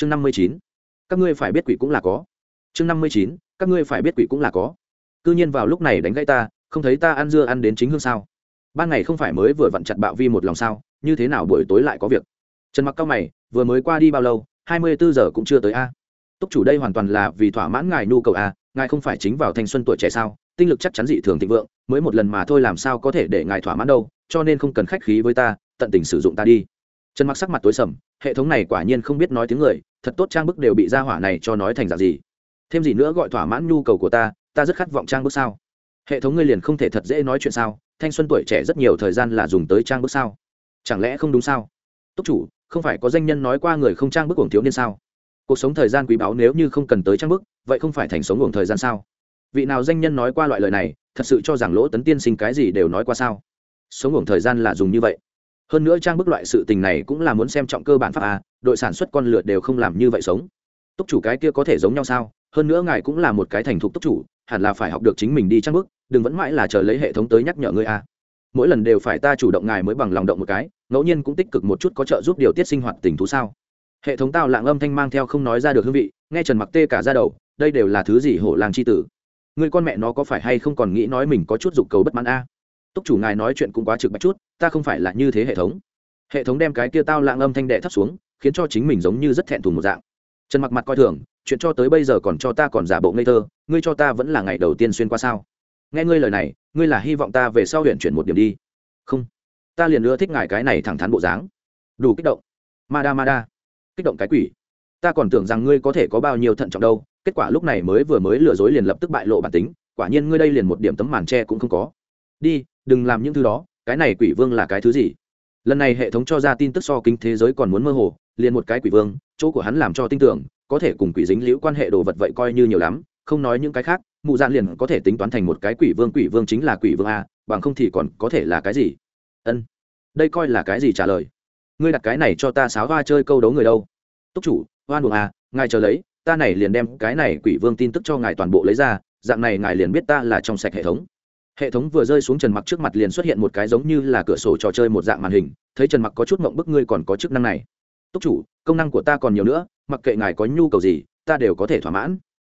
chương năm mươi chín, các ngươi phải biết quỷ cũng là có. Chương năm mươi chín, các ngươi phải biết quỷ cũng là có. C nhiên vào lúc này đánh gãy ta, không thấy ta ăn dưa ăn đến chính hương sao? Ban ngày không phải mới vừa vặn chặt bạo vi một lòng sao? Như thế nào buổi tối lại có việc? Trần mặc cao mày, vừa mới qua đi bao lâu? Hai mươi bốn giờ cũng chưa tới a. Túc chủ đây hoàn toàn là vì thỏa mãn ngài nhu cầu a, ngài không phải chính vào thanh xuân tuổi trẻ sao? Tinh lực chắc chắn dị thường thịnh vượng, mới một lần mà thôi làm sao có thể để ngài thỏa mãn đâu, cho nên không cần khách khí với ta, tận tình sử dụng ta đi trần mặc sắc mặt tối sầm, hệ thống này quả nhiên không biết nói tiếng người, thật tốt trang bức đều bị ra hỏa này cho nói thành dạng gì. Thêm gì nữa gọi thỏa mãn nhu cầu của ta ta rất khát vọng trang bức sao? Hệ thống ngươi liền không thể thật dễ nói chuyện sao? Thanh xuân tuổi trẻ rất nhiều thời gian là dùng tới trang bức sao? Chẳng lẽ không đúng sao? Túc chủ, không phải có danh nhân nói qua người không trang bức cuồng thiếu niên sao? Cuộc sống thời gian quý báu nếu như không cần tới trang bức, vậy không phải thành sống cuồng thời gian sao? Vị nào danh nhân nói qua loại lời này, thật sự cho rằng lỗ tấn tiên sinh cái gì đều nói qua sao? Sống cuồng thời gian là dùng như vậy hơn nữa trang bức loại sự tình này cũng là muốn xem trọng cơ bản pháp à đội sản xuất con lượt đều không làm như vậy sống. Túc chủ cái kia có thể giống nhau sao? Hơn nữa ngài cũng là một cái thành thục túc chủ, hẳn là phải học được chính mình đi trang bức, đừng vẫn mãi là chờ lấy hệ thống tới nhắc nhở ngươi à mỗi lần đều phải ta chủ động ngài mới bằng lòng động một cái, ngẫu nhiên cũng tích cực một chút có trợ giúp điều tiết sinh hoạt tình thú sao? Hệ thống tao lạng âm thanh mang theo không nói ra được hương vị, nghe trần mặc tê cả ra đầu, đây đều là thứ gì hổ làng c h i tử? Người con mẹ nó có phải hay không còn nghĩ nói mình có chút dục cầu bất mãn a? Túc chủ ngài nói chuyện cũng quá trực bạch chút, ta không phải là như thế hệ thống. Hệ thống đem cái kia tao lạng âm thanh đệ thấp xuống, khiến cho chính mình giống như rất thẹn thùng một dạng. Trần mặc mặt coi thường, chuyện cho tới bây giờ còn cho ta còn giả bộ ngây thơ, ngươi cho ta vẫn là ngày đầu tiên xuyên qua sao? Nghe ngươi lời này, ngươi là hy vọng ta về sau huyện chuyển một điểm đi. Không. Ta liền nữa thích ngài cái này thẳng thắn bộ dáng. Đủ kích động. Ma đa kích động cái quỷ. Ta còn tưởng rằng ngươi có thể có bao nhiêu thận trọng đâu, kết quả lúc này mới vừa mới lừa dối liền lập tức bại lộ bản tính, quả nhiên ngươi đây liền một điểm tấm màn tre cũng không có. Đi đừng làm những thứ đó, cái này quỷ vương là cái thứ gì? Lần này hệ thống cho ra tin tức so kinh thế giới còn muốn mơ hồ, liền một cái quỷ vương, chỗ của hắn làm cho tin tưởng, có thể cùng quỷ dính liễu quan hệ đồ vật vậy coi như nhiều lắm, không nói những cái khác, mụ dạn liền có thể tính toán thành một cái quỷ vương quỷ vương chính là quỷ vương a, bằng không thì còn có thể là cái gì? Ân, đây coi là cái gì trả lời? Ngươi đặt cái này cho ta sáo hoa chơi câu đấu người đâu? Túc chủ hoan buồng à ngài chờ lấy, ta này liền đem cái này quỷ vương tin tức cho ngài toàn bộ lấy ra, dạng này ngài liền biết ta là trong sạch hệ thống hệ thống vừa rơi xuống trần mặc trước mặt liền xuất hiện một cái giống như là cửa sổ trò chơi một dạng màn hình, thấy trần mặc có chút mộng bức, ngươi còn có chức năng này. Túc chủ, công năng của ta còn nhiều nữa, mặc kệ ngài có nhu cầu gì, ta đều có thể thỏa mãn.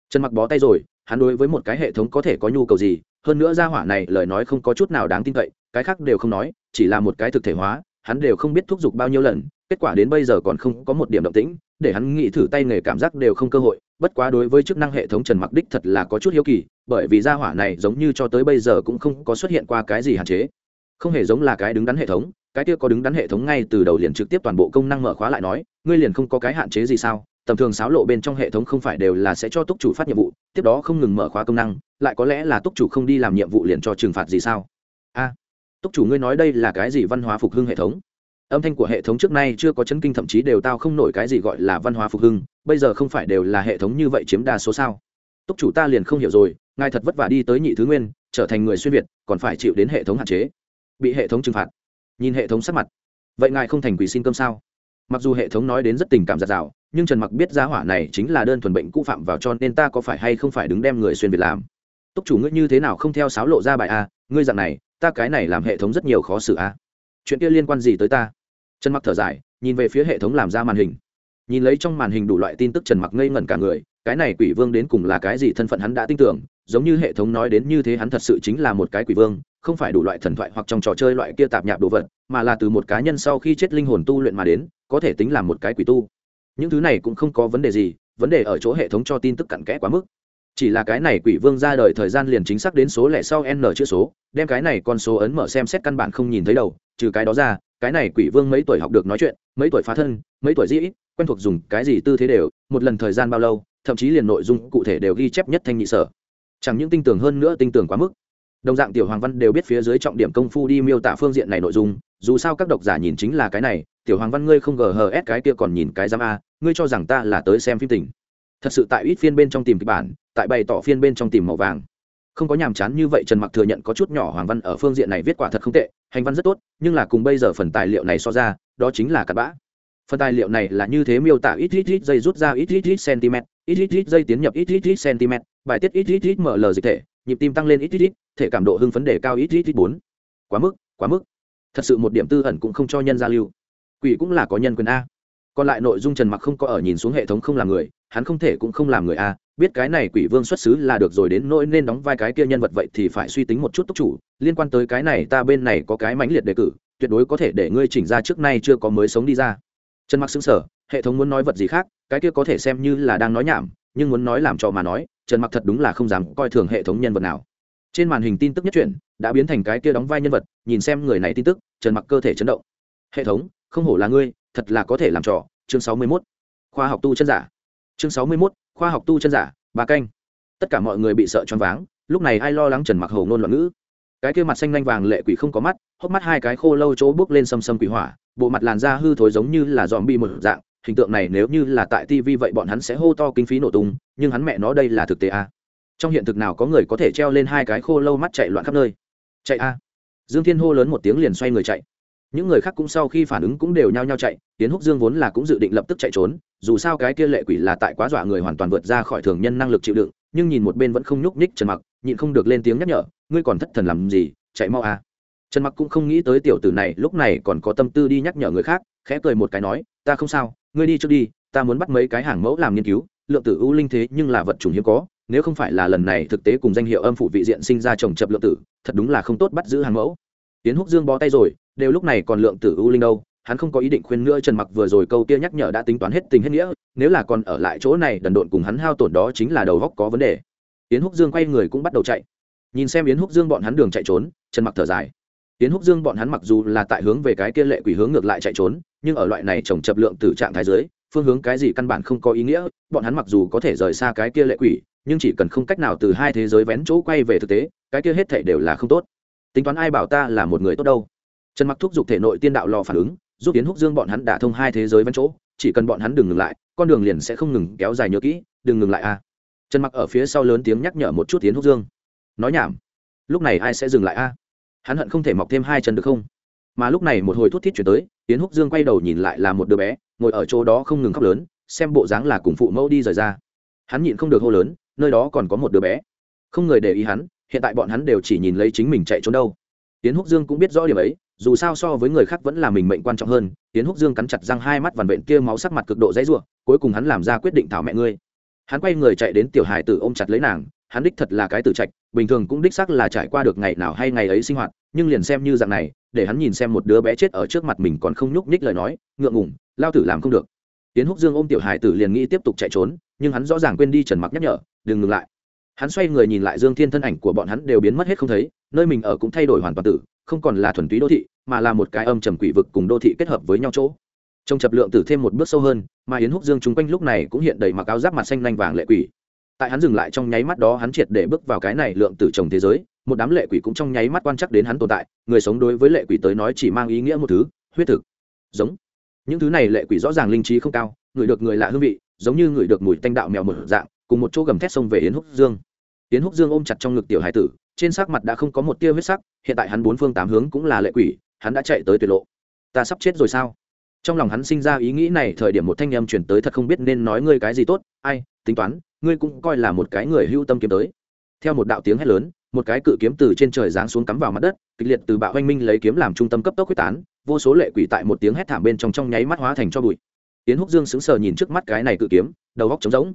Trần mặc bó tay rồi, hắn đối với một cái hệ thống có thể có nhu cầu gì, hơn nữa ra hỏa này lời nói không có chút nào đáng tin cậy, cái khác đều không nói, chỉ là một cái thực thể hóa, hắn đều không biết thúc giục bao nhiêu lần, kết quả đến bây giờ còn không có một điểm động tĩnh để hắn nghĩ thử tay nghề cảm giác đều không cơ hội, bất quá đối với chức năng hệ thống trần mặc đích thật là có chút hiếu kỳ, bởi vì gia hỏa này giống như cho tới bây giờ cũng không có xuất hiện qua cái gì hạn chế. Không hề giống là cái đứng đắn hệ thống, cái kia có đứng đắn hệ thống ngay từ đầu liền trực tiếp toàn bộ công năng mở khóa lại nói, ngươi liền không có cái hạn chế gì sao? Tầm thường xáo lộ bên trong hệ thống không phải đều là sẽ cho túc chủ phát nhiệm vụ, tiếp đó không ngừng mở khóa công năng, lại có lẽ là túc chủ không đi làm nhiệm vụ liền cho trừng phạt gì sao? A, túc chủ ngươi nói đây là cái gì văn hóa phục hưng hệ thống? Âm thanh của hệ thống trước nay chưa có chấn kinh, thậm chí đều tao không nổi cái gì gọi là văn hóa phục hưng, bây giờ không phải đều là hệ thống như vậy chiếm đa số sao? Túc chủ ta liền không hiểu rồi, ngài thật vất vả đi tới nhị thứ nguyên, trở thành người xuyên việt, còn phải chịu đến hệ thống hạn chế. Bị hệ thống trừng phạt. Nhìn hệ thống sắc mặt. Vậy ngài không thành quỷ xin cơm sao? Mặc dù hệ thống nói đến rất tình cảm giặt rào, nhưng trần mặc biết giá hỏa này chính là đơn thuần bệnh cũ phạm vào cho nên ta có phải hay không phải đứng đem người xuyên việt làm? Túc chủ ngươi như thế nào không theo sáo lộ ra bài a, ngươi dạng này, ta cái này làm hệ thống rất nhiều khó xử a chuyện kia liên quan gì tới ta? Trần mặc thở dài, nhìn về phía hệ thống làm ra màn hình. Nhìn lấy trong màn hình đủ loại tin tức trần mặc ngây ngẩn cả người, cái này quỷ vương đến cùng là cái gì thân phận hắn đã tin tưởng, giống như hệ thống nói đến như thế hắn thật sự chính là một cái quỷ vương, không phải đủ loại thần thoại hoặc trong trò chơi loại kia tạp nhạp đồ vật, mà là từ một cá nhân sau khi chết linh hồn tu luyện mà đến, có thể tính là một cái quỷ tu. Những thứ này cũng không có vấn đề gì, vấn đề ở chỗ hệ thống cho tin tức cặn kẽ quá mức. Chỉ là cái này quỷ vương ra đời thời gian liền chính xác đến số lẻ sau n chữ số, đem cái này con số ấn mở xem xét căn bản không nhìn thấy đầu trừ cái đó ra, cái này quỷ vương mấy tuổi học được nói chuyện, mấy tuổi phá thân, mấy tuổi dĩ quen thuộc dùng cái gì tư thế đều, một lần thời gian bao lâu, thậm chí liền nội dung cụ thể đều ghi chép nhất thanh nhị sở. Chẳng những tinh tường hơn nữa tinh tường quá mức. Đồng dạng tiểu hoàng văn đều biết phía dưới trọng điểm công phu đi miêu tả phương diện này nội dung, dù sao các độc giả nhìn chính là cái này, tiểu hoàng văn ngươi không gờ hờ ép cái kia còn nhìn cái giám a, ngươi cho rằng ta là tới xem phim tình. Thật sự tại ít phiên bên trong tìm kịch bản, tại bày tỏ phiên bên trong tìm màu vàng không có nhàm chán như vậy trần mặc thừa nhận có chút nhỏ hoàng văn ở phương diện này viết quả thật không tệ hành văn rất tốt nhưng là cùng bây giờ phần tài liệu này so ra đó chính là cặn bã phần tài liệu này là như thế miêu tả ít ít ít dây rút ra ít ít ít cm ít ít ít dây tiến nhập ít ít ít cm bài tiết ít ít ít ml dịch thể nhịp tim tăng lên ít ít ít thể cảm độ hưng phấn đề cao ít ít ít bốn quá mức quá mức thật sự một điểm tư ẩn cũng không cho nhân gia lưu quỷ cũng là có nhân quyền a còn lại nội dung trần mặc không có ở nhìn xuống hệ thống không là người hắn không thể cũng không làm người a, biết cái này quỷ vương xuất xứ là được rồi đến nỗi nên đóng vai cái kia nhân vật vậy thì phải suy tính một chút túc chủ, liên quan tới cái này ta bên này có cái mãnh liệt đề cử, tuyệt đối có thể để ngươi chỉnh ra trước nay chưa có mới sống đi ra. Trần mặc xứng sở hệ thống muốn nói vật gì khác, cái kia có thể xem như là đang nói nhảm, nhưng muốn nói làm trò mà nói, trần mặc thật đúng là không dám coi thường hệ thống nhân vật nào. Trên màn hình tin tức nhất truyện đã biến thành cái kia đóng vai nhân vật, nhìn xem người này tin tức, trần mặc cơ thể chấn động. Hệ thống, không hổ là ngươi, thật là có thể làm trò, chương 61. khoa học tu chân giả chương 61. khoa học tu chân giả, Bà canh. Tất cả mọi người bị sợ choáng váng, lúc này ai lo lắng trần mặc hầu ngôn loạn ngữ? Cái kia mặt xanh lanh vàng lệ quỷ không có mắt, hốc mắt hai cái khô lâu chỗ bước lên xâm xâm quỷ hỏa, bộ mặt làn da hư thối giống như là dòm bi một dạng, hình tượng này nếu như là tại tv vậy bọn hắn sẽ hô to kinh phí nổ tung, nhưng hắn mẹ nó đây là thực tế a. Trong hiện thực nào có người có thể treo lên hai cái khô lâu mắt chạy loạn khắp nơi? Chạy a. Dương thiên hô lớn một tiếng liền xoay người chạy. Những người khác cũng sau khi phản ứng cũng đều nhao nhao chạy tiến húc dương vốn là cũng dự định lập tức chạy trốn dù sao cái kia lệ quỷ là tại quá dọa người hoàn toàn vượt ra khỏi thường nhân năng lực chịu đựng, nhưng nhìn một bên vẫn không nhúc nhích trần mặc, nhịn không được lên tiếng nhắc nhở, ngươi còn thất thần làm gì, chạy mau à? trần mặc cũng không nghĩ tới tiểu tử này lúc này còn có tâm tư đi nhắc nhở người khác, khẽ cười một cái nói, ta không sao, ngươi đi trước đi, ta muốn bắt mấy cái hàng mẫu làm nghiên cứu, lượng tử ưu linh thế nhưng là vật chủng hiếm có, nếu không phải là lần này thực tế cùng danh hiệu âm phủ vị diện sinh ra trồng chập lượng tử, thật đúng là không tốt bắt giữ hàng mẫu tiến húc dương bó tay rồi, đều lúc này còn lượng tử ưu linh đâu hắn không có ý định khuyên nữa, trần mặc vừa rồi câu kia nhắc nhở đã tính toán hết tình hết nghĩa, nếu là còn ở lại chỗ này, đần độn cùng hắn hao tổn đó chính là đầu góc có vấn đề. Yến húc dương quay người cũng bắt đầu chạy. Nhìn xem yến húc dương bọn hắn đường chạy trốn, trần mặc thở dài. Yến húc dương bọn hắn mặc dù là tại hướng về cái kia lệ quỷ hướng ngược lại chạy trốn, nhưng ở loại này trồng chập lượng từ trạng thái dưới, phương hướng cái gì căn bản không có ý nghĩa, bọn hắn mặc dù có thể rời xa cái kia lệ quỷ, nhưng chỉ cần không cách nào từ hai thế giới vén chỗ quay về thực tế, cái kia hết thể đều là không tốt. Tính toán ai bảo ta là một người tốt đâu? Trần mặc thúc giục thể nội tiên đạo lò phản ứng giúp tiến húc dương bọn hắn đả thông hai thế giới vẫn chỗ, chỉ cần bọn hắn đừng ngừng lại, con đường liền sẽ không ngừng kéo dài nhớ kỹ, đừng ngừng lại a trần mặc ở phía sau lớn tiếng nhắc nhở một chút tiến húc dương. Nói nhảm. Lúc này ai sẽ dừng lại a hắn hận không thể mọc thêm hai chân được không? Mà lúc này một hồi thút thít chuyển tới tiến húc dương quay đầu nhìn lại là một đứa bé, ngồi ở chỗ đó không ngừng khóc lớn, xem bộ dáng là cùng phụ mẫu đi rời ra. Hắn nhịn không được hô lớn, nơi đó còn có một đứa bé. Không người để ý hắn, hiện tại bọn hắn đều chỉ nhìn lấy chính mình chạy trốn đâu tiến húc dương cũng biết rõ điểm ấy, dù sao so với người khác vẫn là mình mệnh quan trọng hơn tiến húc dương cắn chặt răng hai mắt vằn vện kia máu sắc mặt cực độ dãy ruộng cuối cùng hắn làm ra quyết định thảo mẹ ngươi. Hắn quay người chạy đến tiểu hải tử ôm chặt lấy nàng, hắn đích thật là cái tử trạch, bình thường cũng đích xác là trải qua được ngày nào hay ngày ấy sinh hoạt, nhưng liền xem như dạng này, để hắn nhìn xem một đứa bé chết ở trước mặt mình còn không nhúc nhích lời nói, ngượng ngùng, lao tử làm không được. Tiến húc dương ôm tiểu hải tử liền nghĩ tiếp tục chạy trốn, nhưng hắn rõ ràng quên đi trần mặc nhắc nhở, đừng ngừng lại. Hắn xoay người nhìn lại dương thiên thân ảnh của bọn hắn đều biến mất hết không thấy nơi mình ở cũng thay đổi hoàn toàn tử, không còn là thuần túy đô thị, mà là một cái âm trầm quỷ vực cùng đô thị kết hợp với nhau chỗ. Trong chập lượng tử thêm một bước sâu hơn, mà yến húc dương chung quanh lúc này cũng hiện đầy mặc áo giáp mặt xanh lanh vàng lệ quỷ. Tại hắn dừng lại trong nháy mắt đó, hắn triệt để bước vào cái này lượng tử trồng thế giới, một đám lệ quỷ cũng trong nháy mắt quan chắc đến hắn tồn tại, người sống đối với lệ quỷ tới nói chỉ mang ý nghĩa một thứ, huyết thực. Giống. Những thứ này lệ quỷ rõ ràng linh trí không cao, người được người lạ hương vị, giống như người được mùi tanh đạo mèo một dạng, cùng một chỗ gầm thét xông về yến húc dương. Yến húc dương ôm chặt trong ngực tiểu hải tử trên sắc mặt đã không có một tia huyết sắc, hiện tại hắn bốn phương tám hướng cũng là lệ quỷ, hắn đã chạy tới tuyệt lộ. Ta sắp chết rồi sao? Trong lòng hắn sinh ra ý nghĩ này thời điểm một thanh âm chuyển tới thật không biết nên nói ngươi cái gì tốt, ai, tính toán, ngươi cũng coi là một cái người hưu tâm kiếm tới. Theo một đạo tiếng hét lớn, một cái cự kiếm từ trên trời giáng xuống cắm vào mặt đất, kịch liệt từ bạo oanh minh lấy kiếm làm trung tâm cấp tốc quyết tán, vô số lệ quỷ tại một tiếng hét thảm bên trong trong nháy mắt hóa thành cho bụi. Tiến húc dương sững sờ nhìn trước mắt cái này cự kiếm, đầu góc trống rỗng.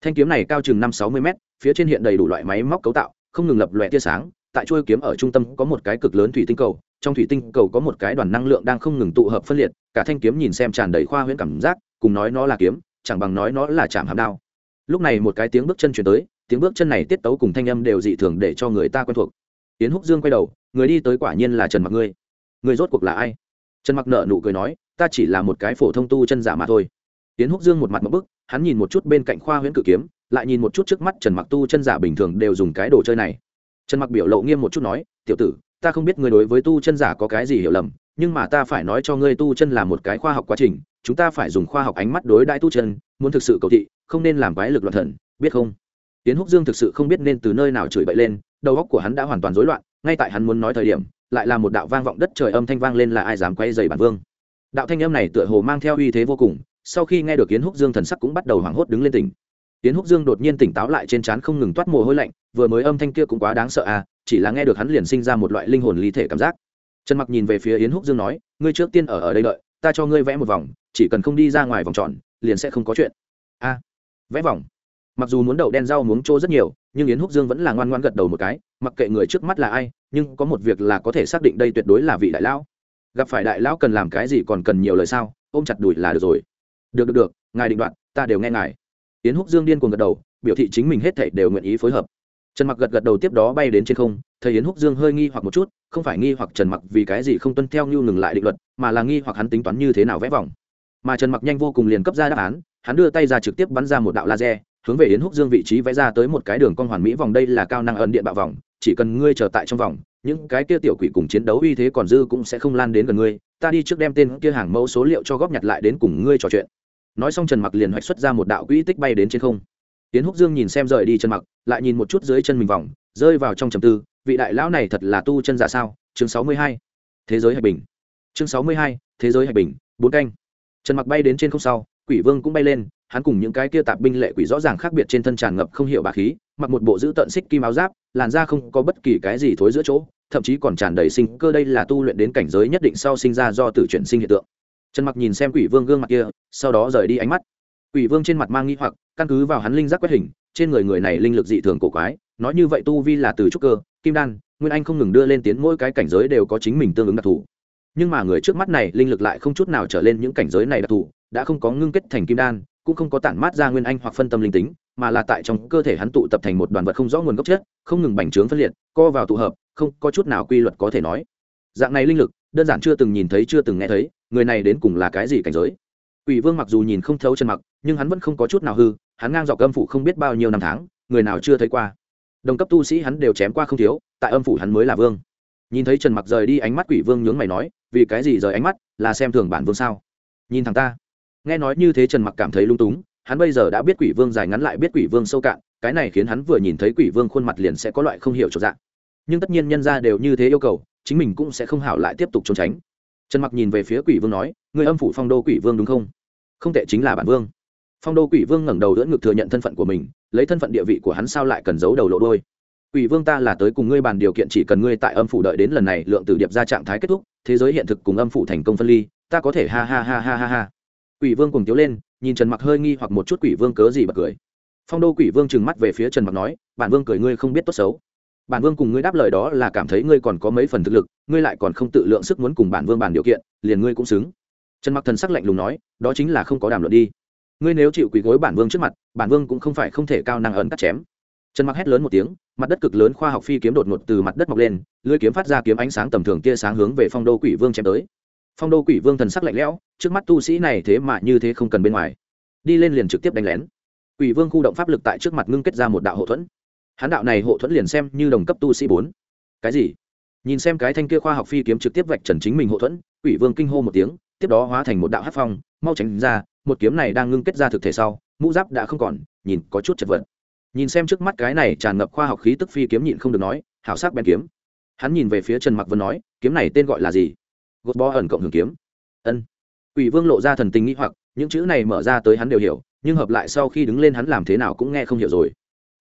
Thanh kiếm này cao chừng năm sáu mươi mét, phía trên hiện đầy đủ loại máy móc cấu tạo không ngừng lập lòe tia sáng, tại chuôi kiếm ở trung tâm có một cái cực lớn thủy tinh cầu, trong thủy tinh cầu có một cái đoàn năng lượng đang không ngừng tụ hợp phân liệt, cả thanh kiếm nhìn xem tràn đầy khoa huyễn cảm giác, cùng nói nó là kiếm, chẳng bằng nói nó là chạm hàm đao. Lúc này một cái tiếng bước chân chuyển tới, tiếng bước chân này tiết tấu cùng thanh âm đều dị thường để cho người ta quen thuộc. Tiến húc dương quay đầu, người đi tới quả nhiên là trần mặc ngươi. Người rốt cuộc là ai? Trần mặc nợ nụ cười nói, ta chỉ là một cái phổ thông tu chân giả mà thôi. Tiến húc dương một mặt một bức, hắn nhìn một chút bên cạnh khoa huyễn cự kiếm lại nhìn một chút trước mắt trần mặc tu chân giả bình thường đều dùng cái đồ chơi này. Trần mặc biểu lộ nghiêm một chút nói, tiểu tử, ta không biết ngươi đối với tu chân giả có cái gì hiểu lầm, nhưng mà ta phải nói cho ngươi tu chân là một cái khoa học quá trình, chúng ta phải dùng khoa học ánh mắt đối đãi tu chân, muốn thực sự cầu thị, không nên làm quái lực loạn thần, biết không? Tiến húc dương thực sự không biết nên từ nơi nào chửi bậy lên, đầu óc của hắn đã hoàn toàn rối loạn, ngay tại hắn muốn nói thời điểm, lại là một đạo vang vọng đất trời âm thanh vang lên là ai dám quay dày bản vương. Đạo thanh âm này tựa hồ mang theo uy thế vô cùng, sau khi nghe được kiến Húc Dương thần sắc cũng bắt đầu hoảng hốt đứng lên tỉnh. Yến Húc Dương đột nhiên tỉnh táo lại trên trán không ngừng toát mồ hôi lạnh, vừa mới âm thanh kia cũng quá đáng sợ à, chỉ là nghe được hắn liền sinh ra một loại linh hồn ly thể cảm giác. Trần Mặc nhìn về phía Yến Húc Dương nói, ngươi trước tiên ở ở đây đợi, ta cho ngươi vẽ một vòng chỉ cần không đi ra ngoài vòng tròn liền sẽ không có chuyện. A vẽ vòng? Mặc dù muốn đậu đen rau muống trô rất nhiều nhưng yến húc dương vẫn là ngoan ngoan gật đầu một cái mặc kệ người trước mắt là ai nhưng có một việc là có thể xác định đây tuyệt đối là vị đại lão. Gặp phải đại lão cần làm cái gì còn cần nhiều lời sao ôm chặt đùi là được rồi. Được được được ngài định đoạn ta đều nghe ngài yến húc dương điên cuồng gật đầu, biểu thị chính mình hết thảy đều nguyện ý phối hợp. Trần mặc gật gật đầu tiếp đó bay đến trên không, thấy yến húc dương hơi nghi hoặc một chút, không phải nghi hoặc trần mặc vì cái gì không tuân theo như ngừng lại định luật, mà là nghi hoặc hắn tính toán như thế nào vẽ vòng. Mà trần mặc nhanh vô cùng liền cấp ra đáp án, hắn đưa tay ra trực tiếp bắn ra một đạo laser, hướng về yến húc dương vị trí vẽ ra tới một cái đường cong hoàn mỹ vòng, đây là cao năng ẩn điện bạo vòng, chỉ cần ngươi chờ tại trong vòng, những cái kia tiểu quỷ cùng chiến đấu uy thế còn dư cũng sẽ không lan đến gần ngươi, ta đi trước đem tên kia hàng mẫu số liệu cho góp nhặt lại đến cùng ngươi trò chuyện nói xong trần mặc liền hoạch xuất ra một đạo quỹ tích bay đến trên không. Tiến húc dương nhìn xem rời đi trần mặc, lại nhìn một chút dưới chân mình vòng, rơi vào trong trầm tư, vị đại lão này thật là tu chân giả sao? Chương 62. thế giới hạch bình. Chương 62. thế giới hạch bình, bốn canh. Trần mặc bay đến trên không sau, quỷ vương cũng bay lên, hắn cùng những cái kia tạp binh lệ quỷ rõ ràng khác biệt trên thân tràn ngập không hiểu bà khí, mặc một bộ giữ tận xích kim áo giáp, làn da không có bất kỳ cái gì thối giữa chỗ, thậm chí còn tràn đầy sinh cơ. Đây là tu luyện đến cảnh giới nhất định sau sinh ra do tự chuyển sinh hiện tượng trần mặc nhìn xem quỷ vương gương mặt kia, sau đó rời đi ánh mắt. Quỷ vương trên mặt mang nghi hoặc, căn cứ vào hắn linh giác quét hình, trên người người này linh lực dị thường cổ quái, nói như vậy tu vi là từ trúc cơ, kim đan, nguyên anh không ngừng đưa lên tiến mỗi cái cảnh giới đều có chính mình tương ứng đặc thù. Nhưng mà người trước mắt này linh lực lại không chút nào trở lên những cảnh giới này đặc thù, đã không có ngưng kết thành kim đan, cũng không có tản mát ra nguyên anh hoặc phân tâm linh tính, mà là tại trong cơ thể hắn tụ tập thành một đoàn vật không rõ nguồn gốc chất, không ngừng bành trướng phân liệt, co vào tụ hợp, không có chút nào quy luật có thể nói. Dạng này linh lực đơn giản chưa từng nhìn thấy chưa từng nghe thấy người này đến cùng là cái gì cảnh giới Quỷ Vương mặc dù nhìn không thấu chân mặc, nhưng hắn vẫn không có chút nào hư, hắn ngang dọc âm phủ không biết bao nhiêu năm tháng, người nào chưa thấy qua. Đồng cấp tu sĩ hắn đều chém qua không thiếu, tại âm phủ hắn mới là vương. Nhìn thấy Trần Mặc rời đi ánh mắt Quỷ Vương nhướng mày nói, vì cái gì rời ánh mắt, là xem thường bản vương sao? Nhìn thằng ta. Nghe nói như thế Trần Mặc cảm thấy lung túng, hắn bây giờ đã biết Quỷ Vương dài ngắn lại biết Quỷ Vương sâu cạn, cái này khiến hắn vừa nhìn thấy Quỷ Vương khuôn mặt liền sẽ có loại không hiểu chỗ dạng. Nhưng tất nhiên nhân gia đều như thế yêu cầu, chính mình cũng sẽ không hảo lại tiếp tục trốn tránh. Trần mặc nhìn về phía quỷ vương nói người âm phủ phong đô quỷ vương đúng không? Không tệ, chính là bản vương. Phong đô quỷ vương ngẩng đầu đỡ ngực thừa nhận thân phận của mình, lấy thân phận địa vị của hắn sao lại cần giấu đầu lộ đôi? Quỷ vương ta là tới cùng ngươi bàn điều kiện chỉ cần ngươi tại âm phủ đợi đến lần này lượng tử điệp ra trạng thái kết thúc, thế giới hiện thực cùng âm phủ thành công phân ly, ta có thể ha ha ha ha ha ha. Quỷ vương cùng tiếu lên, nhìn trần mặc hơi nghi hoặc một chút quỷ vương cớ gì bật cười. Phong đô quỷ vương trừng mắt về phía trần mặc nói, bản vương cười ngươi không biết tốt xấu bản vương cùng ngươi đáp lời đó là cảm thấy ngươi còn có mấy phần thực lực, ngươi lại còn không tự lượng sức muốn cùng bản vương bàn điều kiện, liền ngươi cũng xứng. Trần mặc thần sắc lạnh lùng nói, đó chính là không có đàm luận đi. Ngươi nếu chịu quỳ gối bản vương trước mặt, bản vương cũng không phải không thể cao năng ấn cắt chém. Trần mặc hét lớn một tiếng, mặt đất cực lớn khoa học phi kiếm đột ngột từ mặt đất mọc lên, lưỡi kiếm phát ra kiếm ánh sáng tầm thường tia sáng hướng về phong đô quỷ vương chém tới. Phong đô quỷ vương thần sắc lạnh lẽo, trước mắt tu sĩ này thế mà như thế không cần bên ngoài. Đi lên liền trực tiếp đánh lén. Quỷ vương khu động pháp lực tại trước mặt ngưng kết ra một đạo hậu thuẫn hắn đạo này hộ thuẫn liền xem như đồng cấp tu sĩ bốn. Cái gì? Nhìn xem cái thanh kia khoa học phi kiếm trực tiếp vạch trần chính mình hộ thuẫn, quỷ vương kinh hô một tiếng, tiếp đó hóa thành một đạo hát phong, mau tránh ra, một kiếm này đang ngưng kết ra thực thể sau, mũ giáp đã không còn, nhìn có chút chật vật. Nhìn xem trước mắt cái này tràn ngập khoa học khí tức phi kiếm nhịn không được nói, hảo sắc bèn kiếm. Hắn nhìn về phía trần mặc vân nói, kiếm này tên gọi là gì? Gột bó ẩn cộng hưởng kiếm. Ân. Quỷ vương lộ ra thần tình nghĩ hoặc, những chữ này mở ra tới hắn đều hiểu, nhưng hợp lại sau khi đứng lên hắn làm thế nào cũng nghe không hiểu rồi.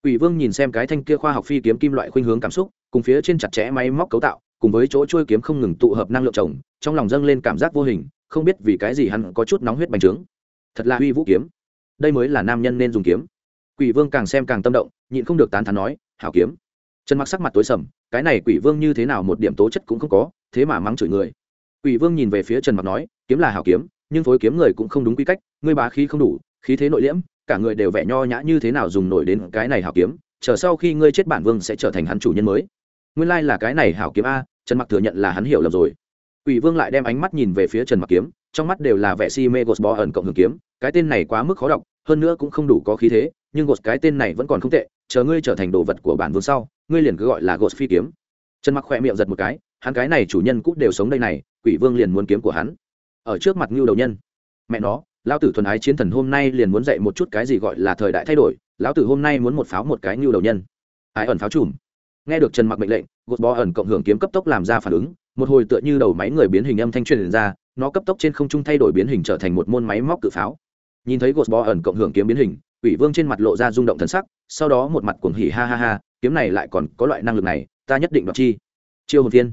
Quỷ Vương nhìn xem cái thanh kia khoa học phi kiếm kim loại khuynh hướng cảm xúc, cùng phía trên chặt chẽ máy móc cấu tạo, cùng với chỗ chuôi kiếm không ngừng tụ hợp năng lượng chồng, trong lòng dâng lên cảm giác vô hình, không biết vì cái gì hắn có chút nóng huyết bành trướng. Thật là uy vũ kiếm. Đây mới là nam nhân nên dùng kiếm. Quỷ Vương càng xem càng tâm động, nhịn không được tán thán nói, "Hảo kiếm." Trần Mặc sắc mặt tối sầm, cái này Quỷ Vương như thế nào một điểm tố chất cũng không có, thế mà mắng chửi người. Quỷ Vương nhìn về phía Trần Mặc nói, "Kiếm là hảo kiếm, nhưng phối kiếm người cũng không đúng quy cách, ngươi bá khí không đủ, khí thế nội liễm, cả người đều vẻ nho nhã như thế nào dùng nổi đến cái này hảo kiếm chờ sau khi ngươi chết bản vương sẽ trở thành hắn chủ nhân mới nguyên lai là cái này hảo kiếm a trần mặc thừa nhận là hắn hiểu lầm rồi Quỷ Vương lại đem ánh mắt nhìn về phía Trần Mặc kiếm, trong mắt đều là vẻ si mê Ghost ẩn cộng hưởng kiếm, cái tên này quá mức khó đọc, hơn nữa cũng không đủ có khí thế, nhưng Ghost cái tên này vẫn còn không tệ, chờ ngươi trở thành đồ vật của bản vương sau, ngươi liền cứ gọi là Ghost phi kiếm. Trần Mặc khỏe miệng giật một cái, hắn cái này chủ nhân cũng đều sống đây này, Quỷ Vương liền muốn kiếm của hắn. Ở trước mặt Nưu đầu nhân. Mẹ nó, lão tử thuần ái chiến thần hôm nay liền muốn dạy một chút cái gì gọi là thời đại thay đổi, lão tử hôm nay muốn một pháo một cái như đầu nhân. Ái ẩn pháo chùm. nghe được trần mặc mệnh lệnh, gột bò ẩn cộng hưởng kiếm cấp tốc làm ra phản ứng, một hồi tựa như đầu máy người biến hình âm thanh truyền ra, nó cấp tốc trên không trung thay đổi biến hình trở thành một môn máy móc cự pháo. Nhìn thấy gột bò ẩn cộng hưởng kiếm biến hình ủy vương trên mặt lộ ra rung động thần sắc, sau đó một mặt cuồng hỉ ha ha ha, kiếm này lại còn có loại năng lực này, ta nhất định đoạt chi. Chiêu hồn thiên.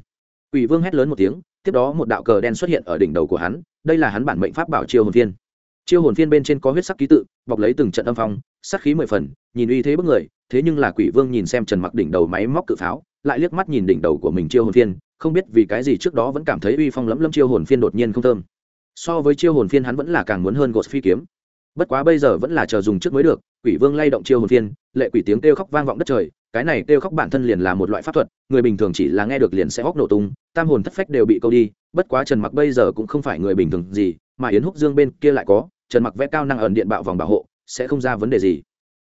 Ủy vương hét lớn một tiếng, tiếp đó một đạo cờ đen xuất hiện ở đỉnh đầu của hắn, đây là hắn bản mệnh pháp bảo chiêu hồn thiên chiêu hồn phiên bên trên có huyết sắc ký tự, bọc lấy từng trận âm phong sắc khí mười phần, nhìn uy thế bức người, thế nhưng là quỷ vương nhìn xem trần mặc đỉnh đầu máy móc cự pháo, lại liếc mắt nhìn đỉnh đầu của mình chiêu hồn phiên, không biết vì cái gì trước đó vẫn cảm thấy uy phong lẫm lâm chiêu hồn phiên đột nhiên không thơm. So với chiêu hồn phiên hắn vẫn là càng muốn hơn gột phi kiếm. Bất quá bây giờ vẫn là chờ dùng trước mới được, quỷ vương lay động chiêu hồn phiên, lệ quỷ tiếng kêu khóc vang vọng đất trời, cái này kêu khóc bản thân liền là một loại pháp thuật, người bình thường chỉ là nghe được liền sẽ hóc nổ tung, tam hồn thất phách đều bị câu đi, bất quá trần mặc bây giờ cũng không phải người bình thường gì, mà yến húc dương bên kia lại có trần mặc vẽ cao năng ẩn điện bạo vòng bảo hộ, sẽ không ra vấn đề gì.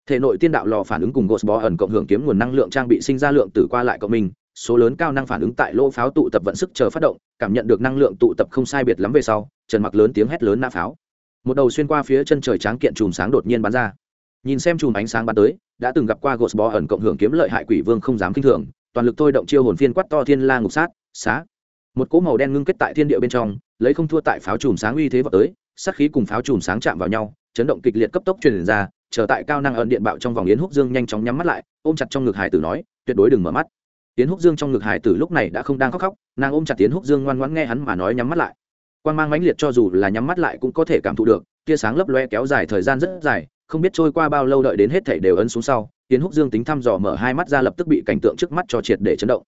Thể nội tiên đạo lò phản ứng cùng gos bó ẩn cộng hưởng kiếm nguồn năng lượng trang bị sinh ra lượng tử qua lại cộng minh, số lớn cao năng phản ứng tại lỗ pháo tụ tập vận sức chờ phát động, cảm nhận được năng lượng tụ tập không sai biệt lắm về sau, trần mặc lớn tiếng hét lớn nã pháo. Một đầu xuyên qua phía chân trời tráng kiện chùm sáng đột nhiên bắn ra. Nhìn xem chùm ánh sáng bắn tới, đã từng gặp qua gos bó ẩn cộng hưởng kiếm lợi hại quỷ vương không dám kinh thường, toàn lực thôi động chiêu hồn phiên quát to thiên la ngục sát, xá một cỗ màu đen ngưng kết tại thiên địa bên trong, lấy không thua tại pháo chùm sáng uy thế vào tới, sát khí cùng pháo chùm sáng chạm vào nhau, chấn động kịch liệt cấp tốc truyền ra trở tại cao năng ẩn điện bạo trong vòng yến húc dương nhanh chóng nhắm mắt lại, ôm chặt trong ngực hải tử nói, tuyệt đối đừng mở mắt. Yến húc dương trong ngực hải tử lúc này đã không đang khóc khóc, nàng ôm chặt yến húc dương ngoan ngoãn nghe hắn mà nói nhắm mắt lại. Quan mang mãnh liệt cho dù là nhắm mắt lại cũng có thể cảm thụ được, tia sáng lấp loe kéo dài thời gian rất dài, không biết trôi qua bao lâu đợi đến hết thảy đều ấn xuống sau, yến húc dương tính thăm dò mở hai mắt ra lập tức bị cảnh tượng trước mắt cho triệt để chấn động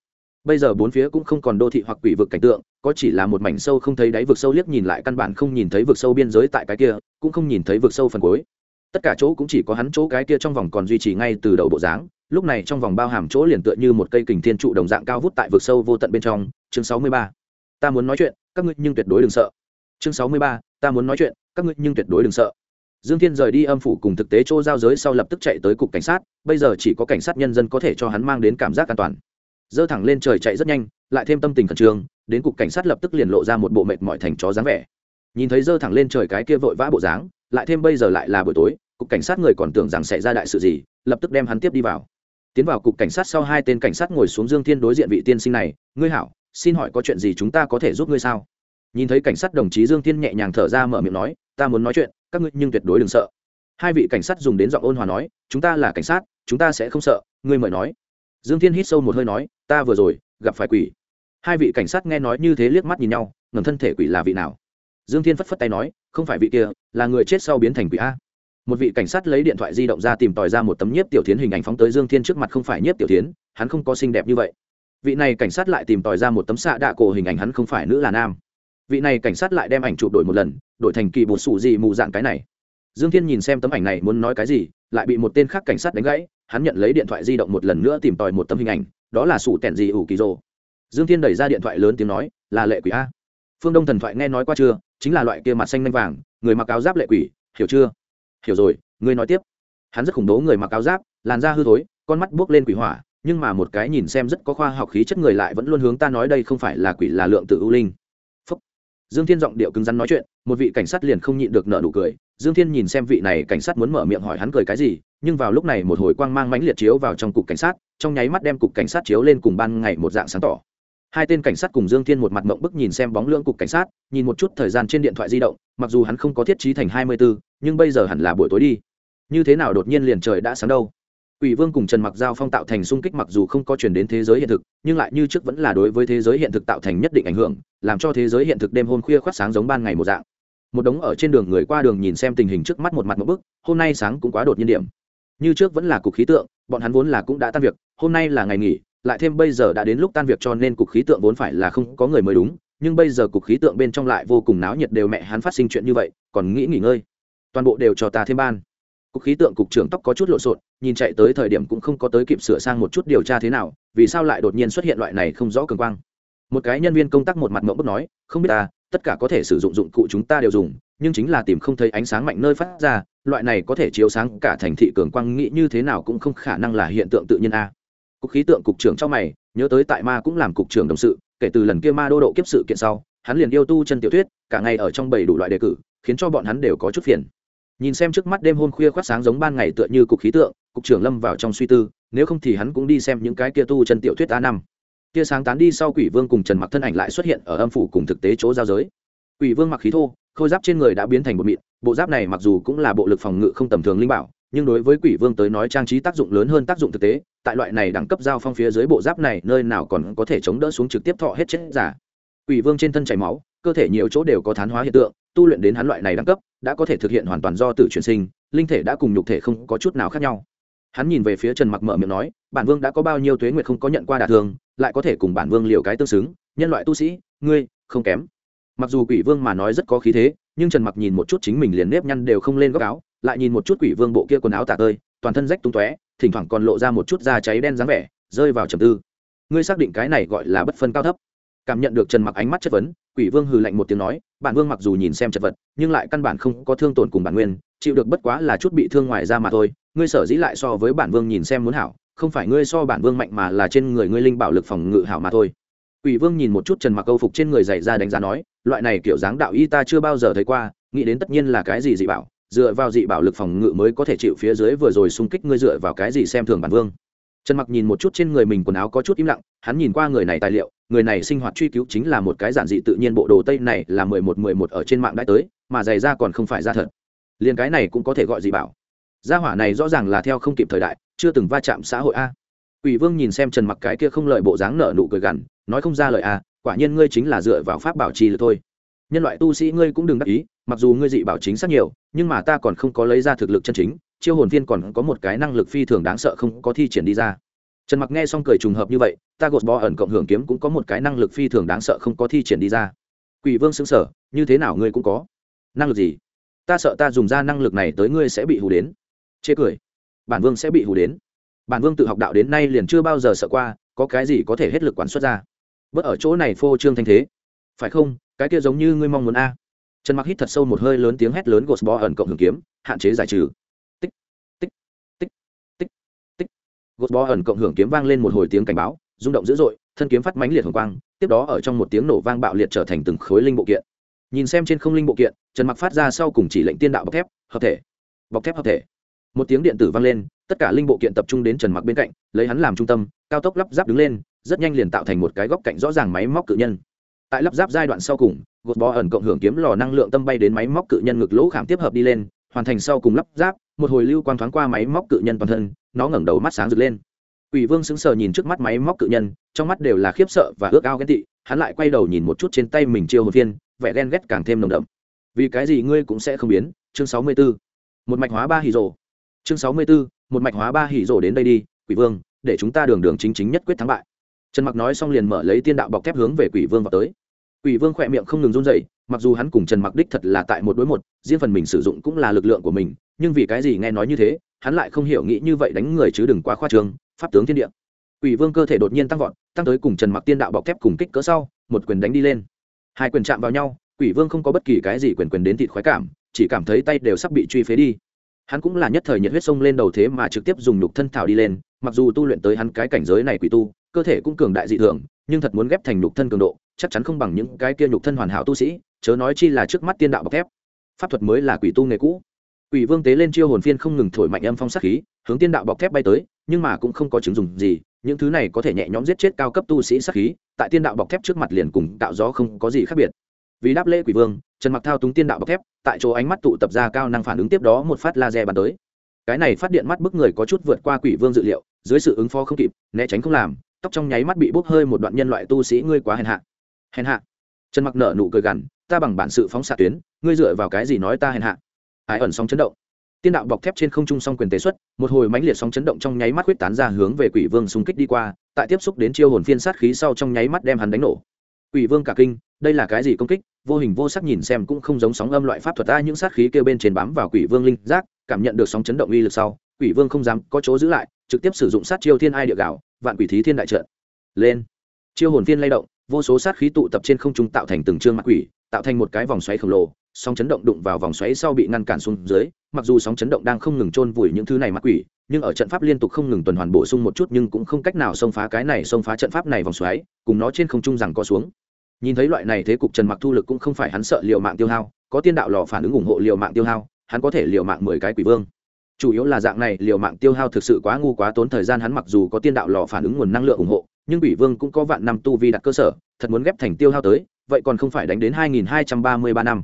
bây giờ bốn phía cũng không còn đô thị hoặc quỷ vực cảnh tượng, có chỉ là một mảnh sâu không thấy đáy vực sâu liếc nhìn lại căn bản không nhìn thấy vực sâu biên giới tại cái kia, cũng không nhìn thấy vực sâu phần cuối. Tất cả chỗ cũng chỉ có hắn chỗ cái kia trong vòng còn duy trì ngay từ đầu bộ dáng, lúc này trong vòng bao hàm chỗ liền tựa như một cây kình thiên trụ đồng dạng cao vút tại vực sâu vô tận bên trong. Chương sáu mươi ba. Ta muốn nói chuyện, các ngươi nhưng tuyệt đối đừng sợ. Chương sáu mươi ba. Ta muốn nói chuyện, các ngươi nhưng tuyệt đối đừng sợ. Dương thiên rời đi âm phủ cùng thực tế chỗ giao giới sau lập tức chạy tới cục cảnh sát, bây giờ chỉ có cảnh sát nhân dân có thể cho hắn mang đến cảm giác an toàn dơ thẳng lên trời chạy rất nhanh, lại thêm tâm tình khẩn trương, đến cục cảnh sát lập tức liền lộ ra một bộ mệt mỏi thành chó dáng vẻ. Nhìn thấy dơ thẳng lên trời cái kia vội vã bộ dáng, lại thêm bây giờ lại là buổi tối, cục cảnh sát người còn tưởng rằng sẽ ra đại sự gì, lập tức đem hắn tiếp đi vào. Tiến vào cục cảnh sát sau hai tên cảnh sát ngồi xuống dương thiên đối diện vị tiên sinh này, ngươi hảo, xin hỏi có chuyện gì chúng ta có thể giúp ngươi sao? Nhìn thấy cảnh sát đồng chí dương thiên nhẹ nhàng thở ra mở miệng nói, ta muốn nói chuyện, các ngươi nhưng tuyệt đối đừng sợ. Hai vị cảnh sát dùng đến giọng ôn hòa nói, chúng ta là cảnh sát, chúng ta sẽ không sợ, ngươi mời nói dương thiên hít sâu một hơi nói, ta vừa rồi gặp phải quỷ. Hai vị cảnh sát nghe nói như thế liếc mắt nhìn nhau ngầm thân thể quỷ là vị nào? Dương thiên phất phất tay nói, không phải vị kia, là người chết sau biến thành quỷ a. Một vị cảnh sát lấy điện thoại di động ra tìm tòi ra một tấm nhiếp tiểu tiến hình ảnh phóng tới dương thiên trước mặt không phải nhiếp tiểu tiến hắn không có xinh đẹp như vậy. Vị này cảnh sát lại tìm tòi ra một tấm xạ đạ cổ hình ảnh hắn không phải nữ là nam. Vị này cảnh sát lại đem ảnh chụp đổi một lần, đổi thành kỳ bột sủ gì mù dạng cái này. Dương thiên nhìn xem tấm ảnh này muốn nói cái gì, lại bị một tên khác cảnh sát đánh gãy hắn nhận lấy điện thoại di động một lần nữa tìm tòi một tấm hình ảnh, đó là sủ tẻn gì ủ kỳ rồ. Dương thiên đẩy ra điện thoại lớn tiếng nói, là lệ quỷ a. Phương đông thần thoại nghe nói qua chưa? Chính là loại kia mặt xanh nanh vàng, người mặc áo giáp lệ quỷ, hiểu chưa? Hiểu rồi, ngươi nói tiếp. Hắn rất khủng bố người mặc áo giáp, làn da hư thối, con mắt buốc lên quỷ hỏa, nhưng mà một cái nhìn xem rất có khoa học khí chất người lại vẫn luôn hướng ta nói đây không phải là quỷ là lượng tự ưu linh. Phúc. dương thiên giọng điệu cứng rắn nói chuyện, một vị cảnh sát liền không nhịn được nợ nụ cười. Dương thiên nhìn xem vị này cảnh sát muốn mở miệng hỏi hắn cười cái gì nhưng vào lúc này một hồi quang mang mãnh liệt chiếu vào trong cục cảnh sát trong nháy mắt đem cục cảnh sát chiếu lên cùng ban ngày một dạng sáng tỏ hai tên cảnh sát cùng dương thiên một mặt mộng bức nhìn xem bóng lưỡng cục cảnh sát nhìn một chút thời gian trên điện thoại di động mặc dù hắn không có thiết trí thành hai mươi bốn nhưng bây giờ hẳn là buổi tối đi như thế nào đột nhiên liền trời đã sáng đâu Quỷ Vương cùng Trần Mặc Giao phong tạo thành xung kích mặc dù không có truyền đến thế giới hiện thực, nhưng lại như trước vẫn là đối với thế giới hiện thực tạo thành nhất định ảnh hưởng, làm cho thế giới hiện thực đêm hôm khuya khoắt sáng giống ban ngày một dạng. Một đống ở trên đường người qua đường nhìn xem tình hình trước mắt một mặt một bức, hôm nay sáng cũng quá đột nhiên điểm. Như trước vẫn là cục khí tượng, bọn hắn vốn là cũng đã tan việc, hôm nay là ngày nghỉ, lại thêm bây giờ đã đến lúc tan việc cho nên cục khí tượng vốn phải là không có người mới đúng, nhưng bây giờ cục khí tượng bên trong lại vô cùng náo nhiệt đều mẹ hắn phát sinh chuyện như vậy, còn nghĩ nghỉ ngơi. Toàn bộ đều cho ta thêm ban cục khí tượng cục trưởng tóc có chút lộn xộn nhìn chạy tới thời điểm cũng không có tới kịp sửa sang một chút điều tra thế nào vì sao lại đột nhiên xuất hiện loại này không rõ cường quang một cái nhân viên công tác một mặt mộng bức nói không biết ta tất cả có thể sử dụng dụng cụ chúng ta đều dùng nhưng chính là tìm không thấy ánh sáng mạnh nơi phát ra, loại này có thể chiếu sáng cả thành thị cường quang nghĩ như thế nào cũng không khả năng là hiện tượng tự nhiên a. Cục khí tượng cục trưởng trong mày, nhớ tới tại ma cũng làm cục trưởng đồng sự, kể từ lần kia ma đô độ kiếp sự kiện sau, hắn liền yêu tu chân tiểu thuyết, cả ngày ở trong bầy đủ loại đề cử, khiến cho bọn hắn đều có chút phiền. Nhìn xem trước mắt đêm hôm khuya khoác sáng giống ban ngày tựa như cục khí tượng, cục trưởng lâm vào trong suy tư, nếu không thì hắn cũng đi xem những cái kia tu chân tiểu thuyết a năm. Tia sáng tán đi sau quỷ vương cùng trần mặc thân ảnh lại xuất hiện ở âm phủ cùng thực tế chỗ giao giới. Quỷ vương mặc khí thô khôi giáp trên người đã biến thành một mịn, bộ giáp này mặc dù cũng là bộ lực phòng ngự không tầm thường linh bảo, nhưng đối với quỷ vương tới nói trang trí tác dụng lớn hơn tác dụng thực tế, tại loại này đẳng cấp giao phong phía dưới bộ giáp này nơi nào còn có thể chống đỡ xuống trực tiếp thọ hết chết giả. Quỷ vương trên thân chảy máu, cơ thể nhiều chỗ đều có thán hóa hiện tượng, tu luyện đến hắn loại này đẳng cấp, đã có thể thực hiện hoàn toàn do tự chuyển sinh, linh thể đã cùng nhục thể không có chút nào khác nhau. Hắn nhìn về phía trần mặc mở miệng nói, bản vương đã có bao nhiêu tuế nguyệt không có nhận qua đả thương, lại có thể cùng bản vương liều cái tương xứng, nhân loại tu sĩ, ngươi không kém mặc dù quỷ vương mà nói rất có khí thế, nhưng trần mặc nhìn một chút chính mình liền nếp nhăn đều không lên góc áo, lại nhìn một chút quỷ vương bộ kia quần áo tả tơi, toàn thân rách tung tóe, thỉnh thoảng còn lộ ra một chút da cháy đen dáng vẻ, rơi vào trầm tư. Ngươi xác định cái này gọi là bất phân cao thấp. Cảm nhận được trần mặc ánh mắt chất vấn, quỷ vương hừ lạnh một tiếng nói, bản vương mặc dù nhìn xem chật vật, nhưng lại căn bản không có thương tổn cùng bản nguyên, chịu được bất quá là chút bị thương ngoài ra mà thôi, ngươi sở dĩ lại so với bản vương nhìn xem muốn hảo, không phải ngươi so bản vương mạnh mà là trên người ngươi linh bảo lực phòng ngự hảo mà thôi. Quỷ vương nhìn một chút trần mặc câu phục trên người dày ra đánh giá nói loại này kiểu dáng đạo y ta chưa bao giờ thấy qua nghĩ đến tất nhiên là cái gì dị bảo dựa vào dị bảo lực phòng ngự mới có thể chịu phía dưới vừa rồi xung kích ngươi dựa vào cái gì xem thường bản vương. Trần mặc nhìn một chút trên người mình quần áo có chút im lặng hắn nhìn qua người này tài liệu người này sinh hoạt truy cứu chính là một cái giản dị tự nhiên bộ đồ tây này là mười một mười một ở trên mạng đã tới mà giày ra còn không phải ra thật. Liền cái này cũng có thể gọi dị bảo. Gia hỏa này rõ ràng là theo không kịp thời đại chưa từng va chạm xã hội a. Quỷ Vương nhìn xem Trần Mặc cái kia không lợi bộ dáng nở nụ cười gằn, nói không ra lời a, quả nhiên ngươi chính là dựa vào pháp bảo trì lực thôi. Nhân loại tu sĩ ngươi cũng đừng đắc ý, mặc dù ngươi dị bảo chính xác nhiều, nhưng mà ta còn không có lấy ra thực lực chân chính, chiêu hồn viên còn có một cái năng lực phi thường đáng sợ không có thi triển đi ra. Trần Mặc nghe xong cười trùng hợp như vậy, ta gột bò ẩn cộng hưởng kiếm cũng có một cái năng lực phi thường đáng sợ không có thi triển đi ra. Quỷ Vương sững sờ, như thế nào ngươi cũng có? Năng lực gì? Ta sợ ta dùng ra năng lực này tới ngươi sẽ bị hù đến. Chê cười. Bản Vương sẽ bị hù đến bản vương tự học đạo đến nay liền chưa bao giờ sợ qua có cái gì có thể hết lực quản xuất ra bớt ở chỗ này phô trương thanh thế. Phải không? Cái kia giống như ngươi mong muốn a. Trần mặc hít thật sâu một hơi lớn tiếng hét lớn gột bò ẩn cộng hưởng kiếm, hạn chế giải trừ. Tích tích tích tích tích. Gột bò ẩn cộng hưởng kiếm vang lên một hồi tiếng cảnh báo, rung động dữ dội, thân kiếm phát mánh liệt hồng quang, tiếp đó ở trong một tiếng nổ vang bạo liệt trở thành từng khối linh bộ kiện. Nhìn xem trên không linh bộ kiện, trần mặc phát ra sau cùng chỉ lệnh tiên đạo bọc thép, hợp thể, bọc thép hợp thể. Một tiếng điện tử vang lên, tất cả linh bộ kiện tập trung đến trần mặc bên cạnh, lấy hắn làm trung tâm, cao tốc lắp ráp đứng lên rất nhanh liền tạo thành một cái góc cạnh rõ ràng máy móc cự nhân tại lắp ráp giai đoạn sau cùng gột bò ẩn cộng hưởng kiếm lò năng lượng tâm bay đến máy móc cự nhân ngực lỗ khảm tiếp hợp đi lên hoàn thành sau cùng lắp ráp một hồi lưu quang thoáng qua máy móc cự nhân toàn thân nó ngẩng đầu mắt sáng rực lên Quỷ Vương sững sờ nhìn trước mắt máy móc cự nhân, trong mắt đều là khiếp sợ và ước ao ghen tị, hắn lại quay đầu nhìn một chút trên tay mình chiêu hồn phiên, vẻ ghen ghét càng thêm nồng đậm. Vì cái gì ngươi cũng sẽ không biến? Chương 64. Một mạch hóa ba hỉ rồ. Chương 64 một mạch hóa ba hỉ rổ đến đây đi quỷ vương để chúng ta đường đường chính chính nhất quyết thắng bại trần mặc nói xong liền mở lấy tiên đạo bọc thép hướng về quỷ vương vào tới. Quỷ vương khỏe miệng không ngừng run dậy mặc dù hắn cùng trần mặc đích thật là tại một đối một, riêng phần mình sử dụng cũng là lực lượng của mình, nhưng vì cái gì nghe nói như thế, hắn lại không hiểu nghĩ như vậy đánh người chứ đừng quá khoa trương, pháp tướng thiên địa. Quỷ vương cơ thể đột nhiên tăng vọt, tăng tới cùng trần mặc tiên đạo bọc thép cùng kích cỡ sau, một quyền đánh đi lên. Hai quyền chạm vào nhau, quỷ vương không có bất kỳ cái gì quyền quyền đến thịt khoái cảm, chỉ cảm thấy tay đều sắp bị truy phế đi. Hắn cũng là nhất thời nhiệt huyết sông lên đầu thế mà trực tiếp dùng nhục thân thảo đi lên, mặc dù tu luyện tới hắn cái cảnh giới này quỷ tu cơ thể cũng cường đại dị thường, nhưng thật muốn ghép thành nhục thân cường độ, chắc chắn không bằng những cái kia nhục thân hoàn hảo tu sĩ, chớ nói chi là trước mắt tiên đạo bọc thép. Pháp thuật mới là quỷ tu nghề cũ. Quỷ vương tế lên chiêu hồn phiên không ngừng thổi mạnh âm phong sát khí, hướng tiên đạo bọc thép bay tới, nhưng mà cũng không có chứng dùng gì, những thứ này có thể nhẹ nhõm giết chết cao cấp tu sĩ sát khí, tại tiên đạo bọc thép trước mặt liền cùng tạo gió không có gì khác biệt. Vì đáp lễ quỷ vương, trần mặc thao túng tiên đạo bọc thép, tại chỗ ánh mắt tụ tập ra cao năng phản ứng tiếp đó một phát laser bắn tới. Cái này phát điện mắt bức người có chút vượt qua quỷ vương dự liệu, dưới sự ứng phó không kịp, né tránh không làm tóc trong nháy mắt bị bốc hơi một đoạn nhân loại tu sĩ ngươi quá hèn hạ. Hèn hạ. Trần mặc nở nụ cười gằn, ta bằng bản sự phóng xạ tuyến, ngươi dựa vào cái gì nói ta hèn hạ? Ái ẩn sóng chấn động. Tiên đạo bọc thép trên không trung song quyền tế xuất, một hồi mãnh liệt sóng chấn động trong nháy mắt huyết tán ra hướng về quỷ vương xung kích đi qua, tại tiếp xúc đến chiêu hồn phiên sát khí sau trong nháy mắt đem hắn đánh nổ. Quỷ vương cả kinh, đây là cái gì công kích? Vô hình vô sắc nhìn xem cũng không giống sóng âm loại pháp thuật, ta những sát khí kêu bên trên bám vào quỷ vương linh giác, cảm nhận được sóng chấn động uy lực sau, quỷ vương không dám có chỗ giữ lại, trực tiếp sử dụng sát chiêu thiên ai địa gạo vạn quỷ thí thiên đại trận. Lên. Chiêu hồn phiên lay động, vô số sát khí tụ tập trên không trung tạo thành từng trương mặt quỷ, tạo thành một cái vòng xoáy khổng lồ, sóng chấn động đụng vào vòng xoáy sau bị ngăn cản xuống dưới, mặc dù sóng chấn động đang không ngừng chôn vùi những thứ này mặt quỷ, nhưng ở trận pháp liên tục không ngừng tuần hoàn bổ sung một chút nhưng cũng không cách nào xông phá cái này, xông phá trận pháp này vòng xoáy, cùng nó trên không trung rằng có xuống. Nhìn thấy loại này thế cục trần mặc thu lực cũng không phải hắn sợ liệu mạng tiêu hao, có tiên đạo lò phản ứng ủng hộ liệu mạng tiêu hao, hắn có thể liệu mạng mười cái quỷ vương chủ yếu là dạng này, liều mạng tiêu hao thực sự quá ngu quá tốn thời gian, hắn mặc dù có tiên đạo lò phản ứng nguồn năng lượng ủng hộ, nhưng quỷ vương cũng có vạn năm tu vi đặt cơ sở, thật muốn ghép thành tiêu hao tới, vậy còn không phải đánh đến 2233 năm.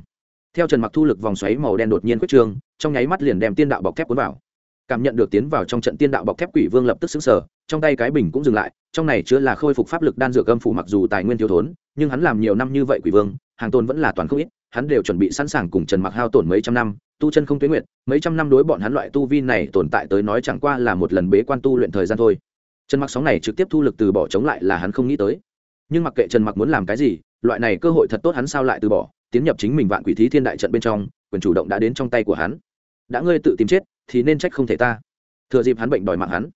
Theo trần mặc thu lực vòng xoáy màu đen đột nhiên quyết trường, trong nháy mắt liền đem tiên đạo bọc thép cuốn vào. Cảm nhận được tiến vào trong trận tiên đạo bọc thép quỷ vương lập tức xứng sở trong tay cái bình cũng dừng lại, trong này chứa là khôi phục pháp lực đan dược âm phủ mặc dù tài nguyên thiếu thốn, nhưng hắn làm nhiều năm như vậy quỷ vương, hàng tôn vẫn là toàn không ít, hắn đều chuẩn bị sẵn sàng cùng trần mặc hao tổn mấy trăm năm tu chân không tuyến nguyện mấy trăm năm đối bọn hắn loại tu vi này tồn tại tới nói chẳng qua là một lần bế quan tu luyện thời gian thôi. Trần mặc sóng này trực tiếp thu lực từ bỏ chống lại là hắn không nghĩ tới. Nhưng mặc kệ trần mặc muốn làm cái gì, loại này cơ hội thật tốt hắn sao lại từ bỏ, tiến nhập chính mình vạn quỷ thí thiên đại trận bên trong, quyền chủ động đã đến trong tay của hắn. Đã ngươi tự tìm chết, thì nên trách không thể ta. Thừa dịp hắn bệnh đòi mạng hắn.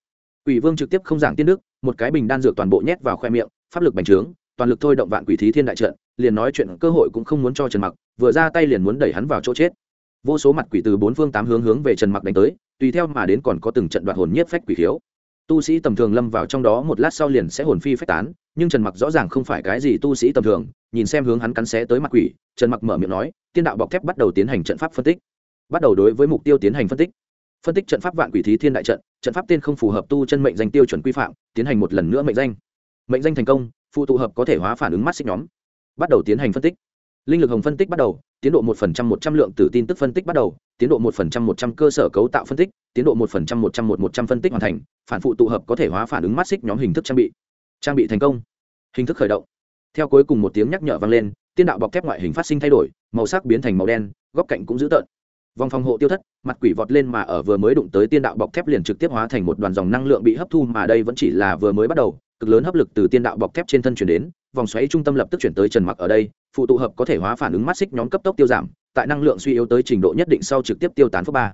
Quỷ vương trực tiếp không giảng tiên đức, một cái bình đan dược toàn bộ nhét vào khoe miệng, pháp lực bành trướng, toàn lực thôi động vạn quỷ thí thiên đại trận, liền nói chuyện cơ hội cũng không muốn cho trần mặc, vừa ra tay liền muốn đẩy hắn vào chỗ chết vô số mặt quỷ từ bốn phương tám hướng hướng về trần mặc đánh tới, tùy theo mà đến còn có từng trận đoạn hồn nhiếp phách quỷ khiếu. Tu sĩ tầm thường lâm vào trong đó một lát sau liền sẽ hồn phi phách tán, nhưng trần mặc rõ ràng không phải cái gì tu sĩ tầm thường, nhìn xem hướng hắn cắn xé tới mặt quỷ, trần mặc mở miệng nói, tiên đạo bọc thép bắt đầu tiến hành trận pháp phân tích. Bắt đầu đối với mục tiêu tiến hành phân tích. Phân tích trận pháp vạn quỷ thí thiên đại trận trận pháp tên không phù hợp tu chân mệnh danh tiêu chuẩn quy phạm, tiến hành một lần nữa mệnh danh. Mệnh danh thành công, phụ tụ hợp có thể hóa phản ứng mắt xích nhóm. Bắt đầu tiến hành phân tích linh lực hồng phân tích bắt đầu, tiến độ một phần trăm một trăm lượng tử tin tức phân tích bắt đầu, tiến độ một phần trăm một trăm cơ sở cấu tạo phân tích, tiến độ một phần trăm một trăm một một trăm phân tích hoàn thành, phản phụ tụ hợp có thể hóa phản ứng mắt xích nhóm hình thức trang bị. Trang bị thành công. Hình thức khởi động. Theo cuối cùng một tiếng nhắc nhở vang lên, tiên đạo bọc thép ngoại hình phát sinh thay đổi, màu sắc biến thành màu đen, góc cạnh cũng dữ tợn. Vòng phòng hộ tiêu thất, mặt quỷ vọt lên mà ở vừa mới đụng tới tiên đạo bọc thép liền trực tiếp hóa thành một đoàn dòng năng lượng bị hấp thu mà đây vẫn chỉ là vừa mới bắt đầu, cực lớn hấp lực từ tiên đạo bọc thép trên thân chuyển đến vòng xoáy trung tâm lập tức chuyển tới trần mặc ở đây, phụ tụ hợp có thể hóa phản ứng mắt xích nhóm cấp tốc tiêu giảm, tại năng lượng suy yếu tới trình độ nhất định sau trực tiếp tiêu tán phước ba.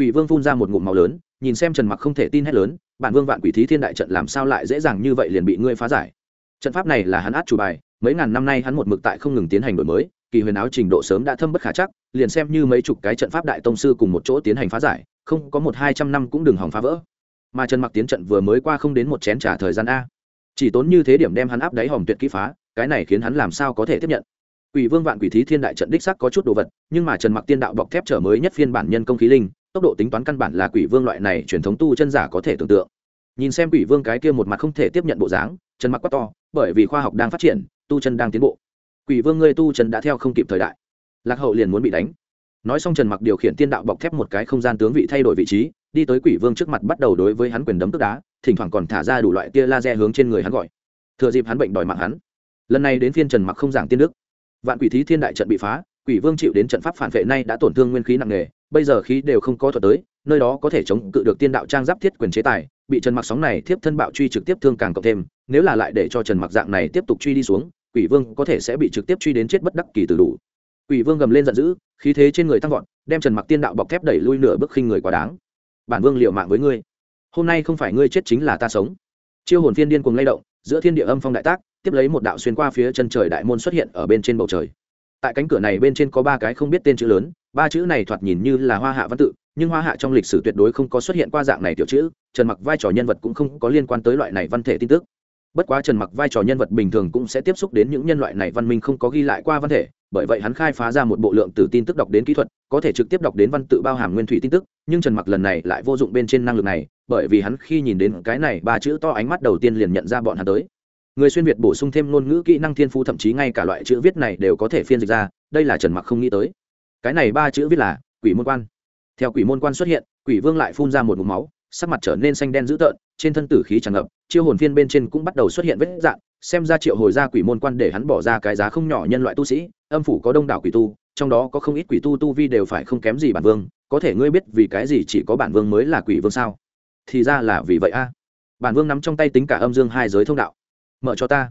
Quỷ vương phun ra một ngụm màu lớn, nhìn xem trần mặc không thể tin hết lớn, bản vương vạn quỷ thí thiên đại trận làm sao lại dễ dàng như vậy liền bị ngươi phá giải? Trận pháp này là hắn át chủ bài, mấy ngàn năm nay hắn một mực tại không ngừng tiến hành đổi mới, kỳ huyền áo trình độ sớm đã thâm bất khả chắc, liền xem như mấy chục cái trận pháp đại tông sư cùng một chỗ tiến hành phá giải, không có một hai trăm năm cũng đừng hỏng phá vỡ. Mà trần mặc tiến trận vừa mới qua không đến một chén trả thời gian a chỉ tốn như thế điểm đem hắn áp đáy hòm tuyệt kỹ phá cái này khiến hắn làm sao có thể tiếp nhận Quỷ Vương Vạn Quỷ Thí Thiên Đại trận đích sắc có chút đồ vật, nhưng mà Trần Mặc Tiên Đạo bọc thép trở mới nhất phiên bản nhân công khí linh, tốc độ tính toán căn bản là Quỷ Vương loại này truyền thống tu chân giả có thể tưởng tượng. Nhìn xem Quỷ Vương cái kia một mặt không thể tiếp nhận bộ dáng, Trần Mặc quá to, bởi vì khoa học đang phát triển, tu chân đang tiến bộ. Quỷ Vương ngươi tu chân đã theo không kịp thời đại, lạc hậu liền muốn bị đánh. Nói xong Trần Mặc điều khiển Tiên Đạo bọc thép một cái không gian tướng vị thay đổi vị trí, đi tới Quỷ Vương trước mặt bắt đầu đối với hắn quyền đấm tức đá, thỉnh thoảng còn thả ra đủ loại tia laser hướng trên người hắn gọi. Thừa dịp hắn bệnh đòi mạng hắn. Lần này đến phiên Trần Mặc không giảng tiên đức vạn quỷ thí thiên đại trận bị phá, quỷ vương chịu đến trận pháp phản vệ nay đã tổn thương nguyên khí nặng nề, bây giờ khí đều không có thuật tới, nơi đó có thể chống cự được tiên đạo trang giáp thiết quyền chế tài, bị trần mặc sóng này tiếp thân bạo truy trực tiếp thương càng cộng thêm, nếu là lại để cho trần mặc dạng này tiếp tục truy đi xuống, quỷ vương có thể sẽ bị trực tiếp truy đến chết bất đắc kỳ từ đủ quỷ vương gầm lên giận dữ, khí thế trên người tăng vọt, đem trần mặc tiên đạo bọc thép đẩy lui nửa bước khinh người quá đáng bản vương liệu mạng với ngươi hôm nay không phải ngươi chết chính là ta sống. Chiêu hồn phiên điên cuồng lay động, giữa thiên địa âm phong đại tác, tiếp lấy một đạo xuyên qua phía chân trời đại môn xuất hiện ở bên trên bầu trời. Tại cánh cửa này bên trên có ba cái không biết tên chữ lớn, ba chữ này thoạt nhìn như là hoa hạ văn tự, nhưng hoa hạ trong lịch sử tuyệt đối không có xuất hiện qua dạng này tiểu chữ, trần mặc vai trò nhân vật cũng không có liên quan tới loại này văn thể tin tức. Bất quá trần mặc vai trò nhân vật bình thường cũng sẽ tiếp xúc đến những nhân loại này văn minh không có ghi lại qua văn thể, bởi vậy hắn khai phá ra một bộ lượng từ tin tức đọc đến kỹ thuật, có thể trực tiếp đọc đến văn tự bao hàm nguyên thủy tin tức, nhưng trần mặc lần này lại vô dụng bên trên năng lực này bởi vì hắn khi nhìn đến cái này ba chữ to ánh mắt đầu tiên liền nhận ra bọn hắn tới. Người xuyên việt bổ sung thêm ngôn ngữ kỹ năng thiên phú, thậm chí ngay cả loại chữ viết này đều có thể phiên dịch ra, đây là trần mặc không nghĩ tới. Cái này ba chữ viết là quỷ môn quan. Theo quỷ môn quan xuất hiện, quỷ vương lại phun ra một mục máu, sắc mặt trở nên xanh đen dữ tợn, trên thân tử khí tràn ngập, chiêu hồn phiên bên trên cũng bắt đầu xuất hiện vết dạng, xem ra triệu hồi ra quỷ môn quan để hắn bỏ ra cái giá không nhỏ nhân loại tu sĩ, âm phủ có đông đảo quỷ tu, trong đó có không ít quỷ tu tu vi đều phải không kém gì bản vương, có thể ngươi biết vì cái gì chỉ có bản vương mới là quỷ vương sao? Thì ra là vì vậy a. Bản vương nắm trong tay tính cả âm dương hai giới thông đạo. Mở cho ta.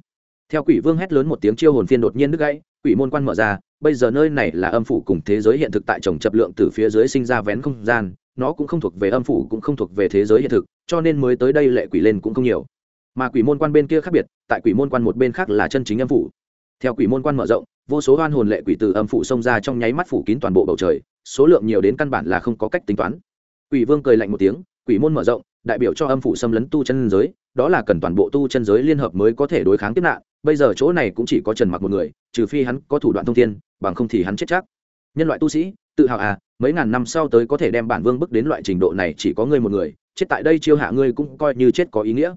Theo quỷ vương hét lớn một tiếng chiêu hồn phiên đột nhiên đứt gãy, quỷ môn quan mở ra, bây giờ nơi này là âm phủ cùng thế giới hiện thực tại trồng chập lượng từ phía dưới sinh ra vén không gian, nó cũng không thuộc về âm phủ cũng không thuộc về thế giới hiện thực, cho nên mới tới đây lệ quỷ lên cũng không nhiều. Mà quỷ môn quan bên kia khác biệt, tại quỷ môn quan một bên khác là chân chính âm phủ. Theo quỷ môn quan mở rộng, vô số hoan hồn lệ quỷ từ âm phủ xông ra trong nháy mắt phủ kín toàn bộ bầu trời, số lượng nhiều đến căn bản là không có cách tính toán. Quỷ vương cười lạnh một tiếng, quỷ môn mở rộng đại biểu cho âm phủ xâm lấn tu chân giới, đó là cần toàn bộ tu chân giới liên hợp mới có thể đối kháng tiếp nạn, bây giờ chỗ này cũng chỉ có trần mặc một người, trừ phi hắn có thủ đoạn thông thiên, bằng không thì hắn chết chắc. Nhân loại tu sĩ, tự hào à mấy ngàn năm sau tới có thể đem bản vương bước đến loại trình độ này chỉ có ngươi một người, chết tại đây chiêu hạ ngươi cũng coi như chết có ý nghĩa.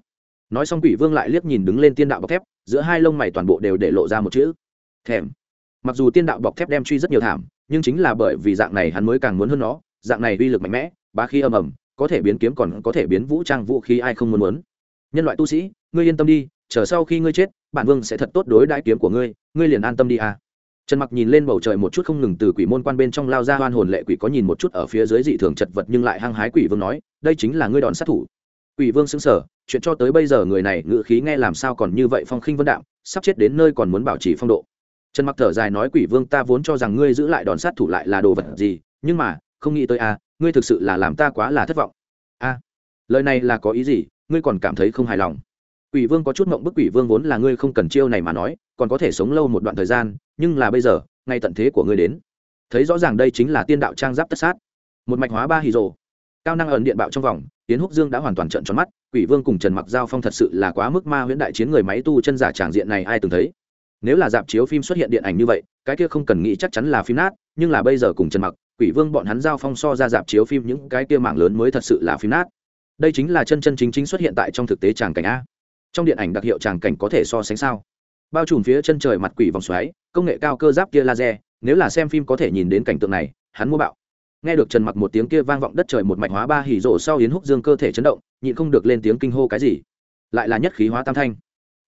Nói xong quỷ vương lại liếc nhìn đứng lên tiên đạo bọc thép, giữa hai lông mày toàn bộ đều để lộ ra một chữ. Thèm. Mặc dù tiên đạo bọc thép đem truy rất nhiều thảm, nhưng chính là bởi vì dạng này hắn mới càng muốn hơn nó, dạng này uy lực mạnh mẽ, bá khí âm ầm có thể biến kiếm còn có thể biến vũ trang vũ khí ai không muốn muốn. Nhân loại tu sĩ ngươi yên tâm đi chờ sau khi ngươi chết bản vương sẽ thật tốt đối đãi kiếm của ngươi ngươi liền an tâm đi à. Trần mặc nhìn lên bầu trời một chút không ngừng từ quỷ môn quan bên trong lao ra hoan hồn lệ quỷ có nhìn một chút ở phía dưới dị thường chật vật nhưng lại hăng hái quỷ vương nói đây chính là ngươi đòn sát thủ. Quỷ vương xứng sở chuyện cho tới bây giờ người này ngự khí nghe làm sao còn như vậy phong khinh vân đạm sắp chết đến nơi còn muốn bảo trì phong độ. Trần mặc thở dài nói quỷ vương ta vốn cho rằng ngươi giữ lại đòn sát thủ lại là đồ vật gì nhưng mà không nghĩ tới a à, ngươi thực sự là làm ta quá là thất vọng. A à, lời này là có ý gì? Ngươi còn cảm thấy không hài lòng. Quỷ vương có chút mộng bức quỷ vương vốn là ngươi không cần chiêu này mà nói còn có thể sống lâu một đoạn thời gian nhưng là bây giờ ngay tận thế của ngươi đến. Thấy rõ ràng đây chính là tiên đạo trang giáp tất sát. Một mạch hóa ba hì rồ. Cao năng ẩn điện bạo trong vòng tiến húc dương đã hoàn toàn trợn tròn mắt quỷ vương cùng trần mặc giao phong thật sự là quá mức ma huyễn đại chiến người máy tu chân giả tràng diện này ai từng thấy? Nếu là dạp chiếu phim xuất hiện điện ảnh như vậy, cái kia không cần nghĩ chắc chắn là phim nát, nhưng là bây giờ cùng trần mặc, quỷ vương bọn hắn giao phong so ra dạp chiếu phim những cái kia mạng lớn mới thật sự là phim nát. Đây chính là chân chân chính chính xuất hiện tại trong thực tế tràng cảnh a. Trong điện ảnh đặc hiệu tràng cảnh có thể so sánh sao? Bao trùm phía chân trời mặt quỷ vòng xoáy, công nghệ cao cơ giáp kia laser, nếu là xem phim có thể nhìn đến cảnh tượng này, hắn mua bạo. Nghe được trần mặc một tiếng kia vang vọng đất trời một mạch hóa ba hỉ rộ sau yến húc dương cơ thể chấn động, nhịn không được lên tiếng kinh hô cái gì. Lại là nhất khí hóa tam thanh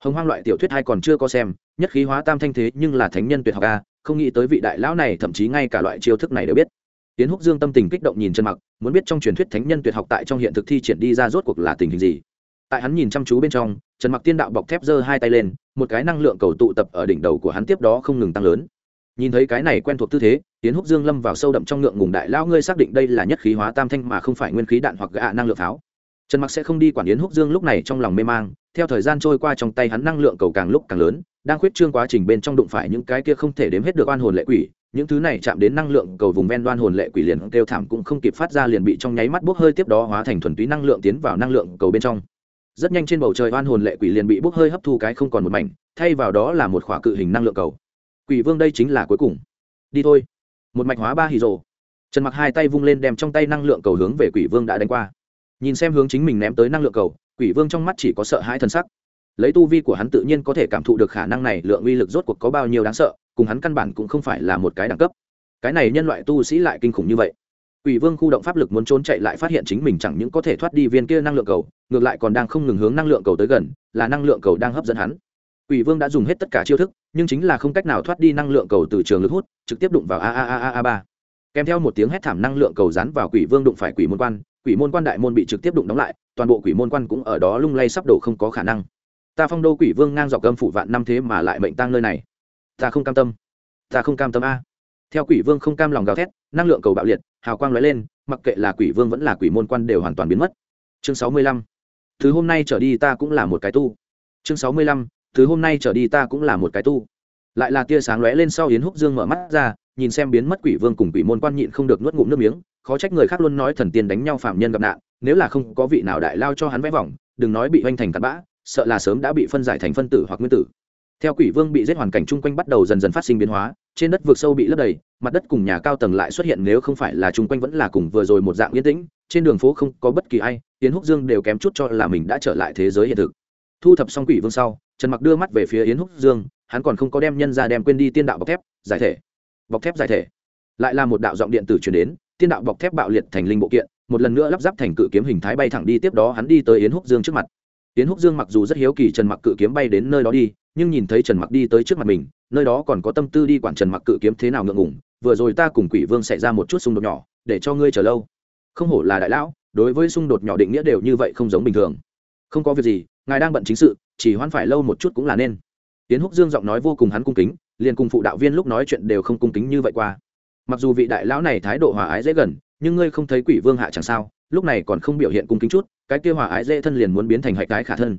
hồng hoang loại tiểu thuyết hai còn chưa có xem, nhất khí hóa tam thanh thế nhưng là thánh nhân tuyệt học a, không nghĩ tới vị đại lão này thậm chí ngay cả loại chiêu thức này đều biết. Tiến húc dương tâm tình kích động nhìn trần mặc, muốn biết trong truyền thuyết thánh nhân tuyệt học tại trong hiện thực thi triển đi ra rốt cuộc là tình hình gì. Tại hắn nhìn chăm chú bên trong, trần mặc tiên đạo bọc thép giơ hai tay lên, một cái năng lượng cầu tụ tập ở đỉnh đầu của hắn tiếp đó không ngừng tăng lớn. Nhìn thấy cái này quen thuộc tư thế tiến húc dương lâm vào sâu đậm trong ngượng ngùng đại lão, ngươi xác định đây là nhất khí hóa tam thanh mà không phải nguyên khí đạn hoặc gạ năng lượng pháo trần mặc sẽ không đi quản yến húc dương lúc này trong lòng mê mang, theo thời gian trôi qua trong tay hắn năng lượng cầu càng lúc càng lớn, đang khuyết trương quá trình bên trong đụng phải những cái kia không thể đếm hết được oan hồn lệ quỷ, những thứ này chạm đến năng lượng cầu vùng ven đoan hồn lệ quỷ liền kêu thảm cũng không kịp phát ra liền bị trong nháy mắt bốc hơi tiếp đó hóa thành thuần túy năng lượng tiến vào năng lượng cầu bên trong. Rất nhanh trên bầu trời oan hồn lệ quỷ liền bị bốc hơi hấp thu cái không còn một mảnh, thay vào đó là một khỏa cự hình năng lượng cầu. Quỷ vương đây chính là cuối cùng. Đi thôi. Một mạch hóa ba hì rồ. Trần mặc hai tay vung lên đem trong tay năng lượng cầu hướng về quỷ vương đã đánh qua nhìn xem hướng chính mình ném tới năng lượng cầu quỷ vương trong mắt chỉ có sợ hãi thân sắc lấy tu vi của hắn tự nhiên có thể cảm thụ được khả năng này lượng uy lực rốt cuộc có bao nhiêu đáng sợ cùng hắn căn bản cũng không phải là một cái đẳng cấp cái này nhân loại tu sĩ lại kinh khủng như vậy Quỷ Vương khu động pháp lực muốn trốn chạy lại phát hiện chính mình chẳng những có thể thoát đi viên kia năng lượng cầu, ngược lại còn đang không ngừng hướng năng lượng cầu tới gần, là năng lượng cầu đang hấp dẫn hắn. Quỷ Vương đã dùng hết tất cả chiêu thức, nhưng chính là không cách nào thoát đi năng lượng cầu từ trường lực hút, trực tiếp đụng vào a a a a a ba. Kèm theo một tiếng hét thảm năng lượng cầu dán vào Quỷ Vương đụng phải Quỷ môn quan, Quỷ môn quan đại môn bị trực tiếp đụng đóng lại, toàn bộ Quỷ môn quan cũng ở đó lung lay sắp đổ không có khả năng. Ta Phong Đô Quỷ Vương ngang dọc âm phủ vạn năm thế mà lại mệnh tang nơi này. Ta không cam tâm. Ta không cam tâm a. Theo Quỷ Vương không cam lòng gào thét, năng lượng cầu bạo liệt, hào quang lóe lên, mặc kệ là quỷ vương vẫn là quỷ môn quan đều hoàn toàn biến mất chương sáu mươi lăm thứ hôm nay trở đi ta cũng là một cái tu chương sáu mươi lăm thứ hôm nay trở đi ta cũng là một cái tu lại là tia sáng lóe lên sau yến húc dương mở mắt ra nhìn xem biến mất quỷ vương cùng quỷ môn quan nhịn không được nuốt ngụm nước miếng, khó trách người khác luôn nói thần tiên đánh nhau phạm nhân gặp nạn, nếu là không có vị nào đại lao cho hắn vẽ vòng đừng nói bị oanh thành tạt bã, sợ là sớm đã bị phân giải thành phân tử hoặc nguyên tử. Theo quỷ vương bị giết hoàn cảnh chung quanh bắt đầu dần dần phát sinh biến hóa, trên đất vượt sâu bị lấp đầy, mặt đất cùng nhà cao tầng lại xuất hiện nếu không phải là chung quanh vẫn là cùng vừa rồi một dạng yên tĩnh, trên đường phố không có bất kỳ ai tiến húc dương đều kém chút cho là mình đã trở lại thế giới hiện thực. Thu thập xong quỷ vương sau, trần mặc đưa mắt về phía yến húc dương, hắn còn không có đem nhân ra đem quên đi tiên đạo bọc thép, giải thể bọc thép giải thể. Lại là một đạo giọng điện tử chuyển đến, tiên đạo bọc thép bạo liệt thành linh bộ kiện, một lần nữa lắp ráp thành cự kiếm hình thái bay thẳng đi, tiếp đó hắn đi tới yến húc dương trước mặt. Yến húc dương mặc dù rất hiếu kỳ trần mặc cự kiếm bay đến nơi đó đi, nhưng nhìn thấy trần mặc đi tới trước mặt mình, nơi đó còn có tâm tư đi quản trần mặc cự kiếm thế nào ngượng ngủng vừa rồi ta cùng quỷ vương xảy ra một chút xung đột nhỏ, để cho ngươi chờ lâu. Không hổ là đại lão, đối với xung đột nhỏ định nghĩa đều như vậy không giống bình thường. Không có việc gì, ngài đang bận chính sự, chỉ hoãn phải lâu một chút cũng là nên tiến húc dương giọng nói vô cùng hắn cung kính, liền cùng phụ đạo viên lúc nói chuyện đều không cung kính như vậy qua. Mặc dù vị đại lão này thái độ hòa ái dễ gần, nhưng ngươi không thấy quỷ vương hạ chẳng sao, lúc này còn không biểu hiện cung kính chút, cái kia hòa ái dễ thân liền muốn biến thành hạch cái khả thân.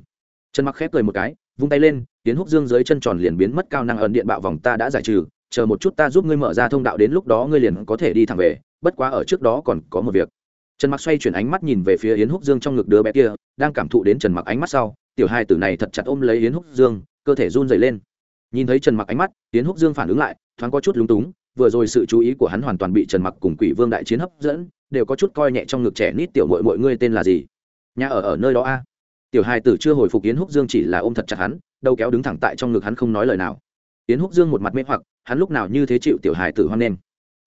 Trần mặc khép cười một cái, vung tay lên tiến húc dương dưới chân tròn liền biến mất cao năng ẩn điện bạo vòng ta đã giải trừ, chờ một chút ta giúp ngươi mở ra thông đạo đến lúc đó ngươi liền có thể đi thẳng về, bất quá ở trước đó còn có một việc. Trần mặc xoay chuyển ánh mắt nhìn về phía yến húc dương trong ngực đứa bé kia, đang cảm thụ đến trần mặc ánh mắt sau tiểu hai tử này thật chặt ôm lấy yến húc dương, cơ thể run dày lên. Nhìn thấy trần mặc ánh mắt, yến húc dương phản ứng lại, thoáng có chút lúng túng, vừa rồi sự chú ý của hắn hoàn toàn bị trần mặc cùng quỷ vương đại chiến hấp dẫn, đều có chút coi nhẹ trong ngực trẻ nít tiểu mội mọi ngươi tên là gì? Nhà ở ở nơi đó a? Tiểu hai tử chưa hồi phục yến húc dương chỉ là ôm thật chặt hắn, đầu kéo đứng thẳng tại trong ngực hắn không nói lời nào. Yến húc dương một mặt mê hoặc, hắn lúc nào như thế chịu tiểu hài tử hoan nghênh?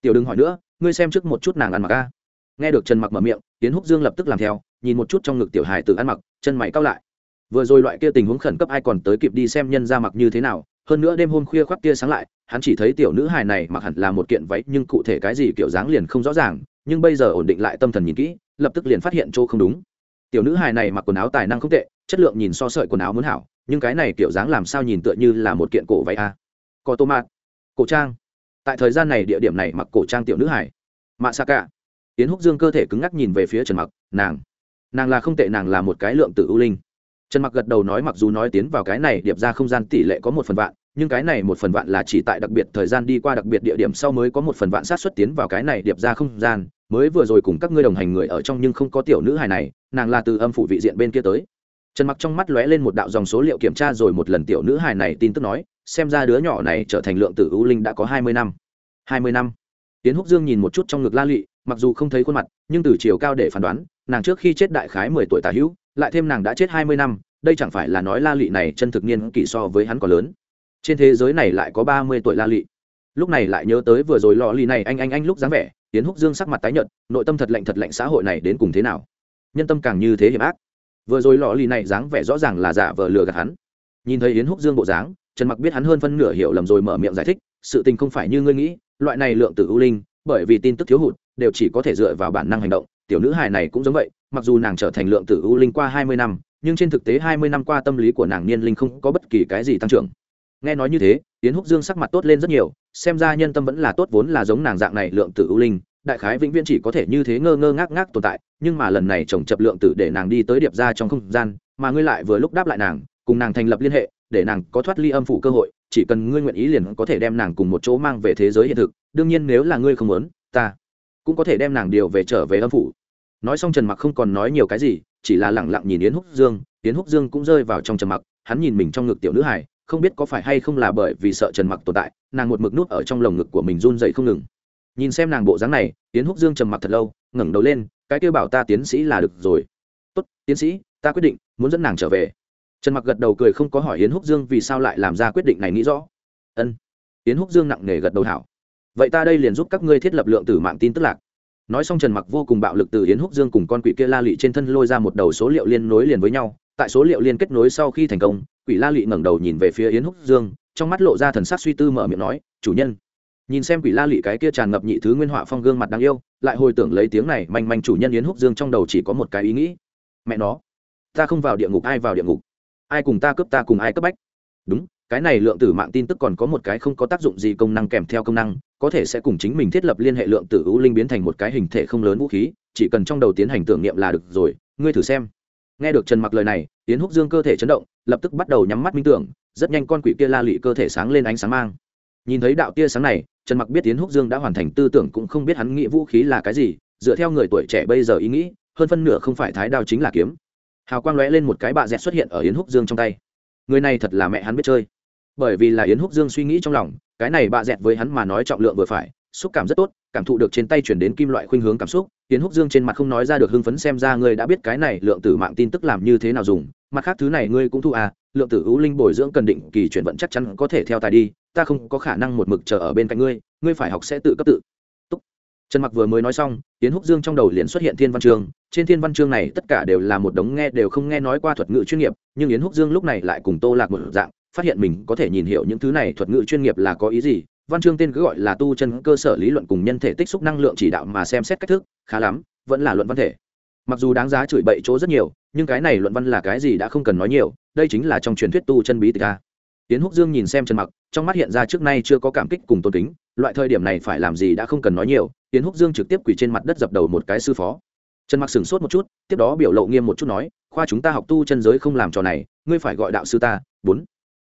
Tiểu đừng hỏi nữa, ngươi xem trước một chút nàng ăn mặc a. Nghe được trần mặc mở miệng, Yến húc dương lập tức làm theo, nhìn một chút trong ngực tiểu hài Tử ăn mặc, chân mày cao lại vừa rồi loại kia tình huống khẩn cấp ai còn tới kịp đi xem nhân ra mặc như thế nào, hơn nữa đêm hôm khuya khoác kia sáng lại, hắn chỉ thấy tiểu nữ hài này mặc hẳn là một kiện váy nhưng cụ thể cái gì kiểu dáng liền không rõ ràng, nhưng bây giờ ổn định lại tâm thần nhìn kỹ, lập tức liền phát hiện chỗ không đúng. Tiểu nữ hài này mặc quần áo tài năng không tệ, chất lượng nhìn so sợi quần áo muốn hảo, nhưng cái này kiểu dáng làm sao nhìn tựa như là một kiện cổ váy a? À. có tô mạt, cổ trang. Tại thời gian này địa điểm này mặc cổ trang tiểu nữ hải mạ sa cả tiến húc dương cơ thể cứng ngắc nhìn về phía trần mặc, nàng. Nàng là không tệ, nàng là một cái lượng tử ưu linh trần mặc gật đầu nói mặc dù nói tiến vào cái này điệp ra không gian tỷ lệ có một phần vạn, nhưng cái này một phần vạn là chỉ tại đặc biệt thời gian đi qua đặc biệt địa điểm sau mới có một phần vạn sát xuất tiến vào cái này điệp ra không gian, mới vừa rồi cùng các ngươi đồng hành người ở trong nhưng không có tiểu nữ hài này, nàng là từ âm phủ vị diện bên kia tới. Trần mặc trong mắt lóe lên một đạo dòng số liệu kiểm tra rồi một lần tiểu nữ hài này tin tức nói, xem ra đứa nhỏ này trở thành lượng tử ưu linh đã có hai mươi năm. Hai mươi năm. Tiến húc dương nhìn một chút trong ngực la lụy mặc dù không thấy khuôn mặt, nhưng từ chiều cao để phán đoán, nàng trước khi chết đại khái mười tuổi tả hữu, lại thêm nàng đã chết hai mươi năm, đây chẳng phải là nói la lị này chân thực niên kỷ so với hắn còn lớn. Trên thế giới này lại có ba mươi tuổi la lị. lúc này lại nhớ tới vừa rồi lò lì này anh anh anh lúc dáng vẻ tiến húc dương sắc mặt tái nhợt, nội tâm thật lạnh thật lạnh xã hội này đến cùng thế nào? Nhân tâm càng như thế hiểm ác. Vừa rồi lò lì này dáng vẻ rõ ràng là giả vờ lừa gạt hắn. Nhìn thấy yến húc dương bộ dáng, trần mặc biết hắn hơn phân nửa hiểu lầm rồi mở miệng giải thích, sự tình không phải như ngươi nghĩ, loại này lượng tử ưu linh bởi vì tin tức thiếu hụt, đều chỉ có thể dựa vào bản năng hành động. Tiểu nữ hài này cũng giống vậy, mặc dù nàng trở thành lượng tử ưu linh qua hai mươi năm, nhưng trên thực tế hai mươi năm qua tâm lý của nàng niên linh không có bất kỳ cái gì tăng trưởng. Nghe nói như thế tiến húc dương sắc mặt tốt lên rất nhiều, xem ra nhân tâm vẫn là tốt vốn là giống nàng dạng này lượng tử ưu linh. Đại khái vĩnh viễn chỉ có thể như thế ngơ ngơ ngác ngác tồn tại, nhưng mà lần này chồng chập lượng tử để nàng đi tới điệp ra trong không gian, mà ngươi lại vừa lúc đáp lại nàng, cùng nàng thành lập liên hệ để nàng có thoát ly âm phủ cơ hội, chỉ cần ngươi nguyện ý liền có thể đem nàng cùng một chỗ mang về thế giới hiện thực, đương nhiên nếu là ngươi không muốn, ta cũng có thể đem nàng điều về trở về âm phủ. Nói xong trần mặc không còn nói nhiều cái gì, chỉ là lẳng lặng nhìn yến húc dương, yến húc dương cũng rơi vào trong trần mặc, hắn nhìn mình trong ngực tiểu nữ hải không biết có phải hay không là bởi vì sợ trần mặc tồn tại, nàng một mực nút ở trong lồng ngực của mình run dậy không ngừng. Nhìn xem nàng bộ dáng này, yến húc dương trầm mặc thật lâu, ngẩng đầu lên, cái kêu bảo ta tiến sĩ là được rồi. Tốt, tiến sĩ, ta quyết định, muốn dẫn nàng trở về trần mặc gật đầu cười không có hỏi yến húc dương vì sao lại làm ra quyết định này nghĩ rõ. Ân, yến húc dương nặng nề gật đầu hảo. Vậy ta đây liền giúp các ngươi thiết lập lượng tử mạng tin tức lạc. Nói xong trần mặc vô cùng bạo lực từ yến húc dương cùng con quỷ kia la lị trên thân lôi ra một đầu số liệu liên nối liền với nhau. Tại số liệu liên kết nối sau khi thành công, quỷ la lị ngẩng đầu nhìn về phía yến húc dương, trong mắt lộ ra thần sắc suy tư mở miệng nói, chủ nhân. Nhìn xem quỷ la lị cái kia tràn ngập nhị thứ nguyên họa phong gương mặt đáng yêu, lại hồi tưởng lấy tiếng này, manh manh chủ nhân yến húc dương trong đầu chỉ có một cái ý nghĩ. Mẹ nó, ta không vào địa ngục, ai vào địa ngục? Ai cùng ta cướp ta cùng ai cấp bách. Đúng, cái này lượng tử mạng tin tức còn có một cái không có tác dụng gì công năng kèm theo công năng, có thể sẽ cùng chính mình thiết lập liên hệ lượng tử u linh biến thành một cái hình thể không lớn vũ khí, chỉ cần trong đầu tiến hành tưởng niệm là được rồi, ngươi thử xem. Nghe được trần mặc lời này tiến húc dương cơ thể chấn động, lập tức bắt đầu nhắm mắt minh tưởng, rất nhanh con quỷ kia la lị cơ thể sáng lên ánh sáng mang. Nhìn thấy đạo tia sáng này, trần mặc biết tiến húc dương đã hoàn thành tư tưởng cũng không biết hắn nghĩ vũ khí là cái gì, dựa theo người tuổi trẻ bây giờ ý nghĩ, hơn phân nửa không phải thái đao chính là kiếm hào quang lóe lên một cái bạ dẹt xuất hiện ở yến húc dương trong tay người này thật là mẹ hắn biết chơi bởi vì là yến húc dương suy nghĩ trong lòng, cái này bạ dẹt với hắn mà nói trọng lượng vừa phải, xúc cảm rất tốt, cảm thụ được trên tay chuyển đến kim loại khuynh hướng cảm xúc, yến húc dương trên mặt không nói ra được hưng phấn xem ra ngươi đã biết cái này lượng tử mạng tin tức làm như thế nào dùng, mặt khác thứ này ngươi cũng thu à lượng tử ưu linh bồi dưỡng cần định kỳ chuyển vận chắc chắn có thể theo tài đi, ta không có khả năng một mực chờ ở bên cạnh ngươi ngươi phải học sẽ tự cấp tự Túc. trần mặc vừa mới nói xong tiến húc dương trong đầu liền xuất hiện thiên văn trường trên thiên văn chương này tất cả đều là một đống nghe đều không nghe nói qua thuật ngữ chuyên nghiệp, nhưng yến húc dương lúc này lại cùng tô lạc một dạng, phát hiện mình có thể nhìn hiểu những thứ này thuật ngữ chuyên nghiệp là có ý gì. Văn chương tên cứ gọi là tu chân cơ sở lý luận cùng nhân thể tích xúc năng lượng chỉ đạo mà xem xét cách thức, khá lắm, vẫn là luận văn thể. Mặc dù đáng giá chửi bậy chỗ rất nhiều, nhưng cái này luận văn là cái gì đã không cần nói nhiều, đây chính là trong truyền thuyết tu chân bí tịch a. Tiến húc dương nhìn xem trần mặc, trong mắt hiện ra trước nay chưa có cảm kích cùng tôn kính, loại thời điểm này phải làm gì đã không cần nói nhiều tiến húc dương trực tiếp quỳ trên mặt đất dập đầu một cái sư phó trần mặc sửng sốt một chút, tiếp đó biểu lộ nghiêm một chút nói, khoa chúng ta học tu chân giới không làm trò này, ngươi phải gọi đạo sư ta, bốn.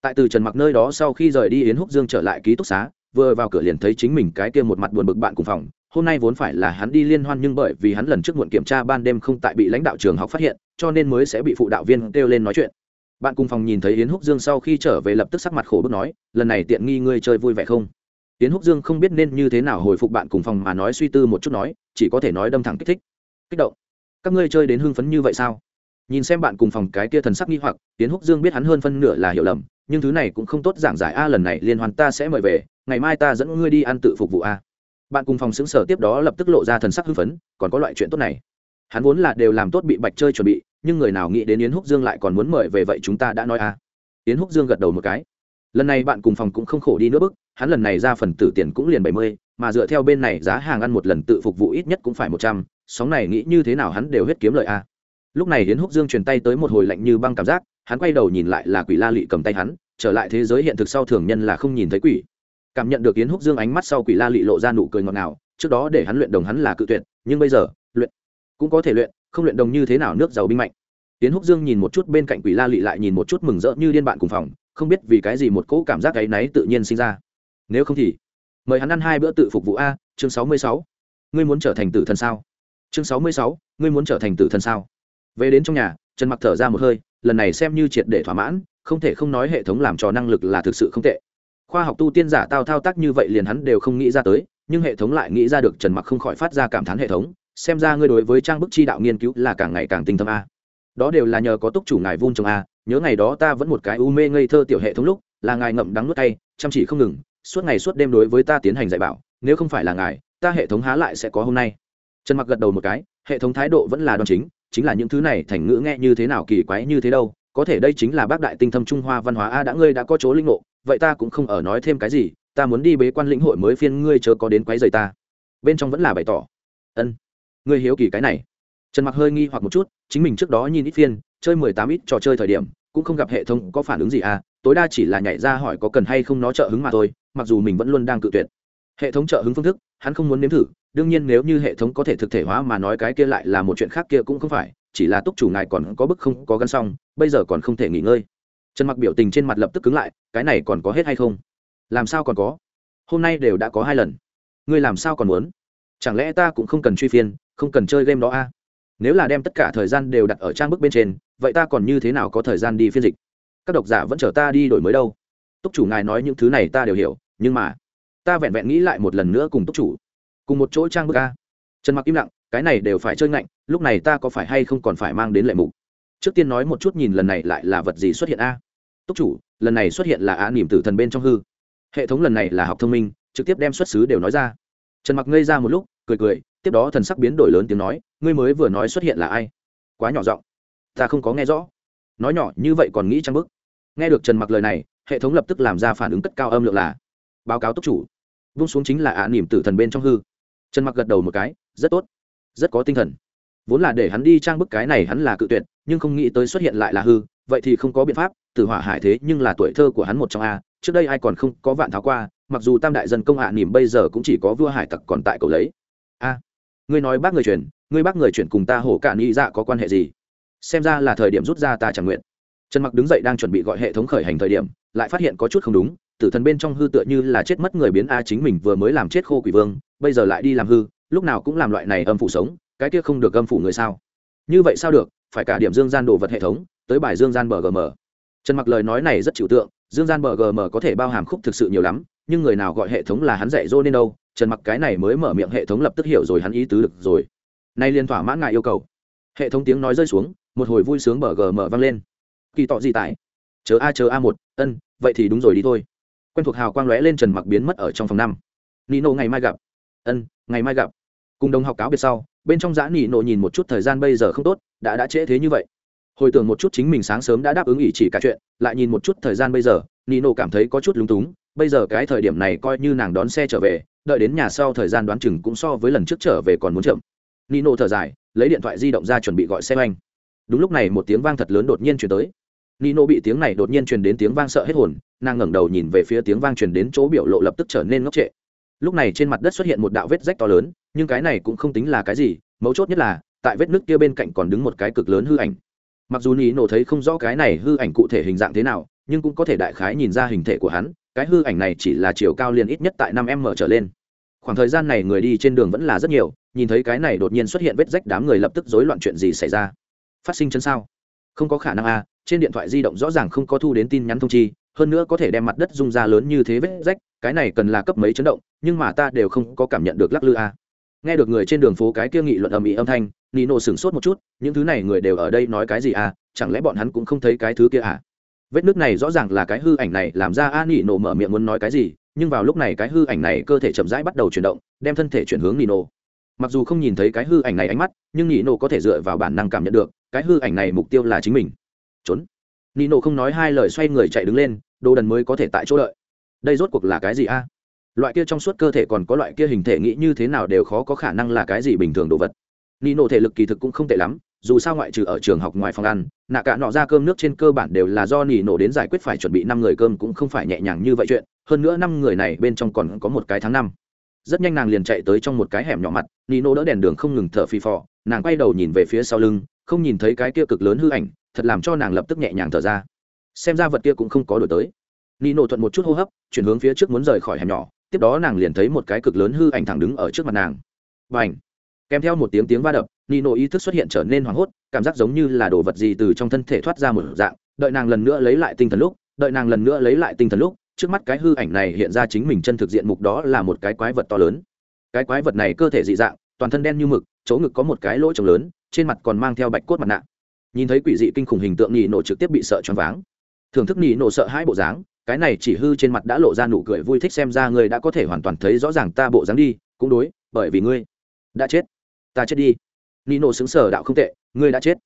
Tại từ trần mặc nơi đó sau khi rời đi yến húc dương trở lại ký túc xá, vừa vào cửa liền thấy chính mình cái kia một mặt buồn bực bạn cùng phòng. Hôm nay vốn phải là hắn đi liên hoan nhưng bởi vì hắn lần trước muộn kiểm tra ban đêm không tại bị lãnh đạo trường học phát hiện, cho nên mới sẽ bị phụ đạo viên kêu lên nói chuyện. Bạn cùng phòng nhìn thấy yến húc dương sau khi trở về lập tức sắc mặt khổ bức nói, lần này tiện nghi ngươi chơi vui vẻ không? Yến húc dương không biết nên như thế nào hồi phục bạn cùng phòng mà nói suy tư một chút nói, chỉ có thể nói đâm thẳng kích thích kích động. Các ngươi chơi đến hưng phấn như vậy sao? Nhìn xem bạn cùng phòng cái kia thần sắc nghi hoặc, tiến húc dương biết hắn hơn phân nửa là hiểu lầm, nhưng thứ này cũng không tốt giảng giải. A, lần này liên hoàn ta sẽ mời về, ngày mai ta dẫn ngươi đi ăn tự phục vụ a. Bạn cùng phòng xứng sở tiếp đó lập tức lộ ra thần sắc hưng phấn, còn có loại chuyện tốt này. Hắn vốn là đều làm tốt bị bạch chơi chuẩn bị, nhưng người nào nghĩ đến yến húc dương lại còn muốn mời về vậy chúng ta đã nói a. yến húc dương gật đầu một cái. Lần này bạn cùng phòng cũng không khổ đi nữa bức, hắn lần này ra phần tử tiền cũng liền bảy mươi, mà dựa theo bên này giá hàng ăn một lần tự phục vụ ít nhất cũng phải một trăm sóng này nghĩ như thế nào hắn đều hết kiếm lợi a. Lúc này hiến húc dương truyền tay tới một hồi lạnh như băng cảm giác, hắn quay đầu nhìn lại là quỷ la lị cầm tay hắn, trở lại thế giới hiện thực sau thường nhân là không nhìn thấy quỷ. Cảm nhận được hiến húc dương ánh mắt sau quỷ la lị lộ ra nụ cười ngọt ngào, trước đó để hắn luyện đồng hắn là cự tuyệt, nhưng bây giờ, luyện cũng có thể luyện, không luyện đồng như thế nào nước giàu binh mạnh. Tiến húc dương nhìn một chút bên cạnh quỷ la lị lại nhìn một chút mừng rỡ như điên bạn cùng phòng, không biết vì cái gì một cỗ cảm giác gáy náy tự nhiên sinh ra. Nếu không thì, mời hắn ăn hai bữa tự phục vụ a, chương sáu mươi sáu. Ngươi muốn trở thành tử thần sao? Chương sáu mươi sáu, ngươi muốn trở thành tử thần sao? Về đến trong nhà, trần mặc thở ra một hơi, lần này xem như triệt để thỏa mãn, không thể không nói hệ thống làm trò năng lực là thực sự không tệ. Khoa học tu tiên giả tao thao tác như vậy liền hắn đều không nghĩ ra tới, nhưng hệ thống lại nghĩ ra được trần mặc không khỏi phát ra cảm thán hệ thống, xem ra ngươi đối với trang bức chi đạo nghiên cứu là càng ngày càng tinh tâm a. Đó đều là nhờ có túc chủ ngài vun trồng a, nhớ ngày đó ta vẫn một cái u mê ngây thơ tiểu hệ thống lúc, là ngài ngậm đắng nuốt tay, chăm chỉ không ngừng, suốt ngày suốt đêm đối với ta tiến hành dạy bảo, nếu không phải là ngài, ta hệ thống há lại sẽ có hôm nay trần mặc gật đầu một cái, hệ thống thái độ vẫn là đòn chính chính là những thứ này thành ngữ nghe như thế nào kỳ quái như thế đâu, có thể đây chính là bác đại tinh thâm trung hoa văn hóa, a đã ngươi đã có chỗ linh ngộ, vậy ta cũng không ở nói thêm cái gì, ta muốn đi bế quan lĩnh hội mới phiên ngươi chớ có đến quấy rầy ta. Bên trong vẫn là bày tỏ. Ân, ngươi hiếu kỳ cái này. Trần mặc hơi nghi hoặc một chút, chính mình trước đó nhìn ít phiên, chơi mười tám ít trò chơi thời điểm, cũng không gặp hệ thống có phản ứng gì à tối đa chỉ là nhảy ra hỏi có cần hay không nó trợ hứng mà thôi, mặc dù mình vẫn luôn đang cự tuyệt. Hệ thống trợ hứng phương thức, hắn không muốn nếm thử đương nhiên nếu như hệ thống có thể thực thể hóa mà nói cái kia lại là một chuyện khác kia cũng không phải, chỉ là túc chủ ngài còn có bức không có gắn xong, bây giờ còn không thể nghỉ ngơi. Trần mặc biểu tình trên mặt lập tức cứng lại, cái này còn có hết hay không? Làm sao còn có? Hôm nay đều đã có hai lần. Ngươi làm sao còn muốn? Chẳng lẽ ta cũng không cần truy phiên, không cần chơi game đó a? À? nếu là đem tất cả thời gian đều đặt ở trang bức bên trên, vậy ta còn như thế nào có thời gian đi phiên dịch? Các độc giả vẫn chờ ta đi đổi mới đâu. Túc chủ ngài nói những thứ này ta đều hiểu, nhưng mà, ta vẹn vẹn nghĩ lại một lần nữa cùng túc chủ cùng một chỗ trang bức a. Trần mặc im lặng, cái này đều phải chơi ngạnh, lúc này ta có phải hay không còn phải mang đến lệ mục? Trước tiên nói một chút nhìn lần này lại là vật gì xuất hiện a. Túc chủ, lần này xuất hiện là á niềm tử thần bên trong hư. Hệ thống lần này là học thông minh, trực tiếp đem xuất xứ đều nói ra. Trần mặc ngây ra một lúc, cười cười, tiếp đó thần sắc biến đổi lớn tiếng nói, ngươi mới vừa nói xuất hiện là ai? Quá nhỏ giọng. Ta không có nghe rõ. Nói nhỏ như vậy còn nghĩ trang bức. Nghe được trần mặc lời này, hệ thống lập tức làm ra phản ứng cất cao âm lượng là, báo cáo túc chủ, vung xuống chính là ạ niềm tử thần bên trong hư trần mặc gật đầu một cái, rất tốt, rất có tinh thần. Vốn là để hắn đi trang bức cái này hắn là cự tuyệt, nhưng không nghĩ tới xuất hiện lại là hư, vậy thì không có biện pháp, tử hỏa hải thế nhưng là tuổi thơ của hắn một trong a, trước đây ai còn không có vạn tháo qua, mặc dù tam đại dân công hạ nỉm bây giờ cũng chỉ có vua hải tặc còn tại cầu lấy. A, ngươi nói bác người chuyển, ngươi bác người chuyển cùng ta hổ cạn nghĩ dạ có quan hệ gì? Xem ra là thời điểm rút ra ta chẳng nguyện. Trần mặc đứng dậy đang chuẩn bị gọi hệ thống khởi hành thời điểm, lại phát hiện có chút không đúng tử thần bên trong hư tựa như là chết mất người biến a chính mình vừa mới làm chết khô quỷ vương, bây giờ lại đi làm hư, lúc nào cũng làm loại này âm phủ sống, cái kia không được âm phủ người sao? Như vậy sao được, phải cả điểm dương gian đồ vật hệ thống, tới bài dương gian bgm trần mặc lời nói này rất chịu tượng, dương gian bgm có thể bao hàm khúc thực sự nhiều lắm, nhưng người nào gọi hệ thống là hắn dạy dỗ nên đâu, trần mặc cái này mới mở miệng hệ thống lập tức hiểu rồi hắn ý tứ được rồi. Nay liên thỏa mãn ngại yêu cầu. Hệ thống tiếng nói rơi xuống, một hồi vui sướng bgm vang lên. Kỳ tọ gì tại? Chờ a chờ a một, ân, vậy thì đúng rồi đi thôi quen thuộc hào quang lóe lên trần mặc biến mất ở trong phòng năm. Nino ngày mai gặp. Ân, ngày mai gặp. Cùng đồng học cáo biệt sau, bên trong giã nino nhìn một chút thời gian bây giờ không tốt, đã đã trễ thế như vậy. Hồi tưởng một chút chính mình sáng sớm đã đáp ứng ý chỉ cả chuyện, lại nhìn một chút thời gian bây giờ nino cảm thấy có chút lúng túng, bây giờ cái thời điểm này coi như nàng đón xe trở về, đợi đến nhà sau thời gian đoán chừng cũng so với lần trước trở về còn muốn chậm. Nino thở dài, lấy điện thoại di động ra chuẩn bị gọi xe oanh. Đúng lúc này một tiếng vang thật lớn đột nhiên chuyển tới nino bị tiếng này đột nhiên truyền đến tiếng vang sợ hết hồn, nàng ngẩng đầu nhìn về phía tiếng vang truyền đến chỗ biểu lộ lập tức trở nên ngốc trệ. Lúc này trên mặt đất xuất hiện một đạo vết rách to lớn, nhưng cái này cũng không tính là cái gì, mấu chốt nhất là, tại vết nước kia bên cạnh còn đứng một cái cực lớn hư ảnh. Mặc dù nino thấy không rõ cái này hư ảnh cụ thể hình dạng thế nào, nhưng cũng có thể đại khái nhìn ra hình thể của hắn, cái hư ảnh này chỉ là chiều cao liền ít nhất tại năm m trở lên. Khoảng thời gian này người đi trên đường vẫn là rất nhiều, nhìn thấy cái này đột nhiên xuất hiện vết rách đám người lập tức rối loạn chuyện gì xảy ra. Phát sinh chân sao? Không có khả năng a trên điện thoại di động rõ ràng không có thu đến tin nhắn thông chi, hơn nữa có thể đem mặt đất rung ra lớn như thế vết rách, cái này cần là cấp mấy chấn động, nhưng mà ta đều không có cảm nhận được lắc lư a. Nghe được người trên đường phố cái kia nghị luận ầm ĩ âm thanh, nino sửng sốt một chút, những thứ này người đều ở đây nói cái gì à chẳng lẽ bọn hắn cũng không thấy cái thứ kia à? Vết nước này rõ ràng là cái hư ảnh này làm ra a nino mở miệng muốn nói cái gì, nhưng vào lúc này cái hư ảnh này cơ thể chậm rãi bắt đầu chuyển động, đem thân thể chuyển hướng nino. Mặc dù không nhìn thấy cái hư ảnh này ánh mắt, nhưng nino có thể dựa vào bản năng cảm nhận được, cái hư ảnh này mục tiêu là chính mình trốn. Nino không nói hai lời xoay người chạy đứng lên, đồ đần mới có thể tại chỗ đợi. Đây rốt cuộc là cái gì a? Loại kia trong suốt cơ thể còn có loại kia hình thể nghĩ như thế nào đều khó có khả năng là cái gì bình thường đồ vật. Nino thể lực kỳ thực cũng không tệ lắm, dù sao ngoại trừ ở trường học ngoài phòng ăn, nạ cả nọ ra cơm nước trên cơ bản đều là do nỉ nổ đến giải quyết phải chuẩn bị năm người cơm cũng không phải nhẹ nhàng như vậy chuyện, hơn nữa năm người này bên trong còn có một cái tháng năm. Rất nhanh nàng liền chạy tới trong một cái hẻm nhỏ mặt nỉ nổ đỡ đèn đường không ngừng thở phì phò, nàng quay đầu nhìn về phía sau lưng, không nhìn thấy cái kia cực lớn hư ảnh thật làm cho nàng lập tức nhẹ nhàng thở ra. Xem ra vật kia cũng không có đổi tới. Ni nổ thuận một chút hô hấp, chuyển hướng phía trước muốn rời khỏi hẻm nhỏ, tiếp đó nàng liền thấy một cái cực lớn hư ảnh thẳng đứng ở trước mặt nàng. Và ảnh kèm theo một tiếng tiếng va đập, nino ý thức xuất hiện trở nên hoảng hốt, cảm giác giống như là đồ vật gì từ trong thân thể thoát ra một dạng. Đợi nàng lần nữa lấy lại tinh thần lúc, đợi nàng lần nữa lấy lại tinh thần lúc, trước mắt cái hư ảnh này hiện ra chính mình chân thực diện mục đó là một cái quái vật to lớn. Cái quái vật này cơ thể dị dạng, toàn thân đen như mực, chỗ ngực có một cái lỗ trồng lớn, trên mặt còn mang theo bạch cốt mặt nạ nhìn thấy quỷ dị kinh khủng hình tượng nhị nổ trực tiếp bị sợ choáng váng. Thưởng thức nhị nổ sợ hai bộ dáng, cái này chỉ hư trên mặt đã lộ ra nụ cười vui thích xem ra ngươi đã có thể hoàn toàn thấy rõ ràng ta bộ dáng đi, cũng đối, bởi vì ngươi đã chết. Ta chết đi. Nino xứng sở đạo không tệ, ngươi đã chết.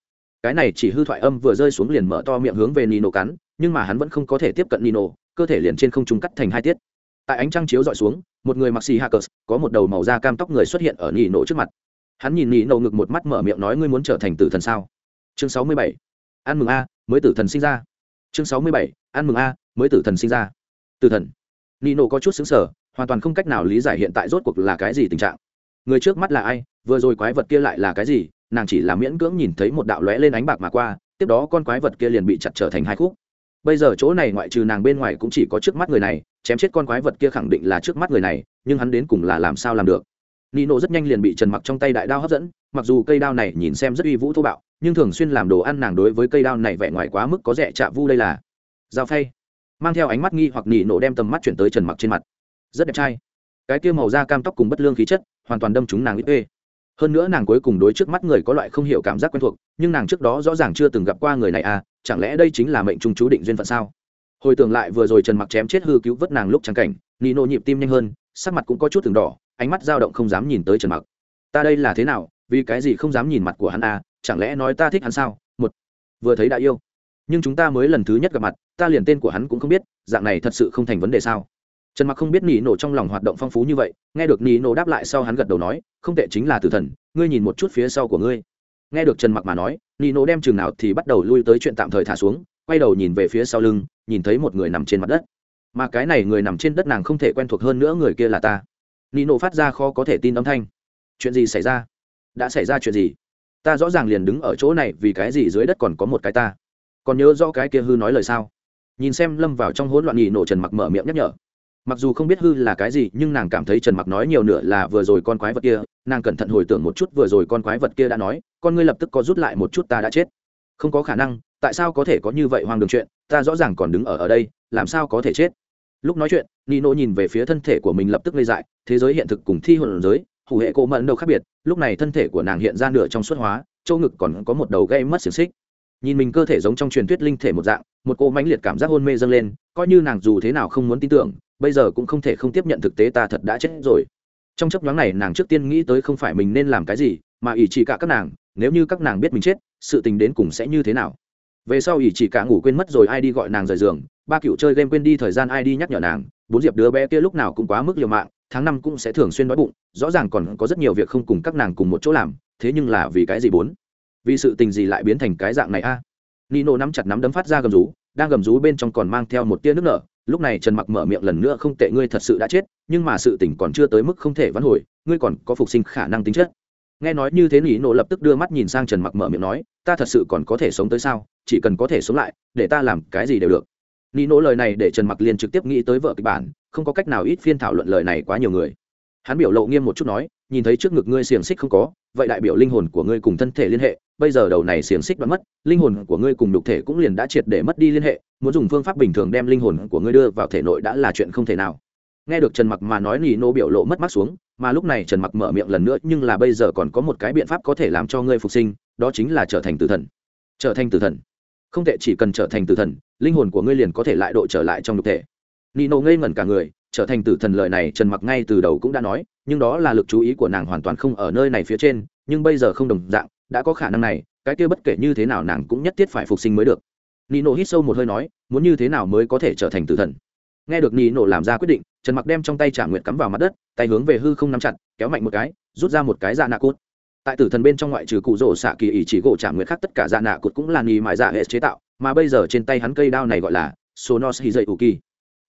Cái này chỉ hư thoại âm vừa rơi xuống liền mở to miệng hướng về nino cắn, nhưng mà hắn vẫn không có thể tiếp cận nino cơ thể liền trên không trung cắt thành hai tiết. Tại ánh trăng chiếu dọi xuống, một người mặc xì hackers có một đầu màu da cam tóc người xuất hiện ở nino trước mặt. Hắn nhìn nino ngực một mắt mở miệng nói, ngươi muốn trở thành tử thần sao? Chương sáu mươi bảy. Ăn mừng a, mới tử thần sinh ra. Chương sáu mươi bảy. Ăn mừng a, mới tử thần sinh ra. Tử thần. Nino có chút xứng sở hoàn toàn không cách nào lý giải hiện tại rốt cuộc là cái gì tình trạng. Người trước mắt là ai, vừa rồi quái vật kia lại là cái gì, nàng chỉ là miễn cưỡng nhìn thấy một đạo lóe lên ánh bạc mà qua, tiếp đó con quái vật kia liền bị chặt trở thành hai khúc. Bây giờ chỗ này ngoại trừ nàng bên ngoài cũng chỉ có trước mắt người này, chém chết con quái vật kia khẳng định là trước mắt người này, nhưng hắn đến cùng là làm sao làm được? Nino rất nhanh liền bị trần mặc trong tay đại đao hấp dẫn, mặc dù cây đao này nhìn xem rất uy vũ thô bạo nhưng thường xuyên làm đồ ăn nàng đối với cây đao này vẻ ngoài quá mức có rẻ chạ vu đây là. Dao phay. Mang theo ánh mắt nghi hoặc nỉ nổ đem tầm mắt chuyển tới trần mặc trên mặt. Rất đẹp trai. Cái kia màu da cam tóc cùng bất lương khí chất, hoàn toàn đâm chúng nàng ít ê hơn nữa nàng cuối cùng đối trước mắt người có loại không hiểu cảm giác quen thuộc, nhưng nàng trước đó rõ ràng chưa từng gặp qua người này à chẳng lẽ đây chính là mệnh trung chú định duyên phận sao? Hồi tưởng lại vừa rồi trần mặc chém chết hư cứu vớt nàng lúc trắng cảnh nino nhịp tim nhanh hơn, sắc mặt cũng có chút từng đỏ, ánh mắt dao động không dám nhìn tới trần mặc. Ta đây là thế nào, vì cái gì không dám nhìn mặt của hắn à chẳng lẽ nói ta thích hắn sao? Một, vừa thấy đã yêu. Nhưng chúng ta mới lần thứ nhất gặp mặt, ta liền tên của hắn cũng không biết, dạng này thật sự không thành vấn đề sao? Trần mặc không biết nỉ nổ trong lòng hoạt động phong phú như vậy, nghe được nỉ nổ đáp lại sau hắn gật đầu nói, không tệ chính là tử thần, ngươi nhìn một chút phía sau của ngươi. Nghe được trần mặc mà nói, nỉ nổ đem chừng nào thì bắt đầu lui tới chuyện tạm thời thả xuống, quay đầu nhìn về phía sau lưng, nhìn thấy một người nằm trên mặt đất. Mà cái này người nằm trên đất nàng không thể quen thuộc hơn nữa người kia là ta. Nỉ nổ phát ra khó có thể tin âm thanh. Chuyện gì xảy ra? Đã xảy ra chuyện gì? Ta rõ ràng liền đứng ở chỗ này vì cái gì dưới đất còn có một cái ta. Còn nhớ rõ cái kia hư nói lời sao? Nhìn xem lâm vào trong hỗn loạn nhị nổ trần mặc mở miệng nhắc nhở. Mặc dù không biết hư là cái gì, nhưng nàng cảm thấy trần mặc nói nhiều nửa là vừa rồi con quái vật kia, nàng cẩn thận hồi tưởng một chút vừa rồi con quái vật kia đã nói, con ngươi lập tức có rút lại một chút ta đã chết. Không có khả năng, tại sao có thể có như vậy hoang đường chuyện, ta rõ ràng còn đứng ở ở đây, làm sao có thể chết? Lúc nói chuyện nino nhìn về phía thân thể của mình lập tức lây dại, thế giới hiện thực cùng thi hồn giới, hủ hệ cổ mẫn đâu khác biệt lúc này thân thể của nàng hiện ra nửa trong suốt hóa châu ngực còn có một đầu gây mất xiềng xích. Nhìn mình cơ thể giống trong truyền thuyết linh thể một dạng, một cô mãnh liệt cảm giác hôn mê dâng lên, coi như nàng dù thế nào không muốn tin tưởng, bây giờ cũng không thể không tiếp nhận thực tế ta thật đã chết rồi. Trong chấp nhoáng này nàng trước tiên nghĩ tới không phải mình nên làm cái gì, mà ỷ chỉ cả các nàng, nếu như các nàng biết mình chết, sự tình đến cùng sẽ như thế nào? Về sau ỷ chỉ cả ngủ quên mất rồi ai đi gọi nàng rời giường, ba cựu chơi game quên đi thời gian ai đi nhắc nhở nàng, bốn diệp đứa bé kia lúc nào cũng quá mức liều mạng tháng năm cũng sẽ thường xuyên đói bụng, rõ ràng còn có rất nhiều việc không cùng các nàng cùng một chỗ làm, thế nhưng là vì cái gì bốn? Vì sự tình gì lại biến thành cái dạng này a? Nino nắm chặt nắm đấm phát ra gầm rú, đang gầm rú bên trong còn mang theo một tia nước nở, lúc này trần mặc mở miệng lần nữa không tệ ngươi thật sự đã chết, nhưng mà sự tình còn chưa tới mức không thể vãn hồi, ngươi còn có phục sinh khả năng tính chất. Nghe nói như thế nỉ nổ lập tức đưa mắt nhìn sang trần mặc mở miệng nói, ta thật sự còn có thể sống tới sao? Chỉ cần có thể sống lại, để ta làm cái gì đều được nỉ nỗ lời này để trần mặc liền trực tiếp nghĩ tới vợ kịch bản, không có cách nào ít phiên thảo luận lời này quá nhiều người. Hắn biểu lộ nghiêm một chút nói, nhìn thấy trước ngực ngươi xiềng xích không có, vậy đại biểu linh hồn của ngươi cùng thân thể liên hệ, bây giờ đầu này xiềng xích đã mất, linh hồn của ngươi cùng đục thể cũng liền đã triệt để mất đi liên hệ, muốn dùng phương pháp bình thường đem linh hồn của ngươi đưa vào thể nội đã là chuyện không thể nào. Nghe được trần mặc mà nói nỉ nô biểu lộ mất mắt xuống, mà lúc này trần mặc mở miệng lần nữa, nhưng là bây giờ còn có một cái biện pháp có thể làm cho ngươi phục sinh, đó chính là trở thành tử thần. Trở thành tử thần không thể chỉ cần trở thành tử thần, linh hồn của ngươi liền có thể lại độ trở lại trong nhục thể. Nino ngây ngẩn cả người, trở thành tử thần lời này trần mặc ngay từ đầu cũng đã nói, nhưng đó là lực chú ý của nàng hoàn toàn không ở nơi này phía trên, nhưng bây giờ không đồng dạng, đã có khả năng này, cái kia bất kể như thế nào nàng cũng nhất thiết phải phục sinh mới được. Nino hít sâu một hơi nói, muốn như thế nào mới có thể trở thành tử thần? Nghe được nino làm ra quyết định, trần mặc đem trong tay trả nguyện cắm vào mặt đất, tay hướng về hư không nắm chặt, kéo mạnh một cái, rút ra một cái dạ nạ cốt tại tử thần bên trong ngoại trừ cụ rổ xạ kỳ ỷ chỉ gỗ trả nguyệt khác tất cả dạ nạ cụt cũng là nghi mại dạ hệ chế tạo, mà bây giờ trên tay hắn cây đao này gọi là sonos hi dậy ủ kỳ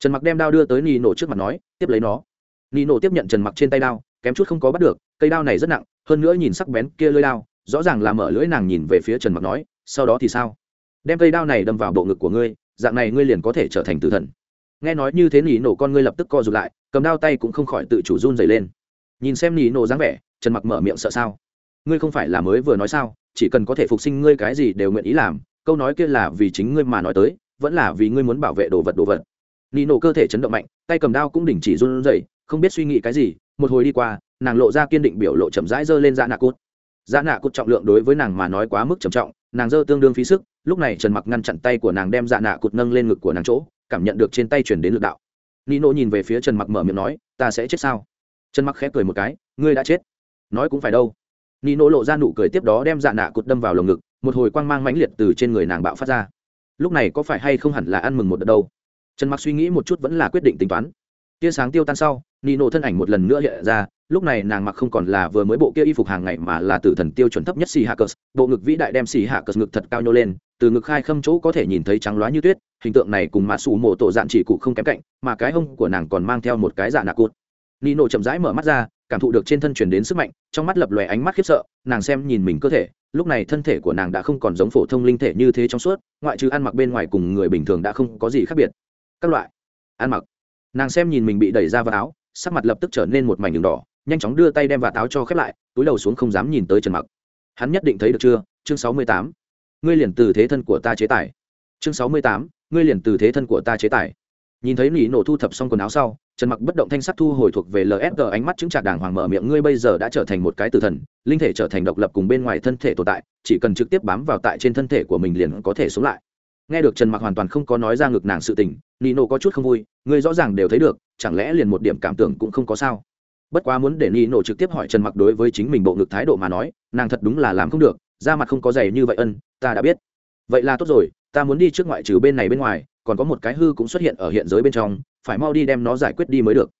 trần mặc đem đao đưa tới nino trước mặt nói, tiếp lấy nó. Nino tiếp nhận trần mặc trên tay đao, kém chút không có bắt được, cây đao này rất nặng, hơn nữa nhìn sắc bén kia lưỡi đao, rõ ràng là mở lưỡi nàng nhìn về phía trần mặc nói, sau đó thì sao? Đem cây đao này đâm vào bộ ngực của ngươi, dạng này ngươi liền có thể trở thành tử thần. Nghe nói như thế nỉ nổ con ngươi lập tức co rụt lại, cầm đao tay cũng không khỏi tự chủ run dày lên. Nhìn xem nỉ nổ dáng vẻ, trần mặc mở miệng sợ sao? Ngươi không phải là mới vừa nói sao, chỉ cần có thể phục sinh ngươi cái gì đều nguyện ý làm, câu nói kia là vì chính ngươi mà nói tới, vẫn là vì ngươi muốn bảo vệ đồ vật đồ vật. Nị nổ cơ thể chấn động mạnh, tay cầm đao cũng đình chỉ run rẩy, không biết suy nghĩ cái gì, một hồi đi qua, nàng lộ ra kiên định biểu lộ chậm rãi giơ lên dạ nạ cốt. Dạ nạ cốt trọng lượng đối với nàng mà nói quá mức trầm trọng, nàng giơ tương đương phí sức, lúc này trần mặc ngăn chặn tay của nàng đem dạ nạ cụt nâng lên ngực của nàng chỗ, cảm nhận được trên tay chuyển đến lực đạo. Nino nhìn về phía trần mặc mở miệng nói, ta sẽ chết sao? Trần mặc khép cười một cái, ngươi đã chết, nói cũng phải đâu nino lộ ra nụ cười tiếp đó đem dạ nạ cụt đâm vào lồng ngực, một hồi quang mang mãnh liệt từ trên người nàng bạo phát ra. Lúc này có phải hay không hẳn là ăn mừng một đợt đâu? Trần mặc suy nghĩ một chút vẫn là quyết định tính toán. Tia sáng tiêu tan sau nino thân ảnh một lần nữa hiện ra, lúc này nàng mặc không còn là vừa mới bộ kia y phục hàng ngày mà là tử thần tiêu chuẩn thấp nhất xì hạ cờ, bộ ngực vĩ đại đem xì hạ cờ ngực thật cao nhô lên, từ ngực khai khâm chỗ có thể nhìn thấy trắng loá như tuyết, hình tượng này cùng mã xù mổ tổ dạn chỉ cụ không kém cạnh, mà cái hông của nàng còn mang theo một cái dạ nạ cụt. Nino chậm rãi mở mắt ra cảm thụ được trên thân chuyển đến sức mạnh, trong mắt lập lòe ánh mắt khiếp sợ, nàng xem nhìn mình cơ thể, lúc này thân thể của nàng đã không còn giống phổ thông linh thể như thế trong suốt, ngoại trừ ăn mặc bên ngoài cùng người bình thường đã không có gì khác biệt. Các loại, ăn mặc. Nàng xem nhìn mình bị đẩy ra vào áo, sắc mặt lập tức trở nên một mảnh đường đỏ, nhanh chóng đưa tay đem vạt áo cho khép lại, túi đầu xuống không dám nhìn tới trần mặc. Hắn nhất định thấy được chưa? Chương sáu mươi tám. Ngươi liền từ thế thân của ta chế tài. Chương sáu mươi tám. Ngươi liền từ thế thân của ta chế tài nhìn thấy nỉ nổ thu thập xong quần áo sau, trần mặc bất động thanh sắc thu hồi thuộc về lsg ánh mắt chứng trạc đàng hoàng mở miệng, ngươi bây giờ đã trở thành một cái tử thần, linh thể trở thành độc lập cùng bên ngoài thân thể tồn tại, chỉ cần trực tiếp bám vào tại trên thân thể của mình liền có thể sống lại. Nghe được trần mặc hoàn toàn không có nói ra ngực nàng sự tình nino có chút không vui, ngươi rõ ràng đều thấy được, chẳng lẽ liền một điểm cảm tưởng cũng không có sao? Bất quá muốn để nino trực tiếp hỏi trần mặc đối với chính mình bộ ngực thái độ mà nói, nàng thật đúng là làm không được, da mặt không có dày như vậy ân, ta đã biết. Vậy là tốt rồi ta muốn đi trước ngoại trừ bên này bên ngoài, còn có một cái hư cũng xuất hiện ở hiện giới bên trong, phải mau đi đem nó giải quyết đi mới được.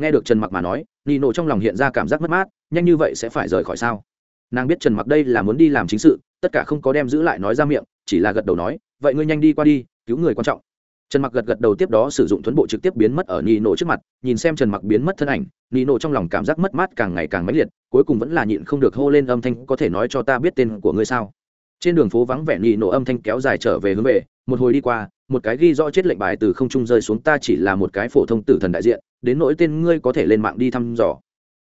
Nghe được trần mặc mà nói, nino trong lòng hiện ra cảm giác mất mát, nhanh như vậy sẽ phải rời khỏi sao? Nàng biết trần mặc đây là muốn đi làm chính sự, tất cả không có đem giữ lại nói ra miệng, chỉ là gật đầu nói, vậy ngươi nhanh đi qua đi, cứu người quan trọng. Trần mặc gật gật đầu tiếp đó sử dụng thuấn bộ trực tiếp biến mất ở nị nộ trước mặt, nhìn xem trần mặc biến mất thân ảnh nị nộ trong lòng cảm giác mất mát càng ngày càng mãnh liệt, cuối cùng vẫn là nhịn không được hô lên âm thanh, có thể nói cho ta biết tên của ngươi sao? Trên đường phố vắng vẻ nị nổ âm thanh kéo dài trở về hướng về, một hồi đi qua, một cái ghi rõ chết lệnh bài từ không trung rơi xuống, ta chỉ là một cái phổ thông tử thần đại diện, đến nỗi tên ngươi có thể lên mạng đi thăm dò.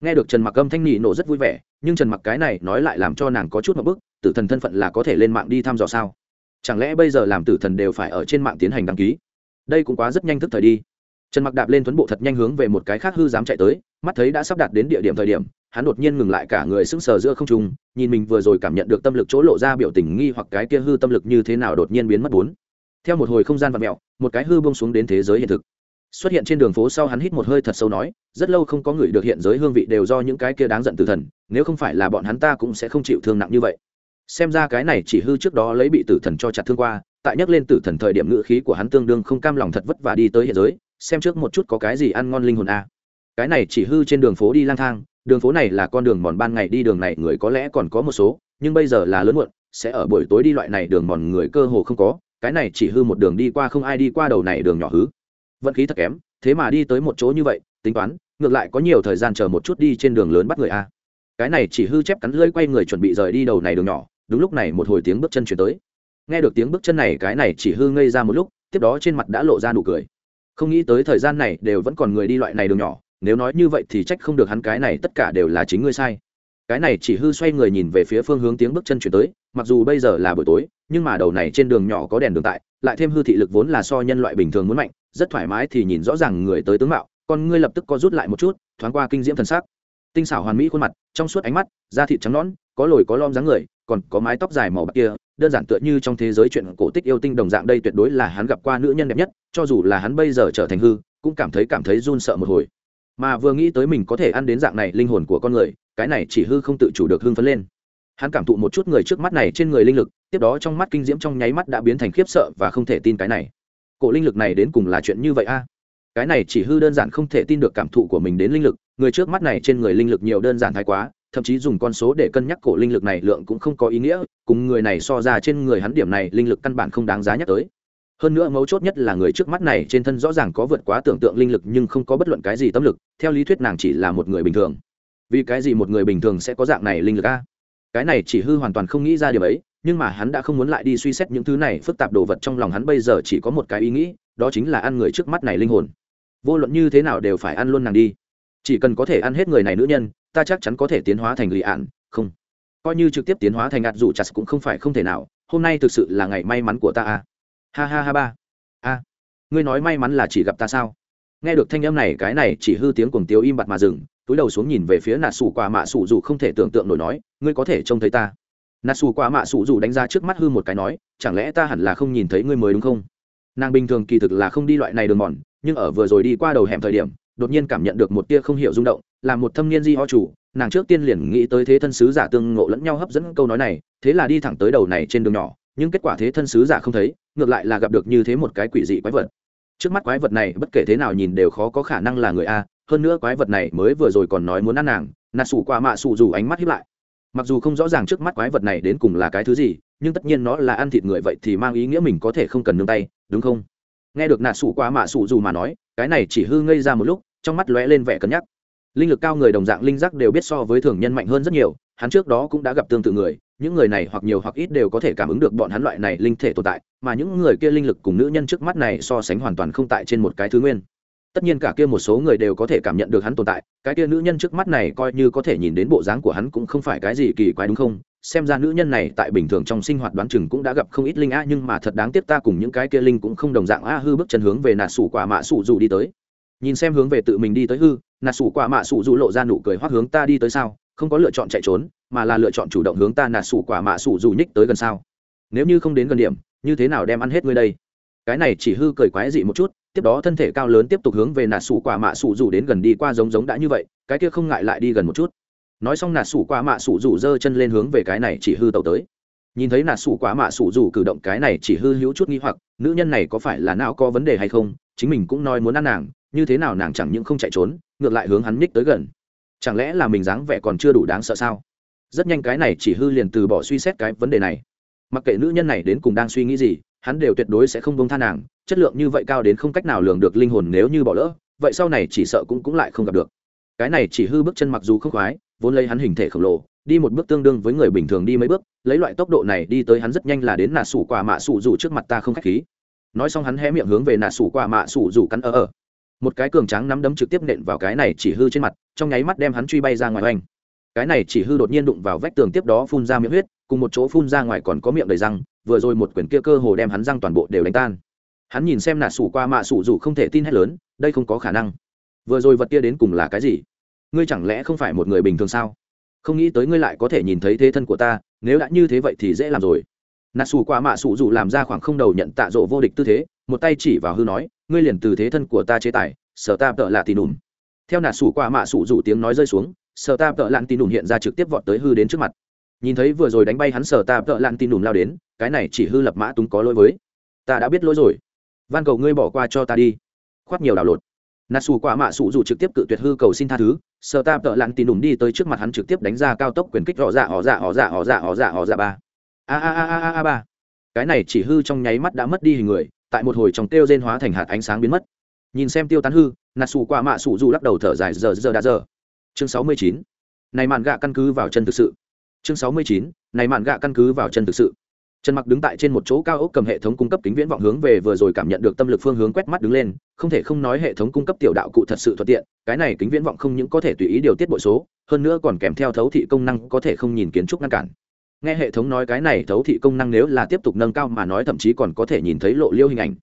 Nghe được trần mặc âm thanh nị nổ rất vui vẻ, nhưng trần mặc cái này nói lại làm cho nàng có chút một bức, tử thần thân phận là có thể lên mạng đi thăm dò sao? Chẳng lẽ bây giờ làm tử thần đều phải ở trên mạng tiến hành đăng ký? Đây cũng quá rất nhanh thức thời đi. Trần mặc đạp lên tuấn bộ thật nhanh hướng về một cái khác hư dám chạy tới, mắt thấy đã sắp đạt đến địa điểm thời điểm hắn đột nhiên ngừng lại cả người sững sờ giữa không trung, nhìn mình vừa rồi cảm nhận được tâm lực chỗ lộ ra biểu tình nghi hoặc cái kia hư tâm lực như thế nào đột nhiên biến mất bốn. Theo một hồi không gian vặn mẹo một cái hư bông xuống đến thế giới hiện thực. Xuất hiện trên đường phố sau hắn hít một hơi thật sâu nói, rất lâu không có người được hiện giới hương vị đều do những cái kia đáng giận tử thần, nếu không phải là bọn hắn ta cũng sẽ không chịu thương nặng như vậy. Xem ra cái này chỉ hư trước đó lấy bị tử thần cho chặt thương qua, tại nhắc lên tử thần thời điểm ngữ khí của hắn tương đương không cam lòng thật vất vả đi tới hiện giới, xem trước một chút có cái gì ăn ngon linh hồn a. À. cái này chỉ hư trên đường phố đi lang thang đường phố này là con đường mòn ban ngày đi đường này, người có lẽ còn có một số, nhưng bây giờ là lớn muộn, sẽ ở buổi tối đi loại này đường mòn người cơ hồ không có, cái này chỉ hư một đường đi qua không ai đi qua đầu này đường nhỏ hứ vận khí thật kém, thế mà đi tới một chỗ như vậy, tính toán, ngược lại có nhiều thời gian chờ một chút đi trên đường lớn bắt người a. Cái này chỉ hư chép cắn lưỡi quay người chuẩn bị rời đi đầu này đường nhỏ, đúng lúc này một hồi tiếng bước chân chuyển tới. Nghe được tiếng bước chân này, cái này chỉ hư ngây ra một lúc, tiếp đó trên mặt đã lộ ra nụ cười. Không nghĩ tới thời gian này đều vẫn còn người đi loại này đường nhỏ nếu nói như vậy thì trách không được hắn, cái này tất cả đều là chính ngươi sai. Cái này chỉ hư xoay người nhìn về phía phương hướng tiếng bước chân chuyển tới, mặc dù bây giờ là buổi tối, nhưng mà đầu này trên đường nhỏ có đèn đường tại, lại thêm hư thị lực vốn là so nhân loại bình thường muốn mạnh, rất thoải mái thì nhìn rõ ràng người tới tướng mạo, con ngươi lập tức có rút lại một chút, thoáng qua kinh diễm thần sắc. Tinh xảo hoàn mỹ khuôn mặt, trong suốt ánh mắt, da thịt trắng nõn, có lồi có lom dáng người, còn có mái tóc dài màu bạc kia, đơn giản tựa như trong thế giới chuyện cổ tích yêu tinh đồng dạng, đây tuyệt đối là hắn gặp qua nữ nhân đẹp nhất, cho dù là hắn bây giờ trở thành hư, cũng cảm thấy cảm thấy run sợ một hồi mà vừa nghĩ tới mình có thể ăn đến dạng này linh hồn của con người, cái này chỉ hư không tự chủ được hưng phấn lên. Hắn cảm thụ một chút người trước mắt này trên người linh lực, tiếp đó trong mắt kinh diễm trong nháy mắt đã biến thành khiếp sợ và không thể tin cái này. Cổ linh lực này đến cùng là chuyện như vậy a? À? Cái này chỉ hư đơn giản không thể tin được cảm thụ của mình đến linh lực, người trước mắt này trên người linh lực nhiều đơn giản thái quá, thậm chí dùng con số để cân nhắc cổ linh lực này lượng cũng không có ý nghĩa, cùng người này so ra trên người hắn điểm này linh lực căn bản không đáng giá nhắc tới hơn nữa mấu chốt nhất là người trước mắt này trên thân rõ ràng có vượt quá tưởng tượng linh lực nhưng không có bất luận cái gì tâm lực, theo lý thuyết nàng chỉ là một người bình thường. Vì cái gì một người bình thường sẽ có dạng này linh lực a? Cái này chỉ hư hoàn toàn không nghĩ ra điều ấy, nhưng mà hắn đã không muốn lại đi suy xét những thứ này, phức tạp đồ vật trong lòng hắn bây giờ chỉ có một cái ý nghĩ, đó chính là ăn người trước mắt này linh hồn. Vô luận như thế nào đều phải ăn luôn nàng đi. Chỉ cần có thể ăn hết người này nữ nhân, ta chắc chắn có thể tiến hóa thành lì ạn, không. Coi như trực tiếp tiến hóa thành ạt dù chặt cũng không phải không thể nào, hôm nay thực sự là ngày may mắn của ta a ha ha ha ba. A. Ngươi nói may mắn là chỉ gặp ta sao? Nghe được thanh âm này, cái này chỉ hư tiếng cuồng tiếu im bặt mà dừng, túi đầu xuống nhìn về phía nà sủ quả mạ sủ dù không thể tưởng tượng nổi nói, ngươi có thể trông thấy ta? Nà sủ quả mạ sủ dù đánh ra trước mắt hư một cái nói, chẳng lẽ ta hẳn là không nhìn thấy ngươi mới đúng không? Nàng bình thường kỳ thực là không đi loại này đường mòn, nhưng ở vừa rồi đi qua đầu hẻm thời điểm, đột nhiên cảm nhận được một tia không hiểu rung động, là một thâm niên di ho chủ, nàng trước tiên liền nghĩ tới thế thân sứ giả tương ngộ lẫn nhau hấp dẫn câu nói này, thế là đi thẳng tới đầu này trên đường nhỏ nhưng kết quả thế thân sứ giả không thấy, ngược lại là gặp được như thế một cái quỷ dị quái vật. Trước mắt quái vật này bất kể thế nào nhìn đều khó có khả năng là người a, hơn nữa quái vật này mới vừa rồi còn nói muốn ăn nàng Nà sủ qua mạ sủ dù ánh mắt hiếp lại. Mặc dù không rõ ràng trước mắt quái vật này đến cùng là cái thứ gì, nhưng tất nhiên nó là ăn thịt người vậy thì mang ý nghĩa mình có thể không cần nương tay, đúng không? Nghe được nà sủ qua mạ sủ dù mà nói, cái này chỉ hư ngây ra một lúc, trong mắt lóe lên vẻ cân nhắc. Linh lực cao người đồng dạng linh giác đều biết so với thường nhân mạnh hơn rất nhiều hắn trước đó cũng đã gặp tương tự người, những người này hoặc nhiều hoặc ít đều có thể cảm ứng được bọn hắn loại này linh thể tồn tại, mà những người kia linh lực cùng nữ nhân trước mắt này so sánh hoàn toàn không tại trên một cái thứ nguyên. Tất nhiên cả kia một số người đều có thể cảm nhận được hắn tồn tại, cái kia nữ nhân trước mắt này coi như có thể nhìn đến bộ dáng của hắn cũng không phải cái gì kỳ quái đúng không? Xem ra nữ nhân này tại bình thường trong sinh hoạt đoán chừng cũng đã gặp không ít linh a nhưng mà thật đáng tiếc ta cùng những cái kia linh cũng không đồng dạng a hư bước chân hướng về nà sủ quả mạ sủ dù đi tới. Nhìn xem hướng về tự mình đi tới hư, nà sủ quả mạ sủ dù lộ ra nụ cười hoắc hướng ta đi tới sao? Không có lựa chọn chạy trốn, mà là lựa chọn chủ động hướng ta nạt sủ quả mạ sủ dù nhích tới gần sao. Nếu như không đến gần điểm, như thế nào đem ăn hết ngươi đây? Cái này chỉ hư cười quái dị một chút, tiếp đó thân thể cao lớn tiếp tục hướng về nạt sủ quả mạ sủ dù đến gần đi qua giống giống đã như vậy, cái kia không ngại lại đi gần một chút. Nói xong nạt sủ quả mạ sủ dù giơ chân lên hướng về cái này chỉ hư tàu tới. Nhìn thấy nạt sủ quả mạ sủ dù cử động cái này chỉ hư hữu chút nghi hoặc, nữ nhân này có phải là não có vấn đề hay không? Chính mình cũng nói muốn ăn nàng, như thế nào nàng chẳng những không chạy trốn, ngược lại hướng hắn nhích tới gần chẳng lẽ là mình dáng vẻ còn chưa đủ đáng sợ sao? Rất nhanh cái này chỉ hư liền từ bỏ suy xét cái vấn đề này. Mặc kệ nữ nhân này đến cùng đang suy nghĩ gì, hắn đều tuyệt đối sẽ không bông tha nàng, chất lượng như vậy cao đến không cách nào lường được linh hồn nếu như bỏ lỡ, vậy sau này chỉ sợ cũng cũng lại không gặp được. Cái này chỉ hư bước chân mặc dù không khoái, vốn lấy hắn hình thể khổng lồ, đi một bước tương đương với người bình thường đi mấy bước, lấy loại tốc độ này đi tới hắn rất nhanh là đến nà sủ quả mạ sủ rủ trước mặt ta không k h á c h khí. Nói xong hắn hé miệng hướng về nà sủ quả mạ sủ rủ cắn ở ở một cái cường tráng nắm đấm trực tiếp nện vào cái này chỉ hư trên mặt, trong nháy mắt đem hắn truy bay ra ngoài oanh. Cái này chỉ hư đột nhiên đụng vào vách tường tiếp đó phun ra miệng huyết, cùng một chỗ phun ra ngoài còn có miệng đầy răng, vừa rồi một quyển kia cơ hồ đem hắn răng toàn bộ đều đánh tan. Hắn nhìn xem nà sủ qua mạ sủ dù không thể tin hết lớn, đây không có khả năng. Vừa rồi vật kia đến cùng là cái gì? Ngươi chẳng lẽ không phải một người bình thường sao? Không nghĩ tới ngươi lại có thể nhìn thấy thế thân của ta, nếu đã như thế vậy thì dễ làm rồi nà sủ qua mạ sủ dù làm ra khoảng không đầu nhận tạ rộ vô địch tư thế, một tay chỉ vào hư nói, ngươi liền từ thế thân của ta chế tài, sở ta tợ lạ tì nùm. Theo nà sủ qua mạ sủ dù tiếng nói rơi xuống, sở ta tợ lạn tì nùm hiện ra trực tiếp vọt tới hư đến trước mặt. Nhìn thấy vừa rồi đánh bay hắn sở ta tợ lạn tì nùm lao đến, cái này chỉ hư lập mã túng có lỗi với. Ta đã biết lỗi rồi. Van cầu ngươi bỏ qua cho ta đi. Khoát nhiều đảo lột. Nà xù qua mạ sủ dù trực tiếp cự tuyệt hư cầu xin tha thứ, sở ta tợ lặn tì nùm đi tới trước mặt hắn trực tiếp đánh ra cao tốc quyền kích họ dạ họ dạ họ dạ họ dạ họ dạ họ dạ ba a a a a a ba. Cái này chỉ hư trong nháy mắt đã mất đi hình người, tại một hồi trong tiêu rên hóa thành hạt ánh sáng biến mất. Nhìn xem tiêu tán hư nà xù qua mạ xù dù lắc đầu thở dài giờ giờ, đã giờ. Chương sáu mươi chín. Này mạn gạ căn cứ vào chân thực sự. Chương sáu mươi chín. Này mạn gạ căn cứ vào chân thực sự. Trần mặc đứng tại trên một chỗ cao ốc cầm hệ thống cung cấp kính viễn vọng hướng về vừa rồi cảm nhận được tâm lực phương hướng quét mắt đứng lên, không thể không nói hệ thống cung cấp tiểu đạo cụ thật sự thuận tiện, cái này kính viễn vọng không những có thể tùy ý điều tiết bội số, hơn nữa còn kèm theo thấu thị công năng có thể không nhìn kiến trúc ngăn cản nghe hệ thống nói cái này thấu thị công năng nếu là tiếp tục nâng cao mà nói thậm chí còn có thể nhìn thấy lộ liêu hình ảnh.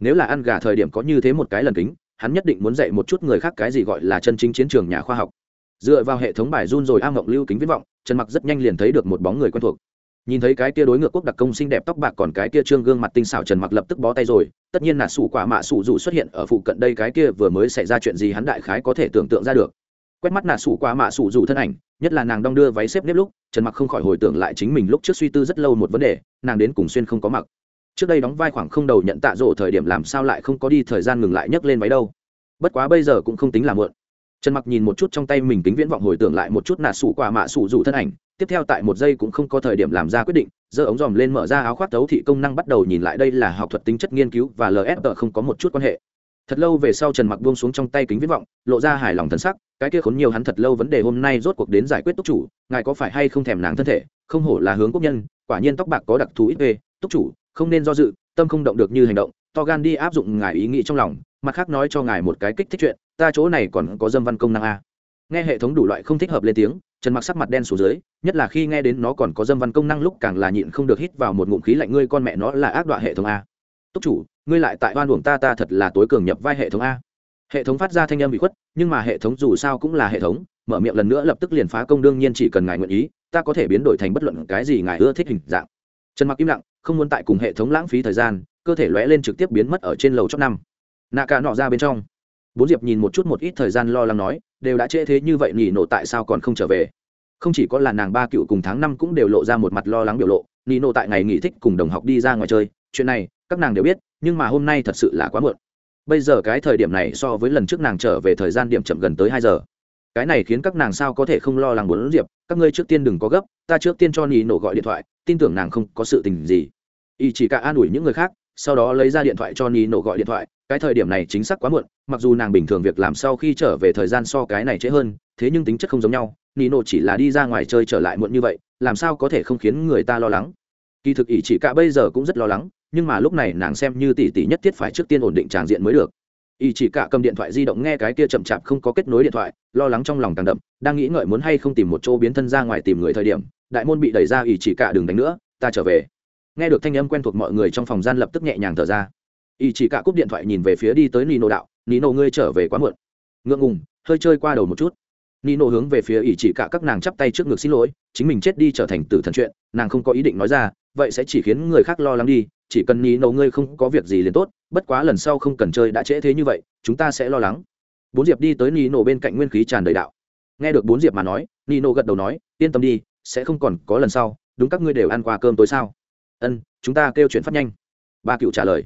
Nếu là ăn gà thời điểm có như thế một cái lần kính, hắn nhất định muốn dạy một chút người khác cái gì gọi là chân chính chiến trường nhà khoa học. Dựa vào hệ thống bài run rồi am mộng lưu kính viễn vọng, trần mặc rất nhanh liền thấy được một bóng người quen thuộc. Nhìn thấy cái kia đối ngược quốc đặc công xinh đẹp tóc bạc còn cái kia trương gương mặt tinh xảo trần mặc lập tức bó tay rồi, tất nhiên là sủ quả mạ sủ dù xuất hiện ở phụ cận đây cái kia vừa mới xảy ra chuyện gì hắn đại khái có thể tưởng tượng ra được quét mắt nà sủ qua mạ sủ dù thân ảnh, nhất là nàng đong đưa váy xếp nếp lúc, trần mặc không khỏi hồi tưởng lại chính mình lúc trước suy tư rất lâu một vấn đề, nàng đến cùng xuyên không có mặc. Trước đây đóng vai khoảng không đầu nhận tạ rộ thời điểm làm sao lại không có đi thời gian ngừng lại nhấc lên váy đâu. Bất quá bây giờ cũng không tính là mượn trần mặc nhìn một chút trong tay mình tính viễn vọng hồi tưởng lại một chút nà sủ quả mạ sủ dù thân ảnh, tiếp theo tại một giây cũng không có thời điểm làm ra quyết định, giơ ống dòm lên mở ra áo khoác tấu thị công năng bắt đầu nhìn lại đây là học thuật tính chất nghiên cứu và lsg không có một chút quan hệ thật lâu về sau trần mặc buông xuống trong tay kính viễn vọng, lộ ra hài lòng thân sắc, cái kia khốn nhiều hắn thật lâu vấn đề hôm nay rốt cuộc đến giải quyết túc chủ, ngài có phải hay không thèm nàng thân thể, không hổ là hướng quốc nhân, quả nhiên tóc bạc có đặc thù ít về túc chủ, không nên do dự, tâm không động được như hành động, to gan đi áp dụng ngài ý nghĩ trong lòng, mặt khác nói cho ngài một cái kích thích chuyện, ta chỗ này còn có dâm văn công năng a. Nghe hệ thống đủ loại không thích hợp lên tiếng, trần mặc sắc mặt đen xuống dưới, nhất là khi nghe đến nó còn có dâm văn công năng lúc càng là nhịn không được hít vào một ngụm khí lạnh, ngươi con mẹ nó là ác đoạ hệ thống a. Túc chủ ngươi lại tại oan uổng ta ta thật là tối cường nhập vai hệ thống a. Hệ thống phát ra thanh âm bị khuất, nhưng mà hệ thống dù sao cũng là hệ thống, mở miệng lần nữa lập tức liền phá công, đương nhiên chỉ cần ngài nguyện ý, ta có thể biến đổi thành bất luận cái gì ngài ưa thích hình dạng. Trần mặc im lặng, không muốn tại cùng hệ thống lãng phí thời gian, cơ thể lóe lên trực tiếp biến mất ở trên lầu chót năm. Nạ cả nọ ra bên trong. Bốn diệp nhìn một chút một ít thời gian lo lắng nói, đều đã trễ thế như vậy nhỉ nộ tại sao còn không trở về? Không chỉ có là nàng ba cựu cùng tháng năm cũng đều lộ ra một mặt lo lắng biểu lộ nghỉ nộ tại ngày nghỉ thích cùng đồng học đi ra ngoài chơi. Chuyện này, các nàng đều biết nhưng mà hôm nay thật sự là quá muộn. Bây giờ cái thời điểm này so với lần trước nàng trở về thời gian điểm chậm gần tới hai giờ. Cái này khiến các nàng sao có thể không lo lắng muốn diệp, các ngươi trước tiên đừng có gấp, ta trước tiên cho nỉ nổ gọi điện thoại, tin tưởng nàng không có sự tình gì. Y chỉ cả an ủi những người khác, sau đó lấy ra điện thoại cho nỉ nổ gọi điện thoại, cái thời điểm này chính xác quá muộn, mặc dù nàng bình thường việc làm sau khi trở về thời gian so cái này trễ hơn, thế nhưng tính chất không giống nhau Nỉ Nổ chỉ là đi ra ngoài chơi trở lại muộn như vậy, làm sao có thể không khiến người ta lo lắng. Kỳ thực ỷ chỉ cả bây giờ cũng rất lo lắng nhưng mà lúc này nàng xem như tỷ tỷ nhất thiết phải trước tiên ổn định tràng diện mới được. Y chỉ cả cầm điện thoại di động nghe cái kia chậm chạp không có kết nối điện thoại, lo lắng trong lòng càng đậm, đang nghĩ ngợi muốn hay không tìm một chỗ biến thân ra ngoài tìm người thời điểm, đại môn bị đẩy ra y chỉ cả đừng đánh nữa, ta trở về. Nghe được thanh âm quen thuộc mọi người trong phòng gian lập tức nhẹ nhàng thở ra. Y chỉ cả cúp điện thoại nhìn về phía đi tới nino đạo, nino ngươi trở về quá muộn. Ngượng ngùng, hơi chơi qua đầu một chút nino hướng về phía ỷ chỉ cả các nàng chắp tay trước ngực xin lỗi, chính mình chết đi trở thành tử thần chuyện, nàng không có ý định nói ra, vậy sẽ chỉ khiến người khác lo lắng đi, chỉ cần nino ngươi không có việc gì liền tốt, bất quá lần sau không cần chơi đã trễ thế như vậy, chúng ta sẽ lo lắng. Bốn diệp đi tới nino bên cạnh nguyên khí tràn đầy đạo. Nghe được bốn diệp mà nói, nino gật đầu nói, yên tâm đi, sẽ không còn có lần sau, đúng các ngươi đều ăn qua cơm tối sao? Ân, chúng ta kêu chuyện phát nhanh. Ba cựu trả lời.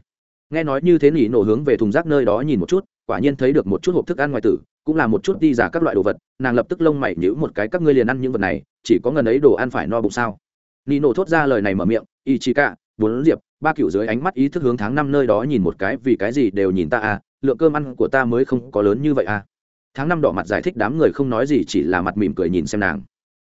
Nghe nói như thế nỉ nổ hướng về thùng rác nơi đó nhìn một chút, quả nhiên thấy được một chút hộp thức ăn ngoài tử cũng là một chút đi giả các loại đồ vật, nàng lập tức lông mày nhữ một cái, các ngươi liền ăn những vật này, chỉ có ngần ấy đồ ăn phải no bụng sao? Ni nổ thốt ra lời này mở miệng y chi cả bốn diệp, ba cựu dưới ánh mắt ý thức hướng tháng năm nơi đó nhìn một cái, vì cái gì đều nhìn ta à lượng cơm ăn của ta mới không có lớn như vậy à. Tháng năm đỏ mặt giải thích đám người không nói gì, chỉ là mặt mỉm cười nhìn xem nàng.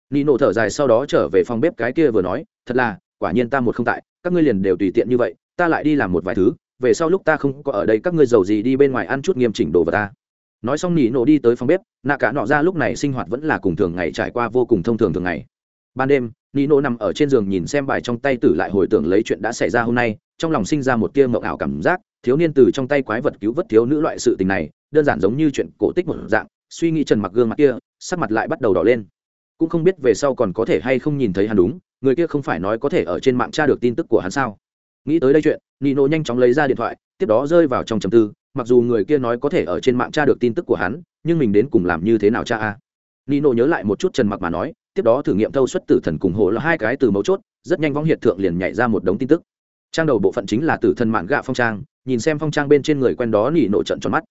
Ni nổ thở dài sau đó trở về phòng bếp cái kia vừa nói, thật là, quả nhiên ta một không tại, các ngươi liền đều tùy tiện như vậy, ta lại đi làm một vài thứ, về sau lúc ta không có ở đây, các ngươi giàu gì đi bên ngoài ăn chút nghiêm chỉnh đồ vào ta nói xong nỉ nổ đi tới phòng bếp, nạ cả nọ ra lúc này sinh hoạt vẫn là cùng thường ngày trải qua vô cùng thông thường thường ngày. Ban đêm, nỉ nổ nằm ở trên giường nhìn xem bài trong tay tử lại hồi tưởng lấy chuyện đã xảy ra hôm nay, trong lòng sinh ra một tia mộng ảo cảm giác, thiếu niên từ trong tay quái vật cứu vớt thiếu nữ loại sự tình này, đơn giản giống như chuyện cổ tích một dạng, suy nghĩ trần mặc gương mặt kia, sắc mặt lại bắt đầu đỏ lên. Cũng không biết về sau còn có thể hay không nhìn thấy hắn đúng, người kia không phải nói có thể ở trên mạng tra được tin tức của hắn sao. Nghĩ tới đây chuyện nino nhanh chóng lấy ra điện thoại, tiếp đó rơi vào trong trầm tư mặc dù người kia nói có thể ở trên mạng tra được tin tức của hắn, nhưng mình đến cùng làm như thế nào cha a? Nino nhớ lại một chút trần mặc mà nói, tiếp đó thử nghiệm thâu xuất tử thần cùng hộ là hai cái từ mấu chốt, rất nhanh võng hiện thượng liền nhảy ra một đống tin tức. Trang đầu bộ phận chính là tử thần mạng gạ phong trang, nhìn xem phong trang bên trên người quen đó nỉ nộ trận tròn mắt.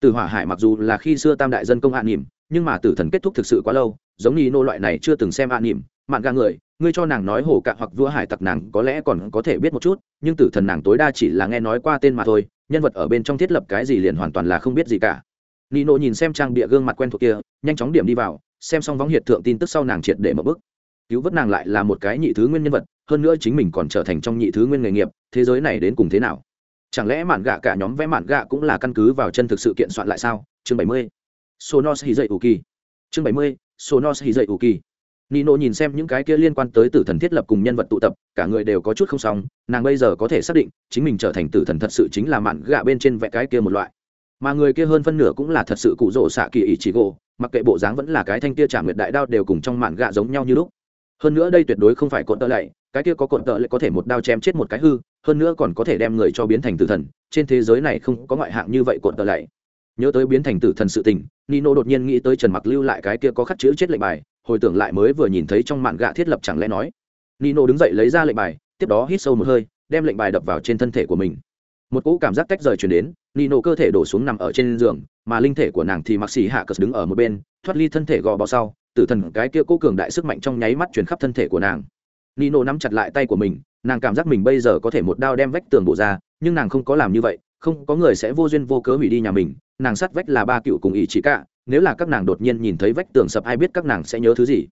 Từ hỏa hải mặc dù là khi xưa tam đại dân công hạ nỉm, nhưng mà tử thần kết thúc thực sự quá lâu, giống nỉ nô loại này chưa từng xem hạ nỉm, mạng gạ người, ngươi cho nàng nói hổ cạ hoặc vua hải tặc nàng có lẽ còn có thể biết một chút, nhưng tử thần nàng tối đa chỉ là nghe nói qua tên mà thôi nhân vật ở bên trong thiết lập cái gì liền hoàn toàn là không biết gì cả. Nino nhìn xem trang bịa gương mặt quen thuộc kia, nhanh chóng điểm đi vào, xem xong vóng hiệt thượng tin tức sau nàng triệt để mở bức cứu vớt nàng lại là một cái nhị thứ nguyên nhân vật, hơn nữa chính mình còn trở thành trong nhị thứ nguyên nghề nghiệp, thế giới này đến cùng thế nào? Chẳng lẽ mạn gạ cả nhóm vẽ mạn gạ cũng là căn cứ vào chân thực sự kiện soạn lại sao? Chương bảy mươi. Sonos hì dậy ủ kỳ chương bảy mươi. Sonos hì dậy ủ kỳ nino nhìn xem những cái kia liên quan tới tử thần thiết lập cùng nhân vật tụ tập, cả người đều có chút không xong, nàng bây giờ có thể xác định, chính mình trở thành tử thần thật sự chính là mạn gạ bên trên vẽ cái kia một loại. Mà người kia hơn phân nửa cũng là thật sự cụ rỗ xạ kỳ ý chỉ gỗ, mặc kệ bộ dáng vẫn là cái thanh kia trả nguyệt đại đao đều cùng trong mạn gạ giống nhau như lúc. Hơn nữa đây tuyệt đối không phải cột tợ lạy, cái kia có cột tợ lại có thể một đao chém chết một cái hư, hơn nữa còn có thể đem người cho biến thành tử thần, trên thế giới này không có ngoại hạng như vậy cột tợ lại nhớ tới biến thành tử thần sự tình, nino đột nhiên nghĩ tới trần mặc lưu lại cái kia có khắc chữ chết lệnh bài hồi tưởng lại mới vừa nhìn thấy trong mạn gạ thiết lập chẳng lẽ nói. Nino đứng dậy lấy ra lệnh bài, tiếp đó hít sâu một hơi, đem lệnh bài đập vào trên thân thể của mình. Một cỗ cảm giác tách rời chuyển đến, nino cơ thể đổ xuống nằm ở trên giường, mà linh thể của nàng thì mặc xì hạ cờ đứng ở một bên, thoát ly thân thể gò bò sau, tử thần cái kia cố cường đại sức mạnh trong nháy mắt chuyển khắp thân thể của nàng. Nino nắm chặt lại tay của mình, nàng cảm giác mình bây giờ có thể một đao đem vách tường bổ ra, nhưng nàng không có làm như vậy, không có người sẽ vô duyên vô cớ hủy đi nhà mình, nàng sát vách là ba cựu cùng ý chỉ cả nếu là các nàng đột nhiên nhìn thấy vách tường sập ai biết các nàng sẽ nhớ thứ gì.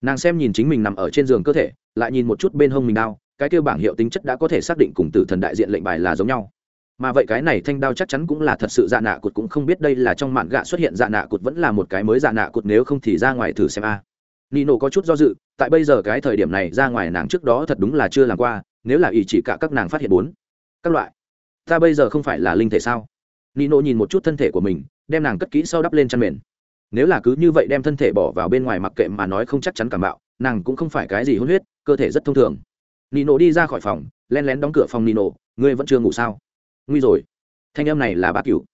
Nàng xem nhìn chính mình nằm ở trên giường cơ thể, lại nhìn một chút bên hông mình đao, cái kêu bảng hiệu tính chất đã có thể xác định cùng tử thần đại diện lệnh bài là giống nhau. Mà vậy cái này thanh đao chắc chắn cũng là thật sự dạ nạ cụt cũng không biết đây là trong mạn gạ xuất hiện dạ nạ cụt vẫn là một cái mới dạ nạ cụt nếu không thì ra ngoài thử xem a. Nino có chút do dự, tại bây giờ cái thời điểm này ra ngoài nàng trước đó thật đúng là chưa làm qua, nếu là ý chỉ cả các nàng phát hiện bốn. Các loại. Ta bây giờ không phải là linh thể sao? Nino nhìn một chút thân thể của mình đem nàng cất kỹ sau đắp lên chăn mền. Nếu là cứ như vậy đem thân thể bỏ vào bên ngoài mặc kệ mà nói không chắc chắn cảm bạo, nàng cũng không phải cái gì hôn huyết, cơ thể rất thông thường. Nino đi ra khỏi phòng, len lén đóng cửa phòng nino, ngươi vẫn chưa ngủ sao? Nguy rồi. Thanh âm này là ba cựu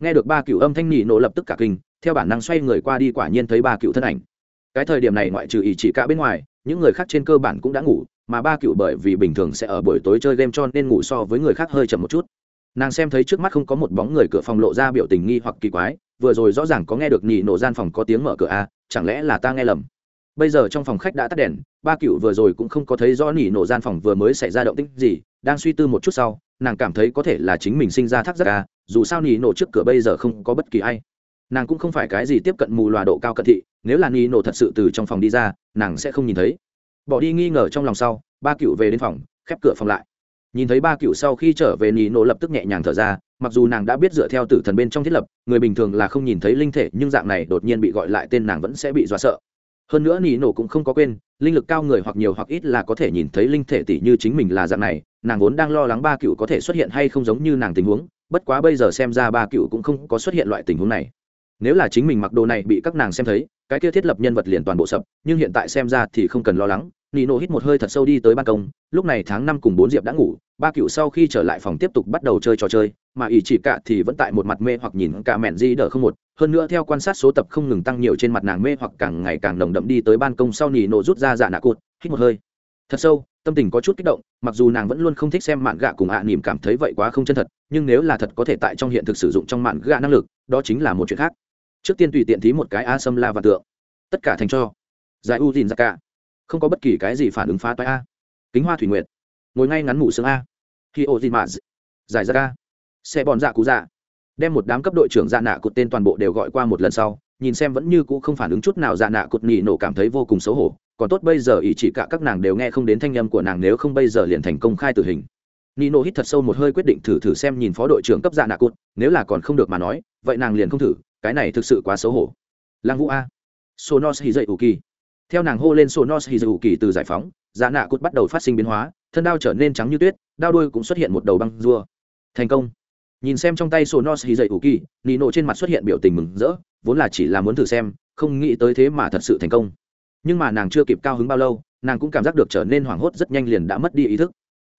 nghe được ba cựu âm thanh, nino lập tức cả kinh, theo bản năng xoay người qua đi quả nhiên thấy ba cựu thân ảnh. Cái thời điểm này ngoại trừ ý chỉ cả bên ngoài, những người khác trên cơ bản cũng đã ngủ, mà ba cựu bởi vì bình thường sẽ ở buổi tối chơi game cho nên ngủ so với người khác hơi chậm một chút nàng xem thấy trước mắt không có một bóng người cửa phòng lộ ra biểu tình nghi hoặc kỳ quái, vừa rồi rõ ràng có nghe được nhị nổ gian phòng có tiếng mở cửa a, chẳng lẽ là ta nghe lầm? Bây giờ trong phòng khách đã tắt đèn, ba cựu vừa rồi cũng không có thấy rõ nhị nổ gian phòng vừa mới xảy ra động tích gì, đang suy tư một chút sau, nàng cảm thấy có thể là chính mình sinh ra thác giác a, dù sao nhị nổ trước cửa bây giờ không có bất kỳ ai. Nàng cũng không phải cái gì tiếp cận mù loà độ cao cận thị, nếu là nhị nổ thật sự từ trong phòng đi ra, nàng sẽ không nhìn thấy. Bỏ đi nghi ngờ trong lòng sau, ba cựu về đến phòng, khép cửa phòng lại nhìn thấy ba cựu sau khi trở về nỉ nổ lập tức nhẹ nhàng thở ra, mặc dù nàng đã biết dựa theo tử thần bên trong thiết lập, người bình thường là không nhìn thấy linh thể, nhưng dạng này đột nhiên bị gọi lại tên nàng vẫn sẽ bị dọa sợ. Hơn nữa nỉ nổ cũng không có quên, linh lực cao người hoặc nhiều hoặc ít là có thể nhìn thấy linh thể tỷ như chính mình là dạng này, nàng vốn đang lo lắng ba cựu có thể xuất hiện hay không giống như nàng tình huống, bất quá bây giờ xem ra ba cựu cũng không có xuất hiện loại tình huống này. Nếu là chính mình mặc đồ này bị các nàng xem thấy, cái kia thiết lập nhân vật liền toàn bộ sập, nhưng hiện tại xem ra thì không cần lo lắng. Nino hít một hơi thật sâu đi tới ban công lúc này tháng năm cùng bốn diệp đã ngủ ba cựu sau khi trở lại phòng tiếp tục bắt đầu chơi trò chơi mà ỷ chỉ cả thì vẫn tại một mặt mê hoặc nhìn cả mẹn di đờ không một. Hơn nữa theo quan sát số tập không ngừng tăng nhiều trên mặt nàng mê hoặc càng ngày càng nồng đậm đi tới ban công sau nỉ nổ rút ra dạ nạ cụt hít một hơi. Thật sâu tâm tình có chút kích động mặc dù nàng vẫn luôn không thích xem mạn gạ cùng ạ à, nỉm cảm thấy vậy quá không chân thật nhưng nếu là thật có thể tại trong hiện thực sử dụng trong mạn gạ năng lực đó chính là một chuyện khác. Trước tiên tùy tiện thí một cái a sâm la và tượng. Tất cả thành cho. Giải u dìn ra cả không có bất kỳ cái gì phản ứng phá toái a. Kính hoa thủy nguyệt. Ngồi ngay ngắn ngủ sướng a. Khi ô gì mà giải ra ca xe bọn dạ cú dạ. Đem một đám cấp đội trưởng dạ nạ cụt tên toàn bộ đều gọi qua một lần sau, nhìn xem vẫn như cũ không phản ứng chút nào dạ nạ cụt nhị nổ cảm thấy vô cùng xấu hổ. Còn tốt bây giờ ý chỉ cả các nàng đều nghe không đến thanh âm của nàng nếu không bây giờ liền thành công khai tử hình. Nino hít thật sâu một hơi quyết định thử thử xem nhìn phó đội trưởng cấp dạ nạ cụt, nếu là còn không được mà nói, vậy nàng liền không thử, cái này thực sự quá xấu hổ. Lăng vũ a. Sonos hì dậy ủ kỳ theo nàng hô lên sonos hì dậy kỳ từ giải phóng dạ nạ cụt bắt đầu phát sinh biến hóa, thân đao trở nên trắng như tuyết, đao đuôi cũng xuất hiện một đầu băng rua thành công. Nhìn xem trong tay sonos hì dậy ủ kỳ nino trên mặt xuất hiện biểu tình mừng rỡ, vốn là chỉ là muốn thử xem, không nghĩ tới thế mà thật sự thành công. Nhưng mà nàng chưa kịp cao hứng bao lâu, nàng cũng cảm giác được trở nên hoảng hốt rất nhanh liền đã mất đi ý thức.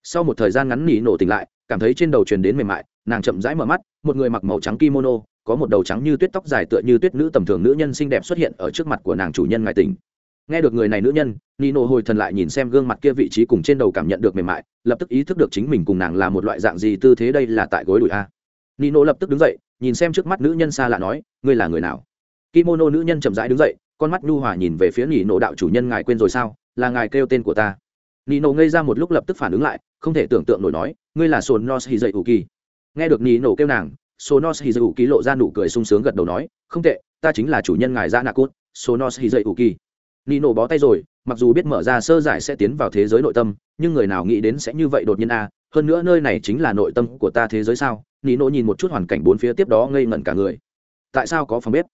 Sau một thời gian ngắn nỉ nổ tỉnh lại, cảm thấy trên đầu truyền đến mềm mại, nàng chậm rãi mở mắt, một người mặc màu trắng kimono, có một đầu trắng như tuyết tóc dài tựa như tuyết nữ tầm thường nữ nhân xinh đẹp xuất hiện ở trước mặt của nàng chủ nhân ngài tỉnh nghe được người này nữ nhân, nino hồi thần lại nhìn xem gương mặt kia vị trí cùng trên đầu cảm nhận được mềm mại, lập tức ý thức được chính mình cùng nàng là một loại dạng gì tư thế đây là tại gối đùi a. Nino lập tức đứng dậy, nhìn xem trước mắt nữ nhân xa lạ nói, ngươi là người nào? Kimono nữ nhân chậm rãi đứng dậy, con mắt nhu hòa nhìn về phía nino đạo chủ nhân, ngài quên rồi sao? Là ngài kêu tên của ta. Nino ngây ra một lúc lập tức phản ứng lại, không thể tưởng tượng nổi nói, ngươi là sồn nos hi dậy ủ kỳ nghe được nino kêu nàng sonos hi dậy ủ kỳ lộ ra nụ cười sung sướng gật đầu nói, không tệ, ta chính là chủ nhân ngài ra nạ cốt sonos hi dậy ủ kỳ nino bó tay rồi, mặc dù biết mở ra sơ giải sẽ tiến vào thế giới nội tâm, nhưng người nào nghĩ đến sẽ như vậy đột nhiên a? Hơn nữa nơi này chính là nội tâm của ta thế giới sao? Nino nhìn một chút hoàn cảnh bốn phía tiếp đó ngây ngẩn cả người. Tại sao có phòng bếp?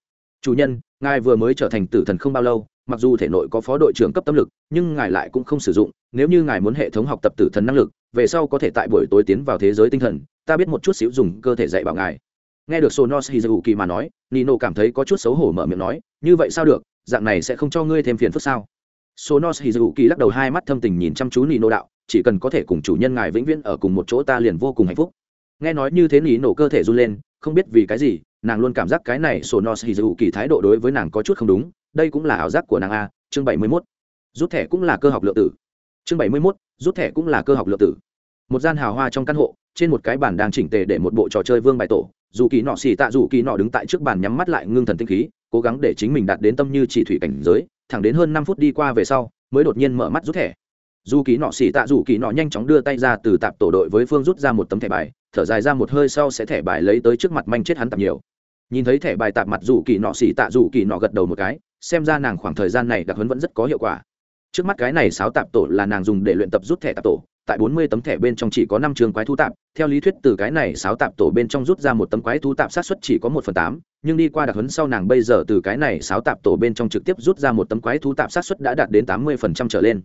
Chủ nhân, ngài vừa mới trở thành tử thần không bao lâu, mặc dù thể nội có phó đội trưởng cấp tâm lực, nhưng ngài lại cũng không sử dụng. Nếu như ngài muốn hệ thống học tập tử thần năng lực, về sau có thể tại buổi tối tiến vào thế giới tinh thần, ta biết một chút xíu dùng cơ thể dạy bảo ngài. Nghe được sonos hizuki mà nói nino cảm thấy có chút xấu hổ mở miệng nói như vậy sao được, dạng này sẽ không cho ngươi thêm phiền phức sao? Sonos hì kỳ lắc đầu hai mắt thâm tình nhìn chăm chú nị nô đạo, chỉ cần có thể cùng chủ nhân ngài vĩnh viễn ở cùng một chỗ ta liền vô cùng hạnh phúc. Nghe nói như thế nị nổ cơ thể run lên, không biết vì cái gì, nàng luôn cảm giác cái này sonos hì kỳ thái độ đối với nàng có chút không đúng, đây cũng là ảo giác của nàng a, chương bảy mươi mốt. Rút thẻ cũng là cơ học lượng tử. Chương bảy mươi mốt, rút thẻ cũng là cơ học lượng tử. Một gian hào hoa trong căn hộ, trên một cái bàn đang chỉnh tề để một bộ trò chơi vương bài tổ, dù kỳ nọ xì tạ dù kỳ nọ đứng tại trước bàn nhắm mắt lại ngưng thần tinh khí cố gắng để chính mình đạt đến tâm như chỉ thủy cảnh giới, thẳng đến hơn năm phút đi qua về sau, mới đột nhiên mở mắt rút thẻ. Dù kỳ nọ xì tạ dù kỳ nọ nhanh chóng đưa tay ra từ tạp tổ đội với phương rút ra một tấm thẻ bài, thở dài ra một hơi sau sẽ thẻ bài lấy tới trước mặt manh chết hắn tạp nhiều. Nhìn thấy thẻ bài tạp mặt dù kỳ nọ xì tạ dù kỳ nọ gật đầu một cái, xem ra nàng khoảng thời gian này đặc huấn vẫn rất có hiệu quả. Trước mắt cái này sáo tạp tổ là nàng dùng để luyện tập rút thẻ tạp tổ, tại bốn mươi tấm thẻ bên trong chỉ có năm trường quái thu tạp theo lý thuyết từ cái này sáo tạp tổ bên trong rút ra một tấm quái thú tạp sát xuất chỉ có một phần tám, nhưng đi qua đặc huấn sau nàng bây giờ từ cái này sáo tạp tổ bên trong trực tiếp rút ra một tấm quái thú tạp sát xuất đã đạt đến tám mươi phần trăm trở lên.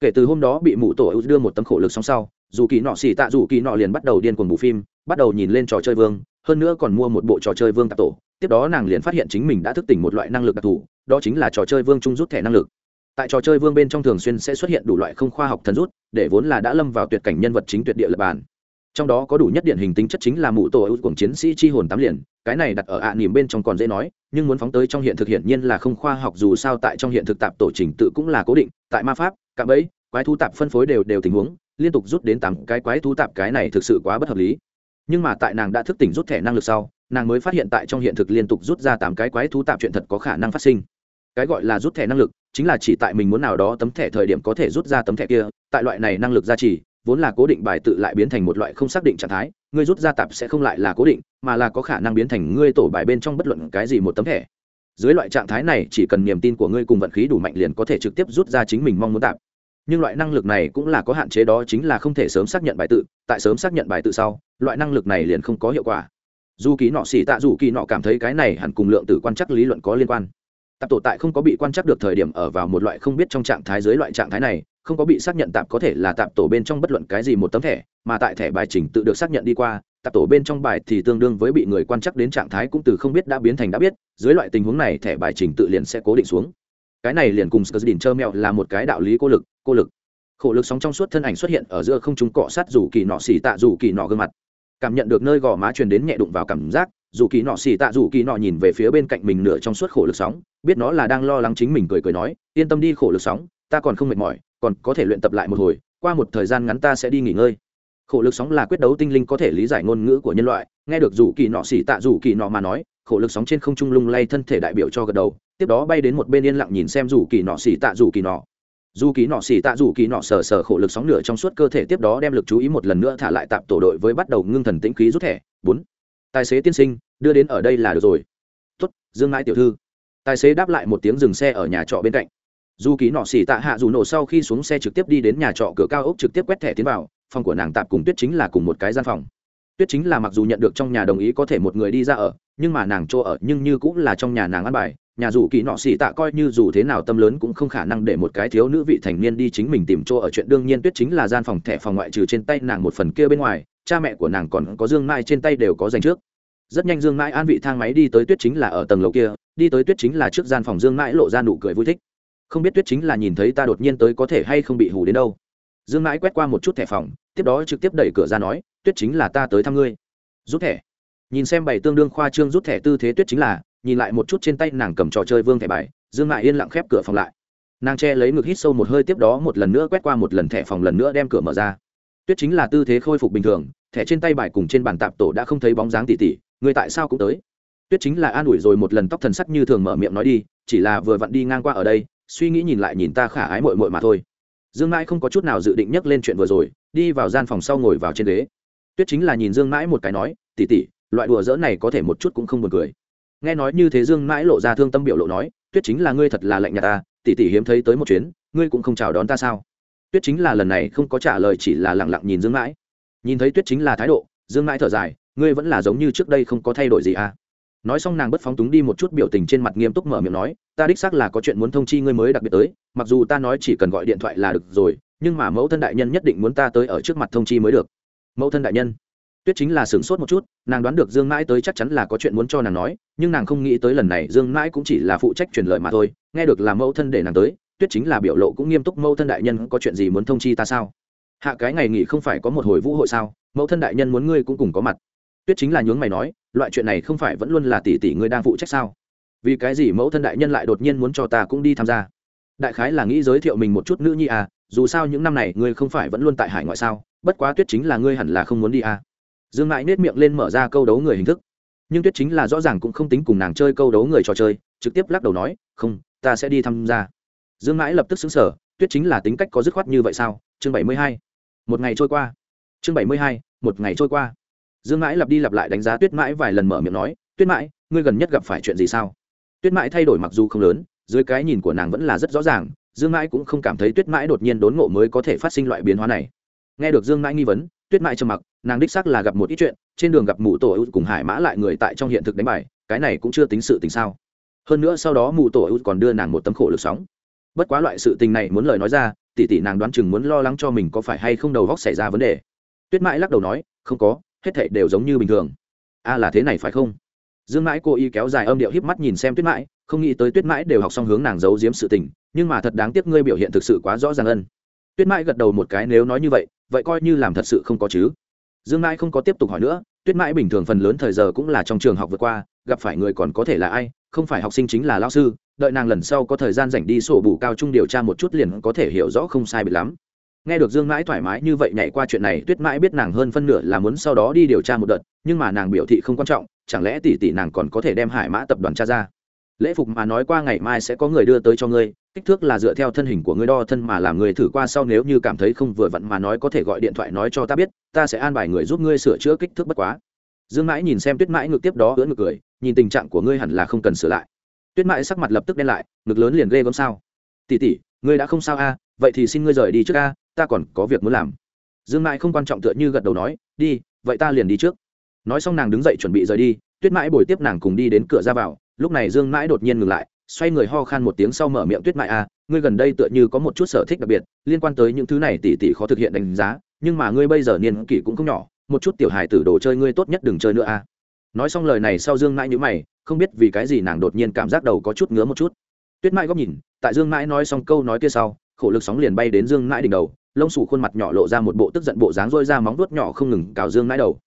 Kể từ hôm đó bị mụ tổ ưu đưa một tấm khổ lực song sau, dù kỳ nọ xì tạ dù kỳ nọ liền bắt đầu điên cuồng bộ phim, bắt đầu nhìn lên trò chơi vương, hơn nữa còn mua một bộ trò chơi vương tạp tổ. Tiếp đó nàng liền phát hiện chính mình đã thức tỉnh một loại năng lực đặc thù, đó chính là trò chơi vương trung rút thẻ năng lực. Tại trò chơi vương bên trong thường xuyên sẽ xuất hiện đủ loại không khoa học thần rút, để vốn là đã lâm vào tuyệt cảnh nhân vật chính tuyệt địa lập bản trong đó có đủ nhất điển hình tính chất chính là mụ tổ ưu cuồng chiến sĩ chi hồn tám liền, cái này đặt ở ạ à nỉm bên trong còn dễ nói, nhưng muốn phóng tới trong hiện thực hiển nhiên là không khoa học dù sao tại trong hiện thực tạp tổ trình tự cũng là cố định, tại ma pháp, cạm ấy quái thu tạp phân phối đều đều tình huống, liên tục rút đến tám cái quái thu tạp cái này thực sự quá bất hợp lý. Nhưng mà tại nàng đã thức tỉnh rút thẻ năng lực sau, nàng mới phát hiện tại trong hiện thực liên tục rút ra tám cái quái thú tạp chuyện thật có khả năng phát sinh. Cái gọi là rút thẻ năng lực, chính là chỉ tại mình muốn nào đó tấm thẻ thời điểm có thể rút ra tấm thẻ kia, tại loại này năng lực gia trì vốn là cố định bài tự lại biến thành một loại không xác định trạng thái, ngươi rút ra tạp sẽ không lại là cố định, mà là có khả năng biến thành ngươi tổ bài bên trong bất luận cái gì một tấm thẻ. Dưới loại trạng thái này, chỉ cần niềm tin của ngươi cùng vận khí đủ mạnh liền có thể trực tiếp rút ra chính mình mong muốn tạp. Nhưng loại năng lực này cũng là có hạn chế đó chính là không thể sớm xác nhận bài tự, tại sớm xác nhận bài tự sau, loại năng lực này liền không có hiệu quả. Dù kỳ nọ xỉ tạ dù kỳ nọ cảm thấy cái này hẳn cùng lượng tử quan chắc lý luận có liên quan tạp tổ tại không có bị quan trắc được thời điểm ở vào một loại không biết trong trạng thái dưới loại trạng thái này, không có bị xác nhận tạp có thể là tạp tổ bên trong bất luận cái gì một tấm thẻ, mà tại thẻ bài chỉnh tự được xác nhận đi qua, tạp tổ bên trong bài thì tương đương với bị người quan trắc đến trạng thái cũng từ không biết đã biến thành đã biết, dưới loại tình huống này thẻ bài chỉnh tự liền sẽ cố định xuống. Cái này liền cùng skzdin trơ mẹo là một cái đạo lý cô lực cô lực. Khổ lực sóng trong suốt thân ảnh xuất hiện ở giữa không chúng cọ sát dù kỳ nọ xỉ tạ dù kỳ nọ gương mặt cảm nhận được nơi gò má truyền đến nhẹ đụng vào cảm giác, dù kỳ nọ xì tạ, dù kỳ nọ nhìn về phía bên cạnh mình nửa trong suốt khổ lực sóng, biết nó là đang lo lắng chính mình cười cười nói, yên tâm đi khổ lực sóng, ta còn không mệt mỏi, còn có thể luyện tập lại một hồi, qua một thời gian ngắn ta sẽ đi nghỉ ngơi. Khổ lực sóng là quyết đấu tinh linh có thể lý giải ngôn ngữ của nhân loại, nghe được dù kỳ nọ xỉ tạ, dù kỳ nọ mà nói, khổ lực sóng trên không trung lung lay thân thể đại biểu cho gật đầu, tiếp đó bay đến một bên yên lặng nhìn xem dù kỳ nọ xỉ tạ, dù kỳ nọ dù kỳ nọ xỉ tạ dù kỳ nọ sờ sờ khổ lực sóng nửa trong suốt cơ thể tiếp đó đem lực chú ý một lần nữa thả lại tạm tổ đội với bắt đầu ngưng thần tĩnh khí rút thẻ. Bốn. Tài xế tiên sinh, đưa đến ở đây là được rồi. Tuất dương mãi tiểu thư. Tài xế đáp lại một tiếng dừng xe ở nhà trọ bên cạnh. Dù kỳ nọ xỉ tạ hạ dù nổ sau khi xuống xe trực tiếp đi đến nhà trọ cửa cao ốc trực tiếp quét thẻ tiến vào, phòng của nàng tạm cùng tuyết chính là cùng một cái gian phòng. Tuyết chính là mặc dù nhận được trong nhà đồng ý có thể một người đi ra ở, nhưng mà nàng chỗ ở nhưng như cũng là trong nhà nàng ăn bài nhà dù kỳ nọ xì tạ coi như dù thế nào tâm lớn cũng không khả năng để một cái thiếu nữ vị thành niên đi chính mình tìm chỗ ở. Chuyện đương nhiên tuyết chính là gian phòng thẻ phòng ngoại trừ trên tay nàng một phần kia bên ngoài, cha mẹ của nàng còn có dương mai trên tay đều có dành trước. Rất nhanh dương mai an vị thang máy đi tới tuyết chính là ở tầng lầu kia, đi tới tuyết chính là trước gian phòng dương mãi lộ ra nụ cười vui thích. Không biết tuyết chính là nhìn thấy ta đột nhiên tới có thể hay không bị hù đến đâu. Dương mãi quét qua một chút thẻ phòng, tiếp đó trực tiếp đẩy cửa ra nói, tuyết chính là ta tới thăm ngươi. Rút thẻ. Nhìn xem bảy tương đương khoa trương rút thẻ tư thế tuyết chính là nhìn lại một chút trên tay nàng cầm trò chơi vương thẻ bài, dương mại yên lặng khép cửa phòng lại. Nàng che lấy ngực hít sâu một hơi tiếp đó một lần nữa quét qua một lần thẻ phòng lần nữa đem cửa mở ra. Tuyết chính là tư thế khôi phục bình thường, thẻ trên tay bài cùng trên bàn tạp tổ đã không thấy bóng dáng tỉ tỉ, người tại sao cũng tới. Tuyết chính là an ủi rồi một lần tóc thần sắc như thường mở miệng nói đi, chỉ là vừa vặn đi ngang qua ở đây, suy nghĩ nhìn lại nhìn ta khả ái mội mội mà thôi. Dương mãi không có chút nào dự định nhắc lên chuyện vừa rồi, đi vào gian phòng sau ngồi vào trên ghế. Tuyết chính là nhìn dương mãi một cái nói, tỉ tỉ, loại đùa dỡ này có thể một chút cũng không buồn cười nghe nói như thế dương mãi lộ ra thương tâm biểu lộ nói, tuyết chính là ngươi thật là lạnh nhà ta tỉ tỉ hiếm thấy tới một chuyến, ngươi cũng không chào đón ta sao? Tuyết chính là lần này không có trả lời, chỉ là lẳng lặng nhìn dương mãi. Nhìn thấy tuyết chính là thái độ, dương mãi thở dài, ngươi vẫn là giống như trước đây không có thay đổi gì à? Nói xong nàng bất phóng túng đi một chút biểu tình trên mặt nghiêm túc mở miệng nói, ta đích xác là có chuyện muốn thông chi ngươi mới đặc biệt tới, mặc dù ta nói chỉ cần gọi điện thoại là được rồi, nhưng mà mẫu thân đại nhân nhất định muốn ta tới ở trước mặt thông chi mới được. Mẫu thân đại nhân? Tuyết chính là sửng sốt một chút, nàng đoán được dương mãi tới chắc chắn là có chuyện muốn cho nàng nói, nhưng nàng không nghĩ tới lần này dương mãi cũng chỉ là phụ trách truyền lời mà thôi, nghe được là mẫu thân để nàng tới, tuyết chính là biểu lộ cũng nghiêm túc, mẫu thân đại nhân có chuyện gì muốn thông chi ta sao? Hạ cái ngày nghỉ không phải có một hồi vũ hội sao? Mẫu thân đại nhân muốn ngươi cũng cùng có mặt. Tuyết chính là nhướng mày nói, loại chuyện này không phải vẫn luôn là tỷ tỷ ngươi đang phụ trách sao? Vì cái gì mẫu thân đại nhân lại đột nhiên muốn cho ta cũng đi tham gia? Đại khái là nghĩ giới thiệu mình một chút nữ nhi à dù sao những năm này ngươi không phải vẫn luôn tại hải ngoại sao? Bất quá tuyết chính là ngươi hẳn là không muốn đi à dương mãi nết miệng lên mở ra câu đấu người hình thức. Nhưng tuyết chính là rõ ràng cũng không tính cùng nàng chơi câu đấu người trò chơi, trực tiếp lắc đầu nói, không, ta sẽ đi tham gia. Dương mãi lập tức xứng sở tuyết chính là tính cách có dứt khoát như vậy sao? Chương bảy mươi hai. Một ngày trôi qua. Chương bảy mươi hai, một ngày trôi qua. Dương mãi lặp đi lặp lại đánh giá tuyết mãi vài lần mở miệng nói, tuyết mãi, ngươi gần nhất gặp phải chuyện gì sao? Tuyết mãi thay đổi mặc dù không lớn, dưới cái nhìn của nàng vẫn là rất rõ ràng, dương mãi cũng không cảm thấy tuyết mãi đột nhiên đốn ngộ mới có thể phát sinh loại biến hóa này. Nghe được dương mãi nghi vấn tuyết mãi trầm mặc, nàng đích xác là gặp một ít chuyện, trên đường gặp mụ tổ ưu cùng hải mã lại người tại trong hiện thực đánh bài, cái này cũng chưa tính sự tình sao. Hơn nữa sau đó mụ tổ ưu còn đưa nàng một tấm khổ lực sóng. Bất quá loại sự tình này muốn lời nói ra, tỷ tỷ nàng đoán chừng muốn lo lắng cho mình có phải hay không đầu góc xảy ra vấn đề. Tuyết mãi lắc đầu nói, không có, hết thảy đều giống như bình thường. A là thế này phải không? Dương mãi cô y kéo dài âm điệu híp mắt nhìn xem tuyết mãi, không nghĩ tới tuyết mãi đều học xong hướng nàng giấu giếm sự tình, nhưng mà thật đáng tiếc ngươi biểu hiện thực sự quá rõ ràng ân. Tuyết mãi gật đầu một cái, nếu nói như vậy vậy coi như làm thật sự không có chứ. Dương mãi không có tiếp tục hỏi nữa, tuyết mãi bình thường phần lớn thời giờ cũng là trong trường học vượt qua, gặp phải người còn có thể là ai, không phải học sinh chính là lao sư, đợi nàng lần sau có thời gian dành đi sổ bù cao trung điều tra một chút liền có thể hiểu rõ không sai bị lắm. Nghe được dương mãi thoải mái như vậy nhảy qua chuyện này, tuyết mãi biết nàng hơn phân nửa là muốn sau đó đi điều tra một đợt, nhưng mà nàng biểu thị không quan trọng, chẳng lẽ tỷ tỷ nàng còn có thể đem hải mã tập đoàn tra ra? Lễ phục mà nói qua ngày mai sẽ có người đưa tới cho ngươi, kích thước là dựa theo thân hình của ngươi đo thân mà làm người thử qua sau nếu như cảm thấy không vừa vặn mà nói có thể gọi điện thoại nói cho ta biết, ta sẽ an bài người giúp ngươi sửa chữa kích thước bất quá. Dương mãi nhìn xem tuyết mãi ngược tiếp đó ưỡn ngược cười, nhìn tình trạng của ngươi hẳn là không cần sửa lại. Tuyết mãi sắc mặt lập tức đen lại, ngực lớn liền ghê gớm sao. Tỉ tỉ ngươi đã không sao a vậy thì xin ngươi rời đi trước a ta còn có việc muốn làm. Dương mãi không quan trọng tựa như gật đầu nói, đi, vậy ta liền đi trước. Nói xong nàng đứng dậy chuẩn bị rời đi, tuyết mãi bồi tiếp nàng cùng đi đến cửa ra vào lúc này dương mãi đột nhiên ngừng lại, xoay người ho khan một tiếng sau mở miệng tuyết mãi a à, ngươi gần đây tựa như có một chút sở thích đặc biệt, liên quan tới những thứ này tỉ tỉ khó thực hiện đánh giá, nhưng mà ngươi bây giờ niên kỷ cũng không nhỏ, một chút tiểu hài tử đồ chơi ngươi tốt nhất đừng chơi nữa a nói xong lời này sau dương mãi nhữ mày, không biết vì cái gì nàng đột nhiên cảm giác đầu có chút ngứa một chút. Tuyết mãi góc nhìn, tại dương mãi nói xong câu nói kia sau, khổ lực sóng liền bay đến dương mãi đỉnh đầu, lông sủ khuôn mặt nhỏ lộ ra một bộ tức giận bộ dáng rôi ra móng vuốt nhỏ không ngừng cào dương mãi đầu.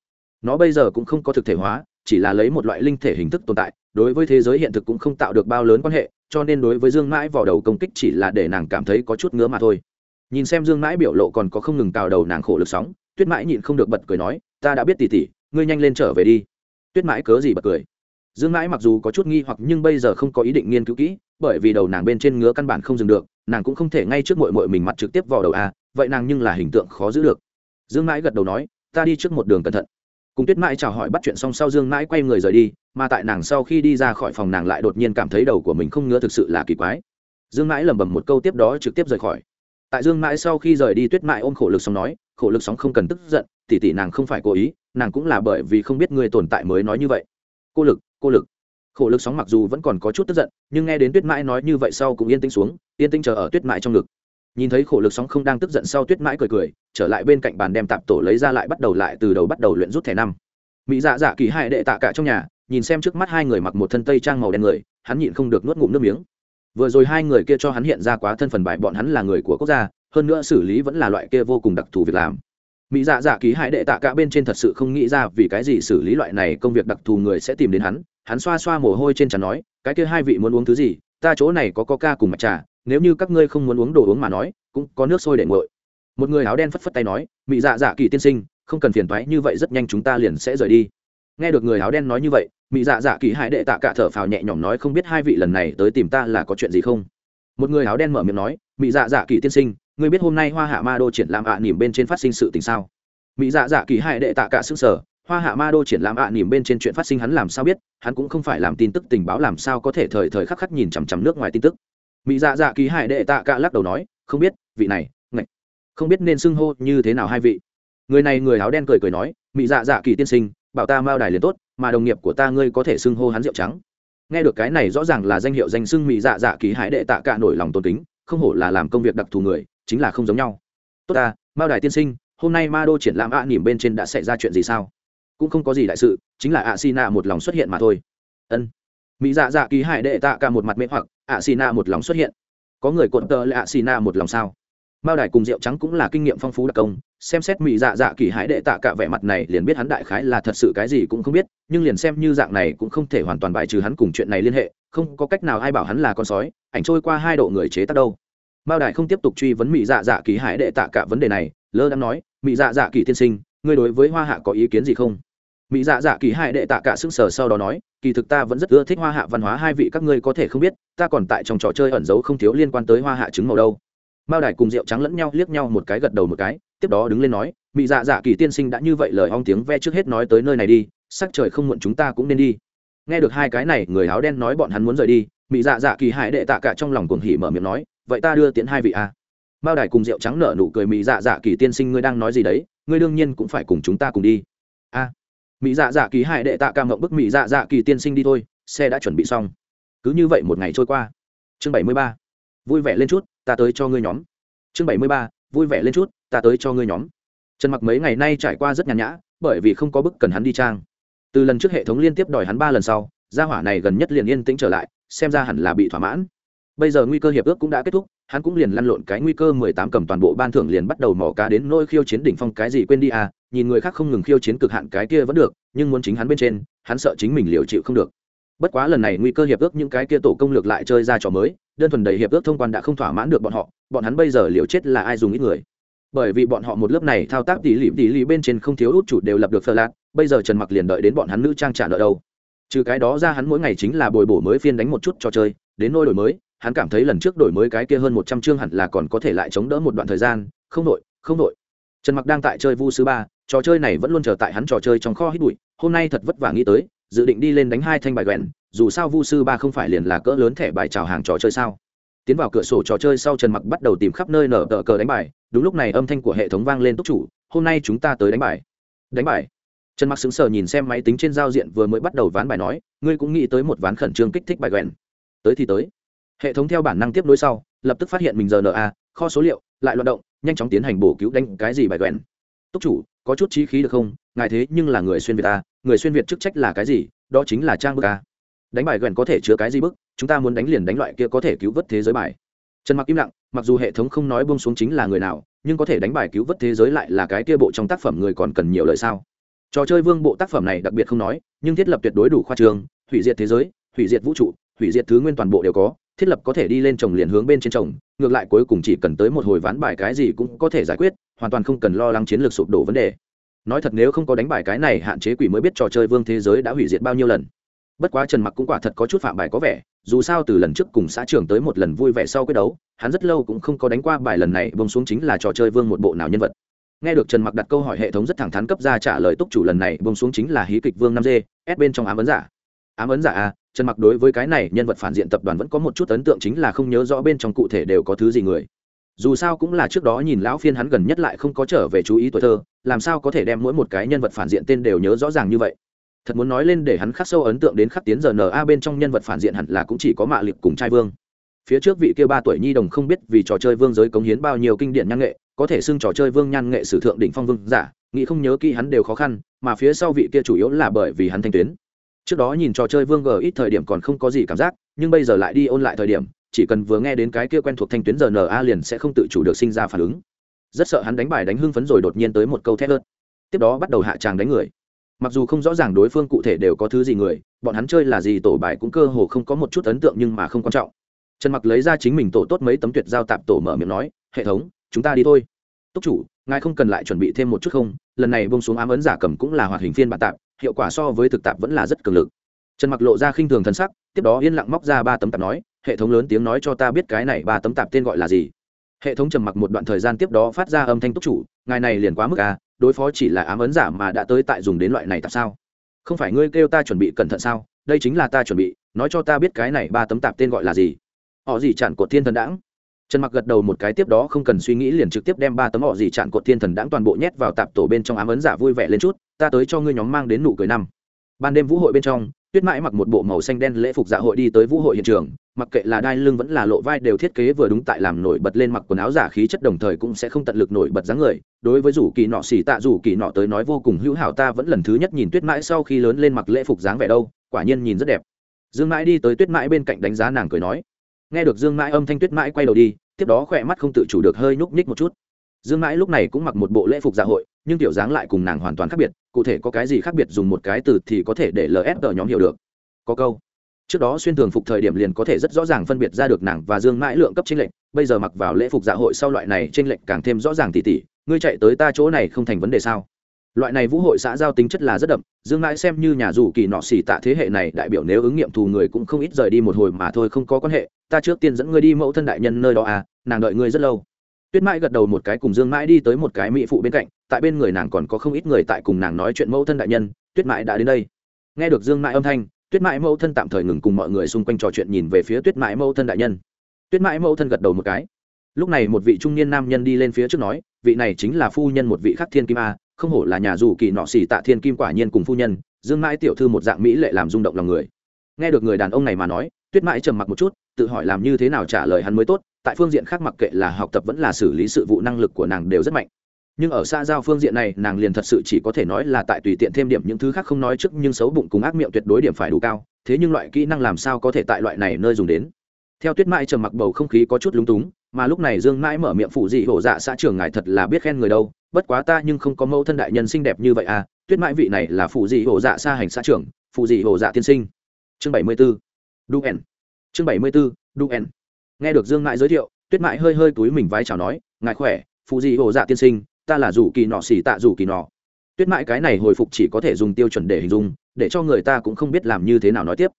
Nó bây giờ cũng không có thực thể hóa chỉ là lấy một loại linh thể hình thức tồn tại, đối với thế giới hiện thực cũng không tạo được bao lớn quan hệ, cho nên đối với dương mãi vào đầu công kích chỉ là để nàng cảm thấy có chút ngứa mà thôi. Nhìn xem dương mãi biểu lộ còn có không ngừng cào đầu nàng khổ lực sóng, tuyết mãi nhịn không được bật cười nói, ta đã biết tỉ tỉ ngươi nhanh lên trở về đi. Tuyết mãi cớ gì bật cười? Dương mãi mặc dù có chút nghi hoặc nhưng bây giờ không có ý định nghiên cứu kỹ, bởi vì đầu nàng bên trên ngứa căn bản không dừng được, nàng cũng không thể ngay trước mội mội mình mặt trực tiếp vào đầu a vậy nàng nhưng là hình tượng khó giữ được. Dương mãi gật đầu nói, ta đi trước một đường cẩn thận cùng tuyết mãi chào hỏi bắt chuyện xong sau dương mãi quay người rời đi, mà tại nàng sau khi đi ra khỏi phòng nàng lại đột nhiên cảm thấy đầu của mình không ngứa thực sự là kỳ quái. Dương mãi lẩm bẩm một câu tiếp đó trực tiếp rời khỏi. Tại dương mãi sau khi rời đi, tuyết mãi ôm khổ lực sóng nói, khổ lực sóng không cần tức giận tỉ tỉ nàng không phải cố ý, nàng cũng là bởi vì không biết người tồn tại mới nói như vậy. Cô lực cô lực. Khổ lực sóng mặc dù vẫn còn có chút tức giận, nhưng nghe đến tuyết mãi nói như vậy sau cũng yên tĩnh xuống, yên tĩnh chờ ở tuyết mãi trong ngực nhìn thấy khổ lực sóng không đang tức giận sau tuyết mãi cười cười, trở lại bên cạnh bàn đem tạp tổ lấy ra lại bắt đầu lại từ đầu bắt đầu luyện rút thẻ năm. Mỹ dạ dạ kỳ hai đệ tạ cả trong nhà, nhìn xem trước mắt hai người mặc một thân tây trang màu đen người, hắn nhịn không được nuốt ngụm nước miếng. Vừa rồi hai người kia cho hắn hiện ra quá thân phần bài, bọn hắn là người của quốc gia, hơn nữa xử lý vẫn là loại kia vô cùng đặc thù việc làm. Mỹ dạ dạ ký hải đệ tạ cả bên trên thật sự không nghĩ ra vì cái gì xử lý loại này công việc đặc thù người sẽ tìm đến hắn. Hắn xoa xoa mồ hôi trên trán nói, cái kia hai vị muốn uống thứ gì? Ta chỗ này có coca cùng mặt trà, nếu như các ngươi không muốn uống đồ uống mà nói, cũng có nước sôi để nguội. Một người áo đen phất phất tay nói, Mị dạ dạ kỳ tiên sinh, không cần phiền thoái như vậy rất nhanh chúng ta liền sẽ rời đi. Nghe được người áo đen nói như vậy, Mị dạ dạ kỳ hải đệ tạ cả thở phào nhẹ nhõm nói, không biết hai vị lần này tới tìm ta là có chuyện gì không? Một người áo đen mở miệng nói, Mị dạ dạ kỳ tiên sinh, ngươi biết hôm nay hoa hạ ma đô triển lãm ạ à nỉm bên trên phát sinh sự tình sao? Mỹ dạ dạ kỳ hải đệ tạ cả xương sở hoa hạ ma đô triển lãm ạ à nỉm bên trên chuyện phát sinh hắn làm sao biết, hắn cũng không phải làm tin tức tình báo làm sao có thể thời thời khắc khắc nhìn chằm chằm nước ngoài tin tức. Mỹ dạ dạ kỳ hải đệ tạ cả lắc đầu nói, không biết, vị này, ngạch, không biết nên xưng hô như thế nào hai vị. Người này người áo đen cười cười nói, mỹ dạ dạ kỳ tiên sinh, bảo ta mao đài liền tốt, mà đồng nghiệp của ta ngươi có thể xưng hô hắn rượu trắng. Nghe được cái này rõ ràng là danh hiệu danh xưng mỹ dạ dạ kỳ hải đệ tạ cả nổi lòng tôn kính, không hổ là làm công việc đặc thù người, chính là không giống nhau. Tốt ta, mao đài tiên sinh, hôm nay ma đô triển lãm ạ à, nỉm bên trên đã xảy ra chuyện gì sao? Cũng không có gì đại sự, chính là ạ xi nạ một lòng xuất hiện mà thôi. Ân. Mỹ dạ dạ kỳ hải đệ tạ cả một mặt mê hoặc ạ xi nạ một lòng xuất hiện. Có người cuộn tờ lạ xì nạ một lòng sao? Mao đài cùng rượu trắng cũng là kinh nghiệm phong phú đặc công, xem xét mỹ dạ dạ kỳ hải đệ tạ cả vẻ mặt này liền biết hắn đại khái là thật sự cái gì cũng không biết, nhưng liền xem như dạng này cũng không thể hoàn toàn bài trừ hắn cùng chuyện này liên hệ, không có cách nào ai bảo hắn là con sói, ảnh trôi qua hai độ người chế tác đâu. Mao đài không tiếp tục truy vấn mỹ dạ dạ kỳ hải đệ tạ cả vấn đề này, lơ đang nói, mỹ dạ dạ kỳ tiên sinh, ngươi đối với hoa hạ có ý kiến gì không? Mỹ dạ dạ kỳ hai đệ tạ cả xưng sở sau đó nói, kỳ thực ta vẫn rất ưa thích hoa hạ văn hóa, hai vị các ngươi có thể không biết, ta còn tại trong trò chơi ẩn giấu không thiếu liên quan tới hoa hạ trứng màu đâu. Mao đài cùng rượu trắng lẫn nhau liếc nhau một cái gật đầu một cái, tiếp đó đứng lên nói, mỹ dạ dạ kỳ tiên sinh đã như vậy lời ong tiếng ve trước hết nói tới nơi này đi, sắc trời không muộn chúng ta cũng nên đi. Nghe được hai cái này, người áo đen nói bọn hắn muốn rời đi, mỹ dạ dạ kỳ hải đệ tạ cả trong lòng cuồng hỉ mở miệng nói, vậy ta đưa tiễn hai vị a à. mao đài cùng rượu trắng nở nụ cười, mỹ dạ dạ kỳ tiên sinh ngươi đang nói gì đấy, ngươi đương nhiên cũng phải cùng chúng ta cùng đi mỹ dạ dạ kỳ hải đệ tạ ca ngộng bức mỹ dạ dạ kỳ tiên sinh đi thôi, xe đã chuẩn bị xong. Cứ như vậy một ngày trôi qua. Chương bảy mươi ba. Vui vẻ lên chút, ta tới cho ngươi nhóm. Chương bảy mươi ba. Vui vẻ lên chút, ta tới cho ngươi nhóm. Trần mặc mấy ngày nay trải qua rất nhàn nhã, bởi vì không có bức cần hắn đi trang. Từ lần trước hệ thống liên tiếp đòi hắn ba lần sau, gia hỏa này gần nhất liền yên tĩnh trở lại, xem ra hẳn là bị thỏa mãn. Bây giờ nguy cơ hiệp ước cũng đã kết thúc hắn cũng liền lăn lộn cái nguy cơ mười tám cầm toàn bộ ban thưởng liền bắt đầu mỏ cá đến nỗi khiêu chiến đỉnh phong cái gì quên đi à nhìn người khác không ngừng khiêu chiến cực hạn cái kia vẫn được, nhưng muốn chính hắn bên trên, hắn sợ chính mình liều chịu không được. Bất quá lần này nguy cơ hiệp ước những cái kia tổ công lược lại chơi ra trò mới, đơn thuần đầy hiệp ước thông quan đã không thỏa mãn được bọn họ, bọn hắn bây giờ liều chết là ai dùng ít người. Bởi vì bọn họ một lớp này thao tác tỉ lỉ tỉ lỉ bên trên không thiếu út chủ đều lập được phơ lạc bây giờ trần mặc liền đợi đến bọn hắn nữ trang trả nợ đâu. Trừ cái đó ra hắn mỗi ngày chính là bồi bổ mới phiên đánh một chút trò chơi, đến nôi đổi mới hắn cảm thấy lần trước đổi mới cái kia hơn một trăm chương hẳn là còn có thể lại chống đỡ một đoạn thời gian, không nội không nội trần mặc đang tại chơi vu sư ba, trò chơi này vẫn luôn chờ tại hắn trò chơi trong kho hít bụi, hôm nay thật vất vả nghĩ tới, dự định đi lên đánh hai thanh bài quẹn, dù sao vu sư ba không phải liền là cỡ lớn thẻ bài chào hàng trò chơi sao. Tiến vào cửa sổ trò chơi sau trần mặc bắt đầu tìm khắp nơi nở tờ cờ đánh bài, đúng lúc này âm thanh của hệ thống vang lên túc chủ, hôm nay chúng ta tới đánh bài. Đánh bài? Trần mặc sững sờ nhìn xem máy tính trên giao diện vừa mới bắt đầu ván bài nói, ngươi cũng nghĩ tới một ván khẩn trương kích thích bài quẹn. Tới thì tới hệ thống theo bản năng tiếp nối sau, lập tức phát hiện mình giờ na kho số liệu, lại loạt động, nhanh chóng tiến hành bổ cứu đánh cái gì bài quẹn. Túc chủ, có chút trí khí được không? Ngài thế nhưng là người xuyên việt a, người xuyên việt chức trách là cái gì? Đó chính là trang bức a. Đánh bài quẹn có thể chứa cái gì bức? Chúng ta muốn đánh liền đánh loại kia có thể cứu vớt thế giới bài. Trần mặc im lặng, mặc dù hệ thống không nói bông xuống chính là người nào, nhưng có thể đánh bài cứu vớt thế giới lại là cái kia bộ trong tác phẩm người còn cần nhiều lời sao? Trò chơi vương bộ tác phẩm này đặc biệt không nói, nhưng thiết lập tuyệt đối đủ khoa trường, hủy diệt thế giới, hủy diệt vũ trụ, hủy diệt thứ nguyên toàn bộ đều có thiết lập có thể đi lên trồng liền hướng bên trên trồng, ngược lại cuối cùng chỉ cần tới một hồi ván bài cái gì cũng có thể giải quyết, hoàn toàn không cần lo lắng chiến lược sụp đổ vấn đề. Nói thật nếu không có đánh bài cái này, hạn chế quỷ mới biết trò chơi vương thế giới đã hủy diệt bao nhiêu lần. Bất quá trần mặc cũng quả thật có chút phạm bài có vẻ, dù sao từ lần trước cùng xã trưởng tới một lần vui vẻ sau quyết đấu, hắn rất lâu cũng không có đánh qua bài lần này bông xuống chính là trò chơi vương một bộ nào nhân vật. Nghe được trần mặc đặt câu hỏi hệ thống rất thẳng thắn cấp ra trả lời túc chủ lần này bông xuống chính là hí kịch vương năm d s bên trong ám ấn giả. Ám ấn giả a trần mặc đối với cái này nhân vật phản diện tập đoàn vẫn có một chút ấn tượng chính là không nhớ rõ bên trong cụ thể đều có thứ gì người. Dù sao cũng là trước đó nhìn lão phiên hắn gần nhất lại không có trở về chú ý tuổi thơ, làm sao có thể đem mỗi một cái nhân vật phản diện tên đều nhớ rõ ràng như vậy? Thật muốn nói lên để hắn khắc sâu ấn tượng đến khắc tiến giờ n a bên trong nhân vật phản diện hẳn là cũng chỉ có mạ liệt cùng trai vương. Phía trước vị kia ba tuổi nhi đồng không biết vì trò chơi vương giới cống hiến bao nhiêu kinh điển nhan nghệ, có thể xưng trò chơi vương nhan nghệ sử thượng đỉnh phong vương giả, nghĩ không nhớ kỹ hắn đều khó khăn, mà phía sau vị kia chủ yếu là bởi vì hắn thanh tuyến trước đó nhìn trò chơi vương g ít thời điểm còn không có gì cảm giác, nhưng bây giờ lại đi ôn lại thời điểm, chỉ cần vừa nghe đến cái kia quen thuộc thanh tuyến giờ na liền sẽ không tự chủ được sinh ra phản ứng. Rất sợ hắn đánh bài đánh hưng phấn rồi đột nhiên tới một câu thét ớt tiếp đó bắt đầu hạ tràng đánh người. Mặc dù không rõ ràng đối phương cụ thể đều có thứ gì người, bọn hắn chơi là gì tổ bài cũng cơ hồ không có một chút ấn tượng nhưng mà không quan trọng. Trần mặc lấy ra chính mình tổ tốt mấy tấm tuyệt giao tạp tổ mở miệng nói, hệ thống, chúng ta đi thôi. Túc chủ, ngài không cần lại chuẩn bị thêm một chút không? Lần này bông xuống ám ấn giả cầm cũng là hoạt hình phiên bản tạp hiệu quả so với thực tạp vẫn là rất cường lực. Trần mặc lộ ra khinh thường thân sắc, tiếp đó yên lặng móc ra ba tấm tạp nói, hệ thống lớn tiếng nói cho ta biết cái này ba tấm tạp tên gọi là gì? Hệ thống trầm mặc một đoạn thời gian tiếp đó phát ra âm thanh túc chủ, ngài này liền quá mức à đối phó chỉ là ám ấn giả mà đã tới tại dùng đến loại này tạp sao? Không phải ngươi kêu ta chuẩn bị cẩn thận sao? Đây chính là ta chuẩn bị, nói cho ta biết cái này ba tấm tạp tên gọi là gì. Họ gì chặn cột thiên thần đãng? Trần mặc gật đầu một cái tiếp đó không cần suy nghĩ liền trực tiếp đem ba tấm họ gì chặn cột thiên thần đãng toàn bộ nhét vào tạp tổ bên trong ám ấn giả vui vẻ lên chút, ta tới cho ngươi nhóm mang đến nụ cười năm. Ban đêm vũ hội bên trong, tuyết mãi mặc một bộ màu xanh đen lễ phục dạ hội đi tới vũ hội hiện trường, mặc kệ là đai lưng vẫn là lộ vai đều thiết kế vừa đúng tại làm nổi bật lên mặc quần áo giả khí chất đồng thời cũng sẽ không tận lực nổi bật dáng người. Đối với rủ kỳ nọ xỉ tạ rủ kỳ nọ tới nói vô cùng hữu hảo, ta vẫn lần thứ nhất nhìn tuyết mãi sau khi lớn lên mặc lễ phục dáng vẻ đâu, quả nhiên nhìn rất đẹp. Dương mãi đi tới tuyết mãi bên cạnh đánh giá nàng cười nói nghe được dương mãi âm thanh tuyết mãi quay đầu đi, tiếp đó khỏe mắt không tự chủ được hơi nhúc nhích một chút. Dương mãi lúc này cũng mặc một bộ lễ phục dạ hội, nhưng tiểu dáng lại cùng nàng hoàn toàn khác biệt, cụ thể có cái gì khác biệt dùng một cái từ thì có thể để lf nhóm hiểu được. Có câu, trước đó xuyên thường phục thời điểm liền có thể rất rõ ràng phân biệt ra được nàng và dương mãi lượng cấp tranh lệnh bây giờ mặc vào lễ phục dạ hội sau loại này tranh lệnh càng thêm rõ ràng tỉ tỉ, ngươi chạy tới ta chỗ này không thành vấn đề sao? Loại này vũ hội xã giao tính chất là rất đậm, dương mãi xem như nhà dù kỳ nọ xỉ tạ thế hệ này, đại biểu nếu ứng nghiệm thù người cũng không ít rời đi một hồi mà thôi, không có quan hệ, ta trước tiên dẫn ngươi đi mẫu thân đại nhân nơi đó à nàng đợi ngươi rất lâu. Tuyết mãi gật đầu một cái cùng dương mãi đi tới một cái mỹ phụ bên cạnh, tại bên người nàng còn có không ít người tại cùng nàng nói chuyện mẫu thân đại nhân, tuyết mãi đã đến đây. Nghe được dương mãi âm thanh, tuyết mãi mẫu thân tạm thời ngừng cùng mọi người xung quanh trò chuyện nhìn về phía tuyết mãi mẫu thân đại nhân. Tuyết mãi mẫu thân gật đầu một cái. Lúc này một vị trung niên nam nhân đi lên phía trước nói, vị này chính là phu nhân một vị khắc thiên kim a không hổ là nhà dù kỳ nọ xì tạ thiên kim quả nhiên cùng phu nhân, dương mãi tiểu thư một dạng mỹ lệ làm rung động lòng người. Nghe được người đàn ông này mà nói, tuyết mãi trầm mặc một chút, tự hỏi làm như thế nào trả lời hắn mới tốt, tại phương diện khác mặc kệ là học tập vẫn là xử lý sự vụ năng lực của nàng đều rất mạnh. Nhưng ở xa giao phương diện này, nàng liền thật sự chỉ có thể nói là tại tùy tiện thêm điểm những thứ khác không nói trước, nhưng xấu bụng cùng ác miệng tuyệt đối điểm phải đủ cao, thế nhưng loại kỹ năng làm sao có thể tại loại này nơi dùng đến. Theo tuyết mãi trầm mặc bầu không khí có chút lúng túng, mà lúc này dương mãi mở miệng phụ dị hổ dạ xã trưởng ngài thật là biết khen người đâu bất quá ta nhưng không có mẫu thân đại nhân xinh đẹp như vậy à tuyết mãi vị này là phụ dị hổ dạ xa hành xã trưởng, phụ dị hổ dạ tiên sinh. Chương bảy mươi b ố đu ẻn chương bảy mươi b ố đu ẻn nghe được dương mãi giới thiệu, tuyết mãi hơi hơi túi mình vái chào nói, ngài khỏe, phụ dị hổ dạ tiên sinh, ta là rủ kỳ nọ xỉ tạ rủ kỳ nọ. Tuyết mãi cái này hồi phục chỉ có thể dùng tiêu chuẩn để hình dung, để cho người ta cũng không biết làm như thế nào nói tiếp.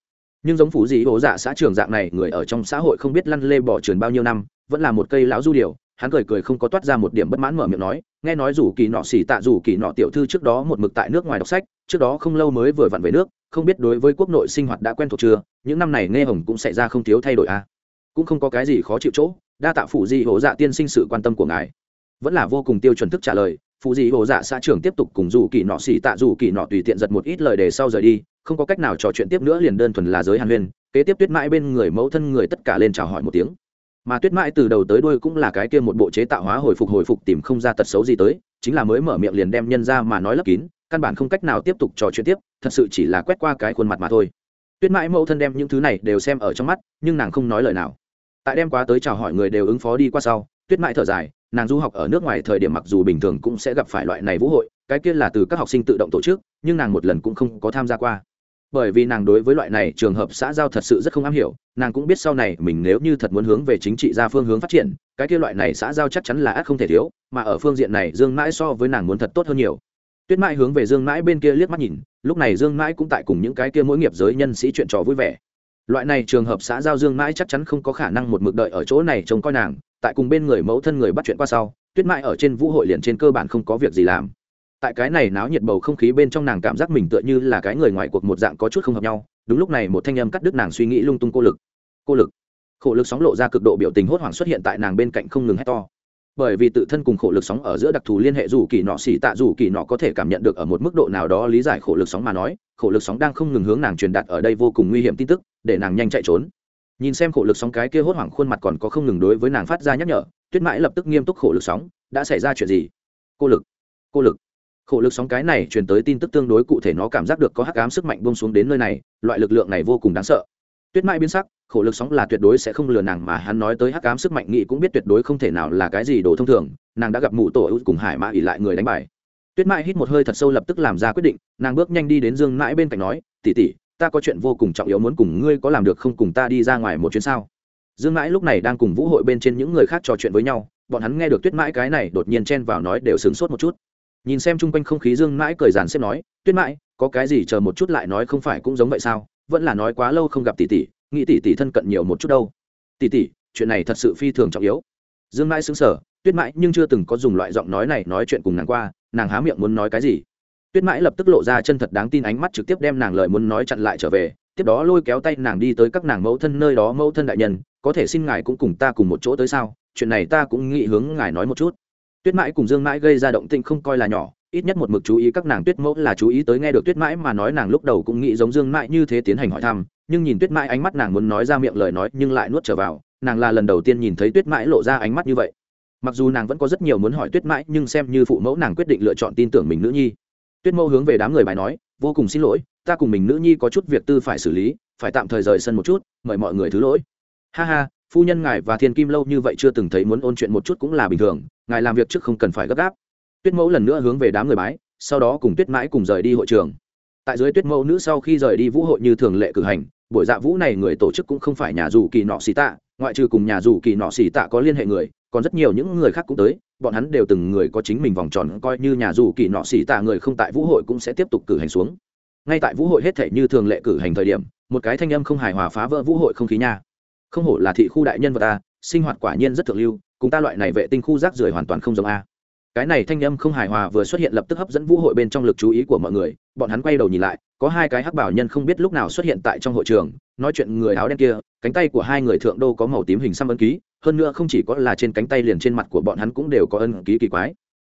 Nhưng giống phụ dị hổ dạ xã trường dạng này, người ở trong xã hội không biết lăn lê bỏ trườn bao nhiêu năm, vẫn là một cây lão du điều, hắn cười cười không có toát ra một điểm bất mãn mở miệng nói nghe nói rủ kỳ nọ xỉ tạ rủ kỳ nọ tiểu thư trước đó một mực tại nước ngoài đọc sách, trước đó không lâu mới vừa vặn về nước, không biết đối với quốc nội sinh hoạt đã quen thuộc chưa, những năm này nghe hồng cũng xảy ra không thiếu thay đổi à. Cũng không có cái gì khó chịu chỗ, đa tạ phụ di hổ dạ tiên sinh sự quan tâm của ngài. Vẫn là vô cùng tiêu chuẩn thức trả lời, phụ di hồ dạ xã trưởng tiếp tục cùng dù kỳ nọ xỉ tạ dù kỳ nọ tùy tiện giật một ít lời đề sau rời đi, không có cách nào trò chuyện tiếp nữa liền đơn thuần là giới hàn huyên, kế tiếp tuyết mãi bên người mẫu thân người tất cả lên chào hỏi một tiếng mà tuyết mãi từ đầu tới đuôi cũng là cái kia một bộ chế tạo hóa hồi phục hồi phục tìm không ra tật xấu gì tới, chính là mới mở miệng liền đem nhân ra mà nói lấp kín, căn bản không cách nào tiếp tục trò chuyện tiếp, thật sự chỉ là quét qua cái khuôn mặt mà thôi. Tuyết mãi mẫu thân đem những thứ này đều xem ở trong mắt, nhưng nàng không nói lời nào. Tại đem quá tới chào hỏi người đều ứng phó đi qua sau, tuyết mãi thở dài, nàng du học ở nước ngoài thời điểm mặc dù bình thường cũng sẽ gặp phải loại này vũ hội, cái kia là từ các học sinh tự động tổ chức, nhưng nàng một lần cũng không có tham gia qua bởi vì nàng đối với loại này trường hợp xã giao thật sự rất không am hiểu, nàng cũng biết sau này mình nếu như thật muốn hướng về chính trị ra phương hướng phát triển, cái kia loại này xã giao chắc chắn là ác không thể thiếu, mà ở phương diện này dương mãi so với nàng muốn thật tốt hơn nhiều. Tuyết mãi hướng về dương mãi bên kia liếc mắt nhìn, lúc này dương mãi cũng tại cùng những cái kia mỗi nghiệp giới nhân sĩ chuyện trò vui vẻ. Loại này trường hợp xã giao dương mãi chắc chắn không có khả năng một mực đợi ở chỗ này trông coi nàng, tại cùng bên người mẫu thân người bắt chuyện qua sau, tuyết mãi ở trên vũ hội liền trên cơ bản không có việc gì làm tại cái này náo nhiệt bầu không khí bên trong nàng cảm giác mình tựa như là cái người ngoài cuộc một dạng có chút không hợp nhau. Đúng lúc này một thanh âm cắt đứt nàng suy nghĩ lung tung cô lực. Cô lực. Khổ lực sóng lộ ra cực độ biểu tình hốt hoảng xuất hiện tại nàng bên cạnh không ngừng hét to. Bởi vì tự thân cùng khổ lực sóng ở giữa đặc thù liên hệ dù kỳ nọ xỉ tạ dù kỳ nọ có thể cảm nhận được ở một mức độ nào đó lý giải khổ lực sóng mà nói, khổ lực sóng đang không ngừng hướng nàng truyền đạt ở đây vô cùng nguy hiểm tin tức, để nàng nhanh chạy trốn. Nhìn xem khổ lực sóng cái kia hốt hoảng khuôn mặt còn có không ngừng đối với nàng phát ra nhắc nhở, tuyết mãi lập tức nghiêm túc khổ lực sóng, đã xảy ra chuyện gì? Cô lực. Cô lực khổ lực sóng cái này truyền tới tin tức tương đối cụ thể nó cảm giác được có hắc ám sức mạnh bông xuống đến nơi này, loại lực lượng này vô cùng đáng sợ. Tuyết mãi biến sắc, khổ lực sóng là tuyệt đối sẽ không lừa nàng mà hắn nói tới hắc ám sức mạnh nghị cũng biết tuyệt đối không thể nào là cái gì đồ thông thường, nàng đã gặp mụ tổ ưu cùng hải mã ỉ lại người đánh bài. Tuyết mãi hít một hơi thật sâu lập tức làm ra quyết định, nàng bước nhanh đi đến dương mãi bên cạnh nói tỉ tỉ ta có chuyện vô cùng trọng yếu muốn cùng ngươi có làm được không cùng ta đi ra ngoài một chuyến sao? Dương mãi lúc này đang cùng vũ hội bên trên những người khác trò chuyện với nhau, bọn hắn nghe được tuyết mãi cái này đột nhiên chen vào nói đều sửng sốt một chút nhìn xem chung quanh không khí dương mãi cười giàn xếp nói, tuyết mãi, có cái gì chờ một chút lại nói không phải cũng giống vậy sao? Vẫn là nói quá lâu không gặp tỷ tỷ, nghĩ tỷ tỷ thân cận nhiều một chút đâu. Tỷ tỷ, chuyện này thật sự phi thường trọng yếu. Dương mãi xứng sở tuyết mãi nhưng chưa từng có dùng loại giọng nói này nói chuyện cùng nàng qua, nàng há miệng muốn nói cái gì. Tuyết mãi lập tức lộ ra chân thật đáng tin ánh mắt trực tiếp đem nàng lời muốn nói chặn lại trở về, tiếp đó lôi kéo tay nàng đi tới các nàng mẫu thân nơi đó, mẫu thân đại nhân, có thể xin ngài cũng cùng ta cùng một chỗ tới sao? Chuyện này ta cũng nghĩ hướng ngài nói một chút tuyết mãi cùng dương mãi gây ra động tĩnh không coi là nhỏ, ít nhất một mực chú ý các nàng tuyết mẫu là chú ý tới nghe được tuyết mãi mà nói nàng lúc đầu cũng nghĩ giống dương mãi như thế tiến hành hỏi thăm, nhưng nhìn tuyết mãi ánh mắt nàng muốn nói ra miệng lời nói nhưng lại nuốt trở vào, nàng là lần đầu tiên nhìn thấy tuyết mãi lộ ra ánh mắt như vậy. Mặc dù nàng vẫn có rất nhiều muốn hỏi tuyết mãi nhưng xem như phụ mẫu nàng quyết định lựa chọn tin tưởng mình nữ nhi. Tuyết mẫu hướng về đám người bài nói, vô cùng xin lỗi, ta cùng mình nữ nhi có chút việc tư phải xử lý, phải tạm thời rời sân một chút, mời mọi người thứ lỗi. Ha ha, phu nhân ngài và thiên kim lâu như vậy chưa từng thấy muốn ôn chuyện một chút cũng là bình thường ngài làm việc trước không cần phải gấp gáp. Tuyết mẫu lần nữa hướng về đám người bái, sau đó cùng tuyết mãi cùng rời đi hội trường. Tại dưới tuyết mẫu nữ sau khi rời đi vũ hội như thường lệ cử hành, buổi dạ vũ này người tổ chức cũng không phải nhà dù kỳ nọ xì tạ, ngoại trừ cùng nhà dù kỳ nọ xì tạ có liên hệ người, còn rất nhiều những người khác cũng tới, bọn hắn đều từng người có chính mình vòng tròn coi như nhà dù kỳ nọ xì tạ người không tại vũ hội cũng sẽ tiếp tục cử hành xuống. Ngay tại vũ hội hết thể như thường lệ cử hành thời điểm, một cái thanh âm không hài hòa phá vỡ vũ hội không khí nha. Không hổ là thị khu đại nhân vật ta, sinh hoạt quả nhiên rất thượng lưu cùng ta loại này vệ tinh khu rác rưởi hoàn toàn không giống a. Cái này thanh âm không hài hòa vừa xuất hiện lập tức hấp dẫn vũ hội bên trong lực chú ý của mọi người, bọn hắn quay đầu nhìn lại, có hai cái hắc bảo nhân không biết lúc nào xuất hiện tại trong hội trường, nói chuyện người áo đen kia, cánh tay của hai người thượng đô có màu tím hình xăm ấn ký, hơn nữa không chỉ có là trên cánh tay liền trên mặt của bọn hắn cũng đều có ấn ký kỳ quái.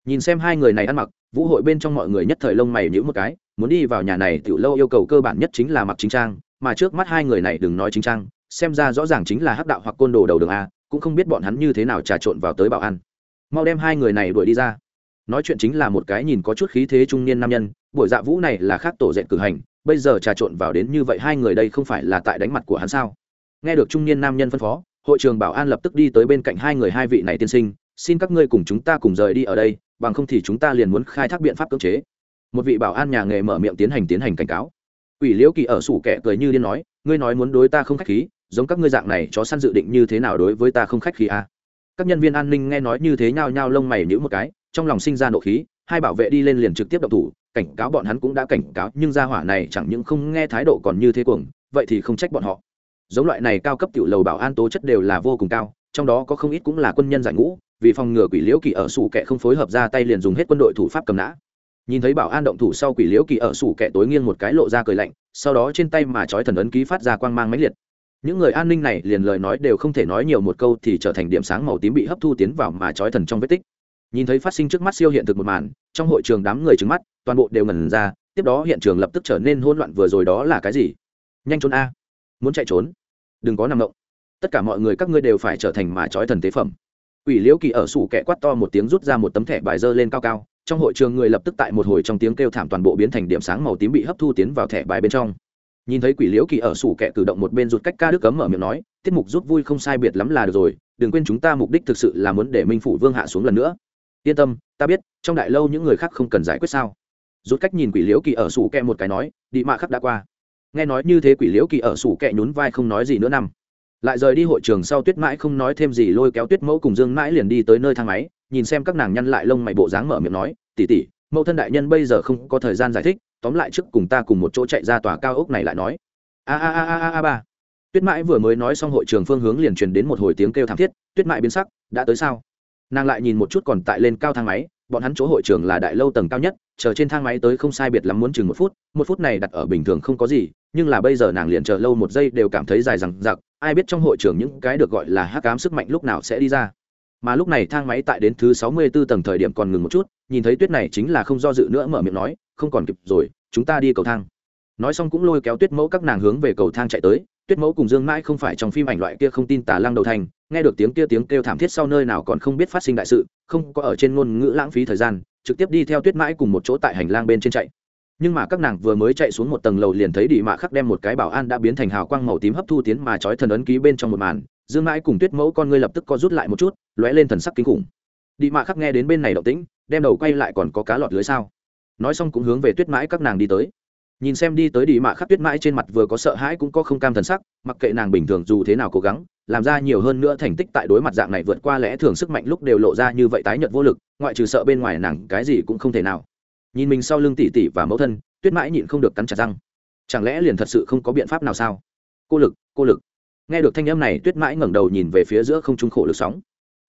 Nhìn xem hai người này ăn mặc, vũ hội bên trong mọi người nhất thời lông mày nhữ một cái, muốn đi vào nhà này tiểu lâu yêu cầu cơ bản nhất chính là mặc chính trang, mà trước mắt hai người này đừng nói chính trang, xem ra rõ ràng chính là hắc đạo hoặc côn đồ đầu đường a cũng không biết bọn hắn như thế nào trà trộn vào tới bảo ăn mau đem hai người này đuổi đi ra. Nói chuyện chính là một cái nhìn có chút khí thế trung niên nam nhân, buổi dạ vũ này là khác tổ dện cử hành, bây giờ trà trộn vào đến như vậy hai người đây không phải là tại đánh mặt của hắn sao? Nghe được trung niên nam nhân phân phó, hội trường bảo an lập tức đi tới bên cạnh hai người hai vị này tiên sinh, xin các ngươi cùng chúng ta cùng rời đi ở đây, bằng không thì chúng ta liền muốn khai thác biện pháp cưỡng chế. Một vị bảo an nhà nghề mở miệng tiến hành tiến hành cảnh cáo. Ủy liễu kỳ ở sủ kẻ cười như điên nói, ngươi nói muốn đối ta không khách khí giống các ngươi dạng này chó săn dự định như thế nào đối với ta không khách khí à? các nhân viên an ninh nghe nói như thế nhao nhao lông mày nhữ một cái, trong lòng sinh ra nộ khí, hai bảo vệ đi lên liền trực tiếp động thủ, cảnh cáo bọn hắn cũng đã cảnh cáo, nhưng gia hỏa này chẳng những không nghe thái độ còn như thế cuồng, vậy thì không trách bọn họ giống loại này cao cấp tiểu lầu bảo an tố chất đều là vô cùng cao, trong đó có không ít cũng là quân nhân giải ngũ, vì phòng ngừa quỷ liễu kỳ ở sủ kẻ không phối hợp ra tay liền dùng hết quân đội thủ pháp cầm nã nhìn thấy bảo an động thủ sau quỷ liễu kỳ ở sủ kẻ tối nghiêng một cái lộ ra cười lạnh, sau đó trên tay mà trói thần ấn ký phát ra quang mang máy liệt những người an ninh này liền lời nói đều không thể nói nhiều một câu thì trở thành điểm sáng màu tím bị hấp thu tiến vào mà trói thần trong vết tích. Nhìn thấy phát sinh trước mắt siêu hiện thực một màn, trong hội trường đám người trứng mắt, toàn bộ đều ngẩn ra, tiếp đó hiện trường lập tức trở nên hỗn loạn vừa rồi đó là cái gì? Nhanh trốn a. Muốn chạy trốn? Đừng có nằm động. Tất cả mọi người các ngươi đều phải trở thành mà trói thần tế phẩm. Ủy liễu kỳ ở sủ kẻ quát to một tiếng rút ra một tấm thẻ bài dơ lên cao cao, trong hội trường người lập tức tại một hồi trong tiếng kêu thảm toàn bộ biến thành điểm sáng màu tím bị hấp thu tiến vào thẻ bài bên trong nhìn thấy quỷ liễu kỳ ở sủ kẻ cử động một bên rụt cách ca đức cấm mở miệng nói, tiết mục rút vui không sai biệt lắm là được rồi, đừng quên chúng ta mục đích thực sự là muốn để minh phủ vương hạ xuống lần nữa. Yên tâm, ta biết, trong đại lâu những người khác không cần giải quyết sao. Rút cách nhìn quỷ liễu kỳ ở sủ kẹ một cái nói, đi mạ khắc đã qua. Nghe nói như thế quỷ liễu kỳ ở sủ kẹ nhún vai không nói gì nữa năm. Lại rời đi hội trường sau tuyết mãi không nói thêm gì, lôi kéo tuyết mẫu cùng dương mãi liền đi tới nơi thang máy, nhìn xem các nàng nhăn lại lông mày bộ dáng mở miệng nói tỉ tỉ mẫu thân đại nhân bây giờ không có thời gian giải thích tóm lại trước cùng ta cùng một chỗ chạy ra tòa cao ốc này lại nói. A a a a a ba. Tuyết mãi vừa mới nói xong hội trường phương hướng liền truyền đến một hồi tiếng kêu thảm thiết, tuyết mãi biến sắc, đã tới sao? Nàng lại nhìn một chút còn tại lên cao thang máy, bọn hắn chỗ hội trường là đại lâu tầng cao nhất, chờ trên thang máy tới không sai biệt lắm muốn chừng một phút một phút này đặt ở bình thường không có gì, nhưng là bây giờ nàng liền chờ lâu một giây đều cảm thấy dài rằng giặc ai biết trong hội trường những cái được gọi là hắc ám sức mạnh lúc nào sẽ đi ra mà lúc này thang máy tại đến thứ sáu mươi 64 tầng thời điểm còn ngừng một chút, nhìn thấy tuyết này chính là không do dự nữa mở miệng nói, không còn kịp rồi, chúng ta đi cầu thang. Nói xong cũng lôi kéo tuyết mẫu các nàng hướng về cầu thang chạy tới. Tuyết mẫu cùng dương mãi không phải trong phim ảnh loại kia không tin tà lăng đầu thành, nghe được tiếng kia tiếng kêu thảm thiết sau nơi nào còn không biết phát sinh đại sự, không có ở trên ngôn ngữ lãng phí thời gian, trực tiếp đi theo tuyết mãi cùng một chỗ tại hành lang bên trên chạy. Nhưng mà các nàng vừa mới chạy xuống một tầng lầu liền thấy đi mạ khắc đem một cái bảo an đã biến thành hào quang màu tím hấp thu tiến mà trói thần ấn ký bên trong một màn dương mãi cùng tuyết mẫu con ngươi lập tức co rút lại một chút, lóe lên thần sắc kinh khủng. Đi mạ khắc nghe đến bên này động tĩnh, đem đầu quay lại còn có cá lọt lưới sao? Nói xong cũng hướng về tuyết mãi các nàng đi tới. Nhìn xem đi tới đi mạ khắc, tuyết mãi trên mặt vừa có sợ hãi cũng có không cam thần sắc, mặc kệ nàng bình thường dù thế nào cố gắng, làm ra nhiều hơn nữa thành tích tại đối mặt dạng này vượt qua lẽ thường sức mạnh lúc đều lộ ra như vậy tái nhợt vô lực, ngoại trừ sợ bên ngoài nàng cái gì cũng không thể nào. Nhìn mình sau lưng tỉ tỉ và mẫu thân, tuyết mãi nhịn không được cắn chặt răng. Chẳng lẽ liền thật sự không có biện pháp nào sao? Cô lực cô lực nghe được thanh âm này, tuyết mãi ngẩng đầu nhìn về phía giữa không trung khổ lực sóng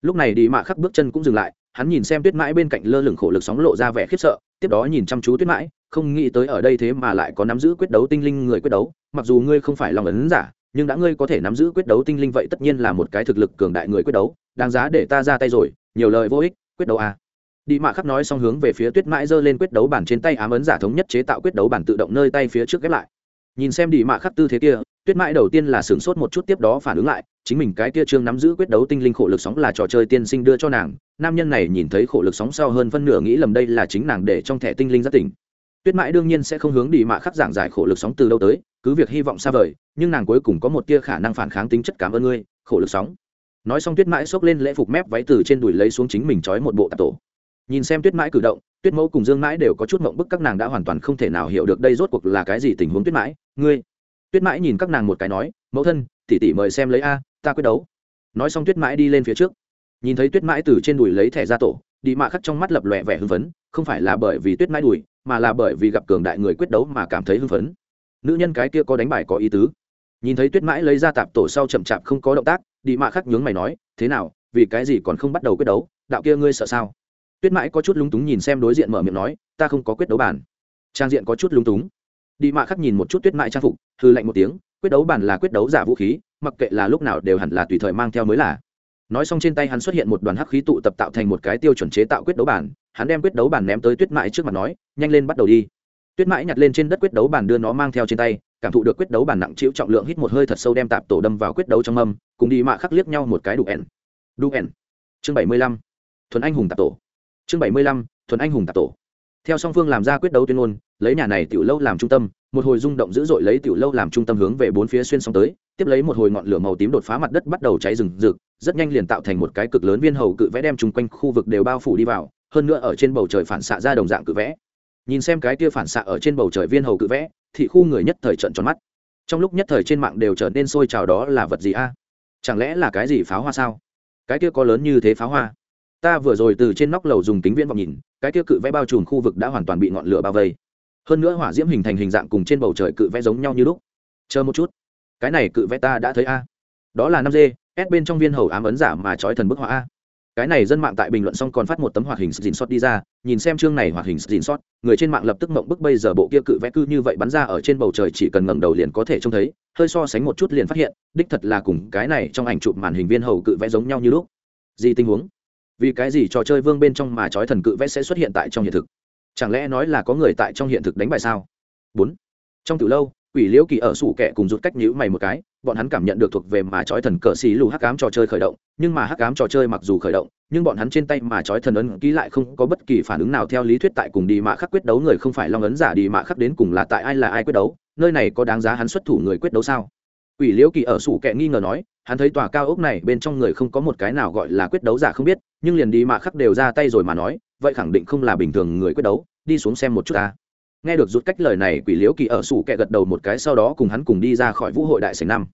lúc này đi mạ khắc bước chân cũng dừng lại, hắn nhìn xem tuyết mãi bên cạnh lơ lửng khổ lực sóng lộ ra vẻ khiếp sợ, tiếp đó nhìn chăm chú tuyết mãi, không nghĩ tới ở đây thế mà lại có nắm giữ quyết đấu tinh linh người quyết đấu, mặc dù ngươi không phải lòng ấn giả, nhưng đã ngươi có thể nắm giữ quyết đấu tinh linh vậy tất nhiên là một cái thực lực cường đại người quyết đấu, đáng giá để ta ra tay rồi, nhiều lời vô ích, quyết đấu à. đi mạ khắc nói xong hướng về phía tuyết mãi giơ lên quyết đấu bản trên tay ám ấn giả thống nhất chế tạo quyết đấu bản tự động nơi tay phía trước ghép lại nhìn xem đi mạ khắc tư thế kia tuyết mãi đầu tiên là sửng sốt một chút tiếp đó phản ứng lại, chính mình cái kia trương nắm giữ quyết đấu tinh linh khổ lực sóng là trò chơi tiên sinh đưa cho nàng, nam nhân này nhìn thấy khổ lực sóng sau hơn phân nửa nghĩ lầm đây là chính nàng để trong thẻ tinh linh rất tỉnh. Tuyết mãi đương nhiên sẽ không hướng đi mạ khắc giảng giải khổ lực sóng từ đâu tới, cứ việc hy vọng xa vời, nhưng nàng cuối cùng có một tia khả năng phản kháng tính chất cảm ơn ngươi, khổ lực sóng. Nói xong tuyết mãi xốc lên lễ phục mép váy từ trên đùi lấy xuống chính mình trói một bộ tạp tổ. Nhìn xem tuyết mãi cử động, tuyết mẫu cùng dương mãi đều có chút mộng bức các nàng đã hoàn toàn không thể nào hiểu được đây rốt cuộc là cái gì tình huống tuyết mãi. Ngươi tuyết mãi nhìn các nàng một cái nói, mẫu thân tỉ tỉ mời xem lấy a, ta quyết đấu. Nói xong tuyết mãi đi lên phía trước. Nhìn thấy tuyết mãi từ trên đùi lấy thẻ ra tổ, đi mạ khắc trong mắt lập lòe vẻ hưng phấn, không phải là bởi vì tuyết mãi đùi, mà là bởi vì gặp cường đại người quyết đấu mà cảm thấy hưng phấn. Nữ nhân cái kia có đánh bài có ý tứ. Nhìn thấy tuyết mãi lấy ra tạp tổ sau chậm chạp không có động tác, đi mạ khắc nhướng mày nói, thế nào, vì cái gì còn không bắt đầu quyết đấu, đạo kia ngươi sợ sao? Tuyết mãi có chút lúng túng nhìn xem đối diện mở miệng nói, ta không có quyết đấu bản. Trang diện có chút lúng túng đi mạ khắc nhìn một chút tuyết mại trang phục hư lạnh một tiếng quyết đấu bản là quyết đấu giả vũ khí mặc kệ là lúc nào đều hẳn là tùy thời mang theo mới là. Nói xong trên tay hắn xuất hiện một đoàn hắc khí tụ tập tạo thành một cái tiêu chuẩn chế tạo quyết đấu bản hắn đem quyết đấu bản ném tới tuyết mãi trước mặt nói nhanh lên bắt đầu đi. Tuyết mãi nhặt lên trên đất quyết đấu bản đưa nó mang theo trên tay cảm thụ được quyết đấu bản nặng chịu trọng lượng hít một hơi thật sâu đem tạp tổ đâm vào quyết đấu trong âm, cùng đi mạ khắc liếc nhau một cái đủ ẻn. Đủ ẻn. Chương bảy mươi lăm. Thuần anh hùng tạp tổ. Chương bảy mươi lăm. Thuần anh hùng tạp tổ theo song phương làm ra quyết đấu tuyên ngôn, lấy nhà này tiểu lâu làm trung tâm, một hồi rung động dữ dội lấy tiểu lâu làm trung tâm hướng về bốn phía xuyên sóng tới, tiếp lấy một hồi ngọn lửa màu tím đột phá mặt đất bắt đầu cháy rừng rực, rất nhanh liền tạo thành một cái cực lớn viên hầu cự vẽ đem chung quanh khu vực đều bao phủ đi vào, hơn nữa ở trên bầu trời phản xạ ra đồng dạng cự vẽ. Nhìn xem cái kia phản xạ ở trên bầu trời viên hầu cự vẽ, thì khu người nhất thời trận tròn mắt. Trong lúc nhất thời trên mạng đều trở nên sôi trào đó là vật gì a? Chẳng lẽ là cái gì pháo hoa sao? Cái kia có lớn như thế pháo hoa? Ta vừa rồi từ trên nóc lầu dùng kính viễn vọng nhìn, cái kia cự vẽ bao trùm khu vực đã hoàn toàn bị ngọn lửa bao vây. Hơn nữa hỏa diễm hình thành hình dạng cùng trên bầu trời cự vẽ giống nhau như lúc. Chờ một chút. Cái này cự vẽ ta đã thấy a. Đó là năm d s bên trong viên hầu ám ấn giả mà trói thần bức họa a. Cái này dân mạng tại bình luận xong còn phát một tấm hoạt hình dìn sót đi ra, nhìn xem chương này hoạt hình dìn sót người trên mạng lập tức mộng bức bây giờ bộ kia cự vẽ cư như vậy bắn ra ở trên bầu trời chỉ cần ngẩng đầu liền có thể trông thấy, hơi so sánh một chút liền phát hiện, đích thật là cùng cái này trong ảnh chụp màn hình viên hầu cự vẽ giống nhau như lúc. Gì tình huống? Vì cái gì trò chơi vương bên trong mà trói thần cự vẽ sẽ xuất hiện tại trong hiện thực? Chẳng lẽ nói là có người tại trong hiện thực đánh bài sao? Bốn. Trong từ lâu, quỷ liễu kỳ ở sủ kẻ cùng rút cách nhữ mày một cái, bọn hắn cảm nhận được thuộc về mà trói thần cờ xì lù hắc ám trò chơi khởi động, nhưng mà hắc ám trò chơi mặc dù khởi động, nhưng bọn hắn trên tay mà trói thần ấn ký lại không có bất kỳ phản ứng nào theo lý thuyết tại cùng đi mạ khắc quyết đấu người không phải long ấn giả đi mạ khắc đến cùng là tại ai là ai quyết đấu, nơi này có đáng giá hắn xuất thủ người quyết đấu sao? Quỷ liễu kỳ ở sủ kệ nghi ngờ nói, hắn thấy tòa cao ốc này bên trong người không có một cái nào gọi là quyết đấu giả không biết, nhưng liền đi mạ khắc đều ra tay rồi mà nói, vậy khẳng định không là bình thường người quyết đấu, đi xuống xem một chút ta. Nghe được rút cách lời này, quỷ liễu kỳ ở sủ kẹ gật đầu một cái, sau đó cùng hắn cùng đi ra khỏi vũ hội đại sảnh năm.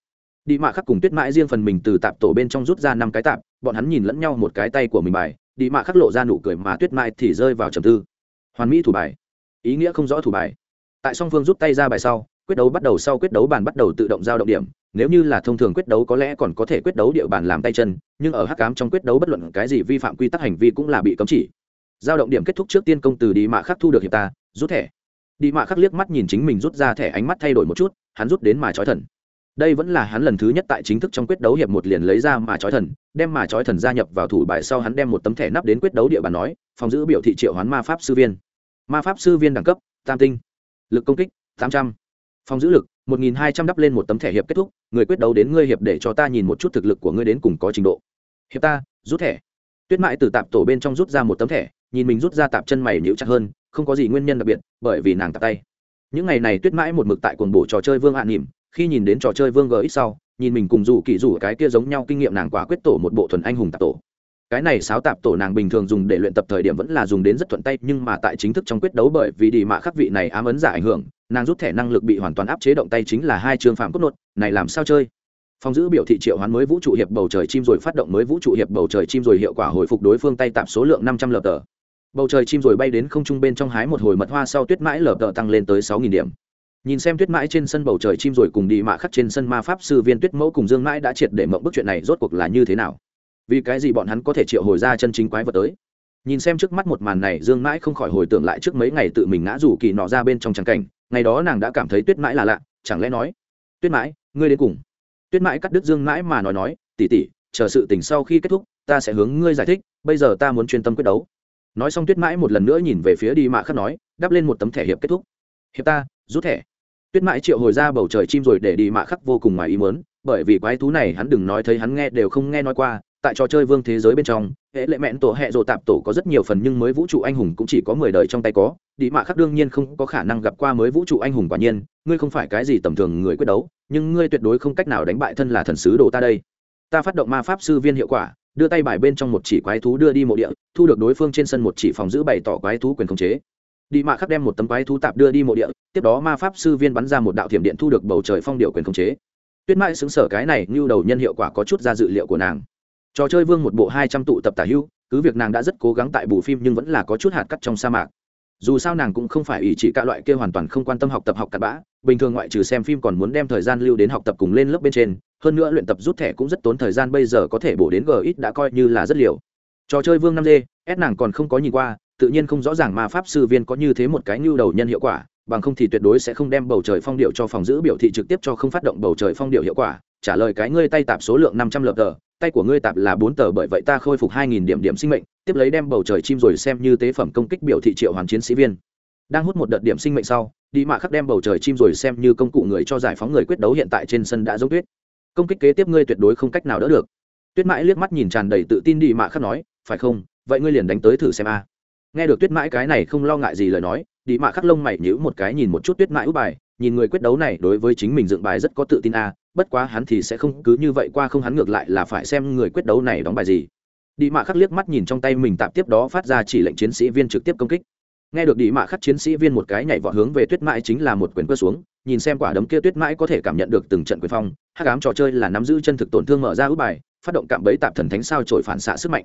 Đi mạ khắc cùng tuyết mãi riêng phần mình từ tạp tổ bên trong rút ra năm cái tạp, bọn hắn nhìn lẫn nhau một cái tay của mình bài, đi mạ khắc lộ ra nụ cười mà tuyết mãi thì rơi vào trầm tư. Hoàn mỹ thủ bài. Ý nghĩa không rõ thủ bài. Tại song phương rút tay ra bài sau, quyết đấu bắt đầu sau quyết đấu bàn bắt đầu tự động giao động điểm nếu như là thông thường quyết đấu có lẽ còn có thể quyết đấu địa bàn làm tay chân, nhưng ở hắc cám trong quyết đấu bất luận cái gì vi phạm quy tắc hành vi cũng là bị cấm chỉ. Giao động điểm kết thúc trước tiên công từ đi mạ khắc thu được hiệp ta, rút thẻ. Đi mạ khắc liếc mắt nhìn chính mình rút ra thẻ ánh mắt thay đổi một chút, hắn rút đến mà trói thần. Đây vẫn là hắn lần thứ nhất tại chính thức trong quyết đấu hiệp một liền lấy ra mà trói thần, đem mà trói thần gia nhập vào thủ bài sau hắn đem một tấm thẻ nắp đến quyết đấu địa bàn nói, phòng giữ biểu thị triệu hoán ma pháp sư viên. Ma pháp sư viên đẳng cấp, tam tinh. Lực công kích, tám trăm. Phòng giữ lực một nghìn hai trăm đắp lên một tấm thẻ hiệp kết thúc, người quyết đấu đến ngươi hiệp để cho ta nhìn một chút thực lực của ngươi đến cùng có trình độ. Hiệp ta, rút thẻ. Tuyết mại từ tạp tổ bên trong rút ra một tấm thẻ, nhìn mình rút ra tạp chân mày nhịu chặt hơn, không có gì nguyên nhân đặc biệt, bởi vì nàng tạp tay. Những ngày này tuyết mãi một mực tại cuồng bổ trò chơi vương hạ nỉm khi nhìn đến trò chơi vương gx sau, nhìn mình cùng dù kỳ dù cái kia giống nhau kinh nghiệm nàng quả quyết tổ một bộ thuần anh hùng tạp tổ cái này sáo tạp tổ nàng bình thường dùng để luyện tập thời điểm vẫn là dùng đến rất thuận tay, nhưng mà tại chính thức trong quyết đấu bởi vì đi mạ khắc vị này ám ấn giả ảnh hưởng, nàng rút thẻ năng lực bị hoàn toàn áp chế động tay chính là hai trường phạm cốt nốt này làm sao chơi? Phòng giữ biểu thị triệu hoán mới vũ trụ hiệp bầu trời chim rồi phát động mới vũ trụ hiệp bầu trời chim rồi hiệu quả hồi phục đối phương tay tạp số lượng năm trăm lờ tờ. Bầu trời chim rồi bay đến không trung bên trong hái một hồi mật hoa sau tuyết mãi lờ tờ tăng lên tới sáu nghìn điểm. Nhìn xem tuyết mãi trên sân bầu trời chim rồi cùng đi mạ khắc trên sân ma pháp sư viên tuyết mẫu cùng dương mãi đã triệt để mộng bức chuyện này, rốt cuộc là như thế nào? Vì cái gì bọn hắn có thể triệu hồi ra chân chính quái vật tới? Nhìn xem trước mắt một màn này, dương mãi không khỏi hồi tưởng lại trước mấy ngày tự mình ngã rủ kỳ nọ ra bên trong trắng cảnh, ngày đó nàng đã cảm thấy tuyết mãi là lạ, chẳng lẽ nói, tuyết mãi, ngươi đến cùng? Tuyết mãi cắt đứt dương mãi mà nói nói tỉ tỉ chờ sự tình sau khi kết thúc, ta sẽ hướng ngươi giải thích, bây giờ ta muốn chuyên tâm quyết đấu. Nói xong tuyết mãi một lần nữa nhìn về phía đi mạ khắc nói, đắp lên một tấm thẻ hiệp kết thúc. Hiệp ta, rút thẻ. Tuyết mãi triệu hồi ra bầu trời chim rồi để đi mạ khắc vô cùng ngoài ý mớn bởi vì quái thú này hắn đừng nói thấy hắn nghe đều không nghe nói qua tại trò chơi vương thế giới bên trong, hệ lệ mẹn tổ hệ rộ tạp tổ có rất nhiều phần nhưng mới vũ trụ anh hùng cũng chỉ có mười đời trong tay có. Đi mạ khắc đương nhiên không có khả năng gặp qua mới vũ trụ anh hùng quả nhiên, ngươi không phải cái gì tầm thường người quyết đấu, nhưng ngươi tuyệt đối không cách nào đánh bại thân là thần sứ đồ ta đây. Ta phát động ma pháp sư viên hiệu quả, đưa tay bài bên trong một chỉ quái thú đưa đi mộ địa, thu được đối phương trên sân một chỉ phòng giữ bày tỏ quái thú quyền khống chế. Đi mạ khắc đem một tấm quái thú tạp đưa đi mộ địa, tiếp đó ma pháp sư viên bắn ra một đạo thiểm điện thu được bầu trời phong điệu quyền khống chế. Tuyết mãi xứng sở cái này, như đầu nhân hiệu quả có chút ra dự liệu của nàng trò chơi vương một bộ hai trăm tụ tập tả hưu cứ việc nàng đã rất cố gắng tại bù phim nhưng vẫn là có chút hạt cắt trong sa mạc. Dù sao nàng cũng không phải ý chỉ cả loại kia hoàn toàn không quan tâm học tập học cặn bã, bình thường ngoại trừ xem phim còn muốn đem thời gian lưu đến học tập cùng lên lớp bên trên, hơn nữa luyện tập rút thẻ cũng rất tốn thời gian bây giờ có thể bổ đến g ít đã coi như là rất liều. Trò chơi vương năm d, s nàng còn không có nhìn qua, tự nhiên không rõ ràng mà pháp sư viên có như thế một cái nhu đầu nhân hiệu quả bằng không thì tuyệt đối sẽ không đem bầu trời phong điệu cho phòng giữ biểu thị trực tiếp cho không phát động bầu trời phong điệu hiệu quả. Trả lời cái ngươi tay tạp số lượng năm trăm lợp tờ, tay của ngươi tạp là bốn tờ bởi vậy ta khôi phục hai nghìn điểm điểm sinh mệnh, tiếp lấy đem bầu trời chim rồi xem như tế phẩm công kích biểu thị triệu hoàn chiến sĩ viên. Đang hút một đợt điểm sinh mệnh sau, đi mạ khắc đem bầu trời chim rồi xem như công cụ người cho giải phóng người quyết đấu hiện tại trên sân đã giống tuyết. Công kích kế tiếp ngươi tuyệt đối không cách nào đỡ được. Tuyết mãi liếc mắt nhìn tràn đầy tự tin đi mạ khắc nói, phải không? Vậy ngươi liền đánh tới thử xem a. Nghe được tuyết mãi cái này không lo ngại gì lời nói đi mạ khắc lông mày nhữ một cái nhìn một chút tuyết mãi út bài, nhìn người quyết đấu này đối với chính mình dựng bài rất có tự tin a bất quá hắn thì sẽ không, cứ như vậy qua không hắn ngược lại là phải xem người quyết đấu này đóng bài gì. Đi mạ khắc liếc mắt nhìn trong tay mình tạm tiếp đó phát ra chỉ lệnh chiến sĩ viên trực tiếp công kích. Nghe được đi mạ khắc chiến sĩ viên một cái nhảy vọt hướng về tuyết mãi chính là một quyền cơ xuống, nhìn xem quả đấm kia tuyết mãi có thể cảm nhận được từng trận quyền phong hát cám trò chơi là nắm giữ chân thực tổn thương mở ra út bài, phát động cạm bẫy tạp thần thánh sao trổi phản xạ sức mạnh.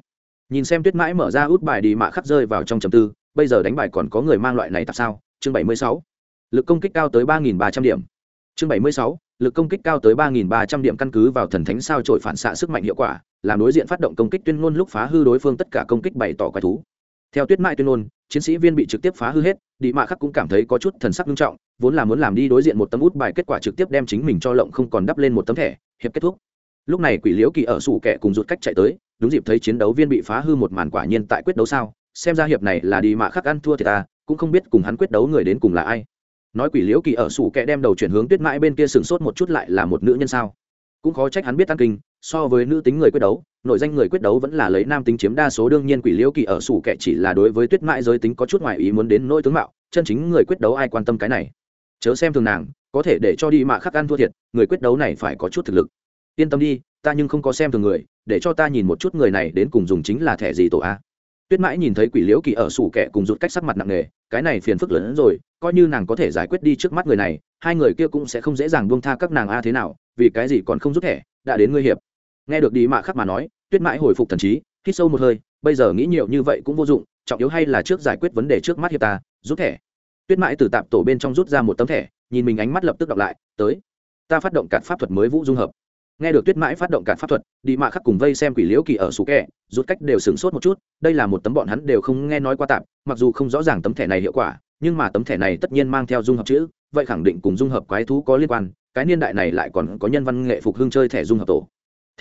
Nhìn xem tuyết mãi mở ra út bài đi mạ khắc rơi vào trong trầm tư bây giờ đánh bài còn có người mang loại này tạp sao? Chương bảy mươi sáu. Lực công kích cao tới ba nghìn ba trăm điểm. Chương bảy mươi sáu. Lực công kích cao tới ba nghìn ba trăm điểm căn cứ vào thần thánh sao trổi phản xạ sức mạnh hiệu quả, làm đối diện phát động công kích tuyên ngôn lúc phá hư đối phương tất cả công kích bày tỏ quái thú. Theo tuyết mại tuyên ngôn, chiến sĩ viên bị trực tiếp phá hư hết đi mạ khắc cũng cảm thấy có chút thần sắc nghiêm trọng, vốn là muốn làm đi đối diện một tấm út bài kết quả trực tiếp đem chính mình cho lộng không còn đắp lên một tấm thẻ, hiệp kết thúc. Lúc này quỷ liễu kỳ ở sủ kẻ cùng rụt cách chạy tới, đúng dịp thấy chiến đấu viên bị phá hư một màn quả nhiên tại quyết đấu sao xem ra hiệp này là đi mạ khắc ăn thua thì ta, cũng không biết cùng hắn quyết đấu người đến cùng là ai. Nói quỷ liễu kỳ ở sủ kẹ đem đầu chuyển hướng tuyết mãi bên kia sừng sốt một chút lại là một nữ nhân sao. Cũng khó trách hắn biết tăng kinh, so với nữ tính người quyết đấu, nội danh người quyết đấu vẫn là lấy nam tính chiếm đa số, đương nhiên quỷ liễu kỳ ở sủ kẹ chỉ là đối với tuyết mãi giới tính có chút ngoại ý muốn đến nỗi tướng mạo, chân chính người quyết đấu ai quan tâm cái này. Chớ xem thường nàng, có thể để cho đi mạ khắc ăn thua thiệt, người quyết đấu này phải có chút thực lực. Yên tâm đi, ta nhưng không có xem thường người, để cho ta nhìn một chút người này đến cùng dùng chính là thẻ gì tổ a tuyết mãi nhìn thấy quỷ liễu kỳ ở sủ kẻ cùng rụt cách sắc mặt nặng nề, cái này phiền phức lớn hơn rồi, coi như nàng có thể giải quyết đi trước mắt người này, hai người kia cũng sẽ không dễ dàng buông tha các nàng a thế nào, vì cái gì còn không rút thẻ, đã đến ngươi hiệp. Nghe được đi mạ khắc mà nói, tuyết mãi hồi phục thần trí, hít sâu một hơi, bây giờ nghĩ nhiều như vậy cũng vô dụng, trọng yếu hay là trước giải quyết vấn đề trước mắt hiệp ta, rút thẻ. Tuyết mãi từ tạp tổ bên trong rút ra một tấm thẻ, nhìn mình ánh mắt lập tức đọc lại, tới. Ta phát động cản pháp thuật mới vũ dung hợp nghe được tuyết mãi phát động cản pháp thuật đi mạ khắc cùng vây xem quỷ liễu kỳ ở sủ kẹ, rút cách đều sửng sốt một chút, đây là một tấm bọn hắn đều không nghe nói qua tạp, mặc dù không rõ ràng tấm thẻ này hiệu quả, nhưng mà tấm thẻ này tất nhiên mang theo dung hợp chữ, vậy khẳng định cùng dung hợp quái thú có liên quan, cái niên đại này lại còn có nhân văn nghệ phục hương chơi thẻ dung hợp tổ.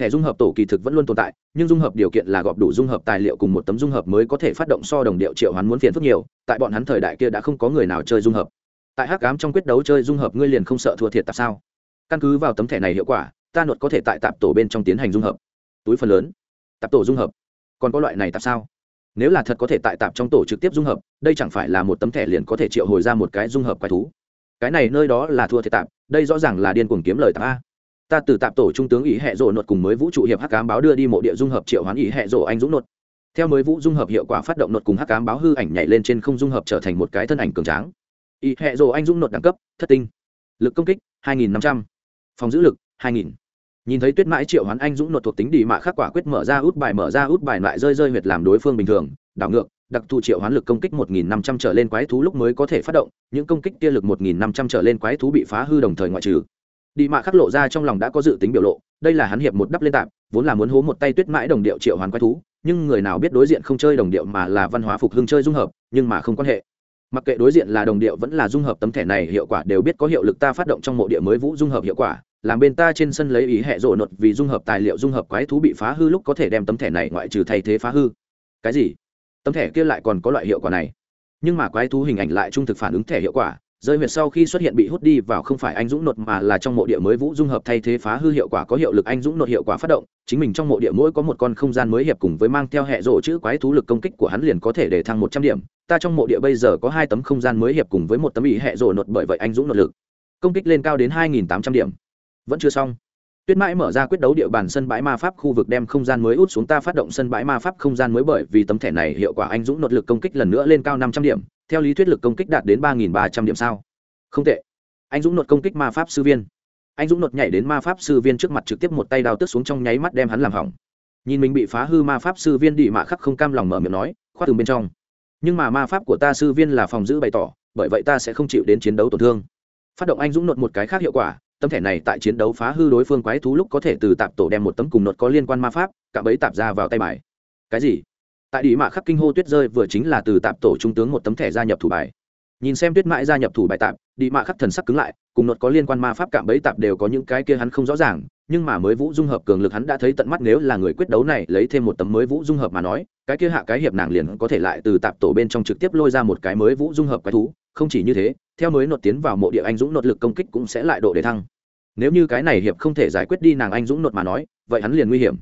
Thẻ dung hợp tổ kỳ thực vẫn luôn tồn tại, nhưng dung hợp điều kiện là gọp đủ dung hợp tài liệu cùng một tấm dung hợp mới có thể phát động so đồng điệu triệu hắn muốn phiền phức nhiều, tại bọn hắn thời đại kia đã không có người nào chơi dung hợp. Tại hắc ám trong quyết đấu chơi dung hợp ngươi liền không sợ thua thiệt tại sao? Căn cứ vào tấm thẻ này hiệu quả ta nuột có thể tại tạp tổ bên trong tiến hành dung hợp. Túi phần lớn. Tạp tổ dung hợp. Còn có loại này tạp sao? Nếu là thật có thể tại tạp trong tổ trực tiếp dung hợp, đây chẳng phải là một tấm thẻ liền có thể triệu hồi ra một cái dung hợp quái thú. Cái này nơi đó là thua thiệt tạp, đây rõ ràng là điên cuồng kiếm lời tạp a. Ta từ tạp tổ trung tướng ý hệ rộ nột cùng mới vũ trụ hiệp hắc cám báo đưa đi mộ địa dung hợp triệu hoán ý hệ rộ anh dũng nột theo mới vũ dung hợp hiệu quả phát động nột cùng hắc cám báo hư ảnh nhảy lên trên không dung hợp trở thành một cái thân ảnh cường tráng. Ý hệ rộ anh dũng nột đẳng cấp, thất tinh. Lực công kích 2.500. phòng giữ lực 2.000 nhìn thấy tuyết mãi triệu hoán anh dũng nột thuộc tính đi mạ khắc quả quyết mở ra út bài, mở ra út bài lại rơi rơi huyệt làm đối phương bình thường, đảo ngược, đặc thù triệu hoán lực công kích 1.500 trở lên quái thú lúc mới có thể phát động, những công kích kia lực 1.500 trở lên quái thú bị phá hư đồng thời ngoại trừ. Đi mạ khắc lộ ra trong lòng đã có dự tính biểu lộ, đây là hắn hiệp một đắp lên tạm, vốn là muốn hố một tay tuyết mãi đồng điệu triệu hoán quái thú, nhưng người nào biết đối diện không chơi đồng điệu mà là văn hóa phục hưng chơi dung hợp, nhưng mà không quan hệ. Mặc kệ đối diện là đồng điệu vẫn là dung hợp tấm thẻ này, hiệu quả đều biết có hiệu lực ta phát động trong mộ địa mới vũ dung hợp hiệu quả làm bên ta trên sân lấy ý hệ rộ nột vì dung hợp tài liệu dung hợp quái thú bị phá hư lúc có thể đem tấm thẻ này ngoại trừ thay thế phá hư. Cái gì? Tấm thẻ kia lại còn có loại hiệu quả này. Nhưng mà quái thú hình ảnh lại trung thực phản ứng thẻ hiệu quả, rơi huyệt sau khi xuất hiện bị hút đi vào không phải anh dũng nột mà là trong mộ địa mới vũ dung hợp thay thế phá hư hiệu quả có hiệu lực anh dũng nột hiệu quả phát động, chính mình trong mộ địa mỗi có một con không gian mới hiệp cùng với mang theo hệ rộ chữ quái thú lực công kích của hắn liền có thể để thăng một trăm điểm. Ta trong mộ địa bây giờ có hai tấm không gian mới hiệp cùng với một tấm ý hệ rộ nột bởi vậy anh dũng nột lực công kích lên cao đến hai nghìn tám trăm điểm vẫn chưa xong. Tuyết mãi mở ra quyết đấu địa bàn sân bãi ma pháp khu vực đem không gian mới út xuống ta phát động sân bãi ma pháp không gian mới bởi vì tấm thẻ này hiệu quả anh dũng nội lực công kích lần nữa lên cao năm trăm điểm, theo lý thuyết lực công kích đạt đến ba nghìn ba trăm điểm sao? Không tệ. Anh dũng nội công kích ma pháp sư viên. Anh dũng nột nhảy đến ma pháp sư viên trước mặt trực tiếp một tay đào tước xuống trong nháy mắt đem hắn làm hỏng. Nhìn mình bị phá hư ma pháp sư viên đĩ mạ khắc không cam lòng mở miệng nói khoát từ bên trong. Nhưng mà ma pháp của ta sư viên là phòng giữ bày tỏ, bởi vậy ta sẽ không chịu đến chiến đấu tổn thương. Phát động anh dũng nột một cái khác hiệu quả tấm thẻ này tại chiến đấu phá hư đối phương quái thú lúc có thể từ tạp tổ đem một tấm cùng nốt có liên quan ma pháp, cả bấy tạp ra vào tay bài. Cái gì? Tại đĩ mạ khắc kinh hô tuyết rơi vừa chính là từ tạp tổ trung tướng một tấm thẻ gia nhập thủ bài. Nhìn xem tuyết mãi gia nhập thủ bài tạp, đĩ mạ khắc thần sắc cứng lại, cùng nốt có liên quan ma pháp cạm bẫy tạp đều có những cái kia hắn không rõ ràng, nhưng mà mới vũ dung hợp cường lực hắn đã thấy tận mắt nếu là người quyết đấu này lấy thêm một tấm mới vũ dung hợp mà nói, cái kia hạ cái hiệp nàng liền có thể lại từ tạp tổ bên trong trực tiếp lôi ra một cái mới vũ dung hợp quái thú, không chỉ như thế, theo mới nột tiến vào mộ địa anh dũng nột lực công kích cũng sẽ lại độ để thăng nếu như cái này hiệp không thể giải quyết đi nàng anh dũng nột mà nói, vậy hắn liền nguy hiểm.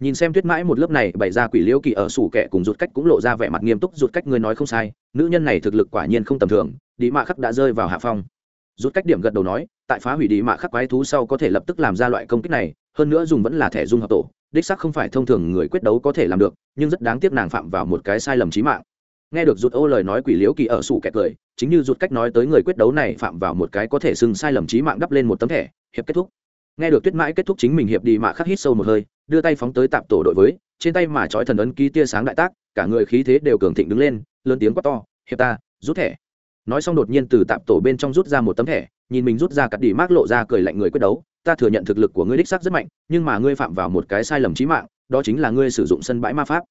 Nhìn xem tuyết mãi một lớp này bày ra quỷ liễu kỳ ở sủ kẹ cùng rụt cách cũng lộ ra vẻ mặt nghiêm túc, rụt cách ngươi nói không sai, nữ nhân này thực lực quả nhiên không tầm thường đi mạ khắc đã rơi vào hạ phong. Rút cách điểm gật đầu nói, tại phá hủy đi mạ khắc quái thú sau có thể lập tức làm ra loại công kích này, hơn nữa dùng vẫn là thẻ dung hợp tổ, đích sắc không phải thông thường người quyết đấu có thể làm được, nhưng rất đáng tiếc nàng phạm vào một cái sai lầm trí mạng nghe được rụt ô lời nói quỷ liễu kỳ ở sủ kẹt cười chính như rụt cách nói tới người quyết đấu này phạm vào một cái có thể xưng sai lầm trí mạng đắp lên một tấm thẻ, hiệp kết thúc. Nghe được tuyết mãi kết thúc chính mình hiệp đi mạ khắc hít sâu một hơi, đưa tay phóng tới tạp tổ đội với, trên tay mà trói thần ấn ký tia sáng đại tác, cả người khí thế đều cường thịnh đứng lên, lớn tiếng quát to, hiệp ta, rút thẻ. Nói xong đột nhiên từ tạp tổ bên trong rút ra một tấm thẻ, nhìn mình rút ra cắt đi mác lộ ra cười lạnh người quyết đấu, ta thừa nhận thực lực của ngươi đích xác rất mạnh, nhưng mà ngươi phạm vào một cái sai lầm trí mạng, đó chính là ngươi sử dụng sân bãi ma pháp.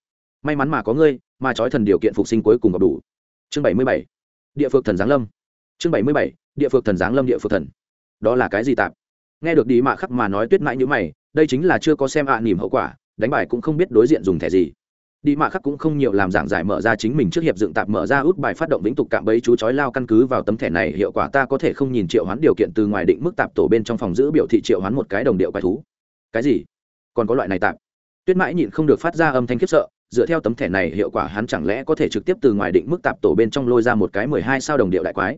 May mắn mà có ngươi mà trói thần điều kiện phục sinh cuối cùng gặp đủ. Chương bảy mươi bảy, địa phược thần giáng lâm. Chương bảy mươi bảy, địa phược thần giáng lâm, địa phược thần. Đó là cái gì tạp? Nghe được đi mạ khắc mà nói tuyết mãi như mày, đây chính là chưa có xem ạ à nỉm hậu quả, đánh bài cũng không biết đối diện dùng thẻ gì. Đi mạ khắc cũng không nhiều làm giảng giải mở ra chính mình trước hiệp dựng tạp mở ra út bài phát động vĩnh tục cạm bẫy chú chói lao căn cứ vào tấm thẻ này, hiệu quả ta có thể không nhìn triệu hoán điều kiện từ ngoài định mức tạp tổ bên trong phòng giữ biểu thị triệu hoán một cái đồng điệu quái thú. Cái gì? Còn có loại này tạp? Tuyết mãi nhịn không được phát ra âm thanh khiếp sợ dựa theo tấm thẻ này hiệu quả hắn chẳng lẽ có thể trực tiếp từ ngoài định mức tạp tổ bên trong lôi ra một cái mười hai sao đồng điệu đại quái?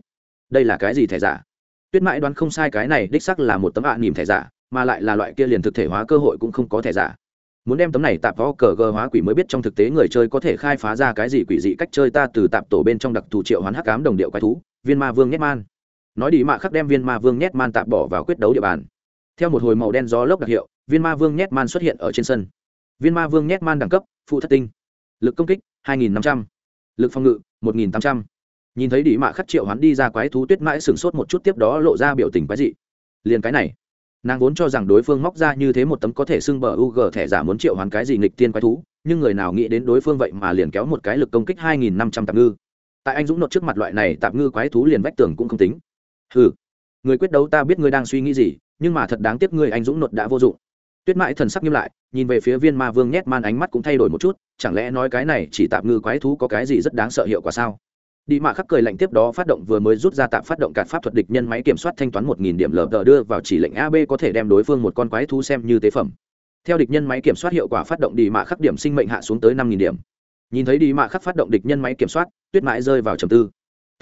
Đây là cái gì thẻ giả? Tuyết mãi đoán không sai cái này đích sắc là một tấm ạ à nỉm thẻ giả, mà lại là loại kia liền thực thể hóa cơ hội cũng không có thẻ giả. Muốn đem tấm này tạp võ cờ gờ hóa quỷ mới biết trong thực tế người chơi có thể khai phá ra cái gì quỷ dị cách chơi ta từ tạp tổ bên trong đặc thù triệu hoán hắc cám đồng điệu quái thú, viên ma vương nhét man. Nói đi mạ khắc đem viên ma vương nhét man tạp bỏ vào quyết đấu địa bàn. Theo một hồi màu đen gió lốc đặc hiệu, viên ma vương nhét man xuất hiện ở trên sân viên ma vương nhét man đẳng cấp, phụ thất tinh. Lực công kích 2.500. lực phòng ngự 1.800. nhìn thấy đĩ mạ khắc triệu hắn đi ra quái thú tuyết mãi sửng sốt một chút tiếp đó lộ ra biểu tình quái dị. Liền cái này, nàng vốn cho rằng đối phương móc ra như thế một tấm có thể xưng bờ u g thẻ giả muốn triệu hoán cái gì nghịch tiên quái thú, nhưng người nào nghĩ đến đối phương vậy mà liền kéo một cái lực công kích hai nghìn năm trăm tạp ngư. Tại anh dũng nộp trước mặt loại này tạp ngư quái thú liền vách tường cũng không tính. Ừ người quyết đấu ta biết ngươi đang suy nghĩ gì, nhưng mà thật đáng tiếc ngươi anh dũng nộp đã vô dụng tuyết mãi thần sắc nghiêm lại, nhìn về phía viên ma vương nhét man ánh mắt cũng thay đổi một chút, chẳng lẽ nói cái này chỉ tạm ngư quái thú có cái gì rất đáng sợ hiệu quả sao? Đi mạ khắc cười lạnh tiếp đó phát động vừa mới rút ra tạm phát động cản pháp thuật địch nhân máy kiểm soát thanh toán một nghìn điểm lờ đờ đưa vào chỉ lệnh ab có thể đem đối phương một con quái thú xem như tế phẩm. Theo địch nhân máy kiểm soát hiệu quả phát động đi mạ khắc điểm sinh mệnh hạ xuống tới năm nghìn điểm. Nhìn thấy đi mạ khắc phát động địch nhân máy kiểm soát, tuyết mãi rơi vào trầm tư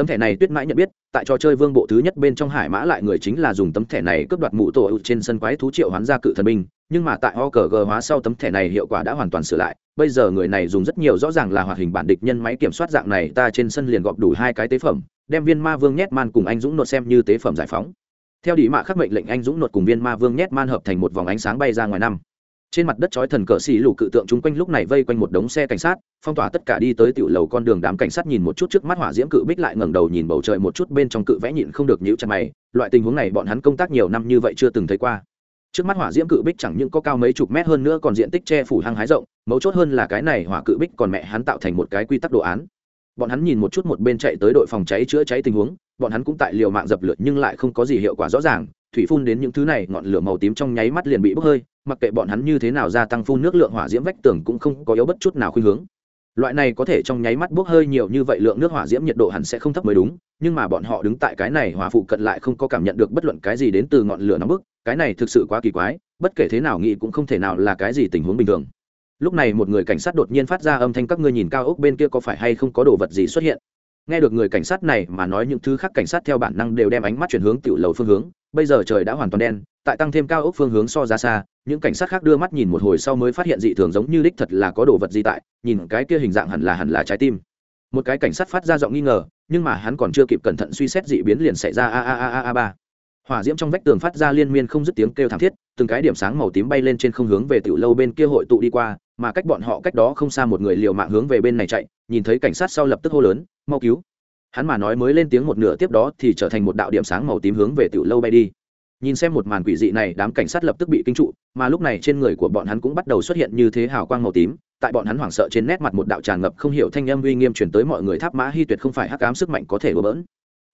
tấm thẻ này tuyết mãi nhận biết, tại trò chơi vương bộ thứ nhất bên trong hải mã lại người chính là dùng tấm thẻ này cướp đoạt mũ tổ trên sân quái thú triệu hoán ra cự thần binh, nhưng mà tại o cờ g hóa sau tấm thẻ này hiệu quả đã hoàn toàn sửa lại. Bây giờ người này dùng rất nhiều rõ ràng là hoạt hình bản địch nhân máy kiểm soát dạng này, ta trên sân liền gọp đủ hai cái tế phẩm, đem viên ma vương nhét man cùng anh dũng nột xem như tế phẩm giải phóng. Theo đĩ mạ khắc mệnh lệnh anh dũng nột cùng viên ma vương nhét man hợp thành một vòng ánh sáng bay ra ngoài năm trên mặt đất chói thần cờ xì lù cự tượng chung quanh lúc này vây quanh một đống xe cảnh sát, phong tỏa tất cả đi tới tiểu lầu con đường đám cảnh sát nhìn một chút trước mắt hỏa diễm cự bích lại ngẩng đầu nhìn bầu trời một chút bên trong cự vẽ nhịn không được nhíu chặt mày, loại tình huống này bọn hắn công tác nhiều năm như vậy chưa từng thấy qua. Trước mắt hỏa diễm cự bích chẳng những có cao mấy chục mét hơn nữa còn diện tích che phủ hăng hái rộng, mấu chốt hơn là cái này hỏa cự bích còn mẹ hắn tạo thành một cái quy tắc đồ án. Bọn hắn nhìn một chút một bên chạy tới đội phòng cháy chữa cháy tình huống, bọn hắn cũng tại liều mạng dập lửa nhưng lại không có gì hiệu quả rõ ràng thủy phun đến những thứ này, ngọn lửa màu tím trong nháy mắt liền bị bốc hơi, mặc kệ bọn hắn như thế nào gia tăng phun nước lượng hỏa diễm vách tường cũng không có yếu bất chút nào khuynh hướng. Loại này có thể trong nháy mắt bốc hơi nhiều như vậy lượng nước hỏa diễm nhiệt độ hẳn sẽ không thấp mới đúng, nhưng mà bọn họ đứng tại cái này hỏa phụ cận lại không có cảm nhận được bất luận cái gì đến từ ngọn lửa nóng bức, cái này thực sự quá kỳ quái, bất kể thế nào nghĩ cũng không thể nào là cái gì tình huống bình thường. Lúc này một người cảnh sát đột nhiên phát ra âm thanh, các ngươi nhìn cao ốc bên kia có phải hay không có đồ vật gì xuất hiện? Nghe được người cảnh sát này mà nói, những thứ khác cảnh sát theo bản năng đều đem ánh mắt chuyển hướng tiểu lầu phương hướng bây giờ trời đã hoàn toàn đen, tại tăng thêm cao ốc phương hướng so ra xa, những cảnh sát khác đưa mắt nhìn một hồi sau mới phát hiện dị thường giống như đích thật là có đồ vật gì tại, nhìn cái kia hình dạng hẳn là hẳn là trái tim. Một cái cảnh sát phát ra giọng nghi ngờ, nhưng mà hắn còn chưa kịp cẩn thận suy xét dị biến liền xảy ra a a a a a ba. Hỏa diễm trong vách tường phát ra liên miên không dứt tiếng kêu thảm thiết, từng cái điểm sáng màu tím bay lên trên không hướng về tiểu lâu bên kia hội tụ đi qua, mà cách bọn họ cách đó không xa một người liều mạng hướng về bên này chạy, nhìn thấy cảnh sát sau lập tức hô lớn, mau cứu! Hắn mà nói mới lên tiếng một nửa tiếp đó thì trở thành một đạo điểm sáng màu tím hướng về tiểu lâu bay đi. Nhìn xem một màn quỷ dị này, đám cảnh sát lập tức bị kinh trụ, mà lúc này trên người của bọn hắn cũng bắt đầu xuất hiện như thế hào quang màu tím. Tại bọn hắn hoảng sợ trên nét mặt một đạo tràn ngập không hiểu thanh âm uy nghiêm truyền tới mọi người tháp mã hy tuyệt không phải hắc ám sức mạnh có thể đổ bỡn.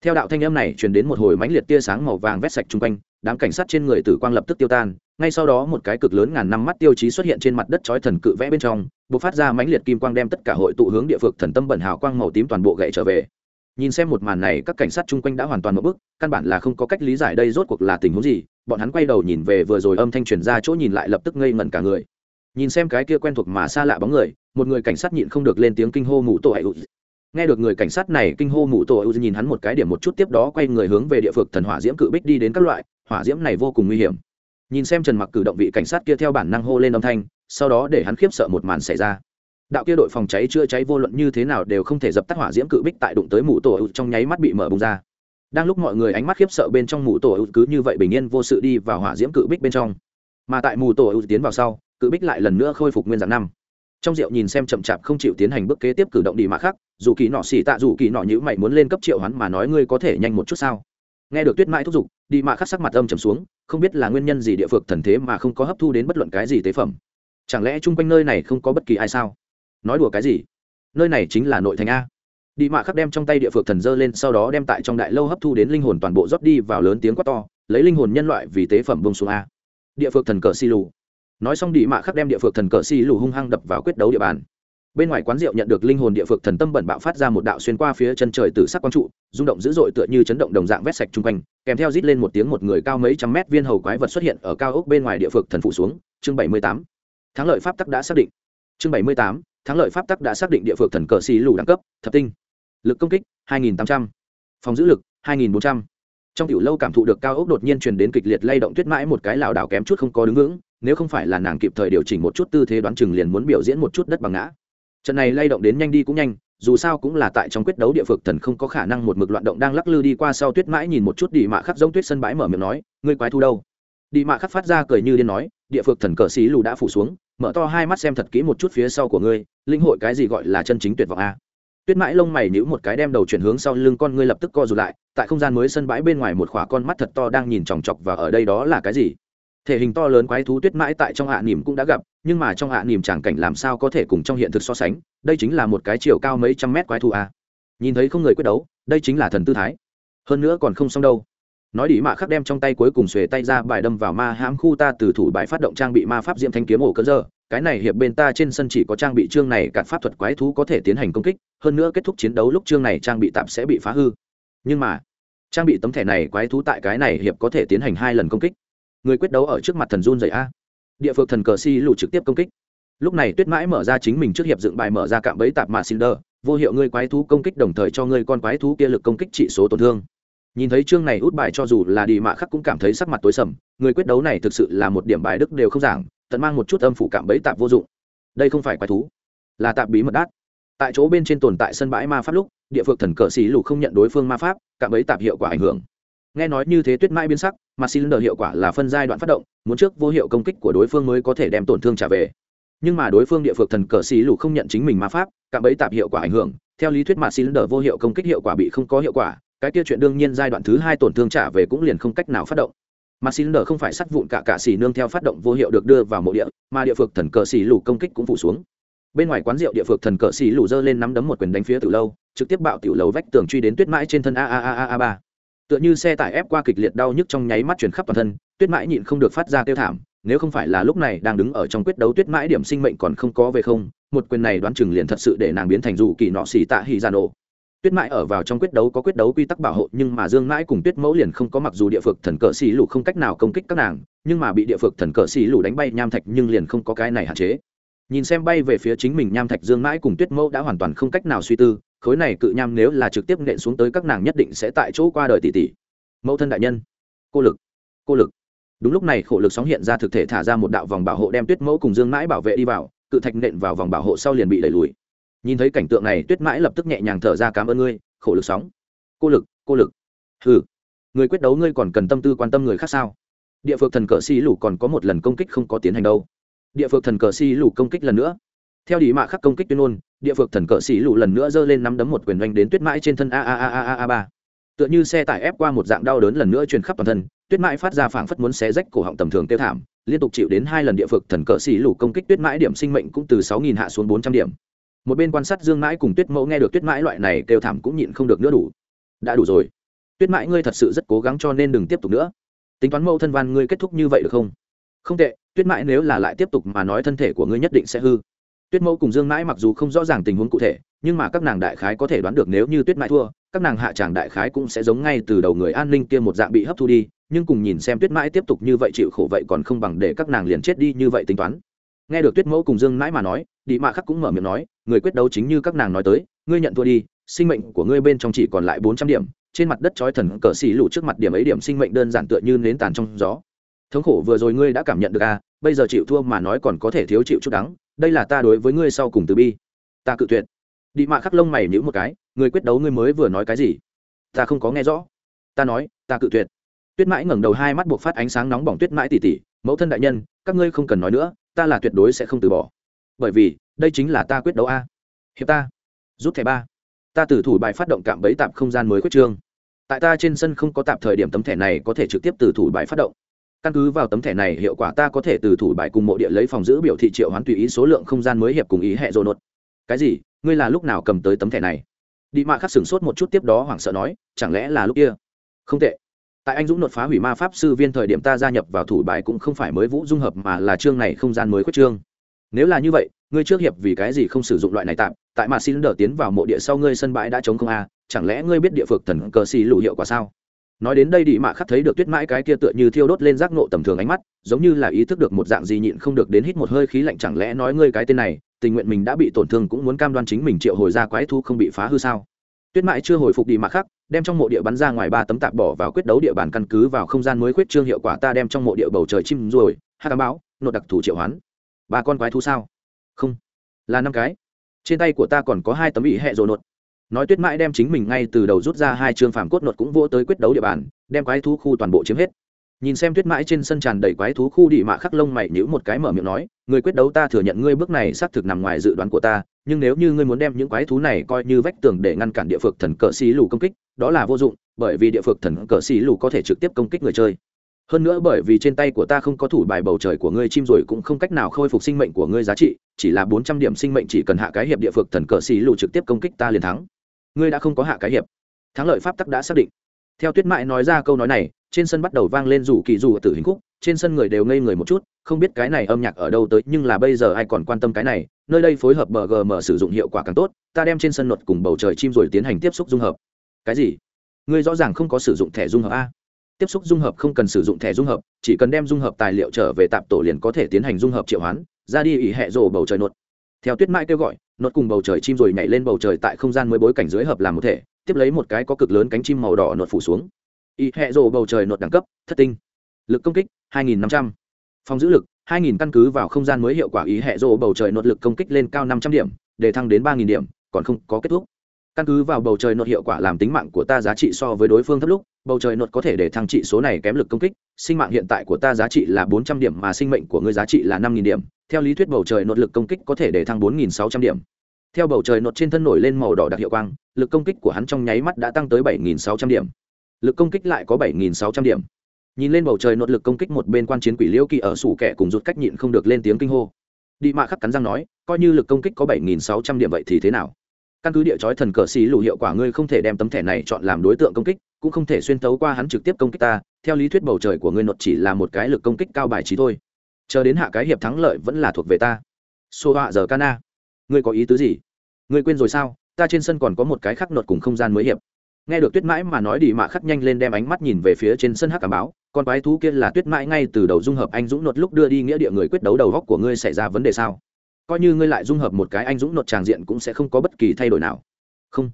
Theo đạo thanh âm này truyền đến một hồi mãnh liệt tia sáng màu vàng vét sạch chung quanh, đám cảnh sát trên người tử quang lập tức tiêu tan. Ngay sau đó một cái cực lớn ngàn năm mắt tiêu chí xuất hiện trên mặt đất chói thần cự vẽ bên trong b phát ra mãnh liệt kim quang đem tất cả hội tụ hướng địa phược thần tâm bẩn hào quang màu tím toàn bộ gậy trở về nhìn xem một màn này, các cảnh sát chung quanh đã hoàn toàn một bức, căn bản là không có cách lý giải đây rốt cuộc là tình huống gì. Bọn hắn quay đầu nhìn về vừa rồi âm thanh truyền ra chỗ nhìn lại lập tức ngây ngẩn cả người. Nhìn xem cái kia quen thuộc mà xa lạ bóng người, một người cảnh sát nhịn không được lên tiếng kinh hô mụ tổ ẩu nghe được người cảnh sát này kinh hô mụ tổ ẩu nhìn hắn một cái điểm một chút tiếp đó quay người hướng về địa phược thần hỏa diễm cự bích đi đến các loại, hỏa diễm này vô cùng nguy hiểm. Nhìn xem trần mặc cử động vị cảnh sát kia theo bản năng hô lên âm thanh, sau đó để hắn khiếp sợ một màn xảy ra đạo kia đội phòng cháy chữa cháy vô luận như thế nào đều không thể dập tắt hỏa diễm cự bích tại đụng tới mũ tổ ưu trong nháy mắt bị mở bùng ra. Đang lúc mọi người ánh mắt khiếp sợ bên trong mũ tổ ưu cứ như vậy bình yên vô sự đi vào hỏa diễm cự bích bên trong. Mà tại mù tổ ưu tiến vào sau, cự bích lại lần nữa khôi phục nguyên dạng năm. Trong rượu nhìn xem chậm chạp không chịu tiến hành bước kế tiếp cử động đi mà khác, dù kỳ nọ xỉ tạ dù kỳ nọ nhữ mày muốn lên cấp triệu hắn mà nói ngươi có thể nhanh một chút sao? Nghe được tuyết mãi thúc giục, đi mạ khắc sắc mặt âm trầm xuống, không biết là nguyên nhân gì địa phược thần thế mà không có hấp thu đến bất luận cái gì tế phẩm. Chẳng lẽ chung quanh nơi này không có bất kỳ ai sao? Nói đùa cái gì? Nơi này chính là nội thành a. Đi mạ khắc đem trong tay địa phược thần dơ lên, sau đó đem tại trong đại lâu hấp thu đến linh hồn toàn bộ rót đi vào lớn tiếng quát to, lấy linh hồn nhân loại vì tế phẩm bông xuống a. Địa phược thần cờ xi lù. Nói xong đi mạ khắc đem địa phược thần cờ xi lù hung hăng đập vào quyết đấu địa bàn. Bên ngoài quán rượu nhận được linh hồn địa phược thần tâm bẩn bạo phát ra một đạo xuyên qua phía chân trời từ sắc quang trụ, rung động dữ dội tựa như chấn động đồng dạng vét sạch chung quanh, kèm theo rít lên một tiếng một người cao mấy trăm mét viên hầu quái vật xuất hiện ở cao ốc bên ngoài địa phược thần phủ xuống. Chương bảy mươi tám. Thắng lợi pháp tắc đã xác định. Chương bảy mươi tám thắng lợi pháp tắc đã xác định địa phược thần cờ xì lù đẳng cấp, thập tinh lực công kích 2.800. phòng giữ lực 2.400. trong tiểu lâu cảm thụ được cao ốc đột nhiên truyền đến kịch liệt lay động tuyết mãi một cái lảo đảo kém chút không có đứng vững, nếu không phải là nàng kịp thời điều chỉnh một chút tư thế đoán chừng liền muốn biểu diễn một chút đất bằng ngã trận này lay động đến nhanh đi cũng nhanh, dù sao cũng là tại trong quyết đấu địa phược thần không có khả năng một mực loạn động đang lắc lư đi qua sau tuyết mãi nhìn một chút đi mạ khắc giống tuyết sân bãi mở miệng nói, ngươi quái thu đâu đi mạ khắc phát ra cười như điên nói, địa phược thần cờ xí lù đã phủ xuống, mở to hai mắt xem thật kỹ một chút phía sau của ngươi linh hội cái gì gọi là chân chính tuyệt vọng a? Tuyết mãi lông mày nhíu một cái đem đầu chuyển hướng sau lưng con ngươi lập tức co rụt lại, tại không gian mới sân bãi bên ngoài một khỏa con mắt thật to đang nhìn chòng chọc và ở đây đó là cái gì? Thể hình to lớn quái thú tuyết mãi tại trong hạ nỉm cũng đã gặp, nhưng mà trong hạ nỉm chẳng cảnh làm sao có thể cùng trong hiện thực so sánh, đây chính là một cái chiều cao mấy trăm mét quái thú a. Nhìn thấy không người quyết đấu, đây chính là thần tư thái. Hơn nữa còn không xong đâu. Nói đi mạ khắc đem trong tay cuối cùng xuề tay ra bài đâm vào ma hãm khu ta từ thủ bài phát động trang bị ma pháp diễm thanh kiếm ổ cơ giờ cái này hiệp bên ta trên sân chỉ có trang bị chương này cạn pháp thuật quái thú có thể tiến hành công kích, hơn nữa kết thúc chiến đấu lúc chương này trang bị tạm sẽ bị phá hư. Nhưng mà, trang bị tấm thẻ này quái thú tại cái này hiệp có thể tiến hành hai lần công kích. Người quyết đấu ở trước mặt thần run dày a. Địa phược thần cờ si lù trực tiếp công kích. Lúc này tuyết mãi mở ra chính mình trước hiệp dựng bài mở ra cạm bẫy tạp mạ xin đờ, vô hiệu ngươi quái thú công kích đồng thời cho ngươi con quái thú kia lực công kích trị số tổn thương. Nhìn thấy chương này út bài cho dù là đi mạ khắc cũng cảm thấy sắc mặt tối sầm, người quyết đấu này thực sự là một điểm bài đức đều không giảng tận mang một chút âm phủ cảm bẫy tạp vô dụng. Đây không phải quái thú, là tạp bí mật đát. Tại chỗ bên trên tồn tại sân bãi ma pháp lúc, địa vực thần cờ xì lù không nhận đối phương ma pháp cảm bẫy tạp hiệu quả ảnh hưởng. Nghe nói như thế tuyết mãi biến sắc, mà xin đờ hiệu quả là phân giai đoạn phát động, muốn trước vô hiệu công kích của đối phương mới có thể đem tổn thương trả về. Nhưng mà đối phương địa phược thần cờ xì lù không nhận chính mình ma pháp cảm bẫy tạp hiệu quả ảnh hưởng, theo lý thuyết mà xin đờ vô hiệu công kích hiệu quả bị không có hiệu quả, cái kia chuyện đương nhiên giai đoạn thứ hai tổn thương trả về cũng liền không cách nào phát động mà xin đỡ không phải sắt vụn cả cả xì nương theo phát động vô hiệu được đưa vào mộ địa, mà địa phược thần cờ xì lù công kích cũng phủ xuống. Bên ngoài quán rượu địa phược thần cờ xì lù dơ lên nắm đấm một quyền đánh phía từ lâu, trực tiếp bạo tiểu lầu vách tường truy đến tuyết mãi trên thân a a a a a ba. Tựa như xe tải ép qua kịch liệt đau nhức trong nháy mắt chuyển khắp toàn thân, tuyết mãi nhịn không được phát ra tiêu thảm, nếu không phải là lúc này đang đứng ở trong quyết đấu tuyết mãi điểm sinh mệnh còn không có về không, một quyền này đoán chừng liền thật sự để nàng biến thành dù kỳ nọ xì tạ hy ra nổ tuyết mãi ở vào trong quyết đấu có quyết đấu quy tắc bảo hộ, nhưng mà dương mãi cùng tuyết mẫu liền không có mặc dù địa phược thần cờ xì lù không cách nào công kích các nàng, nhưng mà bị địa phược thần cờ xì lù đánh bay, nham thạch nhưng liền không có cái này hạn chế. Nhìn xem bay về phía chính mình, nham thạch, dương mãi cùng tuyết mẫu đã hoàn toàn không cách nào suy tư, khối này cự nham nếu là trực tiếp nện xuống tới các nàng nhất định sẽ tại chỗ qua đời tỷ tỷ mẫu thân đại nhân. Cô lực. Cô lực. Đúng lúc này, khổ lực sóng hiện ra thực thể thả ra một đạo vòng bảo hộ đem tuyết mẫu cùng dương mãi bảo vệ đi vào, cự thạch nện vào vòng bảo hộ sau liền bị đẩy lùi nhìn thấy cảnh tượng này, tuyết mãi lập tức nhẹ nhàng thở ra cảm ơn ngươi, khổ lực sóng. Cô lực cô lực. Ừ người quyết đấu ngươi còn cần tâm tư quan tâm người khác sao? Địa phược thần cờ xi lủ còn có một lần công kích không có tiến hành đâu. Địa phược thần cờ xi lủ công kích lần nữa. Theo đĩ mạ khắc công kích tuyên ngôn, địa phược thần cờ xi lủ lần nữa giơ lên nắm đấm một quyền doanh đến tuyết mãi trên thân a a a a a a ba. Tựa như xe tải ép qua một dạng đau đớn lần nữa truyền khắp toàn thân, tuyết mãi phát ra phảng phất muốn xé rách cổ họng tầm thường tiêu thảm, liên tục chịu đến hai lần địa phược thần cờ xì lủ công kích tuyết mãi điểm sinh mệnh cũng từ sáu nghìn hạ xuống bốn trăm điểm một bên quan sát dương mãi cùng tuyết mẫu nghe được tuyết mãi loại này kêu thảm cũng nhịn không được nữa đủ. Đã đủ rồi. Tuyết mãi, ngươi thật sự rất cố gắng cho nên đừng tiếp tục nữa. Tính toán mẫu thân văn ngươi kết thúc như vậy được không? Không tệ, tuyết mãi nếu là lại tiếp tục mà nói thân thể của ngươi nhất định sẽ hư. Tuyết mẫu cùng dương mãi mặc dù không rõ ràng tình huống cụ thể, nhưng mà các nàng đại khái có thể đoán được nếu như tuyết mãi thua, các nàng hạ tràng đại khái cũng sẽ giống ngay từ đầu người an ninh kia một dạng bị hấp thu đi, nhưng cùng nhìn xem tuyết mãi tiếp tục như vậy chịu khổ vậy còn không bằng để các nàng liền chết đi như vậy tính toán. Nghe được tuyết mẫu cùng dương mãi mà nói đi mạ khắc cũng mở miệng nói người quyết đấu chính như các nàng nói tới, ngươi nhận thua đi, sinh mệnh của ngươi bên trong chỉ còn lại bốn trăm điểm, trên mặt đất trói thần cờ xì lụ trước mặt điểm ấy điểm sinh mệnh đơn giản tựa như nến tàn trong gió. Thống khổ vừa rồi ngươi đã cảm nhận được à bây giờ chịu thua mà nói còn có thể thiếu chịu chút đắng, đây là ta đối với ngươi sau cùng từ bi. Ta cự tuyệt. Đi mạ khắc lông mày nhữ một cái, người quyết đấu ngươi mới vừa nói cái gì? Ta không có nghe rõ. Ta nói, ta cự tuyệt. Tuyết mãi ngẩng đầu hai mắt buộc phát ánh sáng nóng bỏng tuyết mãi tỉ tỉ, mẫu thân đại nhân, các ngươi không cần nói nữa, ta là tuyệt đối sẽ không từ bỏ bởi vì, đây chính là ta quyết đấu a. Hiệp ta. Rút thẻ ba. Ta từ thủ bài phát động cạm bẫy tạm không gian mới quyết trương. Tại ta trên sân không có tạm thời điểm tấm thẻ này có thể trực tiếp từ thủ bài phát động. Căn cứ vào tấm thẻ này, hiệu quả ta có thể từ thủ bài cùng mộ địa lấy phòng giữ biểu thị triệu hoán tùy ý số lượng không gian mới hiệp cùng ý hệ dồn nốt cái gì? Ngươi là lúc nào cầm tới tấm thẻ này? Đi mạ khắc sửng sốt một chút tiếp đó hoảng sợ nói, chẳng lẽ là lúc kia? Không tệ. Tại anh dũng nột phá hủy ma pháp sư viên thời điểm ta gia nhập vào thủ bài cũng không phải mới vũ dung hợp mà là chương này không gian mới quyết trương nếu là như vậy, ngươi trước hiệp vì cái gì không sử dụng loại này tạm? Tại mà xin đỡ tiến vào mộ địa sau ngươi sân bãi đã chống không a chẳng lẽ ngươi biết địa phược thần cờ xì lụ hiệu quả sao? Nói đến đây đi mạ khắc thấy được tuyết mãi cái kia tựa như thiêu đốt lên giác nộ tầm thường ánh mắt, giống như là ý thức được một dạng gì nhịn không được đến hít một hơi khí lạnh, chẳng lẽ nói ngươi cái tên này, tình nguyện mình đã bị tổn thương cũng muốn cam đoan chính mình triệu hồi ra quái thu không bị phá hư sao? Tuyết mãi chưa hồi phục đi mạ khắc, đem trong mộ địa bắn ra ngoài ba tấm tạp bỏ vào quyết đấu địa bàn căn cứ vào không gian mới quyết trương hiệu quả, ta đem trong mộ địa bầu trời chim ruồi hát cám báo nộ đặc thủ triệu hoán ba con quái thú sao? Không. Là năm cái. Trên tay của ta còn có hai tấm bị hẹ rồ nột. Nói tuyết mãi đem chính mình ngay từ đầu rút ra hai chương phàm cốt nột cũng vô tới quyết đấu địa bàn, đem quái thú khu toàn bộ chiếm hết. Nhìn xem tuyết mãi trên sân tràn đầy quái thú khu đi mạ khắc lông mày nhữ một cái mở miệng nói, người quyết đấu ta thừa nhận ngươi bước này xác thực nằm ngoài dự đoán của ta, nhưng nếu như ngươi muốn đem những quái thú này coi như vách tường để ngăn cản địa phược thần cờ xí lù công kích, đó là vô dụng, bởi vì địa phược thần cờ xí lù có thể trực tiếp công kích người chơi hơn nữa bởi vì trên tay của ta không có thủ bài bầu trời của ngươi chim rồi cũng không cách nào khôi phục sinh mệnh của ngươi giá trị, chỉ là bốn trăm điểm sinh mệnh chỉ cần hạ cái hiệp địa phược thần cờ xì lù trực tiếp công kích ta liền thắng. Ngươi đã không có hạ cái hiệp. Thắng lợi pháp tắc đã xác định. Theo tuyết mại nói ra câu nói này, trên sân bắt đầu vang lên rủ kỳ rủ tử hình khúc, trên sân người đều ngây người một chút, không biết cái này âm nhạc ở đâu tới, nhưng là bây giờ ai còn quan tâm cái này, nơi đây phối hợp bgm sử dụng hiệu quả càng tốt, ta đem trên sân luật cùng bầu trời chim rồi tiến hành tiếp xúc dung hợp. Cái gì? Ngươi rõ ràng không có sử dụng thẻ dung hợp a tiếp xúc dung hợp không cần sử dụng thẻ dung hợp, chỉ cần đem dung hợp tài liệu trở về tạp tổ liền có thể tiến hành dung hợp triệu hoán, ra đi ỉ hẹ rồ bầu trời nột. Theo tuyết mãi kêu gọi, nột cùng bầu trời chim rồi nhảy lên bầu trời tại không gian mới bối cảnh dưới hợp làm một thể, tiếp lấy một cái có cực lớn cánh chim màu đỏ nột phủ xuống. Ỉ hẹ rồ bầu trời nột đẳng cấp, thất tinh. Lực công kích 2.500. phòng giữ lực 2.000 căn cứ vào không gian mới hiệu quả ý hệ rồ bầu trời nột lực công kích lên cao 500 điểm, để thăng đến 3.000 điểm, còn không có kết thúc căn cứ vào bầu trời nột hiệu quả làm tính mạng của ta giá trị so với đối phương thấp lúc, bầu trời nột có thể để thăng trị số này kém lực công kích, sinh mạng hiện tại của ta giá trị là bốn trăm điểm mà sinh mệnh của ngươi giá trị là năm nghìn điểm. Theo lý thuyết bầu trời nột lực công kích có thể để thăng bốn nghìn sáu trăm điểm. Theo bầu trời nột trên thân nổi lên màu đỏ đặc hiệu quang, lực công kích của hắn trong nháy mắt đã tăng tới bảy nghìn sáu trăm điểm. Lực công kích lại có bảy nghìn sáu trăm điểm. Nhìn lên bầu trời nột lực công kích một bên quan chiến quỷ liễu kỳ ở sủ kẻ cùng rút cách nhịn không được lên tiếng kinh hô. Đi mạ khắc cắn răng nói, coi như lực công kích có bảy nghìn sáu trăm điểm vậy thì thế nào? Căn cứ địa chói thần cờ xì lù hiệu quả ngươi không thể đem tấm thẻ này chọn làm đối tượng công kích, cũng không thể xuyên tấu qua hắn trực tiếp công kích ta, theo lý thuyết bầu trời của ngươi nột chỉ là một cái lực công kích cao bài trí thôi. Chờ đến hạ cái hiệp thắng lợi vẫn là thuộc về ta. Xô họa giờ cana ngươi có ý tứ gì? Ngươi quên rồi sao? Ta trên sân còn có một cái khắc nột cùng không gian mới hiệp. Nghe được tuyết mãi mà nói đi mạ khắc nhanh lên đem ánh mắt nhìn về phía trên sân hắc cảm báo, con quái thú kia là tuyết mãi ngay từ đầu dung hợp anh dũng nột lúc đưa đi nghĩa địa người quyết đấu đầu góc của ngươi xảy ra vấn đề sao? Coi như ngươi lại dung hợp một cái anh dũng nột tràng diện cũng sẽ không có bất kỳ thay đổi nào. Không.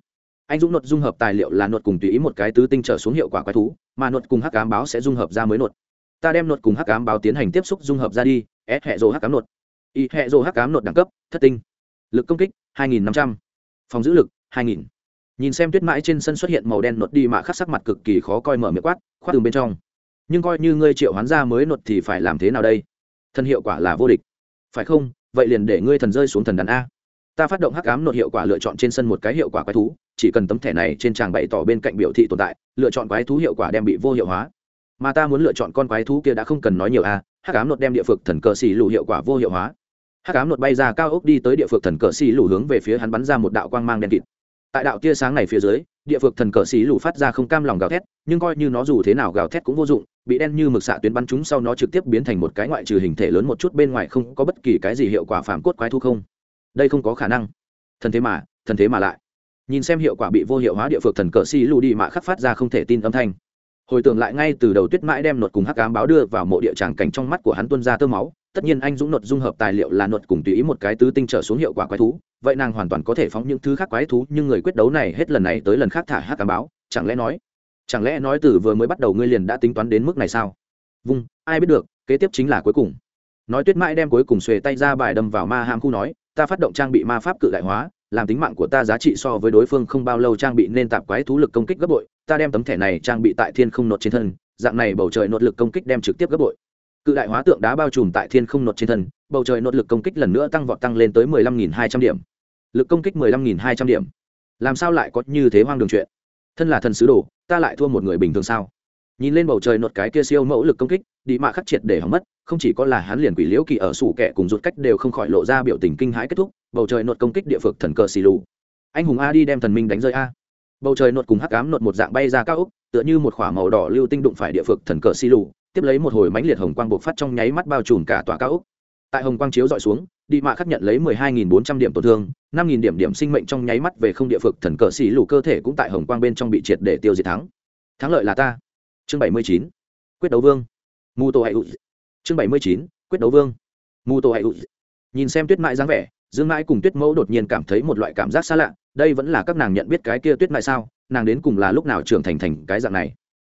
Anh dũng nột dung hợp tài liệu là nột cùng tùy ý một cái tứ tinh trở xuống hiệu quả quái thú, mà nột cùng hắc ám báo sẽ dung hợp ra mới nột. Ta đem nột cùng hắc ám báo tiến hành tiếp xúc dung hợp ra đi s hệ rồ hắc ám nột. Y hệ rồ hắc ám nột đẳng cấp, thất tinh. Lực công kích 2.500. phòng giữ lực 2.000. nhìn xem tuyết mãi trên sân xuất hiện màu đen nột đi mà khắc sắc mặt cực kỳ khó coi mở miệng quát khoát từng bên trong. Nhưng coi như ngươi triệu hoán ra mới nột thì phải làm thế nào đây? Thân hiệu quả là vô địch. Phải không? Vậy liền để ngươi thần rơi xuống thần đàn a. Ta phát động hắc ám nội hiệu quả lựa chọn trên sân một cái hiệu quả quái thú, chỉ cần tấm thẻ này trên tràng bày tỏ bên cạnh biểu thị tồn tại, lựa chọn quái thú hiệu quả đem bị vô hiệu hóa. Mà ta muốn lựa chọn con quái thú kia đã không cần nói nhiều a, hắc ám nội đem địa phược thần cờ xì lù hiệu quả vô hiệu hóa. Hắc ám nội bay ra cao ốc đi tới địa phược thần cờ xì lù hướng về phía hắn bắn ra một đạo quang mang đen kịt tại đạo tia sáng này phía dưới, địa phược thần cờ xí lù phát ra không cam lòng gào thét, nhưng coi như nó dù thế nào gào thét cũng vô dụng, bị đen như mực xạ tuyến bắn chúng sau nó trực tiếp biến thành một cái ngoại trừ hình thể lớn một chút bên ngoài không có bất kỳ cái gì hiệu quả phản cốt quái thu không. Đây không có khả năng. Thần thế mà, thần thế mà lại. Nhìn xem hiệu quả bị vô hiệu hóa địa phược thần cờ xí lù đi mạ khắc phát ra không thể tin âm thanh. Hồi tưởng lại ngay từ đầu tuyết mãi đem nột cùng hắc ám báo đưa vào mộ địa tràng cảnh trong mắt của hắn tuân ra tơ máu tất nhiên anh dũng nột dung hợp tài liệu là nột cùng tùy ý một cái tứ tinh trở xuống hiệu quả quái thú, vậy nàng hoàn toàn có thể phóng những thứ khác quái thú, nhưng người quyết đấu này hết lần này tới lần khác thả hát ám báo, chẳng lẽ nói, chẳng lẽ nói từ vừa mới bắt đầu ngươi liền đã tính toán đến mức này sao? Vung, ai biết được, kế tiếp chính là cuối cùng. Nói tuyết mãi đem cuối cùng xuề tay ra bài đâm vào ma hàm khu nói, ta phát động trang bị ma pháp cự đại hóa, làm tính mạng của ta giá trị so với đối phương không bao lâu trang bị nên tạp quái thú lực công kích gấp bội, ta đem tấm thẻ này trang bị tại thiên không nột trên thân, dạng này bầu trời nột lực công kích đem trực tiếp gấp bội cự đại hóa tượng đá bao trùm tại thiên không nột trên thân, bầu trời nột lực công kích lần nữa tăng vọt tăng lên tới mười lăm nghìn hai trăm điểm. Lực công kích mười lăm nghìn hai trăm điểm. Làm sao lại có như thế hoang đường chuyện? Thân là thần sứ đồ, ta lại thua một người bình thường sao? Nhìn lên bầu trời nột cái kia siêu mẫu lực công kích đi mạ khắc triệt để hỏng mất, không chỉ có là hắn liền quỷ liễu kỳ ở sủ kẹ cùng rụt cách đều không khỏi lộ ra biểu tình kinh hãi kết thúc, bầu trời nột công kích địa phược thần cờ xì lù. Anh hùng a đi đem thần minh đánh rơi a. Bầu trời nột cùng hắc ám nột một dạng bay ra cao úc tựa như một k h ỏ a màu đỏ lưu tinh đụng phải địa phược thần cờ xì lù tiếp lấy một hồi mánh liệt hồng quang bộc phát trong nháy mắt bao trùm cả tòa cao ốc. Tại hồng quang chiếu dọi xuống, đi mạ khắc nhận lấy mười hai nghìn bốn trăm điểm tổn thương, năm nghìn điểm điểm sinh mệnh trong nháy mắt về không địa vực, thần cờ xì lù cơ thể cũng tại hồng quang bên trong bị triệt để tiêu diệt thắng. Thắng lợi là ta. Chương bảy mươi chín. Quyết đấu vương. Mù tổ hãy chương bảy mươi chín. Quyết đấu vương. Mù tổ hãy nhìn xem tuyết mãi dáng vẻ, dương mãi cùng tuyết mẫu đột nhiên cảm thấy một loại cảm giác xa lạ, đây vẫn là các nàng nhận biết cái kia tuyết mãi sao, nàng đến cùng là lúc nào trưởng thành thành cái dạng này.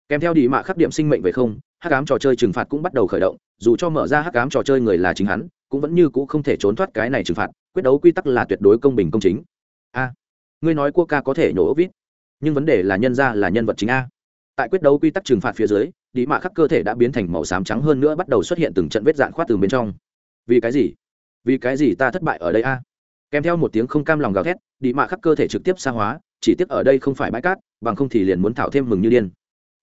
Kèm theo đi mạ khắc điểm sinh mệnh về không hắc ám trò chơi trừng phạt cũng bắt đầu khởi động, dù cho mở ra hắc ám trò chơi người là chính hắn, cũng vẫn như c ũ không thể trốn thoát cái này trừng phạt, quyết đấu quy tắc là tuyệt đối công bình công chính. A, ngươi nói cua ca có thể nhổ ốc vít, nhưng vấn đề là nhân ra là nhân vật chính a. Tại quyết đấu quy tắc trừng phạt phía dưới đi mạ khắc cơ thể đã biến thành màu xám trắng hơn nữa bắt đầu xuất hiện từng trận vết dạn khoát từ bên trong. Vì cái gì? Vì cái gì ta thất bại ở đây a? Kèm theo một tiếng không cam lòng gào thét đi mạ khắc cơ thể trực tiếp xa hóa, chỉ tiếc ở đây không phải bãi cát, bằng không thì liền muốn thảo thêm mừng như điên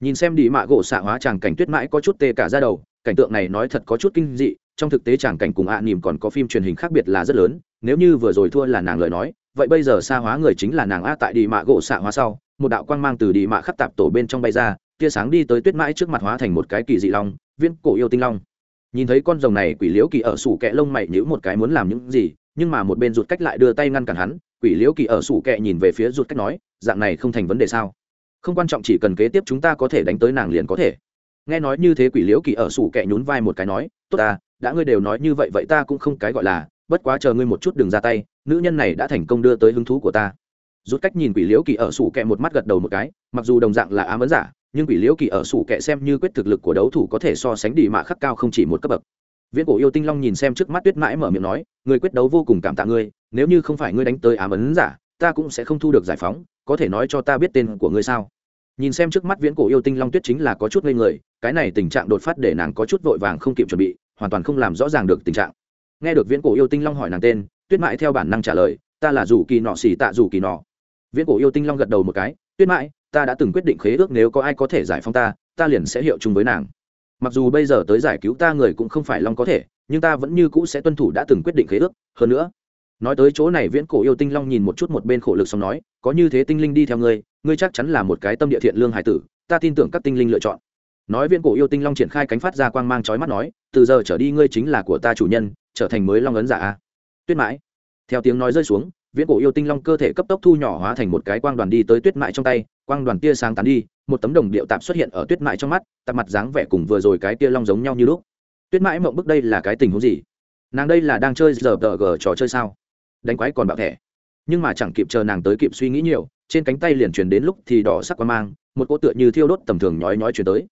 nhìn xem đi mạ gỗ xạ hóa chàng cảnh tuyết mãi có chút tê cả ra đầu, cảnh tượng này nói thật có chút kinh dị, trong thực tế chàng cảnh cùng ạ à nỉm còn có phim truyền hình khác biệt là rất lớn, nếu như vừa rồi thua là nàng lời nói, vậy bây giờ xa hóa người chính là nàng a tại đi mạ gỗ xạ hóa sau, một đạo quang mang từ đi mạ khắc tạp tổ bên trong bay ra, tia sáng đi tới tuyết mãi trước mặt hóa thành một cái kỳ dị long viên cổ yêu tinh long. Nhìn thấy con rồng này, quỷ liễu kỳ ở sủ kẹ lông mày nhữ một cái muốn làm những gì, nhưng mà một bên rụt cách lại đưa tay ngăn cản hắn, quỷ liễu kỳ ở sủ kẹ nhìn về phía rụt cách nói, dạng này không thành vấn đề sao? Không quan trọng chỉ cần kế tiếp chúng ta có thể đánh tới nàng liền có thể. Nghe nói như thế quỷ liễu kỳ ở sủ kẹ nhún vai một cái nói, tốt ta, đã ngươi đều nói như vậy vậy ta cũng không cái gọi là, bất quá chờ ngươi một chút đừng ra tay, nữ nhân này đã thành công đưa tới hứng thú của ta. Rút cách nhìn quỷ liễu kỳ ở sủ kẹ một mắt gật đầu một cái, mặc dù đồng dạng là ám ấn giả, nhưng quỷ liễu kỳ ở sủ kẹ xem như quyết thực lực của đấu thủ có thể so sánh đi mạ khắc cao không chỉ một cấp bậc. Viễn cổ yêu tinh long nhìn xem trước mắt tuyết mãi mở miệng nói, người quyết đấu vô cùng cảm tạ ngươi, nếu như không phải ngươi đánh tới ám ấn giả ta cũng sẽ không thu được giải phóng, có thể nói cho ta biết tên của ngươi sao? Nhìn xem trước mắt viễn cổ yêu tinh long tuyết chính là có chút ngây người, cái này tình trạng đột phát để nàng có chút vội vàng không kịp chuẩn bị, hoàn toàn không làm rõ ràng được tình trạng. Nghe được viễn cổ yêu tinh long hỏi nàng tên, tuyết mãi theo bản năng trả lời, ta là dù kỳ nọ xì tạ dù kỳ nọ. Viễn cổ yêu tinh long gật đầu một cái, tuyết mãi ta đã từng quyết định khế ước nếu có ai có thể giải phóng ta ta liền sẽ hiệu chung với nàng. Mặc dù bây giờ tới giải cứu ta người cũng không phải long có thể, nhưng ta vẫn như cũ sẽ tuân thủ đã từng quyết định khế ước, hơn nữa nói tới chỗ này viễn cổ yêu tinh long nhìn một chút một bên khổ lực xong nói, có như thế tinh linh đi theo ngươi ngươi chắc chắn là một cái tâm địa thiện lương hải tử, ta tin tưởng các tinh linh lựa chọn. Nói viễn cổ yêu tinh long triển khai cánh phát ra quang mang chói mắt nói, từ giờ trở đi ngươi chính là của ta chủ nhân, trở thành mới long ấn giả a. Tuyết mãi. Theo tiếng nói rơi xuống, viễn cổ yêu tinh long cơ thể cấp tốc thu nhỏ hóa thành một cái quang đoàn đi tới tuyết mại trong tay, quang đoàn tia sáng tán đi, một tấm đồng điệu tạp xuất hiện ở tuyết mại trong mắt, tạp mặt dáng vẻ cùng vừa rồi cái tia long giống nhau như lúc. Tuyết mãi mộng bức đây là cái tình huống gì? Nàng đây là đang chơi giờ tờ gờ trò chơi sao? Đánh quái còn bạo thẻ. Nhưng mà chẳng kịp chờ nàng tới kịp suy nghĩ nhiều, trên cánh tay liền truyền đến lúc thì đỏ sắc qua mang, một cô tựa như thiêu đốt tầm thường nhói nhói chuyển tới.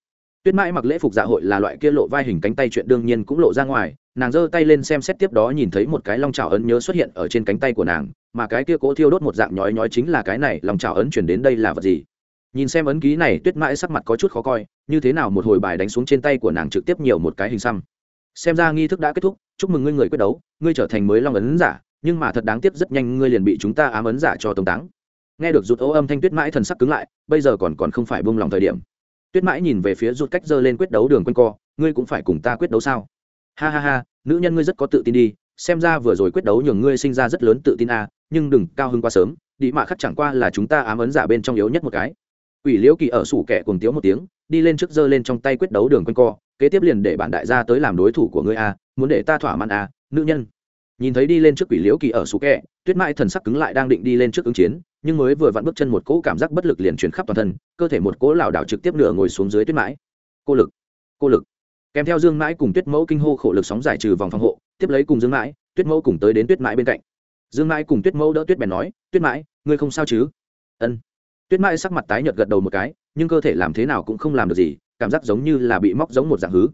Tuyết mãi mặc lễ phục dạ hội là loại kia lộ vai hình cánh tay chuyện đương nhiên cũng lộ ra ngoài, nàng giơ tay lên xem xét tiếp đó nhìn thấy một cái long trào ấn nhớ xuất hiện ở trên cánh tay của nàng, mà cái kia cố thiêu đốt một dạng nhói nhói chính là cái này lòng trào ấn chuyển đến đây là vật gì? Nhìn xem ấn ký này, tuyết mãi sắc mặt có chút khó coi, như thế nào một hồi bài đánh xuống trên tay của nàng trực tiếp nhiều một cái hình xăm. Xem ra nghi thức đã kết thúc, chúc mừng ngươi người quyết đấu, ngươi trở thành mới long ấn giả nhưng mà thật đáng tiếc rất nhanh ngươi liền bị chúng ta ám ấn giả cho tống táng. Nghe được rụt ô âm thanh tuyết mãi thần sắc cứng lại bây giờ còn còn không phải bông lòng thời điểm. Tuyết mãi nhìn về phía rụt cách dơ lên quyết đấu đường quanh co ngươi cũng phải cùng ta quyết đấu sao? Ha ha ha nữ nhân ngươi rất có tự tin đi xem ra vừa rồi quyết đấu nhường ngươi sinh ra rất lớn tự tin a à, nhưng đừng cao hơn quá sớm đi mạ khắc chẳng qua là chúng ta ám ấn giả bên trong yếu nhất một cái. Quỷ Liễu Kỳ ở sủ kẻ cùng tiếu một tiếng, đi lên trước giơ lên trong tay quyết đấu đường quanh co, kế tiếp liền để bản đại gia tới làm đối thủ của ngươi a, muốn để ta thỏa mãn a, nữ nhân. Nhìn thấy đi lên trước Quỷ Liễu Kỳ ở sủ kẹ Tuyết mãi thần sắc cứng lại đang định đi lên trước ứng chiến, nhưng mới vừa vặn bước chân một cỗ cảm giác bất lực liền truyền khắp toàn thân, cơ thể một cỗ lảo đảo trực tiếp nửa ngồi xuống dưới Tuyết Mãi. Cô lực, cô lực. Kèm theo Dương Mãi cùng Tuyết Mẫu kinh hô khổ lực sóng giải trừ vòng phòng hộ, tiếp lấy cùng Dương Mãi, Tuyết Mẫu cùng tới đến Tuyết Mãi bên cạnh. Dương Mãi cùng Tuyết Mẫu đỡ Tuyết bèn nói, "Tuyết Mãi, ngươi không sao chứ?" Ân tuyết mãi sắc mặt tái nhợt gật đầu một cái nhưng cơ thể làm thế nào cũng không làm được gì cảm giác giống như là bị móc giống một dạng hứ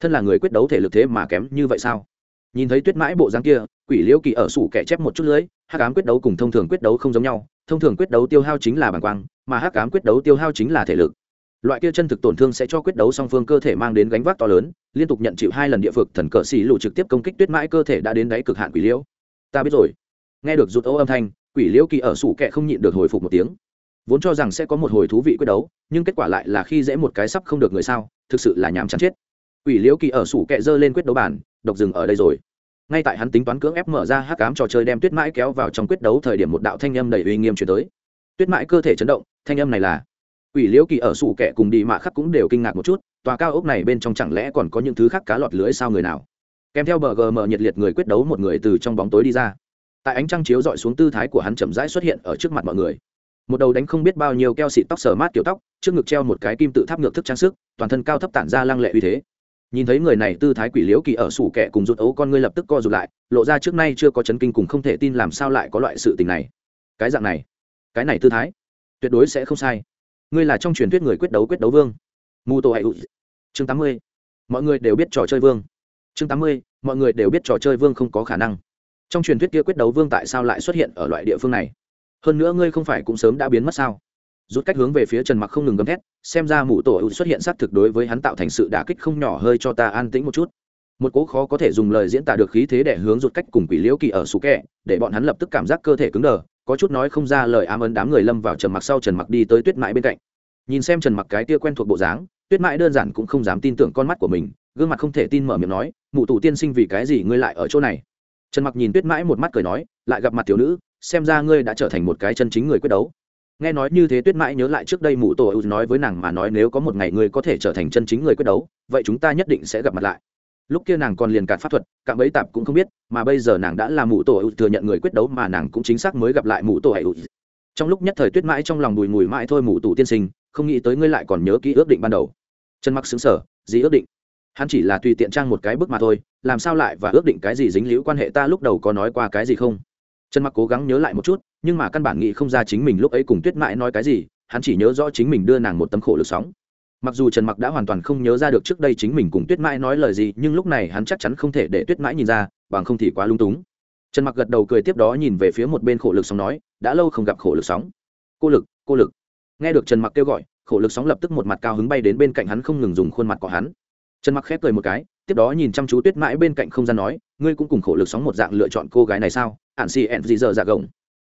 thân là người quyết đấu thể lực thế mà kém như vậy sao nhìn thấy tuyết mãi bộ dáng kia, quỷ liễu kỳ ở sủ kẻ chép một chút lưới hát cám quyết đấu cùng thông thường quyết đấu không giống nhau, thông thường quyết đấu tiêu hao chính là bàng quang, mà hát cám quyết đấu tiêu hao chính là thể lực. Loại kia chân thực tổn thương sẽ cho quyết đấu song phương cơ thể mang đến gánh vác to lớn, liên tục nhận chịu hai lần địa vực thần cờ xì lụ trực tiếp công kích tuyết mãi cơ thể đã đến đáy cực hạn quỷ liễu. Ta biết rồi. Nghe được rụt ấu âm thanh, quỷ liễu kỳ ở sủ kẹ không nhịn được hồi phục một tiếng. Vốn cho rằng sẽ có một hồi thú vị quyết đấu, nhưng kết quả lại là khi dễ một cái sắp không được người sao, thực sự là nhàm chán chết. Quỷ liễu kỳ ở sủ kẹ giơ lên quyết đấu bản độc dừng ở đây rồi. Ngay tại hắn tính toán cưỡng ép mở ra hắc cám trò chơi đem tuyết mãi kéo vào trong quyết đấu thời điểm một đạo thanh âm đầy uy nghiêm chuyển tới. Tuyết mãi cơ thể chấn động, thanh âm này là ủy liễu kỳ ở sủ kẻ cùng đi mạ khắc cũng đều kinh ngạc một chút, tòa cao ốc này bên trong chẳng lẽ còn có những thứ khác cá lọt lưới sao người nào? Kèm theo bờ gm nhiệt liệt người quyết đấu một người từ trong bóng tối đi ra. Tại ánh trăng chiếu dọi xuống tư thái của hắn chậm rãi xuất hiện ở trước mặt mọi người. Một đầu đánh không biết bao nhiêu keo xịt tóc sờ mát kiểu tóc, trước ngực treo một cái kim tự tháp ngược thức trang sức, toàn thân cao thấp tản ra lăng lệ uy thế nhìn thấy người này tư thái quỷ liễu kỳ ở sủ kẻ cùng rụt ấu, con ngươi lập tức co rụt lại, lộ ra trước nay chưa có chấn kinh cùng không thể tin làm sao lại có loại sự tình này. Cái dạng này, cái này tư thái, tuyệt đối sẽ không sai. Ngươi là trong truyền thuyết người quyết đấu quyết đấu vương. Mù tổ hãy chương tám mươi. Mọi người đều biết trò chơi vương. Chương tám mươi. Mọi người đều biết trò chơi vương không có khả năng. Trong truyền thuyết kia quyết đấu vương tại sao lại xuất hiện ở loại địa phương này? Hơn nữa ngươi không phải cũng sớm đã biến mất sao? Rút cách hướng về phía trần mặc không ngừng gầm thét, xem ra mụ tổ ưu xuất hiện xác thực đối với hắn tạo thành sự đả kích không nhỏ hơi cho ta an tĩnh một chút. Một cố khó có thể dùng lời diễn tả được khí thế để hướng rút cách cùng quỷ liễu kỳ ở sủ kẹ, để bọn hắn lập tức cảm giác cơ thể cứng đờ, có chút nói không ra lời ám ấn đám người lâm vào trần mặc sau trần mặc đi tới tuyết mãi bên cạnh. Nhìn xem trần mặc cái tia quen thuộc bộ dáng, tuyết mãi đơn giản cũng không dám tin tưởng con mắt của mình, gương mặt không thể tin mở miệng nói, mụ tù tiên sinh vì cái gì ngươi lại ở chỗ này? Trần mặc nhìn tuyết mãi một mắt cười nói, lại gặp mặt thiếu nữ, xem ra ngươi đã trở thành một cái chân chính người quyết đấu nghe nói như thế tuyết mãi nhớ lại trước đây mụ tổ ưu nói với nàng mà nói nếu có một ngày ngươi có thể trở thành chân chính người quyết đấu, vậy chúng ta nhất định sẽ gặp mặt lại. Lúc kia nàng còn liền cạn pháp thuật, cạm bấy tạp cũng không biết, mà bây giờ nàng đã là mụ tổ ưu thừa nhận người quyết đấu mà nàng cũng chính xác mới gặp lại mụ tổ ưu trong lúc nhất thời tuyết mãi trong lòng bùi mùi mãi thôi mụ tụ tiên sinh, không nghĩ tới ngươi lại còn nhớ kỹ ước định ban đầu. Chân mặc xứng sở gì ước định? Hắn chỉ là tùy tiện trang một cái bước mà thôi, làm sao lại và ước định cái gì dính liễu quan hệ ta lúc đầu có nói qua cái gì không? Trần mặc cố gắng nhớ lại một chút, nhưng mà căn bản nghĩ không ra chính mình lúc ấy cùng tuyết mãi nói cái gì, hắn chỉ nhớ rõ chính mình đưa nàng một tấm khổ lực sóng. Mặc dù trần mặc đã hoàn toàn không nhớ ra được trước đây chính mình cùng tuyết mãi nói lời gì, nhưng lúc này hắn chắc chắn không thể để tuyết mãi nhìn ra, bằng không thì quá lung túng. Trần mặc gật đầu cười tiếp đó nhìn về phía một bên khổ lực sóng nói, đã lâu không gặp khổ lực sóng. Cô lực cô lực. Nghe được trần mặc kêu gọi, khổ lực sóng lập tức một mặt cao hứng bay đến bên cạnh hắn không ngừng dùng khuôn mặt của hắn. Trần mặc khép cười một cái tiếp đó nhìn chăm chú tuyết mãi bên cạnh không gian nói, ngươi cũng cùng khổ lực sóng một dạng lựa chọn cô gái này sao? Ạn xì ẹn gì giờ dạ gồng.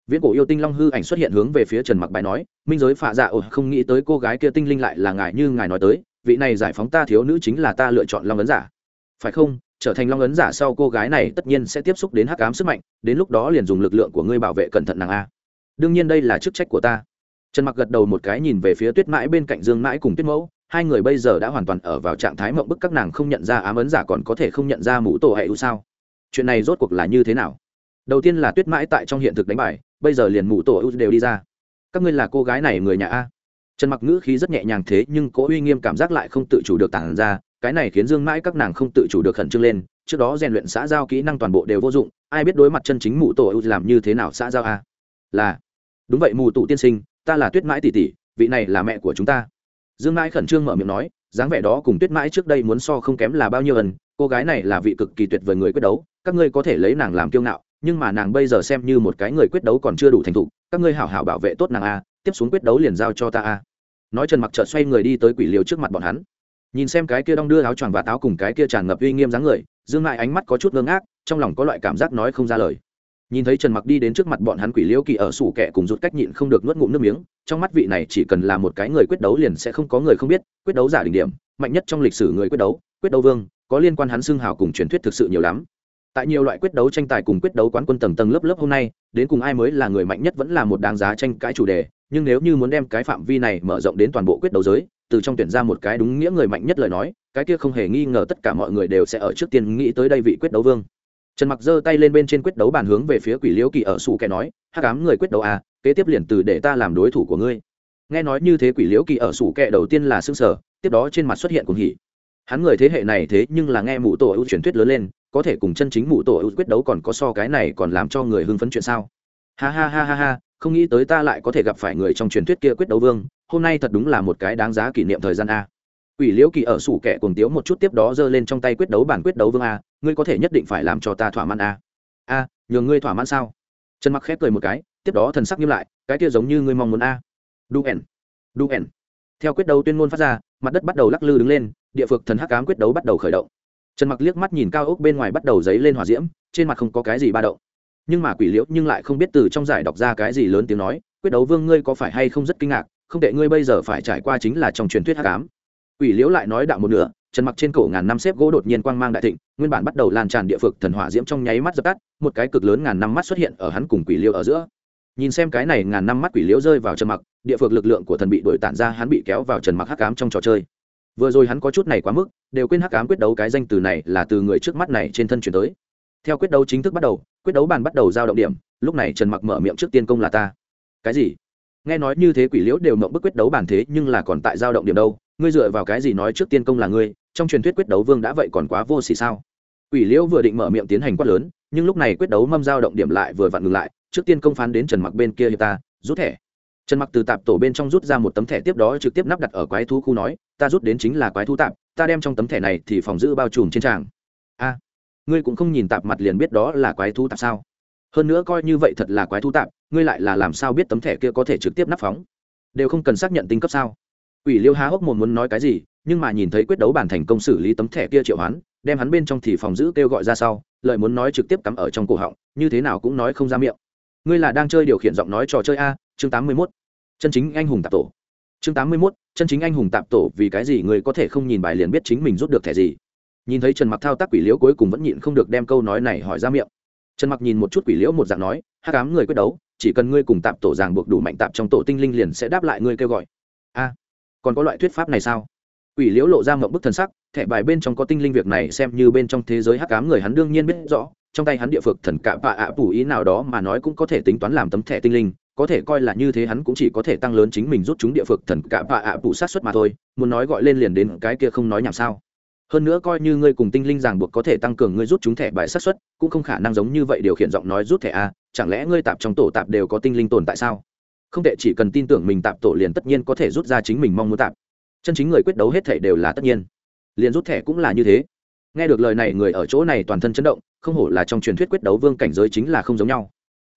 Viễn cổ yêu tinh long hư ảnh xuất hiện hướng về phía trần mặc bài nói, minh giới phạ dạ ồ không nghĩ tới cô gái kia tinh linh lại là ngài như ngài nói tới, vị này giải phóng ta thiếu nữ chính là ta lựa chọn long ấn giả. Phải không? Trở thành long ấn giả sau cô gái này tất nhiên sẽ tiếp xúc đến hắc ám sức mạnh, đến lúc đó liền dùng lực lượng của ngươi bảo vệ cẩn thận nàng a. Đương nhiên đây là chức trách của ta. Trần mặc gật đầu một cái nhìn về phía tuyết mãi bên cạnh dương mãi cùng tuyết mẫu hai người bây giờ đã hoàn toàn ở vào trạng thái mộng bức, các nàng không nhận ra ám ấn giả còn có thể không nhận ra mũ tổ hệ u sao. Chuyện này rốt cuộc là như thế nào? Đầu tiên là tuyết mãi tại trong hiện thực đánh bài, bây giờ liền mũ tổ ưu đều đi ra. Các ngươi là cô gái này người nhà a? Trần mặc ngữ khí rất nhẹ nhàng thế, nhưng cố uy nghiêm cảm giác lại không tự chủ được tản ra, cái này khiến dương mãi các nàng không tự chủ được khẩn trương lên. Trước đó rèn luyện xã giao kỹ năng toàn bộ đều vô dụng, ai biết đối mặt chân chính mụ tổ ưu làm như thế nào xã giao a? Là, đúng vậy mù tụ tiên sinh, ta là tuyết mãi tỷ tỷ, vị này là mẹ của chúng ta dương mãi khẩn trương mở miệng nói, dáng vẻ đó cùng tuyết mãi trước đây muốn so không kém là bao nhiêu lần cô gái này là vị cực kỳ tuyệt vời người quyết đấu, các ngươi có thể lấy nàng làm kiêu ngạo, nhưng mà nàng bây giờ xem như một cái người quyết đấu còn chưa đủ thành thục, các ngươi hảo hảo bảo vệ tốt nàng a, tiếp xuống quyết đấu liền giao cho ta a. Nói trần mặc chợt xoay người đi tới quỷ liều trước mặt bọn hắn. Nhìn xem cái kia đong đưa áo choàng và táo cùng cái kia tràn ngập uy nghiêm dáng người, dương mại ánh mắt có chút ngơ ngác, trong lòng có loại cảm giác nói không ra lời nhìn thấy trần mặc đi đến trước mặt bọn hắn quỷ liễu kỳ ở sủ kẹ cùng rụt cách nhịn không được nuốt ngụm nước miếng, trong mắt vị này chỉ cần là một cái người quyết đấu liền sẽ không có người không biết, quyết đấu giả đỉnh điểm, mạnh nhất trong lịch sử người quyết đấu quyết đấu vương, có liên quan hắn xưng hào cùng truyền thuyết thực sự nhiều lắm. Tại nhiều loại quyết đấu tranh tài cùng quyết đấu quán quân tầng tầng lớp lớp hôm nay, đến cùng ai mới là người mạnh nhất vẫn là một đáng giá tranh cãi chủ đề, nhưng nếu như muốn đem cái phạm vi này mở rộng đến toàn bộ quyết đấu giới, từ trong tuyển ra một cái đúng nghĩa người mạnh nhất lời nói, cái kia không hề nghi ngờ tất cả mọi người đều sẽ ở trước tiên nghĩ tới đây vị quyết đấu vương trần mặc giơ tay lên bên trên quyết đấu bàn hướng về phía quỷ liễu kỳ ở sủ kẻ nói, hắc ám người quyết đấu à kế tiếp liền từ để ta làm đối thủ của ngươi. Nghe nói như thế quỷ liễu kỳ ở sủ kẻ đầu tiên là xương sở tiếp đó trên mặt xuất hiện cùng hỉ. Hắn người thế hệ này thế nhưng là nghe mụ tổ ưu truyền thuyết lớn lên, có thể cùng chân chính mụ tổ ưu quyết đấu còn có so cái này còn làm cho người hưng phấn chuyện sao? Ha ha ha ha ha, không nghĩ tới ta lại có thể gặp phải người trong truyền thuyết kia quyết đấu vương, hôm nay thật đúng là một cái đáng giá kỷ niệm thời gian a. Quỷ Liễu Kỳ ở sủ kẻ cuồng tiếu một chút tiếp đó giơ lên trong tay quyết đấu bản quyết đấu vương a, ngươi có thể nhất định phải làm cho ta thỏa mãn a. A, nhường ngươi thỏa mãn sao? Trần Mặc khép cười một cái, tiếp đó thần sắc nghiêm lại, cái kia giống như ngươi mong muốn a. Duen. Duen. Theo quyết đấu tuyên ngôn phát ra, mặt đất bắt đầu lắc lư đứng lên, địa vực thần hắc ám quyết đấu bắt đầu khởi động. Trần Mặc liếc mắt nhìn cao ốc bên ngoài bắt đầu giấy lên hỏa diễm, trên mặt không có cái gì ba động. Nhưng mà Quỷ Liễu nhưng lại không biết từ trong giải đọc ra cái gì lớn tiếng nói, quyết đấu vương ngươi có phải hay không rất kinh ngạc, không tệ ngươi bây giờ phải trải qua chính là trong truyền thuyết hắc ám Quỷ Liễu lại nói đạo một nửa, trần mặc trên cổ ngàn năm xếp gỗ đột nhiên quang mang đại thịnh, nguyên bản bắt đầu lan tràn địa phược thần hỏa diễm trong nháy mắt dập tắt, một cái cực lớn ngàn năm mắt xuất hiện ở hắn cùng Quỷ Liễu ở giữa. Nhìn xem cái này ngàn năm mắt Quỷ Liễu rơi vào trần mặc, địa phược lực lượng của thần bị đổi tản ra, hắn bị kéo vào trần mặc hắc ám trong trò chơi. Vừa rồi hắn có chút này quá mức, đều quên hắc ám quyết đấu cái danh từ này là từ người trước mắt này trên thân truyền tới. Theo quyết đấu chính thức bắt đầu, quyết đấu bàn bắt đầu giao động điểm, lúc này Trần Mặc mở miệng trước tiên công là ta. Cái gì? Nghe nói như thế quỷ liễu đều mộng bức quyết đấu bàn thế nhưng là còn tại giao động điểm đâu, ngươi dựa vào cái gì nói trước tiên công là ngươi? Trong truyền thuyết quyết đấu vương đã vậy còn quá vô xỉ sao? Quỷ liễu vừa định mở miệng tiến hành quát lớn nhưng lúc này quyết đấu mâm giao động điểm lại vừa vặn ngừng lại trước tiên công phán đến trần mặc bên kia hiệp ta rút thẻ. Trần mặc từ tạp tổ bên trong rút ra một tấm thẻ tiếp đó trực tiếp nắp đặt ở quái thú khu nói ta rút đến chính là quái thú tạp ta đem trong tấm thẻ này thì phòng giữ bao trùm trên tràng. A ngươi cũng không nhìn tạp mặt liền biết đó là quái thú tạp sao? Hơn nữa coi như vậy thật là quái thú tạp ngươi lại là làm sao biết tấm thẻ kia có thể trực tiếp nắp phóng đều không cần xác nhận tinh cấp sao Quỷ Liêu há hốc mồm muốn nói cái gì, nhưng mà nhìn thấy quyết đấu bản thành công xử lý tấm thẻ kia triệu hoán, đem hắn bên trong thì phòng giữ kêu gọi ra sau, lợi muốn nói trực tiếp cắm ở trong cổ họng, như thế nào cũng nói không ra miệng. Ngươi là đang chơi điều khiển giọng nói trò chơi a, chương 81. Chân chính anh hùng tạp tổ. Chương 81, chân chính anh hùng tạp tổ, vì cái gì ngươi có thể không nhìn bài liền biết chính mình rút được thẻ gì. Nhìn thấy Trần Mặc thao tác quỷ liễu cuối cùng vẫn nhịn không được đem câu nói này hỏi ra miệng. Trần Mặc nhìn một chút quỷ liễu một dạng nói, hắc ám người quyết đấu, chỉ cần ngươi cùng tạp tổ ràng buộc đủ mạnh tạp trong tổ tinh linh liền sẽ đáp lại ngươi kêu gọi. A còn có loại thuyết pháp này sao Quỷ Liễu lộ ra mộng bức thần sắc, thẻ bài bên trong có tinh linh việc này xem như bên trong thế giới hắc ám người hắn đương nhiên biết rõ, trong tay hắn địa phược thần cạ và ạ phủ ý nào đó mà nói cũng có thể tính toán làm tấm thẻ tinh linh, có thể coi là như thế hắn cũng chỉ có thể tăng lớn chính mình rút chúng địa phược thần cạ và ạ phủ sát suất mà thôi, muốn nói gọi lên liền đến cái kia không nói nhảm sao. Hơn nữa coi như ngươi cùng tinh linh ràng buộc có thể tăng cường ngươi rút chúng thẻ bài sát suất, cũng không khả năng giống như vậy điều khiển giọng nói rút thẻ a, chẳng lẽ ngươi tạp trong tổ tạp đều có tinh linh tồn tại sao? không tệ, chỉ cần tin tưởng mình tạp tổ liền tất nhiên có thể rút ra chính mình mong muốn tạp. Chân chính người quyết đấu hết thể đều là tất nhiên. Liền rút thẻ cũng là như thế. Nghe được lời này, người ở chỗ này toàn thân chấn động, không hổ là trong truyền thuyết quyết đấu vương cảnh giới chính là không giống nhau.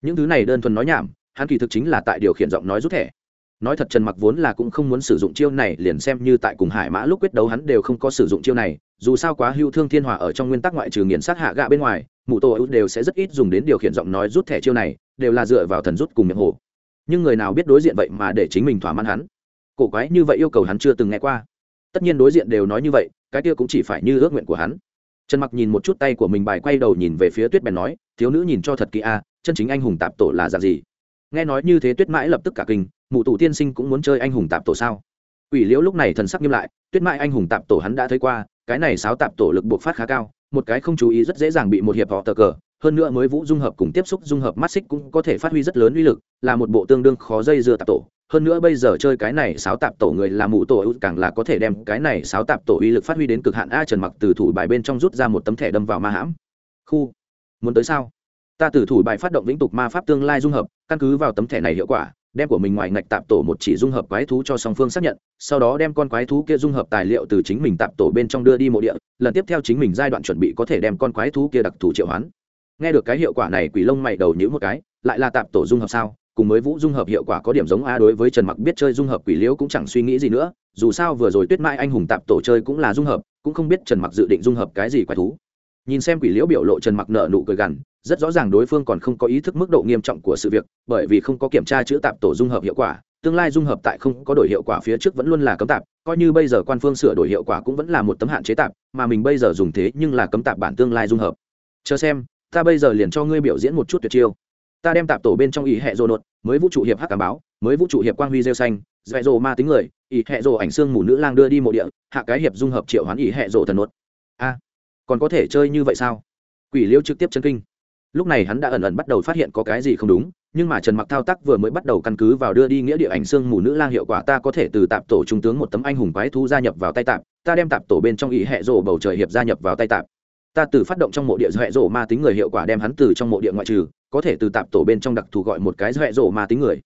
Những thứ này đơn thuần nói nhảm, hắn kỳ thực chính là tại điều khiển giọng nói rút thẻ. Nói thật trần mặc vốn là cũng không muốn sử dụng chiêu này, liền xem như tại cùng hải mã lúc quyết đấu hắn đều không có sử dụng chiêu này dù sao quá hưu thương thiên hòa ở trong nguyên tắc ngoại trừ nghiền sát hạ gạ bên ngoài, mụ tổ đều sẽ rất ít dùng đến điều khiển giọng nói rút thẻ chiêu này, đều là dựa vào thần rút cùng miệng hồ nhưng người nào biết đối diện vậy mà để chính mình thỏa mãn hắn. Cổ quái như vậy yêu cầu hắn chưa từng nghe qua. Tất nhiên đối diện đều nói như vậy, cái kia cũng chỉ phải như ước nguyện của hắn. Trần mặc nhìn một chút tay của mình bài quay đầu nhìn về phía tuyết bèn nói, thiếu nữ nhìn cho thật kỹ a, chân chính anh hùng tạp tổ là dạng gì? Nghe nói như thế tuyết mãi lập tức cả kinh, mụ tụ tiên sinh cũng muốn chơi anh hùng tạp tổ sao? Ủy liễu lúc này thần sắc nghiêm lại, tuyết mãi anh hùng tạp tổ hắn đã thấy qua cái này sáo tạp tổ lực buộc phát khá cao, một cái không chú ý rất dễ dàng bị một hiệp họ tờ cờ, hơn nữa mới vũ dung hợp cùng tiếp xúc dung hợp mắt xích cũng có thể phát huy rất lớn uy lực, là một bộ tương đương khó dây dưa tạp tổ. Hơn nữa bây giờ chơi cái này sáo tạp tổ người làm mụ tổ ưu càng là có thể đem cái này sáo tạp tổ uy lực phát huy đến cực hạn a trần mặc từ thủ bài bên trong rút ra một tấm thẻ đâm vào ma hãm. Khu, muốn tới sao? Ta từ thủ bài phát động vĩnh tục ma pháp tương lai dung hợp, căn cứ vào tấm thẻ này hiệu quả đem của mình ngoài ngạch tạp tổ một chỉ dung hợp quái thú cho song phương xác nhận, sau đó đem con quái thú kia dung hợp tài liệu từ chính mình tạp tổ bên trong đưa đi mộ địa, lần tiếp theo chính mình giai đoạn chuẩn bị có thể đem con quái thú kia đặc thù triệu hoán. Nghe được cái hiệu quả này, quỷ lông mày đầu nhữ một cái, lại là tạp tổ dung hợp sao? Cùng mới vũ dung hợp hiệu quả có điểm giống a đối với trần mặc biết chơi dung hợp quỷ liễu cũng chẳng suy nghĩ gì nữa, dù sao vừa rồi tuyết mai anh hùng tạp tổ chơi cũng là dung hợp, cũng không biết trần mặc dự định dung hợp cái gì quái thú nhìn xem quỷ liễu biểu lộ trần mặc nợ nụ cười gằn, rất rõ ràng đối phương còn không có ý thức mức độ nghiêm trọng của sự việc, bởi vì không có kiểm tra chữ tạp tổ dung hợp hiệu quả, tương lai dung hợp tại không có đổi hiệu quả phía trước vẫn luôn là cấm tạp, coi như bây giờ quan phương sửa đổi hiệu quả cũng vẫn là một tấm hạn chế tạp, mà mình bây giờ dùng thế nhưng là cấm tạp bản tương lai dung hợp. Chờ xem, ta bây giờ liền cho ngươi biểu diễn một chút tuyệt chiêu. Ta đem tạp tổ bên trong ý hệ rồ nột, mới vũ trụ hiệp hắc cảm báo, mới vũ trụ hiệp quang huy rêu xanh, dạy rồ ma tính người, ý hệ rồ ảnh xương mù nữ lang đưa đi mộ địa, hạ cái hiệp dung hợp triệu hoán ý hệ rồ thần nốt a còn có thể chơi như vậy sao? Quỷ liêu trực tiếp chân kinh. Lúc này hắn đã ẩn ẩn bắt đầu phát hiện có cái gì không đúng, nhưng mà trần mặc thao tác vừa mới bắt đầu căn cứ vào đưa đi nghĩa địa ảnh xương mù nữ lang hiệu quả, ta có thể từ tạp tổ trung tướng một tấm anh hùng quái thú gia nhập vào tay tạp, ta đem tạp tổ bên trong ý hệ rồ bầu trời hiệp gia nhập vào tay tạp. Ta từ phát động trong mộ địa hệ rổ ma tính người hiệu quả đem hắn từ trong mộ địa ngoại trừ, có thể từ tạp tổ bên trong đặc thù gọi một cái hệ rổ ma tính người.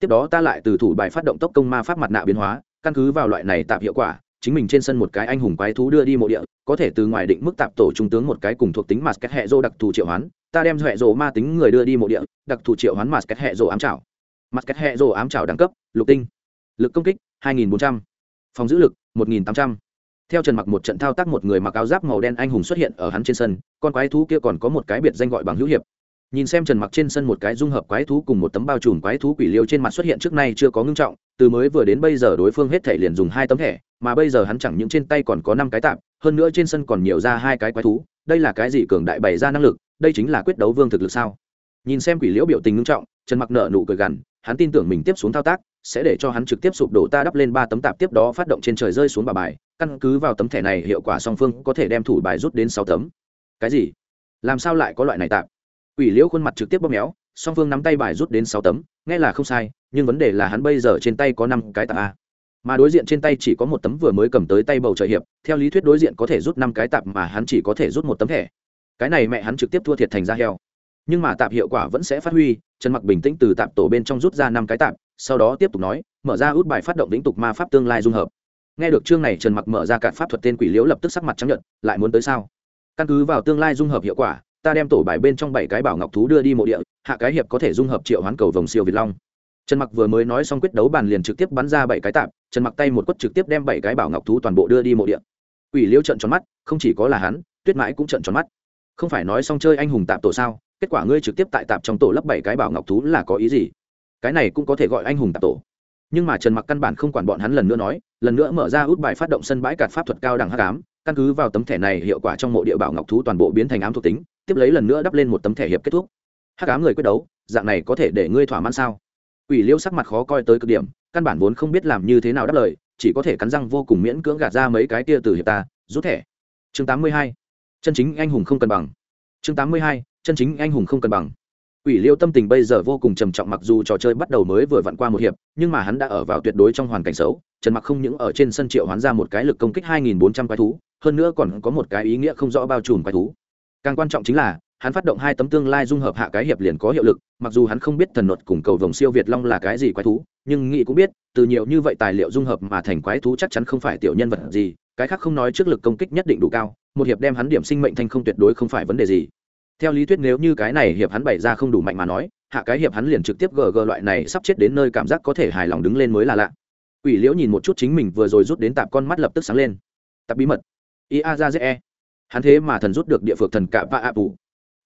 Tiếp đó ta lại từ thủ bài phát động tốc công ma pháp mặt nạ biến hóa, căn cứ vào loại này tạp hiệu quả chính mình trên sân một cái anh hùng quái thú đưa đi mộ địa, có thể từ ngoài định mức tạp tổ trung tướng một cái cùng thuộc tính mặt kết hệ rô đặc thù triệu hoán, ta đem hệ dô ma tính người đưa đi mộ địa, đặc thù triệu hoán mặt kết hệ rô ám trảo. Mặt kết hệ rô ám trảo đẳng cấp, lục tinh. Lực công kích 2.400. phòng giữ lực 1.800 theo trần mặc một trận thao tác một người mặc áo giáp màu đen anh hùng xuất hiện ở hắn trên sân, con quái thú kia còn có một cái biệt danh gọi bằng hữu hiệp nhìn xem trần mặc trên sân một cái dung hợp quái thú cùng một tấm bao trùm quái thú quỷ liêu trên mặt xuất hiện trước nay chưa có ngưng trọng, từ mới vừa đến bây giờ đối phương hết thể liền dùng hai tấm thẻ, mà bây giờ hắn chẳng những trên tay còn có năm cái tạm hơn nữa trên sân còn nhiều ra hai cái quái thú, đây là cái gì cường đại bày ra năng lực, đây chính là quyết đấu vương thực lực sao? Nhìn xem quỷ liễu biểu tình ngưng trọng, trần mặc nợ nụ cười gằn, hắn tin tưởng mình tiếp xuống thao tác, sẽ để cho hắn trực tiếp sụp đổ ta đắp lên ba tấm tạp tiếp đó phát động trên trời rơi xuống bà bài, căn cứ vào tấm thẻ này hiệu quả song phương có thể đem thủ bài rút đến sáu tấm. Cái gì? Làm sao lại có loại này tạp? Quỷ liễu khuôn mặt trực tiếp bóp méo, song phương nắm tay bài rút đến sáu tấm, nghe là không sai, nhưng vấn đề là hắn bây giờ trên tay có năm cái tạp a. Mà đối diện trên tay chỉ có một tấm vừa mới cầm tới tay bầu trời hiệp, theo lý thuyết đối diện có thể rút năm cái tạp mà hắn chỉ có thể rút một tấm thẻ. Cái này mẹ hắn trực tiếp thua thiệt thành ra heo. Nhưng mà tạp hiệu quả vẫn sẽ phát huy, trần mặc bình tĩnh từ tạp tổ bên trong rút ra năm cái tạp, sau đó tiếp tục nói, mở ra út bài phát động lĩnh tục ma pháp tương lai dung hợp. Nghe được chương này trần mặc mở ra cạn pháp thuật tên quỷ liễu lập tức sắc mặt trắng nhận lại muốn tới sao? Căn cứ vào tương lai dung hợp hiệu quả ta đem tổ bài bên trong bảy cái bảo ngọc thú đưa đi mộ địa, hạ cái hiệp có thể dung hợp triệu hoán cầu vòng siêu việt long. Trần mặc vừa mới nói xong quyết đấu bàn liền trực tiếp bắn ra bảy cái tạp, trần mặc tay một quất trực tiếp đem bảy cái bảo ngọc thú toàn bộ đưa đi mộ địa. Quỷ liêu trận tròn mắt, không chỉ có là hắn, tuyết mãi cũng trận tròn mắt. Không phải nói xong chơi anh hùng tạp tổ sao, kết quả ngươi trực tiếp tại tạp trong tổ lấp bảy cái bảo ngọc thú là có ý gì? Cái này cũng có thể gọi anh hùng tạp tổ. Nhưng mà trần mặc căn bản không quản bọn hắn lần nữa nói, lần nữa mở ra út bài phát động sân bãi cạt pháp thuật cao đẳng hắc ám, căn cứ vào tấm thẻ này hiệu quả trong mộ địa bảo ngọc thú toàn bộ biến thành ám thuộc tính tiếp lấy lần nữa đắp lên một tấm thẻ hiệp kết thúc hắc ám người quyết đấu dạng này có thể để ngươi thỏa mãn sao quỷ liêu sắc mặt khó coi tới cực điểm căn bản vốn không biết làm như thế nào đáp lời chỉ có thể cắn răng vô cùng miễn cưỡng gạt ra mấy cái tia từ hiệp ta rút thẻ chương 82. chân chính anh hùng không cân bằng chương 82. chân chính anh hùng không cân bằng Quỷ Liêu tâm tình bây giờ vô cùng trầm trọng mặc dù trò chơi bắt đầu mới vừa vặn qua một hiệp, nhưng mà hắn đã ở vào tuyệt đối trong hoàn cảnh xấu. Trần Mặc không những ở trên sân triệu hoán ra một cái lực công kích 2400 quái thú, hơn nữa còn có một cái ý nghĩa không rõ bao trùm quái thú. Càng quan trọng chính là, hắn phát động hai tấm tương lai dung hợp hạ cái hiệp liền có hiệu lực, mặc dù hắn không biết thần luật cùng cầu vồng siêu việt long là cái gì quái thú, nhưng nghị cũng biết, từ nhiều như vậy tài liệu dung hợp mà thành quái thú chắc chắn không phải tiểu nhân vật gì, cái khác không nói trước lực công kích nhất định đủ cao, một hiệp đem hắn điểm sinh mệnh thành không tuyệt đối không phải vấn đề gì. Theo lý thuyết nếu như cái này hiệp hắn bày ra không đủ mạnh mà nói hạ cái hiệp hắn liền trực tiếp gg loại này sắp chết đến nơi cảm giác có thể hài lòng đứng lên mới là lạ. Ủy liễu nhìn một chút chính mình vừa rồi rút đến tạp con mắt lập tức sáng lên. Tạp bí mật. Ia ra dễ hắn thế mà thần rút được địa phược thần cạ va ạ bù.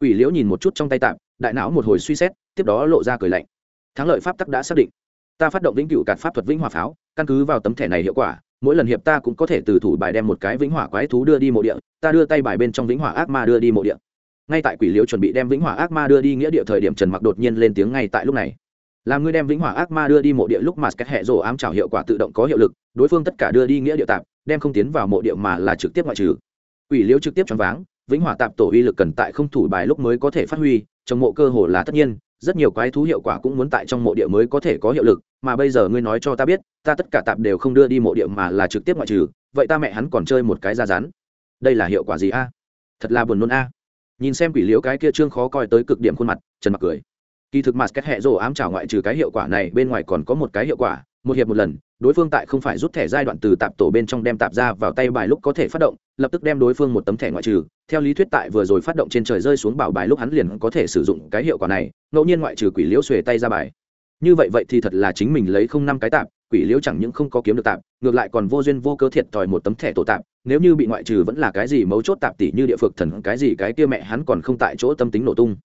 Ủy liễu nhìn một chút trong tay tạm, đại não một hồi suy xét, tiếp đó lộ ra cười lạnh. Thắng lợi pháp tắc đã xác định. Ta phát động vĩnh cửu cạt pháp thuật vĩnh hòa pháo, căn cứ vào tấm thẻ này hiệu quả, mỗi lần hiệp ta cũng có thể từ thủ bài đem một cái vĩnh hỏa quái thú đưa đi mộ địa, ta đưa tay bài bên trong vĩnh hỏa ác ma đưa đi mộ địa. Ngay tại quỷ liễu chuẩn bị đem vĩnh hỏa ác ma đưa đi nghĩa địa thời điểm trần mặc đột nhiên lên tiếng ngay tại lúc này. Làm ngươi đem vĩnh hỏa ác ma đưa đi mộ địa lúc mà kết hệ rổ ám trào hiệu quả tự động có hiệu lực, đối phương tất cả đưa đi nghĩa địa tạm, đem không tiến vào mộ địa mà là trực tiếp ngoại trừ quỷ liễu trực tiếp choáng váng, vĩnh hỏa tạp tổ uy lực cần tại không thủ bài lúc mới có thể phát huy trong mộ cơ hồ là tất nhiên, rất nhiều quái thú hiệu quả cũng muốn tại trong mộ địa mới có thể có hiệu lực, mà bây giờ ngươi nói cho ta biết, ta tất cả tạp đều không đưa đi mộ địa mà là trực tiếp ngoại trừ, vậy ta mẹ hắn còn chơi một cái ra rán đây là hiệu quả gì a? Thật là buồn nôn a. Nhìn xem quỷ liễu cái kia trương khó coi tới cực điểm khuôn mặt, trần mặc cười. Kỳ thực mặt kết hệ rổ ám trào ngoại trừ cái hiệu quả này, bên ngoài còn có một cái hiệu quả, một hiệp một lần đối phương tại không phải rút thẻ giai đoạn từ tạp tổ bên trong đem tạp ra vào tay bài lúc có thể phát động, lập tức đem đối phương một tấm thẻ ngoại trừ. Theo lý thuyết tại vừa rồi phát động trên trời rơi xuống bảo bài lúc hắn liền có thể sử dụng cái hiệu quả này, ngẫu nhiên ngoại trừ quỷ liễu xuề tay ra bài. Như vậy vậy thì thật là chính mình lấy không năm cái tạp, quỷ liễu chẳng những không có kiếm được tạp, ngược lại còn vô duyên vô cơ thiệt thòi một tấm thẻ tổ tạp, nếu như bị ngoại trừ vẫn là cái gì mấu chốt tạp tỷ như địa phược thần, cái gì cái kia mẹ hắn còn không tại chỗ tâm tính nổ tung.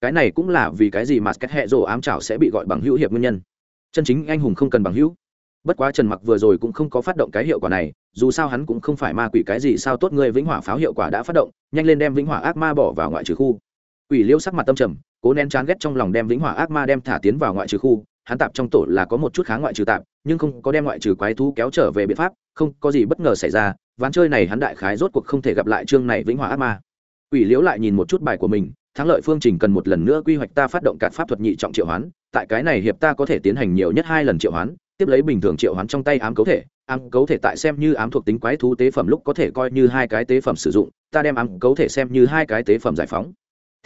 Cái này cũng là vì cái gì mà cách hệ rồ ám chảo sẽ bị gọi bằng hữu hiệp nguyên nhân. Chân chính anh hùng không cần bằng hữu bất quá trần mặc vừa rồi cũng không có phát động cái hiệu quả này, dù sao hắn cũng không phải ma quỷ cái gì sao tốt người vĩnh hỏa pháo hiệu quả đã phát động, nhanh lên đem vĩnh hỏa ác ma bỏ vào ngoại trừ khu. Quỷ liêu sắc mặt tâm trầm, cố nén chán ghét trong lòng đem vĩnh hỏa ác ma đem thả tiến vào ngoại trừ khu, hắn tạp trong tổ là có một chút khá ngoại trừ tạp, nhưng không có đem ngoại trừ quái thú kéo trở về biện pháp, không có gì bất ngờ xảy ra, ván chơi này hắn đại khái rốt cuộc không thể gặp lại chương này vĩnh hỏa ác ma. Quỷ liễu lại nhìn một chút bài của mình, thắng lợi phương trình cần một lần nữa quy hoạch ta phát động cạt pháp thuật nhị trọng triệu hoán, tại cái này hiệp ta có thể tiến hành nhiều nhất hai lần triệu hoán tiếp lấy bình thường triệu hoán trong tay ám cấu thể, ám cấu thể tại xem như ám thuộc tính quái thú tế phẩm lúc có thể coi như hai cái tế phẩm sử dụng, ta đem ám cấu thể xem như hai cái tế phẩm giải phóng.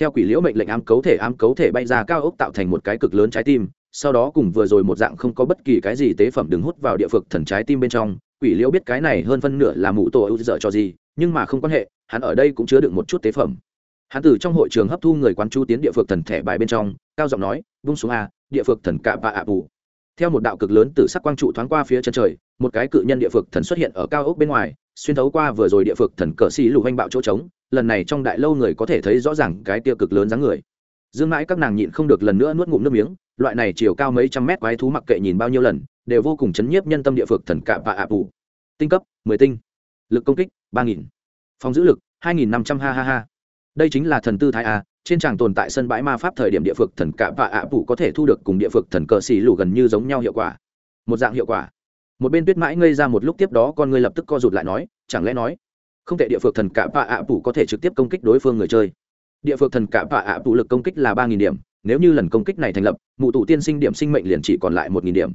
Theo quỷ liễu mệnh lệnh ám cấu thể, ám cấu thể bay ra cao ốc tạo thành một cái cực lớn trái tim, sau đó cùng vừa rồi một dạng không có bất kỳ cái gì tế phẩm đứng hút vào địa phực thần trái tim bên trong. Quỷ liễu biết cái này hơn phân nửa là mụ tổ ưu dở cho gì, nhưng mà không quan hệ, hắn ở đây cũng chứa được một chút tế phẩm. Hắn từ trong hội trường hấp thu người quán chu tiến địa phược thần thẻ bài bên trong, cao giọng nói, vung xuống a, địa phược thần cạ và ạ bù theo một đạo cực lớn từ sắc quang trụ thoáng qua phía chân trời, một cái cự nhân địa phược thần xuất hiện ở cao ốc bên ngoài, xuyên thấu qua vừa rồi địa phược thần cờ xì lù hoanh bạo chỗ trống, lần này trong đại lâu người có thể thấy rõ ràng cái tiêu cực lớn dáng người. Dương mãi các nàng nhịn không được lần nữa nuốt ngụm nước miếng, loại này chiều cao mấy trăm mét quái thú mặc kệ nhìn bao nhiêu lần, đều vô cùng chấn nhiếp nhân tâm địa phược thần cạ và ạ bù. Tinh cấp, mười tinh. Lực công kích, ba nghìn. Phòng giữ lực, hai nghìn năm trăm ha ha ha. Đây chính là thần tư thái a trên tràng tồn tại sân bãi ma pháp thời điểm địa phược thần cạ và ạ phụ có thể thu được cùng địa phược thần cờ xì lù gần như giống nhau hiệu quả. Một dạng hiệu quả. Một bên tuyết mãi ngây ra một lúc tiếp đó con ngươi lập tức co rụt lại nói, chẳng lẽ nói, không thể địa phược thần cạ và ạ phụ có thể trực tiếp công kích đối phương người chơi? Địa phược thần cạ và ạ phụ lực công kích là ba nghìn điểm, nếu như lần công kích này thành lập, mụ tụ tiên sinh điểm sinh mệnh liền chỉ còn lại một nghìn điểm.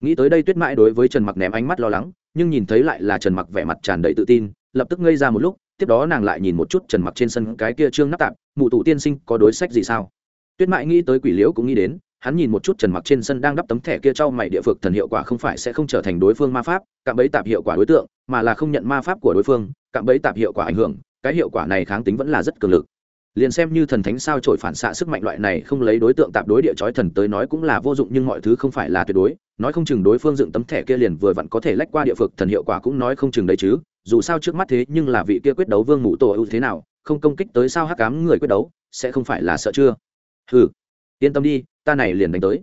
Nghĩ tới đây tuyết mãi đối với trần mặc ném ánh mắt lo lắng, nhưng nhìn thấy lại là trần mặc vẻ mặt tràn đầy tự tin, lập tức ngây ra một lúc, tiếp đó nàng lại nhìn một chút trần mặc trên sân cái kia trương nắp tạp mụ tụ tiên sinh có đối sách gì sao? Tuyết mãi nghĩ tới quỷ liễu cũng nghĩ đến, hắn nhìn một chút trần mặc trên sân đang đắp tấm thẻ kia trao mày địa phược thần hiệu quả không phải sẽ không trở thành đối phương ma pháp, cạm bẫy tạp hiệu quả đối tượng, mà là không nhận ma pháp của đối phương, cạm bẫy tạp hiệu quả ảnh hưởng, cái hiệu quả này kháng tính vẫn là rất cường lực. Liền xem như thần thánh sao trổi phản xạ sức mạnh loại này không lấy đối tượng tạp đối địa chói thần tới nói cũng là vô dụng nhưng mọi thứ không phải là tuyệt đối, nói không chừng đối phương dựng tấm thẻ kia liền vừa vặn có thể lách qua địa phược thần hiệu quả cũng nói không chừng đấy chứ, dù sao trước mắt thế nhưng là vị kia quyết đấu vương mụ tổ ưu thế nào không công kích tới sao hắc cám người quyết đấu, sẽ không phải là sợ chưa? Hừ, yên tâm đi, ta này liền đánh tới.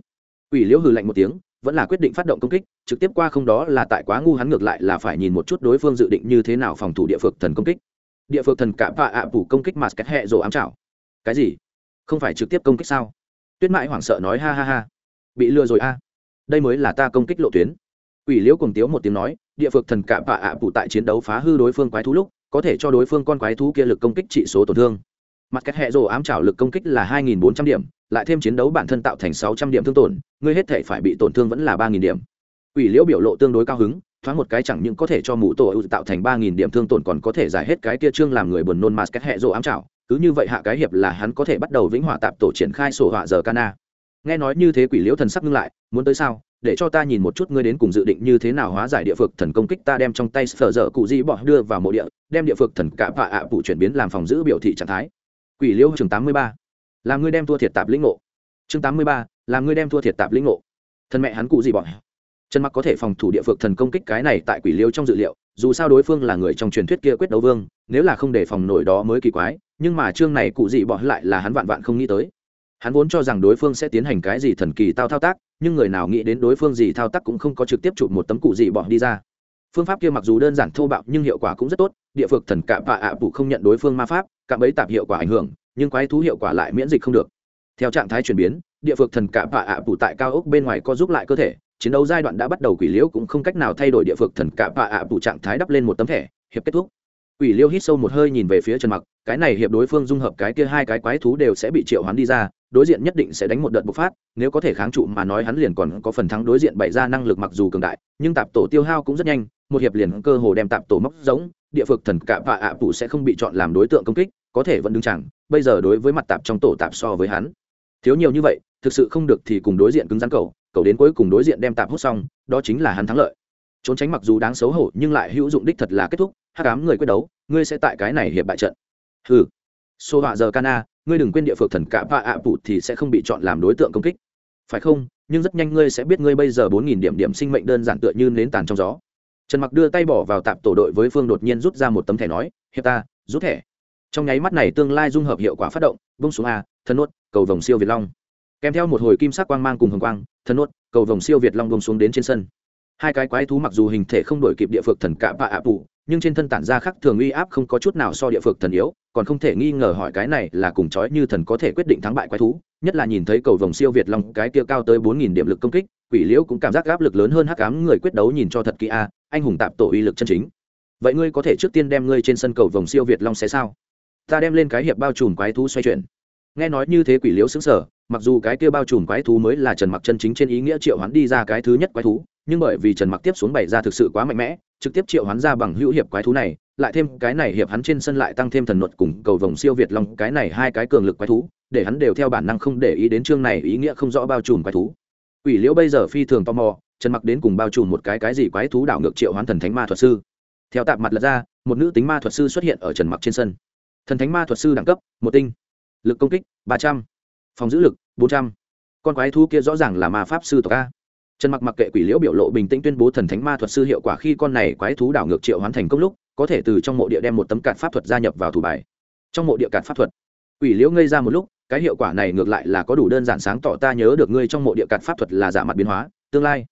Ủy liễu hừ lạnh một tiếng, vẫn là quyết định phát động công kích, trực tiếp qua không đó là tại quá ngu hắn ngược lại là phải nhìn một chút đối phương dự định như thế nào phòng thủ địa phược thần công kích. Địa phược thần cả vạ ạ phủ công kích mà cách hệ rồ ám chảo cái gì? Không phải trực tiếp công kích sao? Tuyết mãi hoảng sợ nói ha ha ha. Bị lừa rồi a. Đây mới là ta công kích lộ tuyến. Ủy liễu cùng tiếu một tiếng nói, địa phược thần cả vạ ạ phủ tại chiến đấu phá hư đối phương quái thú lúc có thể cho đối phương con quái thú kia lực công kích trị số tổn thương. Mặt cách hệ rồ ám chảo lực công kích là hai nghìn bốn trăm điểm, lại thêm chiến đấu bản thân tạo thành sáu trăm điểm thương tổn, ngươi hết thể phải bị tổn thương vẫn là ba nghìn điểm. Quỷ liễu biểu lộ tương đối cao hứng, thoáng một cái chẳng những có thể cho mũ tổ ưu tạo thành ba nghìn điểm thương tổn còn có thể giải hết cái kia trương làm người buồn nôn mặt cách hệ rồ ám chảo cứ như vậy hạ cái hiệp là hắn có thể bắt đầu vĩnh hỏa tạp tổ triển khai sổ hỏa giờ cana nghe nói như thế quỷ liễu thần sắc ngưng lại, muốn tới sao? Để cho ta nhìn một chút ngươi đến cùng dự định như thế nào hóa giải địa phược thần công kích ta đem trong tay sờ dở cụ di bỏ đưa vào mộ địa, đem địa phược thần cả và ạ phụ chuyển biến làm phòng giữ biểu thị trạng thái. Quỷ liêu chương tám mươi ba. Là ngươi đem thua thiệt tạp lĩnh ngộ. Chương tám mươi ba, là ngươi đem thua thiệt tạp lĩnh ngộ. Thân mẹ hắn cụ gì bỏ. Trần mặc có thể phòng thủ địa phược thần công kích cái này tại quỷ liêu trong dự liệu, dù sao đối phương là người trong truyền thuyết kia quyết đấu vương, nếu là không để phòng nổi đó mới kỳ quái, nhưng mà chương này cụ gì bỏ lại là hắn vạn vạn không nghĩ tới. Hắn vốn cho rằng đối phương sẽ tiến hành cái gì thần kỳ tao thao tác nhưng người nào nghĩ đến đối phương gì thao tác cũng không có trực tiếp chụp một tấm cụ gì bỏ đi ra. Phương pháp kia mặc dù đơn giản thô bạo nhưng hiệu quả cũng rất tốt, địa phược thần cạm và ạ bụ không nhận đối phương ma pháp, cạm ấy tạp hiệu quả ảnh hưởng, nhưng quái thú hiệu quả lại miễn dịch không được. Theo trạng thái chuyển biến, địa phược thần cạm và ạ bụ tại cao ốc bên ngoài co giúp lại cơ thể, chiến đấu giai đoạn đã bắt đầu quỷ liễu cũng không cách nào thay đổi địa phược thần cạm và ạ bụ trạng thái đắp lên một tấm thẻ, hiệp kết thúc. Quỷ liêu hít sâu một hơi nhìn về phía trần mặc, cái này hiệp đối phương dung hợp cái kia hai cái quái thú đều sẽ bị triệu hoán đi ra đối diện nhất định sẽ đánh một đợt bộc phát, nếu có thể kháng trụ mà nói hắn liền còn có phần thắng đối diện bày ra năng lực mặc dù cường đại, nhưng tạp tổ tiêu hao cũng rất nhanh, một hiệp liền cơ hồ đem tạp tổ móc giống địa phược thần cạ và ạ tủ sẽ không bị chọn làm đối tượng công kích, có thể vẫn đứng chẳng, bây giờ đối với mặt tạp trong tổ tạp so với hắn. Thiếu nhiều như vậy, thực sự không được thì cùng đối diện cứng rắn cầu cầu đến cuối cùng đối diện đem tạp hút xong, đó chính là hắn thắng lợi. Trốn tránh mặc dù đáng xấu hổ, nhưng lại hữu dụng đích thật là kết thúc hát cám người quyết đấu, ngươi sẽ tại cái này hiệp bại trận. Ừ xô họa giờ cana ngươi đừng quên địa phược thần cả và ạ phụ thì sẽ không bị chọn làm đối tượng công kích. Phải không? Nhưng rất nhanh ngươi sẽ biết ngươi bây giờ bốn nghìn điểm điểm sinh mệnh đơn giản tựa như nến tàn trong gió. Trần mặc đưa tay bỏ vào tạp tổ đội với phương đột nhiên rút ra một tấm thẻ nói, hiệp ta, rút thẻ. Trong nháy mắt này tương lai dung hợp hiệu quả phát động bông xuống a thân nuốt cầu vòng siêu việt long. Kèm theo một hồi kim sắc quang mang cùng hồng quang thân nuốt cầu vòng siêu việt long bông xuống đến trên sân hai cái quái thú mặc dù hình thể không đổi kịp địa phược thần cạ và ạ phụ nhưng trên thân tản ra khắc thường uy áp không có chút nào so địa phược thần yếu, còn không thể nghi ngờ hỏi cái này là cùng chói như thần có thể quyết định thắng bại quái thú, nhất là nhìn thấy cầu vòng siêu việt long, cái kia cao tới bốn nghìn điểm lực công kích, quỷ liễu cũng cảm giác áp lực lớn hơn hắc ám người quyết đấu nhìn cho thật kỹ a, anh hùng tạp tổ uy lực chân chính. Vậy ngươi có thể trước tiên đem ngươi trên sân cầu vòng siêu việt long sẽ sao? Ta đem lên cái hiệp bao trùm quái thú xoay chuyển. Nghe nói như thế quỷ liễu xứng sở mặc dù cái kia bao trùm quái thú mới là trần mặc chân chính trên ý nghĩa triệu hắn đi ra cái thứ nhất quái thú nhưng bởi vì trần mặc tiếp xuống bày ra thực sự quá mạnh mẽ, trực tiếp triệu hắn ra bằng hữu hiệp quái thú này, lại thêm cái này hiệp hắn trên sân lại tăng thêm thần luật cùng cầu vòng siêu việt long, cái này hai cái cường lực quái thú, để hắn đều theo bản năng không để ý đến chương này ý nghĩa không rõ bao trùm quái thú. Quỷ liễu bây giờ phi thường tò mò, trần mặc đến cùng bao trùm một cái cái gì quái thú đảo ngược triệu hoán thần thánh ma thuật sư. Theo tạp mặt lật ra, một nữ tính ma thuật sư xuất hiện ở trần mặc trên sân. Thần thánh ma thuật sư đẳng cấp, một tinh. Lực công kích, ba trăm. Phòng giữ lực, bốn trăm. Con quái thú kia rõ ràng là ma pháp sư tộc a trần mặc mặc kệ quỷ liễu biểu lộ bình tĩnh tuyên bố thần thánh ma thuật sư hiệu quả khi con này quái thú đảo ngược triệu hoán thành công lúc, có thể từ trong mộ địa đem một tấm cạn pháp thuật gia nhập vào thủ bài. Trong mộ địa cạn pháp thuật, quỷ liễu ngây ra một lúc, cái hiệu quả này ngược lại là có đủ đơn giản sáng tỏ ta nhớ được ngươi trong mộ địa cạn pháp thuật là giả mặt biến hóa, tương lai.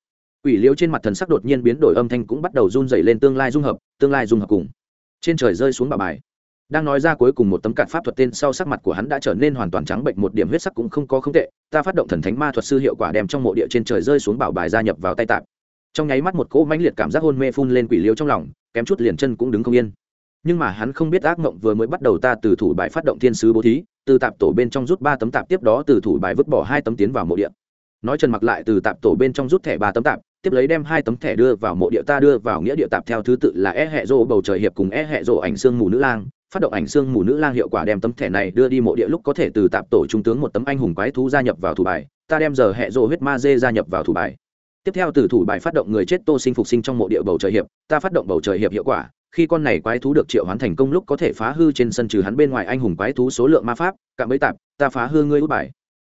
Quỷ liễu trên mặt thần sắc đột nhiên biến đổi, âm thanh cũng bắt đầu run dày lên tương lai dung hợp, tương lai dung hợp cùng. Trên trời rơi xuống bà bài đang nói ra cuối cùng một tấm cạn pháp thuật tên sau sắc mặt của hắn đã trở nên hoàn toàn trắng bệnh, một điểm huyết sắc cũng không có không tệ. Ta phát động thần thánh ma thuật sư hiệu quả đem trong mộ địa trên trời rơi xuống bảo bài gia nhập vào tay tạp trong nháy mắt một cỗ mãnh liệt cảm giác hôn mê phun lên quỷ liêu trong lòng, kém chút liền chân cũng đứng không yên. Nhưng mà hắn không biết ác mộng vừa mới bắt đầu ta từ thủ bài phát động thiên sứ bố thí, từ tạp tổ bên trong rút ba tấm tạp tiếp đó từ thủ bài vứt bỏ hai tấm tiến vào mộ địa. Nói trần mặc lại từ tạp tổ bên trong rút thẻ ba tấm tạp, tiếp lấy đem hai tấm thẻ đưa vào mộ địa, ta đưa vào nghĩa địa tạp theo thứ tự là e hệ rô bầu trời hiệp cùng e hệ rô ảnh xương mù nữ lang phát động ảnh xương mù nữ lang hiệu quả đem tấm thẻ này đưa đi mộ địa lúc có thể từ tạp tổ trung tướng một tấm anh hùng quái thú gia nhập vào thủ bài, ta đem giờ hệ rô huyết ma dê gia nhập vào thủ bài. Tiếp theo từ thủ bài phát động người chết tô sinh phục sinh trong mộ địa bầu trời hiệp, ta phát động bầu trời hiệp hiệu quả, khi con này quái thú được triệu hoán thành công lúc có thể phá hư trên sân trừ hắn bên ngoài anh hùng quái thú số lượng ma pháp cạm bẫy tạp, ta phá hư ngươi út bài.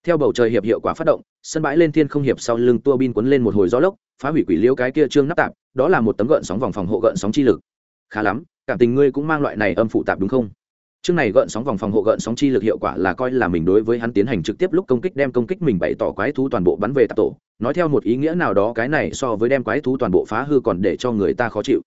Theo bầu trời hiệp hiệu quả phát động, sân bãi lên thiên không hiệp sau lưng tua bin quấn lên một hồi gió lốc, phá hủy quỷ liêu cái kia trương nắp tạp, đó là một tấm gợn sóng vòng phòng hộ gợn sóng chi lực khá lắm, cảm tình ngươi cũng mang loại này âm phụ tạp đúng không? Chương này gợn sóng vòng phòng hộ gợn sóng chi lực hiệu quả là coi là mình đối với hắn tiến hành trực tiếp lúc công kích đem công kích mình bày tỏ quái thú toàn bộ bắn về tạp tổ. Nói theo một ý nghĩa nào đó, cái này so với đem quái thú toàn bộ phá hư còn để cho người ta khó chịu.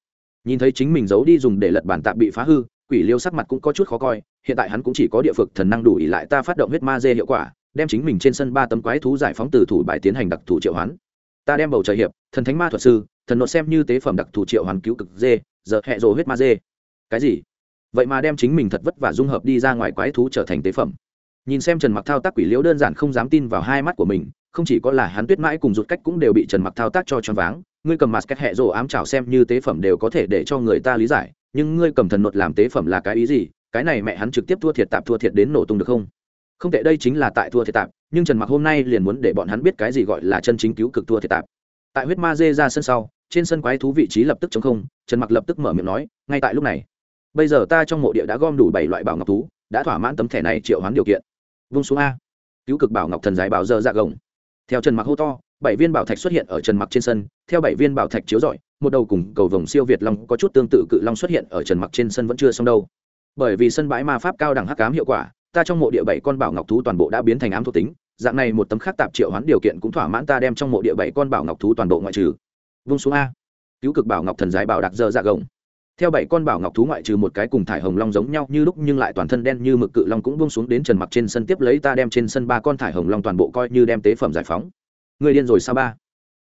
Nhìn thấy chính mình giấu đi dùng để lật bản tạp bị phá hư, quỷ liêu sắc mặt cũng có chút khó coi, hiện tại hắn cũng chỉ có địa phực thần năng đủ ỉ lại ta phát động huyết ma dê hiệu quả, đem chính mình trên sân ba tấm quái thú giải phóng từ thủ bài tiến hành đặc thù triệu hoán. Ta đem bầu trời hiệp, thần thánh ma thuật sư, thần nộ xem như tế phẩm đặc thù triệu hoán cứu cực dê giờ hẹ rồ huyết ma dê. Cái gì? Vậy mà đem chính mình thật vất vả dung hợp đi ra ngoài quái thú trở thành tế phẩm. Nhìn xem trần mặc thao tác quỷ liễu đơn giản không dám tin vào hai mắt của mình, không chỉ có là hắn tuyết mãi cùng rụt cách cũng đều bị trần mặc thao tác cho choáng váng. Ngươi cầm mặt cách hẹ rồ ám chảo xem như tế phẩm đều có thể để cho người ta lý giải, nhưng ngươi cầm thần nột làm tế phẩm là cái ý gì? Cái này mẹ hắn trực tiếp thua thiệt tạp thua thiệt đến nổ tung được không? Không tệ, đây chính là tại thua thiệt tạp, nhưng trần mặc hôm nay liền muốn để bọn hắn biết cái gì gọi là chân chính cứu cực thua thiệt tạp. Tại huyết ma dê ra sân sau trên sân quái thú vị trí lập tức chống không, trần mặc lập tức mở miệng nói, ngay tại lúc này, bây giờ ta trong mộ địa đã gom đủ bảy loại bảo ngọc thú, đã thỏa mãn tấm thẻ này triệu hoán điều kiện. Vung xuống a. Cứu cực bảo ngọc thần giải bảo giờ dạ gồng. Theo trần mặc hô to, bảy viên bảo thạch xuất hiện ở trần mặc trên sân, theo bảy viên bảo thạch chiếu rọi, một đầu cùng cầu vồng siêu việt long có chút tương tự cự long xuất hiện ở trần mặc trên sân vẫn chưa xong đâu. Bởi vì sân bãi ma pháp cao đẳng hắc cám hiệu quả, ta trong mộ địa bảy con bảo ngọc thú toàn bộ đã biến thành ám thuộc tính, dạng này một tấm khác tạp triệu hoán điều kiện cũng thỏa mãn ta đem trong mộ địa bảy con bảo ngọc thú toàn bộ ngoại trừ vung xuống a. Cứu cực bảo ngọc thần giải bảo đặc dơ dạ gồng. Theo bảy con bảo ngọc thú ngoại trừ một cái cùng thải hồng long giống nhau, như lúc nhưng lại toàn thân đen như mực cự long cũng buông xuống đến trần mặc trên sân tiếp lấy ta đem trên sân ba con thải hồng long toàn bộ coi như đem tế phẩm giải phóng. Người điên rồi sao ba?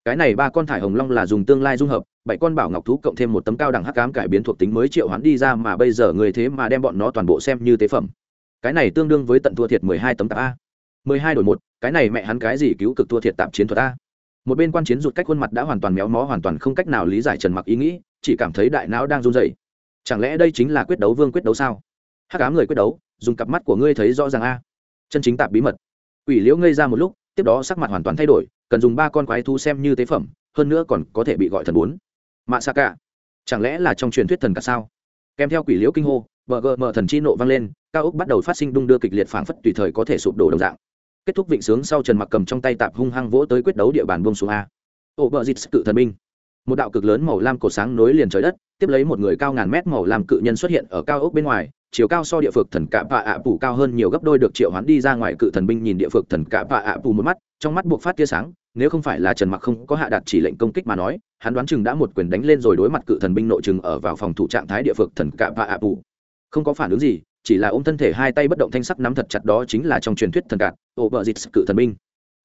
Cái này ba con thải hồng long là dùng tương lai dung hợp, bảy con bảo ngọc thú cộng thêm một tấm cao đẳng hắc cám cải biến thuộc tính mới triệu hoán đi ra mà bây giờ người thế mà đem bọn nó toàn bộ xem như tế phẩm. Cái này tương đương với tận thua thiệt mười hai tấm tạp a. Mười hai đổi một, cái này mẹ hắn cái gì cứu cực thua thiệt tạp chiến thuật a? Một bên quan chiến rụt cách khuôn mặt đã hoàn toàn méo mó, hoàn toàn không cách nào lý giải trần mặc ý nghĩ, chỉ cảm thấy đại não đang run dậy chẳng lẽ đây chính là quyết đấu vương quyết đấu sao? Hắc ám người quyết đấu, dùng cặp mắt của ngươi thấy rõ ràng a. Chân chính tạp bí mật. Quỷ liễu ngây ra một lúc, tiếp đó sắc mặt hoàn toàn thay đổi, cần dùng ba con quái thú xem như tế phẩm, hơn nữa còn có thể bị gọi thần bốn. Mạ sa cả chẳng lẽ là trong truyền thuyết thần cả sao? Kèm theo quỷ liễu kinh hô vợ gờ mở thần chi nộ vang lên, cao ốc bắt đầu phát sinh đung đưa kịch liệt phảng phất tùy thời có thể sụp đổ đồng dạng kết thúc vịnh sướng sau trần mặc cầm trong tay tạp hung hăng vỗ tới quyết đấu địa bàn bông xuống a. Ổ bờ dịt cự thần binh. Một đạo cực lớn màu lam cổ sáng nối liền trời đất, tiếp lấy một người cao ngàn mét màu lam cự nhân xuất hiện ở cao ốc bên ngoài, chiều cao so địa phược thần cạ và ạ pù cao hơn nhiều gấp đôi được triệu hoán đi ra ngoài cự thần binh nhìn địa phược thần cạ và ạ pù một mắt, trong mắt buộc phát tia sáng, nếu không phải là trần mặc không có hạ đạt chỉ lệnh công kích mà nói, hắn đoán chừng đã một quyền đánh lên rồi đối mặt cự thần binh nội chừng ở vào phòng thủ trạng thái địa phược thần cạ và ạ pù. Không có phản ứng gì, chỉ là ôm thân thể hai tay bất động thanh sắc nắm thật chặt đó chính là trong truyền thuyết thần cạn ổ vợ dịch cự thần binh.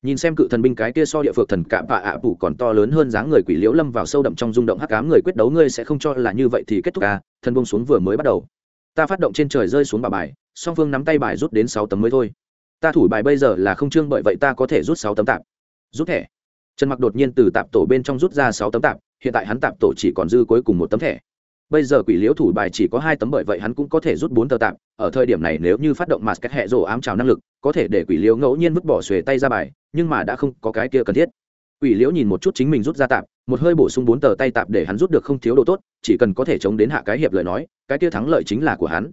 Nhìn xem cự thần binh cái kia so địa phược thần cạm và ạ bù còn to lớn hơn dáng người quỷ liễu lâm vào sâu đậm trong rung động hắc ám người quyết đấu, ngươi sẽ không cho là như vậy thì kết thúc à thần bông xuống vừa mới bắt đầu. Ta phát động trên trời rơi xuống bà bài, song phương nắm tay bài rút đến sáu tấm mới thôi. Ta thủ bài bây giờ là không trương bởi vậy ta có thể rút sáu tấm tạp. Rút thẻ. Trần mặc đột nhiên từ tạp tổ bên trong rút ra sáu tấm tạp, hiện tại hắn tạp tổ chỉ còn dư cuối cùng một tấm thẻ bây giờ quỷ liễu thủ bài chỉ có hai tấm bởi vậy hắn cũng có thể rút bốn tờ tạm. Ở thời điểm này nếu như phát động mà cách hệ rổ ám trào năng lực, có thể để quỷ liễu ngẫu nhiên vứt bỏ xuề tay ra bài, nhưng mà đã không có cái kia cần thiết. Quỷ liễu nhìn một chút chính mình rút ra tạm, một hơi bổ sung bốn tờ tay tạm để hắn rút được không thiếu độ tốt, chỉ cần có thể chống đến hạ cái hiệp lời nói, cái kia thắng lợi chính là của hắn.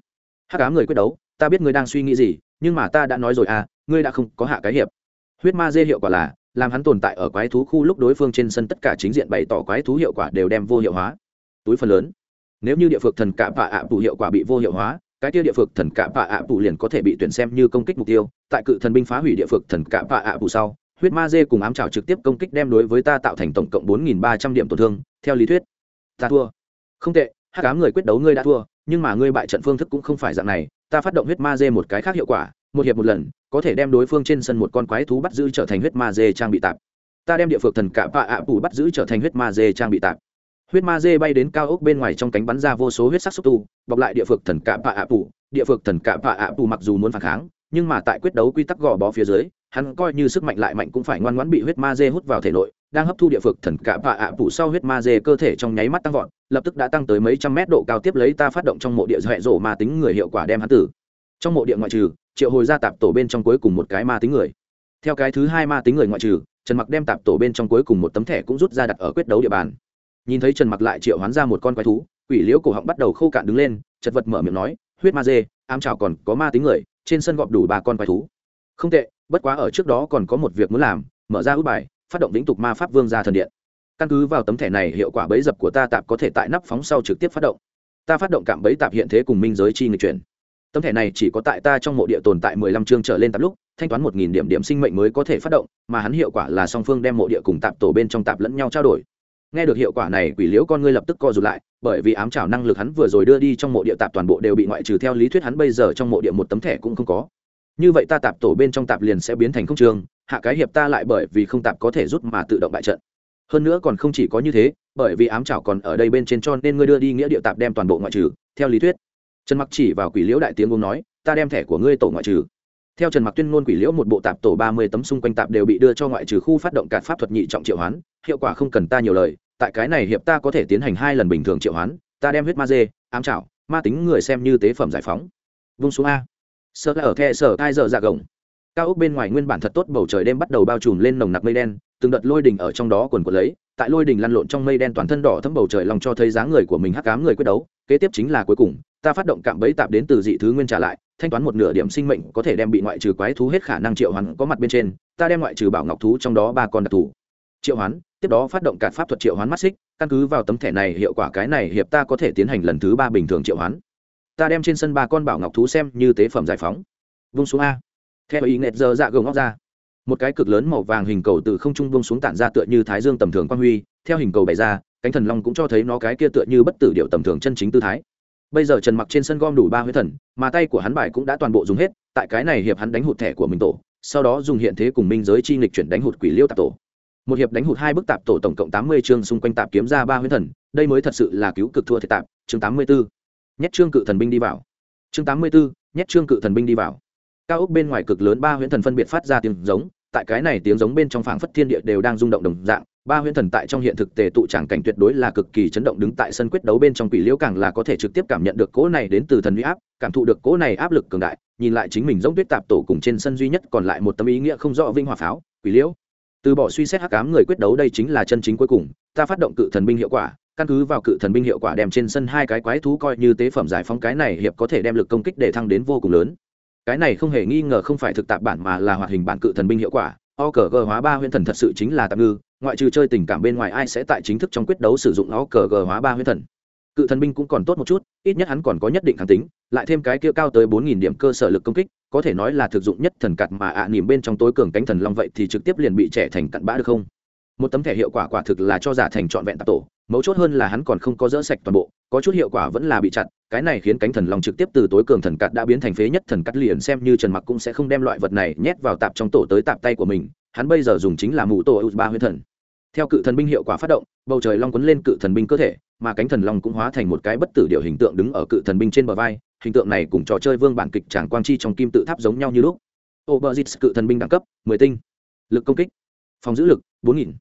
Hắc ám người quyết đấu, ta biết ngươi đang suy nghĩ gì, nhưng mà ta đã nói rồi à ngươi đã không có hạ cái hiệp. Huyết ma dê hiệu quả là, làm hắn tồn tại ở quái thú khu lúc đối phương trên sân tất cả chính diện bày tỏ quái thú hiệu quả đều đem vô hiệu hóa. Túi phần lớn nếu như địa phược thần cạ bạ ạ phụ hiệu quả bị vô hiệu hóa, cái tiêu địa phược thần cạ bạ ạ phụ liền có thể bị tuyển xem như công kích mục tiêu. Tại cự thần binh phá hủy địa phược thần cạ bạ ạ phụ sau, huyết ma dê cùng ám trào trực tiếp công kích đem đối với ta tạo thành tổng cộng bốn nghìn ba trăm điểm tổn thương. Theo lý thuyết, ta thua. Không tệ hát cám người quyết đấu ngươi đã thua, nhưng mà ngươi bại trận phương thức cũng không phải dạng này. Ta phát động huyết ma dê một cái khác hiệu quả, một hiệp một lần, có thể đem đối phương trên sân một con quái thú bắt giữ trở thành huyết ma dê trang bị tạp. Ta đem địa phược thần cạ bạ ạ phụ bắt giữ trở thành huyết ma dê trang bị tạp huyết ma dê bay đến cao ốc bên ngoài trong cánh bắn ra vô số huyết sắc xúc tu, bọc lại địa phược thần cạ pạ ạ pù. Địa phược thần cạ pạ ạ pù mặc dù muốn phản kháng, nhưng mà tại quyết đấu quy tắc gò bó phía dưới, hắn coi như sức mạnh lại mạnh cũng phải ngoan ngoãn bị huyết ma dê hút vào thể nội, đang hấp thu địa phược thần cạ pạ ạ pù sau huyết ma dê cơ thể trong nháy mắt tăng vọt, lập tức đã tăng tới mấy trăm mét độ cao tiếp lấy ta phát động trong mộ địa hệ rổ ma tính người hiệu quả đem hắn tử. Trong mộ địa ngoại trừ, triệu hồi ra tạp tổ bên trong cuối cùng một cái ma tính người. Theo cái thứ hai ma tính người ngoại trừ, trần mặc đem tạp tổ bên trong cuối cùng một tấm thẻ cũng rút ra đặt ở quyết đấu địa bàn nhìn thấy trần mặc lại triệu hoán ra một con quái thú, quỷ liễu cổ họng bắt đầu khô cạn đứng lên, chật vật mở miệng nói, huyết ma dê, ám trào còn có ma tính người, trên sân gọp đủ ba con quái thú. Không tệ, bất quá ở trước đó còn có một việc muốn làm, mở ra út bài, phát động lĩnh tục ma pháp vương ra thần điện. Căn cứ vào tấm thẻ này, hiệu quả bẫy dập của ta tạp có thể tại nắp phóng sau trực tiếp phát động. Ta phát động cạm bẫy tạp hiện thế cùng minh giới chi người chuyển. Tấm thẻ này chỉ có tại ta trong mộ địa tồn tại mười lăm chương trở lên tạp lúc, thanh toán một nghìn điểm điểm sinh mệnh mới có thể phát động, mà hắn hiệu quả là song phương đem mộ địa cùng tạp tổ bên trong tạp lẫn nhau trao đổi nghe được hiệu quả này, quỷ liễu con ngươi lập tức co rụt lại, bởi vì ám trào năng lực hắn vừa rồi đưa đi trong mộ địa tạp toàn bộ đều bị ngoại trừ theo lý thuyết hắn bây giờ trong mộ địa một tấm thẻ cũng không có. Như vậy ta tạp tổ bên trong tạp liền sẽ biến thành không trường, hạ cái hiệp ta lại bởi vì không tạp có thể rút mà tự động bại trận. Hơn nữa còn không chỉ có như thế, bởi vì ám trào còn ở đây bên trên cho nên ngươi đưa đi nghĩa địa tạp đem toàn bộ ngoại trừ, theo lý thuyết. Trần mặc chỉ vào quỷ liễu đại tiếng ông nói, ta đem thẻ của ngươi tổ ngoại trừ. Theo trần mặc tuyên ngôn quỷ liễu một bộ tạp tổ ba mươi tấm xung quanh tạp đều bị đưa cho ngoại trừ khu phát động cả pháp thuật nhị trọng triệu hoán hiệu quả không cần ta nhiều lời, tại cái này hiệp ta có thể tiến hành hai lần bình thường triệu hoán, ta đem huyết ma dê, ám trảo, ma tính người xem như tế phẩm giải phóng. Vung xuống a. Sợ ở the sở tai giờ dạ gồng. Cao ốc bên ngoài nguyên bản thật tốt bầu trời đêm bắt đầu bao trùm lên nồng nặc mây đen, từng đợt lôi đình ở trong đó quần quần lấy, tại lôi đình lăn lộn trong mây đen toàn thân đỏ thấm bầu trời lòng cho thấy dáng người của mình hắc cám người quyết đấu, kế tiếp chính là cuối cùng, ta phát động cạm bẫy tạp đến từ dị thứ nguyên trả lại, thanh toán một nửa điểm sinh mệnh có thể đem bị ngoại trừ quái thú hết khả năng triệu hoán có mặt bên trên, ta đem ngoại trừ bảo ngọc thú trong đó ba con đặc thù triệu hoán, tiếp đó phát động cả pháp thuật triệu hoán mắt xích, căn cứ vào tấm thẻ này, hiệu quả cái này hiệp ta có thể tiến hành lần thứ ba bình thường triệu hoán. Ta đem trên sân ba con bảo ngọc thú xem như tế phẩm giải phóng. Vung xuống a. Theo ý nghẹt giờ dạ gồng ngóc ra. Một cái cực lớn màu vàng hình cầu từ không trung vung xuống tản ra tựa như thái dương tầm thường quan huy, theo hình cầu bày ra, cánh thần long cũng cho thấy nó cái kia tựa như bất tử điệu tầm thường chân chính tư thái. Bây giờ trần mặc trên sân gom đủ ba huyết thần, mà tay của hắn bài cũng đã toàn bộ dùng hết, tại cái này hiệp hắn đánh hụt thẻ của mình tổ, sau đó dùng hiện thế cùng minh giới chi nghịch chuyển đánh hụt quỷ liêu tạp tổ một hiệp đánh hụt hai bức tạp tổ tổng cộng tám mươi chương xung quanh tạp kiếm ra ba huyễn thần, đây mới thật sự là cứu cực thua thiệt tạp, chương tám mươi b ố nhét trương cự thần binh đi vào. Chương tám mươi b ố nhét trương cự thần binh đi vào. Cao ốc bên ngoài cực lớn ba huyễn thần phân biệt phát ra tiếng giống, tại cái này tiếng giống bên trong phảng phất thiên địa đều đang rung động đồng dạng, ba huyễn thần tại trong hiện thực tề tụ tràng cảnh tuyệt đối là cực kỳ chấn động đứng tại sân quyết đấu bên trong quỷ liễu càng là có thể trực tiếp cảm nhận được cỗ này đến từ thần huy áp, cảm thụ được cỗ này áp lực cường đại, nhìn lại chính mình giống tuyết tạp tổ cùng trên sân duy nhất còn lại một tấm ý nghĩa không rõ vinh hòa pháo, quỷ liễu từ bỏ suy xét hắc ám người quyết đấu đây chính là chân chính cuối cùng, ta phát động cự thần binh hiệu quả, căn cứ vào cự thần binh hiệu quả đem trên sân hai cái quái thú coi như tế phẩm giải phóng cái này hiệp có thể đem lực công kích để thăng đến vô cùng lớn. Cái này không hề nghi ngờ không phải thực tạp bản mà là hoạt hình bản cự thần binh hiệu quả, o cờ g hóa ba huyễn thần thật sự chính là tạm ngư, ngoại trừ chơi tình cảm bên ngoài ai sẽ tại chính thức trong quyết đấu sử dụng o cờ g hóa ba huyễn thần cự thần binh cũng còn tốt một chút ít nhất hắn còn có nhất định kháng tính lại thêm cái kia cao tới bốn nghìn điểm cơ sở lực công kích có thể nói là thực dụng nhất thần cặt mà ạ à, nỉm bên trong tối cường cánh thần long vậy thì trực tiếp liền bị trẻ thành cặn bã được không? Một tấm thẻ hiệu quả quả thực là cho giả thành trọn vẹn tạp tổ mấu chốt hơn là hắn còn không có dỡ sạch toàn bộ có chút hiệu quả vẫn là bị chặn cái này khiến cánh thần long trực tiếp từ tối cường thần cắt đã biến thành phế nhất thần cắt liền xem như trần mặc cũng sẽ không đem loại vật này nhét vào tạp trong tổ tới tạp tay của mình hắn bây giờ dùng chính là mũ tổ u ba huyết thần theo cự thần binh hiệu quả phát động, bầu trời long quấn lên cự thần binh cơ thể, mà cánh thần long cũng hóa thành một cái bất tử điệu hình tượng đứng ở cự thần binh trên bờ vai, hình tượng này cùng trò chơi vương bản kịch tràng quang chi trong kim tự tháp giống nhau như lúc. Oberzit cự thần binh đẳng cấp 10 tinh. Lực công kích, phòng giữ lực 4000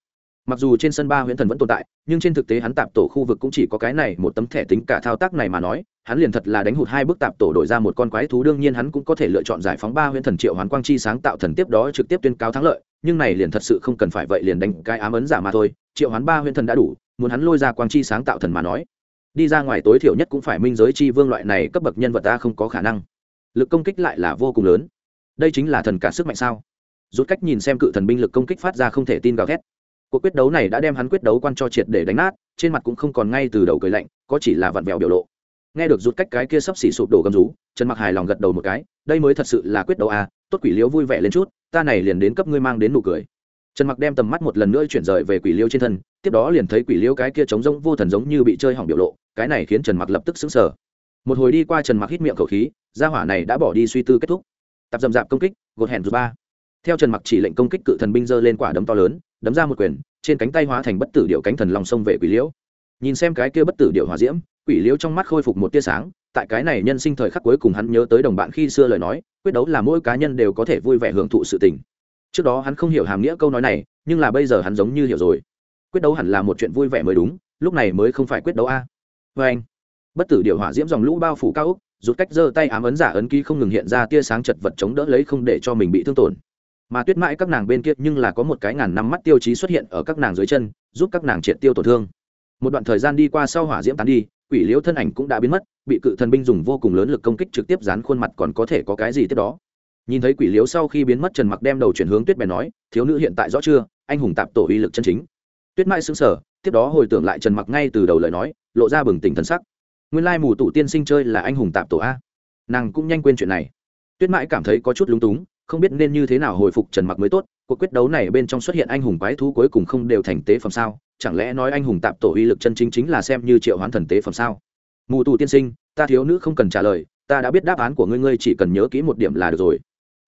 mặc dù trên sân ba huyễn thần vẫn tồn tại, nhưng trên thực tế hắn tạp tổ khu vực cũng chỉ có cái này một tấm thẻ tính cả thao tác này mà nói, hắn liền thật là đánh hụt hai bước tạp tổ đổi ra một con quái thú, đương nhiên hắn cũng có thể lựa chọn giải phóng ba huyễn thần triệu hoán quang chi sáng tạo thần tiếp đó trực tiếp tuyên cáo thắng lợi nhưng này liền thật sự không cần phải vậy liền đánh cái ám ấn giả mà thôi, triệu hoán ba huyễn thần đã đủ, muốn hắn lôi ra quang chi sáng tạo thần mà nói. Đi ra ngoài tối thiểu nhất cũng phải minh giới chi vương loại này cấp bậc nhân vật ta không có khả năng. Lực công kích lại là vô cùng lớn. Đây chính là thần cả sức mạnh sao? Rút cách nhìn xem cự thần binh lực công kích phát ra không thể tin gào thét. Cuộc quyết đấu này đã đem hắn quyết đấu quan cho triệt để đánh nát, trên mặt cũng không còn ngay từ đầu cười lạnh, có chỉ là vặn vẹo biểu lộ. Nghe được rút cách cái kia sắp xỉ sụp đổ gầm rú, trần mặc hài lòng gật đầu một cái, đây mới thật sự là quyết đấu à tốt quỷ liếu vui vẻ lên chút ta này liền đến cấp ngươi mang đến nụ cười. Trần mặc đem tầm mắt một lần nữa chuyển rời về quỷ liêu trên thân, tiếp đó liền thấy quỷ liêu cái kia trống rỗng vô thần giống như bị chơi hỏng biểu lộ, cái này khiến trần mặc lập tức sững sờ. Một hồi đi qua trần mặc hít miệng khẩu khí, gia hỏa này đã bỏ đi suy tư kết thúc. Tập dầm dạp công kích, gột hẹn rút ba. Theo trần mặc chỉ lệnh công kích cự thần binh dơ lên quả đấm to lớn, đấm ra một quyền, trên cánh tay hóa thành bất tử điệu cánh thần lòng sông về quỷ liễu nhìn xem cái kia bất tử điệu hòa diễm, quỷ liễu trong mắt khôi phục một tia sáng tại cái này nhân sinh thời khắc cuối cùng hắn nhớ tới đồng bạn khi xưa lời nói, quyết đấu là mỗi cá nhân đều có thể vui vẻ hưởng thụ sự tình. Trước đó hắn không hiểu hàm nghĩa câu nói này, nhưng là bây giờ hắn giống như hiểu rồi. Quyết đấu hẳn là một chuyện vui vẻ mới đúng, lúc này mới không phải quyết đấu a. Vê anh, bất tử điều hỏa diễm dòng lũ bao phủ cao úc rút cách giơ tay ám ấn giả ấn ký không ngừng hiện ra tia sáng chật vật chống đỡ lấy không để cho mình bị thương tổn. Mà tuyết mãi các nàng bên kia nhưng là có một cái ngàn năm mắt tiêu chí xuất hiện ở các nàng dưới chân, giúp các nàng triệt tiêu tổn thương. Một đoạn thời gian đi qua sau hỏa diễm tán đi quỷ liễu thân ảnh cũng đã biến mất, bị cự thần binh dùng vô cùng lớn lực công kích trực tiếp dán khuôn mặt còn có thể có cái gì tiếp đó. Nhìn thấy quỷ liễu sau khi biến mất, trần mặc đem đầu chuyển hướng tuyết bèn nói, thiếu nữ hiện tại rõ chưa? Anh hùng tạp tổ uy lực chân chính. Tuyết mãi xứng sở tiếp đó hồi tưởng lại trần mặc ngay từ đầu lời nói, lộ ra bừng tỉnh thần sắc. Nguyên lai mù tụ tiên sinh chơi là anh hùng tạp tổ a. Nàng cũng nhanh quên chuyện này. Tuyết mãi cảm thấy có chút lúng túng, không biết nên như thế nào hồi phục trần mặc mới tốt cuộc quyết đấu này bên trong xuất hiện anh hùng quái thú cuối cùng không đều thành tế phẩm sao? Chẳng lẽ nói anh hùng tạp tổ uy lực chân chính chính là xem như triệu hoán thần tế phẩm sao? Mù tù tiên sinh, ta thiếu nữ không cần trả lời, ta đã biết đáp án của ngươi ngươi chỉ cần nhớ kỹ một điểm là được rồi.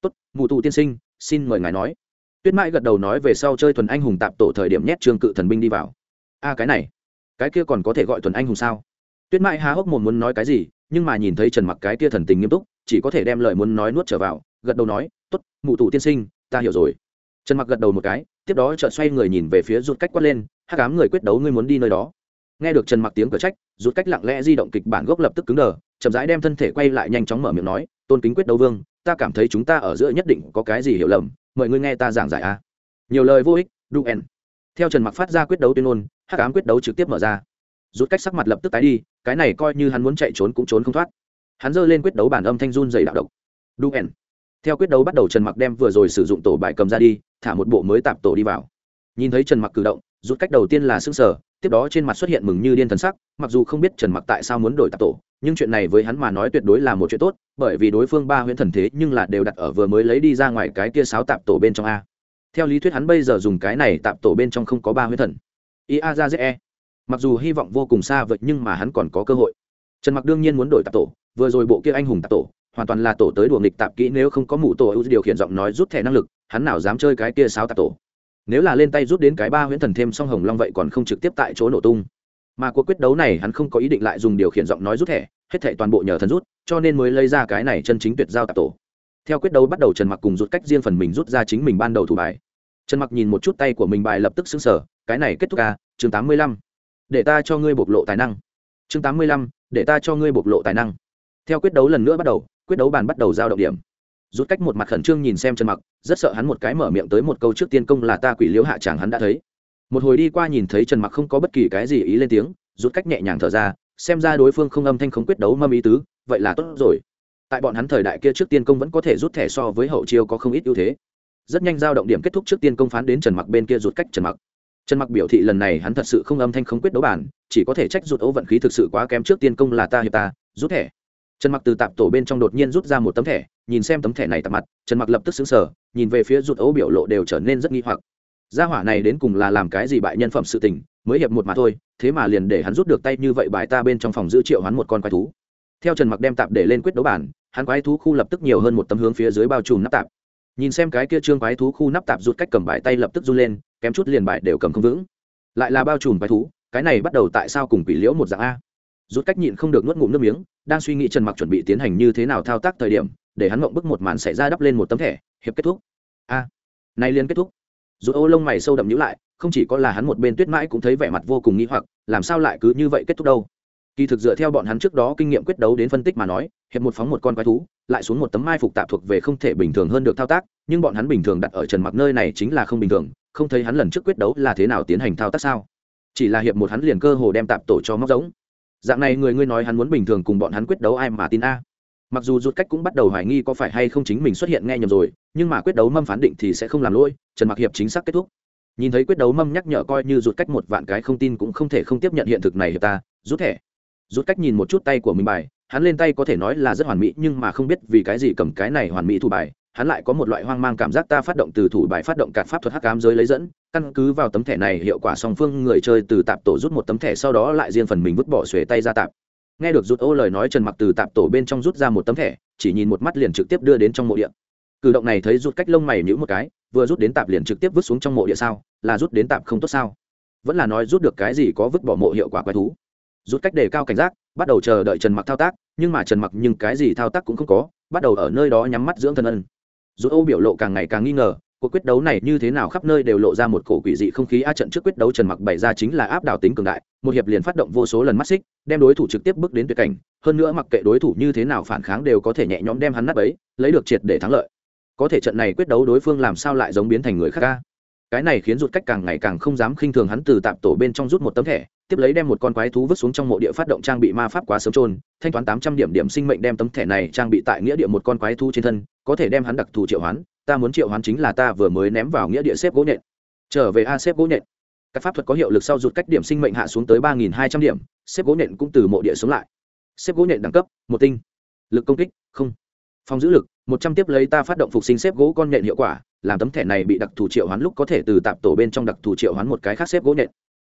Tốt, mù tù tiên sinh, xin mời ngài nói. Tuyết mãi gật đầu nói về sau chơi thuần anh hùng tạp tổ thời điểm nhét trương cự thần binh đi vào. A, cái này, cái kia còn có thể gọi thuần anh hùng sao? Tuyết mãi há hốc mồm muốn nói cái gì, nhưng mà nhìn thấy trần mặc cái kia thần tình nghiêm túc, chỉ có thể đem lời muốn nói nuốt trở vào, gật đầu nói, tốt mụ tù tiên sinh, ta hiểu rồi trần mặc gật đầu một cái, tiếp đó chợt xoay người nhìn về phía rút cách quát lên hát cám người quyết đấu ngươi muốn đi nơi đó. Nghe được trần mặc tiếng cửa trách rút cách lặng lẽ di động kịch bản gốc lập tức cứng đờ, chậm rãi đem thân thể quay lại nhanh chóng mở miệng nói, tôn kính quyết đấu vương, ta cảm thấy chúng ta ở giữa nhất định có cái gì hiểu lầm, mời ngươi nghe ta giảng giải a. Nhiều lời vô ích du en theo trần mặc phát ra quyết đấu tuyên ngôn hát cám quyết đấu trực tiếp mở ra. Rút cách sắc mặt lập tức tái đi, cái này coi như hắn muốn chạy trốn cũng trốn không thoát. Hắn giơ lên quyết đấu bản âm thanh run dày đạo độc. Du en theo quyết đấu bắt đầu trần mặc đem vừa rồi sử dụng tổ bài cầm ra đi, thả một bộ mới tạp tổ đi vào. Nhìn thấy trần mặc cử động, rút cách đầu tiên là xương sở tiếp đó trên mặt xuất hiện mừng như điên thần sắc, mặc dù không biết trần mặc tại sao muốn đổi tạp tổ, nhưng chuyện này với hắn mà nói tuyệt đối là một chuyện tốt, bởi vì đối phương ba huyễn thần thế nhưng là đều đặt ở vừa mới lấy đi ra ngoài cái kia sáo tạp tổ bên trong a. Theo lý thuyết hắn bây giờ dùng cái này tạp tổ bên trong không có ba huyễn thần. Ia ra dễ mặc dù hy vọng vô cùng xa vậy nhưng mà hắn còn có cơ hội. Trần mặc đương nhiên muốn đổi tạp tổ, vừa rồi bộ kia anh hùng tạp tổ hoàn toàn là tổ tới đùa nghịch tạp kỹ nếu không có mụ tổ ưu điều khiển giọng nói rút thẻ năng lực hắn nào dám chơi cái kia sáo tạp tổ. Nếu là lên tay rút đến cái ba huyễn thần thêm song hồng long vậy còn không trực tiếp tại chỗ nổ tung. Mà cuộc quyết đấu này hắn không có ý định lại dùng điều khiển giọng nói rút thẻ hết thẻ toàn bộ nhờ thần rút cho nên mới lấy ra cái này chân chính tuyệt giao tạp tổ. Theo quyết đấu bắt đầu trần mặc cùng rút cách riêng phần mình rút ra chính mình ban đầu thủ bài. Trần mặc nhìn một chút tay của mình bài lập tức xứng sở cái này kết thúc ca chương 85. để ta cho ngươi bộc lộ tài năng. Chương 85, để ta cho ngươi bộc lộ tài năng. Theo quyết đấu lần nữa bắt đầu quyết đấu bàn bắt đầu giao động điểm. Rút cách một mặt khẩn trương nhìn xem trần mặc, rất sợ hắn một cái mở miệng tới một câu trước tiên công là ta quỷ liễu hạ chàng hắn đã thấy. Một hồi đi qua nhìn thấy trần mặc không có bất kỳ cái gì ý lên tiếng, rút cách nhẹ nhàng thở ra, xem ra đối phương không âm thanh không quyết đấu mâm ý tứ, vậy là tốt rồi. Tại bọn hắn thời đại kia trước tiên công vẫn có thể rút thẻ so với hậu chiêu có không ít ưu thế. Rất nhanh giao động điểm kết thúc trước tiên công phán đến trần mặc bên kia rút cách trần mặc. Trần mặc biểu thị lần này hắn thật sự không âm thanh không quyết đấu bản chỉ có thể trách rút ấu vận khí thực sự quá kém trước tiên công là ta hiệp ta, rút thẻ trần mặc từ tạp tổ bên trong đột nhiên rút ra một tấm thẻ, nhìn xem tấm thẻ này tạp mặt, trần mặc lập tức xứng sở nhìn về phía rút ấu biểu lộ đều trở nên rất nghi hoặc. Gia hỏa này đến cùng là làm cái gì bại nhân phẩm sự tình, mới hiệp một mà thôi, thế mà liền để hắn rút được tay như vậy bài ta bên trong phòng giữ triệu hắn một con quái thú. Theo trần mặc đem tạp để lên quyết đấu bản, hắn quái thú khu lập tức nhiều hơn một tấm hướng phía dưới bao trùm nắp tạp. Nhìn xem cái kia trương quái thú khu nắp tạp rút cách cầm bài tay lập tức run lên, kém chút liền bài đều cầm không vững. Lại là bao trùm quái thú, cái này bắt đầu tại sao cùng quỷ liễu một dạng a? Rút cách nhịn không được nuốt ngụm nước miếng, đang suy nghĩ trần mặc chuẩn bị tiến hành như thế nào thao tác thời điểm, để hắn mộng bức một màn xảy ra đắp lên một tấm thẻ, hiệp kết thúc. A, nay liên kết thúc. Dù ô lông mày sâu đậm nhữ lại, không chỉ có là hắn một bên tuyết mãi cũng thấy vẻ mặt vô cùng nghĩ hoặc, làm sao lại cứ như vậy kết thúc đâu? Kỳ thực dựa theo bọn hắn trước đó kinh nghiệm quyết đấu đến phân tích mà nói, hiệp một phóng một con quái thú, lại xuống một tấm mai phục tạp thuộc về không thể bình thường hơn được thao tác, nhưng bọn hắn bình thường đặt ở trần mặc nơi này chính là không bình thường, không thấy hắn lần trước quyết đấu là thế nào tiến hành thao tác sao? Chỉ là hiệp một hắn liền cơ hồ đem tạp tổ cho móc giống dạng này người ngươi nói hắn muốn bình thường cùng bọn hắn quyết đấu ai mà tin a? Mặc dù rút cách cũng bắt đầu hoài nghi có phải hay không chính mình xuất hiện nghe nhầm rồi, nhưng mà quyết đấu mâm phán định thì sẽ không làm lỗi, trần mặc hiệp chính xác kết thúc. Nhìn thấy quyết đấu mâm nhắc nhở coi như rút cách một vạn cái không tin cũng không thể không tiếp nhận hiện thực này hiệp ta, rút thẻ. Rút cách nhìn một chút tay của mình bài, hắn lên tay có thể nói là rất hoàn mỹ nhưng mà không biết vì cái gì cầm cái này hoàn mỹ thủ bài hắn lại có một loại hoang mang cảm giác ta phát động từ thủ bài phát động cạt pháp thuật hắc ám giới lấy dẫn, căn cứ vào tấm thẻ này, hiệu quả song phương người chơi từ tạp tổ rút một tấm thẻ sau đó lại riêng phần mình vứt bỏ xuề tay ra tạp. Nghe được rút ô lời nói, trần mặc từ tạp tổ bên trong rút ra một tấm thẻ, chỉ nhìn một mắt liền trực tiếp đưa đến trong mộ địa. Cử động này thấy rút cách lông mày nhữ một cái, vừa rút đến tạp liền trực tiếp vứt xuống trong mộ địa sao, là rút đến tạp không tốt sao? Vẫn là nói rút được cái gì có vứt bỏ mộ hiệu quả quái thú. Rút cách đề cao cảnh giác, bắt đầu chờ đợi trần mặc thao tác, nhưng mà trần mặc nhưng cái gì thao tác cũng không có, bắt đầu ở nơi đó nhắm mắt dưỡng thân ân. Dù ô biểu lộ càng ngày càng nghi ngờ, cuộc quyết đấu này như thế nào khắp nơi đều lộ ra một cổ quỷ dị không khí. A trận trước quyết đấu trần mặc bày ra chính là áp đảo tính cường đại, một hiệp liền phát động vô số lần mắt xích, đem đối thủ trực tiếp bước đến tuyệt cảnh. Hơn nữa mặc kệ đối thủ như thế nào phản kháng đều có thể nhẹ nhõm đem hắn nát ấy lấy được triệt để thắng lợi. Có thể trận này quyết đấu đối phương làm sao lại giống biến thành người khác ca cái này khiến rụt cách càng ngày càng không dám khinh thường hắn từ tạp tổ bên trong rút một tấm thẻ, tiếp lấy đem một con quái thú vứt xuống trong mộ địa phát động trang bị ma pháp quá sớm trôn thanh toán tám trăm điểm điểm sinh mệnh đem tấm thẻ này trang bị tại nghĩa địa một con quái thú trên thân, có thể đem hắn đặc thù triệu hoán, ta muốn triệu hoán chính là ta vừa mới ném vào nghĩa địa xếp gỗ nhện trở về a xếp gỗ nhện các pháp thuật có hiệu lực sau rụt cách điểm sinh mệnh hạ xuống tới ba nghìn hai trăm điểm, xếp gỗ nhện cũng từ mộ địa xuống lại. Xếp gỗ nhện đẳng cấp, một tinh. Lực công kích, không. Phòng giữ lực, một trăm tiếp lấy ta phát động phục sinh xếp gỗ con nhện hiệu quả làm tấm thẻ này bị đặc thù triệu hoán lúc có thể từ tạp tổ bên trong đặc thù triệu hoán một cái khác xếp gỗ nhện.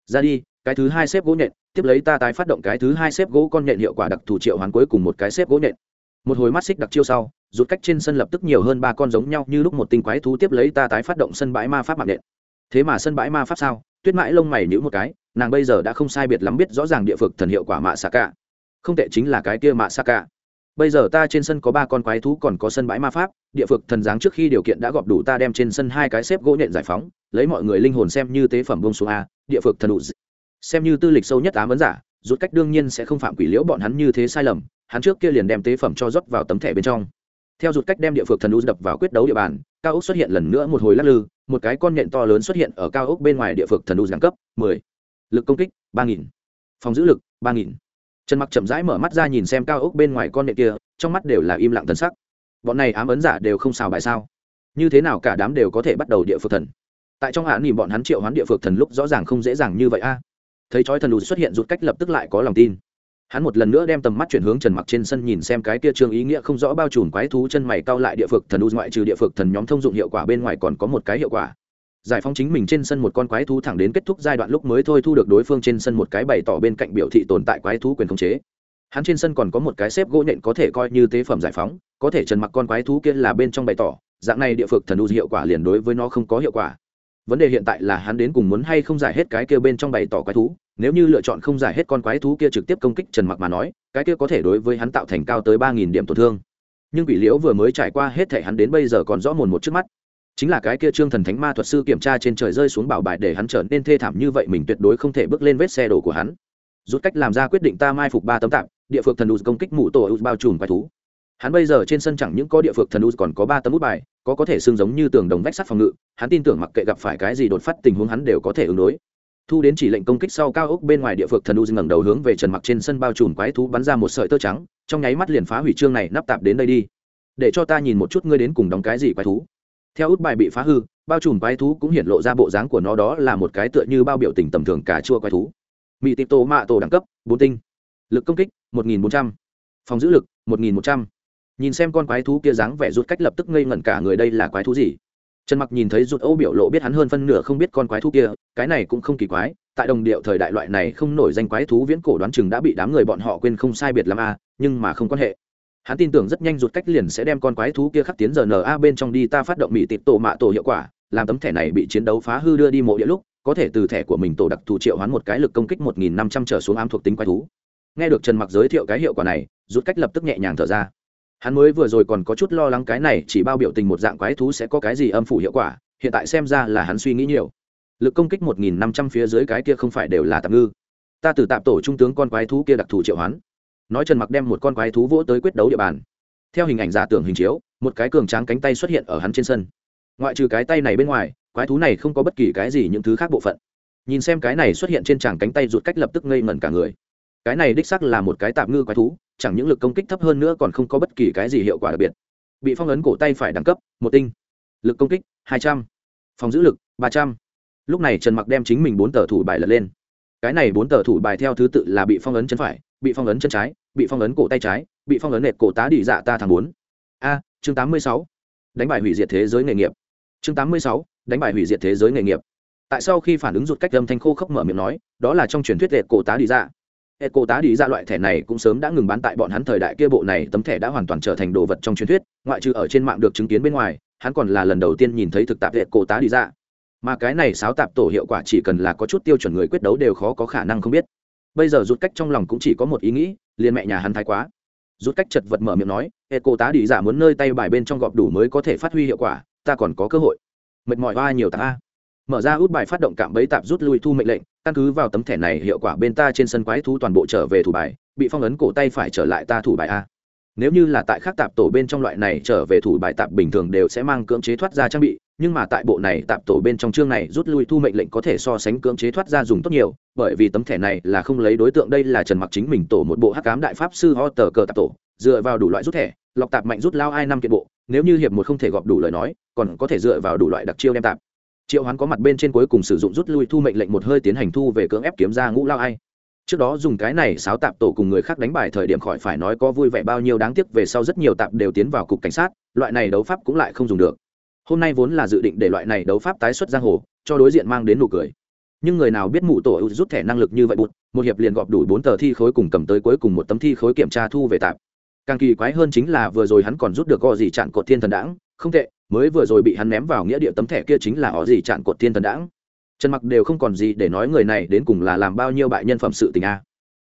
Ra đi, cái thứ hai xếp gỗ nhện, tiếp lấy ta tái phát động cái thứ hai xếp gỗ con nhện hiệu quả đặc thù triệu hoán cuối cùng một cái xếp gỗ nhện. Một hồi mắt xích đặc chiêu sau rút cách trên sân lập tức nhiều hơn ba con giống nhau như lúc một tinh quái thú tiếp lấy ta tái phát động sân bãi ma pháp mạng nhện. Thế mà sân bãi ma pháp sao? Tuyết mãi lông mày nhữ một cái, nàng bây giờ đã không sai biệt lắm biết rõ ràng địa phực thần hiệu quả mạ xạ cả không tệ chính là cái kia mạ xạ cả bây giờ ta trên sân có ba con quái thú, còn có sân bãi ma pháp địa phược thần giáng trước khi điều kiện đã gọp đủ, ta đem trên sân hai cái xếp gỗ nhện giải phóng, lấy mọi người linh hồn xem như tế phẩm bông số a, địa phược thần đủ xem như tư lịch sâu nhất ám vấn giả, rút cách đương nhiên sẽ không phạm quỷ liễu bọn hắn như thế sai lầm, hắn trước kia liền đem tế phẩm cho rót vào tấm thẻ bên trong theo rút cách đem địa phược thần u đập vào quyết đấu địa bàn, cao ốc xuất hiện lần nữa một hồi lắc lư, một cái con nhện to lớn xuất hiện ở cao ốc bên ngoài địa phược thần u giáng cấp 10. lực công kích 3.000. phòng giữ lực 3.000 trần mặc chậm rãi mở mắt ra nhìn xem cao ốc bên ngoài con nệ kia, trong mắt đều là im lặng thần sắc. Bọn này ám ấn giả đều không xào bài sao? Như thế nào cả đám đều có thể bắt đầu địa phược thần? Tại trong hạ nhìn bọn hắn triệu hoán địa phược thần lúc rõ ràng không dễ dàng như vậy a. Thấy chói thần lù xuất hiện rút cách lập tức lại có lòng tin. Hắn một lần nữa đem tầm mắt chuyển hướng trần mặc trên sân nhìn xem cái kia trương ý nghĩa không rõ bao trùm quái thú chân mày cao lại địa phược thần u ngoại trừ địa phược thần nhóm thông dụng hiệu quả bên ngoài còn có một cái hiệu quả giải phóng chính mình trên sân một con quái thú thẳng đến kết thúc giai đoạn lúc mới thôi thu được đối phương trên sân một cái bày tỏ bên cạnh biểu thị tồn tại quái thú quyền khống chế. Hắn trên sân còn có một cái xếp gỗ nhện có thể coi như tế phẩm giải phóng, có thể trần mặc con quái thú kia là bên trong bày tỏ, dạng này địa phược thần u hiệu quả liền đối với nó không có hiệu quả. Vấn đề hiện tại là hắn đến cùng muốn hay không giải hết cái kia bên trong bày tỏ quái thú, nếu như lựa chọn không giải hết con quái thú kia trực tiếp công kích trần mặc mà nói, cái kia có thể đối với hắn tạo thành cao tới ba nghìn điểm tổn thương. Nhưng quỷ liễu vừa mới trải qua hết thể hắn đến bây giờ còn rõ mồn một trước mắt chính là cái kia trương thần thánh ma thuật sư kiểm tra trên trời rơi xuống bảo bài để hắn trở nên thê thảm như vậy, mình tuyệt đối không thể bước lên vết xe đổ của hắn. Rút cách làm ra quyết định ta mai phục ba tấm tạm, địa phược thần u công kích mụ tổ bao trùm quái thú. Hắn bây giờ trên sân chẳng những có địa phược thần u còn có ba tấm út bài, có có thể xương giống như tường đồng vách sắt phòng ngự, hắn tin tưởng mặc kệ gặp phải cái gì đột phát tình huống hắn đều có thể ứng đối. Thu đến chỉ lệnh công kích sau cao ốc bên ngoài địa phược thần u ngẩng đầu hướng về trần mặc trên sân bao trùm quái thú bắn ra một sợi tơ trắng, trong nháy mắt liền phá hủy trương này nắp tạp đến đây đi. Để cho ta nhìn một chút ngươi đến cùng đóng cái gì quái thú theo út bài bị phá hư, bao trùm quái thú cũng hiện lộ ra bộ dáng của nó đó là một cái tựa như bao biểu tình tầm thường cà chua quái thú. Mỹ tịp tổ mạ tổ đẳng cấp, bốn tinh. Lực công kích, một nghìn bốn trăm. Phòng giữ lực, một nghìn một trăm. Nhìn xem con quái thú kia dáng vẻ rút cách lập tức ngây ngẩn cả người đây là quái thú gì? Trần mặc nhìn thấy rút âu biểu lộ biết hắn hơn phân nửa không biết con quái thú kia, cái này cũng không kỳ quái, tại đồng điệu thời đại loại này không nổi danh quái thú viễn cổ đoán chừng đã bị đám người bọn họ quên không sai biệt lắm a nhưng mà không quan hệ hắn tin tưởng rất nhanh rụt cách liền sẽ đem con quái thú kia khắc tiến giờ na bên trong đi, ta phát động mỹ tịp tổ mạ tổ hiệu quả, làm tấm thẻ này bị chiến đấu phá hư đưa đi mộ địa lúc, có thể từ thẻ của mình tổ đặc thù triệu hoán một cái lực công kích một nghìn năm trăm trở xuống ám thuộc tính quái thú. Nghe được trần mặc giới thiệu cái hiệu quả này rút cách lập tức nhẹ nhàng thở ra. Hắn mới vừa rồi còn có chút lo lắng cái này, chỉ bao biểu tình một dạng quái thú sẽ có cái gì âm phủ hiệu quả, hiện tại xem ra là hắn suy nghĩ nhiều. Lực công kích một nghìn năm trăm phía dưới cái kia không phải đều là tạm ngư. Ta từ tạm tổ trung tướng con quái thú kia đặc thù triệu hoán nói trần mặc đem một con quái thú vỗ tới quyết đấu địa bàn. Theo hình ảnh giả tưởng hình chiếu, một cái cường tráng cánh tay xuất hiện ở hắn trên sân. Ngoại trừ cái tay này bên ngoài, quái thú này không có bất kỳ cái gì những thứ khác bộ phận. Nhìn xem cái này xuất hiện trên tràng cánh tay rụt cách lập tức ngây ngẩn cả người. Cái này đích sắc là một cái tạm ngư quái thú, chẳng những lực công kích thấp hơn nữa còn không có bất kỳ cái gì hiệu quả đặc biệt. Bị phong ấn cổ tay phải đẳng cấp, một tinh. Lực công kích, hai trăm. Phòng giữ lực, ba trăm. Lúc này trần mặc đem chính mình bốn tờ thủ bài lật lên. Cái này bốn tờ thủ bài theo thứ tự là bị phong ấn chân phải bị phong ấn chân trái, bị phong ấn cổ tay trái, bị phong ấn nệt cổ tá đỉ dạ ta thằng bốn. A, chương tám mươi sáu. Đánh bại hủy diệt thế giới nghề nghiệp. Chương tám mươi sáu, đánh bại hủy diệt thế giới nghề nghiệp. Tại sao khi phản ứng rụt cách âm thanh khô khốc mở miệng nói, đó là trong truyền thuyết nệt cổ tá đỉ dạ. Hệ cổ tá đi ra dạ loại thẻ này cũng sớm đã ngừng bán tại bọn hắn thời đại kia bộ này, tấm thẻ đã hoàn toàn trở thành đồ vật trong truyền thuyết, ngoại trừ ở trên mạng được chứng kiến bên ngoài, hắn còn là lần đầu tiên nhìn thấy thực tạp hệ cổ tá đi ra dạ. mà cái này sáo tạp tổ hiệu quả chỉ cần là có chút tiêu chuẩn người quyết đấu đều khó có khả năng không biết bây giờ rút cách trong lòng cũng chỉ có một ý nghĩ, liền mẹ nhà hắn thái quá. Rút cách chật vật mở miệng nói hệ cô tá đi giả muốn nơi tay bài bên trong gọp đủ mới có thể phát huy hiệu quả, ta còn có cơ hội. Mệt mỏi hoa nhiều ta. a. Mở ra út bài phát động cạm bẫy tạp rút lui thu mệnh lệnh, căn cứ vào tấm thẻ này hiệu quả bên ta trên sân quái thú toàn bộ trở về thủ bài, bị phong ấn cổ tay phải trở lại ta thủ bài a nếu như là tại khác tạp tổ bên trong loại này trở về thủ bài tạp bình thường đều sẽ mang cưỡng chế thoát ra trang bị, nhưng mà tại bộ này tạp tổ bên trong chương này rút lui thu mệnh lệnh có thể so sánh cưỡng chế thoát ra dùng tốt nhiều, bởi vì tấm thẻ này là không lấy đối tượng, đây là trần mặc chính mình tổ một bộ hắc cám đại pháp sư ho tờ cờ tạp tổ, dựa vào đủ loại rút thẻ, lọc tạp mạnh rút lao ai năm kiện bộ, nếu như hiệp một không thể gọp đủ lời nói, còn có thể dựa vào đủ loại đặc chiêu đem tạp. Triệu hoán có mặt bên trên cuối cùng sử dụng rút lui thu mệnh lệnh một hơi tiến hành thu về cưỡng ép kiếm ra ngũ lao ai trước đó dùng cái này sáo tạp tổ cùng người khác đánh bài thời điểm khỏi phải nói có vui vẻ bao nhiêu đáng tiếc, về sau rất nhiều tạp đều tiến vào cục cảnh sát, loại này đấu pháp cũng lại không dùng được. Hôm nay vốn là dự định để loại này đấu pháp tái xuất giang hồ, cho đối diện mang đến nụ cười. Nhưng người nào biết mụ tổ rút thẻ năng lực như vậy bụt, một hiệp liền gọp đủ bốn tờ thi khối cùng cầm tới cuối cùng một tấm thi khối kiểm tra thu về tạp. Càng kỳ quái hơn chính là vừa rồi hắn còn rút được gò gì chặn cột thiên thần đãng, không tệ, mới vừa rồi bị hắn ném vào nghĩa địa tấm thẻ kia chính là họ gì chặn cột thiên thần đãng trần mặc đều không còn gì để nói người này đến cùng là làm bao nhiêu bại nhân phẩm sự tình a.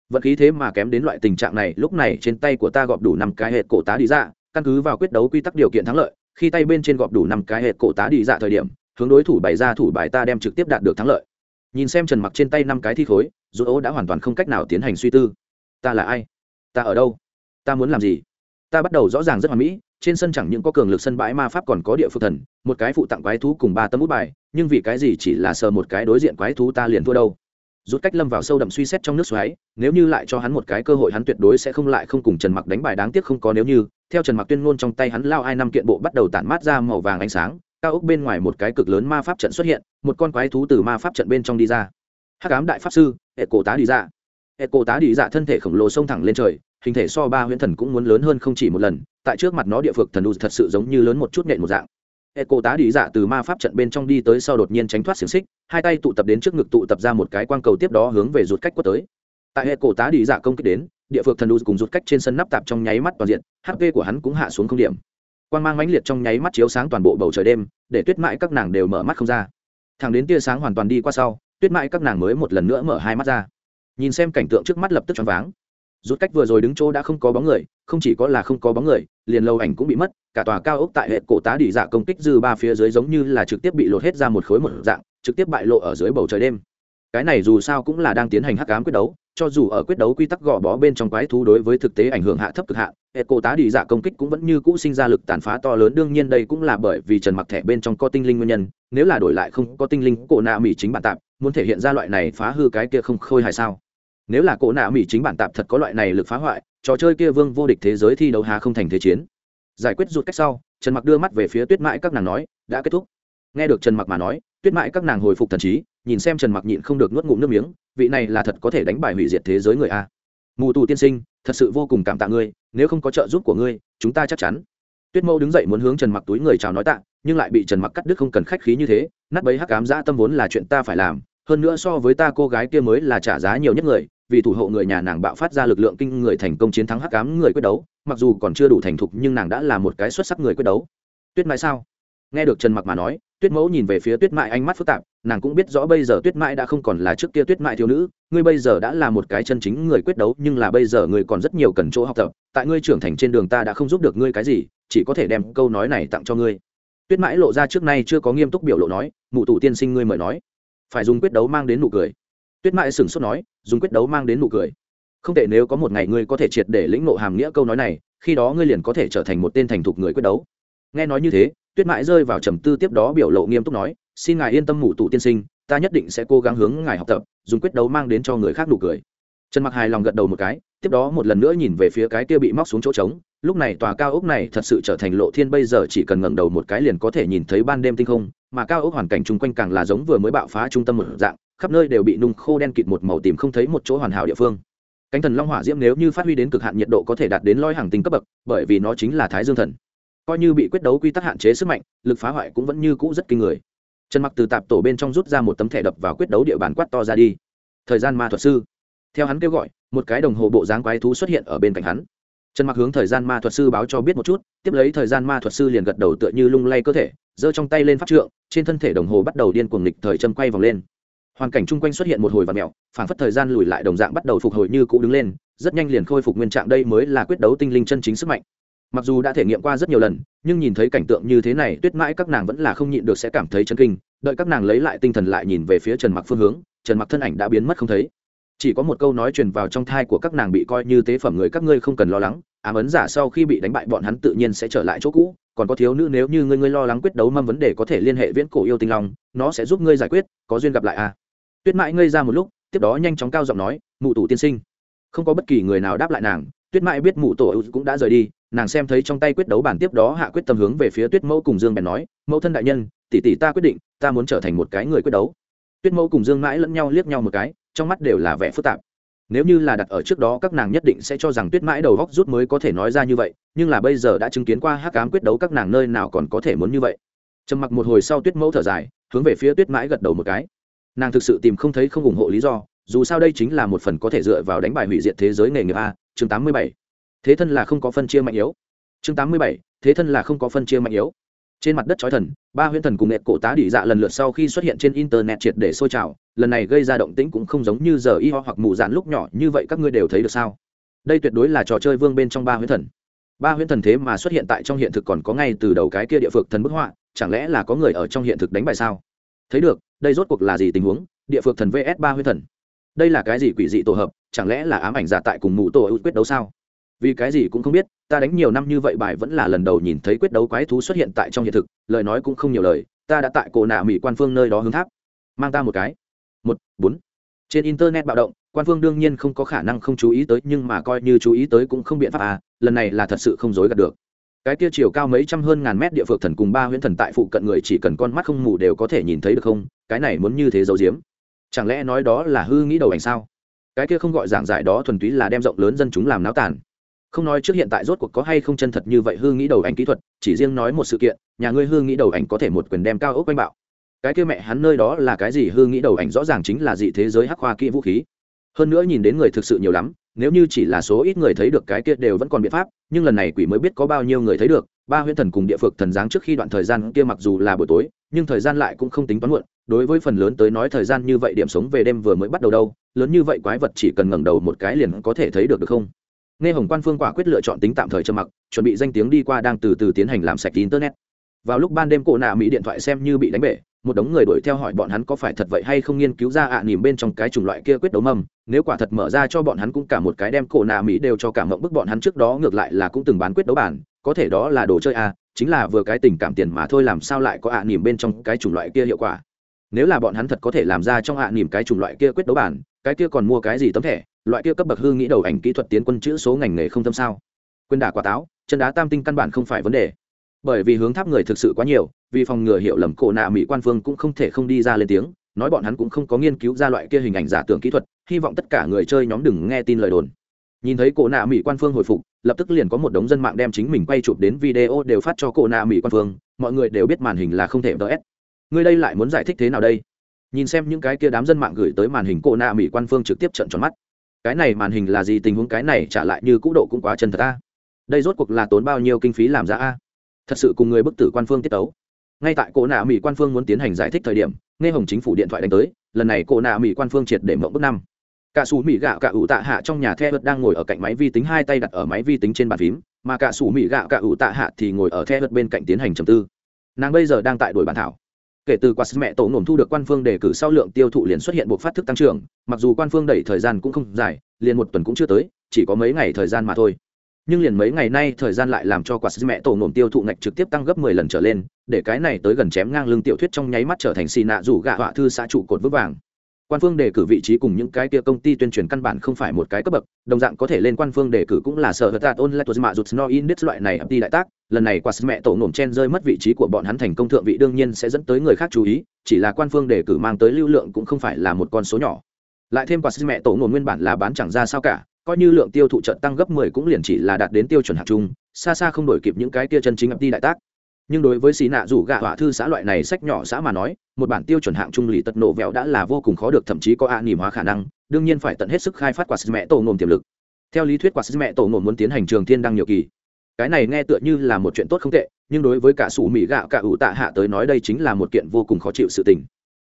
Vận khí thế mà kém đến loại tình trạng này, lúc này trên tay của ta gọp đủ năm cái hệt cổ tá đi ra, căn cứ vào quyết đấu quy tắc điều kiện thắng lợi, khi tay bên trên gọp đủ năm cái hệt cổ tá đi ra thời điểm, hướng đối thủ bày ra thủ bài ta đem trực tiếp đạt được thắng lợi. Nhìn xem trần mặc trên tay năm cái thi khối dù ố đã hoàn toàn không cách nào tiến hành suy tư. Ta là ai? Ta ở đâu? Ta muốn làm gì? Ta bắt đầu rõ ràng rất hoàn mỹ, trên sân chẳng những có cường lực sân bãi ma pháp còn có địa phương thần, một cái phụ tặng quái thú cùng ba tấm út bài nhưng vì cái gì chỉ là sờ một cái đối diện quái thú ta liền thua đâu? Rút cách lâm vào sâu đậm suy xét trong nước xoáy, nếu như lại cho hắn một cái cơ hội hắn tuyệt đối sẽ không lại không cùng trần mặc đánh bài đáng tiếc không có nếu như. Theo trần mặc tuyên ngôn trong tay hắn lao hai năm kiện bộ bắt đầu tản mát ra màu vàng ánh sáng, cao ốc bên ngoài một cái cực lớn ma pháp trận xuất hiện, một con quái thú từ ma pháp trận bên trong đi ra. Hắc ám đại pháp sư hệ cổ tá đi ra hệ cổ tá đi ra thân thể khổng lồ xông thẳng lên trời, hình thể so ba huyễn thần cũng muốn lớn hơn không chỉ một lần, tại trước mặt nó địa phược thần đu thật sự giống như lớn một chút nện một dạng hệ cổ tá đi dạ từ ma pháp trận bên trong đi tới sau đột nhiên tránh thoát xiềng xích, hai tay tụ tập đến trước ngực tụ tập ra một cái quang cầu tiếp đó hướng về rụt cách quất tới. Tại hệ cổ tá đi dạ công kích đến, địa phược thần đu cùng rụt cách trên sân nắp tạp trong nháy mắt toàn diện hp của hắn cũng hạ xuống không điểm. Quang mang mãnh liệt trong nháy mắt chiếu sáng toàn bộ bầu trời đêm, để tuyết mại các nàng đều mở mắt không ra. Thẳng đến tia sáng hoàn toàn đi qua sau, tuyết mãi các nàng mới một lần nữa mở hai mắt ra. Nhìn xem cảnh tượng trước mắt lập tức choáng váng rút cách vừa rồi đứng chỗ đã không có bóng người không chỉ có là không có bóng người liền lâu ảnh cũng bị mất cả tòa cao ốc tại hệ cổ tá đỉ dạ công kích dư ba phía dưới giống như là trực tiếp bị lột hết ra một khối một dạng trực tiếp bại lộ ở dưới bầu trời đêm. Cái này dù sao cũng là đang tiến hành hắc ám quyết đấu cho dù ở quyết đấu quy tắc gò bó bên trong quái thú đối với thực tế ảnh hưởng hạ thấp cực hạ, hệ cổ tá đi dạ công kích cũng vẫn như cũ sinh ra lực tàn phá to lớn đương nhiên đây cũng là bởi vì trần mặc thẻ bên trong có tinh linh nguyên nhân nếu là đổi lại không có tinh linh cổ nạ mỹ chính bản tạp muốn thể hiện ra loại này phá hư cái kia không khôi hài sao? Nếu là cổ nạ mỹ chính bản tạp thật có loại này lực phá hoại, trò chơi kia vương vô địch thế giới thi đấu hà không thành thế chiến. Giải quyết rụt cách sau, trần mặc đưa mắt về phía tuyết mãi các nàng nói, đã kết thúc. Nghe được trần mặc mà nói, tuyết mãi các nàng hồi phục thần trí, nhìn xem trần mặc nhịn không được nuốt ngụm nước miếng, vị này là thật có thể đánh bại hủy diệt thế giới người a. Mù tù tiên sinh, thật sự vô cùng cảm tạ ngươi, nếu không có trợ giúp của ngươi, chúng ta chắc chắn. Tuyết mẫu đứng dậy muốn hướng trần mặc túi người chào nói tạ, nhưng lại bị trần mặc cắt đứt không cần khách khí như thế, nát bấy hắc cám dã tâm vốn là chuyện ta phải làm, hơn nữa so với ta cô gái kia mới là trả giá nhiều nhất người vì thủ hộ người nhà nàng bạo phát ra lực lượng kinh người thành công chiến thắng hắc cám người quyết đấu, mặc dù còn chưa đủ thành thục nhưng nàng đã là một cái xuất sắc người quyết đấu. Tuyết mãi sao? Nghe được trần mặc mà nói, tuyết mẫu nhìn về phía tuyết mãi ánh mắt phức tạp, nàng cũng biết rõ bây giờ tuyết mãi đã không còn là trước kia tuyết mãi thiếu nữ, ngươi bây giờ đã là một cái chân chính người quyết đấu nhưng là bây giờ ngươi còn rất nhiều cần chỗ học tập, tại ngươi trưởng thành trên đường ta đã không giúp được ngươi cái gì, chỉ có thể đem câu nói này tặng cho ngươi. Tuyết mãi lộ ra trước nay chưa có nghiêm túc biểu lộ nói, mụ tụ tiên sinh ngươi mời nói. Phải dùng quyết đấu mang đến nụ cười tuyết mãi sửng sốt nói, dùng quyết đấu mang đến nụ cười. Không thể nếu có một ngày ngươi có thể triệt để lĩnh nộ hàm nghĩa câu nói này, khi đó ngươi liền có thể trở thành một tên thành thục người quyết đấu. Nghe nói như thế, tuyết mãi rơi vào trầm tư tiếp đó biểu lộ nghiêm túc nói, xin ngài yên tâm mủ tụ tiên sinh, ta nhất định sẽ cố gắng hướng ngài học tập, dùng quyết đấu mang đến cho người khác nụ cười. Trần mặc hài lòng gật đầu một cái, tiếp đó một lần nữa nhìn về phía cái kia bị móc xuống chỗ trống. Lúc này tòa cao ốc này thật sự trở thành lộ thiên bây giờ chỉ cần ngẩng đầu một cái liền có thể nhìn thấy ban đêm tinh không, mà cao ốc hoàn cảnh chung quanh càng là giống vừa mới bạo phá trung tâm một dạng khắp nơi đều bị nung khô đen kịt một màu tìm không thấy một chỗ hoàn hảo địa phương. Cánh thần long hỏa diễm nếu như phát huy đến cực hạn nhiệt độ có thể đạt đến loi hàng tinh cấp bậc, bởi vì nó chính là thái dương thần. Coi như bị quyết đấu quy tắc hạn chế sức mạnh, lực phá hoại cũng vẫn như cũ rất kinh người. Trần mặc từ tạp tổ bên trong rút ra một tấm thẻ đập vào quyết đấu địa bàn quát to ra đi. Thời gian ma thuật sư. Theo hắn kêu gọi, một cái đồng hồ bộ dáng quái thú xuất hiện ở bên cạnh hắn. Trần mặc hướng thời gian ma thuật sư báo cho biết một chút, tiếp lấy thời gian ma thuật sư liền gật đầu tựa như lung lay cơ thể, giơ trong tay lên pháp trượng, trên thân thể đồng hồ bắt đầu điên cuồng nghịch thời châm quay vòng lên hoàn cảnh chung quanh xuất hiện một hồi và mẹo phản phất thời gian lùi lại đồng dạng bắt đầu phục hồi như cũ đứng lên, rất nhanh liền khôi phục nguyên trạng đây mới là quyết đấu tinh linh chân chính sức mạnh. Mặc dù đã thể nghiệm qua rất nhiều lần, nhưng nhìn thấy cảnh tượng như thế này, tuyết mãi các nàng vẫn là không nhịn được sẽ cảm thấy chân kinh, đợi các nàng lấy lại tinh thần lại nhìn về phía trần mặc phương hướng, trần mặc thân ảnh đã biến mất không thấy. Chỉ có một câu nói truyền vào trong thai của các nàng bị coi như tế phẩm người các ngươi không cần lo lắng, ám ấn giả sau khi bị đánh bại bọn hắn tự nhiên sẽ trở lại chỗ cũ, còn có thiếu nữ nếu như ngươi ngươi lo lắng quyết đấu mâm vấn đề có thể liên hệ viễn cổ yêu tinh long, nó sẽ giúp ngươi giải quyết, có duyên gặp lại à tuyết mãi ngây ra một lúc, tiếp đó nhanh chóng cao giọng nói, mụ tủ tiên sinh. Không có bất kỳ người nào đáp lại nàng, tuyết mãi biết mụ tổ cũng đã rời đi, nàng xem thấy trong tay quyết đấu bản tiếp đó hạ quyết tâm hướng về phía tuyết mẫu cùng dương bèn nói, mẫu thân đại nhân, tỷ tỷ ta quyết định, ta muốn trở thành một cái người quyết đấu. Tuyết mẫu cùng dương mãi lẫn nhau liếc nhau một cái, trong mắt đều là vẻ phức tạp. Nếu như là đặt ở trước đó, các nàng nhất định sẽ cho rằng tuyết mãi đầu góc rút mới có thể nói ra như vậy, nhưng là bây giờ đã chứng kiến qua hắc cám quyết đấu các nàng nơi nào còn có thể muốn như vậy. Trầm mặc một hồi sau, tuyết mẫu thở dài, hướng về phía tuyết mãi gật đầu một cái nàng thực sự tìm không thấy không ủng hộ lý do, dù sao đây chính là một phần có thể dựa vào đánh bài hủy diệt thế giới nghề nghiệp a, chương tám mươi bảy. Thế thân là không có phân chia mạnh yếu. Chương tám mươi bảy, thế thân là không có phân chia mạnh yếu. Trên mặt đất chói thần, ba huyễn thần cùng nghệ cổ tá đỉ dạ lần lượt sau khi xuất hiện trên internet triệt để sôi trào, lần này gây ra động tĩnh cũng không giống như giờ y ho hoặc mù dạn lúc nhỏ như vậy các ngươi đều thấy được sao? Đây tuyệt đối là trò chơi vương bên trong ba huyễn thần. Ba huyễn thần thế mà xuất hiện tại trong hiện thực còn có ngay từ đầu cái kia địa phược thần bức họa, chẳng lẽ là có người ở trong hiện thực đánh bài sao? Thấy được đây rốt cuộc là gì tình huống? Địa phược thần vs ba huyết thần. Đây là cái gì quỷ dị tổ hợp? Chẳng lẽ là ám ảnh giả tại cùng mụ tổ ưu quyết đấu sao? Vì cái gì cũng không biết, ta đánh nhiều năm như vậy bài vẫn là lần đầu nhìn thấy quyết đấu quái thú xuất hiện tại trong hiện thực, lời nói cũng không nhiều lời, ta đã tại cổ nạ mỹ quan phương nơi đó hướng tháp. Mang ta một cái. Một, bốn. Trên internet bạo động, quan phương đương nhiên không có khả năng không chú ý tới, nhưng mà coi như chú ý tới cũng không biện pháp à lần này là thật sự không dối gạt được cái kia chiều cao mấy trăm hơn ngàn mét địa phược thần cùng ba huyễn thần tại phụ cận người chỉ cần con mắt không mù đều có thể nhìn thấy được không? Cái này muốn như thế giấu diếm chẳng lẽ nói đó là hư nghĩ đầu ảnh sao? Cái kia không gọi giảng giải đó thuần túy là đem rộng lớn dân chúng làm náo tàn. Không nói trước hiện tại rốt cuộc có hay không chân thật như vậy hư nghĩ đầu ảnh kỹ thuật, chỉ riêng nói một sự kiện, nhà ngươi hư nghĩ đầu ảnh có thể một quyền đem cao ốc quanh bạo. Cái kia mẹ hắn nơi đó là cái gì hư nghĩ đầu ảnh rõ ràng chính là dị thế giới hắc hoa kỹ vũ khí. Hơn nữa nhìn đến người thực sự nhiều lắm nếu như chỉ là số ít người thấy được cái kia đều vẫn còn biện pháp, nhưng lần này quỷ mới biết có bao nhiêu người thấy được, ba huyễn thần cùng địa phược thần giáng trước khi đoạn thời gian kia mặc dù là buổi tối, nhưng thời gian lại cũng không tính toán muộn. Đối với phần lớn tới nói thời gian như vậy điểm sống về đêm vừa mới bắt đầu đâu, lớn như vậy quái vật chỉ cần ngẩng đầu một cái liền có thể thấy được được không? Nghe hồng quan phương quả quyết lựa chọn tính tạm thời trầm mặc, chuẩn bị danh tiếng đi qua đang từ từ tiến hành làm sạch internet. Vào lúc ban đêm cổ nạ mỹ điện thoại xem như bị đánh bể một đống người đuổi theo hỏi bọn hắn có phải thật vậy hay không nghiên cứu ra ạ à, nỉm bên trong cái chủng loại kia quyết đấu mầm nếu quả thật mở ra cho bọn hắn cũng cả một cái đem cổ nạ mỹ đều cho cả mộng bức bọn hắn trước đó ngược lại là cũng từng bán quyết đấu bản. Có thể đó là đồ chơi a à, chính là vừa cái tình cảm tiền mà thôi làm sao lại có ạ à, nỉm bên trong cái chủng loại kia hiệu quả. Nếu là bọn hắn thật có thể làm ra trong ạ à, nỉm cái chủng loại kia quyết đấu bản cái kia còn mua cái gì tấm thẻ? Loại kia cấp bậc hư nghĩ đầu ảnh kỹ thuật tiến quân chữ số ngành nghề không tâm sao? Quên đả quả táo chân đá tam tinh căn bản không phải vấn đề. Bởi vì hướng tháp người thực sự quá nhiều vì phòng ngừa hiểu lầm cổ nạ mỹ quan phương cũng không thể không đi ra lên tiếng, nói bọn hắn cũng không có nghiên cứu ra loại kia hình ảnh giả tưởng kỹ thuật, hy vọng tất cả người chơi nhóm đừng nghe tin lời đồn. Nhìn thấy cổ nạ mỹ quan phương hồi phục, lập tức liền có một đống dân mạng đem chính mình quay chụp đến video đều phát cho cổ nạ mỹ quan phương, mọi người đều biết màn hình là không thể ts người đây lại muốn giải thích thế nào đây? Nhìn xem những cái kia đám dân mạng gửi tới màn hình cổ nạ mỹ quan phương trực tiếp trận tròn mắt. Cái này màn hình là gì? Tình huống cái này trả lại như cũ độ cũng quá chân thật ta đây rốt cuộc là tốn bao nhiêu kinh phí làm ra a? Thật sự cùng người bức tử quan phương tiết tấu ngay tại cổ nạ mỹ quan phương muốn tiến hành giải thích thời điểm, nghe hồng chính phủ điện thoại đánh tới, lần này cổ nạ mỹ quan phương triệt để mộng bước năm. Cả xù mỹ gạo cả ủ tạ hạ trong nhà the vật đang ngồi ở cạnh máy vi tính hai tay đặt ở máy vi tính trên bàn phím, mà cả xù mỹ gạo cả ủ tạ hạ thì ngồi ở the vật bên cạnh tiến hành trầm tư. Nàng bây giờ đang tại đổi bản thảo. Kể từ quạt mẹ tổ ngổm thu được quan phương đề cử sau lượng tiêu thụ liền xuất hiện buộc phát thức tăng trưởng, mặc dù quan phương đẩy thời gian cũng không dài, liền một tuần cũng chưa tới, chỉ có mấy ngày thời gian mà thôi nhưng liền mấy ngày nay thời gian lại làm cho quả mẹ tổ ngổm tiêu thụ ngạch trực tiếp tăng gấp mười lần trở lên, để cái này tới gần chém ngang lưng tiểu thuyết trong nháy mắt trở thành xì nạ rủ gạ họa thư xã trụ cột vững vàng. Quan phương đề cử vị trí cùng những cái kia công ty tuyên truyền căn bản không phải một cái cấp bậc, đồng dạng có thể lên quan phương đề cử cũng là sở hữu tạt online lại mạ rụt no in loại này đi đại tác. Lần này quả mẹ tổ nổm chen rơi mất vị trí của bọn hắn thành công thượng vị đương nhiên sẽ dẫn tới người khác chú ý, chỉ là quan phương đề cử mang tới lưu lượng cũng không phải là một con số nhỏ. Lại thêm quả mẹ tổ nổm nguyên bản là bán chẳng ra sao cả coi như lượng tiêu thụ trận tăng gấp 10 cũng liền chỉ là đạt đến tiêu chuẩn hạng trung, xa xa không đổi kịp những cái kia chân chính đi đại tác. Nhưng đối với xí nạ rủ gạ họa thư xã loại này sách nhỏ xã mà nói một bản tiêu chuẩn hạng trung lì tật nổ vẹo đã là vô cùng khó được thậm chí có ạ nỉm hóa khả năng đương nhiên phải tận hết sức khai phát quả mẹ tổ ngồm tiềm lực. Theo lý thuyết quả mẹ tổ ngồm muốn tiến hành trường thiên đăng nhiều kỳ. Cái này nghe tựa như là một chuyện tốt không tệ nhưng đối với cả sủ mỹ gạo cả ủ tạ hạ tới nói đây chính là một kiện vô cùng khó chịu sự tình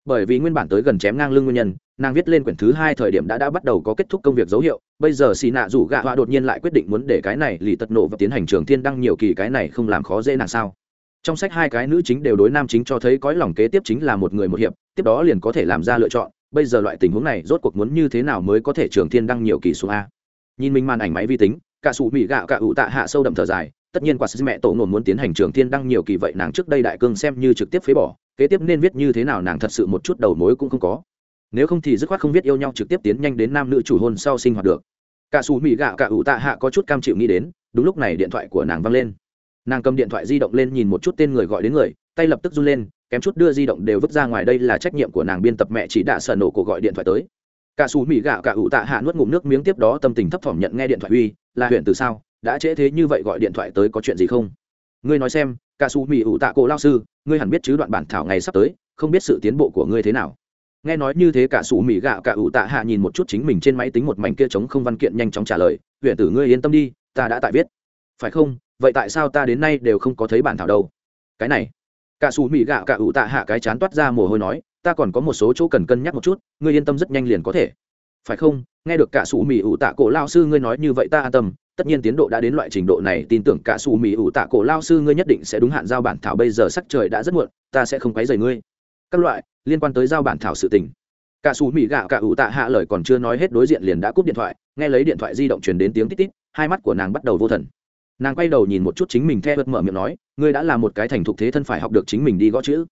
bởi vì nguyên bản tới gần chém ngang lưng nguyên nhân, nàng viết lên quyển thứ hai thời điểm đã đã bắt đầu có kết thúc công việc dấu hiệu, bây giờ xì nạ rủ gạ họa đột nhiên lại quyết định muốn để cái này lì tật nổ và tiến hành trường thiên đăng nhiều kỳ cái này không làm khó dễ nàng sao. Trong sách hai cái nữ chính đều đối nam chính cho thấy cõi lòng kế tiếp chính là một người một hiệp, tiếp đó liền có thể làm ra lựa chọn, bây giờ loại tình huống này rốt cuộc muốn như thế nào mới có thể trường thiên đăng nhiều kỳ xuống a. Nhìn mình màn ảnh máy vi tính, cả sụ mỹ gạo cả ủ tạ hạ sâu đậm thở dài, tất nhiên quả sứ mẹ tổ nổn muốn tiến hành trường thiên đăng nhiều kỳ vậy nàng trước đây đại cương xem như trực tiếp phế bỏ kế tiếp nên viết như thế nào nàng thật sự một chút đầu mối cũng không có. Nếu không thì dứt khoát không viết yêu nhau trực tiếp tiến nhanh đến nam nữ chủ hôn sau sinh hoạt được. Cả xù mỹ gạo cả ủ tạ hạ có chút cam chịu nghĩ đến, đúng lúc này điện thoại của nàng văng lên. Nàng cầm điện thoại di động lên nhìn một chút tên người gọi đến người, tay lập tức run lên, kém chút đưa di động đều vứt ra ngoài đây là trách nhiệm của nàng biên tập mẹ chỉ đã sợ nổ cuộc gọi điện thoại tới. Cả xù mỹ gạo cả ủ tạ hạ nuốt ngụm nước miếng tiếp đó tâm tình thấp thỏm nhận nghe điện thoại uy, là huyện từ sao, đã trễ thế như vậy gọi điện thoại tới có chuyện gì không? Ngươi nói xem cả xù mỹ ủ tạ cổ lao sư, ngươi hẳn biết chứ đoạn bản thảo ngày sắp tới, không biết sự tiến bộ của ngươi thế nào. Nghe nói như thế cả xù mỹ gạo cả ủ tạ hạ nhìn một chút chính mình trên máy tính một mảnh kia chống không văn kiện nhanh chóng trả lời huyện tử ngươi yên tâm đi, ta đã tại viết. Phải không? Vậy tại sao ta đến nay đều không có thấy bản thảo đâu? Cái này. Cả xù mỹ gạo cả ủ tạ hạ cái chán toát ra mồ hôi nói, ta còn có một số chỗ cần cân nhắc một chút, ngươi yên tâm rất nhanh liền có thể. Phải không? Nghe được cả sủ mỹ ủ tạ cổ lao sư ngươi nói như vậy ta an tâm tất nhiên tiến độ đã đến loại trình độ này, tin tưởng cả xù mỹ ủ tạ cổ lao sư ngươi nhất định sẽ đúng hạn giao bản thảo bây giờ sắc trời đã rất muộn, ta sẽ không quấy rầy ngươi. Các loại, liên quan tới giao bản thảo sự tình. Cả xù mỹ gạo cả ủ tạ hạ lời còn chưa nói hết đối diện liền đã cúp điện thoại, nghe lấy điện thoại di động truyền đến tiếng tít tít, hai mắt của nàng bắt đầu vô thần. Nàng quay đầu nhìn một chút chính mình theo vật mở miệng nói, ngươi đã là một cái thành thục thế thân phải học được chính mình đi gõ chữ.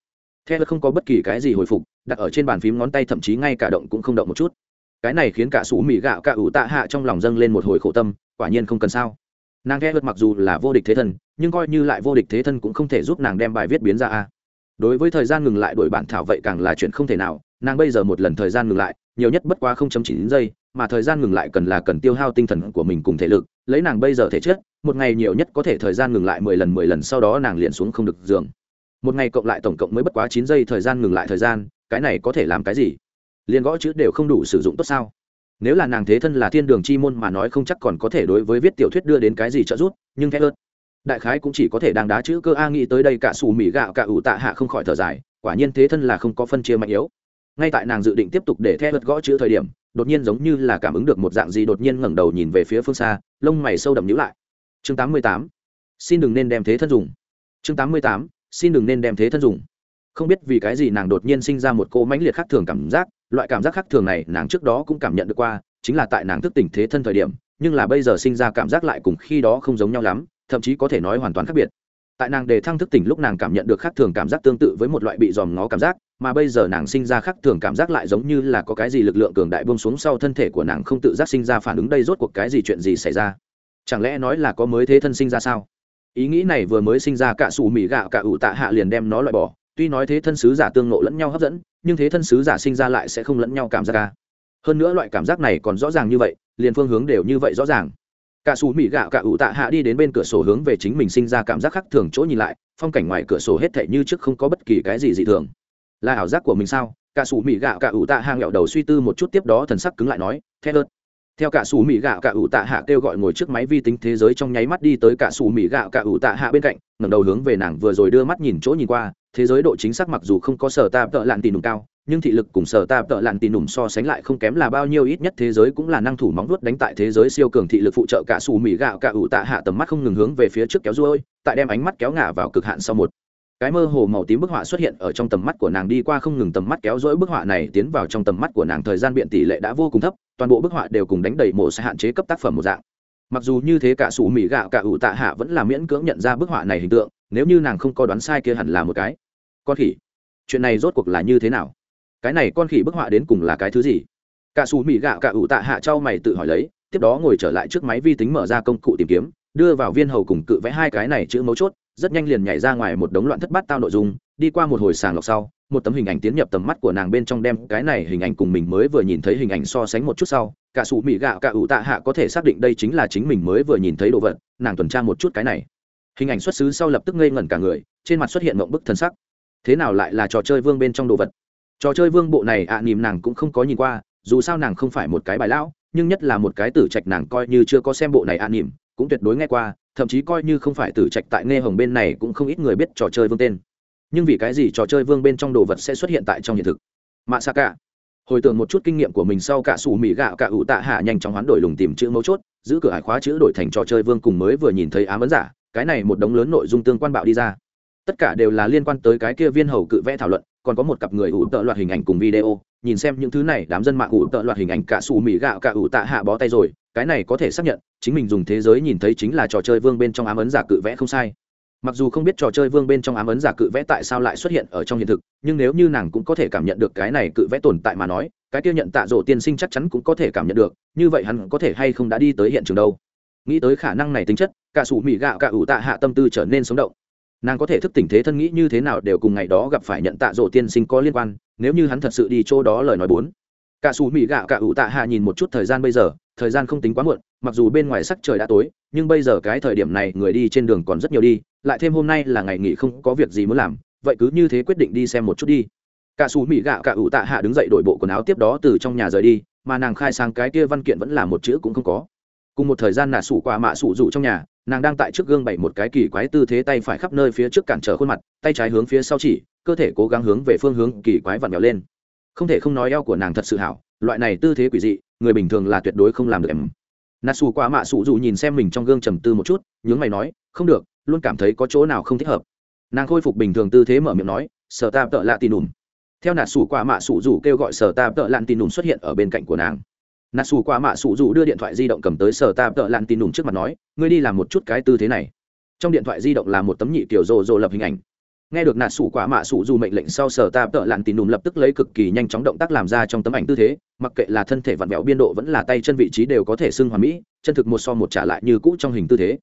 Theo vật không có bất kỳ cái gì hồi phục, đặt ở trên bàn phím ngón tay thậm chí ngay cả động cũng không động một chút. Cái này khiến cả sủ mì gạo cả ủ tạ hạ trong lòng dâng lên một hồi khổ tâm quả nhiên không cần sao. Nàng ghe vật mặc dù là vô địch thế thân, nhưng coi như lại vô địch thế thân cũng không thể giúp nàng đem bài viết biến ra a. Đối với thời gian ngừng lại đổi bản thảo vậy càng là chuyện không thể nào, nàng bây giờ một lần thời gian ngừng lại, nhiều nhất bất quá không chấm chín giây, mà thời gian ngừng lại cần là cần tiêu hao tinh thần của mình cùng thể lực, lấy nàng bây giờ thể chất, một ngày nhiều nhất có thể thời gian ngừng lại mười lần mười lần sau đó nàng liền xuống không được giường. Một ngày cộng lại tổng cộng mới bất quá chín giây thời gian ngừng lại thời gian, cái này có thể làm cái gì? Liền gõ chữ đều không đủ sử dụng tốt sao? Nếu là nàng thế thân là thiên đường chi môn mà nói không chắc còn có thể đối với viết tiểu thuyết đưa đến cái gì trợ giúp, nhưng thét ớt, đại khái cũng chỉ có thể đang đá chữ cơ a nghĩ tới đây cả xù mỹ gạo cả ủ tạ hạ không khỏi thở dài, quả nhiên thế thân là không có phân chia mạnh yếu ngay tại nàng dự định tiếp tục để theo ớt gõ chữ thời điểm, đột nhiên giống như là cảm ứng được một dạng gì đột nhiên ngẩng đầu nhìn về phía phương xa, lông mày sâu đậm nhữ lại chương 88. xin đừng nên đem thế thân dùng chương 88. xin đừng nên đem thế thân dùng không biết vì cái gì nàng đột nhiên sinh ra một cô mãnh liệt khác thường cảm giác, loại cảm giác khác thường này nàng trước đó cũng cảm nhận được qua, chính là tại nàng thức tỉnh thế thân thời điểm, nhưng là bây giờ sinh ra cảm giác lại cùng khi đó không giống nhau lắm, thậm chí có thể nói hoàn toàn khác biệt. Tại nàng đề thăng thức tỉnh lúc nàng cảm nhận được khác thường cảm giác tương tự với một loại bị dòm ngó cảm giác, mà bây giờ nàng sinh ra khác thường cảm giác lại giống như là có cái gì lực lượng cường đại bông xuống sau thân thể của nàng không tự giác sinh ra phản ứng đây rốt cuộc cái gì chuyện gì xảy ra? Chẳng lẽ nói là có mới thế thân sinh ra sao? Ý nghĩ này vừa mới sinh ra cả sủ mì gạo cả ủ tạ hạ liền đem nó loại bỏ tuy nói thế thân sứ giả tương nộ lẫn nhau hấp dẫn, nhưng thế thân sứ giả sinh ra lại sẽ không lẫn nhau cảm giác ca hơn nữa loại cảm giác này còn rõ ràng như vậy, liền phương hướng đều như vậy rõ ràng. Cả xù mỹ gạo cả ủ tạ hạ đi đến bên cửa sổ hướng về chính mình sinh ra cảm giác khác thường chỗ nhìn lại, phong cảnh ngoài cửa sổ hết thệ như trước không có bất kỳ cái gì dị thường. Là ảo giác của mình sao? Cả xù mỹ gạo cả ủ tạ hạ nghẹo đầu suy tư một chút tiếp đó thần sắc cứng lại nói thét ớt theo cả xù mỹ gạo cả ủ tạ hạ kêu gọi ngồi trước máy vi tính thế giới trong nháy mắt đi tới cả xù mỹ gạo cả ủ tạ hạ bên cạnh, ngẩng đầu hướng về nàng vừa rồi đưa mắt nhìn chỗ nhìn qua, thế giới độ chính xác mặc dù không có sở ta tợ lạn tì nùng cao, nhưng thị lực cùng sở ta tợ lạn tì nùng so sánh lại không kém là bao nhiêu ít nhất thế giới cũng là năng thủ móng vuốt đánh tại thế giới siêu cường thị lực phụ trợ cả xù mỹ gạo cả ủ tạ hạ tầm mắt không ngừng hướng về phía trước kéo ruôi, tại đem ánh mắt kéo ngả vào cực hạn sau một cái mơ hồ màu tím bức họa xuất hiện ở trong tầm mắt của nàng đi qua không ngừng tầm mắt kéo dỗi bức họa này tiến vào trong tầm mắt của nàng thời gian biện tỷ lệ đã vô cùng thấp, toàn bộ bức họa đều cùng đánh đầy mổ sẽ hạn chế cấp tác phẩm một dạng. Mặc dù như thế cả sủ mỹ gạo cả ủ tạ hạ vẫn là miễn cưỡng nhận ra bức họa này hình tượng, nếu như nàng không có đoán sai kia hẳn là một cái. Con khỉ. Chuyện này rốt cuộc là như thế nào? Cái này con khỉ bức họa đến cùng là cái thứ gì? Cả sủ mỹ gạo cả ủ tạ hạ trao mày tự hỏi lấy, tiếp đó ngồi trở lại trước máy vi tính mở ra công cụ tìm kiếm, đưa vào viên hầu cùng cự vẽ hai cái này chữ mấu chốt rất nhanh liền nhảy ra ngoài một đống loạn thất bát tao nội dung đi qua một hồi sàng lọc sau một tấm hình ảnh tiến nhập tầm mắt của nàng bên trong đem cái này hình ảnh cùng mình mới vừa nhìn thấy hình ảnh so sánh một chút sau cả sủ mỹ gạo cả ủ tạ hạ có thể xác định đây chính là chính mình mới vừa nhìn thấy đồ vật nàng tuần tra một chút cái này. Hình ảnh xuất xứ sau lập tức ngây ngẩn cả người trên mặt xuất hiện mộng bức thân sắc. Thế nào lại là trò chơi vương bên trong đồ vật? Trò chơi vương bộ này ạ à, nìm nàng cũng không có nhìn qua dù sao nàng không phải một cái bài lão nhưng nhất là một cái tử trạch nàng coi như chưa có xem bộ này ạ à, nìm cũng tuyệt đối nghe qua thậm chí coi như không phải tử trạch tại nghe hồng bên này cũng không ít người biết trò chơi vương tên. Nhưng vì cái gì trò chơi vương bên trong đồ vật sẽ xuất hiện tại trong hiện thực? Mạ xa cả hồi tưởng một chút kinh nghiệm của mình sau cả sủ mỹ gạo cả ủ tạ hạ nhanh chóng hoán đổi lùng tìm chữ mấu chốt, giữ cửa hải khóa chữ đổi thành trò chơi vương cùng mới vừa nhìn thấy ám ấn giả, cái này một đống lớn nội dung tương quan bạo đi ra. Tất cả đều là liên quan tới cái kia viên hầu cự vẽ thảo luận, còn có một cặp người ủ tợ loạt hình ảnh cùng video, nhìn xem những thứ này đám dân mạng ủ tợ loạt hình ảnh cả xù mỹ gạo cả ủ tạ hạ bó tay rồi cái này có thể xác nhận, chính mình dùng thế giới nhìn thấy chính là trò chơi vương bên trong ám ấn giả cự vẽ không sai. Mặc dù không biết trò chơi vương bên trong ám ấn giả cự vẽ tại sao lại xuất hiện ở trong hiện thực, nhưng nếu như nàng cũng có thể cảm nhận được cái này cự vẽ tồn tại mà nói, cái kia nhận tạ rộ tiên sinh chắc chắn cũng có thể cảm nhận được, như vậy hắn có thể hay không đã đi tới hiện trường đâu? Nghĩ tới khả năng này tính chất, cả sủ mỹ gạo cả ủ tạ hạ tâm tư trở nên sống động. Nàng có thể thức tỉnh thế thân nghĩ như thế nào đều cùng ngày đó gặp phải nhận tạ rộ tiên sinh có liên quan, nếu như hắn thật sự đi chỗ đó lời nói bốn cả xù mỹ gạo cả ủ tạ hạ nhìn một chút thời gian bây giờ, thời gian không tính quá muộn, mặc dù bên ngoài sắc trời đã tối, nhưng bây giờ cái thời điểm này người đi trên đường còn rất nhiều đi, lại thêm hôm nay là ngày nghỉ không có việc gì muốn làm, vậy cứ như thế quyết định đi xem một chút đi. Cả xù mỹ gạo cả ủ tạ hạ đứng dậy đổi bộ quần áo tiếp đó từ trong nhà rời đi, mà nàng khai sang cái kia văn kiện vẫn là một chữ cũng không có. Cùng một thời gian nà sủ qua mạ sủ rụ trong nhà, nàng đang tại trước gương bày một cái kỳ quái tư thế tay phải khắp nơi phía trước cản trở khuôn mặt, tay trái hướng phía sau chỉ, cơ thể cố gắng hướng về phương hướng kỳ quái vặn vẹo lên không thể không nói eo của nàng thật sự hảo, loại này tư thế quỷ dị, người bình thường là tuyệt đối không làm được em. Nà xù qua mạ xù dù nhìn xem mình trong gương trầm tư một chút, nhướng mày nói, không được, luôn cảm thấy có chỗ nào không thích hợp. Nàng khôi phục bình thường tư thế mở miệng nói, sở ta tợ lạ tin đùm theo nà xù qua mạ xù dù kêu gọi sở ta tợ lạn tin đùm xuất hiện ở bên cạnh của nàng. Nà xù qua mạ xù dù đưa điện thoại di động cầm tới sở ta tợ lạn tin đùm trước mặt nói, ngươi đi làm một chút cái tư thế này. Trong điện thoại di động là một tấm nhị kiểu rồ rồ lập hình ảnh nghe được nạt sủ quả mạ sủ dù mệnh lệnh sau sở ta tợ lặn tìm đùm lập tức lấy cực kỳ nhanh chóng động tác làm ra trong tấm ảnh tư thế, mặc kệ là thân thể vặn vẹo biên độ vẫn là tay chân vị trí đều có thể xưng hoàn mỹ, chân thực một so một trả lại như cũ trong hình tư thế.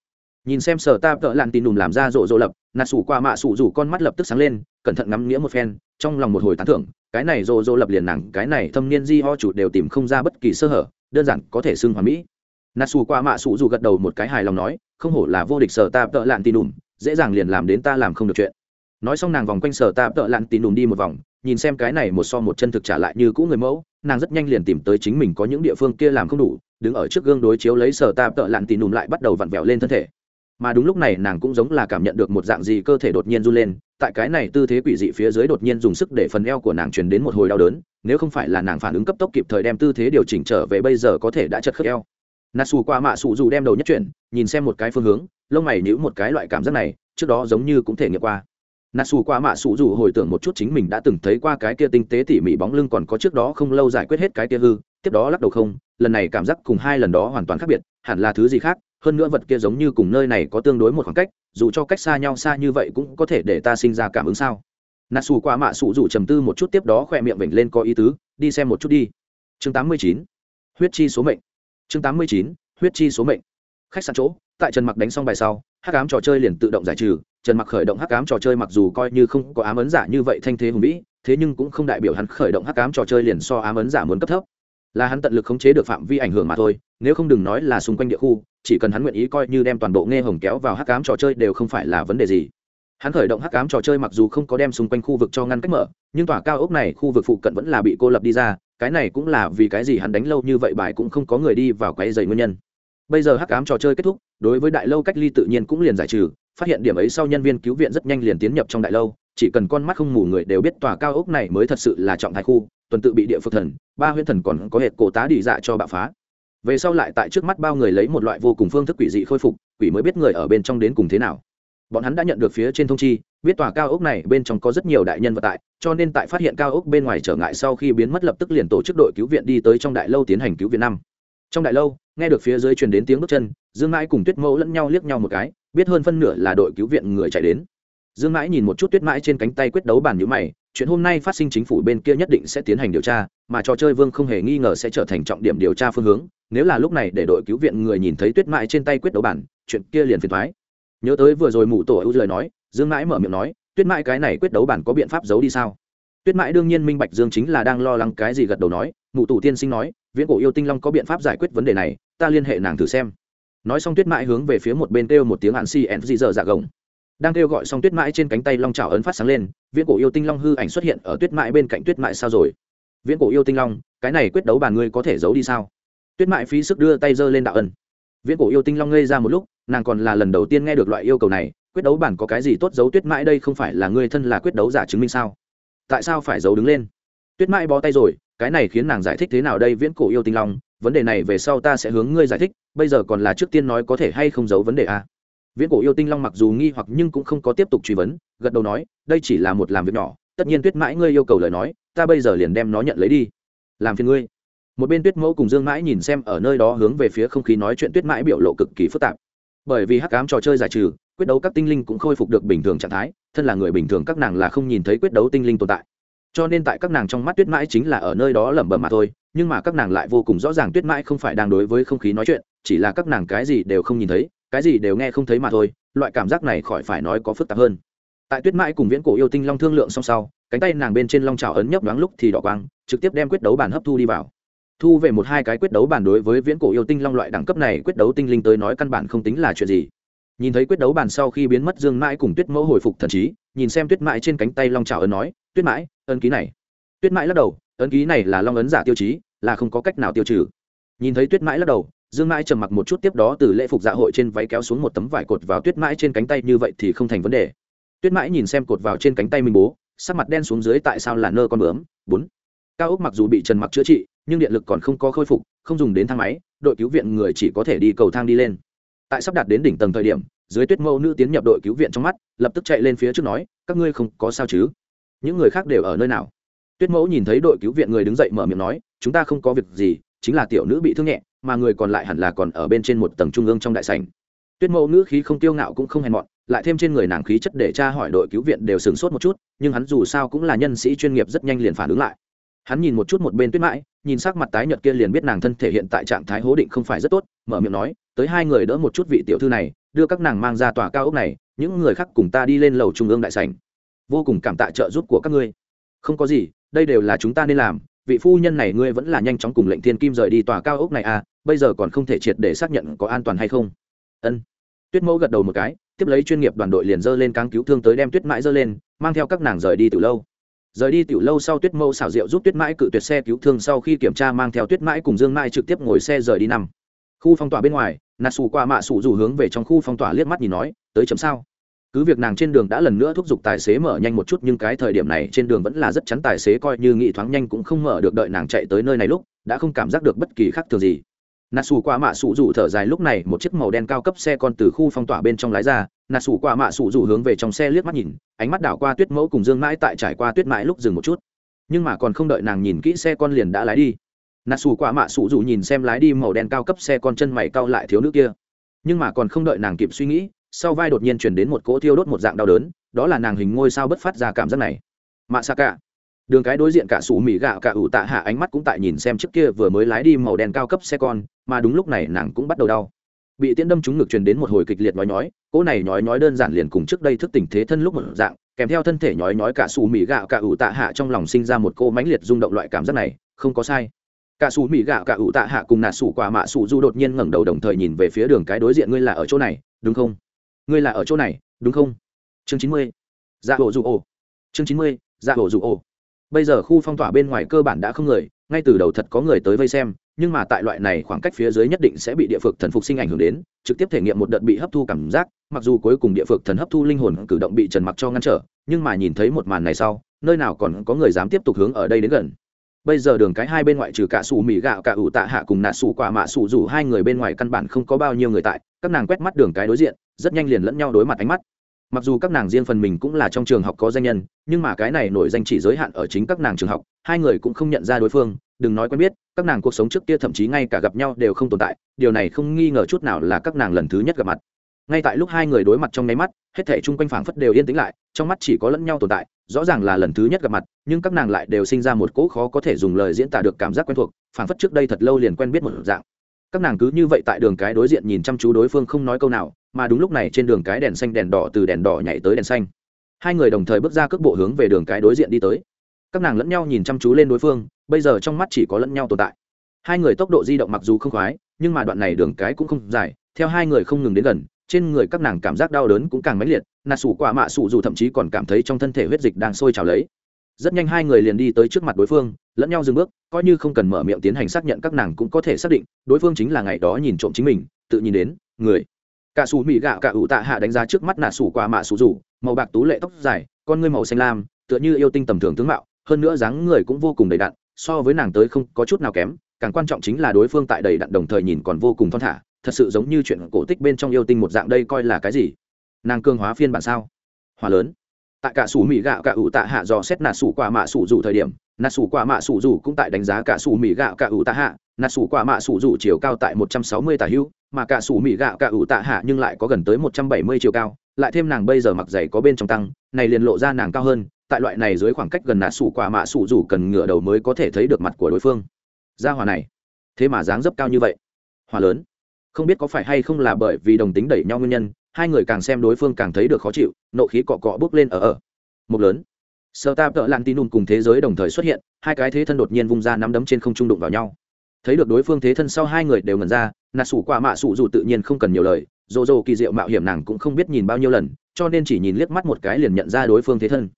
Nhìn xem sở ta tợ lặn tìm đùm làm ra rộ rộ lập, nạt sủ quả mạ sủ dù con mắt lập tức sáng lên, cẩn thận ngắm nghĩa một phen, trong lòng một hồi tán thưởng, cái này rộ rộ lập liền nặng, cái này thâm niên di ho chủ đều tìm không ra bất kỳ sơ hở, đơn giản có thể xưng hoàn mỹ. Nạt sủ quả mạ sủ dù gật đầu một cái hài lòng nói, không hổ là vô địch sở ta tợ lặn tìm đùm dễ dàng liền làm đến ta làm không được chuyện nói xong nàng vòng quanh sở tạm tợ lặn tìm đùm đi một vòng, nhìn xem cái này một so một chân thực trả lại như cũ người mẫu, nàng rất nhanh liền tìm tới chính mình có những địa phương kia làm không đủ, đứng ở trước gương đối chiếu lấy sở tạm tợ lặn tìm đùm lại bắt đầu vặn vẹo lên thân thể. Mà đúng lúc này nàng cũng giống là cảm nhận được một dạng gì cơ thể đột nhiên run lên, tại cái này tư thế quỷ dị phía dưới đột nhiên dùng sức để phần eo của nàng truyền đến một hồi đau đớn, nếu không phải là nàng phản ứng cấp tốc kịp thời đem tư thế điều chỉnh trở về bây giờ có thể đã chật khớp eo. Nà xù qua mạ xù dù đem đầu nhất chuyển, nhìn xem một cái phương hướng, lông mày nhữ một cái loại cảm giác này, trước đó giống như cũng thể nghiệm qua nà xù qua mạ xù dù hồi tưởng một chút chính mình đã từng thấy qua cái kia tinh tế tỉ mỉ bóng lưng còn có trước đó không lâu giải quyết hết cái kia hư, tiếp đó lắc đầu không, lần này cảm giác cùng hai lần đó hoàn toàn khác biệt, hẳn là thứ gì khác, hơn nữa vật kia giống như cùng nơi này có tương đối một khoảng cách, dù cho cách xa nhau xa như vậy cũng có thể để ta sinh ra cảm ứng sao. Nà xù qua mạ xù dù trầm tư một chút tiếp đó khỏe miệng vểnh lên có ý tứ, đi xem một chút đi. Chương tám mươi chín, huyết chi số mệnh. Chương tám mươi chín, huyết chi số mệnh. Khách sạn chỗ, tại trần mặc đánh xong bài sau, hắc ám trò chơi liền tự động giải trừ trần mặc khởi động hắc ám trò chơi mặc dù coi như không có ám ấn giả như vậy thanh thế hùng vĩ, thế nhưng cũng không đại biểu hắn khởi động hắc ám trò chơi liền so ám ấn giả muốn cấp thấp. Là hắn tận lực khống chế được phạm vi ảnh hưởng mà thôi, nếu không đừng nói là xung quanh địa khu, chỉ cần hắn nguyện ý coi như đem toàn bộ nghe hồng kéo vào hắc ám trò chơi đều không phải là vấn đề gì. Hắn khởi động hắc ám trò chơi mặc dù không có đem xung quanh khu vực cho ngăn cách mở, nhưng tòa cao ốc này khu vực phụ cận vẫn là bị cô lập đi ra, cái này cũng là vì cái gì hắn đánh lâu như vậy bài cũng không có người đi vào quấy dày nguyên nhân. Bây giờ hắc ám trò chơi kết thúc, đối với đại lâu cách ly tự nhiên cũng liền giải trừ phát hiện điểm ấy sau nhân viên cứu viện rất nhanh liền tiến nhập trong đại lâu, chỉ cần con mắt không mù người đều biết tòa cao ốc này mới thật sự là trọng thái khu, tuần tự bị địa phước thần, ba huyễn thần còn có hệ cổ tá đi dạ cho bạo phá. Về sau lại tại trước mắt bao người lấy một loại vô cùng phương thức quỷ dị khôi phục, quỷ mới biết người ở bên trong đến cùng thế nào. Bọn hắn đã nhận được phía trên thông chi, biết tòa cao ốc này bên trong có rất nhiều đại nhân vật tại, cho nên tại phát hiện cao ốc bên ngoài trở ngại sau khi biến mất lập tức liền tổ chức đội cứu viện đi tới trong đại lâu tiến hành cứu viện năm. Trong đại lâu, nghe được phía dưới truyền đến tiếng bước chân, dương mãi cùng tuyết mẫu lẫn nhau liếc nhau một cái biết hơn phân nửa là đội cứu viện người chạy đến. Dương mãi nhìn một chút tuyết mãi trên cánh tay quyết đấu bàn nhữ mày, chuyện hôm nay phát sinh chính phủ bên kia nhất định sẽ tiến hành điều tra, mà trò chơi vương không hề nghi ngờ sẽ trở thành trọng điểm điều tra phương hướng, nếu là lúc này để đội cứu viện người nhìn thấy tuyết mãi trên tay quyết đấu bản, chuyện kia liền phiền thoái nhớ tới vừa rồi mụ tổ ưu lời nói, dương mãi mở miệng nói, tuyết mãi, cái này quyết đấu bản có biện pháp giấu đi sao? Tuyết mãi đương nhiên minh bạch dương chính là đang lo lắng cái gì gật đầu nói, mụ tổ tiên sinh nói, viễn cổ yêu tinh long có biện pháp giải quyết vấn đề này, ta liên hệ nàng thử xem nói xong tuyết mãi hướng về phía một bên kêu một tiếng hạn si ẩn dị dở dạ gồng. Đang kêu gọi xong tuyết mãi trên cánh tay long trào ấn phát sáng lên, viễn cổ yêu tinh long hư ảnh xuất hiện ở tuyết mãi bên cạnh tuyết mãi sao rồi? Viễn cổ yêu tinh long, cái này quyết đấu bàn ngươi có thể giấu đi sao? Tuyết mãi phí sức đưa tay giơ lên đạo ân. Viễn cổ yêu tinh long ngây ra một lúc, nàng còn là lần đầu tiên nghe được loại yêu cầu này, quyết đấu bản có cái gì tốt giấu tuyết mãi đây không phải là ngươi thân là quyết đấu giả chứng minh sao? Tại sao phải giấu đứng lên? Tuyết mãi bó tay rồi, cái này khiến nàng giải thích thế nào đây viễn cổ yêu tinh long vấn đề này về sau ta sẽ hướng ngươi giải thích, bây giờ còn là trước tiên nói có thể hay không giấu vấn đề a viễn cổ yêu tinh long mặc dù nghi hoặc nhưng cũng không có tiếp tục truy vấn, gật đầu nói, đây chỉ là một làm việc nhỏ, tất nhiên tuyết mãi ngươi yêu cầu lời nói, ta bây giờ liền đem nó nhận lấy đi. Làm phiền ngươi. Một bên tuyết mẫu cùng dương mãi nhìn xem ở nơi đó hướng về phía không khí nói chuyện tuyết mãi biểu lộ cực kỳ phức tạp. Bởi vì hắc cám trò chơi giải trừ, quyết đấu các tinh linh cũng khôi phục được bình thường trạng thái, thân là người bình thường các nàng là không nhìn thấy quyết đấu tinh linh tồn tại. Cho nên tại các nàng trong mắt tuyết mãi chính là ở nơi đó lẩm bẩm mà thôi nhưng mà các nàng lại vô cùng rõ ràng tuyết mãi không phải đang đối với không khí nói chuyện, chỉ là các nàng cái gì đều không nhìn thấy, cái gì đều nghe không thấy mà thôi, loại cảm giác này khỏi phải nói có phức tạp hơn. Tại tuyết mãi cùng viễn cổ yêu tinh long thương lượng song sau, cánh tay nàng bên trên long trào ấn nhấp đoán lúc thì đỏ quang, trực tiếp đem quyết đấu bản hấp thu đi vào. Thu về một hai cái quyết đấu bản đối với viễn cổ yêu tinh long loại đẳng cấp này, quyết đấu tinh linh tới nói căn bản không tính là chuyện gì. Nhìn thấy quyết đấu bản sau khi biến mất dương mãi cùng tuyết mẫu hồi phục thần trí, nhìn xem tuyết mãi trên cánh tay long trào ấn nói, tuyết mãi, ấn ký này. Tuyết mãi lắc đầu, ấn ký này là long ấn giả tiêu chí là không có cách nào tiêu trừ. Nhìn thấy tuyết mãi lắc đầu, dương mãi trầm mặc một chút tiếp đó từ lễ phục dạ hội trên váy kéo xuống một tấm vải cột vào tuyết mãi trên cánh tay, như vậy thì không thành vấn đề. Tuyết mãi nhìn xem cột vào trên cánh tay mình bố, sắc mặt đen xuống dưới tại sao là nơ con bướm? Bốn. Cao ốc mặc dù bị trần mặc chữa trị, nhưng điện lực còn không có khôi phục, không dùng đến thang máy, đội cứu viện người chỉ có thể đi cầu thang đi lên. Tại sắp đạt đến đỉnh tầng thời điểm, dưới tuyết mẫu nữ tiến nhập đội cứu viện trong mắt, lập tức chạy lên phía trước nói, các ngươi không có sao chứ? Những người khác đều ở nơi nào? Tuyết mẫu nhìn thấy đội cứu viện người đứng dậy mở miệng nói chúng ta không có việc gì, chính là tiểu nữ bị thương nhẹ, mà người còn lại hẳn là còn ở bên trên một tầng trung ương trong đại sảnh. Tuyết mẫu nữ khí không tiêu ngạo cũng không hèn mọn, lại thêm trên người nàng khí chất để tra hỏi đội cứu viện đều sửng sốt một chút, nhưng hắn dù sao cũng là nhân sĩ chuyên nghiệp rất nhanh liền phản ứng lại. Hắn nhìn một chút một bên tuyết mãi, nhìn sắc mặt tái nhợt kia liền biết nàng thân thể hiện tại trạng thái hố định không phải rất tốt, mở miệng nói, tới hai người đỡ một chút vị tiểu thư này, đưa các nàng mang ra tòa cao ốc này, những người khác cùng ta đi lên lầu trung ương đại sảnh. Vô cùng cảm tạ trợ giúp của các ngươi. Không có gì, đây đều là chúng ta nên làm vị phu nhân này ngươi vẫn là nhanh chóng cùng lệnh thiên kim rời đi tòa cao ốc này à bây giờ còn không thể triệt để xác nhận có an toàn hay không? Ân. Tuyết mẫu gật đầu một cái, tiếp lấy chuyên nghiệp đoàn đội liền dơ lên cáng cứu thương tới đem tuyết mãi dơ lên, mang theo các nàng rời đi từ lâu. Rời đi tiểu lâu sau tuyết mẫu xảo diệu giúp tuyết mãi cự tuyệt xe cứu thương sau khi kiểm tra mang theo tuyết mãi cùng dương mãi trực tiếp ngồi xe rời đi nằm. khu phong tỏa bên ngoài nà xù qua mạ xù dù hướng về trong khu phong tỏa liếc mắt nhìn nói, tới chấm sao? Cứ việc nàng trên đường đã lần nữa thúc giục tài xế mở nhanh một chút, nhưng cái thời điểm này trên đường vẫn là rất chắn tài xế coi như nghị thoáng nhanh cũng không mở được đợi nàng chạy tới nơi này lúc, đã không cảm giác được bất kỳ khác thường gì. Nà xù qua mạ xù rủ thở dài lúc này, một chiếc màu đen cao cấp xe con từ khu phong tỏa bên trong lái ra. Nà xù qua mạ xù rủ hướng về trong xe liếc mắt nhìn, ánh mắt đảo qua tuyết mẫu cùng dương mãi tại trải qua tuyết mãi lúc dừng một chút. Nhưng mà còn không đợi nàng nhìn kỹ xe con liền đã lái đi. Nà xù qua mạ xù rủ nhìn xem lái đi màu đen cao cấp xe con chân mày cao lại thiếu nữ kia. Nhưng mà còn không đợi nàng kịp suy nghĩ sau vai đột nhiên chuyển đến một cỗ thiêu đốt một dạng đau đớn, đó là nàng hình ngôi sao bất phát ra cảm giác này. Mạ xa cả đường cái đối diện cả sủ mì gạo cả ủ tạ hạ ánh mắt cũng tại nhìn xem trước kia vừa mới lái đi màu đen cao cấp xe con, mà đúng lúc này nàng cũng bắt đầu đau. Bị tiễn đâm trúng ngực truyền đến một hồi kịch liệt nói nhói, cỗ này nhói nhói đơn giản liền cùng trước đây thức tỉnh thế thân lúc một dạng, kèm theo thân thể nhói nhói cả sủ mì gạo cả ủ tạ hạ trong lòng sinh ra một cô mãnh liệt rung động loại cảm giác này, không có sai. Cả sủ mì gạo cả ủ tạ hạ cùng nà sủ quả mạ sủ du đột nhiên ngẩng đầu đồng thời nhìn về phía đường cái đối diện, ngươi là ở chỗ này, đúng không? Ngươi là ở chỗ này, đúng không? Chương chín mươi dạ bộ dù ồ chương chín mươi dạ bộ dù ồ bây giờ khu phong tỏa bên ngoài cơ bản đã không người, ngay từ đầu thật có người tới vây xem, nhưng mà tại loại này khoảng cách phía dưới nhất định sẽ bị địa phược thần phục sinh ảnh hưởng đến, trực tiếp thể nghiệm một đợt bị hấp thu cảm giác, mặc dù cuối cùng địa phược thần hấp thu linh hồn cử động bị trần mặc cho ngăn trở, nhưng mà nhìn thấy một màn này sau, nơi nào còn có người dám tiếp tục hướng ở đây đến gần bây giờ đường cái hai bên ngoại trừ cả sủ mì gạo, cả ủ tạ hạ cùng nạ sủ quả mạ sủ rủ, hai người bên ngoài căn bản không có bao nhiêu người tại. Các nàng quét mắt đường cái đối diện, rất nhanh liền lẫn nhau đối mặt ánh mắt. Mặc dù các nàng riêng phần mình cũng là trong trường học có danh nhân, nhưng mà cái này nổi danh chỉ giới hạn ở chính các nàng trường học, hai người cũng không nhận ra đối phương. Đừng nói quen biết, các nàng cuộc sống trước kia thậm chí ngay cả gặp nhau đều không tồn tại. Điều này không nghi ngờ chút nào là các nàng lần thứ nhất gặp mặt ngay tại lúc hai người đối mặt trong nháy mắt, hết thể chung quanh phảng phất đều yên tĩnh lại, trong mắt chỉ có lẫn nhau tồn tại, rõ ràng là lần thứ nhất gặp mặt, nhưng các nàng lại đều sinh ra một cỗ khó có thể dùng lời diễn tả được cảm giác quen thuộc, phảng phất trước đây thật lâu liền quen biết một dạng. Các nàng cứ như vậy tại đường cái đối diện nhìn chăm chú đối phương không nói câu nào, mà đúng lúc này trên đường cái đèn xanh đèn đỏ từ đèn đỏ nhảy tới đèn xanh. Hai người đồng thời bước ra cước bộ hướng về đường cái đối diện đi tới. Các nàng lẫn nhau nhìn chăm chú lên đối phương, bây giờ trong mắt chỉ có lẫn nhau tồn tại. Hai người tốc độ di động mặc dù không khoái, nhưng mà đoạn này đường cái cũng không dài, theo hai người không ngừng đến gần trên người các nàng cảm giác đau đớn cũng càng mãnh liệt, nà sủ quả mạ sủ dù thậm chí còn cảm thấy trong thân thể huyết dịch đang sôi trào lấy. Rất nhanh hai người liền đi tới trước mặt đối phương, lẫn nhau dừng bước, coi như không cần mở miệng tiến hành xác nhận các nàng cũng có thể xác định, đối phương chính là ngày đó nhìn trộm chính mình, tự nhìn đến, người. Cả sủ mỹ gạo cả ủ tạ hạ đánh giá trước mắt nà sủ quả mạ sủ rủ màu bạc tú lệ tóc dài, con ngươi màu xanh lam, tựa như yêu tinh tầm thường tướng mạo, hơn nữa dáng người cũng vô cùng đầy đặn, so với nàng tới không có chút nào kém, càng quan trọng chính là đối phương tại đầy đặn đồng thời nhìn còn vô cùng thon thả thật sự giống như chuyện cổ tích bên trong yêu tinh một dạng đây coi là cái gì? Nàng cương hóa phiên bản sao? Hòa lớn. Tại cả sủ mỹ gạo cả ủ tạ hạ do xét nà sủ quả mạ sủ rủ thời điểm, nà sủ quả mạ sủ rủ cũng tại đánh giá cả sủ mỹ gạo cả ủ tạ hạ. Nà sủ quả mạ sủ rủ chiều cao tại một trăm sáu mươi tà hữu, mà cả sủ mỹ gạo cả ủ tạ hạ nhưng lại có gần tới một trăm bảy mươi chiều cao. Lại thêm nàng bây giờ mặc giày có bên trong tăng, này liền lộ ra nàng cao hơn. Tại loại này dưới khoảng cách gần nà sủ quả mạ sủ rủ cần ngửa đầu mới có thể thấy được mặt của đối phương. Gia hòa này, thế mà dáng dấp cao như vậy. Hòa lớn không biết có phải hay không là bởi vì đồng tính đẩy nhau nguyên nhân, hai người càng xem đối phương càng thấy được khó chịu, nộ khí cọ cọ bước lên ở ở. Một lớn. Sơ ta tợ lan tin cùng thế giới đồng thời xuất hiện, hai cái thế thân đột nhiên vung ra nắm đấm trên không trung đụng vào nhau. Thấy được đối phương thế thân sau hai người đều ngần ra, nà sủ qua mạ sủ dù tự nhiên không cần nhiều lời dồ dồ kỳ diệu mạo hiểm nàng cũng không biết nhìn bao nhiêu lần, cho nên chỉ nhìn liếc mắt một cái liền nhận ra đối phương thế thân.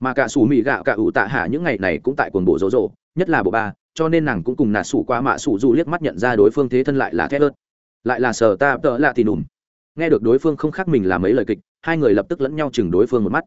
Mà cả sủ mị gạo cả ủ tạ hạ những ngày này cũng tại quần bộ dỗ dỗ nhất là bộ ba, cho nên nàng cũng cùng nà sủ qua mạ sủ dù liếc mắt nhận ra đối phương thế thân lại là thét ớt lại là sở ta tợ lạ thì nùm. Nghe được đối phương không khác mình là mấy lời kịch, hai người lập tức lẫn nhau chừng đối phương một mắt.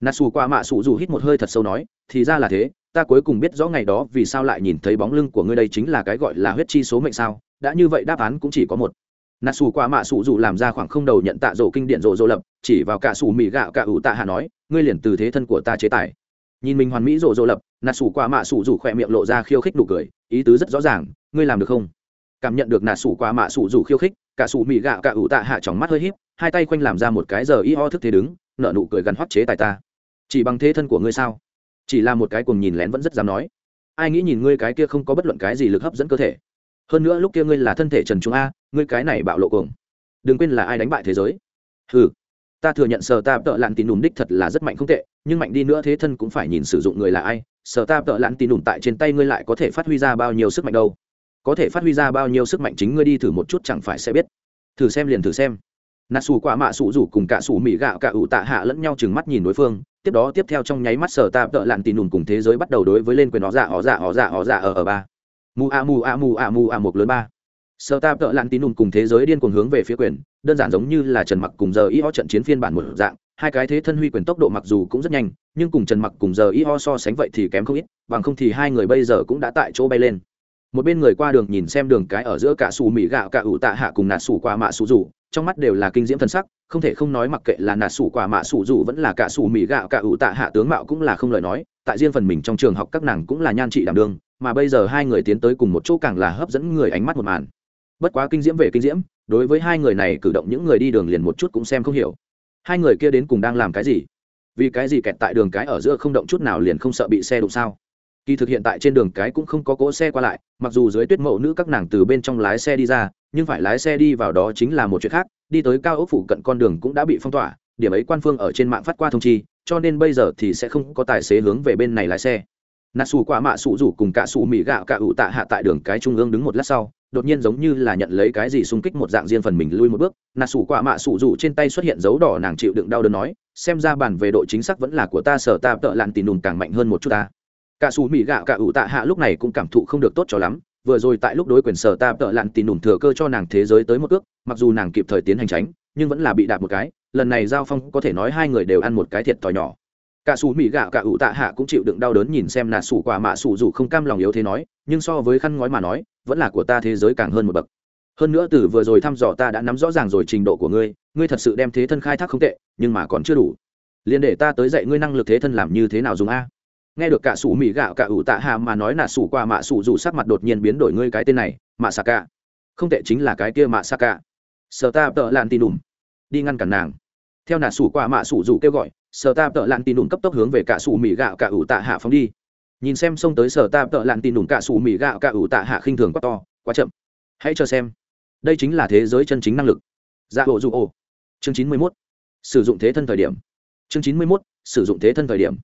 Nà xù qua mạ xù dù hít một hơi thật sâu nói, thì ra là thế, ta cuối cùng biết rõ ngày đó vì sao lại nhìn thấy bóng lưng của ngươi đây chính là cái gọi là huyết chi số mệnh sao, đã như vậy đáp án cũng chỉ có một. Nà xù qua mạ xù dù làm ra khoảng không đầu nhận tạ rổ kinh điện rổ rổ lập, chỉ vào cả xù mì gạo cả ủ tạ hạ nói, ngươi liền từ thế thân của ta chế tài. Nhìn mình hoàn mỹ rổ rổ lập, nà xù qua mạ xù dù khỏe miệng lộ ra khiêu khích đủ cười, ý tứ rất rõ ràng, ngươi làm được không? Cảm nhận được nà sủ qua mạ sủ rủ khiêu khích, cả sủ mì gạo cả ủ tạ hạ tròng mắt hơi híp, hai tay quanh làm ra một cái giờ y ho thức thế đứng nợ nụ cười gắn hoắt chế tài ta. Chỉ bằng thế thân của ngươi sao? Chỉ là một cái cùng nhìn lén vẫn rất dám nói. Ai nghĩ nhìn ngươi cái kia không có bất luận cái gì lực hấp dẫn cơ thể. Hơn nữa lúc kia ngươi là thân thể trần trung a, ngươi cái này bạo lộ cuồng. Đừng quên là ai đánh bại thế giới. Ừ ta thừa nhận sở ta tợ lặn tin đùm đích thật là rất mạnh không tệ, nhưng mạnh đi nữa thế thân cũng phải nhìn sử dụng người là ai. Sở ta tợ lặn tin đùm tại trên tay ngươi lại có thể phát huy ra bao nhiêu sức mạnh đâu có thể phát huy ra bao nhiêu sức mạnh chính ngươi đi thử một chút chẳng phải sẽ biết. Thử xem liền thử xem. Nà xù quả mạ xù rủ cùng cả xù mỹ gạo cả ủ tạ hạ lẫn nhau chừng mắt nhìn đối phương, tiếp đó tiếp theo trong nháy mắt sở ta tợ lặn tì nùn cùng thế giới bắt đầu đối với lên quyền ó dạ ó dạ ó dạ ó dạ ở ở ba. Mu a mu a mu a mu a một lớn ba. Sở ta tợ lặn tì nùn cùng thế giới điên cuồng hướng về phía quyền, đơn giản giống như là trần mặc cùng giờ y ho trận chiến phiên bản một dạng, hai cái thế thân huy quyền tốc độ mặc dù cũng rất nhanh, nhưng cùng trần mặc cùng giờ y ho so sánh vậy thì kém không ít, bằng không thì hai người bây giờ cũng đã tại chỗ bay lên một bên người qua đường nhìn xem đường cái ở giữa cả xù mỹ gạo, cả ủ tạ hạ cùng nạt xù qua mạ xù rủ, trong mắt đều là kinh diễm thân sắc, không thể không nói mặc kệ là nạt xù qua mạ xù rủ vẫn là cả xù mỹ gạo, cả ủ tạ hạ tướng mạo cũng là không lời nói, tại riêng phần mình trong trường học các nàng cũng là nhan trị đảm đương, mà bây giờ hai người tiến tới cùng một chỗ càng là hấp dẫn người ánh mắt một màn. Bất quá kinh diễm về kinh diễm, đối với hai người này cử động những người đi đường liền một chút cũng xem không hiểu. Hai người kia đến cùng đang làm cái gì? Vì cái gì kẹt tại đường cái ở giữa không động chút nào liền không sợ bị xe đụng sao? Kỳ thực hiện tại trên đường cái cũng không có cỗ xe qua lại, mặc dù dưới tuyết mẫu nữ các nàng từ bên trong lái xe đi ra, nhưng phải lái xe đi vào đó chính là một chuyện khác, đi tới cao ốc phủ cận con đường cũng đã bị phong tỏa, điểm ấy quan phương ở trên mạng phát qua thông chi, cho nên bây giờ thì sẽ không có tài xế hướng về bên này lái xe. Nà xù quả mạ xù rủ cùng cả xù mì gạo cả ủ tạ hạ tại đường cái trung ương đứng một lát sau, đột nhiên giống như là nhận lấy cái gì xung kích một dạng riêng phần mình lui một bước. Nà xù quả mạ xù rủ trên tay xuất hiện dấu đỏ nàng chịu đựng đau đớn nói, xem ra bản về độ chính xác vẫn là của ta sở ta tợ lặn tì nùn càng mạnh hơn một chút ta cả xù mỹ gạo cả ủ tạ hạ lúc này cũng cảm thụ không được tốt cho lắm, vừa rồi tại lúc đối quyền sở ta tợ lặn tì nùn thừa cơ cho nàng thế giới tới một ước mặc dù nàng kịp thời tiến hành tránh, nhưng vẫn là bị đạp một cái, lần này giao phong có thể nói hai người đều ăn một cái thiệt thòi nhỏ. Cả xù mỹ gạo cả ủ tạ hạ cũng chịu đựng đau đớn nhìn xem nà xù quả mạ xù dù không cam lòng yếu thế nói, nhưng so với khăn ngói mà nói, vẫn là của ta thế giới càng hơn một bậc. Hơn nữa từ vừa rồi thăm dò ta đã nắm rõ ràng rồi trình độ của ngươi ngươi thật sự đem thế thân khai thác không tệ, nhưng mà còn chưa đủ. Liền để ta tới dạy ngươi năng lực thế thân làm như thế nào dùng a? Nghe được cả sủ mỹ gạo cả ủ tạ hạ mà nói là sủ qua mạ sủ dù sắc mặt đột nhiên biến đổi, ngươi cái tên này, mạ xạ cả. Không tệ chính là cái kia mạ xạ cả. Sợ ta tợ lan tin đùm đi ngăn cản nàng. Theo nà sủ qua mạ sủ dù kêu gọi, sở ta tợ lan tin đùm cấp tốc hướng về cả sủ mì gạo cả ủ tạ hạ phóng đi. Nhìn xem xông tới sở ta tợ lặn tin đùn cả sủ mì gạo cả ủ tạ hạ khinh thường quá to, quá chậm. Hãy chờ xem. Đây chính là thế giới chân chính năng lực. Dạ hộ dụ ồ chương chín mươi mốt. Sử dụng thế thân thời điểm. Chương chín mươi mốt. Sử dụng thế thân thời điểm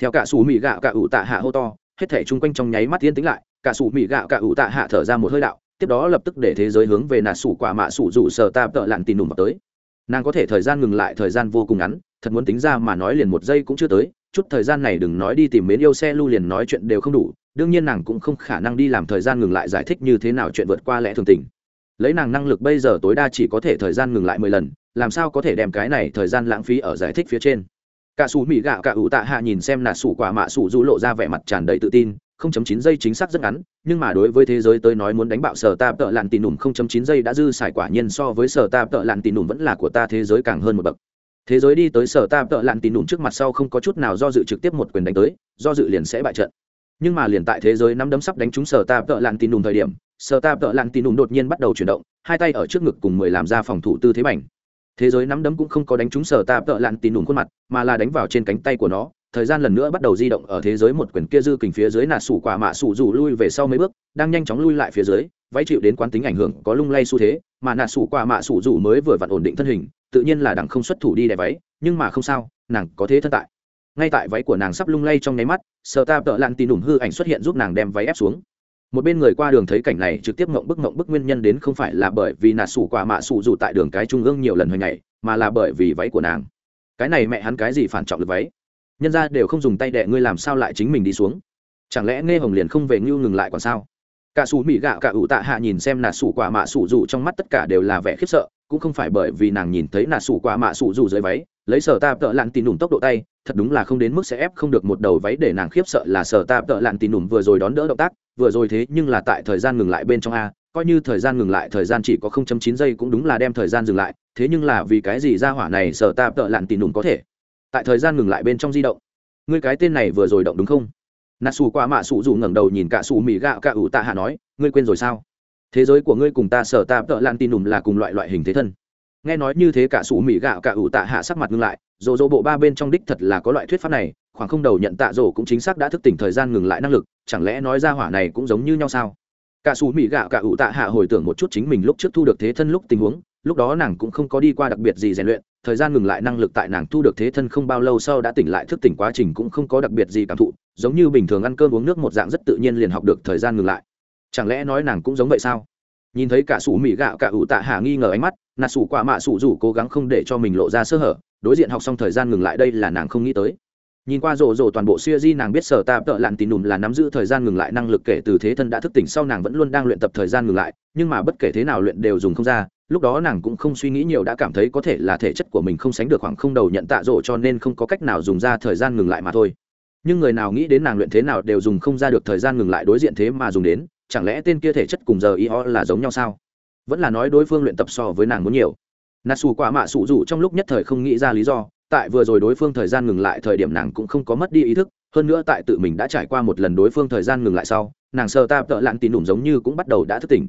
theo cả sủ mì gạo cả ủ tạ hạ hô to, hết thể chung quanh trong nháy mắt yên tĩnh lại, cả sủ mì gạo cả ủ tạ hạ thở ra một hơi đạo, tiếp đó lập tức để thế giới hướng về nà sủ quả mạ sủ rủ sờ ta tợ lặn tin đùm vào tới. Nàng có thể thời gian ngừng lại thời gian vô cùng ngắn, thật muốn tính ra mà nói liền một giây cũng chưa tới, chút thời gian này đừng nói đi tìm mến yêu xe lưu liền nói chuyện đều không đủ, đương nhiên nàng cũng không khả năng đi làm thời gian ngừng lại giải thích như thế nào chuyện vượt qua lẽ thường tình. Lấy nàng năng lực bây giờ tối đa chỉ có thể thời gian ngừng lại mười lần, làm sao có thể đem cái này thời gian lãng phí ở giải thích phía trên? Cả xù mỹ gạo cả ủ tạ hạ nhìn xem nà sủ quả mạ sủ du lộ ra vẻ mặt tràn đầy tự tin 0.9 giây chính xác rất ngắn, nhưng mà đối với thế giới tới nói muốn đánh bạo sở ta tợ lạn tì nùm 0.9 giây đã dư xài quả nhiên so với sở ta tợ lạn tì nùm vẫn là của ta thế giới càng hơn một bậc. Thế giới đi tới sở ta tợ lạn tì nùm trước mặt sau không có chút nào do dự trực tiếp một quyền đánh tới, do dự liền sẽ bại trận. Nhưng mà liền tại thế giới năm đấm sắp đánh trúng sở ta tợ lạn tì nùm thời điểm, sở ta tợ lạn tì nùm đột nhiên bắt đầu chuyển động, hai tay ở trước ngực cùng mười làm ra phòng thủ tư thế bảnh. Thế giới nắm đấm cũng không có đánh trúng sở ta tợ lạn tỉ nùm khuôn mặt, mà là đánh vào trên cánh tay của nó, thời gian lần nữa bắt đầu di động ở thế giới một quyển kia dư kình phía dưới nà sủ quả mạ sủ rủ lui về sau mấy bước đang nhanh chóng lui lại phía dưới váy chịu đến quán tính ảnh hưởng có lung lay xu thế mà nà sủ quả mạ sủ rủ mới vừa vặn ổn định thân hình tự nhiên là đằng không xuất thủ đi đè váy nhưng mà không sao nàng có thế thân tại. Ngay tại váy của nàng sắp lung lay trong nháy mắt sợ ta tợ lặn tin đủng hư ảnh xuất hiện giúp nàng đem váy ép xuống một bên người qua đường thấy cảnh này trực tiếp mộng bức mộng bức nguyên nhân đến không phải là bởi vì nà sủ quả mạ sủ rủ tại đường cái trung ương nhiều lần hồi ngày, mà là bởi vì váy của nàng. Cái này mẹ hắn cái gì phản trọng được váy? Nhân ra đều không dùng tay đẻ ngươi làm sao lại chính mình đi xuống? Chẳng lẽ nghe hồng liền không về ngưu ngừng lại còn sao? Cả xù mỹ gạo cả ủ tạ hạ nhìn xem nà sủ quả mạ sủ dù trong mắt tất cả đều là vẻ khiếp sợ, cũng không phải bởi vì nàng nhìn thấy nà sủ quả mạ sủ dù dưới váy, lấy sở ta tợ lặn tin đùm tốc độ tay, thật đúng là không đến mức sẽ ép không được một đầu váy để nàng khiếp sợ là sở ta tợ lặn tin đùm vừa rồi đón đỡ động tác vừa rồi thế nhưng là tại thời gian ngừng lại bên trong a, coi như thời gian ngừng lại, thời gian chỉ có 0.9 giây cũng đúng là đem thời gian dừng lại, thế nhưng là vì cái gì ra hỏa này sở ta tợ lặn tin đùm có thể? Tại thời gian ngừng lại bên trong di động. Ngươi cái tên này vừa rồi động đúng không? Nà xù qua mạ xù dù ngẩng đầu nhìn cả xù mì gạo cả ủ tạ hạ nói, ngươi quên rồi sao? Thế giới của ngươi cùng ta sở ta tợ lặn tin đùm là cùng loại loại hình thế thân. Nghe nói như thế cả xù mì gạo cả ủ tạ hạ sắc mặt ngưng lại dồ dồ bộ ba bên trong đích thật là có loại thuyết pháp này khoảng không đầu nhận tạ rổ cũng chính xác đã thức tỉnh thời gian ngừng lại năng lực, chẳng lẽ nói ra hỏa này cũng giống như nhau sao? Cả xù mỹ gạo cả ủ tạ hạ hồi tưởng một chút chính mình lúc trước thu được thế thân lúc tình huống, lúc đó nàng cũng không có đi qua đặc biệt gì rèn luyện, thời gian ngừng lại năng lực tại nàng thu được thế thân không bao lâu sau đã tỉnh lại thức tỉnh quá trình cũng không có đặc biệt gì cảm thụ, giống như bình thường ăn cơm uống nước một dạng rất tự nhiên liền học được thời gian ngừng lại. Chẳng lẽ nói nàng cũng giống vậy sao? Nhìn thấy cả sủ mỹ gạo cả ủ tạ hạ nghi ngờ ánh mắt, nà sủ quả mạ sủ rủ cố gắng không để cho mình lộ ra sơ hở, đối diện học xong thời gian ngừng lại đây là nàng không nghĩ tới nhìn qua rộ rộ toàn bộ siêu di, nàng biết sở tạp tợ lặn tín đùm là nắm giữ thời gian ngừng lại năng lực kể từ thế thân đã thức tỉnh sau, nàng vẫn luôn đang luyện tập thời gian ngừng lại, nhưng mà bất kể thế nào luyện đều dùng không ra. Lúc đó nàng cũng không suy nghĩ nhiều, đã cảm thấy có thể là thể chất của mình không sánh được khoảng không đầu nhận tạ rộ cho nên không có cách nào dùng ra thời gian ngừng lại mà thôi. Nhưng người nào nghĩ đến nàng luyện thế nào đều dùng không ra được thời gian ngừng lại đối diện thế mà dùng đến, chẳng lẽ tên kia thể chất cùng giờ y ho là giống nhau sao? Vẫn là nói đối phương luyện tập so với nàng muốn nhiều. Nà xù quả mạ sụ dù trong lúc nhất thời không nghĩ ra lý do tại vừa rồi đối phương thời gian ngừng lại thời điểm nàng cũng không có mất đi ý thức, hơn nữa tại tự mình đã trải qua một lần đối phương thời gian ngừng lại sau, nàng sờ ta tợ lặn tin đủng giống như cũng bắt đầu đã thức tỉnh.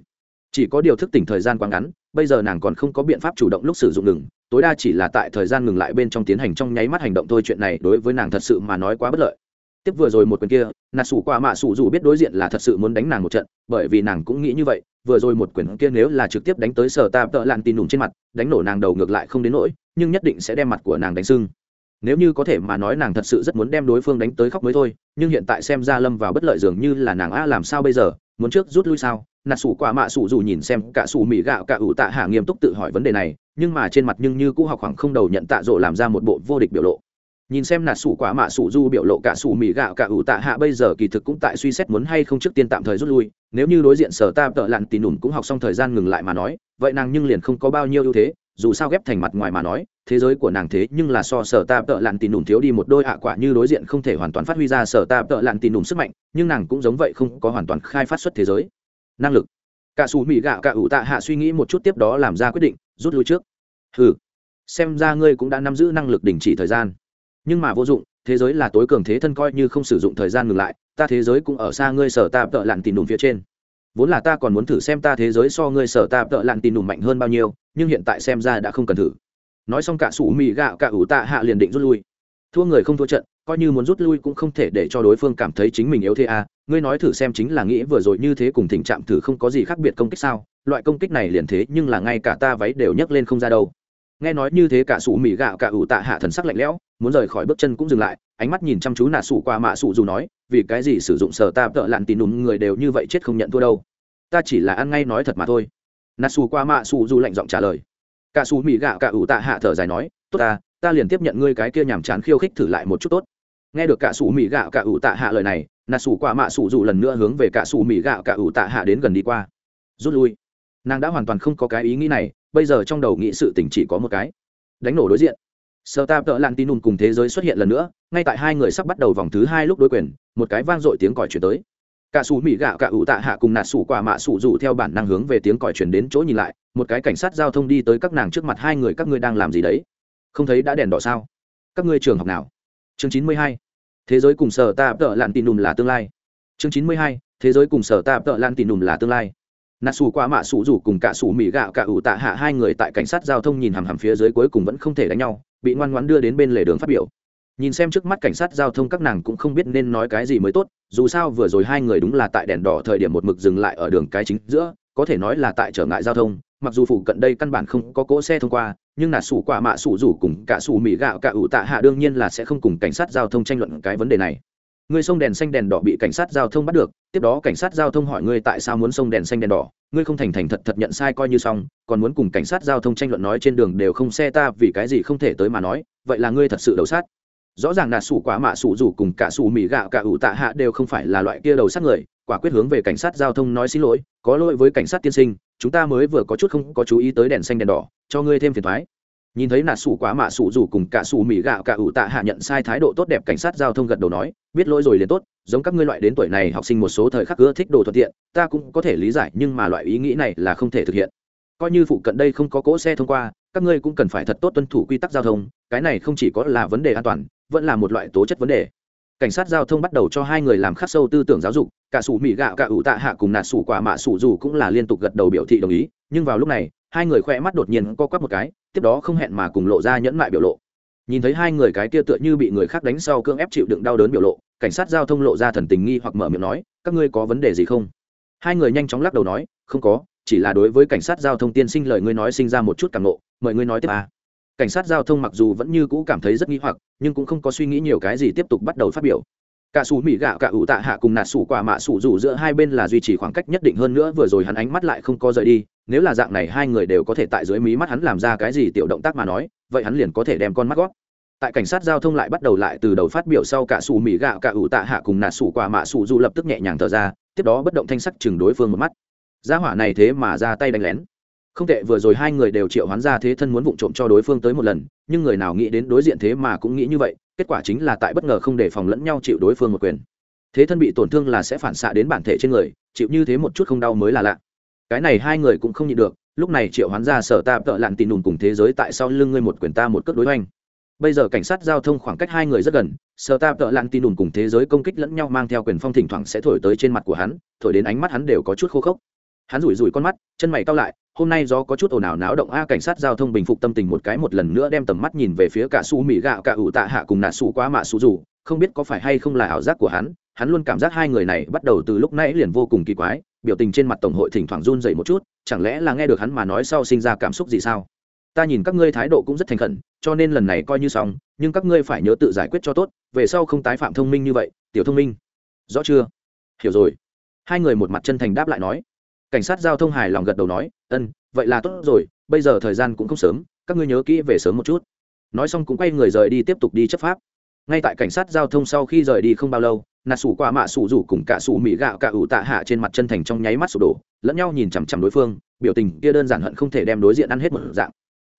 Chỉ có điều thức tỉnh thời gian quá ngắn, bây giờ nàng còn không có biện pháp chủ động lúc sử dụng ngừng, tối đa chỉ là tại thời gian ngừng lại bên trong tiến hành trong nháy mắt hành động thôi chuyện này đối với nàng thật sự mà nói quá bất lợi. Tiếp vừa rồi một quyền kia nà sủ qua mạ sủ dù biết đối diện là thật sự muốn đánh nàng một trận, bởi vì nàng cũng nghĩ như vậy vừa rồi một quyền kia nếu là trực tiếp đánh tới sở ta tợ lặn tin đủng trên mặt, đánh nổ nàng đầu ngược lại không đến nỗi, nhưng nhất định sẽ đem mặt của nàng đánh sưng. Nếu như có thể mà nói nàng thật sự rất muốn đem đối phương đánh tới khóc mới thôi, nhưng hiện tại xem ra lâm vào bất lợi dường như là nàng a làm sao bây giờ, muốn trước rút lui sao? Nà sủ quả mạ sủ dù nhìn xem cả sủ mì gạo cả ủ tạ hạ nghiêm túc tự hỏi vấn đề này, nhưng mà trên mặt nhưng như cũ học khoảng không đầu nhận tạ rộ làm ra một bộ vô địch biểu lộ nhìn xem nà sủ quả mạ sủ du biểu lộ cả sủ mì gạo cả ủ tạ hạ bây giờ kỳ thực cũng tại suy xét muốn hay không trước tiên tạm thời rút lui. Nếu như đối diện sở ta tợ lặn tì nùn cũng học xong thời gian ngừng lại mà nói, vậy nàng nhưng liền không có bao nhiêu ưu thế, dù sao ghép thành mặt ngoài mà nói, thế giới của nàng thế nhưng là so sở ta tợ lặn tì nùn thiếu đi một đôi hạ quả như đối diện không thể hoàn toàn phát huy ra sở ta tợ lặn tì nùn sức mạnh, nhưng nàng cũng giống vậy không có hoàn toàn khai phát xuất thế giới. Năng lực. Cả sủ mì gạo cả ủ tạ hạ suy nghĩ một chút tiếp đó làm ra quyết định, rút lui trước. Ừ xem ra ngươi cũng đã nắm giữ năng lực đình chỉ thời gian nhưng mà vô dụng, thế giới là tối cường thế thân coi như không sử dụng thời gian ngừng lại, ta thế giới cũng ở xa ngươi sở ta tợ lặn tìm đùm phía trên. Vốn là ta còn muốn thử xem ta thế giới so ngươi sở ta tợ lặn tìm đùm mạnh hơn bao nhiêu, nhưng hiện tại xem ra đã không cần thử. Nói xong cả sủ mì gạo cả ủ tạ hạ liền định rút lui. Thua người không thua trận, coi như muốn rút lui cũng không thể để cho đối phương cảm thấy chính mình yếu thế à ngươi nói thử xem chính là nghĩ vừa rồi như thế cùng tình trạng thử không có gì khác biệt công kích sao, loại công kích này liền thế nhưng là ngay cả ta váy đều nhấc lên không ra đâu. Nghe nói như thế cả sủ mì gạo cả ủ tạ hạ thần sắc lạnh lẽo muốn rời khỏi bước chân cũng dừng lại, ánh mắt nhìn chăm chú nà sủ qua mạ sủ dù nói, vì cái gì sử dụng sở ta tợ lặn tin đúng người đều như vậy chết không nhận thua đâu. Ta chỉ là ăn ngay nói thật mà thôi. Nà sủ qua mạ sủ dù lạnh giọng trả lời. Cả sủ mì gạo cả ủ tạ hạ thở dài nói, tốt ta ta liền tiếp nhận ngươi cái kia nhàm chán khiêu khích thử lại một chút tốt. Nghe được cả sủ mì gạo cả ủ tạ hạ lời này nà sủ qua mạ sủ dù lần nữa hướng về cả sủ mì gạo cả ủ tạ hạ đến gần đi qua. Rút lui. Nàng đã hoàn toàn không có cái ý nghĩ này, bây giờ trong đầu nghĩ sự tình chỉ có một cái. Đánh nổ đối diện sơ ta tợ lan tin ùn cùng thế giới xuất hiện lần nữa, ngay tại hai người sắp bắt đầu vòng thứ hai lúc đối quyền, một cái vang dội tiếng còi chuyển tới. Cả xù mỹ gạo cả ủ tạ hạ cùng nạt sủ quả mạ sủ dù theo bản năng hướng về tiếng còi chuyển đến chỗ nhìn lại, một cái cảnh sát giao thông đi tới các nàng trước mặt hai người, các ngươi đang làm gì đấy? Không thấy đã đèn đỏ sao? Các ngươi trường học nào? Chương chín mươi hai, thế giới cùng sở ta tợ lặn tin ùn là tương lai. Chương chín mươi hai, thế giới cùng sở ta tợ lặn tin ùn là tương lai. Nà xù qua mạ xù rủ cùng cả xù mỹ gạo cả ủ tạ hạ hai người tại cảnh sát giao thông nhìn hằm hằm phía dưới cuối cùng vẫn không thể đánh nhau bị ngoan ngoãn đưa đến bên lề đường phát biểu. Nhìn xem trước mắt cảnh sát giao thông các nàng cũng không biết nên nói cái gì mới tốt, dù sao vừa rồi hai người đúng là tại đèn đỏ thời điểm một mực dừng lại ở đường cái chính giữa, có thể nói là tại trở ngại giao thông, mặc dù phụ cận đây căn bản không có cỗ xe thông qua, nhưng là sủ quả mạ sủ rủ cùng cả sủ mì gạo cả ủ tạ hạ đương nhiên là sẽ không cùng cảnh sát giao thông tranh luận cái vấn đề này ngươi xông đèn xanh đèn đỏ bị cảnh sát giao thông bắt được, tiếp đó cảnh sát giao thông hỏi ngươi tại sao muốn xông đèn xanh đèn đỏ, ngươi không thành thành thật thật nhận sai coi như xong, còn muốn cùng cảnh sát giao thông tranh luận nói trên đường đều không xe ta vì cái gì không thể tới mà nói, vậy là ngươi thật sự đầu sát. Rõ ràng là sủ quá mạ sủ dù cùng cả sủ mì gạo cả ủ tạ hạ đều không phải là loại kia đầu sát người, quả quyết hướng về cảnh sát giao thông nói xin lỗi, có lỗi với cảnh sát tiên sinh, chúng ta mới vừa có chút không có chú ý tới đèn xanh đèn đỏ, cho ngươi thêm phiền thoái nhìn thấy nà sủ quá mạ sủ rủ cùng cả sủ mì gạo cả ủ tạ hạ nhận sai thái độ tốt đẹp cảnh sát giao thông gật đầu nói, biết lỗi rồi liền tốt, giống các ngươi loại đến tuổi này học sinh một số thời khắc ưa thích đồ thuận tiện, ta cũng có thể lý giải nhưng mà loại ý nghĩ này là không thể thực hiện. Coi như phụ cận đây không có cỗ xe thông qua, các ngươi cũng cần phải thật tốt tuân thủ quy tắc giao thông, cái này không chỉ có là vấn đề an toàn, vẫn là một loại tố chất vấn đề. Cảnh sát giao thông bắt đầu cho hai người làm khắc sâu tư tưởng giáo dục, cả sủ mì gạo cả ủ tạ hạ cùng nạt sủ quả mạ sủ dù cũng là liên tục gật đầu biểu thị đồng ý, nhưng vào lúc này, hai người khoe mắt đột nhiên co quắp một cái tiếp đó không hẹn mà cùng lộ ra nhẫn mại biểu lộ. Nhìn thấy hai người cái kia tựa như bị người khác đánh sau cưỡng ép chịu đựng đau đớn biểu lộ, cảnh sát giao thông lộ ra thần tình nghi hoặc mở miệng nói, các ngươi có vấn đề gì không? Hai người nhanh chóng lắc đầu nói, không có, chỉ là đối với cảnh sát giao thông tiên sinh lời ngươi nói sinh ra một chút cảm nộ mời ngươi nói tiếp à. cảnh sát giao thông mặc dù vẫn như cũ cảm thấy rất nghi hoặc, nhưng cũng không có suy nghĩ nhiều cái gì tiếp tục bắt đầu phát biểu cả xù mỹ gạo cả ủ tạ hạ cùng nạt xù quả mạ xù rủ giữa hai bên là duy trì khoảng cách nhất định hơn nữa, vừa rồi hắn ánh mắt lại không có rời đi, nếu là dạng này hai người đều có thể tại dưới mí mắt hắn làm ra cái gì tiểu động tác mà nói, vậy hắn liền có thể đem con mắt gót tại cảnh sát giao thông lại bắt đầu lại từ đầu phát biểu sau, cả xù mỹ gạo cả ủ tạ hạ cùng nạt xù quả mạ xù du lập tức nhẹ nhàng thở ra, tiếp đó bất động thanh sắc chừng đối phương một mắt. Gia hỏa này thế mà ra tay đánh lén. Không tệ, vừa rồi hai người đều triệu hoán ra thế thân muốn vụng trộm cho đối phương tới một lần, nhưng người nào nghĩ đến đối diện thế mà cũng nghĩ như vậy kết quả chính là tại bất ngờ không để phòng lẫn nhau chịu đối phương một quyền. Thế thân bị tổn thương là sẽ phản xạ đến bản thể trên người, chịu như thế một chút không đau mới là lạ. Cái này hai người cũng không nhịn được, lúc này triệu hoán ra sở ta tợ lặn tì nùn cùng thế giới tại sau lưng ngươi một quyền ta một cước đối oanh bây giờ cảnh sát giao thông khoảng cách hai người rất gần, sở ta tợ lặn tì nùn cùng thế giới công kích lẫn nhau mang theo quyền phong thỉnh thoảng sẽ thổi tới trên mặt của hắn, thổi đến ánh mắt hắn đều có chút khô khốc. Hắn rủi rủi con mắt, chân mày cao lại hôm nay do có chút ồn ào náo động, a cảnh sát giao thông bình phục tâm tình một cái một lần nữa đem tầm mắt nhìn về phía cả su mỹ gạo cả ủ tạ hạ cùng nạ su quá mạ su dù. Không biết có phải hay không là ảo giác của hắn hắn luôn cảm giác hai người này bắt đầu từ lúc nãy liền vô cùng kỳ quái, biểu tình trên mặt tổng hội thỉnh thoảng run dậy một chút, chẳng lẽ là nghe được hắn mà nói sau sinh ra cảm xúc gì sao? Ta nhìn các ngươi thái độ cũng rất thành khẩn, cho nên lần này coi như xong, nhưng các ngươi phải nhớ tự giải quyết cho tốt, về sau không tái phạm thông minh như vậy, tiểu thông minh. Rõ chưa? Hiểu rồi. Hai người một mặt chân thành đáp lại nói cảnh sát giao thông hài lòng gật đầu nói, ân, vậy là tốt rồi, bây giờ thời gian cũng không sớm, các ngươi nhớ kỹ về sớm một chút. Nói xong cũng quay người rời đi tiếp tục đi chấp pháp. Ngay tại cảnh sát giao thông sau khi rời đi không bao lâu, nà sủ qua mạ sủ rủ cùng cả sủ mỹ gạo cả ủ tạ hạ trên mặt chân thành trong nháy mắt sụp đổ, lẫn nhau nhìn chằm chằm đối phương, biểu tình kia đơn giản hận không thể đem đối diện ăn hết một dạng.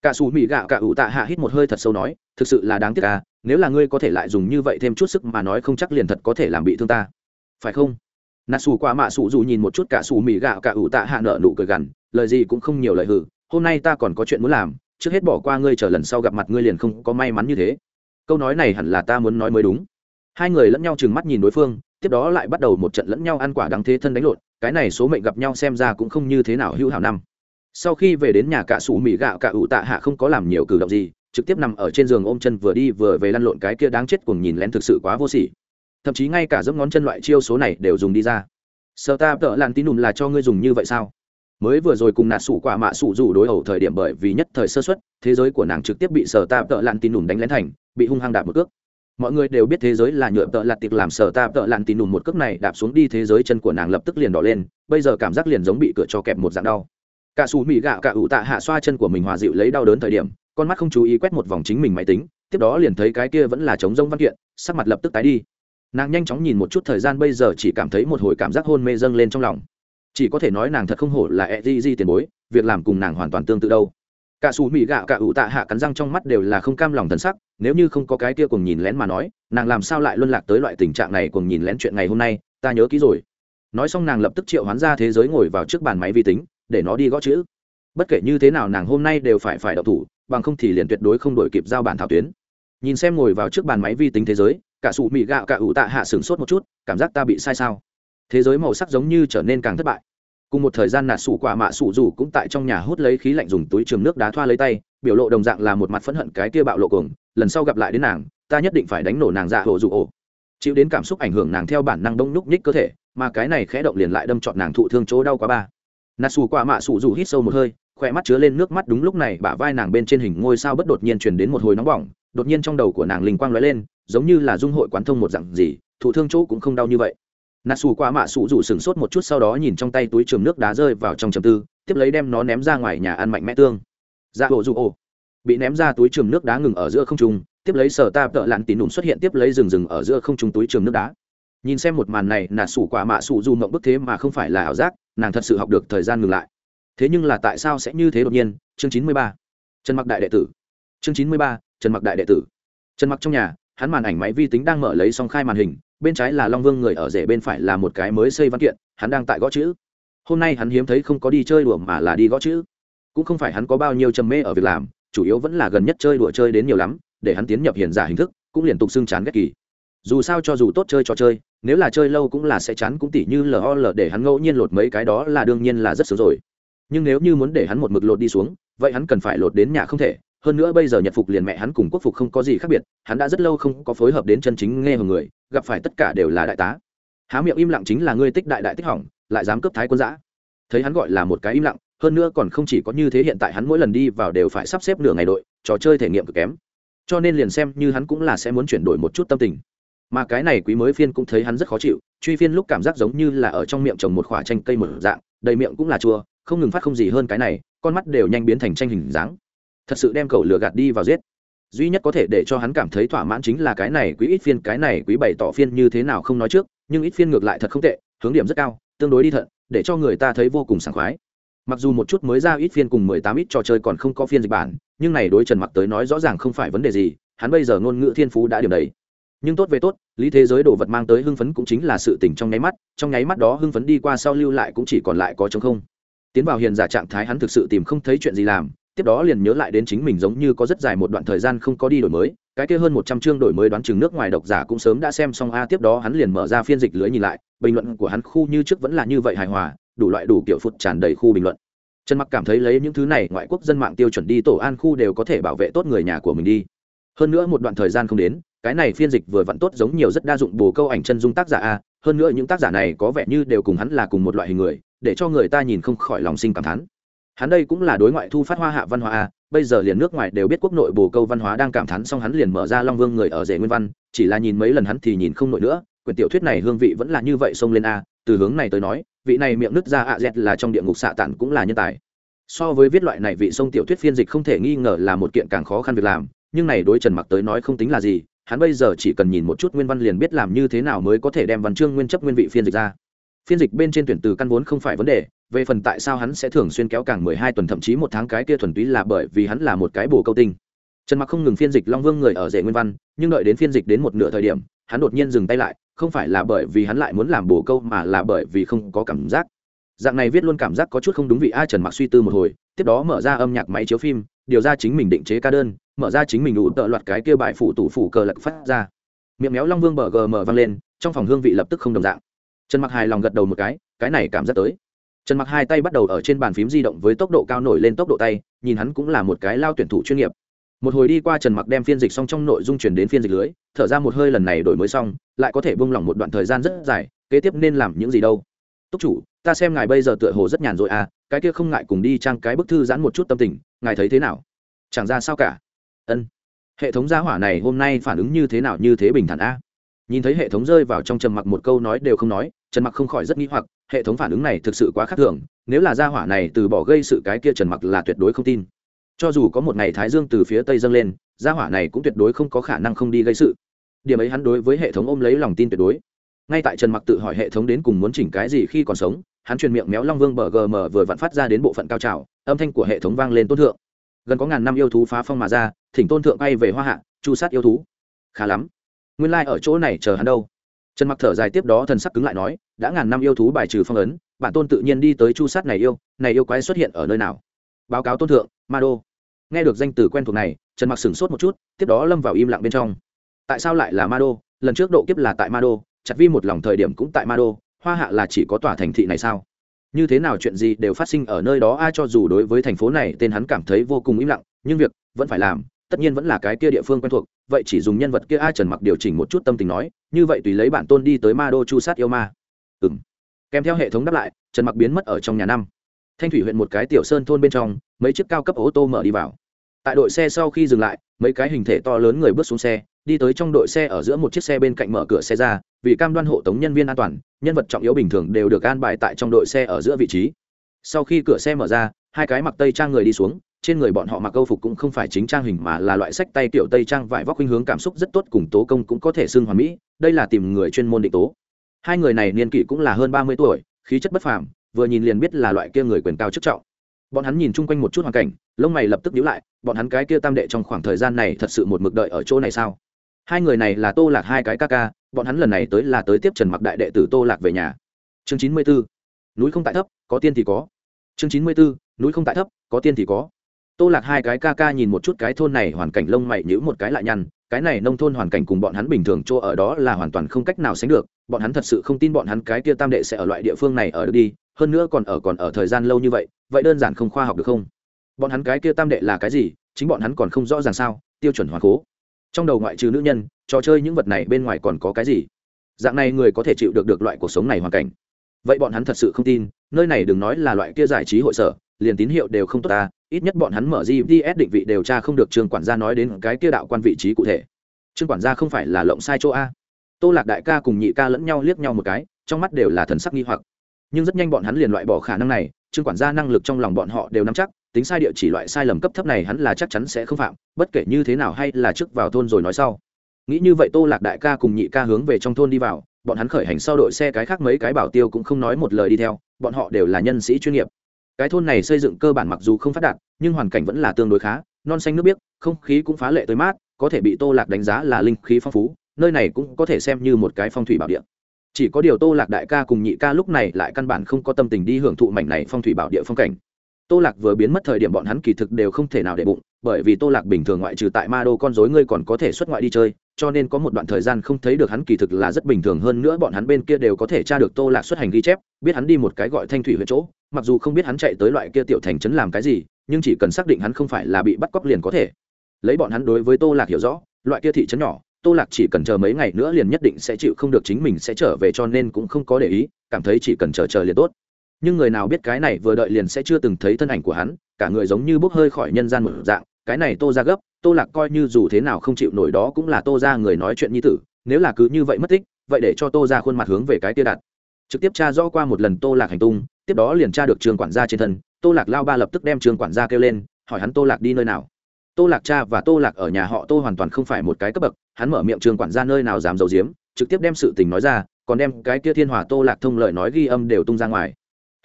Cả sủ mỹ gạo cả ủ tạ hạ hít một hơi thật sâu nói, thực sự là đáng tiếc à nếu là ngươi có thể lại dùng như vậy thêm chút sức mà nói không chắc liền thật có thể làm bị thương ta. Phải không? Nà sủ qua mạ sủ rủ nhìn một chút cả sủ mì gạo cả ủ tạ hạ nợ nụ cười gằn, lời gì cũng không nhiều lời hử, hôm nay ta còn có chuyện muốn làm, trước hết bỏ qua ngươi chờ lần sau gặp mặt ngươi liền không có may mắn như thế. Câu nói này hẳn là ta muốn nói mới đúng. Hai người lẫn nhau trừng mắt nhìn đối phương, tiếp đó lại bắt đầu một trận lẫn nhau ăn quả đáng thế thân đánh lộn, cái này số mệnh gặp nhau xem ra cũng không như thế nào hữu hảo năm. Sau khi về đến nhà cả sủ mì gạo cả ủ tạ hạ không có làm nhiều cử động gì, trực tiếp nằm ở trên giường ôm chân vừa đi vừa về lăn lộn cái kia đáng chết cùng nhìn lén thực sự quá vô sỉ thậm chí ngay cả giấc ngón chân loại chiêu số này đều dùng đi ra. Sợ ta tợ làn tin đùm là cho ngươi dùng như vậy sao? Mới vừa rồi cùng nạt sủ quả mạ sủ rủ đối ẩu thời điểm bởi vì nhất thời sơ xuất thế giới của nàng trực tiếp bị sở ta tợ lặn tin đùm đánh lén thành, bị hung hăng đạp một cước. Mọi người đều biết thế giới là nhựa tợ lặn tiệc làm sở ta tợ lặn tin đùm một cước này đạp xuống đi thế giới chân của nàng lập tức liền đỏ lên, bây giờ cảm giác liền giống bị cửa cho kẹp một dạng đau. Cả xù mị gạo cả ủ tạ hạ xoa chân của mình hòa dịu lấy đau đớn thời điểm, con mắt không chú ý quét một vòng chính mình máy tính, tiếp đó liền thấy cái kia vẫn là chống rông văn kiện, sắc mặt lập tức tái đi nàng nhanh chóng nhìn một chút thời gian, bây giờ chỉ cảm thấy một hồi cảm giác hôn mê dâng lên trong lòng. Chỉ có thể nói nàng thật không hổ là e di di tiền bối, việc làm cùng nàng hoàn toàn tương tự đâu. Cả xù mỹ gạo cả ủ tạ hạ cắn răng trong mắt đều là không cam lòng thân sắc, nếu như không có cái kia cùng nhìn lén mà nói, nàng làm sao lại luân lạc tới loại tình trạng này cùng nhìn lén chuyện ngày hôm nay, ta nhớ kỹ rồi. Nói xong nàng lập tức triệu hoán ra thế giới ngồi vào trước bàn máy vi tính, để nó đi gõ chữ. Bất kể như thế nào nàng hôm nay đều phải phải đậu thủ, bằng không thì liền tuyệt đối không đổi kịp giao bản thảo tuyến. Nhìn xem ngồi vào trước bàn máy vi tính thế giới cả sủ mì gạo, cả ủ tạ hạ sửng sốt một chút, cảm giác ta bị sai sao? Thế giới màu sắc giống như trở nên càng thất bại. Cùng một thời gian nạt sủ quả mạ sủ rủ cũng tại trong nhà hút lấy khí lạnh dùng túi trường nước đá thoa lấy tay, biểu lộ đồng dạng là một mặt phẫn hận cái kia bạo lộ cuồng, lần sau gặp lại đến nàng, ta nhất định phải đánh nổ nàng dạ hộ dụ ổ. Chịu đến cảm xúc ảnh hưởng nàng theo bản năng đông nhúc nhích cơ thể, mà cái này khẽ động liền lại đâm trọn nàng thụ thương chỗ đau quá ba. Nạt sủ quả mạ sủ rủ hít sâu một hơi, khỏe mắt chứa lên nước mắt đúng lúc này bả vai nàng bên trên hình ngôi sao bất đột nhiên chuyển đến một hồi nóng bỏng, đột nhiên trong đầu của nàng linh quang lóe lên giống như là dung hội quán thông một dạng gì, thụ thương chỗ cũng không đau như vậy. Nà xù qua mạ xù rủ sừng sốt một chút sau đó nhìn trong tay túi trường nước đá rơi vào trong chầm tư, tiếp lấy đem nó ném ra ngoài nhà ăn mạnh mẽ tương. Ra hộ dù ô bị ném ra túi trường nước đá ngừng ở giữa không trung, tiếp lấy sở ta tợ lặn tín đùm xuất hiện tiếp lấy rừng rừng ở giữa không trung túi trường nước đá. Nhìn xem một màn này nà xù quả mạ xù dù mộng bức thế mà không phải là ảo giác, nàng thật sự học được thời gian ngừng lại. Thế nhưng là tại sao sẽ như thế đột nhiên? Chương chín mươi ba. Trần mặc đại đệ tử. Chương chín mươi ba. Trần mặc đại đệ tử. Trần mặc trong nhà hắn màn ảnh máy vi tính đang mở lấy song khai màn hình, bên trái là long vương người ở rể bên phải là một cái mới xây văn kiện, hắn đang tại gõ chữ. Hôm nay hắn hiếm thấy không có đi chơi đùa mà là đi gõ chữ. Cũng không phải hắn có bao nhiêu trầm mê ở việc làm, chủ yếu vẫn là gần nhất chơi đùa chơi đến nhiều lắm, để hắn tiến nhập hiền giả hình thức, cũng liên tục xưng chán ghét kỳ. Dù sao cho dù tốt chơi trò chơi, nếu là chơi lâu cũng là sẽ chán cũng tỉ như lol để hắn ngẫu nhiên lột mấy cái đó là đương nhiên là rất sớm rồi. Nhưng nếu như muốn để hắn một mực lột đi xuống, vậy hắn cần phải lột đến nhà không thể hơn nữa bây giờ nhật phục liền mẹ hắn cùng quốc phục không có gì khác biệt, hắn đã rất lâu không có phối hợp đến chân chính nghe hưởng người, gặp phải tất cả đều là đại tá. Há miệng im lặng chính là ngươi tích đại đại tích hỏng, lại dám cướp thái quân giã. Thấy hắn gọi là một cái im lặng, hơn nữa còn không chỉ có như thế hiện tại hắn mỗi lần đi vào đều phải sắp xếp nửa ngày đội, trò chơi thể nghiệm cực kém. Cho nên liền xem như hắn cũng là sẽ muốn chuyển đổi một chút tâm tình. Mà cái này quý mới phiên cũng thấy hắn rất khó chịu, truy phiên lúc cảm giác giống như là ở trong miệng trồng một khoả chanh cây một dạng, đầy miệng cũng là chua, không ngừng phát không gì hơn cái này, con mắt đều nhanh biến thành tranh hình dáng thật sự đem cậu lửa gạt đi vào giết. Duy nhất có thể để cho hắn cảm thấy thỏa mãn chính là cái này quý ít phiên, cái này quý bày tỏ phiên như thế nào không nói trước, nhưng ít phiên ngược lại thật không tệ, hướng điểm rất cao, tương đối đi thận, để cho người ta thấy vô cùng sảng khoái. Mặc dù một chút mới ra ít phiên cùng mười tám ít trò chơi còn không có phiên dịch bản, nhưng này đối trần mặc tới nói rõ ràng không phải vấn đề gì, hắn bây giờ ngôn ngữ thiên phú đã điểm đấy nhưng tốt về tốt, lý thế giới đồ vật mang tới hưng phấn cũng chính là sự tỉnh trong nháy mắt, trong nháy mắt đó hưng phấn đi qua sau lưu lại cũng chỉ còn lại có chống không. Tiến vào hiền giả trạng thái hắn thực sự tìm không thấy chuyện gì làm tiếp đó liền nhớ lại đến chính mình giống như có rất dài một đoạn thời gian không có đi đổi mới, cái kia hơn một trăm chương đổi mới đoán chừng nước ngoài độc giả cũng sớm đã xem xong. A, tiếp đó hắn liền mở ra phiên dịch lưới nhìn lại, bình luận của hắn khu như trước vẫn là như vậy hài hòa, đủ loại đủ kiểu phụt tràn đầy khu bình luận. Trần mặc cảm thấy lấy những thứ này ngoại quốc dân mạng tiêu chuẩn đi, tổ an khu đều có thể bảo vệ tốt người nhà của mình đi. Hơn nữa một đoạn thời gian không đến, cái này phiên dịch vừa vặn tốt giống nhiều rất đa dụng bồ câu ảnh chân dung tác giả a, hơn nữa những tác giả này có vẻ như đều cùng hắn là cùng một loại hình người, để cho người ta nhìn không khỏi lòng sinh cảm thán hắn đây cũng là đối ngoại thu phát hoa hạ văn hóa a, bây giờ liền nước ngoài đều biết quốc nội bồ câu văn hóa đang cảm thán xong hắn liền mở ra long vương người ở rể nguyên văn, chỉ là nhìn mấy lần hắn thì nhìn không nổi nữa, quyển tiểu thuyết này hương vị vẫn là như vậy xông lên a, từ hướng này tới nói, vị này miệng nứt ra ạ dẹt là trong địa ngục xạ tản cũng là nhân tài. So với viết loại này vị sông tiểu thuyết phiên dịch không thể nghi ngờ là một kiện càng khó khăn việc làm, nhưng này đối trần mặc tới nói không tính là gì, hắn bây giờ chỉ cần nhìn một chút nguyên văn liền biết làm như thế nào mới có thể đem văn chương nguyên chấp nguyên vị phiên dịch ra phiên dịch bên trên tuyển từ căn vốn không phải vấn đề, về phần tại sao hắn sẽ thường xuyên kéo càng mười hai tuần, thậm chí một tháng cái kia thuần túy là bởi vì hắn là một cái bồ câu tinh. Trần mặc không ngừng phiên dịch long vương người ở rể nguyên văn, nhưng đợi đến phiên dịch đến một nửa thời điểm, hắn đột nhiên dừng tay lại, không phải là bởi vì hắn lại muốn làm bồ câu mà là bởi vì không có cảm giác. Dạng này viết luôn cảm giác có chút không đúng vị a trần mặc suy tư một hồi, tiếp đó mở ra âm nhạc máy chiếu phim, điều ra chính mình định chế ca đơn, mở ra chính mình đủ tợ loạt cái kia bài phụ tủ phủ cờ lật phát ra. Miệng méo long vương bờ gm vang lên, trong phòng hương vị lập tức không đồng dạng trần mặc hài lòng gật đầu một cái cái này cảm giác tới. Trần mặc hai tay bắt đầu ở trên bàn phím di động với tốc độ cao nổi lên tốc độ tay, nhìn hắn cũng là một cái lao tuyển thủ chuyên nghiệp. Một hồi đi qua trần mặc đem phiên dịch xong trong nội dung chuyển đến phiên dịch lưới, thở ra một hơi lần này đổi mới xong, lại có thể buông lỏng một đoạn thời gian rất dài, kế tiếp nên làm những gì đâu. Túc chủ, ta xem ngài bây giờ tựa hồ rất nhàn rồi à cái kia không ngại cùng đi trang cái bức thư giãn một chút tâm tình, ngài thấy thế nào? Chẳng ra sao cả. Ân, hệ thống gia hỏa này hôm nay phản ứng như thế nào như thế bình thản a? Nhìn thấy hệ thống rơi vào trong trầm mặc một câu nói đều không nói, trần mặc không khỏi rất nghĩ hoặc, hệ thống phản ứng này thực sự quá khác thường, nếu là gia hỏa này từ bỏ gây sự cái kia trần mặc là tuyệt đối không tin. Cho dù có một ngày thái dương từ phía tây dâng lên, gia hỏa này cũng tuyệt đối không có khả năng không đi gây sự. Điểm ấy hắn đối với hệ thống ôm lấy lòng tin tuyệt đối. Ngay tại trần mặc tự hỏi hệ thống đến cùng muốn chỉnh cái gì khi còn sống, hắn truyền miệng méo long vương bờ gm vừa vặn phát ra đến bộ phận cao trào, âm thanh của hệ thống vang lên tôn thượng. Gần có ngàn năm yêu thú phá phong mà ra, thỉnh tôn thượng bay về hoa hạ, chu sát yêu thú. Khá lắm nguyên lai、like、ở chỗ này chờ hắn đâu. Trần mặc thở dài tiếp đó thần sắc cứng lại nói, đã ngàn năm yêu thú bài trừ phong ấn, bản tôn tự nhiên đi tới chu sát này yêu này yêu quái xuất hiện ở nơi nào? Báo cáo tôn thượng, ma đô. Nghe được danh từ quen thuộc này, trần mặc sửng sốt một chút, tiếp đó lâm vào im lặng bên trong. Tại sao lại là ma đô? Lần trước độ kiếp là tại ma đô, chặt vi một lòng thời điểm cũng tại ma đô, hoa hạ là chỉ có tòa thành thị này sao? Như thế nào chuyện gì đều phát sinh ở nơi đó, ai cho dù đối với thành phố này, tên hắn cảm thấy vô cùng im lặng, nhưng việc vẫn phải làm tất nhiên vẫn là cái kia địa phương quen thuộc, vậy chỉ dùng nhân vật kia ai trần mặc điều chỉnh một chút tâm tình nói, như vậy tùy lấy bản tôn đi tới ma đô chu sát yêu ma. Ừng kèm theo hệ thống đáp lại, trần mặc biến mất ở trong nhà năm. Thanh thủy huyện một cái tiểu sơn thôn bên trong, mấy chiếc cao cấp ô tô mở đi vào. Tại đội xe sau khi dừng lại, mấy cái hình thể to lớn người bước xuống xe, đi tới trong đội xe ở giữa một chiếc xe bên cạnh mở cửa xe ra, vì cam đoan hộ tống nhân viên an toàn, nhân vật trọng yếu bình thường đều được an bài tại trong đội xe ở giữa vị trí. Sau khi cửa xe mở ra, hai cái mặc tây trang người đi xuống trên người bọn họ mặc câu phục cũng không phải chính trang hình mà là loại sách tay tiểu tây trang vải vóc khuynh hướng cảm xúc rất tốt cùng tố công cũng có thể xưng hoàn mỹ, đây là tìm người chuyên môn định tố. Hai người này niên kỷ cũng là hơn ba mươi tuổi, khí chất bất phàm, vừa nhìn liền biết là loại kia người quyền cao chức trọng. Bọn hắn nhìn chung quanh một chút hoàn cảnh, lông mày lập tức nhíu lại, bọn hắn cái kia tam đệ trong khoảng thời gian này thật sự một mực đợi ở chỗ này sao? Hai người này là tô lạc hai cái ca ca, bọn hắn lần này tới là tới tiếp trần mặc đại đệ tử tô lạc về nhà. Chương chín mươi bốn núi không tại thấp, có tiên thì có. Chương chín mươi bốn núi không tại thấp, có tiên thì có tô lạc hai cái ca ca nhìn một chút cái thôn này hoàn cảnh lông mày nhữ một cái lại nhăn, cái này nông thôn hoàn cảnh cùng bọn hắn bình thường chỗ ở đó là hoàn toàn không cách nào sánh được, bọn hắn thật sự không tin bọn hắn cái kia tam đệ sẽ ở loại địa phương này ở được đi, hơn nữa còn ở còn ở thời gian lâu như vậy vậy đơn giản không khoa học được không? Bọn hắn cái kia tam đệ là cái gì, chính bọn hắn còn không rõ ràng sao, tiêu chuẩn hoàn cố. Trong đầu ngoại trừ nữ nhân, trò chơi những vật này bên ngoài còn có cái gì? Dạng này người có thể chịu được được loại cuộc sống này hoàn cảnh. Vậy bọn hắn thật sự không tin, nơi này đừng nói là loại kia giải trí hội sở liền tín hiệu đều không tốt ta, ít nhất bọn hắn mở gps định vị điều tra không được trường quản gia nói đến cái kia đạo quan vị trí cụ thể. Trương quản gia không phải là lộng sai chỗ a. Tô lạc đại ca cùng nhị ca lẫn nhau liếc nhau một cái, trong mắt đều là thần sắc nghi hoặc. Nhưng rất nhanh bọn hắn liền loại bỏ khả năng này, trương quản gia năng lực trong lòng bọn họ đều nắm chắc, tính sai địa chỉ loại sai lầm cấp thấp này hắn là chắc chắn sẽ không phạm, bất kể như thế nào hay là trước vào thôn rồi nói sau. Nghĩ như vậy tô lạc đại ca cùng nhị ca hướng về trong thôn đi vào, bọn hắn khởi hành sau đội xe cái khác mấy cái bảo tiêu cũng không nói một lời đi theo, bọn họ đều là nhân sĩ chuyên nghiệp cái thôn này xây dựng cơ bản mặc dù không phát đạt, nhưng hoàn cảnh vẫn là tương đối khá. Non xanh nước biếc, không khí cũng phá lệ tới mát, có thể bị tô lạc đánh giá là linh khí phong phú, nơi này cũng có thể xem như một cái phong thủy bảo địa. Chỉ có điều tô lạc đại ca cùng nhị ca lúc này lại căn bản không có tâm tình đi hưởng thụ mảnh này phong thủy bảo địa phong cảnh. Tô lạc vừa biến mất thời điểm bọn hắn kỳ thực đều không thể nào để bụng, bởi vì tô lạc bình thường ngoại trừ tại ma đô con dối ngươi còn có thể xuất ngoại đi chơi cho nên có một đoạn thời gian không thấy được hắn, kỳ thực là rất bình thường hơn nữa, bọn hắn bên kia đều có thể tra được tô lạc xuất hành ghi chép, biết hắn đi một cái gọi thanh thủy huyện chỗ, mặc dù không biết hắn chạy tới loại kia tiểu thành trấn làm cái gì, nhưng chỉ cần xác định hắn không phải là bị bắt cóc liền có thể. Lấy bọn hắn đối với tô lạc hiểu rõ, loại kia thị trấn nhỏ, tô lạc chỉ cần chờ mấy ngày nữa liền nhất định sẽ chịu không được, chính mình sẽ trở về cho nên cũng không có để ý, cảm thấy chỉ cần chờ chờ liền tốt. Nhưng người nào biết cái này vừa đợi liền sẽ chưa từng thấy thân ảnh của hắn, cả người giống như bốc hơi khỏi nhân gian một dạng, cái này tô ra gấp tô lạc coi như dù thế nào không chịu nổi đó cũng là tô ra người nói chuyện như tử, nếu là cứ như vậy mất tích, vậy để cho tô ra khuôn mặt hướng về cái tia đặt. Trực tiếp tra rõ qua một lần tô lạc hành tung, tiếp đó liền tra được trường quản gia trên thân, tô lạc lao ba lập tức đem trường quản gia kêu lên, hỏi hắn tô lạc đi nơi nào. Tô lạc cha và tô lạc ở nhà họ tô hoàn toàn không phải một cái cấp bậc, hắn mở miệng trường quản gia nơi nào dám giấu giếm, trực tiếp đem sự tình nói ra, còn đem cái kia thiên hòa tô lạc thông lời nói ghi âm đều tung ra ngoài.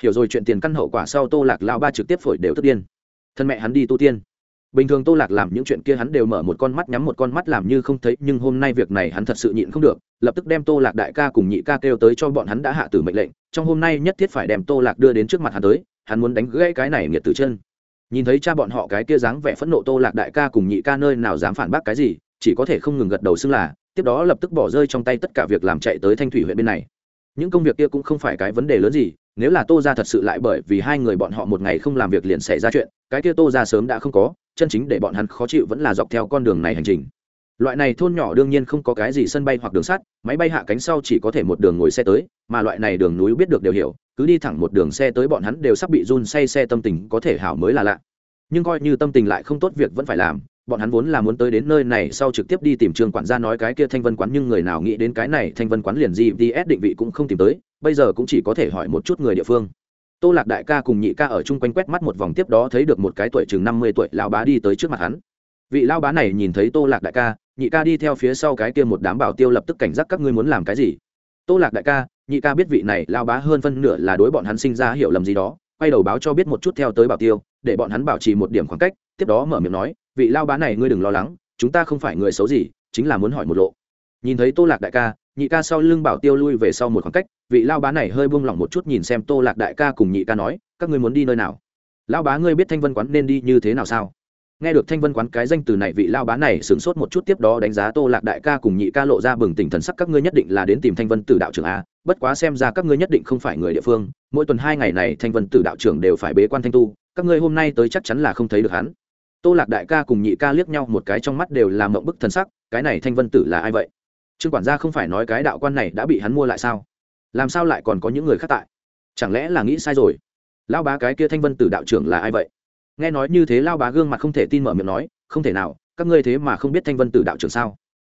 Hiểu rồi, chuyện tiền căn hậu quả sau tô lạc lao ba trực tiếp phổi đều tức điên. Thân mẹ hắn đi tu tiên bình thường tô lạc làm những chuyện kia hắn đều mở một con mắt nhắm một con mắt làm như không thấy, nhưng hôm nay việc này hắn thật sự nhịn không được, lập tức đem tô lạc đại ca cùng nhị ca kêu tới cho bọn hắn đã hạ tử mệnh lệnh. Trong hôm nay nhất thiết phải đem tô lạc đưa đến trước mặt hắn tới, hắn muốn đánh gãy cái này nghiệt từ chân. Nhìn thấy cha bọn họ cái kia dáng vẻ phẫn nộ tô lạc đại ca cùng nhị ca nơi nào dám phản bác cái gì, chỉ có thể không ngừng gật đầu xưng là, tiếp đó lập tức bỏ rơi trong tay tất cả việc làm chạy tới thanh thủy huyện bên này. Những công việc kia cũng không phải cái vấn đề lớn gì, nếu là tô ra thật sự lại bởi vì hai người bọn họ một ngày không làm việc liền xảy ra chuyện, cái kia tô ra sớm đã không có chân chính để bọn hắn khó chịu vẫn là dọc theo con đường này hành trình. Loại này thôn nhỏ đương nhiên không có cái gì sân bay hoặc đường sắt, máy bay hạ cánh sau chỉ có thể một đường ngồi xe tới, mà loại này đường núi biết được đều hiểu, cứ đi thẳng một đường xe tới bọn hắn đều sắp bị run say xe tâm tình có thể hảo mới là lạ. Nhưng coi như tâm tình lại không tốt việc vẫn phải làm, bọn hắn vốn là muốn tới đến nơi này sau trực tiếp đi tìm trường quản gia nói cái kia thanh vân quán nhưng người nào nghĩ đến cái này thanh vân quán liền gps định vị cũng không tìm tới, bây giờ cũng chỉ có thể hỏi một chút người địa phương tô lạc đại ca cùng nhị ca ở chung quanh quét mắt một vòng tiếp đó thấy được một cái tuổi chừng năm mươi tuổi lao bá đi tới trước mặt hắn. Vị lao bá này nhìn thấy tô lạc đại ca, nhị ca đi theo phía sau cái kia một đám bảo tiêu lập tức cảnh giác các ngươi muốn làm cái gì? Tô lạc đại ca, nhị ca biết vị này lao bá hơn phân nửa là đối bọn hắn sinh ra hiểu lầm gì đó, quay đầu báo cho biết một chút theo tới bảo tiêu, để bọn hắn bảo trì một điểm khoảng cách, tiếp đó mở miệng nói, vị lao bá này ngươi đừng lo lắng, chúng ta không phải người xấu gì, chính là muốn hỏi một lộ. Nhìn thấy tô lạc đại ca, nhị ca sau lưng bảo tiêu lui về sau một khoảng cách vị lao bá này hơi buông lỏng một chút nhìn xem tô lạc đại ca cùng nhị ca nói, các ngươi muốn đi nơi nào? Lao bá ngươi biết thanh vân quán nên đi như thế nào sao? Nghe được thanh vân quán cái danh từ này, vị lao bá này sửng sốt một chút tiếp đó đánh giá tô lạc đại ca cùng nhị ca lộ ra bừng tỉnh thần sắc, các ngươi nhất định là đến tìm thanh vân tử đạo trưởng a, bất quá xem ra các ngươi nhất định không phải người địa phương, mỗi tuần hai ngày này thanh vân tử đạo trưởng đều phải bế quan thanh tu, các ngươi hôm nay tới chắc chắn là không thấy được hắn. Tô lạc đại ca cùng nhị ca liếc nhau một cái trong mắt đều làm mộng bức thần sắc, cái này thanh vân tử là ai vậy? Trương quản gia không phải nói cái đạo quan này đã bị hắn mua lại sao? Làm sao lại còn có những người khác tại? Chẳng lẽ là nghĩ sai rồi? Lao bá cái kia thanh vân tử đạo trưởng là ai vậy? Nghe nói như thế lao bá gương mặt không thể tin mở miệng nói, không thể nào, các ngươi thế mà không biết thanh vân tử đạo trưởng sao?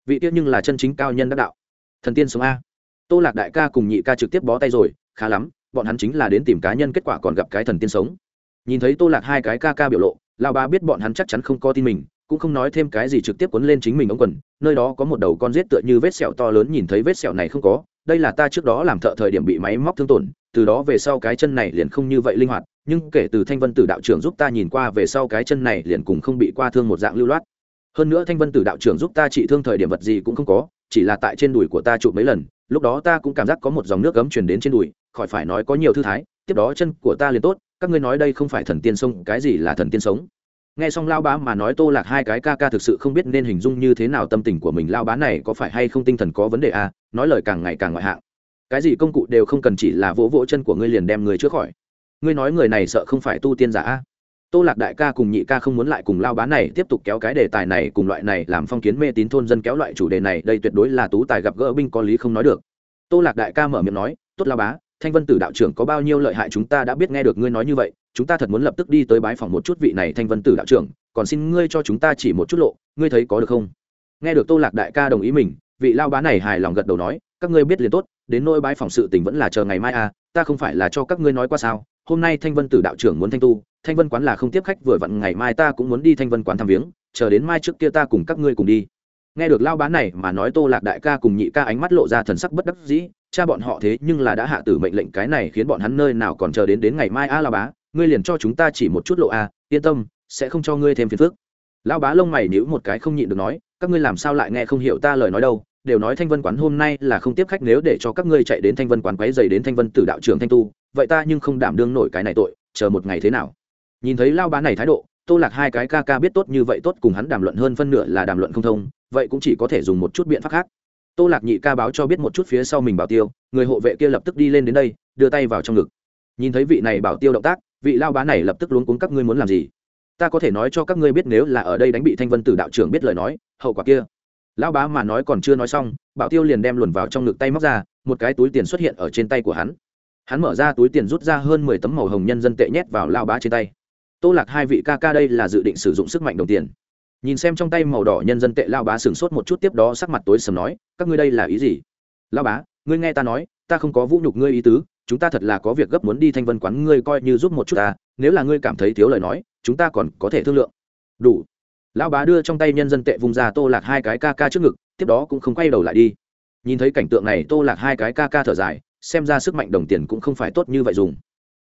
Vị tiết nhưng là chân chính cao nhân đắc đạo. Thần tiên sống a. Tô lạc đại ca cùng nhị ca trực tiếp bó tay rồi, khá lắm, bọn hắn chính là đến tìm cá nhân kết quả còn gặp cái thần tiên sống. Nhìn thấy tô lạc hai cái ca ca biểu lộ lao bá biết bọn hắn chắc chắn không có tin mình, cũng không nói thêm cái gì trực tiếp quấn lên chính mình ống quần, nơi đó có một đầu con rết tựa như vết sẹo to lớn nhìn thấy vết sẹo này không có đây là ta trước đó làm thợ thời điểm bị máy móc thương tổn, từ đó về sau cái chân này liền không như vậy linh hoạt, nhưng kể từ thanh vân tử đạo trưởng giúp ta nhìn qua về sau cái chân này liền cùng không bị qua thương một dạng lưu loát. Hơn nữa thanh vân tử đạo trưởng giúp ta trị thương thời điểm vật gì cũng không có, chỉ là tại trên đùi của ta chụp mấy lần, lúc đó ta cũng cảm giác có một dòng nước cấm truyền đến trên đùi, khỏi phải nói có nhiều thư thái, tiếp đó chân của ta liền tốt, các ngươi nói đây không phải thần tiên sông, cái gì là thần tiên sống? Nghe xong lao bá mà nói tô lạc hai cái ca ca thực sự không biết nên hình dung như thế nào tâm tình của mình lao bá này có phải hay không tinh thần có vấn đề à, nói lời càng ngày càng ngoại hạng. Cái gì công cụ đều không cần chỉ là vỗ vỗ chân của ngươi liền đem người trước khỏi. Ngươi nói người này sợ không phải tu tiên giả à. tô lạc đại ca cùng nhị ca không muốn lại cùng lao bá này tiếp tục kéo cái đề tài này cùng loại này làm phong kiến mê tín thôn dân kéo loại chủ đề này đây tuyệt đối là tú tài gặp gỡ binh có lý không nói được. Tô lạc đại ca mở miệng nói tốt lao bá thanh vân tử đạo trưởng có bao nhiêu lợi hại chúng ta đã biết nghe được ngươi nói như vậy chúng ta thật muốn lập tức đi tới bái phòng một chút vị này thanh vân tử đạo trưởng còn xin ngươi cho chúng ta chỉ một chút lộ ngươi thấy có được không? Nghe được tô lạc đại ca đồng ý mình vị lao bá này hài lòng gật đầu nói các ngươi biết liền tốt đến nỗi bái phòng sự tình vẫn là chờ ngày mai à ta không phải là cho các ngươi nói qua sao hôm nay thanh vân tử đạo trưởng muốn thanh tu thanh vân quán là không tiếp khách vừa vặn ngày mai ta cũng muốn đi thanh vân quán thăm viếng chờ đến mai trước kia ta cùng các ngươi cùng đi. Nghe được lao bán này mà nói tô lạc đại ca cùng nhị ca ánh mắt lộ ra thần sắc bất đắc dĩ cha bọn họ thế nhưng là đã hạ tử mệnh lệnh cái này khiến bọn hắn nơi nào còn chờ đến đến ngày mai a à, lao bá ngươi liền cho chúng ta chỉ một chút lộ a, yên tâm, sẽ không cho ngươi thêm phiền phức. Lão bá lông mày níu một cái không nhịn được nói, các ngươi làm sao lại nghe không hiểu ta lời nói đâu, đều nói thanh vân quán hôm nay là không tiếp khách nếu để cho các ngươi chạy đến thanh vân quán quấy dày đến thanh vân tử đạo trưởng thanh tu, vậy ta nhưng không đảm đương nổi cái này tội, chờ một ngày thế nào? Nhìn thấy lao bá này thái độ, tô lạc hai cái ca ca biết tốt như vậy tốt cùng hắn đàm luận hơn phân nửa là đàm luận không thông, vậy cũng chỉ có thể dùng một chút biện pháp khác. Tô lạc nhị ca báo cho biết một chút phía sau mình bảo tiêu, người hộ vệ kia lập tức đi lên đến đây, đưa tay vào trong ngực. Nhìn thấy vị này bảo tiêu động tác vị lao bá này lập tức luống cuống các ngươi muốn làm gì? Ta có thể nói cho các ngươi biết nếu là ở đây đánh bị thanh vân tử đạo trưởng biết lời nói, hậu quả kia. Lão bá mà nói còn chưa nói xong, bảo tiêu liền đem luồn vào trong ngực tay móc ra, một cái túi tiền xuất hiện ở trên tay của hắn. Hắn mở ra túi tiền rút ra hơn mười tấm màu hồng nhân dân tệ nhét vào lao bá trên tay. Tô lạc hai vị ca ca đây là dự định sử dụng sức mạnh đồng tiền. Nhìn xem trong tay màu đỏ nhân dân tệ lao bá sửng sốt một chút tiếp đó sắc mặt tối sầm nói, các ngươi đây là ý gì? Lao bá, ngươi nghe ta nói, ta không có vũ nhục ngươi ý tứ chúng ta thật là có việc gấp muốn đi thanh vân quán, ngươi coi như giúp một chút ta, nếu là ngươi cảm thấy thiếu lời nói, chúng ta còn có thể thương lượng. Đủ. Lão bá đưa trong tay nhân dân tệ vùng ra tô lạc hai cái ca ca trước ngực, tiếp đó cũng không quay đầu lại đi. Nhìn thấy cảnh tượng này, tô lạc hai cái ca ca thở dài, xem ra sức mạnh đồng tiền cũng không phải tốt như vậy dùng.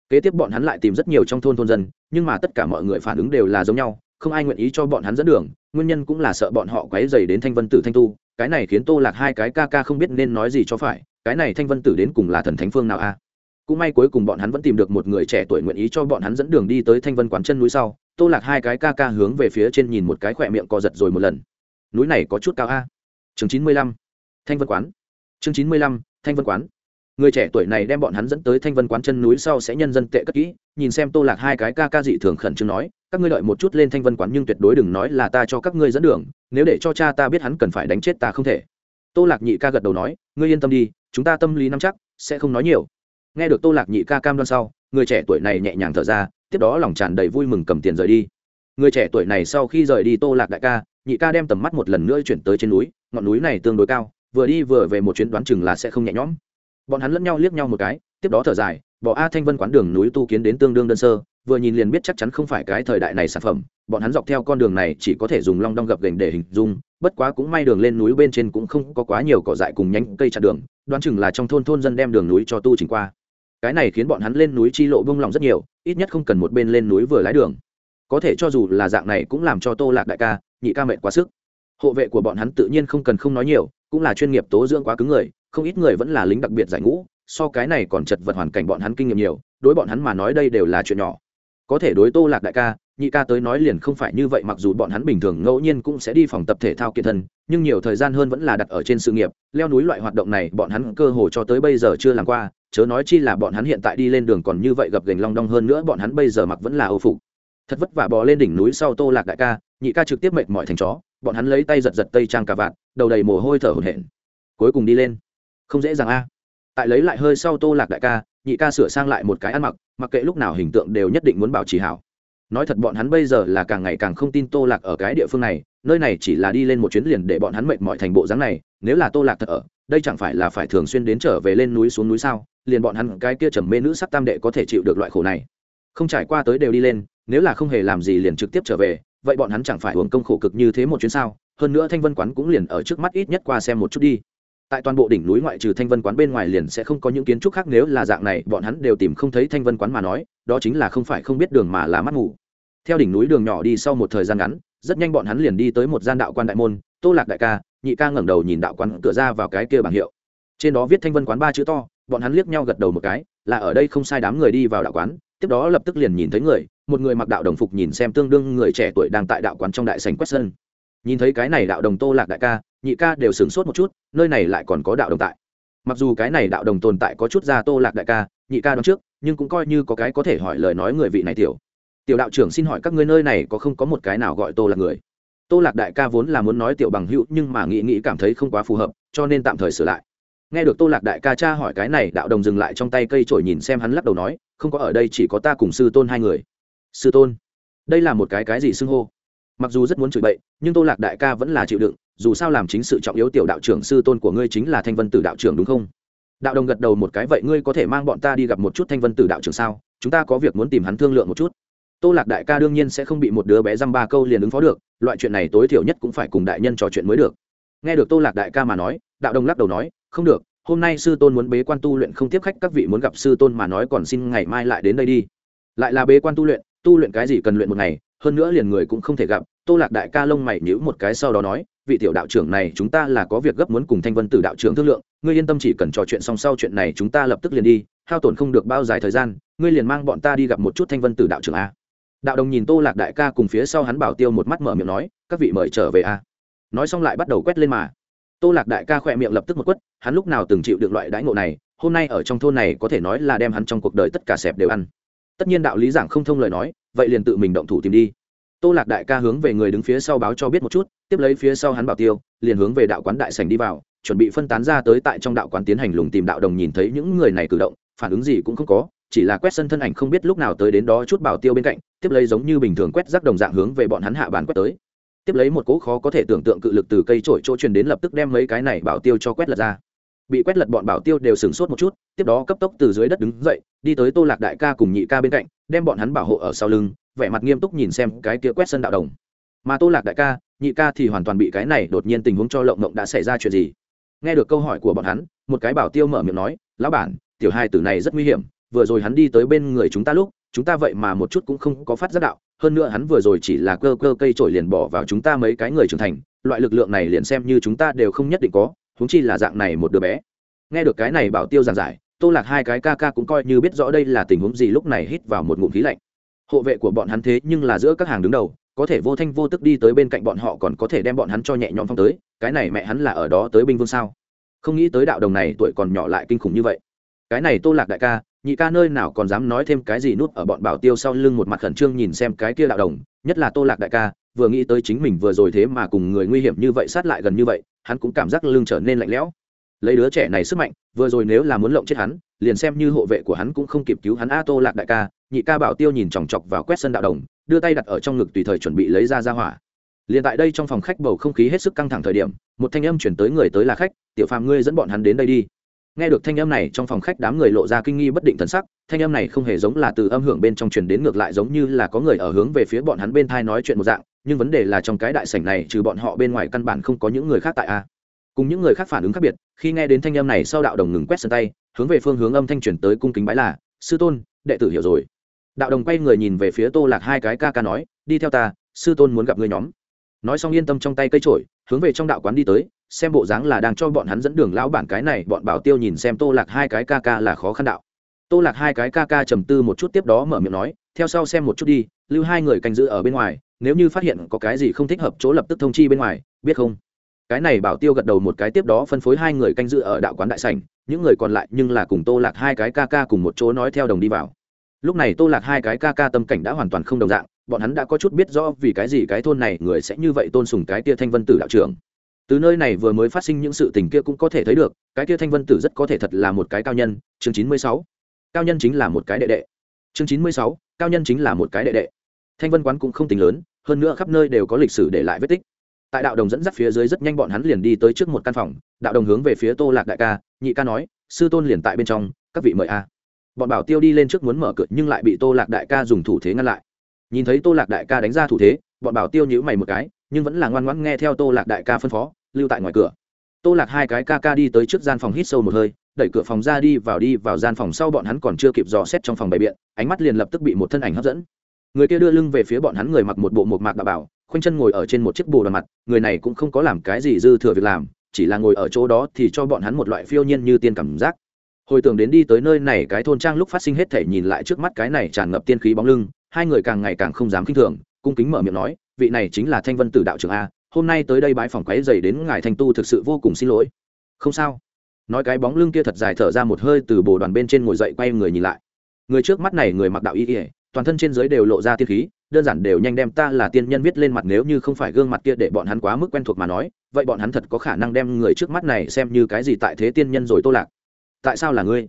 Kế tiếp bọn hắn lại tìm rất nhiều trong thôn thôn dân, nhưng mà tất cả mọi người phản ứng đều là giống nhau, không ai nguyện ý cho bọn hắn dẫn đường, nguyên nhân cũng là sợ bọn họ quấy dày đến thanh vân tử thanh tu, cái này khiến tô lạc hai cái ca ca không biết nên nói gì cho phải, cái này thanh vân tử đến cùng là thần thánh phương nào a? Cũng may cuối cùng bọn hắn vẫn tìm được một người trẻ tuổi nguyện ý cho bọn hắn dẫn đường đi tới thanh vân quán chân núi sau, tô lạc hai cái ca ca hướng về phía trên nhìn một cái khỏe miệng co giật rồi một lần. Núi này có chút cao a. Chương chín mươi lăm, thanh vân quán. Chương chín mươi lăm, thanh vân quán. Người trẻ tuổi này đem bọn hắn dẫn tới thanh vân quán chân núi sau sẽ nhân dân tệ cất kỹ, nhìn xem tô lạc hai cái ca ca dị thường khẩn trương nói, các ngươi đợi một chút lên thanh vân quán nhưng tuyệt đối đừng nói là ta cho các ngươi dẫn đường, nếu để cho cha ta biết hắn cần phải đánh chết ta không thể. Tô lạc nhị ca gật đầu nói, ngươi yên tâm đi, chúng ta tâm lý nắm chắc, sẽ không nói nhiều nghe được tô lạc nhị ca cam đoan sau, người trẻ tuổi này nhẹ nhàng thở ra, tiếp đó lòng tràn đầy vui mừng cầm tiền rời đi. Người trẻ tuổi này sau khi rời đi tô lạc đại ca, nhị ca đem tầm mắt một lần nữa chuyển tới trên núi, ngọn núi này tương đối cao, vừa đi vừa về một chuyến đoán chừng là sẽ không nhẹ nhõm. Bọn hắn lẫn nhau liếc nhau một cái, tiếp đó thở dài, bỏ a thanh vân quán đường núi tu kiến đến tương đương đơn sơ, vừa nhìn liền biết chắc chắn không phải cái thời đại này sản phẩm, bọn hắn dọc theo con đường này chỉ có thể dùng long đong gập gành để hình dung, bất quá cũng may đường lên núi bên trên cũng không có quá nhiều cỏ dại cùng nhánh cây chặt đường, đoán chừng là trong thôn thôn dân đem đường núi cho tu trình qua cái này khiến bọn hắn lên núi chi lộ bông lòng rất nhiều, ít nhất không cần một bên lên núi vừa lái đường. Có thể cho dù là dạng này cũng làm cho tô lạc đại ca, nhị ca mệt quá sức. Hộ vệ của bọn hắn tự nhiên không cần không nói nhiều, cũng là chuyên nghiệp tố dưỡng quá cứng người, không ít người vẫn là lính đặc biệt giải ngũ, so cái này còn chật vật hoàn cảnh bọn hắn kinh nghiệm nhiều, đối bọn hắn mà nói đây đều là chuyện nhỏ. Có thể đối tô lạc đại ca, nhị ca tới nói liền không phải như vậy mặc dù bọn hắn bình thường ngẫu nhiên cũng sẽ đi phòng tập thể thao kiện thân, nhưng nhiều thời gian hơn vẫn là đặt ở trên sự nghiệp, leo núi loại hoạt động này bọn hắn cơ hồ cho tới bây giờ chưa làm qua chớ nói chi là bọn hắn hiện tại đi lên đường còn như vậy gặp gành long đong hơn nữa, bọn hắn bây giờ mặc vẫn là ô phục. Thật vất vả bò lên đỉnh núi sau tô lạc đại ca, nhị ca trực tiếp mệt mỏi thành chó, bọn hắn lấy tay giật giật tây trang cà vạt, đầu đầy mồ hôi thở hổn hển. Cuối cùng đi lên. Không dễ dàng a. Tại lấy lại hơi sau tô lạc đại ca, nhị ca sửa sang lại một cái ăn mặc mặc kệ lúc nào hình tượng đều nhất định muốn bảo trì hảo. Nói thật bọn hắn bây giờ là càng ngày càng không tin tô lạc ở cái địa phương này, nơi này chỉ là đi lên một chuyến liền để bọn hắn mệt mỏi thành bộ dáng này, nếu là tô lạc thật ở đây chẳng phải là phải thường xuyên đến trở về lên núi xuống núi sao, liền bọn hắn cái kia trầm mê nữ sắc tam đệ có thể chịu được loại khổ này. Không trải qua tới đều đi lên, nếu là không hề làm gì liền trực tiếp trở về, vậy bọn hắn chẳng phải uống công khổ cực như thế một chuyến sao? Hơn nữa thanh vân quán cũng liền ở trước mắt ít nhất qua xem một chút đi. Tại toàn bộ đỉnh núi ngoại trừ thanh vân quán bên ngoài liền sẽ không có những kiến trúc khác nếu là dạng này, bọn hắn đều tìm không thấy thanh vân quán mà nói, đó chính là không phải không biết đường mà là mắt ngủ. Theo đỉnh núi đường nhỏ đi sau một thời gian ngắn, rất nhanh bọn hắn liền đi tới một gian đạo quan đại môn, tô lạc đại ca nhị ca ngẩng đầu nhìn đạo quán cửa ra vào cái kia bảng hiệu. Trên đó viết thanh vân quán ba chữ to, bọn hắn liếc nhau gật đầu một cái, là ở đây không sai đám người đi vào đạo quán, tiếp đó lập tức liền nhìn thấy người, một người mặc đạo đồng phục nhìn xem tương đương người trẻ tuổi đang tại đạo quán trong đại sành quét sân. Nhìn thấy cái này đạo đồng tô lạc đại ca, nhị ca đều sửng sốt một chút, nơi này lại còn có đạo đồng tại. Mặc dù cái này đạo đồng tồn tại có chút ra tô lạc đại ca, nhị ca đón trước, nhưng cũng coi như có cái có thể hỏi lời nói người vị này tiểu. Tiểu đạo trưởng xin hỏi các ngươi nơi này có không có một cái nào gọi tô là người? Tô lạc đại ca vốn là muốn nói tiểu bằng hữu, nhưng mà nghĩ nghĩ cảm thấy không quá phù hợp, cho nên tạm thời sửa lại. Nghe được tô lạc đại ca cha hỏi cái này, đạo đồng dừng lại trong tay cây trổi nhìn xem hắn lắc đầu nói, không có ở đây, chỉ có ta cùng sư tôn hai người. Sư tôn? Đây là một cái cái gì xưng hô? Mặc dù rất muốn chửi bậy, nhưng tô lạc đại ca vẫn là chịu đựng, dù sao làm chính sự trọng yếu tiểu đạo trưởng sư tôn của ngươi chính là thanh vân tử đạo trưởng đúng không? Đạo đồng gật đầu một cái, vậy ngươi có thể mang bọn ta đi gặp một chút thanh vân tử đạo trưởng sao? Chúng ta có việc muốn tìm hắn thương lượng một chút. Tô lạc đại ca đương nhiên sẽ không bị một đứa bé dăm ba câu liền ứng phó được loại chuyện này tối thiểu nhất cũng phải cùng đại nhân trò chuyện mới được. Nghe được tô lạc đại ca mà nói, đạo đồng lắc đầu nói, không được, hôm nay sư tôn muốn bế quan tu luyện không tiếp khách, các vị muốn gặp sư tôn mà nói còn xin ngày mai lại đến đây đi. Lại là bế quan tu luyện tu luyện cái gì cần luyện một ngày, hơn nữa liền người cũng không thể gặp, tô lạc đại ca lông mày nhíu một cái sau đó nói, vị tiểu đạo trưởng này chúng ta là có việc gấp muốn cùng thanh vân tử đạo trưởng thương lượng, ngươi yên tâm chỉ cần trò chuyện xong sau chuyện này chúng ta lập tức liền đi, hao tổn không được bao dài thời gian, ngươi liền mang bọn ta đi gặp một chút thanh vân tử đạo trưởng a đạo đồng nhìn tô lạc đại ca cùng phía sau hắn bảo tiêu một mắt mở miệng nói, các vị mời trở về a. Nói xong lại bắt đầu quét lên mà. Tô lạc đại ca khỏe miệng lập tức một quất, hắn lúc nào từng chịu được loại đãi ngộ này, hôm nay ở trong thôn này có thể nói là đem hắn trong cuộc đời tất cả sẹp đều ăn. Tất nhiên đạo lý giảng không thông lời nói, vậy liền tự mình động thủ tìm đi. Tô lạc đại ca hướng về người đứng phía sau báo cho biết một chút, tiếp lấy phía sau hắn bảo tiêu, liền hướng về đạo quán đại sành đi vào, chuẩn bị phân tán ra tới tại trong đạo quán tiến hành lùng tìm đạo đồng nhìn thấy những người này cử động, phản ứng gì cũng không có chỉ là quét sân thân ảnh không biết lúc nào tới đến đó chút bảo tiêu bên cạnh, tiếp lấy giống như bình thường quét rác đồng dạng hướng về bọn hắn hạ bàn quét tới. Tiếp lấy một cỗ khó có thể tưởng tượng cự lực từ cây trổi chỗ truyền đến lập tức đem mấy cái này bảo tiêu cho quét lật ra. Bị quét lật bọn bảo tiêu đều sửng sốt một chút, tiếp đó cấp tốc từ dưới đất đứng dậy, đi tới tô lạc đại ca cùng nhị ca bên cạnh, đem bọn hắn bảo hộ ở sau lưng, vẻ mặt nghiêm túc nhìn xem cái kia quét sân đạo đồng. Mà tô lạc đại ca, nhị ca thì hoàn toàn bị cái này đột nhiên tình huống cho lộng mộng đã xảy ra chuyện gì? Nghe được câu hỏi của bọn hắn, một cái bảo tiêu mở miệng nói, lão bản, tiểu hai tử này rất nguy hiểm vừa rồi hắn đi tới bên người chúng ta lúc, chúng ta vậy mà một chút cũng không có phát giác đạo. Hơn nữa hắn vừa rồi chỉ là cơ cơ cây trổi liền bỏ vào chúng ta mấy cái người trưởng thành, loại lực lượng này liền xem như chúng ta đều không nhất định có húng chi là dạng này một đứa bé. Nghe được cái này bảo tiêu giảng giải, tô lạc hai cái ca ca cũng coi như biết rõ đây là tình huống gì lúc này hít vào một ngụm khí lạnh. Hộ vệ của bọn hắn thế nhưng là giữa các hàng đứng đầu, có thể vô thanh vô tức đi tới bên cạnh bọn họ còn có thể đem bọn hắn cho nhẹ nhõm phong tới, cái này mẹ hắn là ở đó tới binh vương sao? Không nghĩ tới đạo đồng này tuổi còn nhỏ lại kinh khủng như vậy. Cái này tô lạc đại ca nhị ca nơi nào còn dám nói thêm cái gì nút ở bọn bảo tiêu sau lưng một mặt khẩn trương nhìn xem cái kia đạo đồng, nhất là tô lạc đại ca, vừa nghĩ tới chính mình vừa rồi thế mà cùng người nguy hiểm như vậy sát lại gần như vậy, hắn cũng cảm giác lưng trở nên lạnh lẽo. Lấy đứa trẻ này sức mạnh, vừa rồi nếu là muốn lộng chết hắn, liền xem như hộ vệ của hắn cũng không kịp cứu hắn. A tô lạc đại ca, nhị ca bảo tiêu nhìn chòng chọc vào quét sân đạo đồng, đưa tay đặt ở trong ngực tùy thời chuẩn bị lấy ra ra hỏa. Liền tại đây trong phòng khách bầu không khí hết sức căng thẳng thời điểm, một thanh âm chuyển tới người tới là khách, tiểu phàm ngươi dẫn bọn hắn đến đây đi nghe được thanh âm này, trong phòng khách đám người lộ ra kinh nghi bất định thần sắc, thanh âm này không hề giống là từ âm hưởng bên trong truyền đến, ngược lại giống như là có người ở hướng về phía bọn hắn bên thai nói chuyện một dạng, nhưng vấn đề là trong cái đại sảnh này, trừ bọn họ bên ngoài căn bản không có những người khác tại a. Cùng những người khác phản ứng khác biệt, khi nghe đến thanh âm này sau đạo đồng ngừng quét sân tay, hướng về phương hướng âm thanh chuyển tới cung kính bái là, sư tôn, đệ tử hiểu rồi. Đạo đồng quay người nhìn về phía tô lạc hai cái ca ca nói, đi theo ta, sư tôn muốn gặp người nhóm. Nói xong yên tâm trong tay cây trổi hướng về trong đạo quán đi tới xem bộ dáng là đang cho bọn hắn dẫn đường lão bản cái này, bọn bảo tiêu nhìn xem tô lạc hai cái ca ca là khó khăn đạo. Tô lạc hai cái ca ca trầm tư một chút tiếp đó mở miệng nói, theo sau xem một chút đi, lưu hai người canh giữ ở bên ngoài, nếu như phát hiện có cái gì không thích hợp chỗ lập tức thông chi bên ngoài, biết không? Cái này bảo tiêu gật đầu một cái tiếp đó phân phối hai người canh giữ ở đạo quán đại sảnh, những người còn lại nhưng là cùng tô lạc hai cái ca ca cùng một chỗ nói theo đồng đi vào. Lúc này tô lạc hai cái ca ca tâm cảnh đã hoàn toàn không đồng dạng, bọn hắn đã có chút biết rõ vì cái gì cái thôn này người sẽ như vậy tôn sùng cái tia thanh vân tử đạo trưởng từ nơi này vừa mới phát sinh những sự tình kia cũng có thể thấy được, cái kia thanh vân tử rất có thể thật là một cái cao nhân, chương chín mươi sáu. Cao nhân chính là một cái đệ đệ. Chương chín mươi sáu, cao nhân chính là một cái đệ đệ. Thanh vân quán cũng không tính lớn, hơn nữa khắp nơi đều có lịch sử để lại vết tích. Tại đạo đồng dẫn dắt phía dưới rất nhanh bọn hắn liền đi tới trước một căn phòng, đạo đồng hướng về phía tô lạc đại ca, nhị ca nói, sư tôn liền tại bên trong, các vị mời a. Bọn bảo tiêu đi lên trước muốn mở cửa nhưng lại bị tô lạc đại ca dùng thủ thế ngăn lại. Nhìn thấy tô lạc đại ca đánh ra thủ thế, bọn bảo tiêu nhữ mày một cái nhưng vẫn là ngoan ngoãn nghe theo tô lạc đại ca phân phó, lưu tại ngoài cửa. Tô lạc hai cái ca ca đi tới trước gian phòng hít sâu một hơi, đẩy cửa phòng ra đi vào đi vào gian phòng sau bọn hắn còn chưa kịp dò xét trong phòng bày biện, ánh mắt liền lập tức bị một thân ảnh hấp dẫn. Người kia đưa lưng về phía bọn hắn người mặc một bộ một mạc bà bảo, khoanh chân ngồi ở trên một chiếc bồ đoàn mặt, người này cũng không có làm cái gì dư thừa việc làm, chỉ là ngồi ở chỗ đó thì cho bọn hắn một loại phiêu nhiên như tiên cảm giác. Hồi tưởng đến đi tới nơi này cái thôn trang lúc phát sinh hết thể nhìn lại trước mắt cái này tràn ngập tiên khí bóng lưng, hai người càng ngày càng không dám k i n h thường, cung kính mở miệng nói vị này chính là thanh vân tử đạo trưởng a, hôm nay tới đây bãi phòng quáy dày đến ngài thanh tu thực sự vô cùng xin lỗi. Không sao. Nói cái bóng lưng kia thật dài thở ra một hơi từ bồ đoàn bên trên ngồi dậy quay người nhìn lại. Người trước mắt này người mặc đạo y ỉa toàn thân trên giới đều lộ ra tiên khí, đơn giản đều nhanh đem ta là tiên nhân viết lên mặt nếu như không phải gương mặt kia để bọn hắn quá mức quen thuộc mà nói, vậy bọn hắn thật có khả năng đem người trước mắt này xem như cái gì tại thế tiên nhân rồi tô lạc. Tại sao là ngươi?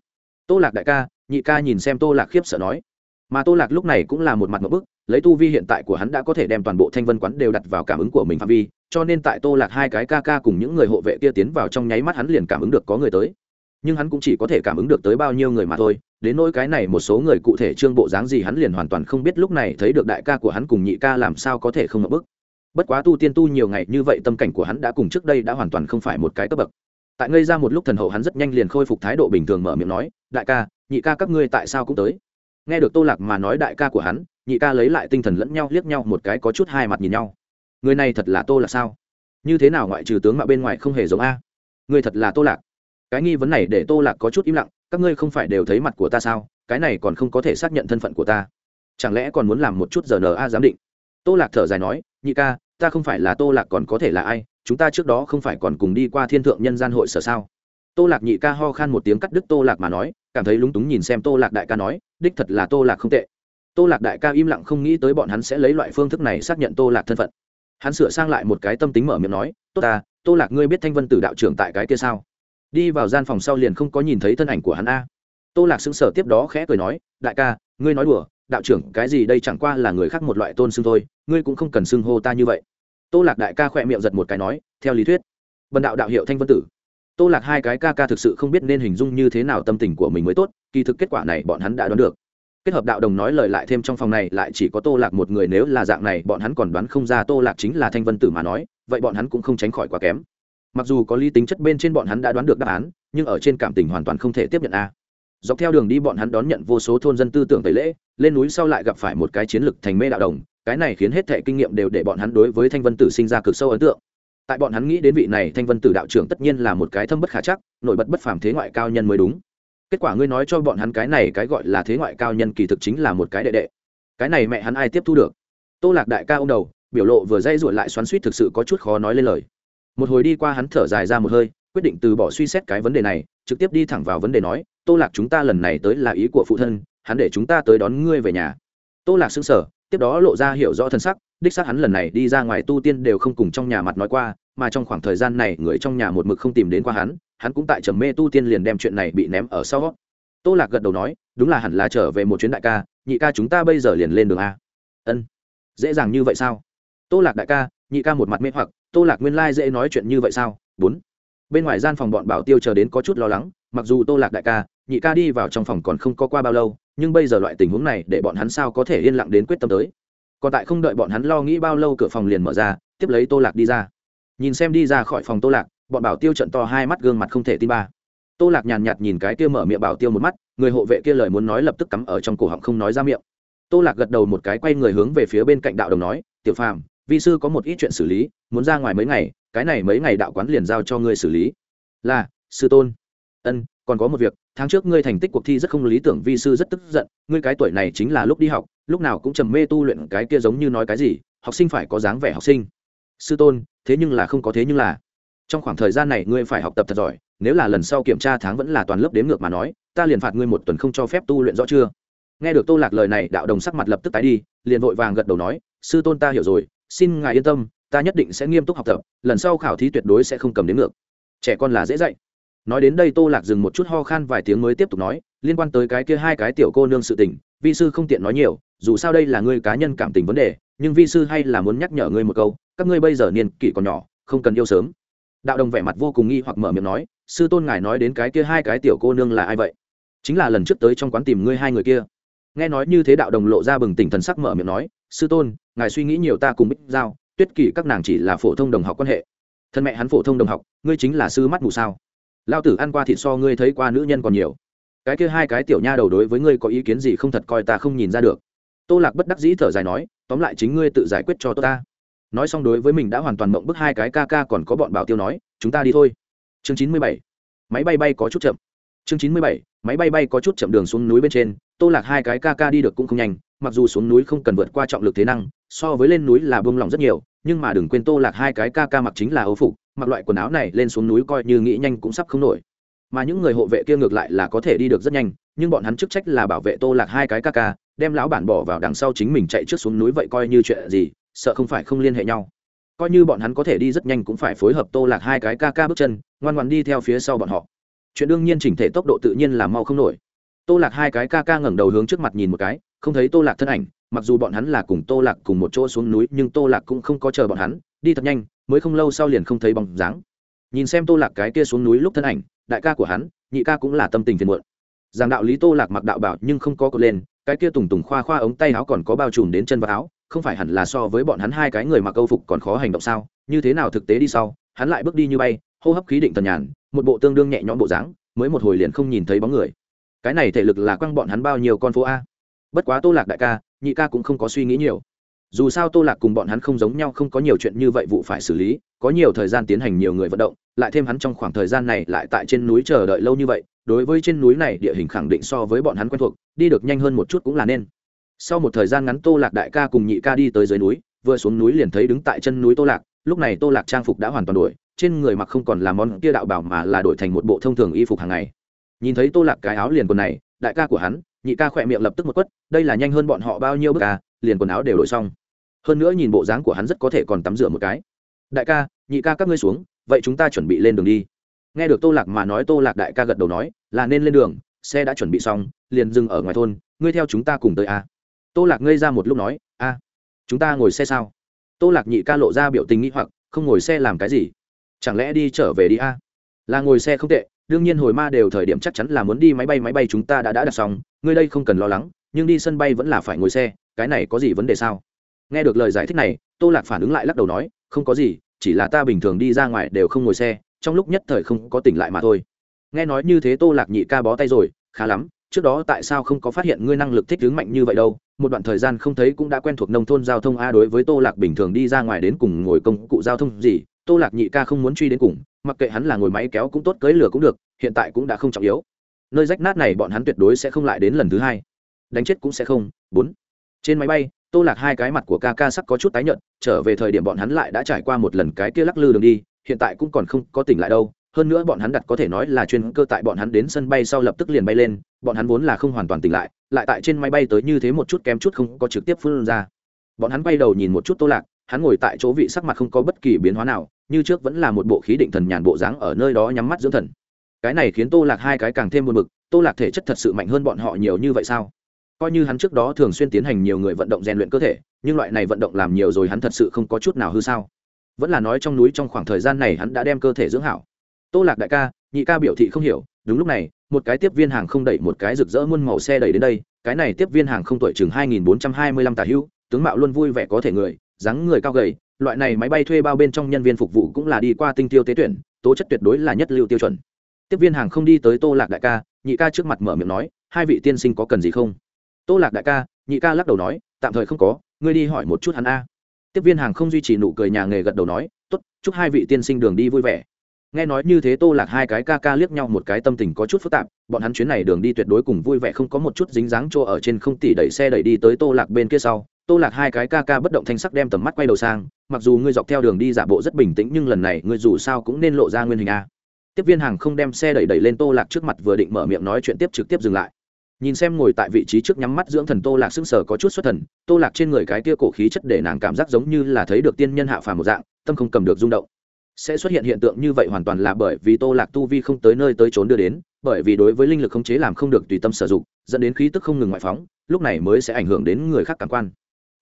Tô lạc đại ca, nhị ca nhìn xem tô lạc khiếp sợ nói. Mà tô lạc lúc này cũng là một mặt một bức lấy tu vi hiện tại của hắn đã có thể đem toàn bộ thanh vân quán đều đặt vào cảm ứng của mình phạm vi, cho nên tại tô lạc hai cái ca ca cùng những người hộ vệ kia tiến vào trong nháy mắt hắn liền cảm ứng được có người tới. Nhưng hắn cũng chỉ có thể cảm ứng được tới bao nhiêu người mà thôi, đến nỗi cái này một số người cụ thể trương bộ dáng gì hắn liền hoàn toàn không biết lúc này thấy được đại ca của hắn cùng nhị ca làm sao có thể không ngập bức. Bất quá tu tiên tu nhiều ngày như vậy tâm cảnh của hắn đã cùng trước đây đã hoàn toàn không phải một cái cấp bậc. Tại ngây ra một lúc thần hậu hắn rất nhanh liền khôi phục thái độ bình thường mở miệng nói, đại ca, nhị ca các ngươi tại sao cũng tới? Nghe được tô lạc mà nói đại ca của hắn nhị ca lấy lại tinh thần lẫn nhau liếc nhau một cái có chút hai mặt nhìn nhau. Người này thật là tô là sao? Như thế nào ngoại trừ tướng mà bên ngoài không hề giống a? Người thật là tô lạc. Cái nghi vấn này để tô lạc có chút im lặng, các ngươi không phải đều thấy mặt của ta sao? Cái này còn không có thể xác nhận thân phận của ta. Chẳng lẽ còn muốn làm một chút giờ n a giám định? Tô lạc thở dài nói, nhị ca, ta không phải là tô lạc còn có thể là ai? Chúng ta trước đó không phải còn cùng đi qua thiên thượng nhân gian hội sở sao? Tô lạc nhị ca ho khan một tiếng cắt đứt tô lạc mà nói, cảm thấy lúng túng nhìn xem tô lạc đại ca nói, đích thật là tô lạc không tệ tô lạc đại ca im lặng không nghĩ tới bọn hắn sẽ lấy loại phương thức này xác nhận tô lạc thân phận. Hắn sửa sang lại một cái tâm tính mở miệng nói, tốt ta, tô lạc ngươi biết thanh vân tử đạo trưởng tại cái kia sao? Đi vào gian phòng sau liền không có nhìn thấy thân ảnh của hắn a. Tô lạc xứng sở tiếp đó khẽ cười nói, đại ca, ngươi nói đùa, đạo trưởng, cái gì đây chẳng qua là người khác một loại tôn xưng thôi, ngươi cũng không cần xưng hô ta như vậy. Tô lạc đại ca khỏe miệng giật một cái nói, theo lý thuyết, bần đạo đạo hiệu thanh vân tử. Tô lạc hai cái ca ca thực sự không biết nên hình dung như thế nào tâm tình của mình mới tốt, kỳ thực kết quả này bọn hắn đã đoán được kết hợp đạo đồng nói lời lại thêm trong phòng này, lại chỉ có tô lạc một người, nếu là dạng này, bọn hắn còn đoán không ra tô lạc chính là thanh vân tử mà nói, vậy bọn hắn cũng không tránh khỏi quá kém. Mặc dù có lý tính chất bên trên bọn hắn đã đoán được đáp án, nhưng ở trên cảm tình hoàn toàn không thể tiếp nhận a. Dọc theo đường đi bọn hắn đón nhận vô số thôn dân tư tưởng tẩy lễ, lên núi sau lại gặp phải một cái chiến lược thành mê đạo đồng, cái này khiến hết thệ kinh nghiệm đều để bọn hắn đối với thanh vân tử sinh ra cực sâu ấn tượng. Tại bọn hắn nghĩ đến vị này thanh vân tử đạo trưởng tất nhiên là một cái thâm bất khả chắc, nổi bật bất phàm thế ngoại cao nhân mới đúng kết quả ngươi nói cho bọn hắn cái này cái gọi là thế ngoại cao nhân kỳ thực chính là một cái đệ đệ. Cái này mẹ hắn ai tiếp thu được? Tô lạc đại ca ô m đầu, biểu lộ vừa dây ruột lại xoắn suýt thực sự có chút khó nói lên lời. Một hồi đi qua hắn thở dài ra một hơi, quyết định từ bỏ suy xét cái vấn đề này, trực tiếp đi thẳng vào vấn đề nói, tô lạc chúng ta lần này tới là ý của phụ thân, hắn để chúng ta tới đón ngươi về nhà. Tô lạc xứng sở tiếp đó lộ ra hiểu rõ thân sắc, đích xác hắn lần này đi ra ngoài tu tiên đều không cùng trong nhà mặt nói qua, mà trong khoảng thời gian này người trong nhà một mực không tìm đến qua hắn hắn cũng tại trầm mê tu tiên liền đem chuyện này bị ném ở sau tô lạc gật đầu nói, đúng là hẳn là trở về một chuyến đại ca, nhị ca chúng ta bây giờ liền lên đường a. Ân. Dễ dàng như vậy sao? Tô lạc đại ca, nhị ca một mặt mê hoặc, tô lạc nguyên lai dễ nói chuyện như vậy sao? Bốn. Bên ngoài gian phòng bọn bảo tiêu chờ đến có chút lo lắng, mặc dù tô lạc đại ca, nhị ca đi vào trong phòng còn không có qua bao lâu, nhưng bây giờ loại tình huống này để bọn hắn sao có thể yên lặng đến quyết tâm tới? Còn tại không đợi bọn hắn lo nghĩ bao lâu, cửa phòng liền mở ra, tiếp lấy tô lạc đi ra. Nhìn xem đi ra khỏi phòng tô lạc bọn bảo tiêu trận to hai mắt gương mặt không thể tin ba. Tô lạc nhàn nhạt nhìn cái kia mở miệng bảo tiêu một mắt, người hộ vệ kia lời muốn nói lập tức cắm ở trong cổ họng không nói ra miệng. Tô lạc gật đầu một cái quay người hướng về phía bên cạnh đạo đồng nói, tiểu phàm, vi sư có một ít chuyện xử lý, muốn ra ngoài mấy ngày, cái này mấy ngày đạo quán liền giao cho ngươi xử lý. Là, sư tôn. Ân, còn có một việc, tháng trước ngươi thành tích cuộc thi rất không lý tưởng, vi sư rất tức giận, ngươi cái tuổi này chính là lúc đi học, lúc nào cũng trầm mê tu luyện cái kia giống như nói cái gì, học sinh phải có dáng vẻ học sinh. Sư tôn, thế nhưng là không có thế nhưng là trong khoảng thời gian này ngươi phải học tập thật giỏi, nếu là lần sau kiểm tra tháng vẫn là toàn lớp đếm ngược mà nói, ta liền phạt ngươi một tuần không cho phép tu luyện rõ chưa? Nghe được tô lạc lời này, đạo đồng sắc mặt lập tức tái đi, liền vội vàng gật đầu nói, sư tôn ta hiểu rồi, xin ngài yên tâm, ta nhất định sẽ nghiêm túc học tập, lần sau khảo thí tuyệt đối sẽ không cầm đến ngược. Trẻ con là dễ dạy. Nói đến đây tô lạc dừng một chút ho khan vài tiếng mới tiếp tục nói, liên quan tới cái kia hai cái tiểu cô nương sự tình, vi sư không tiện nói nhiều, dù sao đây là ngươi cá nhân cảm tình vấn đề, nhưng vi sư hay là muốn nhắc nhở ngươi một câu, các ngươi bây giờ niên kỷ còn nhỏ, không cần yêu sớm đạo đồng vẻ mặt vô cùng nghi hoặc mở miệng nói, sư tôn ngài nói đến cái kia hai cái tiểu cô nương là ai vậy? Chính là lần trước tới trong quán tìm ngươi hai người kia. Nghe nói như thế đạo đồng lộ ra bừng tỉnh thần sắc mở miệng nói, sư tôn, ngài suy nghĩ nhiều ta cùng bích giao, tuyết kỷ các nàng chỉ là phổ thông đồng học quan hệ. Thân mẹ hắn phổ thông đồng học, ngươi chính là sư mắt mù sao? Lao tử ăn qua thịt so ngươi thấy qua nữ nhân còn nhiều. Cái kia hai cái tiểu nha đầu đối với ngươi có ý kiến gì không thật coi ta không nhìn ra được. Tô lạc bất đắc dĩ thở dài nói, tóm lại chính ngươi tự giải quyết cho tôi ta nói xong đối với mình đã hoàn toàn mộng bức hai cái ca ca còn có bọn bảo tiêu nói, chúng ta đi thôi. Chương chín mươi bảy. Máy bay bay có chút chậm. Chương chín mươi bảy. Máy bay bay có chút chậm đường xuống núi bên trên, tô lạc hai cái ca ca đi được cũng không nhanh, mặc dù xuống núi không cần vượt qua trọng lực thế năng, so với lên núi là bông lỏng rất nhiều, nhưng mà đừng quên tô lạc hai cái ca ca mặc chính là ấu phục, mặc loại quần áo này lên xuống núi coi như nghĩ nhanh cũng sắp không nổi. Mà những người hộ vệ kia ngược lại là có thể đi được rất nhanh, nhưng bọn hắn chức trách là bảo vệ tô lạc hai cái ca ca, đem lão bản bỏ vào đằng sau chính mình chạy trước xuống núi vậy coi như chuyện gì sợ không phải không liên hệ nhau. Coi như bọn hắn có thể đi rất nhanh cũng phải phối hợp tô lạc hai cái ca ca bước chân, ngoan ngoan đi theo phía sau bọn họ. Chuyện đương nhiên chỉnh thể tốc độ tự nhiên là mau không nổi. Tô lạc hai cái ca ca ngẩng đầu hướng trước mặt nhìn một cái, không thấy tô lạc thân ảnh, mặc dù bọn hắn là cùng tô lạc cùng một chỗ xuống núi, nhưng tô lạc cũng không có chờ bọn hắn, đi thật nhanh, mới không lâu sau liền không thấy bóng dáng. Nhìn xem tô lạc cái kia xuống núi lúc thân ảnh, đại ca của hắn, nhị ca cũng là tâm tình phiền muộn. Giảng đạo lý tô lạc mặc đạo bảo nhưng không có cột lên, cái kia tùng tùng khoa khoa ống tay áo còn có bao trùm đến chân vào áo không phải hẳn là so với bọn hắn hai cái người mặc câu phục còn khó hành động sao? Như thế nào thực tế đi sau? Hắn lại bước đi như bay, hô hấp khí định tần nhàn, một bộ tương đương nhẹ nhõm bộ dáng, mới một hồi liền không nhìn thấy bóng người. Cái này thể lực là quăng bọn hắn bao nhiêu con phố a? Bất quá tô lạc đại ca, nhị ca cũng không có suy nghĩ nhiều. Dù sao tô lạc cùng bọn hắn không giống nhau, không có nhiều chuyện như vậy vụ phải xử lý, có nhiều thời gian tiến hành nhiều người vận động, lại thêm hắn trong khoảng thời gian này lại tại trên núi chờ đợi lâu như vậy, đối với trên núi này địa hình khẳng định so với bọn hắn quen thuộc, đi được nhanh hơn một chút cũng là nên sau một thời gian ngắn tô lạc đại ca cùng nhị ca đi tới dưới núi, vừa xuống núi liền thấy đứng tại chân núi tô lạc, lúc này tô lạc trang phục đã hoàn toàn đổi, trên người mặc không còn là món kia đạo bảo mà là đổi thành một bộ thông thường y phục hàng ngày. Nhìn thấy tô lạc cái áo liền quần này, đại ca của hắn, nhị ca khỏe miệng lập tức một quất, đây là nhanh hơn bọn họ bao nhiêu bước ca à, liền quần áo đều đổi xong. Hơn nữa nhìn bộ dáng của hắn rất có thể còn tắm rửa một cái. Đại ca, nhị ca các ngươi xuống, vậy chúng ta chuẩn bị lên đường đi. Nghe được tô lạc mà nói tô lạc đại ca gật đầu nói, là nên lên đường, xe đã chuẩn bị xong, liền dừng ở ngoài thôn, ngươi theo chúng ta cùng tới a tô lạc ngây ra một lúc nói, a, chúng ta ngồi xe sao? Tô lạc nhị ca lộ ra biểu tình nghĩ hoặc, không ngồi xe làm cái gì? Chẳng lẽ đi trở về đi a? Là ngồi xe không tệ, đương nhiên hồi ma đều thời điểm chắc chắn là muốn đi máy bay máy bay chúng ta đã đã đặt xong, ngươi đây không cần lo lắng, nhưng đi sân bay vẫn là phải ngồi xe, cái này có gì vấn đề sao? Nghe được lời giải thích này, tô lạc phản ứng lại lắc đầu nói, không có gì, chỉ là ta bình thường đi ra ngoài đều không ngồi xe, trong lúc nhất thời không có tỉnh lại mà thôi. Nghe nói như thế tô lạc nhị ca bó tay rồi, khá lắm trước đó tại sao không có phát hiện ngươi năng lực thích ứng mạnh như vậy đâu? Một đoạn thời gian không thấy cũng đã quen thuộc nông thôn giao thông a đối với tô lạc bình thường đi ra ngoài đến cùng ngồi công cụ giao thông gì, tô lạc nhị ca không muốn truy đến cùng, mặc kệ hắn là ngồi máy kéo cũng tốt, cưới lửa cũng được, hiện tại cũng đã không trọng yếu. Nơi rách nát này bọn hắn tuyệt đối sẽ không lại đến lần thứ hai. Đánh chết cũng sẽ không. Bốn. Trên máy bay, tô lạc hai cái mặt của ca ca sắc có chút tái nhợt, trở về thời điểm bọn hắn lại đã trải qua một lần cái kia lắc lư đường đi, hiện tại cũng còn không có tỉnh lại đâu hơn nữa bọn hắn đặt có thể nói là chuyên cơ tại bọn hắn đến sân bay sau lập tức liền bay lên, bọn hắn vốn là không hoàn toàn tỉnh lại lại tại trên máy bay tới như thế một chút kém chút không có trực tiếp phun ra. Bọn hắn bay đầu nhìn một chút tô lạc, hắn ngồi tại chỗ vị sắc mặt không có bất kỳ biến hóa nào, như trước vẫn là một bộ khí định thần nhàn bộ dáng ở nơi đó nhắm mắt dưỡng thần. Cái này khiến tô lạc hai cái càng thêm buồn bực, tô lạc thể chất thật sự mạnh hơn bọn họ nhiều như vậy sao? Coi như hắn trước đó thường xuyên tiến hành nhiều người vận động rèn luyện cơ thể, nhưng loại này vận động làm nhiều rồi hắn thật sự không có chút nào hư sao. Vẫn là nói trong núi trong khoảng thời gian này hắn đã đem cơ thể dưỡng hảo tô lạc đại ca, nhị ca biểu thị không hiểu, đúng lúc này, một cái tiếp viên hàng không đẩy một cái rực rỡ muôn màu xe đẩy đến đây, cái này tiếp viên hàng không tuổi chừng hai nghìn bốn trăm hai mươi lăm tà hữu, tướng mạo luôn vui vẻ có thể người, dáng người cao gầy, loại này máy bay thuê bao bên trong nhân viên phục vụ cũng là đi qua tinh tiêu tế tuyển, tố chất tuyệt đối là nhất lưu tiêu chuẩn. Tiếp viên hàng không đi tới tô lạc đại ca, nhị ca trước mặt mở miệng nói, hai vị tiên sinh có cần gì không? Tô lạc đại ca, nhị ca lắc đầu nói, tạm thời không có, ngươi đi hỏi một chút hắn a. Tiếp viên hàng không duy trì nụ cười nhà nghề gật đầu nói, tốt, chúc hai vị tiên sinh đường đi vui vẻ nghe nói như thế tô lạc hai cái ca ca liếc nhau một cái tâm tình có chút phức tạp, bọn hắn chuyến này đường đi tuyệt đối cùng vui vẻ không có một chút dính dáng chỗ ở trên không tỉ đẩy xe đẩy đi tới tô lạc bên kia sau, tô lạc hai cái ca ca bất động thanh sắc đem tầm mắt quay đầu sang, mặc dù ngươi dọc theo đường đi giả bộ rất bình tĩnh nhưng lần này ngươi dù sao cũng nên lộ ra nguyên hình a. Tiếp viên hàng không đem xe đẩy đẩy lên tô lạc trước mặt vừa định mở miệng nói chuyện tiếp trực tiếp dừng lại. Nhìn xem ngồi tại vị trí trước nhắm mắt dưỡng thần tô lạc sững sờ có chút xuất thần, tô lạc trên người cái kia cổ khí chất để nàng cảm giác giống như là thấy được tiên nhân hạ phàm một dạng, tâm không cầm được rung động sẽ xuất hiện hiện tượng như vậy hoàn toàn là bởi vì tô lạc tu vi không tới nơi tới trốn đưa đến, bởi vì đối với linh lực khống chế làm không được tùy tâm sử dụng, dẫn đến khí tức không ngừng ngoại phóng, lúc này mới sẽ ảnh hưởng đến người khác cảm quan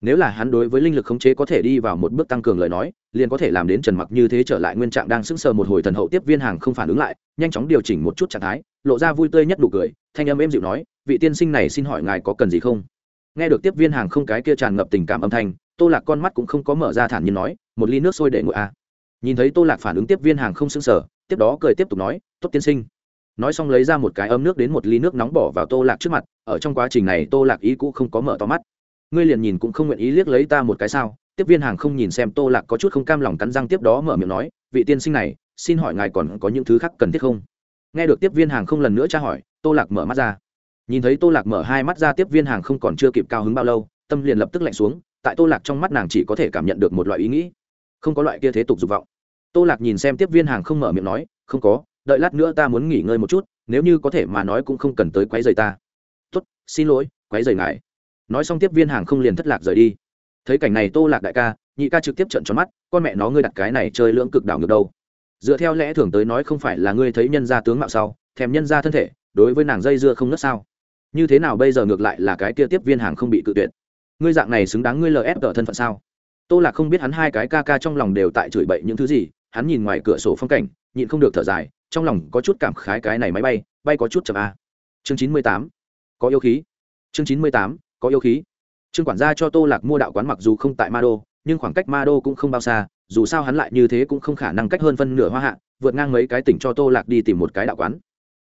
nếu là hắn đối với linh lực khống chế có thể đi vào một bước tăng cường lời nói, liền có thể làm đến trần mặc như thế trở lại nguyên trạng đang sững sờ một hồi thần hậu tiếp viên hàng không phản ứng lại, nhanh chóng điều chỉnh một chút trạng thái, lộ ra vui tươi nhất đủ cười, thanh âm êm dịu nói, vị tiên sinh này xin hỏi ngài có cần gì không nghe được tiếp viên hàng không cái kia tràn ngập tình cảm âm thanh, tô lạc con mắt cũng không có mở ra thản nhiên nói, một ly nước sôi để ngồi a à nhìn thấy tô lạc phản ứng tiếp viên hàng không sững sờ, tiếp đó cười tiếp tục nói, tốt tiên sinh. Nói xong lấy ra một cái ấm nước đến một ly nước nóng bỏ vào tô lạc trước mặt, ở trong quá trình này tô lạc ý cũ không có mở to mắt. Ngươi liền nhìn cũng không nguyện ý liếc lấy ta một cái sao? Tiếp viên hàng không nhìn xem tô lạc có chút không cam lòng cắn răng tiếp đó mở miệng nói, vị tiên sinh này, xin hỏi ngài còn có những thứ khác cần thiết không? Nghe được tiếp viên hàng không lần nữa tra hỏi, tô lạc mở mắt ra. Nhìn thấy tô lạc mở hai mắt ra tiếp viên hàng không còn chưa kịp cao hứng bao lâu, tâm liền lập tức lạnh xuống, tại tô lạc trong mắt nàng chỉ có thể cảm nhận được một loại ý nghĩ. Không có loại kia thế tục dục vọng tô lạc nhìn xem tiếp viên hàng không mở miệng nói, không có, đợi lát nữa ta muốn nghỉ ngơi một chút, nếu như có thể mà nói cũng không cần tới quấy rầy ta. Tốt, xin lỗi, quấy rầy ngài. Nói xong tiếp viên hàng không liền thất lạc rời đi. Thấy cảnh này tô lạc đại ca, nhị ca trực tiếp trận tròn mắt, con mẹ nó ngươi đặt cái này chơi lưỡng cực đảo ngược đâu. Dựa theo lẽ thường tới nói không phải là ngươi thấy nhân gia tướng mạo sau, thèm nhân gia thân thể, đối với nàng dây dưa không nớt sao? Như thế nào bây giờ ngược lại là cái kia tiếp viên hàng không bị cự tuyệt? Ngươi dạng này xứng đáng ngươi lf tờ thân phận sao? Tô lạc không biết hắn hai cái ca ca trong lòng đều tại chửi bậy những thứ gì hắn nhìn ngoài cửa sổ phong cảnh, nhịn không được thở dài, trong lòng có chút cảm khái cái này máy bay bay có chút chậm a chương chín mươi tám, có yêu khí. Chương chín mươi tám, có yêu khí. Trương quản gia cho tô lạc mua đạo quán mặc dù không tại ma đô nhưng khoảng cách ma đô cũng không bao xa, dù sao hắn lại như thế cũng không khả năng cách hơn phân nửa hoa hạ, vượt ngang mấy cái tỉnh cho tô lạc đi tìm một cái đạo quán.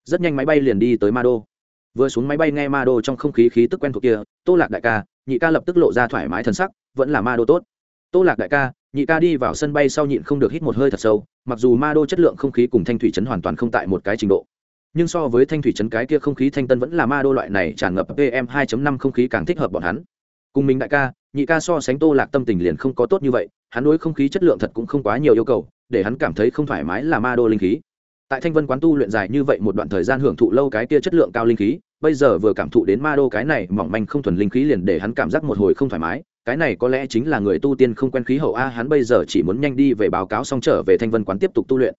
Rất nhanh máy bay liền đi tới ma đô vừa xuống máy bay nghe ma đô trong không khí khí tức quen thuộc kia, tô lạc đại ca, nhị ca lập tức lộ ra thoải mái thân sắc, vẫn là ma đô tốt. Tô lạc đại ca nhị ca đi vào sân bay sau nhịn không được hít một hơi thật sâu, mặc dù ma đô chất lượng không khí cùng thanh thủy trấn hoàn toàn không tại một cái trình độ. Nhưng so với thanh thủy trấn cái kia không khí thanh tân vẫn là ma đô loại này tràn ngập pm 2.5 không khí càng thích hợp bọn hắn. Cùng mình đại ca, nhị ca so sánh tô lạc tâm tình liền không có tốt như vậy, hắn đối không khí chất lượng thật cũng không quá nhiều yêu cầu, để hắn cảm thấy không thoải mái là ma đô linh khí. Tại thanh vân quán tu luyện dài như vậy một đoạn thời gian hưởng thụ lâu cái kia chất lượng cao linh khí, bây giờ vừa cảm thụ đến ma đô cái này mỏng manh không thuần linh khí liền để hắn cảm giác một hồi không thoải mái cái này có lẽ chính là người tu tiên không quen khí hậu a, hắn bây giờ chỉ muốn nhanh đi về báo cáo xong trở về thanh vân quán tiếp tục tu luyện.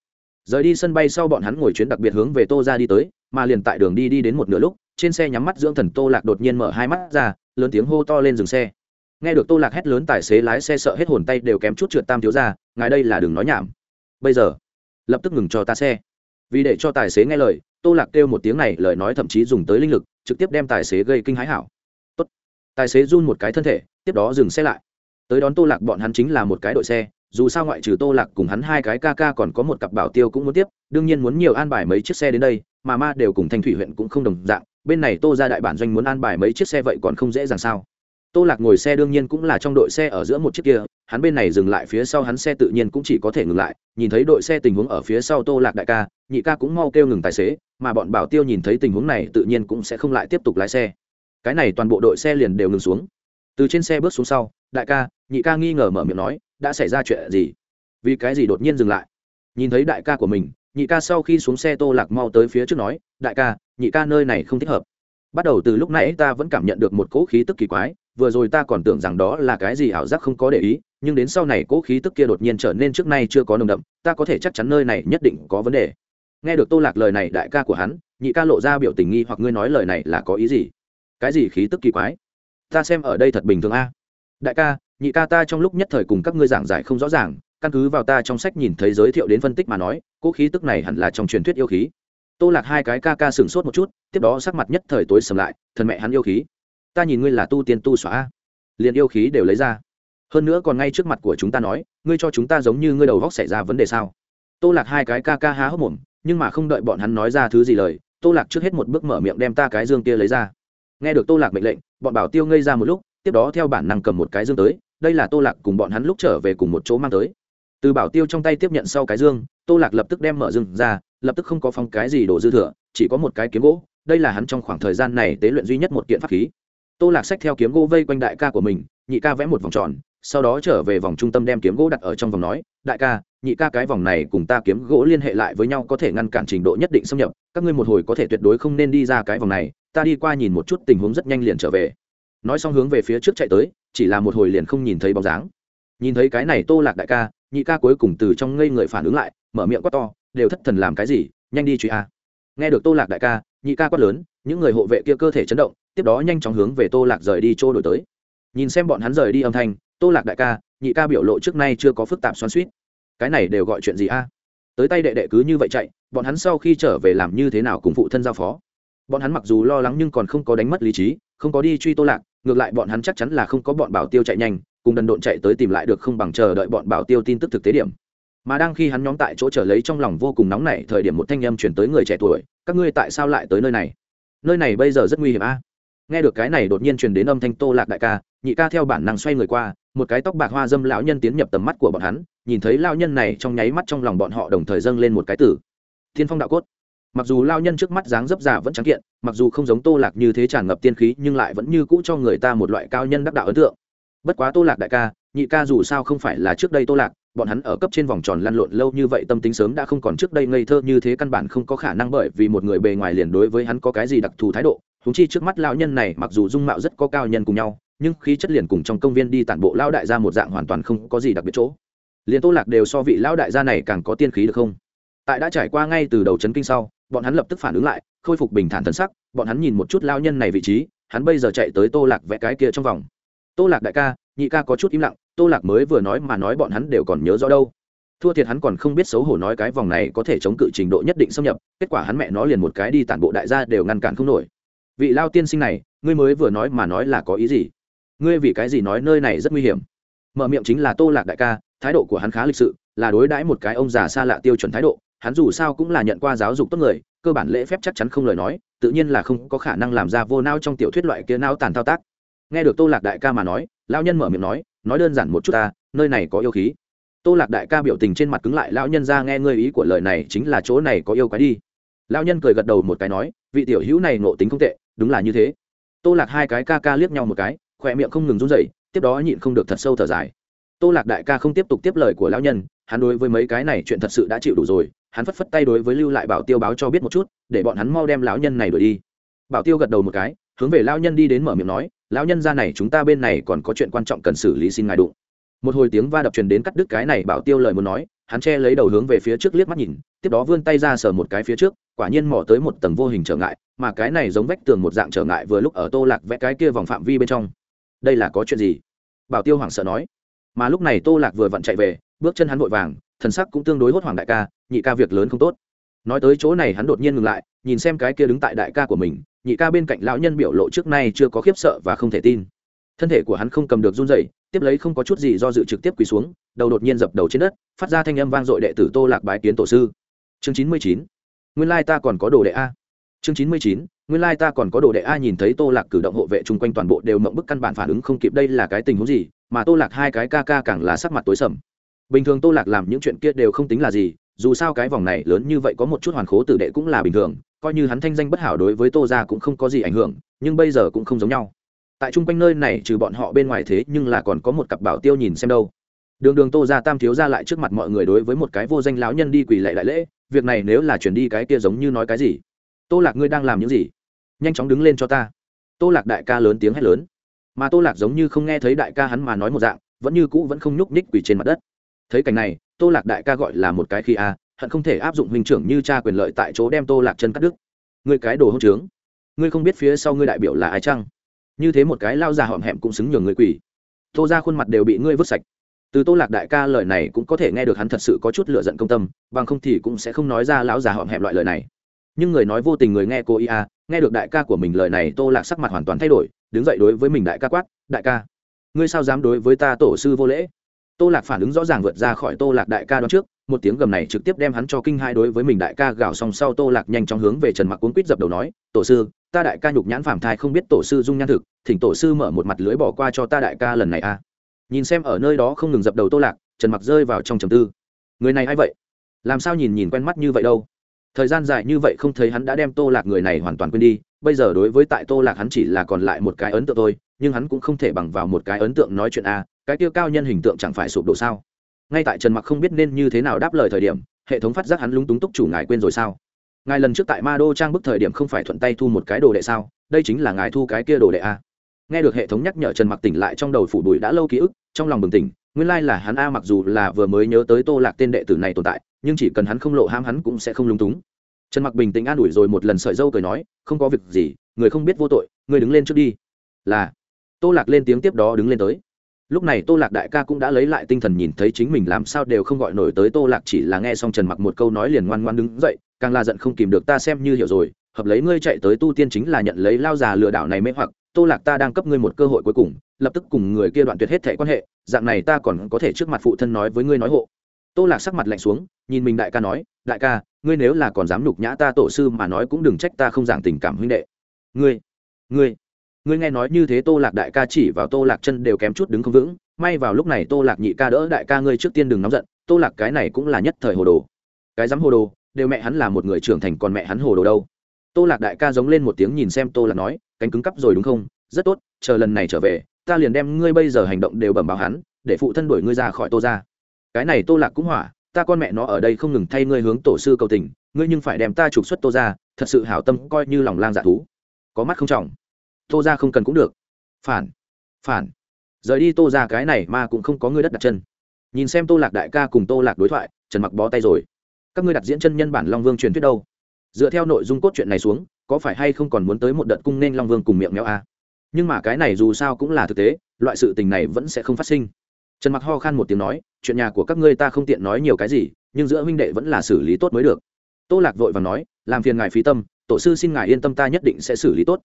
Rời đi sân bay sau bọn hắn ngồi chuyến đặc biệt hướng về tô ra đi tới, mà liền tại đường đi đi đến một nửa lúc, trên xe nhắm mắt dưỡng thần tô lạc đột nhiên mở hai mắt ra, lớn tiếng hô to lên dừng xe. Nghe được tô lạc hét lớn tài xế lái xe sợ hết hồn tay đều kém chút trượt tam thiếu ra ngài đây là đừng nói nhảm. Bây giờ, lập tức ngừng cho ta xe. Vì để cho tài xế nghe lời, tô lạc kêu một tiếng này, lời nói thậm chí dùng tới linh lực, trực tiếp đem tài xế gây kinh hãi hảo. Tốt. tài xế run một cái thân thể tiếp đó dừng xe lại. Tới đón tô lạc bọn hắn chính là một cái đội xe, dù sao ngoại trừ tô lạc cùng hắn hai cái ca ca còn có một cặp bảo tiêu cũng muốn tiếp, đương nhiên muốn nhiều an bài mấy chiếc xe đến đây, mà ma đều cùng thanh thủy huyện cũng không đồng dạng, bên này tô ra đại bản doanh muốn an bài mấy chiếc xe vậy còn không dễ dàng sao? Tô lạc ngồi xe đương nhiên cũng là trong đội xe ở giữa một chiếc kia, hắn bên này dừng lại phía sau hắn xe tự nhiên cũng chỉ có thể ngừng lại, nhìn thấy đội xe tình huống ở phía sau tô lạc đại ca, nhị ca cũng mau kêu ngừng tài xế, mà bọn bảo tiêu nhìn thấy tình huống này tự nhiên cũng sẽ không lại tiếp tục lái xe. Cái này toàn bộ đội xe liền đều ngừng xuống từ trên xe bước xuống sau, đại ca, nhị ca nghi ngờ mở miệng nói, đã xảy ra chuyện gì? Vì cái gì đột nhiên dừng lại? Nhìn thấy đại ca của mình, nhị ca sau khi xuống xe tô lạc mau tới phía trước nói, đại ca, nhị ca nơi này không thích hợp. Bắt đầu từ lúc nãy ta vẫn cảm nhận được một cỗ khí tức kỳ quái, vừa rồi ta còn tưởng rằng đó là cái gì ảo giác không có để ý, nhưng đến sau này cỗ khí tức kia đột nhiên trở nên trước nay chưa có nồng đậm, ta có thể chắc chắn nơi này nhất định có vấn đề. Nghe được tô lạc lời này đại ca của hắn, nhị ca lộ ra biểu tình nghi hoặc ngươi nói lời này là có ý gì? Cái gì khí tức kỳ quái? Ta xem ở đây thật bình thường a. Đại ca, nhị ca ta trong lúc nhất thời cùng các ngươi giảng giải không rõ ràng, căn cứ vào ta trong sách nhìn thấy giới thiệu đến phân tích mà nói, cỗ khí tức này hẳn là trong truyền thuyết yêu khí. Tô lạc hai cái ca ca sửng sốt một chút, tiếp đó sắc mặt nhất thời tối sầm lại, thần mẹ hắn yêu khí. Ta nhìn ngươi là tu tiên tu xóa liền yêu khí đều lấy ra. Hơn nữa còn ngay trước mặt của chúng ta nói, ngươi cho chúng ta giống như ngươi đầu góc xảy ra vấn đề sao? Tô lạc hai cái ca ca há hốc mồm, nhưng mà không đợi bọn hắn nói ra thứ gì lời, tô lạc trước hết một bước mở miệng đem ta cái dương kia lấy ra nghe được tô lạc mệnh lệnh, bọn bảo tiêu ngây ra một lúc, tiếp đó theo bản năng cầm một cái dương tới, đây là tô lạc cùng bọn hắn lúc trở về cùng một chỗ mang tới. Từ bảo tiêu trong tay tiếp nhận sau cái dương, tô lạc lập tức đem mở dương ra, lập tức không có phong cái gì đổ dư thừa, chỉ có một cái kiếm gỗ, đây là hắn trong khoảng thời gian này tế luyện duy nhất một kiện pháp khí. Tô lạc xách theo kiếm gỗ vây quanh đại ca của mình, nhị ca vẽ một vòng tròn, sau đó trở về vòng trung tâm đem kiếm gỗ đặt ở trong vòng nói, đại ca, nhị ca cái vòng này cùng ta kiếm gỗ liên hệ lại với nhau có thể ngăn cản trình độ nhất định xâm nhập, các ngươi một hồi có thể tuyệt đối không nên đi ra cái vòng này ta đi qua nhìn một chút tình huống rất nhanh liền trở về. Nói xong hướng về phía trước chạy tới, chỉ là một hồi liền không nhìn thấy bóng dáng. Nhìn thấy cái này tô lạc đại ca, nhị ca cuối cùng từ trong ngây người phản ứng lại, mở miệng quát to, đều thất thần làm cái gì, nhanh đi truy a. Nghe được tô lạc đại ca, nhị ca quát lớn, những người hộ vệ kia cơ thể chấn động, tiếp đó nhanh chóng hướng về tô lạc rời đi trôi đổi tới. Nhìn xem bọn hắn rời đi âm thanh, tô lạc đại ca, nhị ca biểu lộ trước nay chưa có phức tạp xoắn suýt cái này đều gọi chuyện gì a? Tới tay đệ đệ cứ như vậy chạy, bọn hắn sau khi trở về làm như thế nào cùng phụ thân giao phó bọn hắn mặc dù lo lắng nhưng còn không có đánh mất lý trí, không có đi truy tô lạc, ngược lại bọn hắn chắc chắn là không có bọn bảo tiêu chạy nhanh, cùng đần độn chạy tới tìm lại được không bằng chờ đợi bọn bảo tiêu tin tức thực tế điểm. Mà đang khi hắn nhóm tại chỗ trở lấy trong lòng vô cùng nóng nảy, thời điểm một thanh âm chuyển tới người trẻ tuổi, các ngươi tại sao lại tới nơi này? Nơi này bây giờ rất nguy hiểm a. Nghe được cái này đột nhiên truyền đến âm thanh tô lạc đại ca, nhị ca theo bản năng xoay người qua, một cái tóc bạc hoa dâm lão nhân tiến nhập tầm mắt của bọn hắn, nhìn thấy lao nhân này trong nháy mắt trong lòng bọn họ đồng thời dâng lên một cái tử. Thiên phong đạo cốt mặc dù lao nhân trước mắt dáng dấp già vẫn trắng kiện, mặc dù không giống tô lạc như thế tràn ngập tiên khí, nhưng lại vẫn như cũ cho người ta một loại cao nhân đắc đạo ấn tượng. Bất quá tô lạc đại ca, nhị ca dù sao không phải là trước đây tô lạc, bọn hắn ở cấp trên vòng tròn lăn lộn lâu như vậy tâm tính sớm đã không còn trước đây ngây thơ như thế căn bản không có khả năng bởi vì một người bề ngoài liền đối với hắn có cái gì đặc thù thái độ. Húng chi trước mắt lão nhân này mặc dù dung mạo rất có cao nhân cùng nhau, nhưng khí chất liền cùng trong công viên đi tản bộ lão đại gia một dạng hoàn toàn không có gì đặc biệt chỗ. Liền tô lạc đều so vị lão đại gia này càng có tiên khí được không? Tại đã trải qua ngay từ đầu trấn kinh sau bọn hắn lập tức phản ứng lại, khôi phục bình thản thân sắc, bọn hắn nhìn một chút lao nhân này vị trí, hắn bây giờ chạy tới tô lạc vẽ cái kia trong vòng. Tô lạc đại ca, nhị ca có chút im lặng, tô lạc mới vừa nói mà nói bọn hắn đều còn nhớ rõ đâu. Thua thiệt hắn còn không biết xấu hổ nói cái vòng này có thể chống cự trình độ nhất định xâm nhập, kết quả hắn mẹ nó liền một cái đi tản bộ đại gia đều ngăn cản không nổi. Vị lao tiên sinh này, ngươi mới vừa nói mà nói là có ý gì? Ngươi vì cái gì nói nơi này rất nguy hiểm? Mở miệng chính là tô lạc đại ca, thái độ của hắn khá lịch sự, là đối đãi một cái ông già xa lạ tiêu chuẩn thái độ hắn dù sao cũng là nhận qua giáo dục tốt người, cơ bản lễ phép chắc chắn không lời nói, tự nhiên là không có khả năng làm ra vô nao trong tiểu thuyết loại kia nao tàn thao tác. Nghe được tô lạc đại ca mà nói lao nhân mở miệng nói nói đơn giản một chút ta, nơi này có yêu khí. Tô lạc đại ca biểu tình trên mặt cứng lại, lão nhân ra nghe ngơi ý của lời này chính là chỗ này có yêu quái đi. Lão nhân cười gật đầu một cái nói, vị tiểu hữu này nộ tính không tệ, đúng là như thế. Tô lạc hai cái ca ca liếc nhau một cái, khỏe miệng không ngừng run dậy tiếp đó nhịn không được thật sâu thở dài. Tô lạc đại ca không tiếp tục tiếp lời của lão nhân, hắn đối với mấy cái này chuyện thật sự đã chịu đủ rồi hắn phất phất tay đối với lưu lại bảo tiêu báo cho biết một chút, để bọn hắn mau đem lão nhân này đuổi đi. Bảo tiêu gật đầu một cái, hướng về lão nhân đi đến mở miệng nói, lão nhân ra này chúng ta bên này còn có chuyện quan trọng cần xử lý xin ngài đụng. Một hồi tiếng va đập truyền đến cắt đứt cái này, bảo tiêu lời muốn nói, hắn che lấy đầu hướng về phía trước liếc mắt nhìn, tiếp đó vươn tay ra sờ một cái phía trước, quả nhiên mò tới một tầng vô hình trở ngại, mà cái này giống vách tường một dạng trở ngại vừa lúc ở tô lạc vẽ cái kia vòng phạm vi bên trong. Đây là có chuyện gì? Bảo tiêu hoảng sợ nói. Mà lúc này tô lạc vừa vặn chạy về bước chân hắn vội vàng, thần sắc cũng tương đối hốt hoảng đại ca, nhị ca việc lớn không tốt. Nói tới chỗ này hắn đột nhiên ngừng lại, nhìn xem cái kia đứng tại đại ca của mình, nhị ca bên cạnh lão nhân biểu lộ trước nay chưa có khiếp sợ và không thể tin. Thân thể của hắn không cầm được run dậy tiếp lấy không có chút gì do dự trực tiếp quỳ xuống, đầu đột nhiên dập đầu trên đất, phát ra thanh âm vang dội đệ tử tô lạc bái kiến tổ sư. Chương chín mươi chín, nguyên lai ta còn có đồ đệ a. Chương chín mươi chín, nguyên lai ta còn có đồ đệ a nhìn thấy tô lạc cử động hộ vệ chung quanh toàn bộ đều mộng bức căn bản phản ứng không kịp đây là cái tình huống gì, mà tô lạc hai cái ca ca càng là sắc mặt tối sầm bình thường tô lạc làm những chuyện kia đều không tính là gì, dù sao cái vòng này lớn như vậy có một chút hoàn khố tử đệ cũng là bình thường, coi như hắn thanh danh bất hảo đối với tô ra cũng không có gì ảnh hưởng, nhưng bây giờ cũng không giống nhau. Tại chung quanh nơi này, trừ bọn họ bên ngoài thế, nhưng là còn có một cặp bảo tiêu nhìn xem đâu. Đường đường tô ra tam thiếu ra lại trước mặt mọi người đối với một cái vô danh lão nhân đi quỳ lệ đại lễ, việc này nếu là chuyển đi cái kia giống như nói cái gì? Tô lạc ngươi đang làm những gì? Nhanh chóng đứng lên cho ta. Tô lạc đại ca lớn tiếng hét lớn. Mà tô lạc giống như không nghe thấy đại ca hắn mà nói một dạng, vẫn như cũ vẫn không nhúc nhích quỳ trên mặt đất thấy cảnh này, tô lạc đại ca gọi là một cái khi a, hận không thể áp dụng huynh trưởng như cha quyền lợi tại chỗ đem tô lạc chân cắt đứt. Người cái đồ hông trướng. Ngươi không biết phía sau ngươi đại biểu là ai chăng? Như thế một cái lao già họm hẹm cũng xứng nhường người quỷ. Tô ra khuôn mặt đều bị ngươi vứt sạch. Từ tô lạc đại ca lời này cũng có thể nghe được hắn thật sự có chút lựa giận công tâm, bằng không thì cũng sẽ không nói ra lão già họm hẹm loại lời này. Nhưng người nói vô tình người nghe cô ia nghe được đại ca của mình lời này, tô lạc sắc mặt hoàn toàn thay đổi, đứng dậy đối với mình đại ca quát, đại ca, ngươi sao dám đối với ta tổ sư vô lễ? Tô lạc phản ứng rõ ràng vượt ra khỏi tô lạc đại ca đón trước, một tiếng gầm này trực tiếp đem hắn cho kinh hai đối với mình đại ca gào xong sau tô lạc nhanh chóng hướng về trần mặc cuốn quýt dập đầu nói, tổ sư, ta đại ca nhục nhãn phàm thai không biết tổ sư dung nhan thực, thỉnh tổ sư mở một mặt lưới bỏ qua cho ta đại ca lần này a. Nhìn xem ở nơi đó không ngừng dập đầu tô lạc, trần mặc rơi vào trong trầm tư. Người này a i vậy? Làm sao nhìn nhìn quen mắt như vậy đâu? Thời gian dài như vậy không thấy hắn đã đem tô lạc người này hoàn toàn quên đi, bây giờ đối với tại tô lạc hắn chỉ là còn lại một cái ấn tượng thôi, nhưng hắn cũng không thể bằng vào một cái ấn tượng nói chuyện a cái tiêu cao nhân hình tượng chẳng phải sụp đổ sao? Ngay tại trần mặc không biết nên như thế nào đáp lời thời điểm, hệ thống phát giác hắn lúng túng túc chủ ngài quên rồi sao? Ngài lần trước tại ma đô trang bức thời điểm không phải thuận tay thu một cái đồ đệ sao? Đây chính là ngài thu cái kia đồ đệ a nghe được hệ thống nhắc nhở trần mặc tỉnh lại trong đầu phủ bụi đã lâu ký ức, trong lòng bừng tỉnh, nguyên lai là hắn a mặc dù là vừa mới nhớ tới tô lạc tên đệ tử này tồn tại, nhưng chỉ cần hắn không lộ ham hắn cũng sẽ không lúng túng. Trần mặc bình tĩnh an ủi rồi một lần sợi dâu cười nói, không có việc gì, người không biết vô tội, người đứng lên trước đi. Là, tô lạc lên tiếng tiếp đó đứng lên tới lúc này tô lạc đại ca cũng đã lấy lại tinh thần nhìn thấy chính mình làm sao đều không gọi nổi tới tô lạc chỉ là nghe xong trần mặc một câu nói liền ngoan ngoan đứng dậy, càng là giận không kìm được ta xem như hiểu rồi, hợp lấy ngươi chạy tới tu tiên chính là nhận lấy lao già lừa đảo này mê hoặc, tô lạc ta đang cấp ngươi một cơ hội cuối cùng, lập tức cùng người kia đoạn tuyệt hết thẻ quan hệ, dạng này ta còn có thể trước mặt phụ thân nói với ngươi nói hộ. Tô lạc sắc mặt lạnh xuống, nhìn mình đại ca nói, đại ca, ngươi nếu là còn dám nhục nhã ta tổ sư mà nói cũng đừng trách ta không giảng tình cảm huynh đệ. Ngươi ngươi ngươi nghe nói như thế tô lạc đại ca chỉ vào tô lạc chân đều kém chút đứng không vững, may vào lúc này tô lạc nhị ca đỡ đại ca ngươi trước tiên đừng nóng giận, tô lạc cái này cũng là nhất thời hồ đồ. Cái dám hồ đồ, đều mẹ hắn là một người trưởng thành còn mẹ hắn hồ đồ đâu. Tô lạc đại ca giống lên một tiếng nhìn xem tô lạc nói, cánh cứng cắp rồi đúng không? Rất tốt, chờ lần này trở về, ta liền đem ngươi bây giờ hành động đều bẩm báo hắn, để phụ thân đuổi ngươi ra khỏi tô ra cái này tô lạc cũng hỏa, ta con mẹ nó ở đây không ngừng thay ngươi hướng tổ sư cầu tình, ngươi nhưng phải đem ta trục xuất tô ra thật sự hảo tâm coi như lòng lang dạ thú. Có mắt không trọng tô ra không cần cũng được. Phản phản. Rời đi tô ra cái này mà cũng không có người đất đặt chân. Nhìn xem tô lạc đại ca cùng tô lạc đối thoại, trần mặc bó tay rồi. Các ngươi đặt diễn chân nhân bản long vương truyền thuyết đâu? Dựa theo nội dung cốt truyện này xuống, có phải hay không còn muốn tới một đợt cung nên long vương cùng miệng mèo a? Nhưng mà cái này dù sao cũng là thực tế, loại sự tình này vẫn sẽ không phát sinh. Trần mặc ho khan một tiếng nói, chuyện nhà của các ngươi ta không tiện nói nhiều cái gì, nhưng giữa huynh đệ vẫn là xử lý tốt mới được. Tô lạc vội và nói, làm phiền ngài phí tâm, tổ sư xin ngài yên tâm ta nhất định sẽ xử lý tốt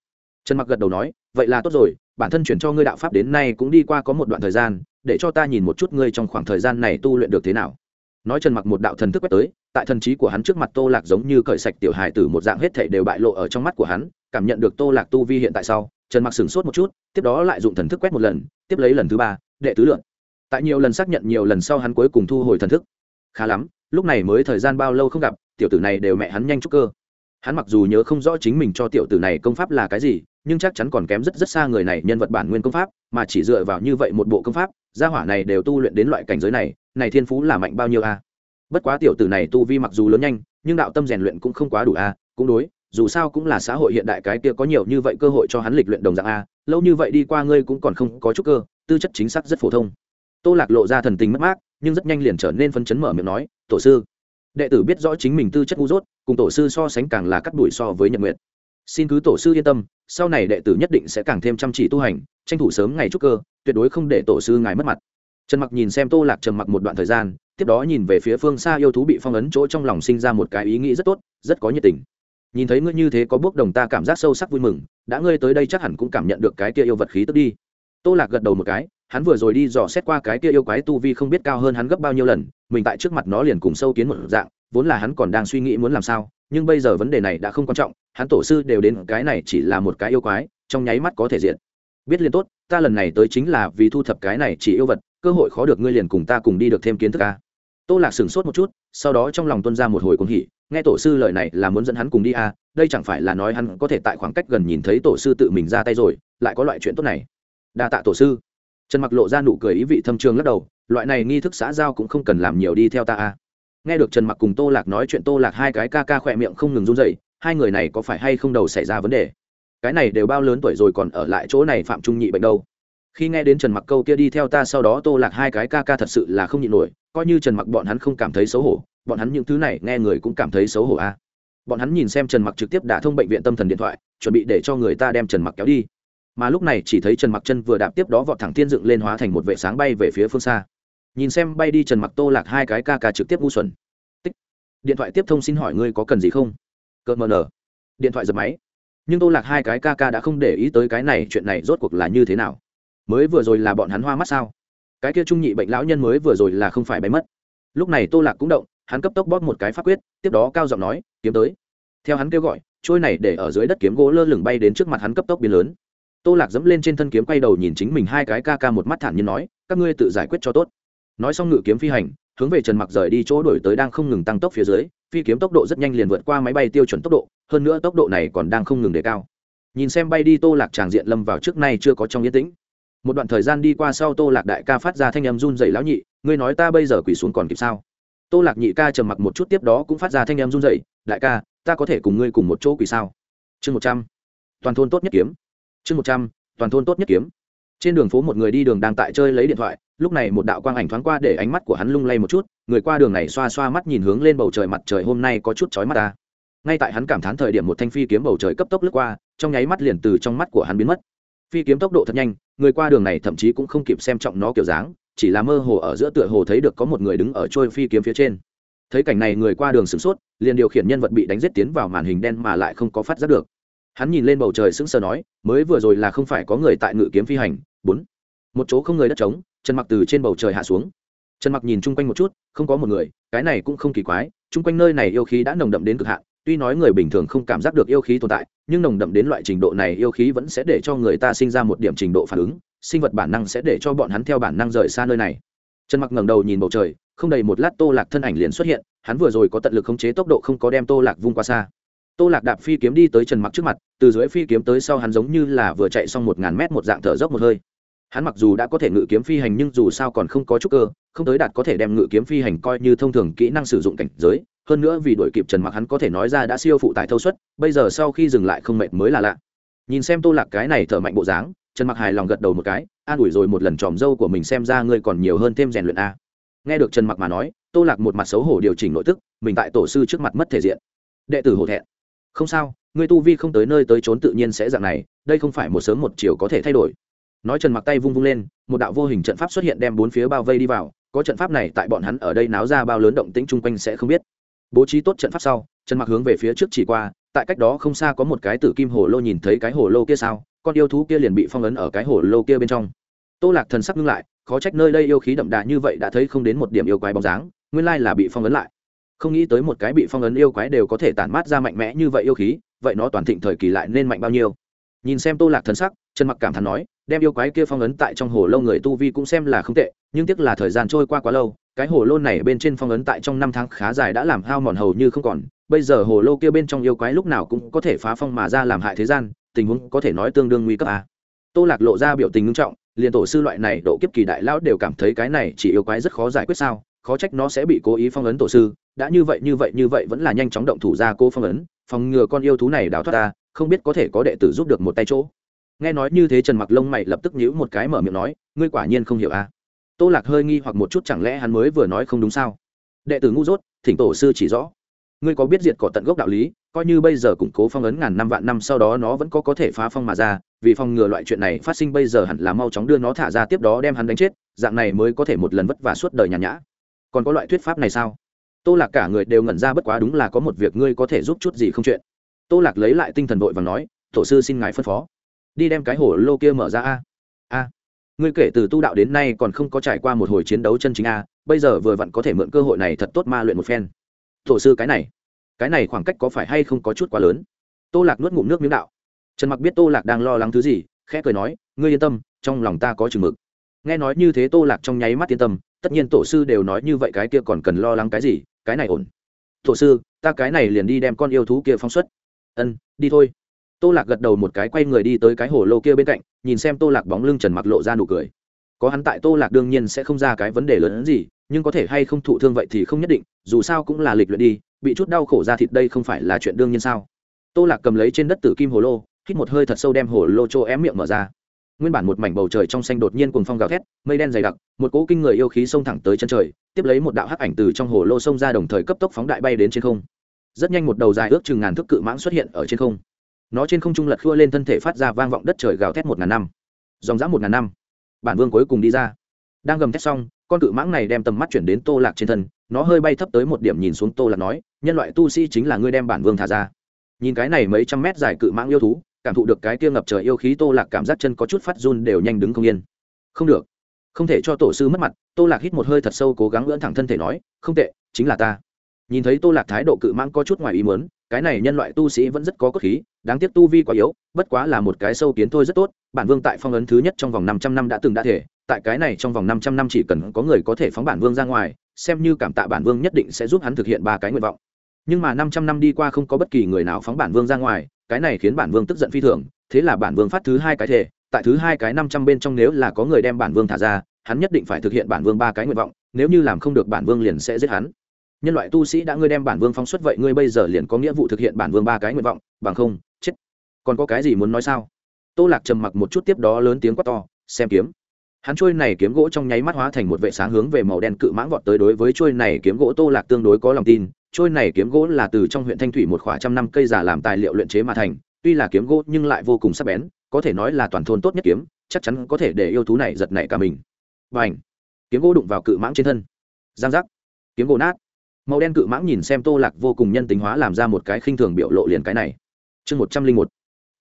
trần mặc gật đầu nói, vậy là tốt rồi, bản thân chuyển cho ngươi đạo pháp đến nay cũng đi qua có một đoạn thời gian, để cho ta nhìn một chút ngươi trong khoảng thời gian này tu luyện được thế nào. Nói trần mặc một đạo thần thức quét tới, tại thần trí của hắn trước mặt tô lạc giống như cởi sạch tiểu hài tử một dạng hết thể đều bại lộ ở trong mắt của hắn, cảm nhận được tô lạc tu vi hiện tại sau, trần mặc sửng sốt một chút, tiếp đó lại dụng thần thức quét một lần, tiếp lấy lần thứ ba, đệ tứ lượn. Tại nhiều lần xác nhận nhiều lần sau hắn cuối cùng thu hồi thần thức. Khá lắm, lúc này mới thời gian bao lâu không gặp, tiểu tử này đều mẹ hắn nhanh chút cơ. Hắn mặc dù nhớ không rõ chính mình cho tiểu tử này công pháp là cái gì nhưng chắc chắn còn kém rất rất xa người này nhân vật bản nguyên công pháp, mà chỉ dựa vào như vậy một bộ công pháp, gia hỏa này đều tu luyện đến loại cảnh giới này này thiên phú là mạnh bao nhiêu a? Bất quá tiểu tử này tu vi mặc dù lớn nhanh, nhưng đạo tâm rèn luyện cũng không quá đủ a, cũng đối, dù sao cũng là xã hội hiện đại cái kia có nhiều như vậy cơ hội cho hắn lịch luyện đồng dạng a, lâu như vậy đi qua ngươi cũng còn không có chút cơ, tư chất chính xác rất phổ thông. Tô lạc lộ ra thần tình mất mát, nhưng rất nhanh liền trở nên phân chấn mở miệng nói, tổ sư. Đệ tử biết rõ chính mình tư chất ngu dốt, cùng tổ sư so sánh càng là cắt đuổi so với nhật nguyện xin cứ tổ sư yên tâm, sau này đệ tử nhất định sẽ càng thêm chăm chỉ tu hành, tranh thủ sớm ngày trúc cơ, tuyệt đối không để tổ sư ngài mất mặt. Trần mặc nhìn xem tô lạc trầm mặc một đoạn thời gian, tiếp đó nhìn về phía phương xa yêu thú bị phong ấn chỗ trong lòng sinh ra một cái ý nghĩ rất tốt, rất có nhiệt tình. Nhìn thấy ngươi như thế có bước đồng ta cảm giác sâu sắc vui mừng, đã ngươi tới đây chắc hẳn cũng cảm nhận được cái kia yêu vật khí tức đi. Tô lạc gật đầu một cái, hắn vừa rồi đi dò xét qua cái kia yêu quái tu vi không biết cao hơn hắn gấp bao nhiêu lần, mình tại trước mặt nó liền cùng sâu kiến một dạng, vốn là hắn còn đang suy nghĩ muốn làm sao, nhưng bây giờ vấn đề này đã không quan trọng hắn tổ sư đều đến cái này chỉ là một cái yêu quái, trong nháy mắt có thể diện biết liền tốt, ta lần này tới chính là vì thu thập cái này chỉ yêu vật, cơ hội khó được ngươi liền cùng ta cùng đi được thêm kiến thức ca tô lạc sửng sốt một chút, sau đó trong lòng tuân ra một hồi cuồng hỉ, nghe tổ sư lời này là muốn dẫn hắn cùng đi à đây chẳng phải là nói hắn có thể tại khoảng cách gần nhìn thấy tổ sư tự mình ra tay rồi, lại có loại chuyện tốt này. Đa tạ tổ sư. Trần mặc lộ ra nụ cười ý vị thâm trường lắc đầu, loại này nghi thức xã giao cũng không cần làm nhiều đi theo ta à nghe được trần mặc cùng tô lạc nói chuyện, tô lạc hai cái ca ca khỏe miệng không ngừng run dậy hai người này có phải hay không đầu xảy ra vấn đề? Cái này đều bao lớn tuổi rồi còn ở lại chỗ này phạm trung nhị bệnh đâu? Khi nghe đến trần mặc câu kia đi theo ta sau đó tô lạc hai cái ca ca thật sự là không nhịn nổi, coi như trần mặc bọn hắn không cảm thấy xấu hổ, bọn hắn những thứ này nghe người cũng cảm thấy xấu hổ a à. bọn hắn nhìn xem trần mặc trực tiếp đã thông bệnh viện tâm thần điện thoại, chuẩn bị để cho người ta đem trần mặc kéo đi. Mà lúc này chỉ thấy trần mặc chân vừa đạp tiếp đó vọt thẳng thiên dựng lên hóa thành một vệ sáng bay về phía phương xa. Nhìn xem bay đi trần mặc tô lạc hai cái ca ca trực tiếp ngu xuẩn. Tích. Điện thoại tiếp thông xin hỏi ngươi có cần gì không? Cợt mờ nở điện thoại giật máy. Nhưng tô lạc hai cái ca ca đã không để ý tới cái này, chuyện này rốt cuộc là như thế nào? Mới vừa rồi là bọn hắn hoa mắt sao? Cái kia trung nhị bệnh lão nhân mới vừa rồi là không phải bay mất. Lúc này tô lạc cũng động, hắn cấp tốc bóp một cái pháp quyết, tiếp đó cao giọng nói, kiếm tới. Theo hắn kêu gọi, trôi này để ở dưới đất kiếm gỗ lơ lửng bay đến trước mặt hắn cấp tốc biến lớn. Tô lạc dẫm lên trên thân kiếm quay đầu nhìn chính mình hai cái ca ca một mắt thản nhiên nói, các ngươi tự giải quyết cho tốt. Nói xong ngự kiếm phi hành hướng về trần mặc rời đi chỗ đổi tới đang không ngừng tăng tốc phía dưới, phi kiếm tốc độ rất nhanh liền vượt qua máy bay tiêu chuẩn tốc độ, hơn nữa tốc độ này còn đang không ngừng đề cao. Nhìn xem bay đi tô lạc tràng diện lâm vào trước nay chưa có trong yên tĩnh. Một đoạn thời gian đi qua sau tô lạc đại ca phát ra thanh âm run dày lão nhị, ngươi nói ta bây giờ quỳ xuống còn kịp sao? Tô lạc nhị ca trầm mặc một chút tiếp đó cũng phát ra thanh âm run dày đại ca, ta có thể cùng ngươi cùng một chỗ quỳ sao? Chương một trăm, toàn thôn tốt nhất kiếm. Chương một trăm, toàn thôn tốt nhất kiếm trên đường phố một người đi đường đang tại chơi lấy điện thoại, lúc này một đạo quang ảnh thoáng qua để ánh mắt của hắn lung lay một chút, người qua đường này xoa xoa mắt nhìn hướng lên bầu trời mặt trời hôm nay có chút chói mắt ta. Ngay tại hắn cảm thán thời điểm một thanh phi kiếm bầu trời cấp tốc lướt qua, trong nháy mắt liền từ trong mắt của hắn biến mất. Phi kiếm tốc độ thật nhanh, người qua đường này thậm chí cũng không kịp xem trọng nó kiểu dáng, chỉ là mơ hồ ở giữa tựa hồ thấy được có một người đứng ở trôi phi kiếm phía trên. Thấy cảnh này người qua đường sửng sốt, liền điều khiển nhân vật bị đánh giết tiến vào màn hình đen mà lại không có phát giác được hắn nhìn lên bầu trời sững sờ nói, mới vừa rồi là không phải có người tại ngự kiếm phi hành, bốn. Một chỗ không người đất trống trần mặc từ trên bầu trời hạ xuống. Trần mặc nhìn chung quanh một chút, không có một người, cái này cũng không kỳ quái, chung quanh nơi này yêu khí đã nồng đậm đến cực hạn, tuy nói người bình thường không cảm giác được yêu khí tồn tại, nhưng nồng đậm đến loại trình độ này yêu khí vẫn sẽ để cho người ta sinh ra một điểm trình độ phản ứng, sinh vật bản năng sẽ để cho bọn hắn theo bản năng rời xa nơi này. Trần mặc ngẩng đầu nhìn bầu trời, không đầy một lát tô lạc thân ảnh liền xuất hiện, hắn vừa rồi có tận lực khống chế tốc độ không có đem tô lạc vung qua xa tô lạc đạp phi kiếm đi tới trần mặc trước mặt, từ dưới phi kiếm tới sau hắn giống như là vừa chạy xong một ngàn mét một dạng thở dốc một hơi. Hắn mặc dù đã có thể ngự kiếm phi hành nhưng dù sao còn không có chút cơ, không tới đạt có thể đem ngự kiếm phi hành coi như thông thường kỹ năng sử dụng cảnh giới. Hơn nữa vì đuổi kịp trần mặc hắn có thể nói ra đã siêu phụ tải thâu suất, bây giờ sau khi dừng lại không mệt mới là lạ. Nhìn xem tô lạc cái này thở mạnh bộ dáng, trần mặc hài lòng gật đầu một cái, an ủi rồi một lần tròm dâu của mình xem ra ngươi còn nhiều hơn thêm rèn luyện a nghe được trần mặc mà nói, tô lạc một mặt xấu hổ điều chỉnh nội tức, mình tại tổ sư trước mặt mất thể diện. Đệ tử hổ thẹn không sao ngươi tu vi không tới nơi tới trốn tự nhiên sẽ dạng này, đây không phải một sớm một chiều có thể thay đổi. Nói trần mặc tay vung vung lên, một đạo vô hình trận pháp xuất hiện đem bốn phía bao vây đi vào, có trận pháp này tại bọn hắn ở đây náo ra bao lớn động tĩnh chung quanh sẽ không biết. Bố trí tốt trận pháp sau, trần mặc hướng về phía trước chỉ qua, tại cách đó không xa có một cái tử kim hồ lô nhìn thấy cái hồ lô kia sao, con yêu thú kia liền bị phong ấn ở cái hồ lô kia bên trong. Tô lạc thần sắc ngưng lại, khó trách nơi đây yêu khí đậm đà như vậy đã thấy không đến một điểm yêu quái bóng dáng, nguyên lai là bị phong ấn lại không nghĩ tới một cái bị phong ấn yêu quái đều có thể tản mát ra mạnh mẽ như vậy yêu khí, vậy nó toàn thịnh thời kỳ lại nên mạnh bao nhiêu nhìn xem tô lạc thần sắc, trần mặc cảm thán nói, đem yêu quái kia phong ấn tại trong hồ lâu người tu vi cũng xem là không tệ, nhưng tiếc là thời gian trôi qua quá lâu, cái hồ lô này bên trên phong ấn tại trong năm tháng khá dài đã làm hao mòn hầu như không còn, bây giờ hồ lô kia bên trong yêu quái lúc nào cũng có thể phá phong mà ra làm hại thế gian, tình huống có thể nói tương đương nguy cấp à. tô lạc lộ ra biểu tình nghiêm trọng, liền tổ sư loại này độ kiếp kỳ đại lão đều cảm thấy cái này chỉ yêu quái rất khó giải quyết sao, khó trách nó sẽ bị cố ý phong ấn tổ sư đã như vậy như vậy như vậy vẫn là nhanh chóng động thủ ra cô phong ấn, phòng ngừa con yêu thú này đào thoát ta, không biết có thể có đệ tử giúp được một tay chỗ. Nghe nói như thế trần mặc lông mày lập tức nhíu một cái mở miệng nói, ngươi quả nhiên không hiểu à? Tô lạc hơi nghi hoặc một chút chẳng lẽ hắn mới vừa nói không đúng sao? Đệ tử ngu dốt, thỉnh tổ sư chỉ rõ. Ngươi có biết diệt cỏ tận gốc đạo lý, coi như bây giờ củng cố phong ấn ngàn năm vạn năm sau đó nó vẫn có có thể phá phong mà ra, vì phòng ngừa loại chuyện này phát sinh bây giờ hẳn là mau chóng đưa nó thả ra tiếp đó đem hắn đánh chết, dạng này mới có thể một lần vất vả suốt đời nhàn nhã. Còn có loại thuyết pháp này sao? Tô lạc cả người đều ngẩn ra bất quá đúng là có một việc ngươi có thể giúp chút gì không chuyện. Tô lạc lấy lại tinh thần vội và nói, tổ sư xin ngài phân phó. Đi đem cái hổ lô kia mở ra a. A, ngươi kể từ tu đạo đến nay còn không có trải qua một hồi chiến đấu chân chính a, bây giờ vừa vặn có thể mượn cơ hội này thật tốt ma luyện một phen. Tổ sư, cái này cái này khoảng cách có phải hay không có chút quá lớn? Tô lạc nuốt ngụm nước miếng đạo. Trần mặc biết tô lạc đang lo lắng thứ gì, khẽ cười nói, ngươi yên tâm, trong lòng ta có chừng mực. Nghe nói như thế tô lạc trong nháy mắt yên tâm, tất nhiên tổ sư đều nói như vậy cái kia còn cần lo lắng cái gì cái này ổn. Thổ sư, ta cái này liền đi đem con yêu thú kia phóng xuất. Ân, đi thôi. Tô lạc gật đầu một cái quay người đi tới cái hồ lô kia bên cạnh, nhìn xem tô lạc bóng lưng trần mặc lộ ra nụ cười. Có hắn tại tô lạc đương nhiên sẽ không ra cái vấn đề lớn hơn gì, nhưng có thể hay không thụ thương vậy thì không nhất định, dù sao cũng là lịch luyện đi, bị chút đau khổ ra thịt đây không phải là chuyện đương nhiên sao? Tô lạc cầm lấy trên đất tử kim hồ lô, hít một hơi thật sâu đem hồ lô chỗ ém miệng mở ra nguyên bản một mảnh bầu trời trong xanh đột nhiên cùng phong gào thét, mây đen dày đặc, một cỗ kinh người yêu khí xông thẳng tới chân trời, tiếp lấy một đạo hắc ảnh từ trong hồ lô xông ra đồng thời cấp tốc phóng đại bay đến trên không. Rất nhanh một đầu dài ước chừng ngàn thước cự mãng xuất hiện ở trên không. Nó trên không trung lật khua lên thân thể phát ra vang vọng đất trời gào thét một ngàn năm. Dòng dã một ngàn năm. Bản vương cuối cùng đi ra. Đang gầm thét xong, con cự mãng này đem tầm mắt chuyển đến tô lạc trên thân, nó hơi bay thấp tới một điểm nhìn xuống tô lạc nói, nhân loại tu sĩ chính là ngươi đem bản vương thả ra. Nhìn cái này mấy trăm mét dài cự mãng yêu thú cảm thụ được cái kia ngập trời yêu khí tô lạc cảm giác chân có chút phát run đều nhanh đứng không yên. Không được. Không thể cho tổ sư mất mặt, tô lạc hít một hơi thật sâu cố gắng lưỡn thẳng thân thể nói, không tệ, chính là ta. Nhìn thấy tô lạc thái độ cự mãng có chút ngoài ý muốn, cái này nhân loại tu sĩ vẫn rất có cốt khí, đáng tiếc tu vi quá yếu, bất quá là một cái sâu kiến thôi rất tốt, bản vương tại phong ấn thứ nhất trong vòng năm trăm năm đã từng đã thể, tại cái này trong vòng năm trăm năm chỉ cần có người có thể phóng bản vương ra ngoài, xem như cảm tạ bản vương nhất định sẽ giúp hắn thực hiện ba cái nguyện vọng. Nhưng mà năm trăm năm đi qua không có bất kỳ người nào phóng bản vương ra ngoài cái này khiến bản vương tức giận phi thường, thế là bản vương phát thứ hai cái thể, tại thứ hai cái năm trăm bên trong nếu là có người đem bản vương thả ra, hắn nhất định phải thực hiện bản vương ba cái nguyện vọng, nếu như làm không được bản vương liền sẽ giết hắn. Nhân loại tu sĩ đã ngươi đem bản vương phóng xuất vậy ngươi bây giờ liền có nghĩa vụ thực hiện bản vương ba cái nguyện vọng, bằng không, chết. Còn có cái gì muốn nói sao? Tô lạc trầm mặc một chút tiếp đó lớn tiếng quát to, xem kiếm. Hắn trôi này kiếm gỗ trong nháy mắt hóa thành một vệ sáng hướng về màu đen cự mãng vọt tới đối với trôi này kiếm gỗ tô lạc tương đối có lòng tin trôi này kiếm gỗ là từ trong huyện thanh thủy một khoảng trăm năm cây giả làm tài liệu luyện chế mà thành, tuy là kiếm gỗ nhưng lại vô cùng sắc bén, có thể nói là toàn thôn tốt nhất kiếm, chắc chắn có thể để yêu thú này giật nảy cả mình. Và ảnh kiếm gỗ đụng vào cự mãng trên thân. Giang giác! Kiếm gỗ nát. Màu đen cự mãng nhìn xem tô lạc vô cùng nhân tính hóa làm ra một cái khinh thường biểu lộ liền cái này. Chương một trăm linh một.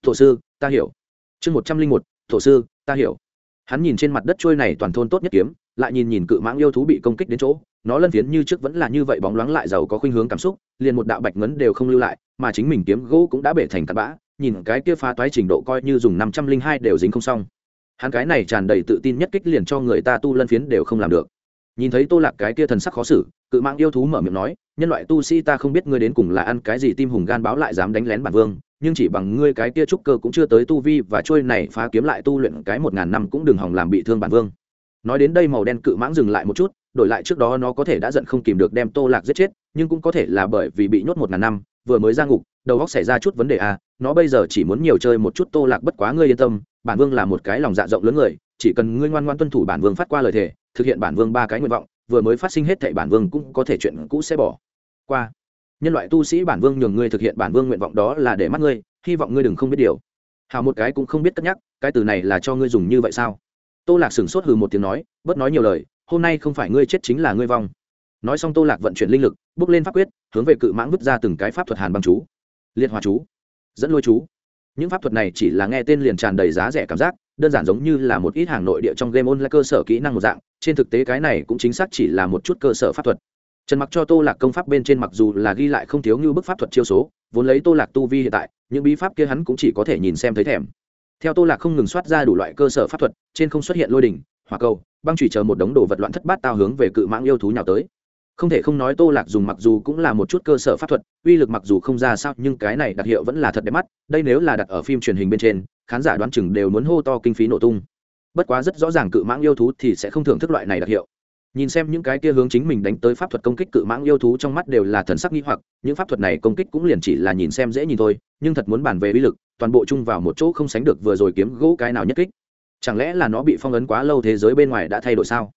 Thổ sư, ta hiểu. Chương một trăm linh một. Thổ sư, ta hiểu. Hắn nhìn trên mặt đất trôi này toàn thôn tốt nhất kiếm, lại nhìn nhìn cự mãng yêu thú bị công kích đến chỗ nó lân phiến như trước vẫn là như vậy bóng loáng lại giàu có khuynh hướng cảm xúc, liền một đạo bạch ngấn đều không lưu lại, mà chính mình kiếm gỗ cũng đã bể thành tạt bã, nhìn cái kia phá toái trình độ coi như dùng năm trăm linh hai đều dính không xong. Hắn cái này tràn đầy tự tin nhất kích liền cho người ta tu lân phiến đều không làm được. Nhìn thấy tô lạc cái kia thần sắc khó xử, cự mạng yêu thú mở miệng nói, nhân loại tu sĩ ta không biết ngươi đến cùng là ăn cái gì tim hùng gan báo lại dám đánh lén bản vương, nhưng chỉ bằng ngươi cái kia trúc cơ cũng chưa tới tu vi và trôi này phá kiếm lại tu luyện cái một ngàn năm cũng đừng hỏng làm bị thương bản vương. Nói đến đây màu đen cự mãng dừng lại một chút đổi lại trước đó nó có thể đã giận không kìm được đem tô lạc giết chết, nhưng cũng có thể là bởi vì bị nhốt một ngàn năm, vừa mới ra ngục, đầu góc xảy ra chút vấn đề à nó bây giờ chỉ muốn nhiều chơi một chút tô lạc bất quá ngươi yên tâm, bản vương là một cái lòng dạ rộng lớn người, chỉ cần ngươi ngoan ngoan tuân thủ bản vương phát qua lời thề, thực hiện bản vương ba cái nguyện vọng, vừa mới phát sinh hết thảy bản vương cũng có thể chuyện cũ sẽ bỏ qua. Nhân loại tu sĩ bản vương nhường ngươi thực hiện bản vương nguyện vọng đó là để mắt ngươi, hy vọng ngươi đừng không biết điều. Hào một cái cũng không biết cất nhắc, cái từ này là cho ngươi dùng như vậy sao? Tô lạc sửng sốt hừ một tiếng nói, bớt nói nhiều lời hôm nay không phải ngươi chết chính là ngươi vong. Nói xong tô lạc vận chuyển linh lực, bước lên pháp quyết, hướng về cự mãng vứt ra từng cái pháp thuật hàn băng chú. Liệt hòa chú. Dẫn lôi chú. Những pháp thuật này chỉ là nghe tên liền tràn đầy giá rẻ cảm giác, đơn giản giống như là một ít hàng nội địa trong game online là cơ sở kỹ năng một dạng, trên thực tế cái này cũng chính xác chỉ là một chút cơ sở pháp thuật. Trần mặc cho tô lạc công pháp bên trên mặc dù là ghi lại không thiếu như bức pháp thuật chiêu số, vốn lấy tô lạc tu vi hiện tại, những bí pháp kia hắn cũng chỉ có thể nhìn xem thấy thèm. Theo tô lạc không ngừng soát ra đủ loại cơ sở pháp thuật, trên không xuất hiện lôi đỉnh, hỏa cầu băng chủy chờ một đống đồ vật loạn thất bát tao hướng về cự mãng yêu thú nhào tới. Không thể không nói tô lạc dùng mặc dù cũng là một chút cơ sở pháp thuật, uy lực mặc dù không ra sao, nhưng cái này đặc hiệu vẫn là thật đẹp mắt, đây nếu là đặt ở phim truyền hình bên trên, khán giả đoán chừng đều muốn hô to kinh phí nổ tung. Bất quá rất rõ ràng cự mãng yêu thú thì sẽ không thưởng thức loại này đặc hiệu. Nhìn xem những cái kia hướng chính mình đánh tới pháp thuật công kích cự mãng yêu thú trong mắt đều là thần sắc nghi hoặc, những pháp thuật này công kích cũng liền chỉ là nhìn xem dễ nhìn thôi, nhưng thật muốn bàn về uy lực, toàn bộ chung vào một chỗ không sánh được vừa rồi kiếm gỗ cái nào nhất kích chẳng lẽ là nó bị phong ấn quá lâu thế giới bên ngoài đã thay đổi sao?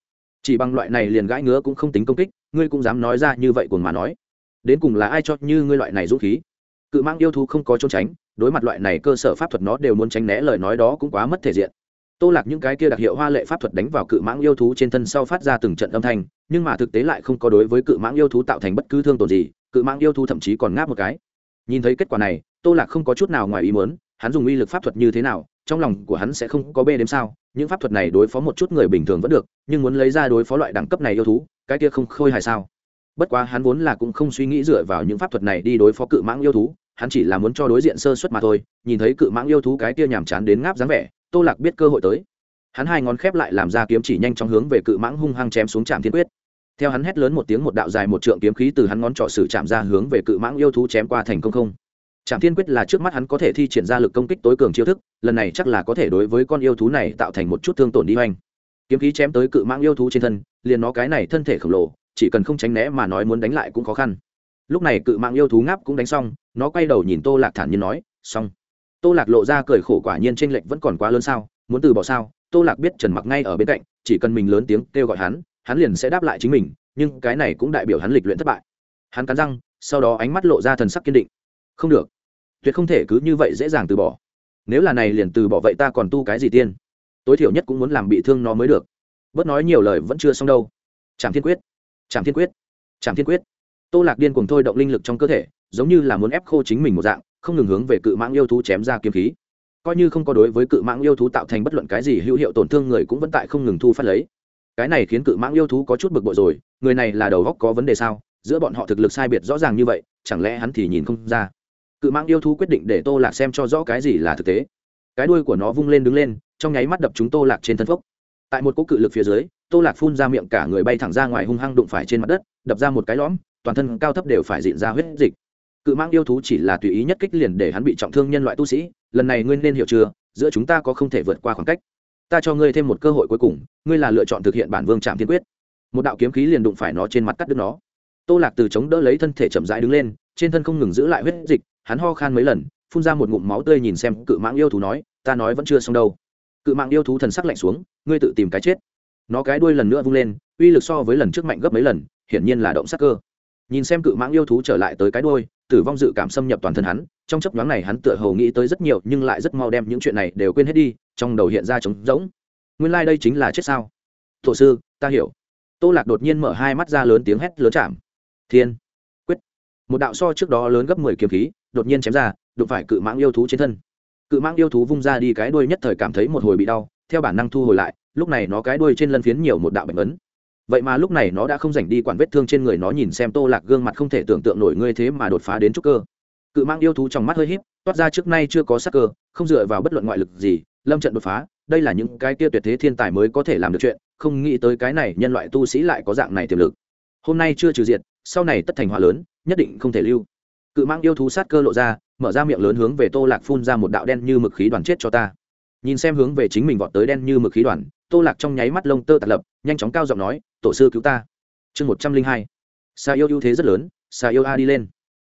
Chỉ bằng loại này liền gãi ngứa cũng không tính công kích, ngươi cũng dám nói ra như vậy cùng mà nói. Đến cùng là ai cho như ngươi loại này dũng khí? Cự mang yêu thú không có trốn tránh, đối mặt loại này cơ sở pháp thuật nó đều muốn tránh né lời nói đó cũng quá mất thể diện. Tô lạc những cái kia đặc hiệu hoa lệ pháp thuật đánh vào cự mãng yêu thú trên thân sau phát ra từng trận âm thanh, nhưng mà thực tế lại không có đối với cự mãng yêu thú tạo thành bất cứ thương tổn gì, cự mãng yêu thú thậm chí còn ngáp một cái. Nhìn thấy kết quả này, tô lạc không có chút nào ngoài ý muốn, hắn dùng uy lực pháp thuật như thế nào trong lòng của hắn sẽ không có bê đếm sao. Những pháp thuật này đối phó một chút người bình thường vẫn được, nhưng muốn lấy ra đối phó loại đẳng cấp này yêu thú, cái kia không khôi hài sao? Bất quá hắn vốn là cũng không suy nghĩ dựa vào những pháp thuật này đi đối phó cự mãng yêu thú, hắn chỉ là muốn cho đối diện sơ suất mà thôi, nhìn thấy cự mãng yêu thú cái kia nhàm chán đến ngáp dáng vẻ, tô lạc biết cơ hội tới. Hắn hai ngón khép lại làm ra kiếm chỉ nhanh trong hướng về cự mãng hung hăng chém xuống trạm thiên quyết. Theo hắn hét lớn một tiếng một đạo dài một trượng kiếm khí từ hắn ngón trỏ sử chạm ra hướng về cự mãng yêu thú chém qua thành công không. Trảm thiên quyết là trước mắt hắn có thể thi triển ra lực công kích tối cường chiêu thức, lần này chắc là có thể đối với con yêu thú này tạo thành một chút thương tổn đi hoành. Kiếm khí chém tới cự mãng yêu thú trên thân, liền nó cái này thân thể khổng lồ, chỉ cần không tránh né mà nói muốn đánh lại cũng khó khăn. Lúc này cự mãng yêu thú ngáp cũng đánh xong, nó quay đầu nhìn tô lạc thản nhiên nói, xong. Tô lạc lộ ra cười khổ quả nhiên chênh lệch vẫn còn quá lớn sao, muốn từ bỏ sao? Tô lạc biết trần mặc ngay ở bên cạnh, chỉ cần mình lớn tiếng kêu gọi hắn hắn liền sẽ đáp lại chính mình, nhưng cái này cũng đại biểu hắn lịch luyện thất bại. Hắn cắn răng, sau đó ánh mắt lộ ra thần sắc kiên định không được. Tuyệt không thể cứ như vậy dễ dàng từ bỏ. Nếu là này liền từ bỏ vậy ta còn tu cái gì tiên? Tối thiểu nhất cũng muốn làm bị thương nó mới được. Bớt nói nhiều lời vẫn chưa xong đâu. Chạm thiên quyết. Chạm thiên quyết. Chạm thiên quyết. Tô lạc điên cùng thôi động linh lực trong cơ thể, giống như là muốn ép khô chính mình một dạng, không ngừng hướng về cự mãng yêu thú chém ra kiếm khí. Coi như không có đối với cự mãng yêu thú tạo thành bất luận cái gì hữu hiệu tổn thương người cũng vẫn tại không ngừng thu phát lấy. Cái này khiến cự mãng yêu thú có chút bực bội rồi, người này là đầu góc có vấn đề sao? Giữa bọn họ thực lực sai biệt rõ ràng như vậy, chẳng lẽ hắn thì nhìn không ra? Cự Mang yêu thú quyết định để tô lạc xem cho rõ cái gì là thực tế. Cái đuôi của nó vung lên đứng lên, trong nháy mắt đập chúng tô lạc trên thân phốc. Tại một cỗ cự lực phía dưới, tô lạc phun ra miệng cả người bay thẳng ra ngoài hung hăng đụng phải trên mặt đất, đập ra một cái lõm, toàn thân cao thấp đều phải dịn ra huyết dịch. Cự mang yêu thú chỉ là tùy ý nhất kích liền để hắn bị trọng thương nhân loại tu sĩ, lần này ngươi nên hiểu chưa, giữa chúng ta có không thể vượt qua khoảng cách. Ta cho ngươi thêm một cơ hội cuối cùng, ngươi là lựa chọn thực hiện bản vương trạm thiên quyết. Một đạo kiếm khí liền đụng phải nó trên mặt cắt đứt nó. Tô lạc từ chống đỡ lấy thân thể chậm rãi đứng lên, trên thân không ngừng giữ lại huyết dịch hắn ho khan mấy lần, phun ra một ngụm máu tươi nhìn xem cự mạng yêu thú nói, ta nói vẫn chưa xong đâu. Cự mạng yêu thú thần sắc lạnh xuống, ngươi tự tìm cái chết. Nó cái đuôi lần nữa vung lên, uy lực so với lần trước mạnh gấp mấy lần, hiển nhiên là động sắc cơ. Nhìn xem cự mãng yêu thú trở lại tới cái đuôi, tử vong dự cảm xâm nhập toàn thân hắn, trong chấp nhoáng này hắn tựa hồ nghĩ tới rất nhiều, nhưng lại rất mau đem những chuyện này đều quên hết đi, trong đầu hiện ra trống rỗng. Nguyên lai、like、đây chính là chết sao? Thổ sư, ta hiểu. Tô lạc đột nhiên mở hai mắt ra lớn tiếng hét lớn chạm. Thiên, quyết. Một đạo so trước đó lớn gấp mười kiếm khí đột nhiên chém ra, đụng phải cự mãng yêu thú trên thân. Cự mãng yêu thú vung ra đi cái đuôi nhất thời cảm thấy một hồi bị đau, theo bản năng thu hồi lại, lúc này nó cái đuôi trên lân phiến nhiều một đạo bệnh ấn. Vậy mà lúc này nó đã không dành đi quản vết thương trên người nó nhìn xem tô lạc gương mặt không thể tưởng tượng nổi ngươi thế mà đột phá đến trúc cơ. Cự mang yêu thú trong mắt hơi h í p toát ra trước nay chưa có sắc cơ, không dựa vào bất luận ngoại lực gì, lâm trận đột phá, đây là những cái kia tuyệt thế thiên tài mới có thể làm được chuyện, không nghĩ tới cái này nhân loại tu sĩ lại có dạng này tiềm lực. Hôm nay chưa trừ diệt, sau này tất thành hỏa lớn, nhất định không thể lưu cự mang yêu thú sát cơ lộ ra, mở ra miệng lớn hướng về tô lạc phun ra một đạo đen như mực khí đoàn chết cho ta. Nhìn xem hướng về chính mình vọt tới đen như mực khí đoàn, tô lạc trong nháy mắt lông tơ tạt lập, nhanh chóng cao giọng nói, tổ sư cứu ta. Chương một trăm linh hai. Xà yêu ưu thế rất lớn xà yêu a đi lên.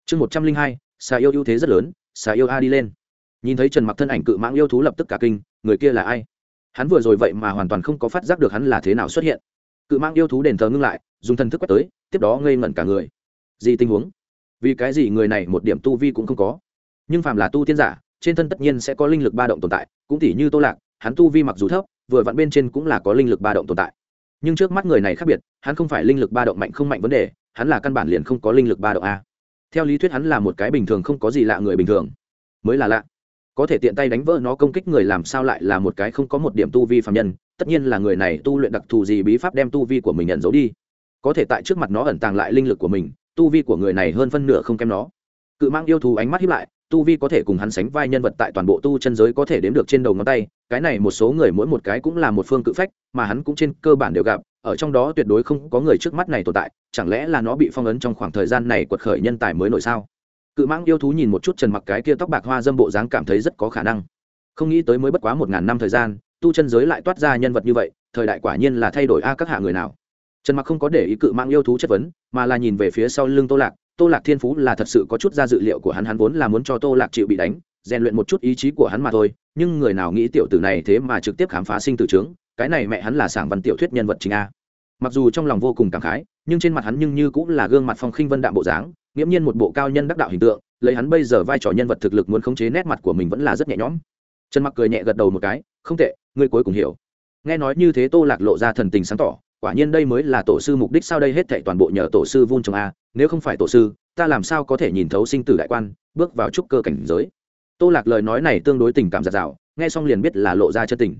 Chương một trăm linh hai. Xà yêu ưu thế rất lớn xà yêu a đi lên. Nhìn thấy trần mặc thân ảnh cự mãng yêu thú lập tức cả kinh, người kia là ai? Hắn vừa rồi vậy mà hoàn toàn không có phát giác được hắn là thế nào xuất hiện. Cự mãng yêu thú đền thờ ngưng lại, dùng thần thức quét tới, tiếp đó ngây ngẩn cả người. Gì tình huống? Vì cái gì người này một điểm tu vi cũng không có. Nhưng phàm là tu tiên giả, trên thân tất nhiên sẽ có linh lực ba động tồn tại, cũng tỉ như tô lạc, hắn tu vi mặc dù thấp, vừa vặn bên trên cũng là có linh lực ba động tồn tại. Nhưng trước mắt người này khác biệt, hắn không phải linh lực ba động mạnh không mạnh vấn đề, hắn là căn bản liền không có linh lực ba động a. Theo lý thuyết hắn là một cái bình thường không có gì lạ người bình thường. Mới là lạ. Có thể tiện tay đánh vỡ nó công kích người làm sao lại là một cái không có một điểm tu vi phạm nhân, tất nhiên là người này tu luyện đặc thù gì bí pháp đem tu vi của mình nhận giấu đi. Có thể tại trước mặt nó ẩn tàng lại linh lực của mình tu vi của người này hơn phân nửa không kém nó. Cự mang yêu thú ánh mắt hiếp lại, tu vi có thể cùng hắn sánh vai nhân vật tại toàn bộ tu chân giới có thể đếm được trên đầu ngón tay, cái này một số người mỗi một cái cũng là một phương cự phách, mà hắn cũng trên cơ bản đều gặp, ở trong đó tuyệt đối không có người trước mắt này tồn tại, chẳng lẽ là nó bị phong ấn trong khoảng thời gian này quật khởi nhân tài mới nổi sao? Cự mãng yêu thú nhìn một chút trần mặc cái kia tóc bạc hoa dâm bộ dáng cảm thấy rất có khả năng. Không nghĩ tới mới bất quá một ngàn năm thời gian, tu chân giới lại toát ra nhân vật như vậy, thời đại quả nhiên là thay đổi a các hạ người nào trần mặc không có để ý cự mạng yêu thú chất vấn, mà là nhìn về phía sau lưng tô lạc. Tô lạc thiên phú là thật sự có chút ra dự liệu của hắn hắn vốn là muốn cho tô lạc chịu bị đánh, rèn luyện một chút ý chí của hắn mà thôi, nhưng người nào nghĩ tiểu tử này thế mà trực tiếp khám phá sinh tử trướng, cái này mẹ hắn là sảng văn tiểu thuyết nhân vật chính a. Mặc dù trong lòng vô cùng cảm khái, nhưng trên mặt hắn nhưng như cũng là gương mặt phong khinh vân đạm bộ dáng, nghiễm nhiên một bộ cao nhân đắc đạo hình tượng, lấy hắn bây giờ vai trò nhân vật thực lực muốn khống chế nét mặt của mình vẫn là rất nhẹ nhõm. Trần mặc cười nhẹ gật đầu một cái, không tệ, ngươi cuối cùng hiểu. Nghe nói như thế tô lạc lộ ra thần tình sáng tỏ quả nhiên đây mới là tổ sư mục đích sao đây hết thảy toàn bộ nhờ tổ sư vun trồng a, nếu không phải tổ sư, ta làm sao có thể nhìn thấu sinh tử đại quan, bước vào trúc cơ cảnh giới. Tô lạc lời nói này tương đối tình cảm giạt rào, nghe xong liền biết là lộ ra chân tình.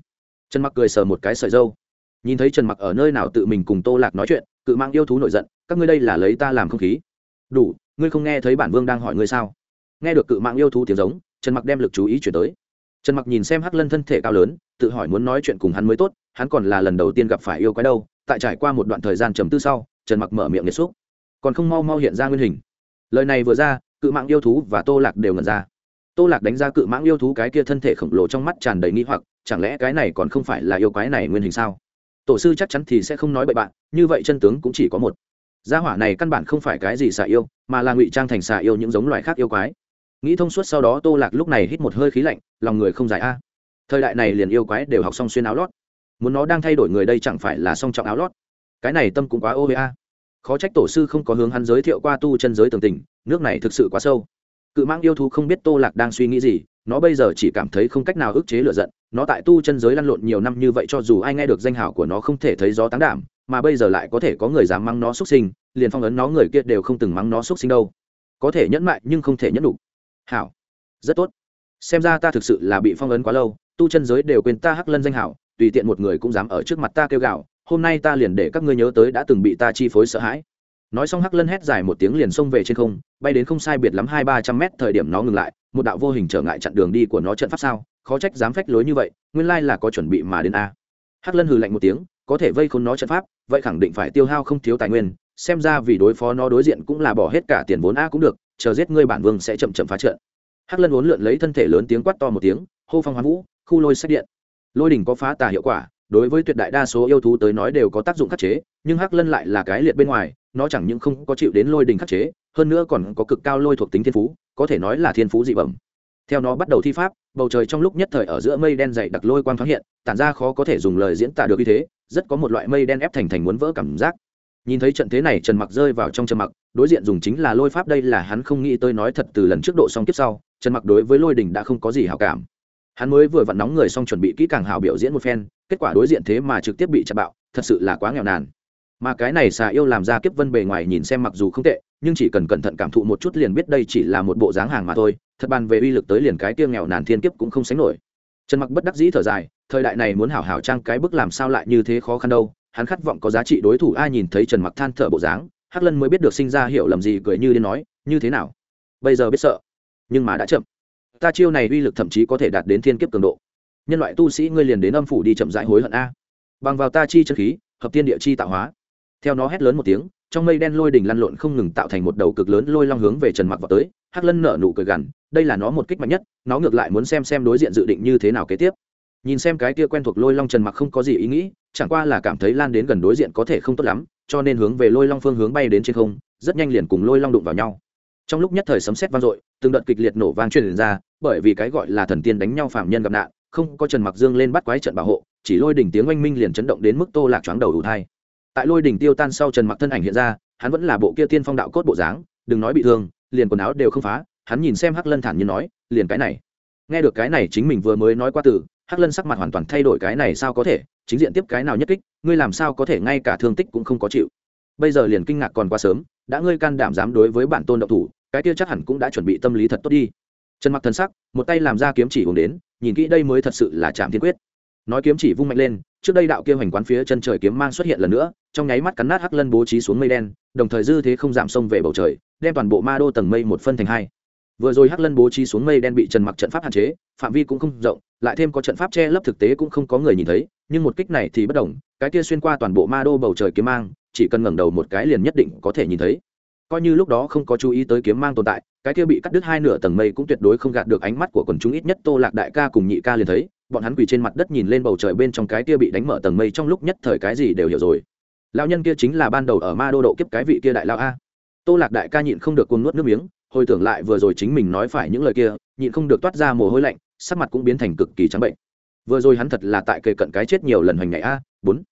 Trần mặc cười sờ một cái sợi dâu. Nhìn thấy trần mặc ở nơi nào tự mình cùng tô lạc nói chuyện, cự mang yêu thú nổi giận, các ngươi đây là lấy ta làm không khí. Đủ, ngươi không nghe thấy bản vương đang hỏi ngươi sao? Nghe được cự mạng yêu thú tiếng giống, trần mặc đem lực chú ý chuyển tới. Trần mặc nhìn xem hắc lân thân thể cao lớn, tự hỏi muốn nói chuyện cùng hắn mới tốt, hắn còn là lần đầu tiên gặp phải yêu quái đâu tại trải qua một đoạn thời gian trầm tư sau, trần mặc mở miệng nghiệt xúc. Còn không mau mau hiện ra nguyên hình. Lời này vừa ra, cự mạng yêu thú và tô lạc đều ngẩn ra. Tô lạc đánh ra cự mãng yêu thú cái kia thân thể khổng lồ trong mắt tràn đầy nghi hoặc, chẳng lẽ cái này còn không phải là yêu quái này nguyên hình sao? Tổ sư chắc chắn thì sẽ không nói bậy bạn, như vậy chân tướng cũng chỉ có một. Gia hỏa này căn bản không phải cái gì xả yêu, mà là ngụy trang thành xả yêu những giống loài khác yêu quái. Nghĩ thông suốt sau đó tô lạc lúc này hít một hơi khí lạnh, lòng người không dài a. Thời đại này liền yêu quái đều học xong xuyên áo lót muốn nó đang thay đổi người đây chẳng phải là song trọng áo lót. Cái này tâm cũng quá ô a. Khó trách tổ sư không có hướng hắn giới thiệu qua tu chân giới tường tình, nước này thực sự quá sâu. Cự mang yêu thú không biết tô lạc đang suy nghĩ gì, nó bây giờ chỉ cảm thấy không cách nào ức chế lửa giận, nó tại tu chân giới lăn lộn nhiều năm như vậy cho dù ai nghe được danh hảo của nó không thể thấy gió tán đảm, mà bây giờ lại có thể có người dám mắng nó xuất sinh, liền phong ấn nó người kia đều không từng mắng nó xuất sinh đâu. Có thể nhẫn mại nhưng không thể nhẫn đủ. Hảo. Rất tốt. Xem ra ta thực sự là bị phong ấn quá lâu, tu chân giới đều quên ta hắc lân danh hảo tùy tiện một người cũng dám ở trước mặt ta kêu gào, hôm nay ta liền để các ngươi nhớ tới đã từng bị ta chi phối sợ hãi. Nói xong hắc lân hét dài một tiếng liền xông về trên không bay đến không sai biệt lắm hai ba trăm mét thời điểm nó ngừng lại một đạo vô hình trở ngại chặn đường đi của nó trận pháp sao khó trách dám phách lối như vậy nguyên lai là có chuẩn bị mà đến a. Hắc lân hừ lạnh một tiếng có thể vây khốn nó trận pháp vậy khẳng định phải tiêu hao không thiếu tài nguyên xem ra vì đối phó nó đối diện cũng là bỏ hết cả tiền vốn a cũng được chờ giết ngươi bản vương sẽ chậm chậm phá trận. Hắc lân uốn lượn lấy thân thể lớn tiếng quát to một tiếng hô phong hoán vũ khu lôi sách điện lôi đỉnh có phá tà hiệu quả, đối với tuyệt đại đa số yêu thú tới nói đều có tác dụng khắc chế, nhưng hắc lân lại là cái liệt bên ngoài, nó chẳng những không có chịu đến lôi đình khắc chế, hơn nữa còn có cực cao lôi thuộc tính thiên phú, có thể nói là thiên phú dị bẩm. Theo nó bắt đầu thi pháp, bầu trời trong lúc nhất thời ở giữa mây đen dày đặc lôi quang thoáng hiện, tản ra khó có thể dùng lời diễn tả được như thế, rất có một loại mây đen ép thành thành muốn vỡ cảm giác. Nhìn thấy trận thế này, trần mặc rơi vào trong trần mặc, đối diện dùng chính là lôi pháp, đây là hắn không nghĩ tới nói thật từ lần trước độ xong kiếp sau, trần mặc đối với lôi đình đã không có gì hảo cảm hắn mới vừa vặn nóng người xong chuẩn bị kỹ càng hảo biểu diễn một phen, kết quả đối diện thế mà trực tiếp bị chặt bạo, thật sự là quá nghèo nàn. Mà cái này xà yêu làm ra kiếp vân bề ngoài nhìn xem mặc dù không tệ, nhưng chỉ cần cẩn thận cảm thụ một chút liền biết đây chỉ là một bộ dáng hàng mà thôi, thật bàn về uy lực tới liền cái tiêu nghèo nàn thiên kiếp cũng không sánh nổi. Trần mặc bất đắc dĩ thở dài, thời đại này muốn hảo hảo trang cái bức làm sao lại như thế khó khăn đâu, hắn khát vọng có giá trị đối thủ ai nhìn thấy trần mặc than thở bộ dáng, hắc lân mới biết được sinh ra hiểu lầm gì cười như điên nói, như thế nào? Bây giờ biết sợ, nhưng mà đã chậm ta chiêu này uy lực thậm chí có thể đạt đến thiên kiếp cường độ. Nhân loại tu sĩ ngươi liền đến âm phủ đi chậm rãi hối hận a. Bằng vào ta chi chân khí, hợp tiên địa chi tạo hóa. Theo nó hét lớn một tiếng, trong mây đen lôi đỉnh lăn lộn không ngừng tạo thành một đầu cực lớn lôi long hướng về trần mặc vào tới, hắc lân nở nụ cười gằn, đây là nó một kích mạnh nhất, nó ngược lại muốn xem xem đối diện dự định như thế nào kế tiếp. Nhìn xem cái kia quen thuộc lôi long trần mặc không có gì ý nghĩ, chẳng qua là cảm thấy lan đến gần đối diện có thể không tốt lắm, cho nên hướng về lôi long phương hướng bay đến trên không, rất nhanh liền cùng lôi long đụng vào nhau trong lúc nhất thời sấm sét vang dội, từng đợt kịch liệt nổ vang truyền ra, bởi vì cái gọi là thần tiên đánh nhau phạm nhân gặp nạn, không có trần mặc dương lên bắt quái trận bảo hộ, chỉ lôi đỉnh tiếng oanh minh liền chấn động đến mức tô lạc choáng đầu đủ thai. Tại lôi đỉnh tiêu tan sau trần mặc thân ảnh hiện ra, hắn vẫn là bộ kia tiên phong đạo cốt bộ dáng, đừng nói bị thương, liền quần áo đều không phá, hắn nhìn xem hắc lân thản như nói, liền cái này. Nghe được cái này chính mình vừa mới nói qua từ, hắc lân sắc mặt hoàn toàn thay đổi cái này sao có thể, chính diện tiếp cái nào nhất kích, ngươi làm sao có thể ngay cả thương tích cũng không có chịu. Bây giờ liền kinh ngạc còn quá sớm, đã ngươi can đảm dám đối với bản tôn độc thủ cái kia chắc hẳn cũng đã chuẩn bị tâm lý thật tốt đi. Trần mặc thần sắc, một tay làm ra kiếm chỉ hướng đến, nhìn kỹ đây mới thật sự là chạm thiên quyết. Nói kiếm chỉ vung mạnh lên, trước đây đạo kia hoành quán phía chân trời kiếm mang xuất hiện lần nữa, trong nháy mắt cắn nát hắc lân bố trí xuống mây đen, đồng thời dư thế không giảm sông về bầu trời, đem toàn bộ ma đô tầng mây một phân thành hai. Vừa rồi hắc lân bố trí xuống mây đen bị trần mặc trận pháp hạn chế, phạm vi cũng không rộng, lại thêm có trận pháp che lấp thực tế cũng không có người nhìn thấy, nhưng một kích này thì bất đồng cái kia xuyên qua toàn bộ ma đô bầu trời kiếm mang, chỉ cần ngẩng đầu một cái liền nhất định có thể nhìn thấy coi như lúc đó không có chú ý tới kiếm mang tồn tại, cái kia bị cắt đứt hai nửa tầng mây cũng tuyệt đối không gạt được ánh mắt của quần chúng ít nhất tô lạc đại ca cùng nhị ca liền thấy, bọn hắn quỳ trên mặt đất nhìn lên bầu trời bên trong cái kia bị đánh mở tầng mây trong lúc nhất thời cái gì đều hiểu rồi. Lão nhân kia chính là ban đầu ở ma đô độ kiếp cái vị kia đại lao a. Tô lạc đại ca nhịn không được cuồng nuốt nước miếng, hồi tưởng lại vừa rồi chính mình nói phải những lời kia, nhịn không được toát ra mồ hôi lạnh, sắc mặt cũng biến thành cực kỳ trắng bệnh. Vừa rồi hắn thật là tại kề cận cái chết nhiều lần hoành ngày a, bốn.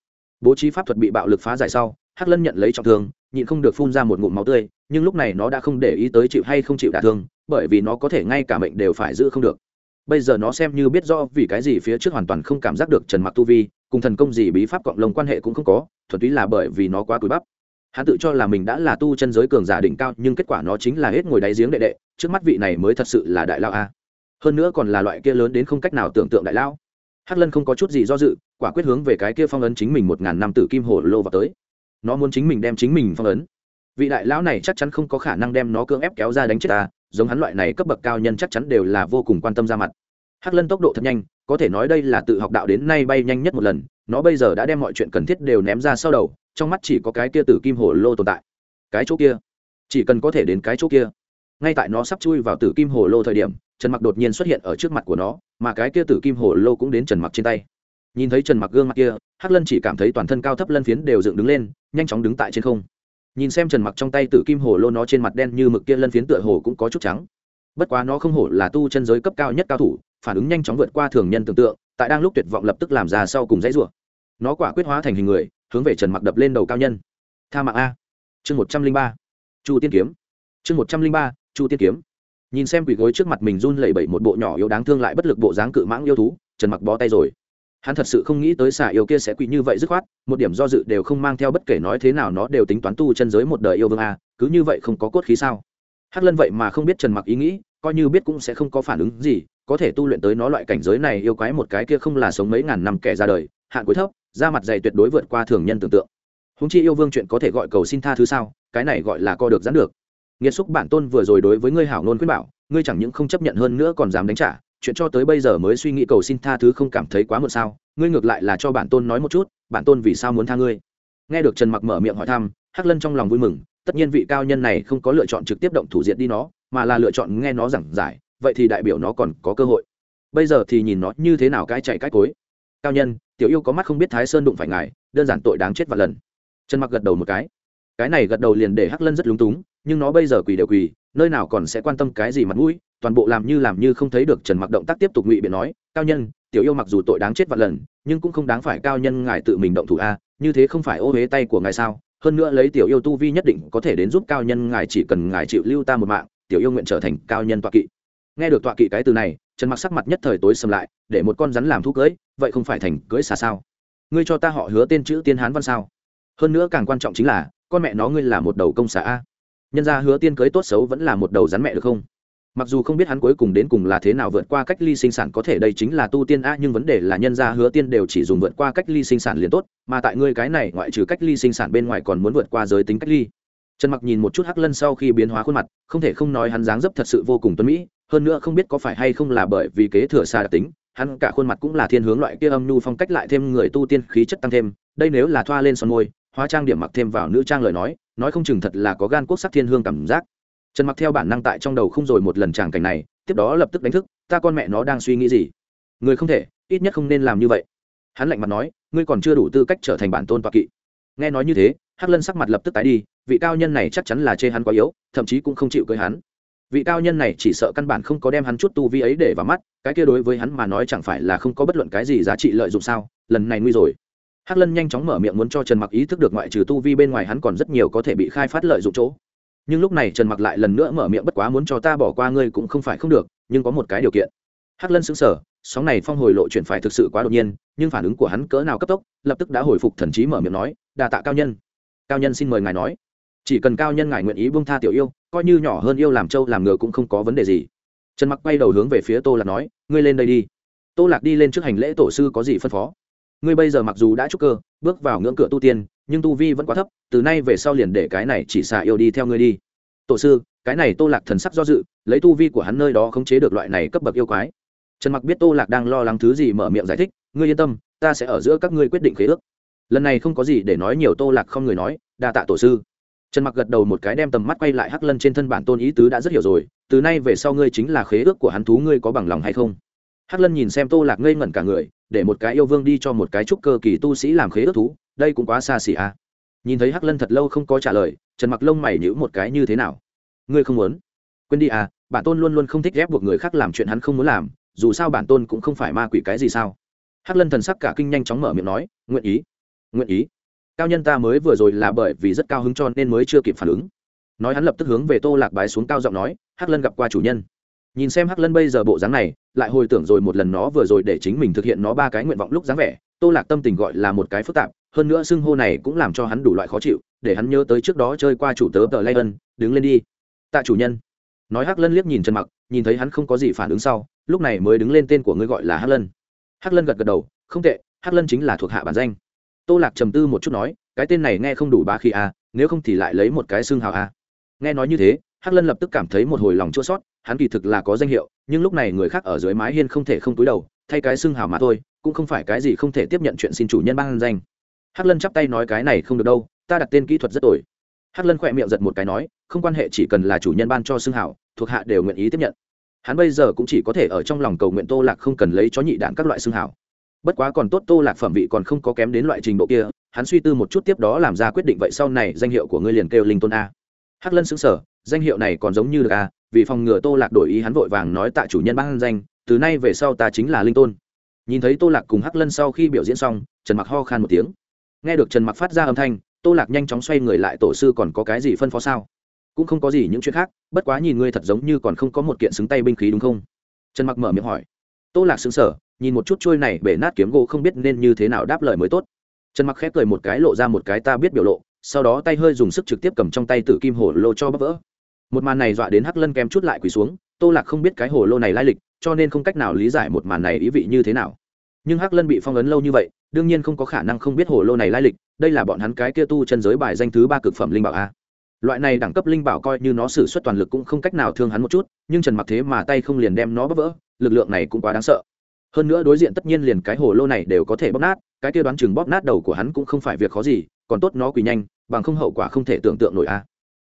Bố trí pháp thuật bị bạo lực phá giải sau hắc lân nhận lấy trọng thương, nhịn không được phun ra một ngụm máu tươi, nhưng lúc này nó đã không để ý tới chịu hay không chịu đả thương, bởi vì nó có thể ngay cả mệnh đều phải giữ không được. Bây giờ nó xem như biết rõ vì cái gì phía trước hoàn toàn không cảm giác được trần mặc tu vi, cùng thần công gì bí pháp cộng lồng quan hệ cũng không có, thuần túy là bởi vì nó quá cúi bắp. Hắn tự cho là mình đã là tu chân giới cường giả đỉnh cao, nhưng kết quả nó chính là hết ngồi đáy giếng đệ đệ, trước mắt vị này mới thật sự là đại lao a. Hơn nữa còn là loại kia lớn đến không cách nào tưởng tượng đại lao. Hắc lân không có chút gì do dự, quả quyết hướng về cái kia phong ấn chính mình một ngàn năm tử kim hồ lô vào tới nó muốn chính mình đem chính mình phong ấn. Vị đại lão này chắc chắn không có khả năng đem nó cưỡng ép kéo ra đánh chết ta, giống hắn loại này cấp bậc cao nhân chắc chắn đều là vô cùng quan tâm ra mặt. Hắc lân tốc độ thật nhanh, có thể nói đây là tự học đạo đến nay bay nhanh nhất một lần, nó bây giờ đã đem mọi chuyện cần thiết đều ném ra sau đầu, trong mắt chỉ có cái kia tử kim hồ lô tồn tại. Cái chỗ kia, chỉ cần có thể đến cái chỗ kia. Ngay tại nó sắp chui vào tử kim hồ lô thời điểm, trần mặc đột nhiên xuất hiện ở trước mặt của nó, mà cái kia tử kim hồ lô cũng đến trần mặc trên tay. Nhìn thấy trần mặc gương mặt kia, hắc lân chỉ cảm thấy toàn thân cao thấp lân phiến đều dựng đứng lên nhanh chóng đứng tại trên không. Nhìn xem trần mặc trong tay tử kim hồ lô nó trên mặt đen như mực kia lân phiến tựa hồ cũng có chút trắng. Bất quá nó không hổ là tu chân giới cấp cao nhất cao thủ, phản ứng nhanh chóng vượt qua thường nhân tưởng tượng, tại đang lúc tuyệt vọng lập tức làm ra sau cùng dãy rủa. Nó quả quyết hóa thành hình người, hướng về trần mặc đập lên đầu cao nhân. Tha mạng a. Chương một trăm linh ba. Chu tiên kiếm. Chương một trăm linh ba, chu tiên kiếm. Nhìn xem quỷ gối trước mặt mình run lẩy bẩy một bộ nhỏ yếu đáng thương lại bất lực bộ dáng cự mãng yêu thú, trần mặc bó tay rồi hắn thật sự không nghĩ tới xả yêu kia sẽ quỷ như vậy dứt khoát, một điểm do dự đều không mang theo bất kể nói thế nào nó đều tính toán tu chân giới một đời yêu vương a, cứ như vậy không có cốt khí sao? Hắc lân vậy mà không biết trần mặc ý nghĩ, coi như biết cũng sẽ không có phản ứng gì, có thể tu luyện tới nó loại cảnh giới này yêu quái một cái kia không là sống mấy ngàn năm kẻ ra đời, hạn cuối thấp da mặt dày tuyệt đối vượt qua thường nhân tưởng tượng. Húng chi yêu vương chuyện có thể gọi cầu xin tha thứ sao, cái này gọi là co được gián được. Nghiệt xúc bản tôn vừa rồi đối với ngươi hảo nôn khuyên bảo, ngươi chẳng những không chấp nhận hơn nữa còn dám đánh trả chuyện cho tới bây giờ mới suy nghĩ cầu xin tha thứ không cảm thấy quá muộn sao? Ngươi ngược lại là cho bản tôn nói một chút, bản tôn vì sao muốn tha ngươi? Nghe được trần mặc mở miệng hỏi thăm, hắc lân trong lòng vui mừng, tất nhiên vị cao nhân này không có lựa chọn trực tiếp động thủ diệt đi nó, mà là lựa chọn nghe nó giảng giải, vậy thì đại biểu nó còn có cơ hội. Bây giờ thì nhìn nó như thế nào cái chạy cái cối. Cao nhân, tiểu yêu có mắt không biết thái sơn đụng phải ngài, đơn giản tội đáng chết và lần. Trần mặc gật đầu một cái. Cái này gật đầu liền để hắc lân rất lúng túng, nhưng nó bây giờ quỳ đều quỳ, nơi nào còn sẽ quan tâm cái gì mặt mũi toàn bộ làm như làm như không thấy được trần mặc động tác tiếp tục ngụy biện nói, cao nhân, tiểu yêu mặc dù tội đáng chết vạn lần, nhưng cũng không đáng phải cao nhân ngài tự mình động thủ a, như thế không phải ô huế tay của ngài sao? Hơn nữa lấy tiểu yêu tu vi nhất định có thể đến giúp cao nhân ngài chỉ cần ngài chịu lưu ta một mạng, tiểu yêu nguyện trở thành cao nhân tọa kỵ. Nghe được tọa kỵ cái từ này, trần mặc sắc mặt nhất thời tối sầm lại, để một con rắn làm thú cưới, vậy không phải thành cưới xà sao? Ngươi cho ta họ hứa tên chữ tiên hán văn sao? Hơn nữa càng quan trọng chính là, con mẹ nó ngươi là một đầu công xà a. Nhân ra hứa tiên cưới tốt xấu vẫn là một đầu rắn mẹ được không? Mặc dù không biết hắn cuối cùng đến cùng là thế nào vượt qua cách ly sinh sản có thể đây chính là tu tiên a, nhưng vấn đề là nhân gia hứa tiên đều chỉ dùng vượt qua cách ly sinh sản liền tốt, mà tại ngươi cái này ngoại trừ cách ly sinh sản bên ngoài còn muốn vượt qua giới tính cách ly. Trần mặc nhìn một chút hắc lân sau khi biến hóa khuôn mặt, không thể không nói hắn dáng dấp thật sự vô cùng tuấn mỹ, hơn nữa không biết có phải hay không là bởi vì kế thừa xa đặc tính, hắn cả khuôn mặt cũng là thiên hướng loại kia âm nhu phong cách lại thêm người tu tiên khí chất tăng thêm, đây nếu là thoa lên son môi, hóa trang điểm mặc thêm vào nữ trang lời nói nói không chừng thật là có gan quốc sắc thiên hương cảm giác trần mặc theo bản năng tại trong đầu không rồi một lần tràng cảnh này, tiếp đó lập tức đánh thức, ta con mẹ nó đang suy nghĩ gì? Người không thể, ít nhất không nên làm như vậy. Hắn lạnh mặt nói, ngươi còn chưa đủ tư cách trở thành bản tôn toạc kỵ. Nghe nói như thế, hắc lân sắc mặt lập tức tái đi, vị cao nhân này chắc chắn là chê hắn quá yếu, thậm chí cũng không chịu cưới hắn. Vị cao nhân này chỉ sợ căn bản không có đem hắn chút tu vi ấy để vào mắt, cái kia đối với hắn mà nói chẳng phải là không có bất luận cái gì giá trị lợi dụng sao, lần này nguy rồi. Hắc lân nhanh chóng mở miệng muốn cho trần mặc ý thức được ngoại trừ tu vi bên ngoài hắn còn rất nhiều có thể bị khai phát lợi dụng chỗ nhưng lúc này trần mặc lại lần nữa mở miệng bất quá muốn cho ta bỏ qua ngươi cũng không phải không được, nhưng có một cái điều kiện. Hắc lân xứng sở sóng này phong hồi lộ chuyển phải thực sự quá đột nhiên, nhưng phản ứng của hắn cỡ nào cấp tốc, lập tức đã hồi phục thần trí mở miệng nói đà tạ cao nhân. Cao nhân xin mời ngài nói. Chỉ cần cao nhân ngài nguyện ý buông tha tiểu yêu, coi như nhỏ hơn yêu làm trâu làm ngựa cũng không có vấn đề gì. Trần mặc quay đầu hướng về phía tô lạc nói, ngươi lên đây đi. Tô lạc đi lên trước hành lễ tổ sư có gì phân phó? Ngươi bây giờ mặc dù đã trúc cơ, bước vào ngưỡng cửa tu tiên nhưng tu vi vẫn quá thấp, từ nay về sau liền để cái này chỉ xả yêu đi theo ngươi đi. Tổ sư, cái này tô lạc thần sắc do dự, lấy tu vi của hắn nơi đó khống chế được loại này cấp bậc yêu quái. Trần mặc biết tô lạc đang lo lắng thứ gì mở miệng giải thích, ngươi yên tâm, ta sẽ ở giữa các ngươi quyết định khế ước. Lần này không có gì để nói nhiều, tô lạc không người nói, đa tạ tổ sư. Trần mặc gật đầu một cái đem tầm mắt quay lại hắc lân trên thân bản tôn ý tứ đã rất hiểu rồi, từ nay về sau ngươi chính là khế ước của hắn thú, ngươi có bằng lòng hay không? Hắc lân nhìn xem tô lạc ngây ngẩn cả người, để một cái yêu vương đi cho một cái trúc cơ kỳ tu sĩ làm khế ước thú đây cũng quá xa xỉ à. nhìn thấy hắc lân thật lâu không có trả lời, trần mặc lông mày nhữ một cái như thế nào? Ngươi không muốn? Quên đi à bản tôn luôn luôn không thích ghép buộc người khác làm chuyện hắn không muốn làm, dù sao bản tôn cũng không phải ma quỷ cái gì sao? Hắc lân thần sắc cả kinh nhanh chóng mở miệng nói, nguyện ý nguyện ý. Cao nhân ta mới vừa rồi là bởi vì rất cao hứng cho nên mới chưa kịp phản ứng. Nói hắn lập tức hướng về tô lạc bái xuống cao giọng nói, hắc lân gặp qua chủ nhân. Nhìn xem hắc lân bây giờ bộ dáng này, lại hồi tưởng rồi một lần nó vừa rồi để chính mình thực hiện nó ba cái nguyện vọng lúc dáng vẻ, tô lạc tâm tình gọi là một cái phức tạp hơn nữa xưng hô này cũng làm cho hắn đủ loại khó chịu để hắn nhớ tới trước đó chơi qua chủ tớ tờ lây ân đứng lên đi. Tạ chủ nhân. Nói hắc lân liếc nhìn trần mặc nhìn thấy hắn không có gì phản ứng sau lúc này mới đứng lên tên của ngươi gọi là hắc lân. Hắc lân gật gật đầu không tệ hắc lân chính là thuộc hạ bản danh. Tô lạc trầm tư một chút nói cái tên này nghe không đủ ba khi a à, nếu không thì lại lấy một cái xương hào a à. nghe nói như thế hắc lân lập tức cảm thấy một hồi lòng chua sót hắn kỳ thực là có danh hiệu nhưng lúc này người khác ở dưới mái hiên không thể không túi đầu thay cái xương hào mà thôi cũng không phải cái gì không thể tiếp nhận chuyện xin chủ nhân ban danh hắc lân chắp tay nói cái này không được đâu, ta đặt tên kỹ thuật rất tồi. Hắc lân khỏe miệng giật một cái nói, không quan hệ, chỉ cần là chủ nhân ban cho xương hào thuộc hạ đều nguyện ý tiếp nhận. Hắn bây giờ cũng chỉ có thể ở trong lòng cầu nguyện tô lạc không cần lấy chó nhị đạn các loại xương hào bất quá còn tốt tô lạc phẩm vị còn không có kém đến loại trình độ kia, hắn suy tư một chút tiếp đó làm ra quyết định vậy sau này danh hiệu của ngươi liền kêu linh tôn a. Hắc lân xứng sở danh hiệu này còn giống như được a, vì phòng ngừa tô lạc đổi ý hắn vội vàng nói tại chủ nhân ban danh, từ nay về sau ta chính là linh tôn. Nhìn thấy tô lạc cùng hắc lân sau khi biểu diễn xong, trần mặc ho khan một tiếng nghe được trần mặc phát ra âm thanh, tô lạc nhanh chóng xoay người lại, tổ sư còn có cái gì phân phó sao? Cũng không có gì, những chuyện khác, bất quá nhìn ngươi thật giống như còn không có một kiện xứng tay binh khí đúng không? Trần mặc mở miệng hỏi. Tô lạc xứng sở nhìn một chút trôi này bể nát kiếm gỗ không biết nên như thế nào đáp lời mới tốt. Trần mặc khép cười một cái, lộ ra một cái ta biết biểu lộ, sau đó tay hơi dùng sức trực tiếp cầm trong tay tử kim hồ lô cho bắp vỡ. Một màn này dọa đến hắc lân kém chút lại quỳ xuống, tô lạc không biết cái hồ lô này lai lịch, cho nên không cách nào lý giải một màn này ý vị như thế nào nhưng hắc lân bị phong ấn lâu như vậy, đương nhiên không có khả năng không biết hồ lô này lai lịch, đây là bọn hắn cái kia tu chân giới bài danh thứ ba cực phẩm linh bảo a. Loại này đẳng cấp linh bảo coi như nó xử suất toàn lực cũng không cách nào thương hắn một chút, nhưng trần mặc thế mà tay không liền đem nó bóp vỡ, lực lượng này cũng quá đáng sợ. Hơn nữa đối diện tất nhiên liền cái hồ lô này đều có thể bóp nát, cái kia đoán chừng bóp nát đầu của hắn cũng không phải việc khó gì, còn tốt nó quỳ nhanh, bằng không hậu quả không thể tưởng tượng nổi a.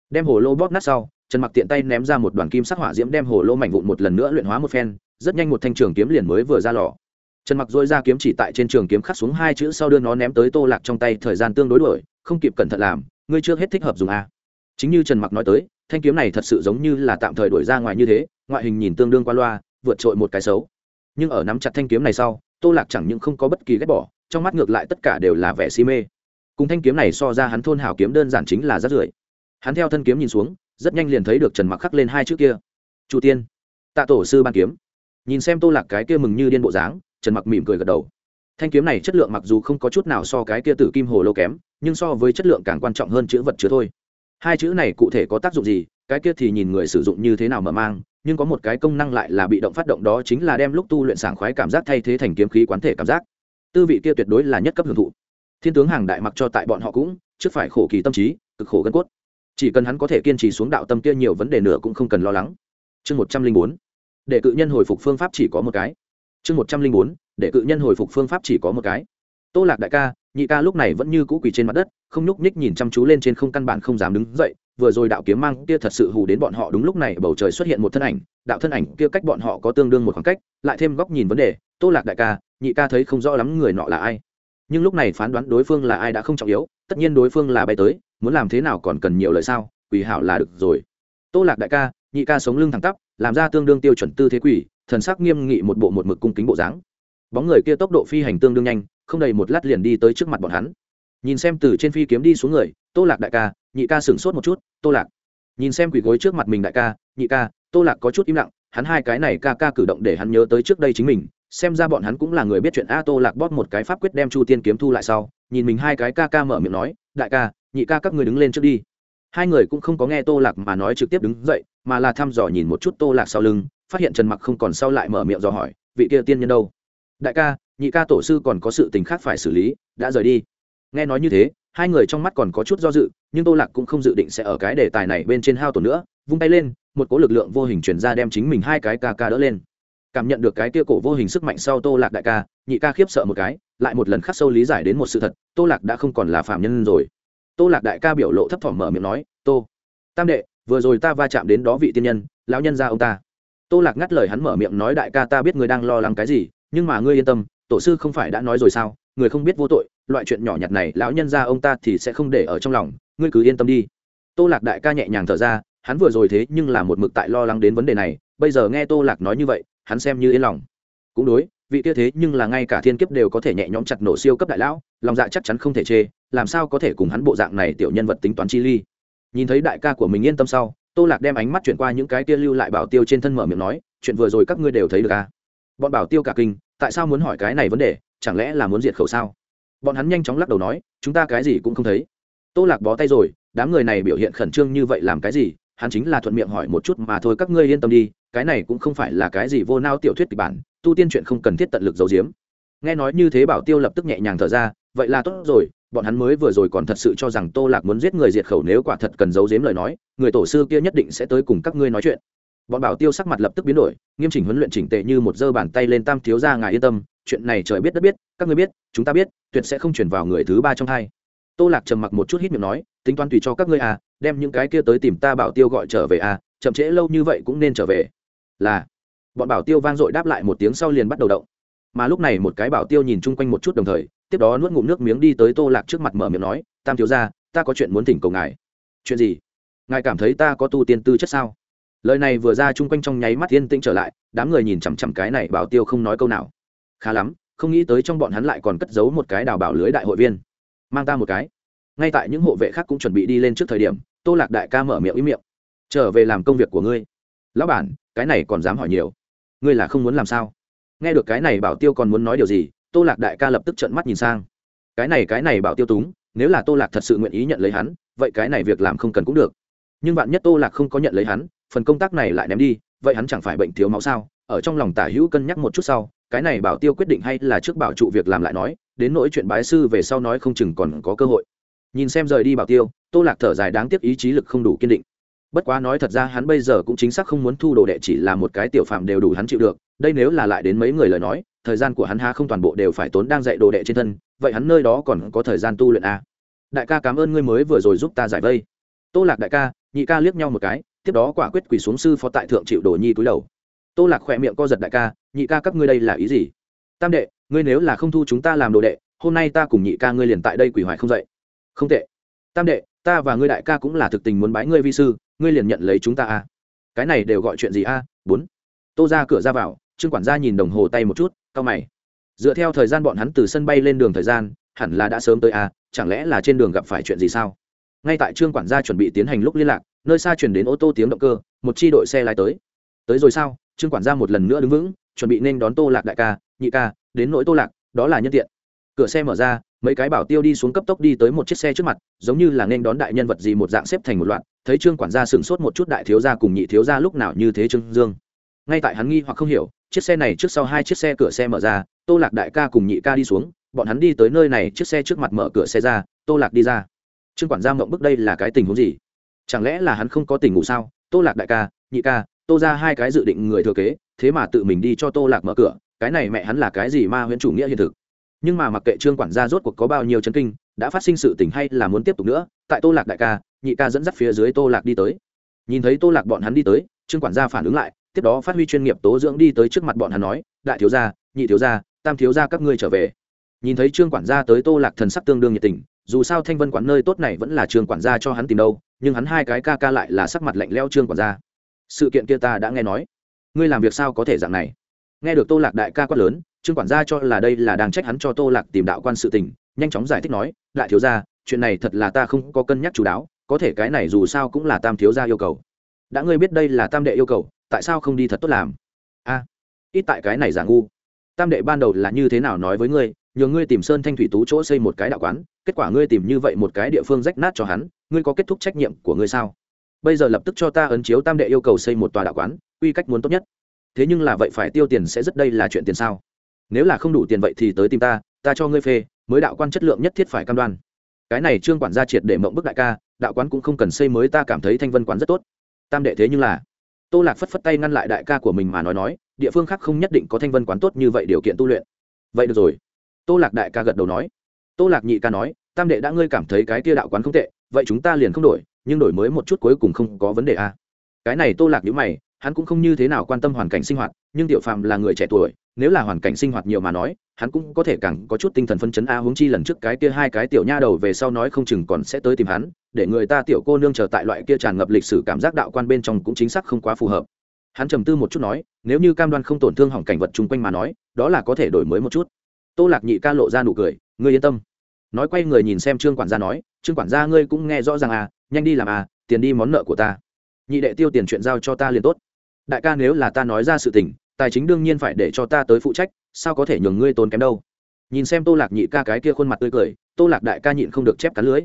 Đem hồ lô bóp nát sau, trần mặc tiện tay ném ra một đoàn kim sắc hỏa diễm đem hồ lô mảnh vụn một lần nữa luyện hóa một phen, rất nhanh một thanh trường kiếm liền mới vừa ra lò trần mặc dôi ra kiếm chỉ tại trên trường kiếm khắc xuống hai chữ sau đưa nó ném tới tô lạc trong tay, thời gian tương đối đổi không kịp cẩn thận làm, ngươi chưa hết thích hợp dùng a. Chính như trần mặc nói tới, thanh kiếm này thật sự giống như là tạm thời đổi ra ngoài như thế, ngoại hình nhìn tương đương qua loa, vượt trội một cái xấu. Nhưng ở nắm chặt thanh kiếm này sau, tô lạc chẳng những không có bất kỳ ghét bỏ, trong mắt ngược lại tất cả đều là vẻ si mê. Cùng thanh kiếm này so ra hắn thôn hào kiếm đơn giản chính là rất rưởi hắn theo thân kiếm nhìn xuống, rất nhanh liền thấy được trần mặc khắc lên hai chữ kia. Chủ tiên, tạ tổ sư ban kiếm. Nhìn xem tô lạc cái kia mừng như điên bộ dáng trần mặc mỉm cười gật đầu. Thanh kiếm này chất lượng mặc dù không có chút nào so cái kia tử kim hồ lô kém, nhưng so với chất lượng càng quan trọng hơn chữ vật chứa thôi. Hai chữ này cụ thể có tác dụng gì, cái kia thì nhìn người sử dụng như thế nào mở mang, nhưng có một cái công năng lại là bị động phát động đó chính là đem lúc tu luyện sảng khoái cảm giác thay thế thành kiếm khí quán thể cảm giác. Tư vị kia tuyệt đối là nhất cấp hưởng thụ. Thiên tướng hàng đại mặc cho tại bọn họ cũng, trước phải khổ kỳ tâm trí, cực khổ gân cốt. Chỉ cần hắn có thể kiên trì xuống đạo tâm kia nhiều vấn đề nữa cũng không cần lo lắng. Chương một trăm linh bốn. Để cự nhân hồi phục phương pháp chỉ có một cái chương một trăm linh bốn, để cự nhân hồi phục phương pháp chỉ có một cái. Tô lạc đại ca, nhị ca lúc này vẫn như cũ quỳ trên mặt đất, không nhúc nhích nhìn chăm chú lên trên không căn bản không dám đứng dậy, vừa rồi đạo kiếm mang kia thật sự hù đến bọn họ đúng lúc này bầu trời xuất hiện một thân ảnh, đạo thân ảnh kia cách bọn họ có tương đương một khoảng cách, lại thêm góc nhìn vấn đề, tô lạc đại ca, nhị ca thấy không rõ lắm người nọ là ai. Nhưng lúc này phán đoán đối phương là ai đã không trọng yếu, tất nhiên đối phương là bay tới, muốn làm thế nào còn cần nhiều lời sao quỷ hảo là được rồi. Tô lạc đại ca, nhị ca sống lưng thẳng tắp, làm ra tương đương tiêu chuẩn tư thế quỷ thần sắc nghiêm nghị một bộ một mực cung kính bộ dáng. Bóng người kia tốc độ phi hành tương đương nhanh, không đầy một lát liền đi tới trước mặt bọn hắn. Nhìn xem từ trên phi kiếm đi xuống người, tô lạc đại ca, nhị ca sửng sốt một chút, tô lạc. Nhìn xem quỷ gối trước mặt mình đại ca, nhị ca, tô lạc có chút im lặng, hắn hai cái này ca ca cử động để hắn nhớ tới trước đây chính mình, xem ra bọn hắn cũng là người biết chuyện a tô lạc bóp một cái pháp quyết đem chu tiên kiếm thu lại sau, nhìn mình hai cái ca ca mở miệng nói, đại ca, nhị ca các người đứng lên trước đi hai người cũng không có nghe tô lạc mà nói trực tiếp đứng dậy, mà là thăm dò nhìn một chút tô lạc sau lưng, phát hiện trần mặc không còn sau lại mở miệng dò hỏi, vị kia tiên nhân đâu? Đại ca, nhị ca tổ sư còn có sự tình khác phải xử lý, đã rời đi. Nghe nói như thế, hai người trong mắt còn có chút do dự, nhưng tô lạc cũng không dự định sẽ ở cái đề tài này bên trên hao tổn nữa, vung tay lên, một cỗ lực lượng vô hình chuyển ra đem chính mình hai cái ca ca đỡ lên. Cảm nhận được cái kia cổ vô hình sức mạnh sau tô lạc đại ca, nhị ca khiếp sợ một cái, lại một lần khắc sâu lý giải đến một sự thật, tô lạc đã không còn là phạm nhân rồi tô lạc đại ca biểu lộ thấp thỏm mở miệng nói, tô, tam đệ, vừa rồi ta va chạm đến đó vị tiên nhân, lão nhân ra ông ta. Tô lạc ngắt lời hắn mở miệng nói, đại ca ta biết người đang lo lắng cái gì, nhưng mà ngươi yên tâm, tổ sư không phải đã nói rồi sao? Người không biết vô tội, loại chuyện nhỏ nhặt này, lão nhân ra ông ta thì sẽ không để ở trong lòng, ngươi cứ yên tâm đi. Tô lạc đại ca nhẹ nhàng thở ra, hắn vừa rồi thế nhưng là một mực tại lo lắng đến vấn đề này, bây giờ nghe tô lạc nói như vậy, hắn xem như yên lòng. Cũng đối vị kia thế nhưng là ngay cả thiên kiếp đều có thể nhẹ nhõm chặt nổ siêu cấp đại lão, lòng dạ chắc chắn không thể chê, làm sao có thể cùng hắn bộ dạng này tiểu nhân vật tính toán chi ly. Nhìn thấy đại ca của mình yên tâm sau, tô lạc đem ánh mắt chuyển qua những cái kia lưu lại bảo tiêu trên thân mở miệng nói, chuyện vừa rồi các ngươi đều thấy được à? Bọn bảo tiêu cả kinh, tại sao muốn hỏi cái này vấn đề, chẳng lẽ là muốn diệt khẩu sao? Bọn hắn nhanh chóng lắc đầu nói, chúng ta cái gì cũng không thấy. Tô lạc bó tay rồi, đám người này biểu hiện khẩn trương như vậy làm cái gì? Hắn chính là thuận miệng hỏi một chút mà thôi, các ngươi yên tâm đi, cái này cũng không phải là cái gì vô nao tiểu thuyết kịch bản tu tiên chuyện không cần thiết tận lực giấu giếm. Nghe nói như thế bảo tiêu lập tức nhẹ nhàng thở ra, vậy là tốt rồi, bọn hắn mới vừa rồi còn thật sự cho rằng tô lạc muốn giết người diệt khẩu nếu quả thật cần giấu giếm lời nói, người tổ sư kia nhất định sẽ tới cùng các ngươi nói chuyện. Bọn bảo tiêu sắc mặt lập tức biến đổi, nghiêm chỉnh huấn luyện chỉnh tệ như một giơ bàn tay lên tam thiếu ra ngài yên tâm, chuyện này trời biết đất biết, các ngươi biết, chúng ta biết, tuyệt sẽ không chuyển vào người thứ ba trong hai. Tô lạc trầm mặc một chút hít miệng nói, tính toán tùy cho các ngươi à đem những cái kia tới tìm ta bảo tiêu gọi trở về à chậm trễ lâu như vậy cũng nên trở về. Là bọn bảo tiêu vang dội đáp lại một tiếng sau liền bắt đầu động. Mà lúc này một cái bảo tiêu nhìn chung quanh một chút đồng thời, tiếp đó nuốt ngụm nước miếng đi tới tô lạc trước mặt mở miệng nói, tam thiếu ra ta có chuyện muốn thỉnh cầu ngài. Chuyện gì? Ngài cảm thấy ta có tu tiên tư chất sao? Lời này vừa ra chung quanh trong nháy mắt yên tĩnh trở lại, đám người nhìn chằm chằm cái này bảo tiêu không nói câu nào. Khá lắm, không nghĩ tới trong bọn hắn lại còn cất giấu một cái đào bảo lưới đại hội viên. Mang ta một cái. Ngay tại những hộ vệ khác cũng chuẩn bị đi lên trước thời điểm, tô lạc đại ca mở miệng ý miệng. Trở về làm công việc của ngươi. Lão bản, cái này còn dám hỏi nhiều ngươi là không muốn làm sao? Nghe được cái này bảo tiêu còn muốn nói điều gì, tô lạc đại ca lập tức trợn mắt nhìn sang. Cái này cái này bảo tiêu túng, nếu là tô lạc thật sự nguyện ý nhận lấy hắn, vậy cái này việc làm không cần cũng được. Nhưng bạn nhất tô lạc không có nhận lấy hắn, phần công tác này lại ném đi, vậy hắn chẳng phải bệnh thiếu máu sao? Ở trong lòng tả hữu cân nhắc một chút sau, cái này bảo tiêu quyết định hay là trước bảo trụ việc làm lại nói, đến nỗi chuyện bái sư về sau nói không chừng còn có cơ hội. Nhìn xem rời đi bảo tiêu, tô lạc thở dài đáng tiếc ý chí lực không đủ kiên định bất quá nói thật ra hắn bây giờ cũng chính xác không muốn thu đồ đệ chỉ là một cái tiểu phạm đều đủ hắn chịu được, đây nếu là lại đến mấy người lời nói, thời gian của hắn ha không toàn bộ đều phải tốn đang dạy đồ đệ trên thân, vậy hắn nơi đó còn có thời gian tu luyện à. đại ca cảm ơn ngươi mới vừa rồi giúp ta giải vây. Tô lạc đại ca, nhị ca liếc nhau một cái, tiếp đó quả quyết quỳ xuống sư phó tại thượng chịu đồ nhi túi đầu. Tô lạc khỏe miệng co giật đại ca, nhị ca các ngươi đây là ý gì? Tam đệ, ngươi nếu là không thu chúng ta làm đồ đệ, hôm nay ta cùng nhị ca ngươi liền tại đây quỳ hoài không dậy. Không tệ. Tam đệ ta và ngươi đại ca cũng là thực tình muốn bái ngươi vi sư, ngươi liền nhận lấy chúng ta a à? cái này đều gọi chuyện gì a? Bốn. Tô ra cửa ra vào, trương quản gia nhìn đồng hồ tay một chút, cau mày. Dựa theo thời gian bọn hắn từ sân bay lên đường thời gian, hẳn là đã sớm tới a chẳng lẽ là trên đường gặp phải chuyện gì sao? Ngay tại trương quản gia chuẩn bị tiến hành lúc liên lạc, nơi xa chuyển đến ô tô tiếng động cơ, một chi đội xe lái tới. Tới rồi sao? Trương quản gia một lần nữa đứng vững, chuẩn bị nên đón tô lạc đại ca, nhị ca, đến nỗi tô lạc, đó là nhân tiện. Cửa xe mở ra mấy cái bảo tiêu đi xuống cấp tốc đi tới một chiếc xe trước mặt, giống như là nên đón đại nhân vật gì một dạng xếp thành một loạt, thấy trương quản gia sửng sốt một chút đại thiếu gia cùng nhị thiếu gia lúc nào như thế trương dương. Ngay tại hắn nghi hoặc không hiểu, chiếc xe này trước sau hai chiếc xe cửa xe mở ra, tô lạc đại ca cùng nhị ca đi xuống, bọn hắn đi tới nơi này, chiếc xe trước mặt mở cửa xe ra, tô lạc đi ra. Trương quản gia mộng bức đây là cái tình huống gì? Chẳng lẽ là hắn không có tình ngủ sao? Tô lạc đại ca, nhị ca, tô ra hai cái dự định người thừa kế, thế mà tự mình đi cho tô lạc mở cửa, cái này mẹ hắn là cái gì ma huyễn chủ nghĩa hiện thực? Nhưng mà mặc kệ trương quản gia rốt cuộc có bao nhiêu chấn kinh, đã phát sinh sự tình hay là muốn tiếp tục nữa, tại tô lạc đại ca, nhị ca dẫn dắt phía dưới tô lạc đi tới. Nhìn thấy tô lạc bọn hắn đi tới, trương quản gia phản ứng lại, tiếp đó phát huy chuyên nghiệp tố dưỡng đi tới trước mặt bọn hắn nói, đại thiếu gia, nhị thiếu gia, tam thiếu gia các ngươi trở về. Nhìn thấy trương quản gia tới tô lạc thần sắc tương đương nhiệt tình, dù sao thanh vân quán nơi tốt này vẫn là trương quản gia cho hắn tìm đâu, nhưng hắn hai cái ca ca lại là sắc mặt lạnh leo trương quản gia. Sự kiện kia ta đã nghe nói. Ngươi làm việc sao có thể dạng này? Nghe được tô lạc đại ca quát lớn trương quản gia cho là đây là đang trách hắn cho tô lạc tìm đạo quan sự tình, nhanh chóng giải thích nói Lại thiếu gia, chuyện này thật là ta không có cân nhắc chú đáo, có thể cái này dù sao cũng là tam thiếu gia yêu cầu. Đã ngươi biết đây là tam đệ yêu cầu, tại sao không đi thật tốt làm? A, ít tại cái này giả ngu. Tam đệ ban đầu là như thế nào nói với ngươi, nhờ ngươi tìm sơn thanh thủy tú chỗ xây một cái đạo quán, kết quả ngươi tìm như vậy một cái địa phương rách nát cho hắn, ngươi có kết thúc trách nhiệm của ngươi sao? Bây giờ lập tức cho ta ấn chiếu tam đệ yêu cầu xây một tòa đạo quán, quy cách muốn tốt nhất. Thế nhưng là vậy phải tiêu tiền sẽ rất đây là chuyện tiền sao? Nếu là không đủ tiền vậy thì tới tìm ta ta cho ngươi phê, mới đạo quan chất lượng nhất thiết phải cam đoan. Cái này trương quản gia triệt để mộng bức đại ca, đạo quán cũng không cần xây mới, ta cảm thấy thanh vân quán rất tốt. Tam đệ thế nhưng là, tô lạc phất phất tay ngăn lại đại ca của mình mà nói nói, địa phương khác không nhất định có thanh vân quán tốt như vậy điều kiện tu luyện. Vậy được rồi. Tô lạc đại ca gật đầu nói. Tô lạc nhị ca nói, tam đệ đã ngươi cảm thấy cái kia đạo quán không tệ, vậy chúng ta liền không đổi, nhưng đổi mới một chút cuối cùng không có vấn đề a à. cái này tô lạc nhữ mày, hắn cũng không như thế nào quan tâm hoàn cảnh sinh hoạt, nhưng tiểu phạm là người trẻ tuổi nếu là hoàn cảnh sinh hoạt nhiều mà nói, hắn cũng có thể càng có chút tinh thần phân chấn a huống chi lần trước cái kia hai cái tiểu nha đầu về sau nói không chừng còn sẽ tới tìm hắn, để người ta tiểu cô nương chờ tại loại kia tràn ngập lịch sử cảm giác đạo quan bên trong cũng chính xác không quá phù hợp. Hắn trầm tư một chút nói, nếu như cam đoan không tổn thương hỏng cảnh vật chung quanh mà nói, đó là có thể đổi mới một chút. Tô lạc nhị ca lộ ra nụ cười, ngươi yên tâm. Nói quay người nhìn xem trương quản gia nói, trương quản gia ngươi cũng nghe rõ ràng à nhanh đi làm à tiền đi món nợ của ta. Nhị đệ tiêu tiền chuyện giao cho ta liền tốt. Đại ca nếu là ta nói ra sự tình tài chính đương nhiên phải để cho ta tới phụ trách, sao có thể nhường ngươi tốn kém đâu? Nhìn xem tô lạc nhị ca cái kia khuôn mặt tươi cười, tô lạc đại ca nhịn không được chép cắn lưới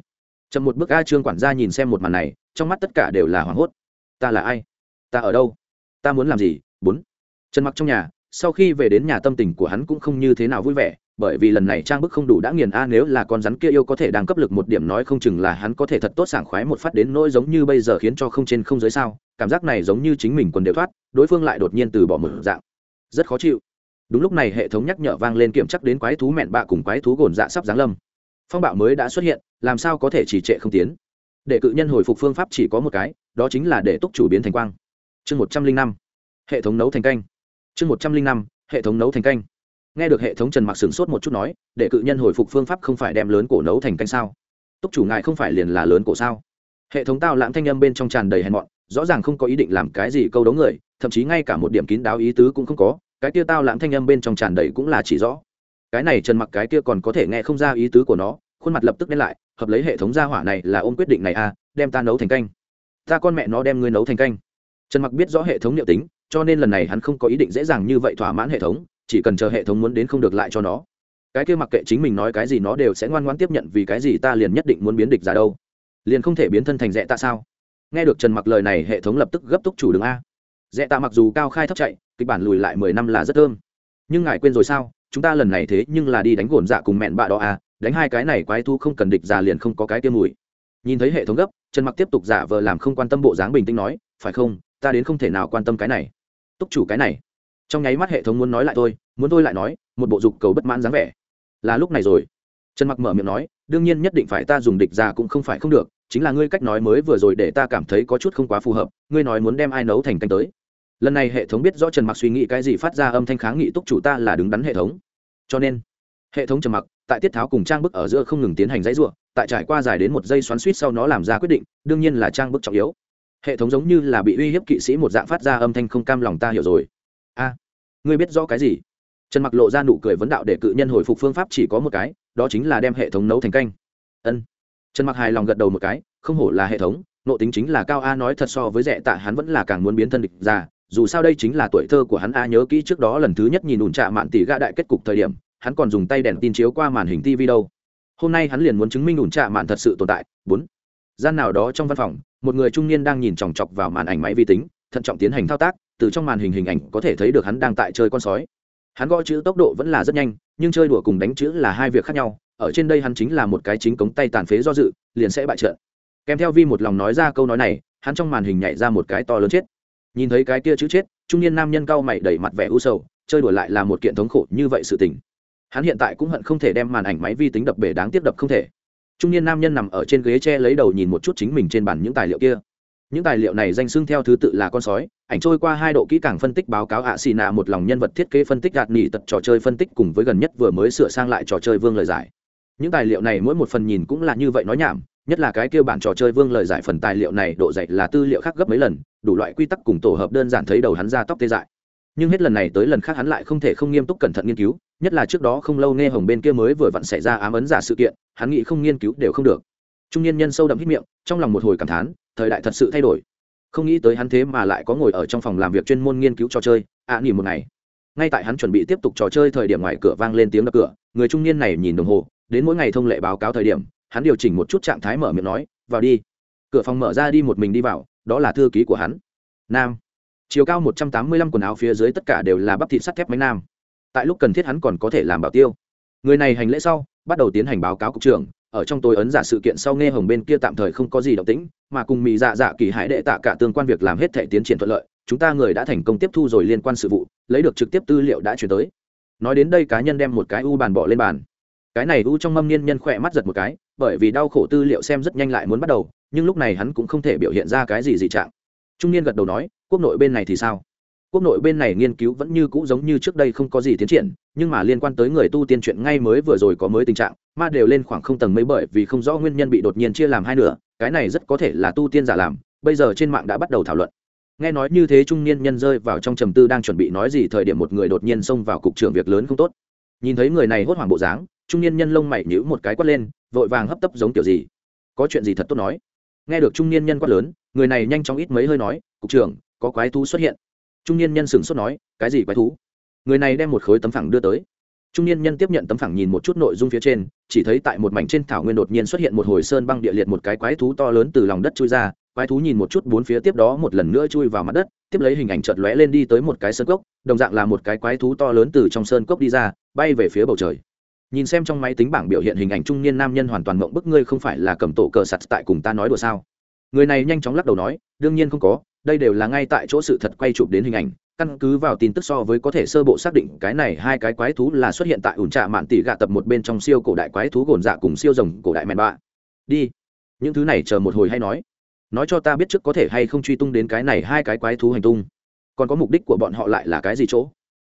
chậm một bước a trương quản gia nhìn xem một màn này, trong mắt tất cả đều là hoảng hốt. Ta là ai? Ta ở đâu? Ta muốn làm gì? Bốn. Trần mặc trong nhà, sau khi về đến nhà tâm tình của hắn cũng không như thế nào vui vẻ bởi vì lần này trang bức không đủ đã nghiền a, nếu là con rắn kia yêu có thể đang cấp lực một điểm nói không chừng là hắn có thể thật tốt sảng khoái một phát đến nỗi giống như bây giờ khiến cho không trên không dưới sao, cảm giác này giống như chính mình còn đều thoát, đối phương lại đột nhiên từ bỏ mở dạng. Rất khó chịu. Đúng lúc này hệ thống nhắc nhở vang lên kiểm chắc đến quái thú mẹn bạ cùng quái thú gồn dạ sắp giáng lâm. Phong bạo mới đã xuất hiện, làm sao có thể chỉ trệ không tiến? Để cự nhân hồi phục phương pháp chỉ có một cái, đó chính là để túc chủ biến thành quang. Chương một trăm linh năm. Hệ thống nấu thành canh. Chương một trăm linh năm, hệ thống nấu thành canh nghe được hệ thống trần mặc sửng sốt một chút nói, để cự nhân hồi phục phương pháp không phải đem lớn cổ nấu thành canh sao? Túc chủ ngài không phải liền là lớn cổ sao? Hệ thống tao lãng thanh âm bên trong tràn đầy hèn mọn, rõ ràng không có ý định làm cái gì câu đấu người, thậm chí ngay cả một điểm kín đáo ý tứ cũng không có, cái kia tao lãng thanh âm bên trong tràn đầy cũng là chỉ rõ. Cái này trần mặc cái kia còn có thể nghe không ra ý tứ của nó, khuôn mặt lập tức đen lại, hợp lấy hệ thống gia hỏa này là ôm quyết định này à đem ta nấu thành canh. Ta con mẹ nó đem ngươi nấu thành canh. Trần mặc biết rõ hệ thống liệu tính, cho nên lần này hắn không có ý định dễ dàng như vậy thỏa mãn hệ thống chỉ cần chờ hệ thống muốn đến không được lại cho nó. Cái kia mặc kệ chính mình nói cái gì nó đều sẽ ngoan ngoãn tiếp nhận vì cái gì ta liền nhất định muốn biến địch ra đâu. Liền không thể biến thân thành rẽ tạ sao? Nghe được trần mặc lời này, hệ thống lập tức gấp túc chủ đường a. Rẽ tạ mặc dù cao khai thấp chạy, kịch bản lùi lại mười năm là rất thơm. Nhưng ngài quên rồi sao? Chúng ta lần này thế nhưng là đi đánh gồn dạ cùng mẹn bạ đó a, đánh hai cái này quái thu không cần địch già liền không có cái kia mùi. Nhìn thấy hệ thống gấp, trần mặc tiếp tục giả vờ làm không quan tâm bộ dáng bình tĩnh nói, phải không? Ta đến không thể nào quan tâm cái này. Túc chủ cái này trong nháy mắt hệ thống muốn nói lại tôi, muốn tôi lại nói, một bộ dục cầu bất mãn dáng vẻ. Là lúc này rồi. Trần mặc mở miệng nói, đương nhiên nhất định phải ta dùng địch ra cũng không phải không được, chính là ngươi cách nói mới vừa rồi để ta cảm thấy có chút không quá phù hợp, ngươi nói muốn đem ai nấu thành canh tới. Lần này hệ thống biết rõ trần mặc suy nghĩ cái gì phát ra âm thanh kháng nghị túc chủ ta là đứng đắn hệ thống. Cho nên, hệ thống trần mặc, tại tiết tháo cùng trang bức ở giữa không ngừng tiến hành dãy ruộng tại trải qua dài đến một giây xoắn suýt sau nó làm ra quyết định, đương nhiên là trang bức trọng yếu. Hệ thống giống như là bị uy hiếp kỵ sĩ một dạng phát ra âm thanh không cam lòng ta hiểu rồi a, ngươi biết rõ cái gì? Trần mặc lộ ra nụ cười vấn đạo để cự nhân hồi phục phương pháp chỉ có một cái, đó chính là đem hệ thống nấu thành canh. Ân. Trần mặc hài lòng gật đầu một cái, không hổ là hệ thống, nộ tính chính là cao a nói thật so với rẻ tạ hắn vẫn là càng muốn biến thân địch ra dù sao đây chính là tuổi thơ của hắn a nhớ kỹ trước đó lần thứ nhất nhìn ủn trạ mạn tỷ gạ đại kết cục thời điểm, hắn còn dùng tay đèn tin chiếu qua màn hình tv đâu. Hôm nay hắn liền muốn chứng minh ủn trạ mạn thật sự tồn tại. Bốn. Gian nào đó trong văn phòng, một người trung niên đang nhìn chòng chọc vào màn ảnh máy vi tính, thận trọng tiến hành thao tác từ trong màn hình hình ảnh có thể thấy được hắn đang tại chơi con sói. Hắn gõ chữ tốc độ vẫn là rất nhanh, nhưng chơi đùa cùng đánh chữ là hai việc khác nhau, ở trên đây hắn chính là một cái chính cống tay tàn phế do dự, liền sẽ bại trận. Kèm theo vi một lòng nói ra câu nói này, hắn trong màn hình nhảy ra một cái to lớn chết. Nhìn thấy cái kia chữ chết, trung niên nam nhân cao mày đẩy mặt vẻ u sầu, chơi đùa lại là một kiện thống khổ như vậy sự tình. Hắn hiện tại cũng hận không thể đem màn ảnh máy vi tính đập bể đáng tiếp đập không thể. Trung niên nam nhân nằm ở trên ghế tre lấy đầu nhìn một chút chính mình trên bàn những tài liệu kia những tài liệu này danh xưng theo thứ tự là con sói, ảnh trôi qua hai độ kỹ càng phân tích báo cáo ạ xì nạ một lòng nhân vật thiết kế phân tích gạt nỉ tật trò chơi phân tích cùng với gần nhất vừa mới sửa sang lại trò chơi vương lời giải. Những tài liệu này mỗi một phần nhìn cũng là như vậy nói nhảm, nhất là cái kêu bản trò chơi vương lời giải phần tài liệu này độ dạy là tư liệu khác gấp mấy lần, đủ loại quy tắc cùng tổ hợp đơn giản thấy đầu hắn ra tóc tê dại. Nhưng hết lần này tới lần khác hắn lại không thể không nghiêm túc cẩn thận nghiên cứu, nhất là trước đó không lâu nghe hồng bên kia mới vừa vặn xảy ra ám ấn giả sự kiện, hắn nghĩ không nghiên cứu đều không được. Trung niên nhân sâu đậm hít miệng, trong lòng một hồi cảm thán thời đại thật sự thay đổi. Không nghĩ tới hắn thế mà lại có ngồi ở trong phòng làm việc chuyên môn nghiên cứu trò chơi ạ à, nghỉ một ngày. Ngay tại hắn chuẩn bị tiếp tục trò chơi thời điểm ngoài cửa vang lên tiếng đập cửa người trung niên này nhìn đồng hồ đến mỗi ngày thông lệ báo cáo thời điểm hắn điều chỉnh một chút trạng thái mở miệng nói vào đi. Cửa phòng mở ra đi một mình đi vào đó là thư ký của hắn. Nam. Chiều cao một trăm tám mươi lăm quần áo phía dưới tất cả đều là bắp thịt sắt thép máy nam. Tại lúc cần thiết hắn còn có thể làm bảo tiêu. Người này hành lễ sau bắt đầu tiến hành báo cáo cục trưởng ở trong tôi ấn giả sự kiện sau nghe hồng bên kia tạm thời không có gì động tĩnh, mà cùng mỹ dạ dạ kỳ hải đệ tạ cả tương quan việc làm hết thể tiến triển thuận lợi, chúng ta người đã thành công tiếp thu rồi liên quan sự vụ, lấy được trực tiếp tư liệu đã chuyển tới. Nói đến đây cá nhân đem một cái u bàn bỏ lên bàn. Cái này u trong mâm niên nhân khỏe mắt giật một cái, bởi vì đau khổ tư liệu xem rất nhanh lại muốn bắt đầu, nhưng lúc này hắn cũng không thể biểu hiện ra cái gì dị trạng. Trung niên gật đầu nói, quốc nội bên này thì sao? Quốc nội bên này nghiên cứu vẫn như cũ giống như trước đây không có gì tiến triển nhưng mà liên quan tới người tu tiên chuyện ngay mới vừa rồi có mới tình trạng, ma đều lên khoảng không tầng mấy bởi vì không rõ nguyên nhân bị đột nhiên chia làm hai nửa, cái này rất có thể là tu tiên giả làm, bây giờ trên mạng đã bắt đầu thảo luận. Nghe nói như thế trung niên nhân rơi vào trong trầm tư đang chuẩn bị nói gì thời điểm một người đột nhiên xông vào cục trưởng việc lớn không tốt. Nhìn thấy người này hốt hoảng bộ dáng, trung niên nhân lông mày nhíu một cái quát lên, vội vàng hấp tấp giống kiểu gì? Có chuyện gì thật tốt nói. Nghe được trung niên nhân quát lớn, người này nhanh chóng ít mấy hơi nói, cục trưởng, có quái thú xuất hiện. Trung niên nhân sửng sốt nói, cái gì quái thú? Người này đem một khối tấm phẳng đưa tới. Trung niên nhân tiếp nhận tấm phẳng nhìn một chút nội dung phía trên, chỉ thấy tại một mảnh trên thảo nguyên đột nhiên xuất hiện một hồi sơn băng địa liệt một cái quái thú to lớn từ lòng đất chui ra, quái thú nhìn một chút bốn phía tiếp đó một lần nữa chui vào mặt đất, tiếp lấy hình ảnh chợt lóe lên đi tới một cái sơn cốc, đồng dạng là một cái quái thú to lớn từ trong sơn cốc đi ra, bay về phía bầu trời. Nhìn xem trong máy tính bảng biểu hiện hình ảnh trung niên nam nhân hoàn toàn mộng bức ngươi không phải là cầm tổ cờ sặt tại cùng ta nói đùa sao? Người này nhanh chóng lắc đầu nói, đương nhiên không có, đây đều là ngay tại chỗ sự thật quay chụp đến hình ảnh căn cứ vào tin tức so với có thể sơ bộ xác định cái này hai cái quái thú là xuất hiện tại ủn trạ mạn tỷ gạ tập một bên trong siêu cổ đại quái thú gồn dạ cùng siêu rồng cổ đại mẹn bạ. Đi. Những thứ này chờ một hồi hay nói. Nói cho ta biết trước có thể hay không truy tung đến cái này hai cái quái thú hành tung. Còn có mục đích của bọn họ lại là cái gì chỗ?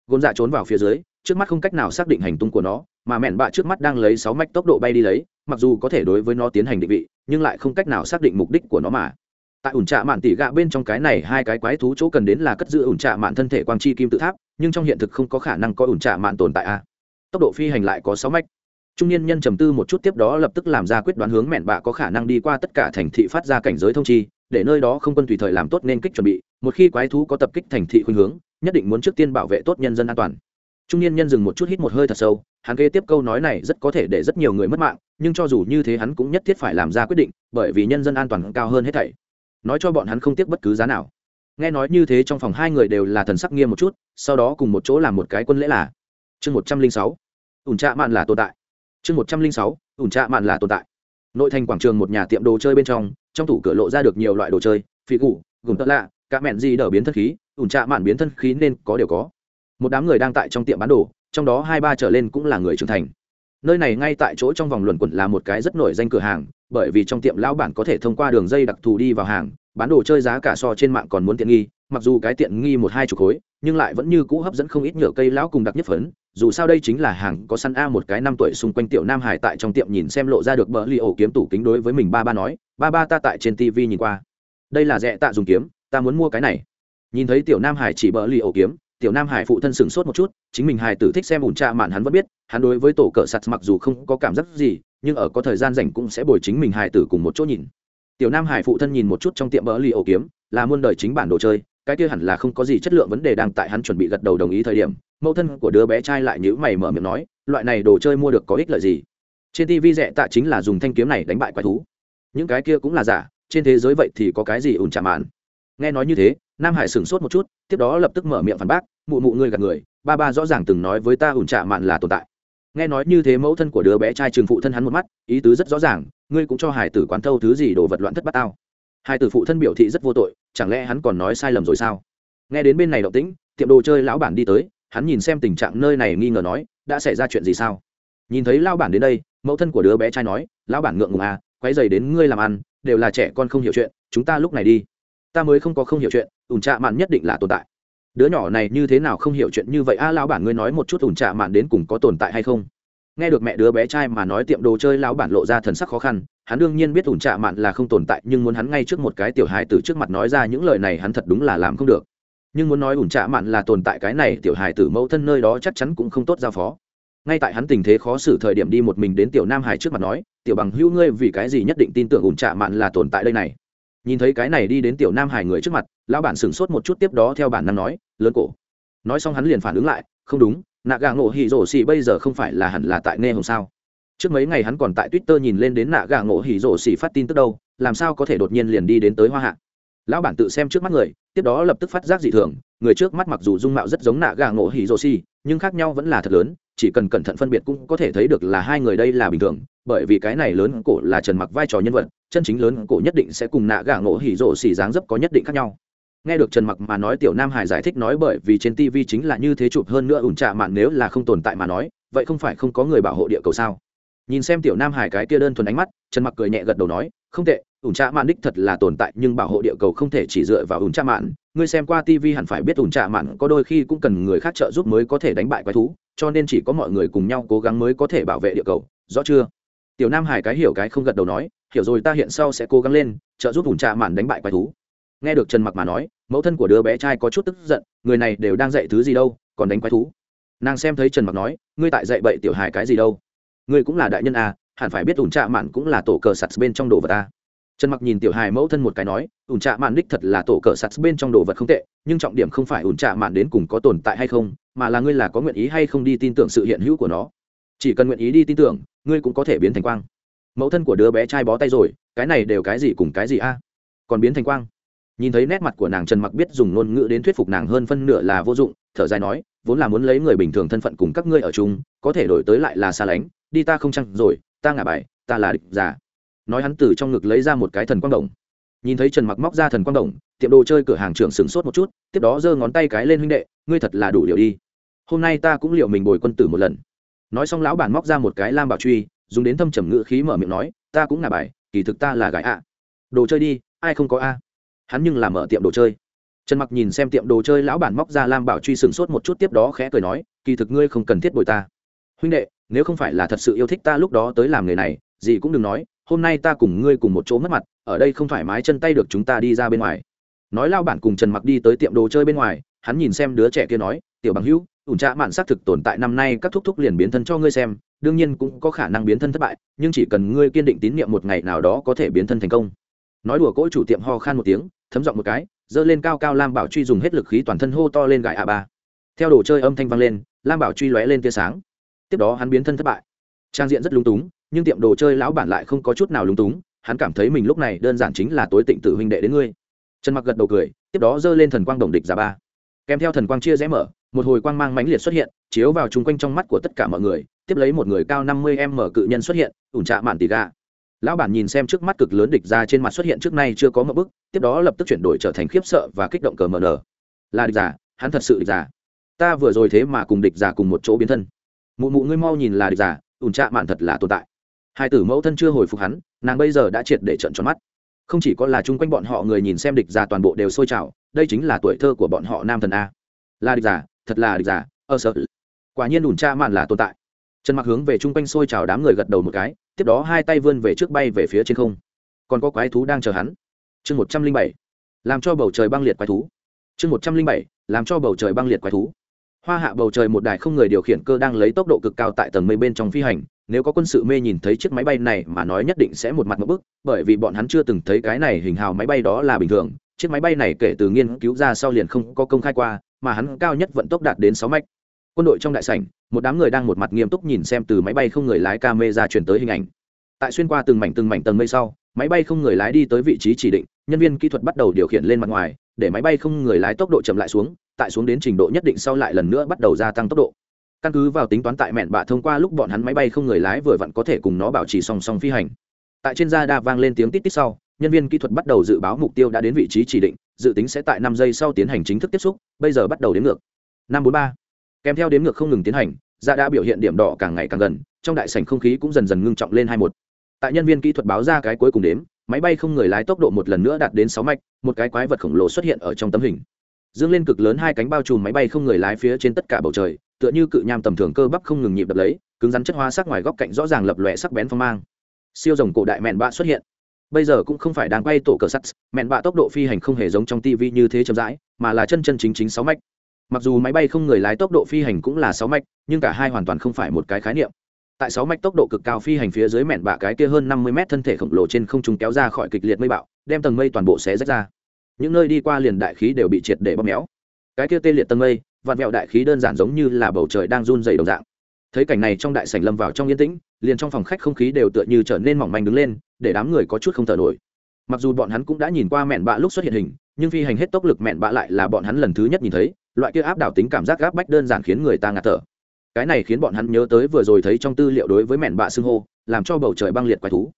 Gồn dạ trốn vào phía dưới, trước mắt không cách nào xác định hành tung của nó, mà mẹn bạ trước mắt đang lấy sáu mạch tốc độ bay đi lấy, mặc dù có thể đối với nó tiến hành định vị, nhưng lại không cách nào xác định mục đích của nó mà tại ủn trạ mạn tỉ gạ bên trong cái này hai cái quái thú chỗ cần đến là cất giữ ủn trạ mạn thân thể quang chi kim tự tháp, nhưng trong hiện thực không có khả năng có ủn trạ mạn tồn tại a. Tốc độ phi hành lại có sáu mạch. Trung niên nhân trầm tư một chút tiếp đó lập tức làm ra quyết đoán hướng mẹn bạ có khả năng đi qua tất cả thành thị phát ra cảnh giới thông chi, để nơi đó không quân tùy thời làm tốt nên kích chuẩn bị, một khi quái thú có tập kích thành thị khuynh hướng, nhất định muốn trước tiên bảo vệ tốt nhân dân an toàn. Trung niên nhân dừng một chút hít một hơi thật sâu, hắn kế tiếp câu nói này rất có thể để rất nhiều người mất mạng, nhưng cho dù như thế hắn cũng nhất thiết phải làm ra quyết định, bởi vì nhân dân an toàn cao hơn hết thảy nói cho bọn hắn không tiếc bất cứ giá nào. Nghe nói như thế trong phòng hai người đều là thần sắc nghiêm một chút, sau đó cùng một chỗ làm một cái quân lễ là chương một trăm linh sáu, ủn trạ mạn là tồn tại. Chương một trăm linh sáu, ủn trạ mạn là tồn tại. Nội thành quảng trường một nhà tiệm đồ chơi bên trong trong tủ cửa lộ ra được nhiều loại đồ chơi, phi cụ gồm tất lạ, cả mẹn gì đỡ biến thân khí, ủn trạ mạn biến thân khí nên có đều có. Một đám người đang tại trong tiệm bán đồ, trong đó hai ba trở lên cũng là người trưởng thành. Nơi này ngay tại chỗ trong vòng luẩn quẩn là một cái rất nổi danh cửa hàng bởi vì trong tiệm lão bản có thể thông qua đường dây đặc thù đi vào hàng, bán đồ chơi giá cả so trên mạng còn muốn tiện nghi, mặc dù cái tiện nghi một hai chục khối, nhưng lại vẫn như cũ hấp dẫn không ít nhựa cây lão cùng đặc nhất phấn. Dù sao đây chính là hàng có săn a một cái năm tuổi xung quanh tiểu nam hải tại trong tiệm nhìn xem lộ ra được bờ li ổ kiếm tủ kính đối với mình ba ba nói, ba ba ta tại trên tv nhìn qua. Đây là rẻ tạ dùng kiếm, ta muốn mua cái này. Nhìn thấy tiểu nam hải chỉ bờ li ổ kiếm, tiểu nam hải phụ thân sửng sốt một chút, chính mình hài tử thích xem ủn trạ mạn hắn vẫn biết, hắn đối với tổ cờ sạt mặc dù không có cảm giác gì nhưng ở có thời gian rảnh cũng sẽ bồi chính mình hài tử cùng một chỗ nhìn. Tiểu nam hải phụ thân nhìn một chút trong tiệm bỡ ly ổ kiếm, là muôn đời chính bản đồ chơi, cái kia hẳn là không có gì chất lượng vấn đề đang tại hắn chuẩn bị gật đầu đồng ý thời điểm, mẫu thân của đứa bé trai lại nhữ mày mở miệng nói, loại này đồ chơi mua được có ích lợi gì? Trên tv rẻ tạ chính là dùng thanh kiếm này đánh bại quái thú. Những cái kia cũng là giả, trên thế giới vậy thì có cái gì ủn chạm mạn? Nghe nói như thế, nam hải sửng sốt một chút, tiếp đó lập tức mở miệng phản bác, mụ mụ ngươi gạt người, ba ba rõ ràng từng nói với ta ủn chạm mạn là tồn tại nghe nói như thế mẫu thân của đứa bé trai trường phụ thân hắn một mắt, ý tứ rất rõ ràng, ngươi cũng cho hải tử quán thâu thứ gì đồ vật loạn thất bát tao. Hải tử phụ thân biểu thị rất vô tội, chẳng lẽ hắn còn nói sai lầm rồi sao? Nghe đến bên này động tĩnh, tiệm đồ chơi lão bản đi tới, hắn nhìn xem tình trạng nơi này nghi ngờ nói, đã xảy ra chuyện gì sao? Nhìn thấy lão bản đến đây, mẫu thân của đứa bé trai nói, lão bản ngượng ngùng à quay dày đến ngươi làm ăn, đều là trẻ con không hiểu chuyện, chúng ta lúc này đi. Ta mới không có không hiểu chuyện, ủn trạ mạn nhất định là tồn tại đứa nhỏ này như thế nào không hiểu chuyện như vậy? A à, lão bản ngươi nói một chút ủn trạ mạn đến cùng có tồn tại hay không? Nghe được mẹ đứa bé trai mà nói tiệm đồ chơi lão bản lộ ra thần sắc khó khăn. Hắn đương nhiên biết ủn trạ mạn là không tồn tại nhưng muốn hắn ngay trước một cái tiểu hài tử trước mặt nói ra những lời này hắn thật đúng là làm không được. Nhưng muốn nói ủn trạ mạn là tồn tại cái này tiểu hài tử mẫu thân nơi đó chắc chắn cũng không tốt giao phó. Ngay tại hắn tình thế khó xử thời điểm đi một mình đến tiểu nam hải trước mặt nói tiểu bằng hữu ngươi vì cái gì nhất định tin tưởng ủn trạ mạn là tồn tại đây này? Nhìn thấy cái này đi đến tiểu nam hải người trước mặt, lão bản sửng sốt một chút tiếp đó theo bản năng nói, lớn cổ. Nói xong hắn liền phản ứng lại, không đúng, nạ gà ngộ hỉ rổ xì bây giờ không phải là hẳn là tại nghe hồng sao? Trước mấy ngày hắn còn tại twitter nhìn lên đến nạ gà ngộ hỉ rổ xì phát tin tức đâu, làm sao có thể đột nhiên liền đi đến tới hoa hạ? Lão bản tự xem trước mắt người, tiếp đó lập tức phát giác dị thường, người trước mắt mặc dù dung mạo rất giống nạ gà ngộ hỉ rổ xì nhưng khác nhau vẫn là thật lớn, chỉ cần cẩn thận phân biệt cũng có thể thấy được là hai người đây là bình thường, bởi vì cái này lớn cổ là trần mặc vai trò nhân vật, chân chính lớn cổ nhất định sẽ cùng nạ gà ngộ hỉ rổ xì dáng dấp có nhất định khác nhau. Nghe được trần mặc mà nói, tiểu nam hải giải thích nói bởi vì trên tv chính là như thế chụp hơn nữa ủn trạ mạn nếu là không tồn tại mà nói, vậy không phải không có người bảo hộ địa cầu sao? Nhìn xem tiểu nam hải cái kia đơn thuần ánh mắt, trần mặc cười nhẹ gật đầu nói, không tệ, ủn trạ mạn đích thật là tồn tại, nhưng bảo hộ địa cầu không thể chỉ dựa vào ủn trạ mạn ngươi xem qua tv hẳn phải biết ủn trạ mạn có đôi khi cũng cần người khác trợ giúp mới có thể đánh bại quái thú, cho nên chỉ có mọi người cùng nhau cố gắng mới có thể bảo vệ địa cầu, rõ chưa? Tiểu nam hải cái hiểu cái không gật đầu nói, hiểu rồi ta hiện sau sẽ cố gắng lên, trợ giúp ủn trạ mạn đánh bại quái thú. Nghe được trần mặc mà nói, mẫu thân của đứa bé trai có chút tức giận, người này đều đang dạy thứ gì đâu, còn đánh quái thú. Nàng xem thấy trần mặc nói, ngươi tại dạy bậy tiểu Hải cái gì đâu? Ngươi cũng là đại nhân à hẳn phải biết ủn trạ mạn cũng là tổ cờ sạt bên trong đồ vật ta trần mặc nhìn tiểu hài mẫu thân một cái nói, ủn trạ mạn đích thật là tổ cờ sạt bên trong đồ vật không tệ, nhưng trọng điểm không phải ủn trạ mạn đến cùng có tồn tại hay không, mà là ngươi là có nguyện ý hay không đi tin tưởng sự hiện hữu của nó. Chỉ cần nguyện ý đi tin tưởng, ngươi cũng có thể biến thành quang. Mẫu thân của đứa bé trai bó tay rồi, cái này đều cái gì cùng cái gì a? Còn biến thành quang? Nhìn thấy nét mặt của nàng, trần mặc biết dùng ngôn ngữ đến thuyết phục nàng hơn phân nửa là vô dụng, thở dài nói, vốn là muốn lấy người bình thường thân phận cùng các ngươi ở chung, có thể đổi tới lại là xa lánh, đi ta không chăng rồi, ta ngả bài, ta là địch giả nói hắn từ trong ngực lấy ra một cái thần quang đồng. Nhìn thấy trần mặc móc ra thần quang đồng, tiệm đồ chơi cửa hàng trưởng sửng sốt một chút, tiếp đó giơ ngón tay cái lên, huynh đệ, ngươi thật là đủ liệu đi. Hôm nay ta cũng liệu mình bồi quân tử một lần. Nói xong lão bản móc ra một cái lam bảo truy, dùng đến thâm trầm ngữ khí mở miệng nói, ta cũng ngả bài, kỳ thực ta là gái ạ. Đồ chơi đi, ai không có a? Hắn nhưng làm mở tiệm đồ chơi. Trần mặc nhìn xem tiệm đồ chơi, lão bản móc ra lam bảo truy sừng sốt một chút, tiếp đó khẽ cười nói, kỳ thực ngươi không cần thiết bồi ta. Huynh đệ, nếu không phải là thật sự yêu thích ta lúc đó tới làm nghề này, gì cũng đừng nói hôm nay ta cùng ngươi cùng một chỗ mất mặt, ở đây không thoải mái chân tay được chúng ta đi ra bên ngoài. Nói lao bản cùng trần mặc đi tới tiệm đồ chơi bên ngoài, hắn nhìn xem đứa trẻ kia nói, tiểu bằng hữu, ủn trạ mạn xác thực tồn tại năm nay, các thúc thúc liền biến thân cho ngươi xem, đương nhiên cũng có khả năng biến thân thất bại, nhưng chỉ cần ngươi kiên định tín nhiệm một ngày nào đó có thể biến thân thành công. Nói đùa cỗ chủ tiệm ho khan một tiếng, thấm giọng một cái, giơ lên cao cao lam bảo truy dùng hết lực khí toàn thân hô to lên gãi a ba. Theo đồ chơi âm thanh vang lên, lam bảo truy lóe lên tia sáng. Tiếp đó hắn biến thân thất bại. Trang diện rất lung túng nhưng tiệm đồ chơi lão bản lại không có chút nào lúng túng, hắn cảm thấy mình lúc này đơn giản chính là tối tịnh tử huynh đệ đến ngươi. Trần mặc gật đầu cười, tiếp đó giơ lên thần quang đồng địch giả ba. Kèm theo thần quang chia rẽ mở, một hồi quang mang mãnh liệt xuất hiện, chiếu vào chung quanh trong mắt của tất cả mọi người, tiếp lấy một người cao năm mươi m cự nhân xuất hiện, ủn trạ mạn tỉ gà. Lão bản nhìn xem trước mắt cực lớn địch ra trên mặt xuất hiện trước nay chưa có một bức, tiếp đó lập tức chuyển đổi trở thành khiếp sợ và kích động cờ mờ nở là địch giả, hắn thật sự địch giả. Ta vừa rồi thế mà cùng địch giả cùng một chỗ biến thân. Mụ mụ ngươi mau nhìn là địch giả, ủn trạ mạn thật là tồn tại hai tử mẫu thân chưa hồi phục hắn, nàng bây giờ đã triệt để trận tròn mắt. Không chỉ có là chung quanh bọn họ người nhìn xem địch giả toàn bộ đều sôi trào, đây chính là tuổi thơ của bọn họ nam thần a. Là địch giả, thật là địch giả, ơ sợ. Quả nhiên ủn cha mạn là tồn tại. Trần mặc hướng về chung quanh sôi trào đám người gật đầu một cái, tiếp đó hai tay vươn về trước bay về phía trên không. Còn có quái thú đang chờ hắn. Chương một trăm linh bảy, làm cho bầu trời băng liệt quái thú. Chương một trăm linh bảy, làm cho bầu trời băng liệt quái thú hoa hạ bầu trời một đài không người điều khiển cơ đang lấy tốc độ cực cao tại tầng mây bên trong phi hành. Nếu có quân sự mê nhìn thấy chiếc máy bay này mà nói nhất định sẽ một mặt một bức, bởi vì bọn hắn chưa từng thấy cái này hình hào máy bay đó là bình thường. Chiếc máy bay này kể từ nghiên cứu ra sau liền không có công khai qua, mà hắn cao nhất vận tốc đạt đến sáu mạch quân đội trong đại sảnh, một đám người đang một mặt nghiêm túc nhìn xem từ máy bay không người lái ca mê ra truyền tới hình ảnh. Tại xuyên qua từng mảnh từng mảnh tầng mây sau, máy bay không người lái đi tới vị trí chỉ định, nhân viên kỹ thuật bắt đầu điều khiển lên mặt ngoài, để máy bay không người lái tốc độ chậm lại xuống tại xuống đến trình độ nhất định sau lại lần nữa bắt đầu gia tăng tốc độ. Căn cứ vào tính toán tại mẹn bạ thông qua lúc bọn hắn máy bay không người lái vừa vặn có thể cùng nó bảo trì song song phi hành. Tại trên da đa vang lên tiếng tít tít sau, nhân viên kỹ thuật bắt đầu dự báo mục tiêu đã đến vị trí chỉ định, dự tính sẽ tại năm giây sau tiến hành chính thức tiếp xúc, bây giờ bắt đầu đến ngược. Năm bốn ba. Kèm theo đến ngược không ngừng tiến hành da đã biểu hiện điểm đỏ càng ngày càng gần, trong đại sảnh không khí cũng dần dần ngưng trọng lên hai một. Tại nhân viên kỹ thuật báo ra cái cuối cùng đếm, máy bay không người lái tốc độ một lần nữa đạt đến sáu mạch, một cái quái vật khổng lồ xuất hiện ở trong tấm hình dương lên cực lớn hai cánh bao trùm máy bay không người lái phía trên tất cả bầu trời, tựa như cự nham tầm thường cơ bắp không ngừng nhịp đập lấy, cứng rắn chất hoa sắc ngoài góc cạnh rõ ràng lập lòe sắc bén phong mang. Siêu rồng cổ đại mẹn bạ xuất hiện. Bây giờ cũng không phải đang quay tổ cờ sắt, mẹn bạ tốc độ phi hành không hề giống trong tv như thế chậm rãi, mà là chân chân chính chính sáu mạch. Mặc dù máy bay không người lái tốc độ phi hành cũng là sáu mạch, nhưng cả hai hoàn toàn không phải một cái khái niệm. Tại sáu mạch tốc độ cực cao phi hành phía dưới mẹn bạ cái kia hơn năm mươi mét thân thể khổng lồ trên không trung kéo ra khỏi kịch liệt mây bạo đem tầng mây toàn bộ xé rách ra những nơi đi qua liền đại khí đều bị triệt để bóp méo. Cái kia tê liệt tầng mây vạn vẹo đại khí đơn giản giống như là bầu trời đang run dày đồng dạng. Thấy cảnh này trong đại sảnh lâm vào trong yên tĩnh, liền trong phòng khách không khí đều tựa như trở nên mỏng manh đứng lên, để đám người có chút không thở nổi. Mặc dù bọn hắn cũng đã nhìn qua mẹn bạ lúc xuất hiện hình, nhưng phi hành hết tốc lực mẹn bạ lại là bọn hắn lần thứ nhất nhìn thấy, loại kia áp đảo tính cảm giác gáp bách đơn giản khiến người ta ngạt thở. Cái này khiến bọn hắn nhớ tới vừa rồi thấy trong tư liệu đối với mẹn bạ xưng hô, làm cho bầu trời băng liệt quái thú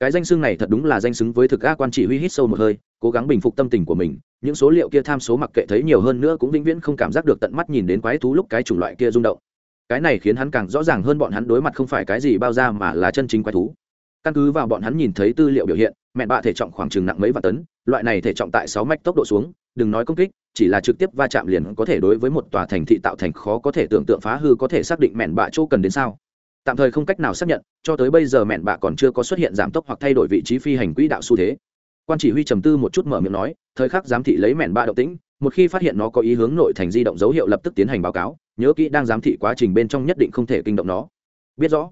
cái danh xưng này thật đúng là danh xứng với thực a quan chỉ huy hít sâu một hơi, cố gắng bình phục tâm tình của mình, những số liệu kia tham số mặc kệ thấy nhiều hơn nữa cũng vĩnh viễn không cảm giác được tận mắt nhìn đến quái thú lúc cái chủng loại kia rung động. Cái này khiến hắn càng rõ ràng hơn bọn hắn đối mặt không phải cái gì bao ra mà là chân chính quái thú. Căn cứ vào bọn hắn nhìn thấy tư liệu biểu hiện mẹn bạ thể trọng khoảng chừng nặng mấy vạn tấn, loại này thể trọng tại sáu mạch tốc độ xuống, đừng nói công kích, chỉ là trực tiếp va chạm liền có thể đối với một tòa thành thị tạo thành khó có thể tưởng tượng phá hư có thể xác định mẹn bạ chỗ cần đến sao tạm thời không cách nào xác nhận, cho tới bây giờ mẹn bạ còn chưa có xuất hiện giảm tốc hoặc thay đổi vị trí phi hành quỹ đạo xu thế. Quan chỉ huy trầm tư một chút mở miệng nói, thời khắc giám thị lấy mẹn bạ động tĩnh, một khi phát hiện nó có ý hướng nội thành di động dấu hiệu lập tức tiến hành báo cáo, nhớ kỹ đang giám thị quá trình bên trong nhất định không thể kinh động nó. Biết rõ,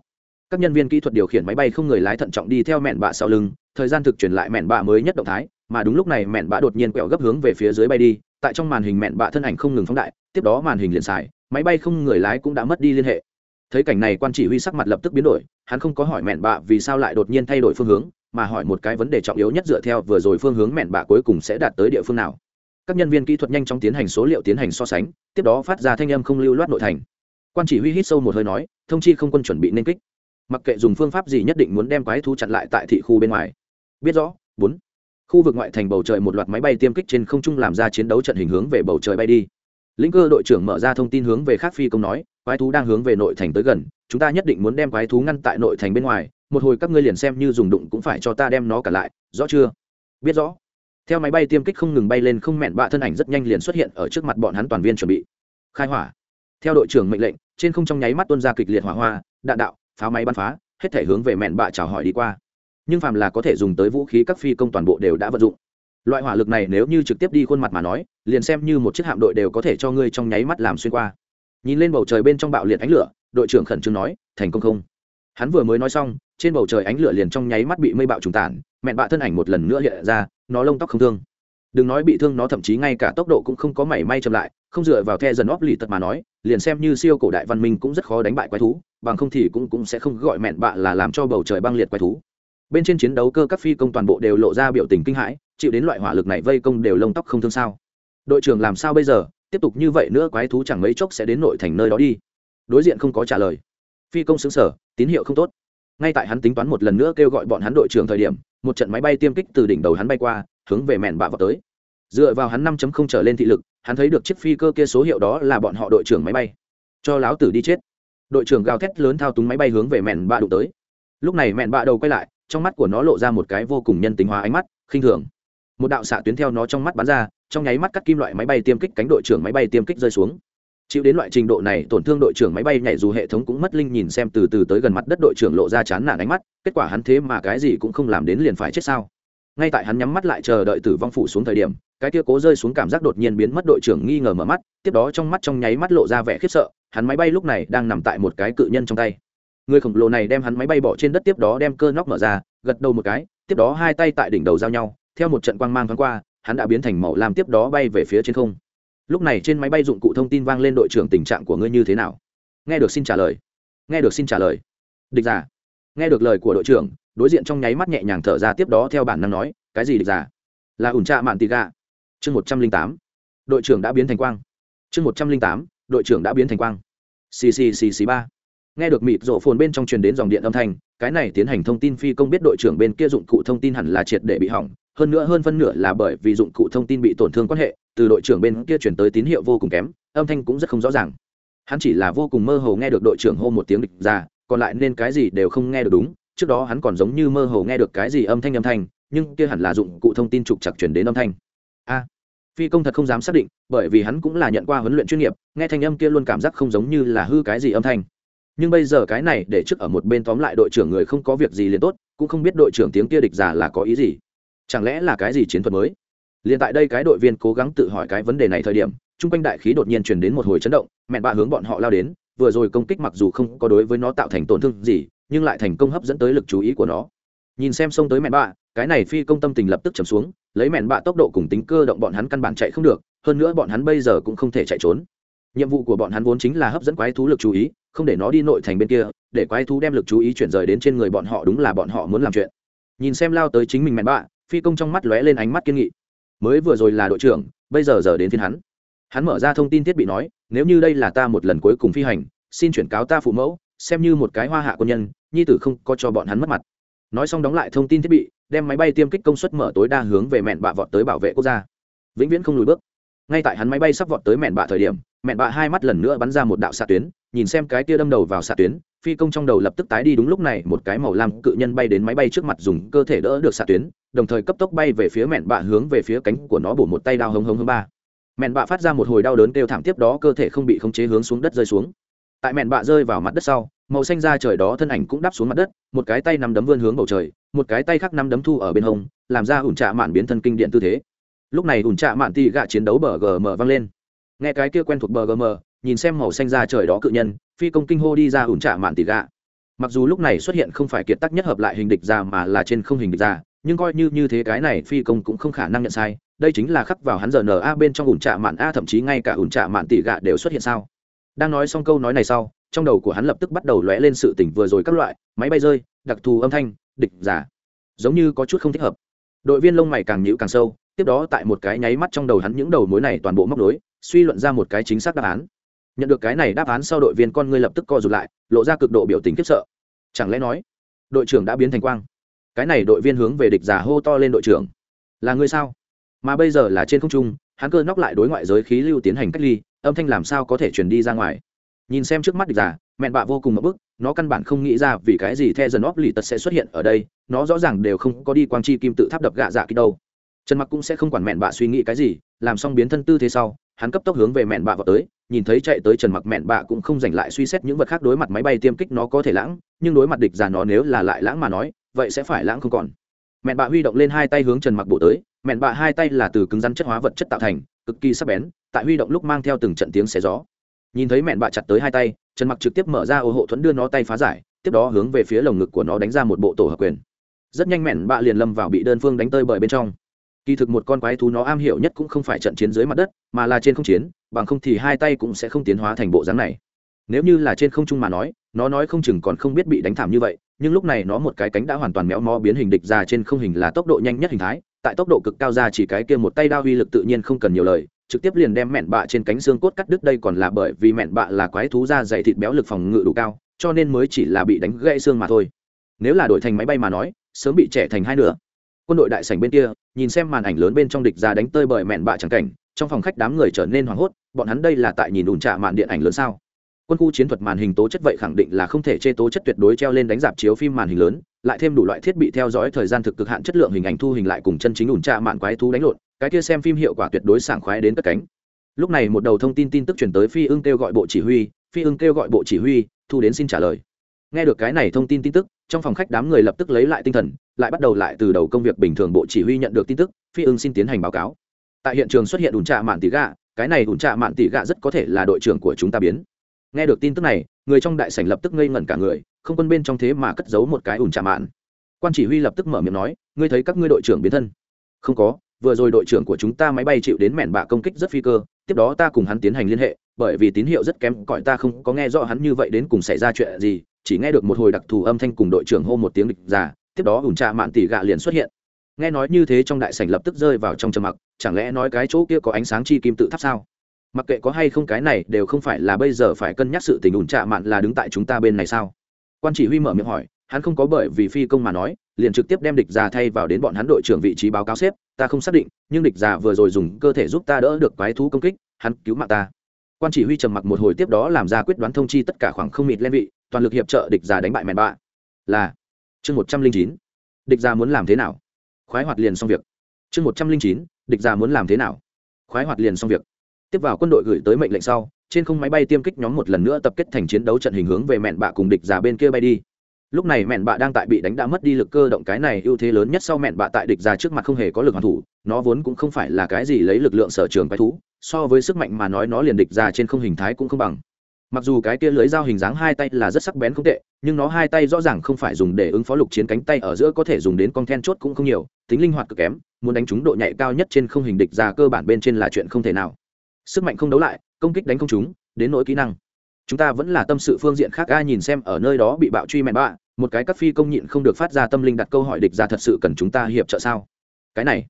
các nhân viên kỹ thuật điều khiển máy bay không người lái thận trọng đi theo mẹn bạ sau lưng, thời gian thực truyền lại mẹn bạ mới nhất động thái, mà đúng lúc này mẹn bạ đột nhiên quẹo gấp hướng về phía dưới bay đi, tại trong màn hình mẹn bạ thân ảnh không ngừng phóng đại, tiếp đó màn hình liền xài, máy bay không người lái cũng đã mất đi liên hệ thấy cảnh này quan chỉ huy sắc mặt lập tức biến đổi, hắn không có hỏi mẹn bạ vì sao lại đột nhiên thay đổi phương hướng, mà hỏi một cái vấn đề trọng yếu nhất dựa theo vừa rồi phương hướng mẹn bạ cuối cùng sẽ đạt tới địa phương nào. Các nhân viên kỹ thuật nhanh chóng tiến hành số liệu tiến hành so sánh, tiếp đó phát ra thanh âm không lưu loát nội thành. Quan chỉ huy hít sâu một hơi nói, thông chi không quân chuẩn bị nên kích. Mặc kệ dùng phương pháp gì nhất định muốn đem quái thú chặn lại tại thị khu bên ngoài. Biết rõ, bốn. Khu vực ngoại thành bầu trời một loạt máy bay tiêm kích trên không trung làm ra chiến đấu trận hình hướng về bầu trời bay đi. Lĩnh cơ đội trưởng mở ra thông tin hướng về khác phi công nói quái thú đang hướng về nội thành tới gần, chúng ta nhất định muốn đem quái thú ngăn tại nội thành bên ngoài, một hồi các ngươi liền xem như dùng đụng cũng phải cho ta đem nó cả lại, rõ chưa? Biết rõ. Theo máy bay tiêm kích không ngừng bay lên không mẹn bạ thân ảnh rất nhanh liền xuất hiện ở trước mặt bọn hắn toàn viên chuẩn bị. Khai hỏa. Theo đội trưởng mệnh lệnh, trên không trong nháy mắt tuôn ra kịch liệt hỏa hoa, đạn đạo pháo máy bắn phá, hết thể hướng về mẹn bạ chào hỏi đi qua. Nhưng phàm là có thể dùng tới vũ khí các phi công toàn bộ đều đã vận dụng. Loại hỏa lực này nếu như trực tiếp đi khuôn mặt mà nói, liền xem như một chiếc hạm đội đều có thể cho ngươi trong nháy mắt làm xuyên qua nhìn lên bầu trời bên trong bạo liệt ánh lửa, đội trưởng khẩn trương nói, thành công không? Hắn vừa mới nói xong, trên bầu trời ánh lửa liền trong nháy mắt bị mây bạo trùng tản mẹn bạ thân ảnh một lần nữa hiện ra, nó lông tóc không thương. Đừng nói bị thương, nó thậm chí ngay cả tốc độ cũng không có mảy may chậm lại, không dựa vào the dần óp lì tật mà nói, liền xem như siêu cổ đại văn minh cũng rất khó đánh bại quái thú, bằng không thì cũng cũng sẽ không gọi mẹn bạ là làm cho bầu trời băng liệt quái thú. Bên trên chiến đấu cơ các phi công toàn bộ đều lộ ra biểu tình kinh hãi, chịu đến loại hỏa lực này vây công đều lông tóc không thương sao? Đội trưởng làm sao bây giờ? Tiếp tục như vậy nữa quái thú chẳng mấy chốc sẽ đến nội thành nơi đó đi. Đối diện không có trả lời. Phi công xứng sở tín hiệu không tốt. Ngay tại hắn tính toán một lần nữa kêu gọi bọn hắn đội trưởng thời điểm, một trận máy bay tiêm kích từ đỉnh đầu hắn bay qua, hướng về mẹn bạ vào tới. Dựa vào hắn năm trở lên thị lực, hắn thấy được chiếc phi cơ kia số hiệu đó là bọn họ đội trưởng máy bay. Cho láo tử đi chết. Đội trưởng gào thét lớn thao túng máy bay hướng về mẹn bạ đụng tới. Lúc này mẹn bạ đầu quay lại, trong mắt của nó lộ ra một cái vô cùng nhân tính hóa ánh mắt, khinh thường. Một đạo xạ tuyến theo nó trong mắt bắn ra trong nháy mắt cắt kim loại máy bay tiêm kích cánh đội trưởng máy bay tiêm kích rơi xuống. Chịu đến loại trình độ này, tổn thương đội trưởng máy bay nhảy dù hệ thống cũng mất linh nhìn xem từ từ tới gần mặt đất đội trưởng lộ ra chán nản ánh mắt, kết quả hắn thế mà cái gì cũng không làm đến liền phải chết sao? Ngay tại hắn nhắm mắt lại chờ đợi tử vong phủ xuống thời điểm, cái kia cố rơi xuống cảm giác đột nhiên biến mất đội trưởng nghi ngờ mở mắt, tiếp đó trong mắt trong nháy mắt lộ ra vẻ khiếp sợ, hắn máy bay lúc này đang nằm tại một cái cự nhân trong tay. Người khổng lồ này đem hắn máy bay bỏ trên đất tiếp đó đem cơ nóc mở ra, gật đầu một cái, tiếp đó hai tay tại đỉnh đầu giao nhau, theo một trận quang mang thoáng qua hắn đã biến thành màu làm tiếp đó bay về phía trên không. Lúc này trên máy bay dụng cụ thông tin vang lên đội trưởng tình trạng của ngươi như thế nào? Nghe được xin trả lời. Nghe được xin trả lời. Địch giả. Nghe được lời của đội trưởng, đối diện trong nháy mắt nhẹ nhàng thở ra tiếp đó theo bản năng nói, cái gì địch giả? Là ủn trạ mạn tị gà chương một trăm linh tám. Đội trưởng đã biến thành quang. Chương một trăm linh tám. Đội trưởng đã biến thành quang. Ccc ba. Nghe được mịt rộ phồn bên trong truyền đến dòng điện âm thanh, cái này tiến hành thông tin phi công biết đội trưởng bên kia dụng cụ thông tin hẳn là triệt để bị hỏng hơn nữa hơn phân nửa là bởi vì dụng cụ thông tin bị tổn thương quan hệ, từ đội trưởng bên kia chuyển tới tín hiệu vô cùng kém, âm thanh cũng rất không rõ ràng. Hắn chỉ là vô cùng mơ hồ nghe được đội trưởng hô một tiếng địch ra, còn lại nên cái gì đều không nghe được đúng, trước đó hắn còn giống như mơ hồ nghe được cái gì âm thanh âm thanh, nhưng kia hẳn là dụng cụ thông tin trục chặt chuyển đến âm thanh. A, phi công thật không dám xác định, bởi vì hắn cũng là nhận qua huấn luyện chuyên nghiệp, nghe thanh âm kia luôn cảm giác không giống như là hư cái gì âm thanh. Nhưng bây giờ cái này để trước ở một bên tóm lại đội trưởng người không có việc gì liền tốt, cũng không biết đội trưởng tiếng kia địch giả là có ý gì chẳng lẽ là cái gì chiến thuật mới? Liền tại đây cái đội viên cố gắng tự hỏi cái vấn đề này thời điểm chung quanh đại khí đột nhiên truyền đến một hồi chấn động mẹn bạ hướng bọn họ lao đến, vừa rồi công kích mặc dù không có đối với nó tạo thành tổn thương gì, nhưng lại thành công hấp dẫn tới lực chú ý của nó. Nhìn xem xông tới mẹn bạ, cái này phi công tâm tình lập tức chầm xuống, lấy mẹn bạ tốc độ cùng tính cơ động bọn hắn căn bản chạy không được, hơn nữa bọn hắn bây giờ cũng không thể chạy trốn. Nhiệm vụ của bọn hắn vốn chính là hấp dẫn quái thú lực chú ý, không để nó đi nội thành bên kia, để quái thú đem lực chú ý chuyển rời đến trên người bọn họ đúng là bọn họ muốn làm chuyện. Nhìn xem lao tới chính mình mẹn bạ phi công trong mắt lóe lên ánh mắt kiên nghị. Mới vừa rồi là đội trưởng, bây giờ giờ đến phiên hắn. Hắn mở ra thông tin thiết bị nói, nếu như đây là ta một lần cuối cùng phi hành, xin chuyển cáo ta phụ mẫu, xem như một cái hoa hạ quân nhân, nhi tử không có cho bọn hắn mất mặt. Nói xong đóng lại thông tin thiết bị, đem máy bay tiêm kích công suất mở tối đa hướng về mẹn bạ vọt tới bảo vệ quốc gia. Vĩnh viễn không lùi bước. Ngay tại hắn máy bay sắp vọt tới mẹn bạ thời điểm, mẹn bạ hai mắt lần nữa bắn ra một đạo xạ tuyến, nhìn xem cái tia đâm đầu vào xạ tuyến, phi công trong đầu lập tức tái đi đúng lúc này, một cái màu lam cự nhân bay đến máy bay trước mặt dùng cơ thể đỡ được xạ tuyến đồng thời cấp tốc bay về phía mẹn bạ hướng về phía cánh của nó bổ một tay đao hống hống hống ba. Mẹn bạ phát ra một hồi đau đớn kêu thảm tiếp đó cơ thể không bị khống chế hướng xuống đất rơi xuống. Tại mẹn bạ rơi vào mặt đất sau, màu xanh da trời đó thân ảnh cũng đáp xuống mặt đất, một cái tay nắm đấm vươn hướng bầu trời, một cái tay khác nắm đấm thu ở bên hông, làm ra ủn trạ mạn biến thân kinh điện tư thế. Lúc này ủn trạ mạn tị gạ chiến đấu bờ gm vang lên. Nghe cái kia quen thuộc bờ gm nhìn xem màu xanh da trời đó cự nhân, phi công kinh hô đi ra ủn trạ mạn tị gạ. Mặc dù lúc này xuất hiện không phải kiệt tác nhất hợp lại hình địch ra mà là trên không hình địch ra nhưng coi như như thế cái này phi công cũng không khả năng nhận sai, đây chính là khắc vào hắn giờ n a bên trong ủn trạ mạn a, thậm chí ngay cả ủn trạ mạn tỉ gạ đều xuất hiện sao? Đang nói xong câu nói này sau, trong đầu của hắn lập tức bắt đầu lóe lên sự tỉnh vừa rồi các loại, máy bay rơi, đặc thù âm thanh, địch giả. Giống như có chút không thích hợp. Đội viên lông mày càng nhữ càng sâu, tiếp đó tại một cái nháy mắt trong đầu hắn những đầu mối này toàn bộ móc nối, suy luận ra một cái chính xác đáp án. Nhận được cái này đáp án sau đội viên con ngươi lập tức co rụt lại, lộ ra cực độ biểu tình khiếp sợ. Chẳng lẽ nói, đội trưởng đã biến thành quang? Cái này đội viên hướng về địch giả hô to lên đội trưởng. Là ngươi sao? Mà bây giờ là trên không trung, hắn cơ nóc lại đối ngoại giới khí lưu tiến hành cách ly, âm thanh làm sao có thể truyền đi ra ngoài? Nhìn xem trước mắt địch giả, mẹn bạ vô cùng ngập bức, nó căn bản không nghĩ ra vì cái gì the dần óp lì tật sẽ xuất hiện ở đây, nó rõ ràng đều không có đi quang chi kim tự tháp đập gạ dạ kích đâu. Trần mặc cũng sẽ không quản mẹn bạ suy nghĩ cái gì, làm xong biến thân tư thế sau, hắn cấp tốc hướng về mẹn bạ vào tới, nhìn thấy chạy tới trần mặc, mẹn bạ cũng không giành lại suy xét những vật khác đối mặt máy bay tiêm kích nó có thể lãng, nhưng đối mặt địch già nó nếu là lại lãng mà nói vậy sẽ phải lãng không còn. Mẹn bạ huy động lên hai tay hướng trần mặc bộ tới, mẹn bạ hai tay là từ cứng rắn chất hóa vật chất tạo thành, cực kỳ sắc bén, tại huy động lúc mang theo từng trận tiếng xé gió. Nhìn thấy mẹn bạ chặt tới hai tay, trần mặc trực tiếp mở ra ô hộ thuẫn đưa nó tay phá giải, tiếp đó hướng về phía lồng ngực của nó đánh ra một bộ tổ hợp quyền. Rất nhanh mẹn bạ liền lâm vào bị đơn phương đánh tơi bời bên trong. Kỳ thực một con quái thú nó am hiểu nhất cũng không phải trận chiến dưới mặt đất, mà là trên không chiến, bằng không thì hai tay cũng sẽ không tiến hóa thành bộ dáng này. Nếu như là trên không trung mà nói, nó nói không chừng còn không biết bị đánh thảm như vậy nhưng lúc này nó một cái cánh đã hoàn toàn méo mó biến hình địch ra trên không hình là tốc độ nhanh nhất hình thái, tại tốc độ cực cao ra chỉ cái kia một tay đao uy lực tự nhiên không cần nhiều lời, trực tiếp liền đem mẹn bạ trên cánh xương cốt cắt đứt đây còn là bởi vì mẹn bạ là quái thú da dày thịt béo lực phòng ngự đủ cao, cho nên mới chỉ là bị đánh gãy xương mà thôi. Nếu là đổi thành máy bay mà nói, sớm bị trẻ thành hai nửa. Quân đội đại sảnh bên kia, nhìn xem màn ảnh lớn bên trong địch ra đánh tơi bởi mẹn bạ chẳng cảnh, trong phòng khách đám người trở nên hoảng hốt, bọn hắn đây là tại nhìn đùn trạ màn điện ảnh lớn sao? Quân khu chiến thuật màn hình tố chất vậy khẳng định là không thể chê tố chất tuyệt đối treo lên đánh giảm chiếu phim màn hình lớn, lại thêm đủ loại thiết bị theo dõi thời gian thực cực hạn chất lượng hình ảnh thu hình lại cùng chân chính ủn tra mạn quái thú đánh lộn, cái kia xem phim hiệu quả tuyệt đối sảng khoái đến cất cánh. Lúc này một đầu thông tin tin tức chuyển tới phi ưng kêu gọi bộ chỉ huy, phi ưng kêu gọi bộ chỉ huy, thu đến xin trả lời. Nghe được cái này thông tin tin tức, trong phòng khách đám người lập tức lấy lại tinh thần, lại bắt đầu lại từ đầu công việc bình thường bộ chỉ huy nhận được tin tức, phi ưng xin tiến hành báo cáo. Tại hiện trường xuất hiện ủn trạ mạn tỷ gạ, cái này ủn trạ mạn tỷ gạ rất có thể là đội trưởng của chúng ta biến nghe được tin tức này, người trong đại sảnh lập tức ngây ngẩn cả người, không quân bên trong thế mà cất giấu một cái ủn trà mạn. Quan chỉ huy lập tức mở miệng nói, ngươi thấy các ngươi đội trưởng biến thân? Không có, vừa rồi đội trưởng của chúng ta máy bay chịu đến mẹn bạ công kích rất phi cơ, tiếp đó ta cùng hắn tiến hành liên hệ, bởi vì tín hiệu rất kém, cõi ta không có nghe rõ hắn như vậy đến cùng xảy ra chuyện gì, chỉ nghe được một hồi đặc thù âm thanh cùng đội trưởng hô một tiếng địch giả, tiếp đó ủn trà mạn tỉ gạ liền xuất hiện. Nghe nói như thế trong đại sảnh lập tức rơi vào trong trầm mặc, chẳng lẽ nói cái chỗ kia có ánh sáng chi kim tự tháp sao? Mặc kệ có hay không cái này đều không phải là bây giờ phải cân nhắc sự tình ủn trạ mạn là đứng tại chúng ta bên này sao? Quan chỉ huy mở miệng hỏi, hắn không có bởi vì phi công mà nói, liền trực tiếp đem địch già thay vào đến bọn hắn đội trưởng vị trí báo cáo xếp, ta không xác định, nhưng địch già vừa rồi dùng cơ thể giúp ta đỡ được quái thú công kích, hắn cứu mạng ta. Quan chỉ huy trầm mặc một hồi tiếp đó làm ra quyết đoán thông chi tất cả khoảng không mịt lên vị, toàn lực hiệp trợ địch già đánh bại mẹn bạ. Là, chương một trăm linh chín, địch già muốn làm thế nào? Khoái hoạt liền xong việc. Chương một trăm linh chín, địch già muốn làm thế nào? Khoái hoạt liền xong việc tiếp vào quân đội gửi tới mệnh lệnh sau, trên không máy bay tiêm kích nhóm một lần nữa tập kết thành chiến đấu trận hình hướng về mẹn bạ cùng địch già bên kia bay đi. Lúc này mẹn bạ đang tại bị đánh đã mất đi lực cơ động cái này ưu thế lớn nhất sau mẹn bạ tại địch già trước mặt không hề có lực hoàn thủ, nó vốn cũng không phải là cái gì lấy lực lượng sở trường quái thú, so với sức mạnh mà nói nó liền địch già trên không hình thái cũng không bằng. Mặc dù cái kia lưới dao hình dáng hai tay là rất sắc bén không tệ, nhưng nó hai tay rõ ràng không phải dùng để ứng phó lục chiến cánh tay ở giữa có thể dùng đến con then chốt cũng không nhiều, tính linh hoạt cực kém, muốn đánh trúng độ nhạy cao nhất trên không hình địch già cơ bản bên trên là chuyện không thể nào sức mạnh không đấu lại công kích đánh không chúng, đến nỗi kỹ năng. Chúng ta vẫn là tâm sự phương diện khác ai nhìn xem ở nơi đó bị bạo truy mẹn bạ một cái các phi công nhịn không được phát ra tâm linh đặt câu hỏi địch ra thật sự cần chúng ta hiệp trợ sao? Cái này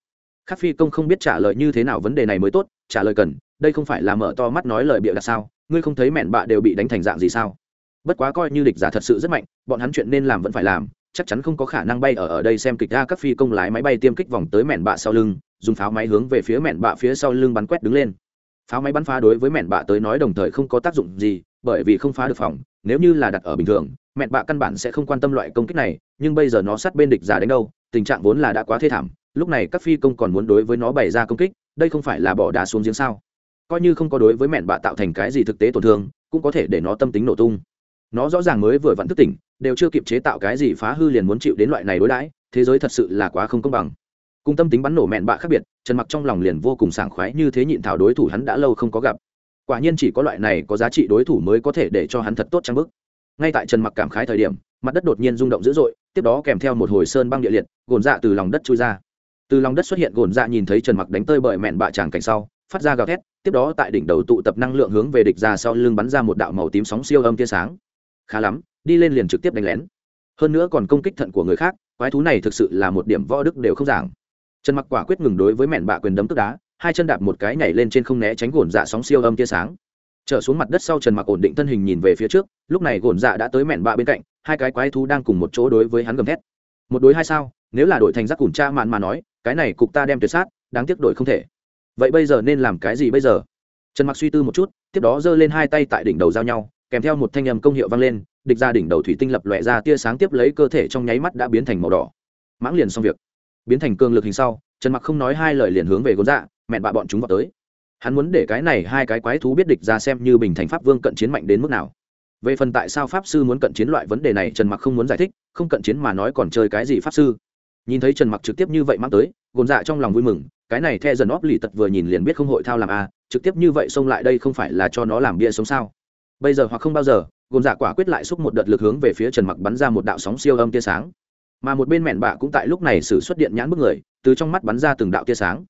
các phi công không biết trả lời như thế nào vấn đề này mới tốt trả lời cần đây không phải là mở to mắt nói lời bịa đặt sao? Ngươi không thấy mẹn bạ đều bị đánh thành dạng gì sao? Bất quá coi như địch giả thật sự rất mạnh bọn hắn chuyện nên làm vẫn phải làm chắc chắn không có khả năng bay ở ở đây xem kịch ra các phi công lái máy bay tiêm kích vòng tới mẹn bạ sau lưng dùng pháo máy hướng về phía mẹn bạ phía sau lưng bắn quét đứng lên pháo máy bắn phá đối với mẹn bạ tới nói đồng thời không có tác dụng gì, bởi vì không phá được phòng, nếu như là đặt ở bình thường, mẹn bạ căn bản sẽ không quan tâm loại công kích này, nhưng bây giờ nó sát bên địch giả đánh đâu, tình trạng vốn là đã quá thê thảm, lúc này các phi công còn muốn đối với nó bày ra công kích, đây không phải là bỏ đá xuống giếng sao? Coi như không có đối với mẹn bạ tạo thành cái gì thực tế tổn thương, cũng có thể để nó tâm tính nổ tung. Nó rõ ràng mới vừa vặn thức tỉnh, đều chưa kịp chế tạo cái gì phá hư liền muốn chịu đến loại này đối đãi, thế giới thật sự là quá không công bằng cùng tâm tính bắn nổ mẹn bạ khác biệt, trần mặc trong lòng liền vô cùng sảng khoái như thế nhịn thảo đối thủ hắn đã lâu không có gặp. Quả nhiên chỉ có loại này có giá trị đối thủ mới có thể để cho hắn thật tốt trang bức ngay tại trần mặc cảm khái thời điểm, mặt đất đột nhiên rung động dữ dội, tiếp đó kèm theo một hồi sơn băng địa liệt, gồn dạ từ lòng đất chui ra. Từ lòng đất xuất hiện gồn dạ nhìn thấy trần mặc đánh tơi bời mẹn bạ tràng cảnh sau, phát ra gào thét, tiếp đó tại đỉnh đầu tụ tập năng lượng hướng về địch ra sau lưng bắn ra một đạo màu tím sóng siêu âm tia sáng. Khá lắm, đi lên liền trực tiếp đánh lén. Hơn nữa còn công kích thận của người khác, quái thú này thực sự là một điểm võ đức đều không giảng trần mặc quả quyết ngừng đối với mẹn bạ quyền đấm tức đá, hai chân đạp một cái nhảy lên trên không né tránh gồn dạ sóng siêu âm tia sáng. Trở xuống mặt đất sau trần mặc ổn định thân hình nhìn về phía trước, lúc này gồn dạ đã tới mẹn bạ bên cạnh, hai cái quái thú đang cùng một chỗ đối với hắn gầm thét. Một đối hai sao, nếu là đổi thành giác cùng cha mạn mà nói, cái này cục ta đem tuyệt sát, đáng tiếc đổi không thể. Vậy bây giờ nên làm cái gì bây giờ? Trần mặc suy tư một chút, tiếp đó giơ lên hai tay tại đỉnh đầu giao nhau, kèm theo một thanh âm công hiệu vang lên, địch ra đỉnh đầu thủy tinh lập lòe ra tia sáng tiếp lấy cơ thể trong nháy mắt đã biến thành màu đỏ. Mãng liền xong việc biến thành cường lực hình sau, trần mặc không nói hai lời liền hướng về Gôn dạ mẹn bạ bọn chúng vào tới. Hắn muốn để cái này hai cái quái thú biết địch ra xem như bình thành pháp vương cận chiến mạnh đến mức nào. Về phần tại sao pháp sư muốn cận chiến loại vấn đề này, trần mặc không muốn giải thích, không cận chiến mà nói còn chơi cái gì pháp sư. Nhìn thấy trần mặc trực tiếp như vậy mang tới gồn dạ trong lòng vui mừng, cái này the dần óp lì tật vừa nhìn liền biết không hội thao làm a trực tiếp như vậy xông lại đây không phải là cho nó làm bia sống sao. Bây giờ hoặc không bao giờ gồn dạ quả quyết lại xúc một đợt lực hướng về phía trần mặc bắn ra một đạo sóng siêu âm tia sáng mà một bên mẹn bạ cũng tại lúc này xử xuất điện nhãn bức người, từ trong mắt bắn ra từng đạo tia sáng.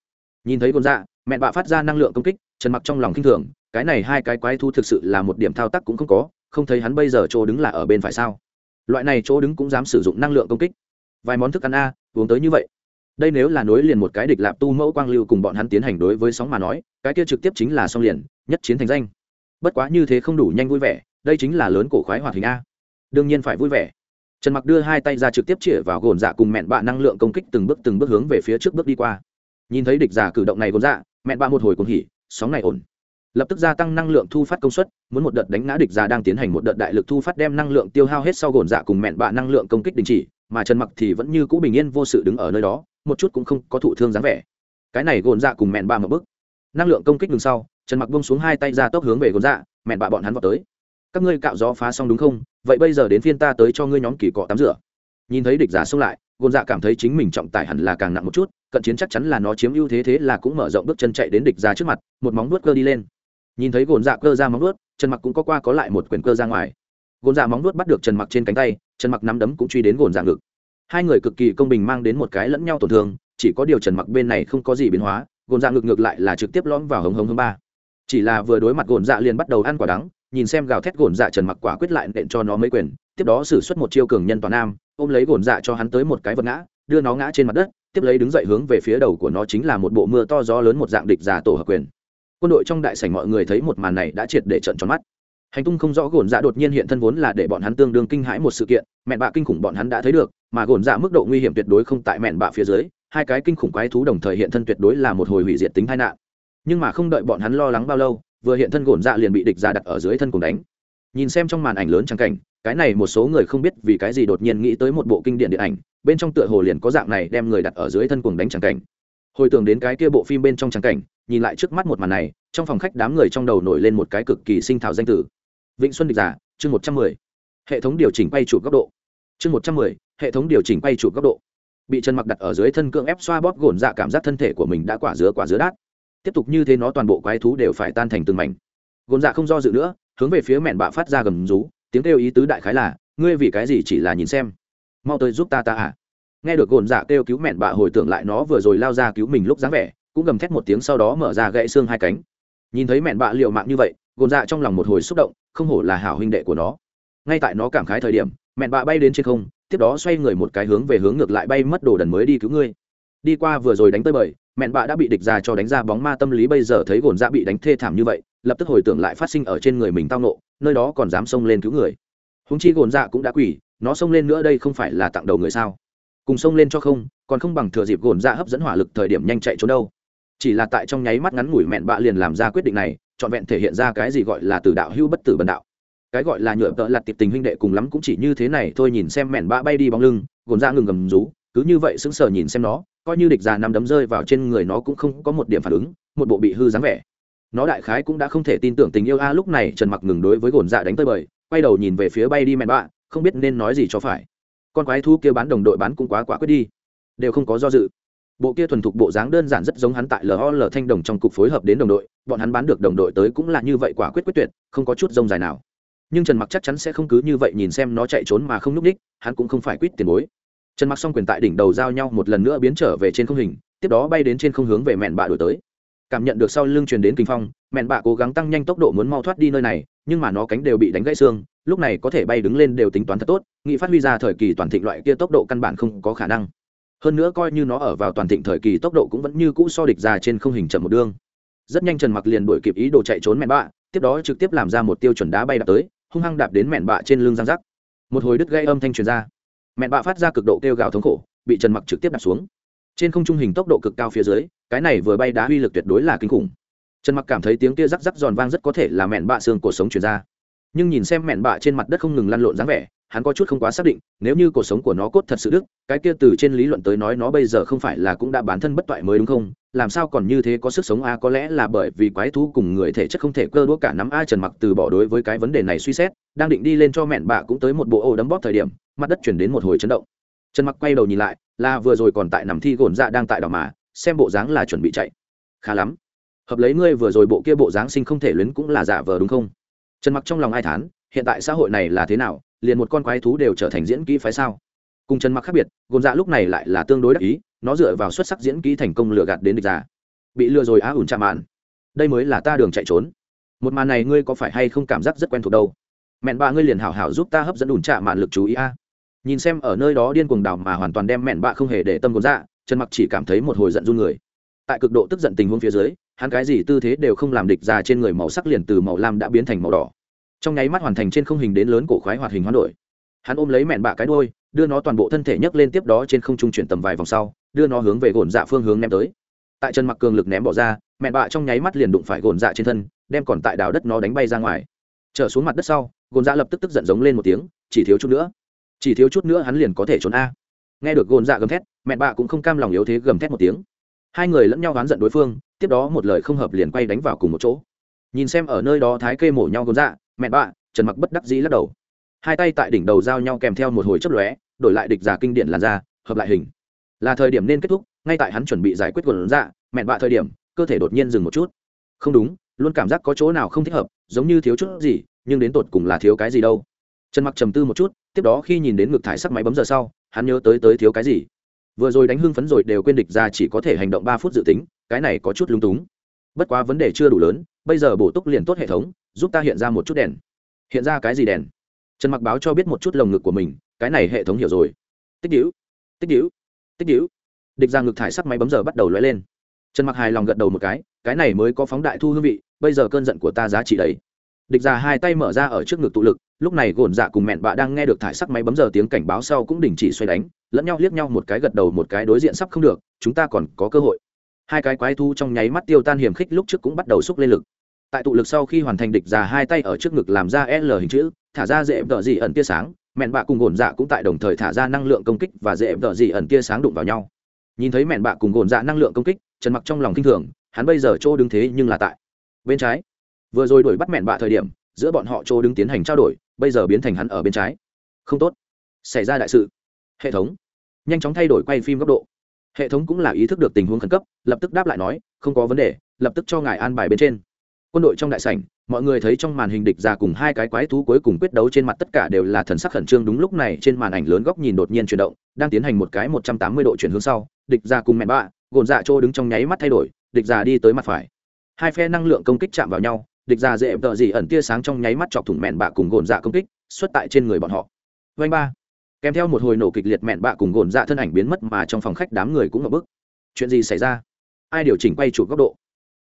Nhìn thấy gồn dạ mẹn bạ phát ra năng lượng công kích, trần mặc trong lòng kinh thường, cái này hai cái quái thu thực sự là một điểm thao tác cũng không có, không thấy hắn bây giờ chỗ đứng là ở bên phải sao. Loại này chỗ đứng cũng dám sử dụng năng lượng công kích. Vài món thức ăn a, uống tới như vậy. Đây nếu là nối liền một cái địch lạp tu mẫu quang lưu cùng bọn hắn tiến hành đối với sóng mà nói, cái kia trực tiếp chính là song liền, nhất chiến thành danh. Bất quá như thế không đủ nhanh vui vẻ, đây chính là lớn cổ khoái hoạt hình a. Đương nhiên phải vui vẻ trần mặc đưa hai tay ra trực tiếp chĩa vào gồn dạ cùng mẹn bạ năng lượng công kích từng bước từng bước hướng về phía trước bước đi qua. Nhìn thấy địch giả cử động này gồn dạ mẹn bạ một hồi cùng hỉ, sóng này ổn. Lập tức gia tăng năng lượng thu phát công suất, muốn một đợt đánh ngã địch giả đang tiến hành một đợt đại lực thu phát đem năng lượng tiêu hao hết sau gồn dạ cùng mẹn bạ năng lượng công kích đình chỉ, mà trần mặc thì vẫn như cũ bình yên vô sự đứng ở nơi đó, một chút cũng không có thụ thương dáng vẻ. Cái này gồn dạ cùng mẹn bạ một bức năng lượng công kích đằng sau, trần mặc bông xuống hai tay ra tốc hướng về gồn dạ mẹn bạ bọn hắn vào tới. Các ngươi cạo gió phá xong đúng không? Vậy bây giờ đến phiên ta tới cho ngươi nhóm kỳ cọ tắm rửa. Nhìn thấy địch giả xông lại gồn dạ cảm thấy chính mình trọng tải hẳn là càng nặng một chút, cận chiến chắc chắn là nó chiếm ưu thế thế là cũng mở rộng bước chân chạy đến địch ra trước mặt, một móng nuốt cơ đi lên. Nhìn thấy gồn dạ cơ ra móng nuốt trần mặc cũng có qua có lại một quyền cơ ra ngoài. Gồn dạ móng nuốt bắt được trần mặc trên cánh tay, trần mặc nắm đấm cũng truy đến gồn dạ ngực. Hai người cực kỳ công bình mang đến một cái lẫn nhau tổn thương, chỉ có điều trần mặc bên này không có gì biến hóa gồn dạ ngực ngược lại là trực tiếp lõm vào hống hống hống ba. Chỉ là vừa đối mặt gồn dạ liền bắt đầu ăn quả đắng nhìn xem gào thét gồn dạ trần mặc quả quyết lại nện cho nó mấy quyền, tiếp đó xử suất một chiêu cường nhân toàn nam, ôm lấy gồn dạ cho hắn tới một cái vật ngã, đưa nó ngã trên mặt đất, tiếp lấy đứng dậy hướng về phía đầu của nó chính là một bộ mưa to gió lớn một dạng địch giả tổ hợp quyền. Quân đội trong đại sảnh mọi người thấy một màn này đã triệt để trận tròn mắt. Hành tung không rõ gồn dạ đột nhiên hiện thân vốn là để bọn hắn tương đương kinh hãi một sự kiện, mẹn bạ kinh khủng bọn hắn đã thấy được, mà gồn dạ mức độ nguy hiểm tuyệt đối không tại mẹn bạ phía dưới, hai cái kinh khủng quái thú đồng thời hiện thân tuyệt đối là một hồi hủy diệt tính tai nạn. Nhưng mà không đợi bọn hắn lo lắng bao lâu vừa hiện thân gồn dạ liền bị địch ra đặt ở dưới thân cùng đánh. Nhìn xem trong màn ảnh lớn trang cảnh, cái này một số người không biết vì cái gì đột nhiên nghĩ tới một bộ kinh điển điện ảnh, bên trong tựa hồ liền có dạng này đem người đặt ở dưới thân cùng đánh trang cảnh. Hồi tưởng đến cái kia bộ phim bên trong trang cảnh, nhìn lại trước mắt một màn này, trong phòng khách đám người trong đầu nổi lên một cái cực kỳ sinh thảo danh tử vịnh xuân địch giả, chương một trăm mười. Hệ thống điều chỉnh bay chụp góc độ. Chương một trăm mười, hệ thống điều chỉnh bay chụp góc độ. Bị chân mặc đặt ở dưới thân cưỡng ép xoa bóp gồn dạ cảm giác thân thể của mình đã quả dứa quả dứa đát tiếp tục như thế nó toàn bộ quái thú đều phải tan thành từng mảnh. Gồn dạ không do dự nữa, hướng về phía mẹn bạ phát ra gầm rú, tiếng kêu ý tứ đại khái là, ngươi vì cái gì chỉ là nhìn xem? Mau tới giúp ta ta à? Nghe được gồn dạ kêu cứu mẹn bạ hồi tưởng lại nó vừa rồi lao ra cứu mình lúc dáng vẻ, cũng gầm thét một tiếng sau đó mở ra gãy xương hai cánh. Nhìn thấy mẹn bạ liều mạng như vậy gồn dạ trong lòng một hồi xúc động, không hổ là hảo huynh đệ của nó. Ngay tại nó cảm khái thời điểm, mẹn bạ bay đến trên không, tiếp đó xoay người một cái hướng về hướng ngược lại bay mất đồ đần mới đi cứu ngươi đi qua vừa rồi đánh tới bời, mẹn bạ đã bị địch ra cho đánh ra bóng ma tâm lý bây giờ thấy gồn dạ bị đánh thê thảm như vậy, lập tức hồi tưởng lại phát sinh ở trên người mình tao nộ nơi đó còn dám xông lên cứu người. Húng chi gồn dạ cũng đã quỷ nó xông lên nữa đây không phải là tặng đầu người sao? Cùng xông lên cho không, còn không bằng thừa dịp gồn dạ hấp dẫn hỏa lực thời điểm nhanh chạy trốn đâu. Chỉ là tại trong nháy mắt ngắn ngủi mẹn bạ liền làm ra quyết định này, trọn vẹn thể hiện ra cái gì gọi là từ đạo hưu bất tử bần đạo. Cái gọi là nhựa tợ lặt tiệp tình huynh đệ cùng lắm cũng chỉ như thế này, thôi nhìn xem mẹn bạ bay đi bóng lưng, gồn dạ ngừng gầm rú, cứ như vậy sững sờ nhìn xem nó coi như địch già nằm đấm rơi vào trên người nó cũng không có một điểm phản ứng, một bộ bị hư dáng vẻ. Nó đại khái cũng đã không thể tin tưởng tình yêu a lúc này trần mặc ngừng đối với gồn dạ đánh tơi bời, quay đầu nhìn về phía bay đi mẹn bạ, không biết nên nói gì cho phải. Con quái thu kia bán đồng đội bán cũng quá quả quyết đi. Đều không có do dự. Bộ kia thuần thục bộ dáng đơn giản rất giống hắn tại lol thanh đồng trong cục phối hợp đến đồng đội, bọn hắn bán được đồng đội tới cũng là như vậy quả quyết quyết tuyệt, không có chút rông dài nào. Nhưng trần mặc chắc chắn sẽ không cứ như vậy nhìn xem nó chạy trốn mà không n ú c ních hắn cũng không phải quýt tiền bối trần mặc xong quyền tại đỉnh đầu giao nhau một lần nữa biến trở về trên không hình, tiếp đó bay đến trên không hướng về mẹn bạ đổi tới. Cảm nhận được sau lưng truyền đến kinh phong, mẹn bạ cố gắng tăng nhanh tốc độ muốn mau thoát đi nơi này, nhưng mà nó cánh đều bị đánh gãy xương, lúc này có thể bay đứng lên đều tính toán thật tốt nghị phát huy ra thời kỳ toàn thịnh loại kia tốc độ căn bản không có khả năng. Hơn nữa coi như nó ở vào toàn thịnh thời kỳ tốc độ cũng vẫn như cũ so địch ra trên không hình chậm một đương rất nhanh trần mặc liền đuổi kịp ý đồ chạy trốn mẹn bạ, tiếp đó trực tiếp làm ra một tiêu chuẩn đá bay đạp tới, hung hăng đạp đến mẹn bạ trên lưng giang rắc. Một hồi đứt gây âm thanh truyền ra mẹn bạ phát ra cực độ kêu gào thống khổ, bị trần mặc trực tiếp đặt xuống. Trên không trung hình tốc độ cực cao phía dưới, cái này vừa bay đá uy lực tuyệt đối là kinh khủng. Trần mặc cảm thấy tiếng kia rắc rắc giòn vang rất có thể là mẹn bạ xương cuộc sống chuyển ra. Nhưng nhìn xem mẹn bạ trên mặt đất không ngừng lăn lộn dáng vẻ, hắn có chút không quá xác định, nếu như cuộc sống của nó cốt thật sự đức cái kia từ trên lý luận tới nói nó bây giờ không phải là cũng đã bản thân bất toại mới đúng không? Làm sao còn như thế có sức sống a? Có lẽ là bởi vì quái thú cùng người thể chất không thể cơ đũa cả nắm a. Trần mặc từ bỏ đối với cái vấn đề này suy xét, đang định đi lên cho mẹn bạ cũng tới một bộ ô đấm bóp thời điểm mặt đất chuyển đến một hồi chấn động. Trần mặc quay đầu nhìn lại, là vừa rồi còn tại nằm thi gồn dạ đang tại đảo mà, xem bộ dáng là chuẩn bị chạy. Khá lắm. Hợp lấy ngươi vừa rồi bộ kia bộ dáng sinh không thể luyến cũng là giả vờ đúng không? Trần mặc trong lòng ai thán, hiện tại xã hội này là thế nào, liền một con quái thú đều trở thành diễn kỹ phái sao? Cùng trần mặc khác biệt, gồn dạ lúc này lại là tương đối đắc ý, nó dựa vào xuất sắc diễn kỹ thành công lừa gạt đến địch giả. Bị lừa rồi á ủn chạm màn đây mới là ta đường chạy trốn. Một màn này ngươi có phải hay không cảm giác rất quen thuộc đâu? Mẹn ba ngươi liền hảo hảo giúp ta hấp dẫn ủn chạm màn lực chú ý a nhìn xem ở nơi đó điên cuồng đảo mà hoàn toàn đem mẹn bạ không hề để tâm gồn dạ trần mặc chỉ cảm thấy một hồi giận run người. Tại cực độ tức giận tình huống phía dưới, hắn cái gì tư thế đều không làm địch ra trên người màu sắc liền từ màu lam đã biến thành màu đỏ. Trong nháy mắt hoàn thành trên không hình đến lớn cổ khoái hoạt hình hoán đổi. Hắn ôm lấy mẹn bạ cái đôi đưa nó toàn bộ thân thể nhấc lên tiếp đó trên không trung chuyển tầm vài vòng sau, đưa nó hướng về gồn dạ phương hướng ném tới. Tại chân mặc cường lực ném bỏ ra, mẹn bạ trong nháy mắt liền đụng phải gồn dạ trên thân, đem còn tại đào đất nó đánh bay ra ngoài. Trở xuống mặt đất sau, gồn dạ lập tức tức giận giống lên một tiếng, chỉ thiếu chút nữa chỉ thiếu chút nữa hắn liền có thể trốn a. Nghe được gồn dạ gầm thét, mẹ bạ cũng không cam lòng yếu thế gầm thét một tiếng. Hai người lẫn nhau oán giận đối phương, tiếp đó một lời không hợp liền quay đánh vào cùng một chỗ. Nhìn xem ở nơi đó thái kê mổ nhau gồn dạ mẹ bạ, trần mặc bất đắc dĩ lắc đầu. Hai tay tại đỉnh đầu giao nhau kèm theo một hồi chấp lóe, đổi lại địch giả kinh điển làn ra hợp lại hình. Là thời điểm nên kết thúc, ngay tại hắn chuẩn bị giải quyết quần dạ mẹ bạ thời điểm, cơ thể đột nhiên dừng một chút. Không đúng, luôn cảm giác có chỗ nào không thích hợp, giống như thiếu chút gì, nhưng đến tột cùng là thiếu cái gì đâu trần mặc trầm tư một chút, tiếp đó khi nhìn đến ngực thải sắc máy bấm giờ sau, hắn nhớ tới tới thiếu cái gì. Vừa rồi đánh hưng phấn rồi đều quên địch ra chỉ có thể hành động ba phút dự tính, cái này có chút lung túng. Bất quá vấn đề chưa đủ lớn, bây giờ bổ túc liền tốt hệ thống, giúp ta hiện ra một chút đèn. Hiện ra cái gì đèn? Trần mặc báo cho biết một chút lồng ngực của mình, cái này hệ thống hiểu rồi. Tích đĩu tích đĩu tích đĩu địch ra ngực thải sắc máy bấm giờ bắt đầu lóe lên. Trần mặc hài lòng gật đầu một cái cái này mới có phóng đại thu hương vị, bây giờ cơn giận của ta giá trị đấy địch ra hai tay mở ra ở trước ngực tụ lực, lúc này gồn dạ cùng mẹn bạ đang nghe được thải sắc máy bấm giờ tiếng cảnh báo sau cũng đình chỉ xoay đánh, lẫn nhau liếc nhau một cái gật đầu một cái đối diện sắp không được, chúng ta còn có cơ hội. Hai cái quái thu trong nháy mắt tiêu tan hiểm khích lúc trước cũng bắt đầu xúc lên lực. Tại tụ lực sau khi hoàn thành địch già hai tay ở trước ngực làm ra l hình chữ, thả ra dễ đỡ dị ẩn tia sáng, mẹn bạ cùng gồn dạ cũng tại đồng thời thả ra năng lượng công kích và dễ đỡ dị ẩn tia sáng đụng vào nhau. Nhìn thấy mẹn bạ cùng gồn dạ năng lượng công kích, trần mặc trong lòng kinh thường, hắn bây giờ chỗ đứng thế nhưng là tại bên trái vừa rồi đuổi bắt mẹn bạ thời điểm, giữa bọn họ chỗ đứng tiến hành trao đổi, bây giờ biến thành hắn ở bên trái. Không tốt. Xảy ra đại sự. Hệ thống. Nhanh chóng thay đổi quay phim góc độ. Hệ thống cũng là ý thức được tình huống khẩn cấp, lập tức đáp lại nói, không có vấn đề, lập tức cho ngài an bài bên trên. Quân đội trong đại sảnh, mọi người thấy trong màn hình địch ra cùng hai cái quái thú cuối cùng quyết đấu trên mặt tất cả đều là thần sắc khẩn trương đúng lúc này trên màn ảnh lớn góc nhìn đột nhiên chuyển động, đang tiến hành một cái một trăm tám mươi độ chuyển hướng sau, địch ra cùng mẹ bạ, gồn dạ chỗ đứng trong nháy mắt thay đổi, địch ra đi tới mặt phải. Hai phe năng lượng công kích chạm vào nhau địch ra dễ tợ gì ẩn tia sáng trong nháy mắt chọc thủng mẹn bạ cùng gồn dạ công kích, xuất tại trên người bọn họ. Vanh ba. Kèm theo một hồi nổ kịch liệt mẹn bạ cùng gồn dạ thân ảnh biến mất mà trong phòng khách đám người cũng ngập bức chuyện gì xảy ra? Ai điều chỉnh quay chụp góc độ?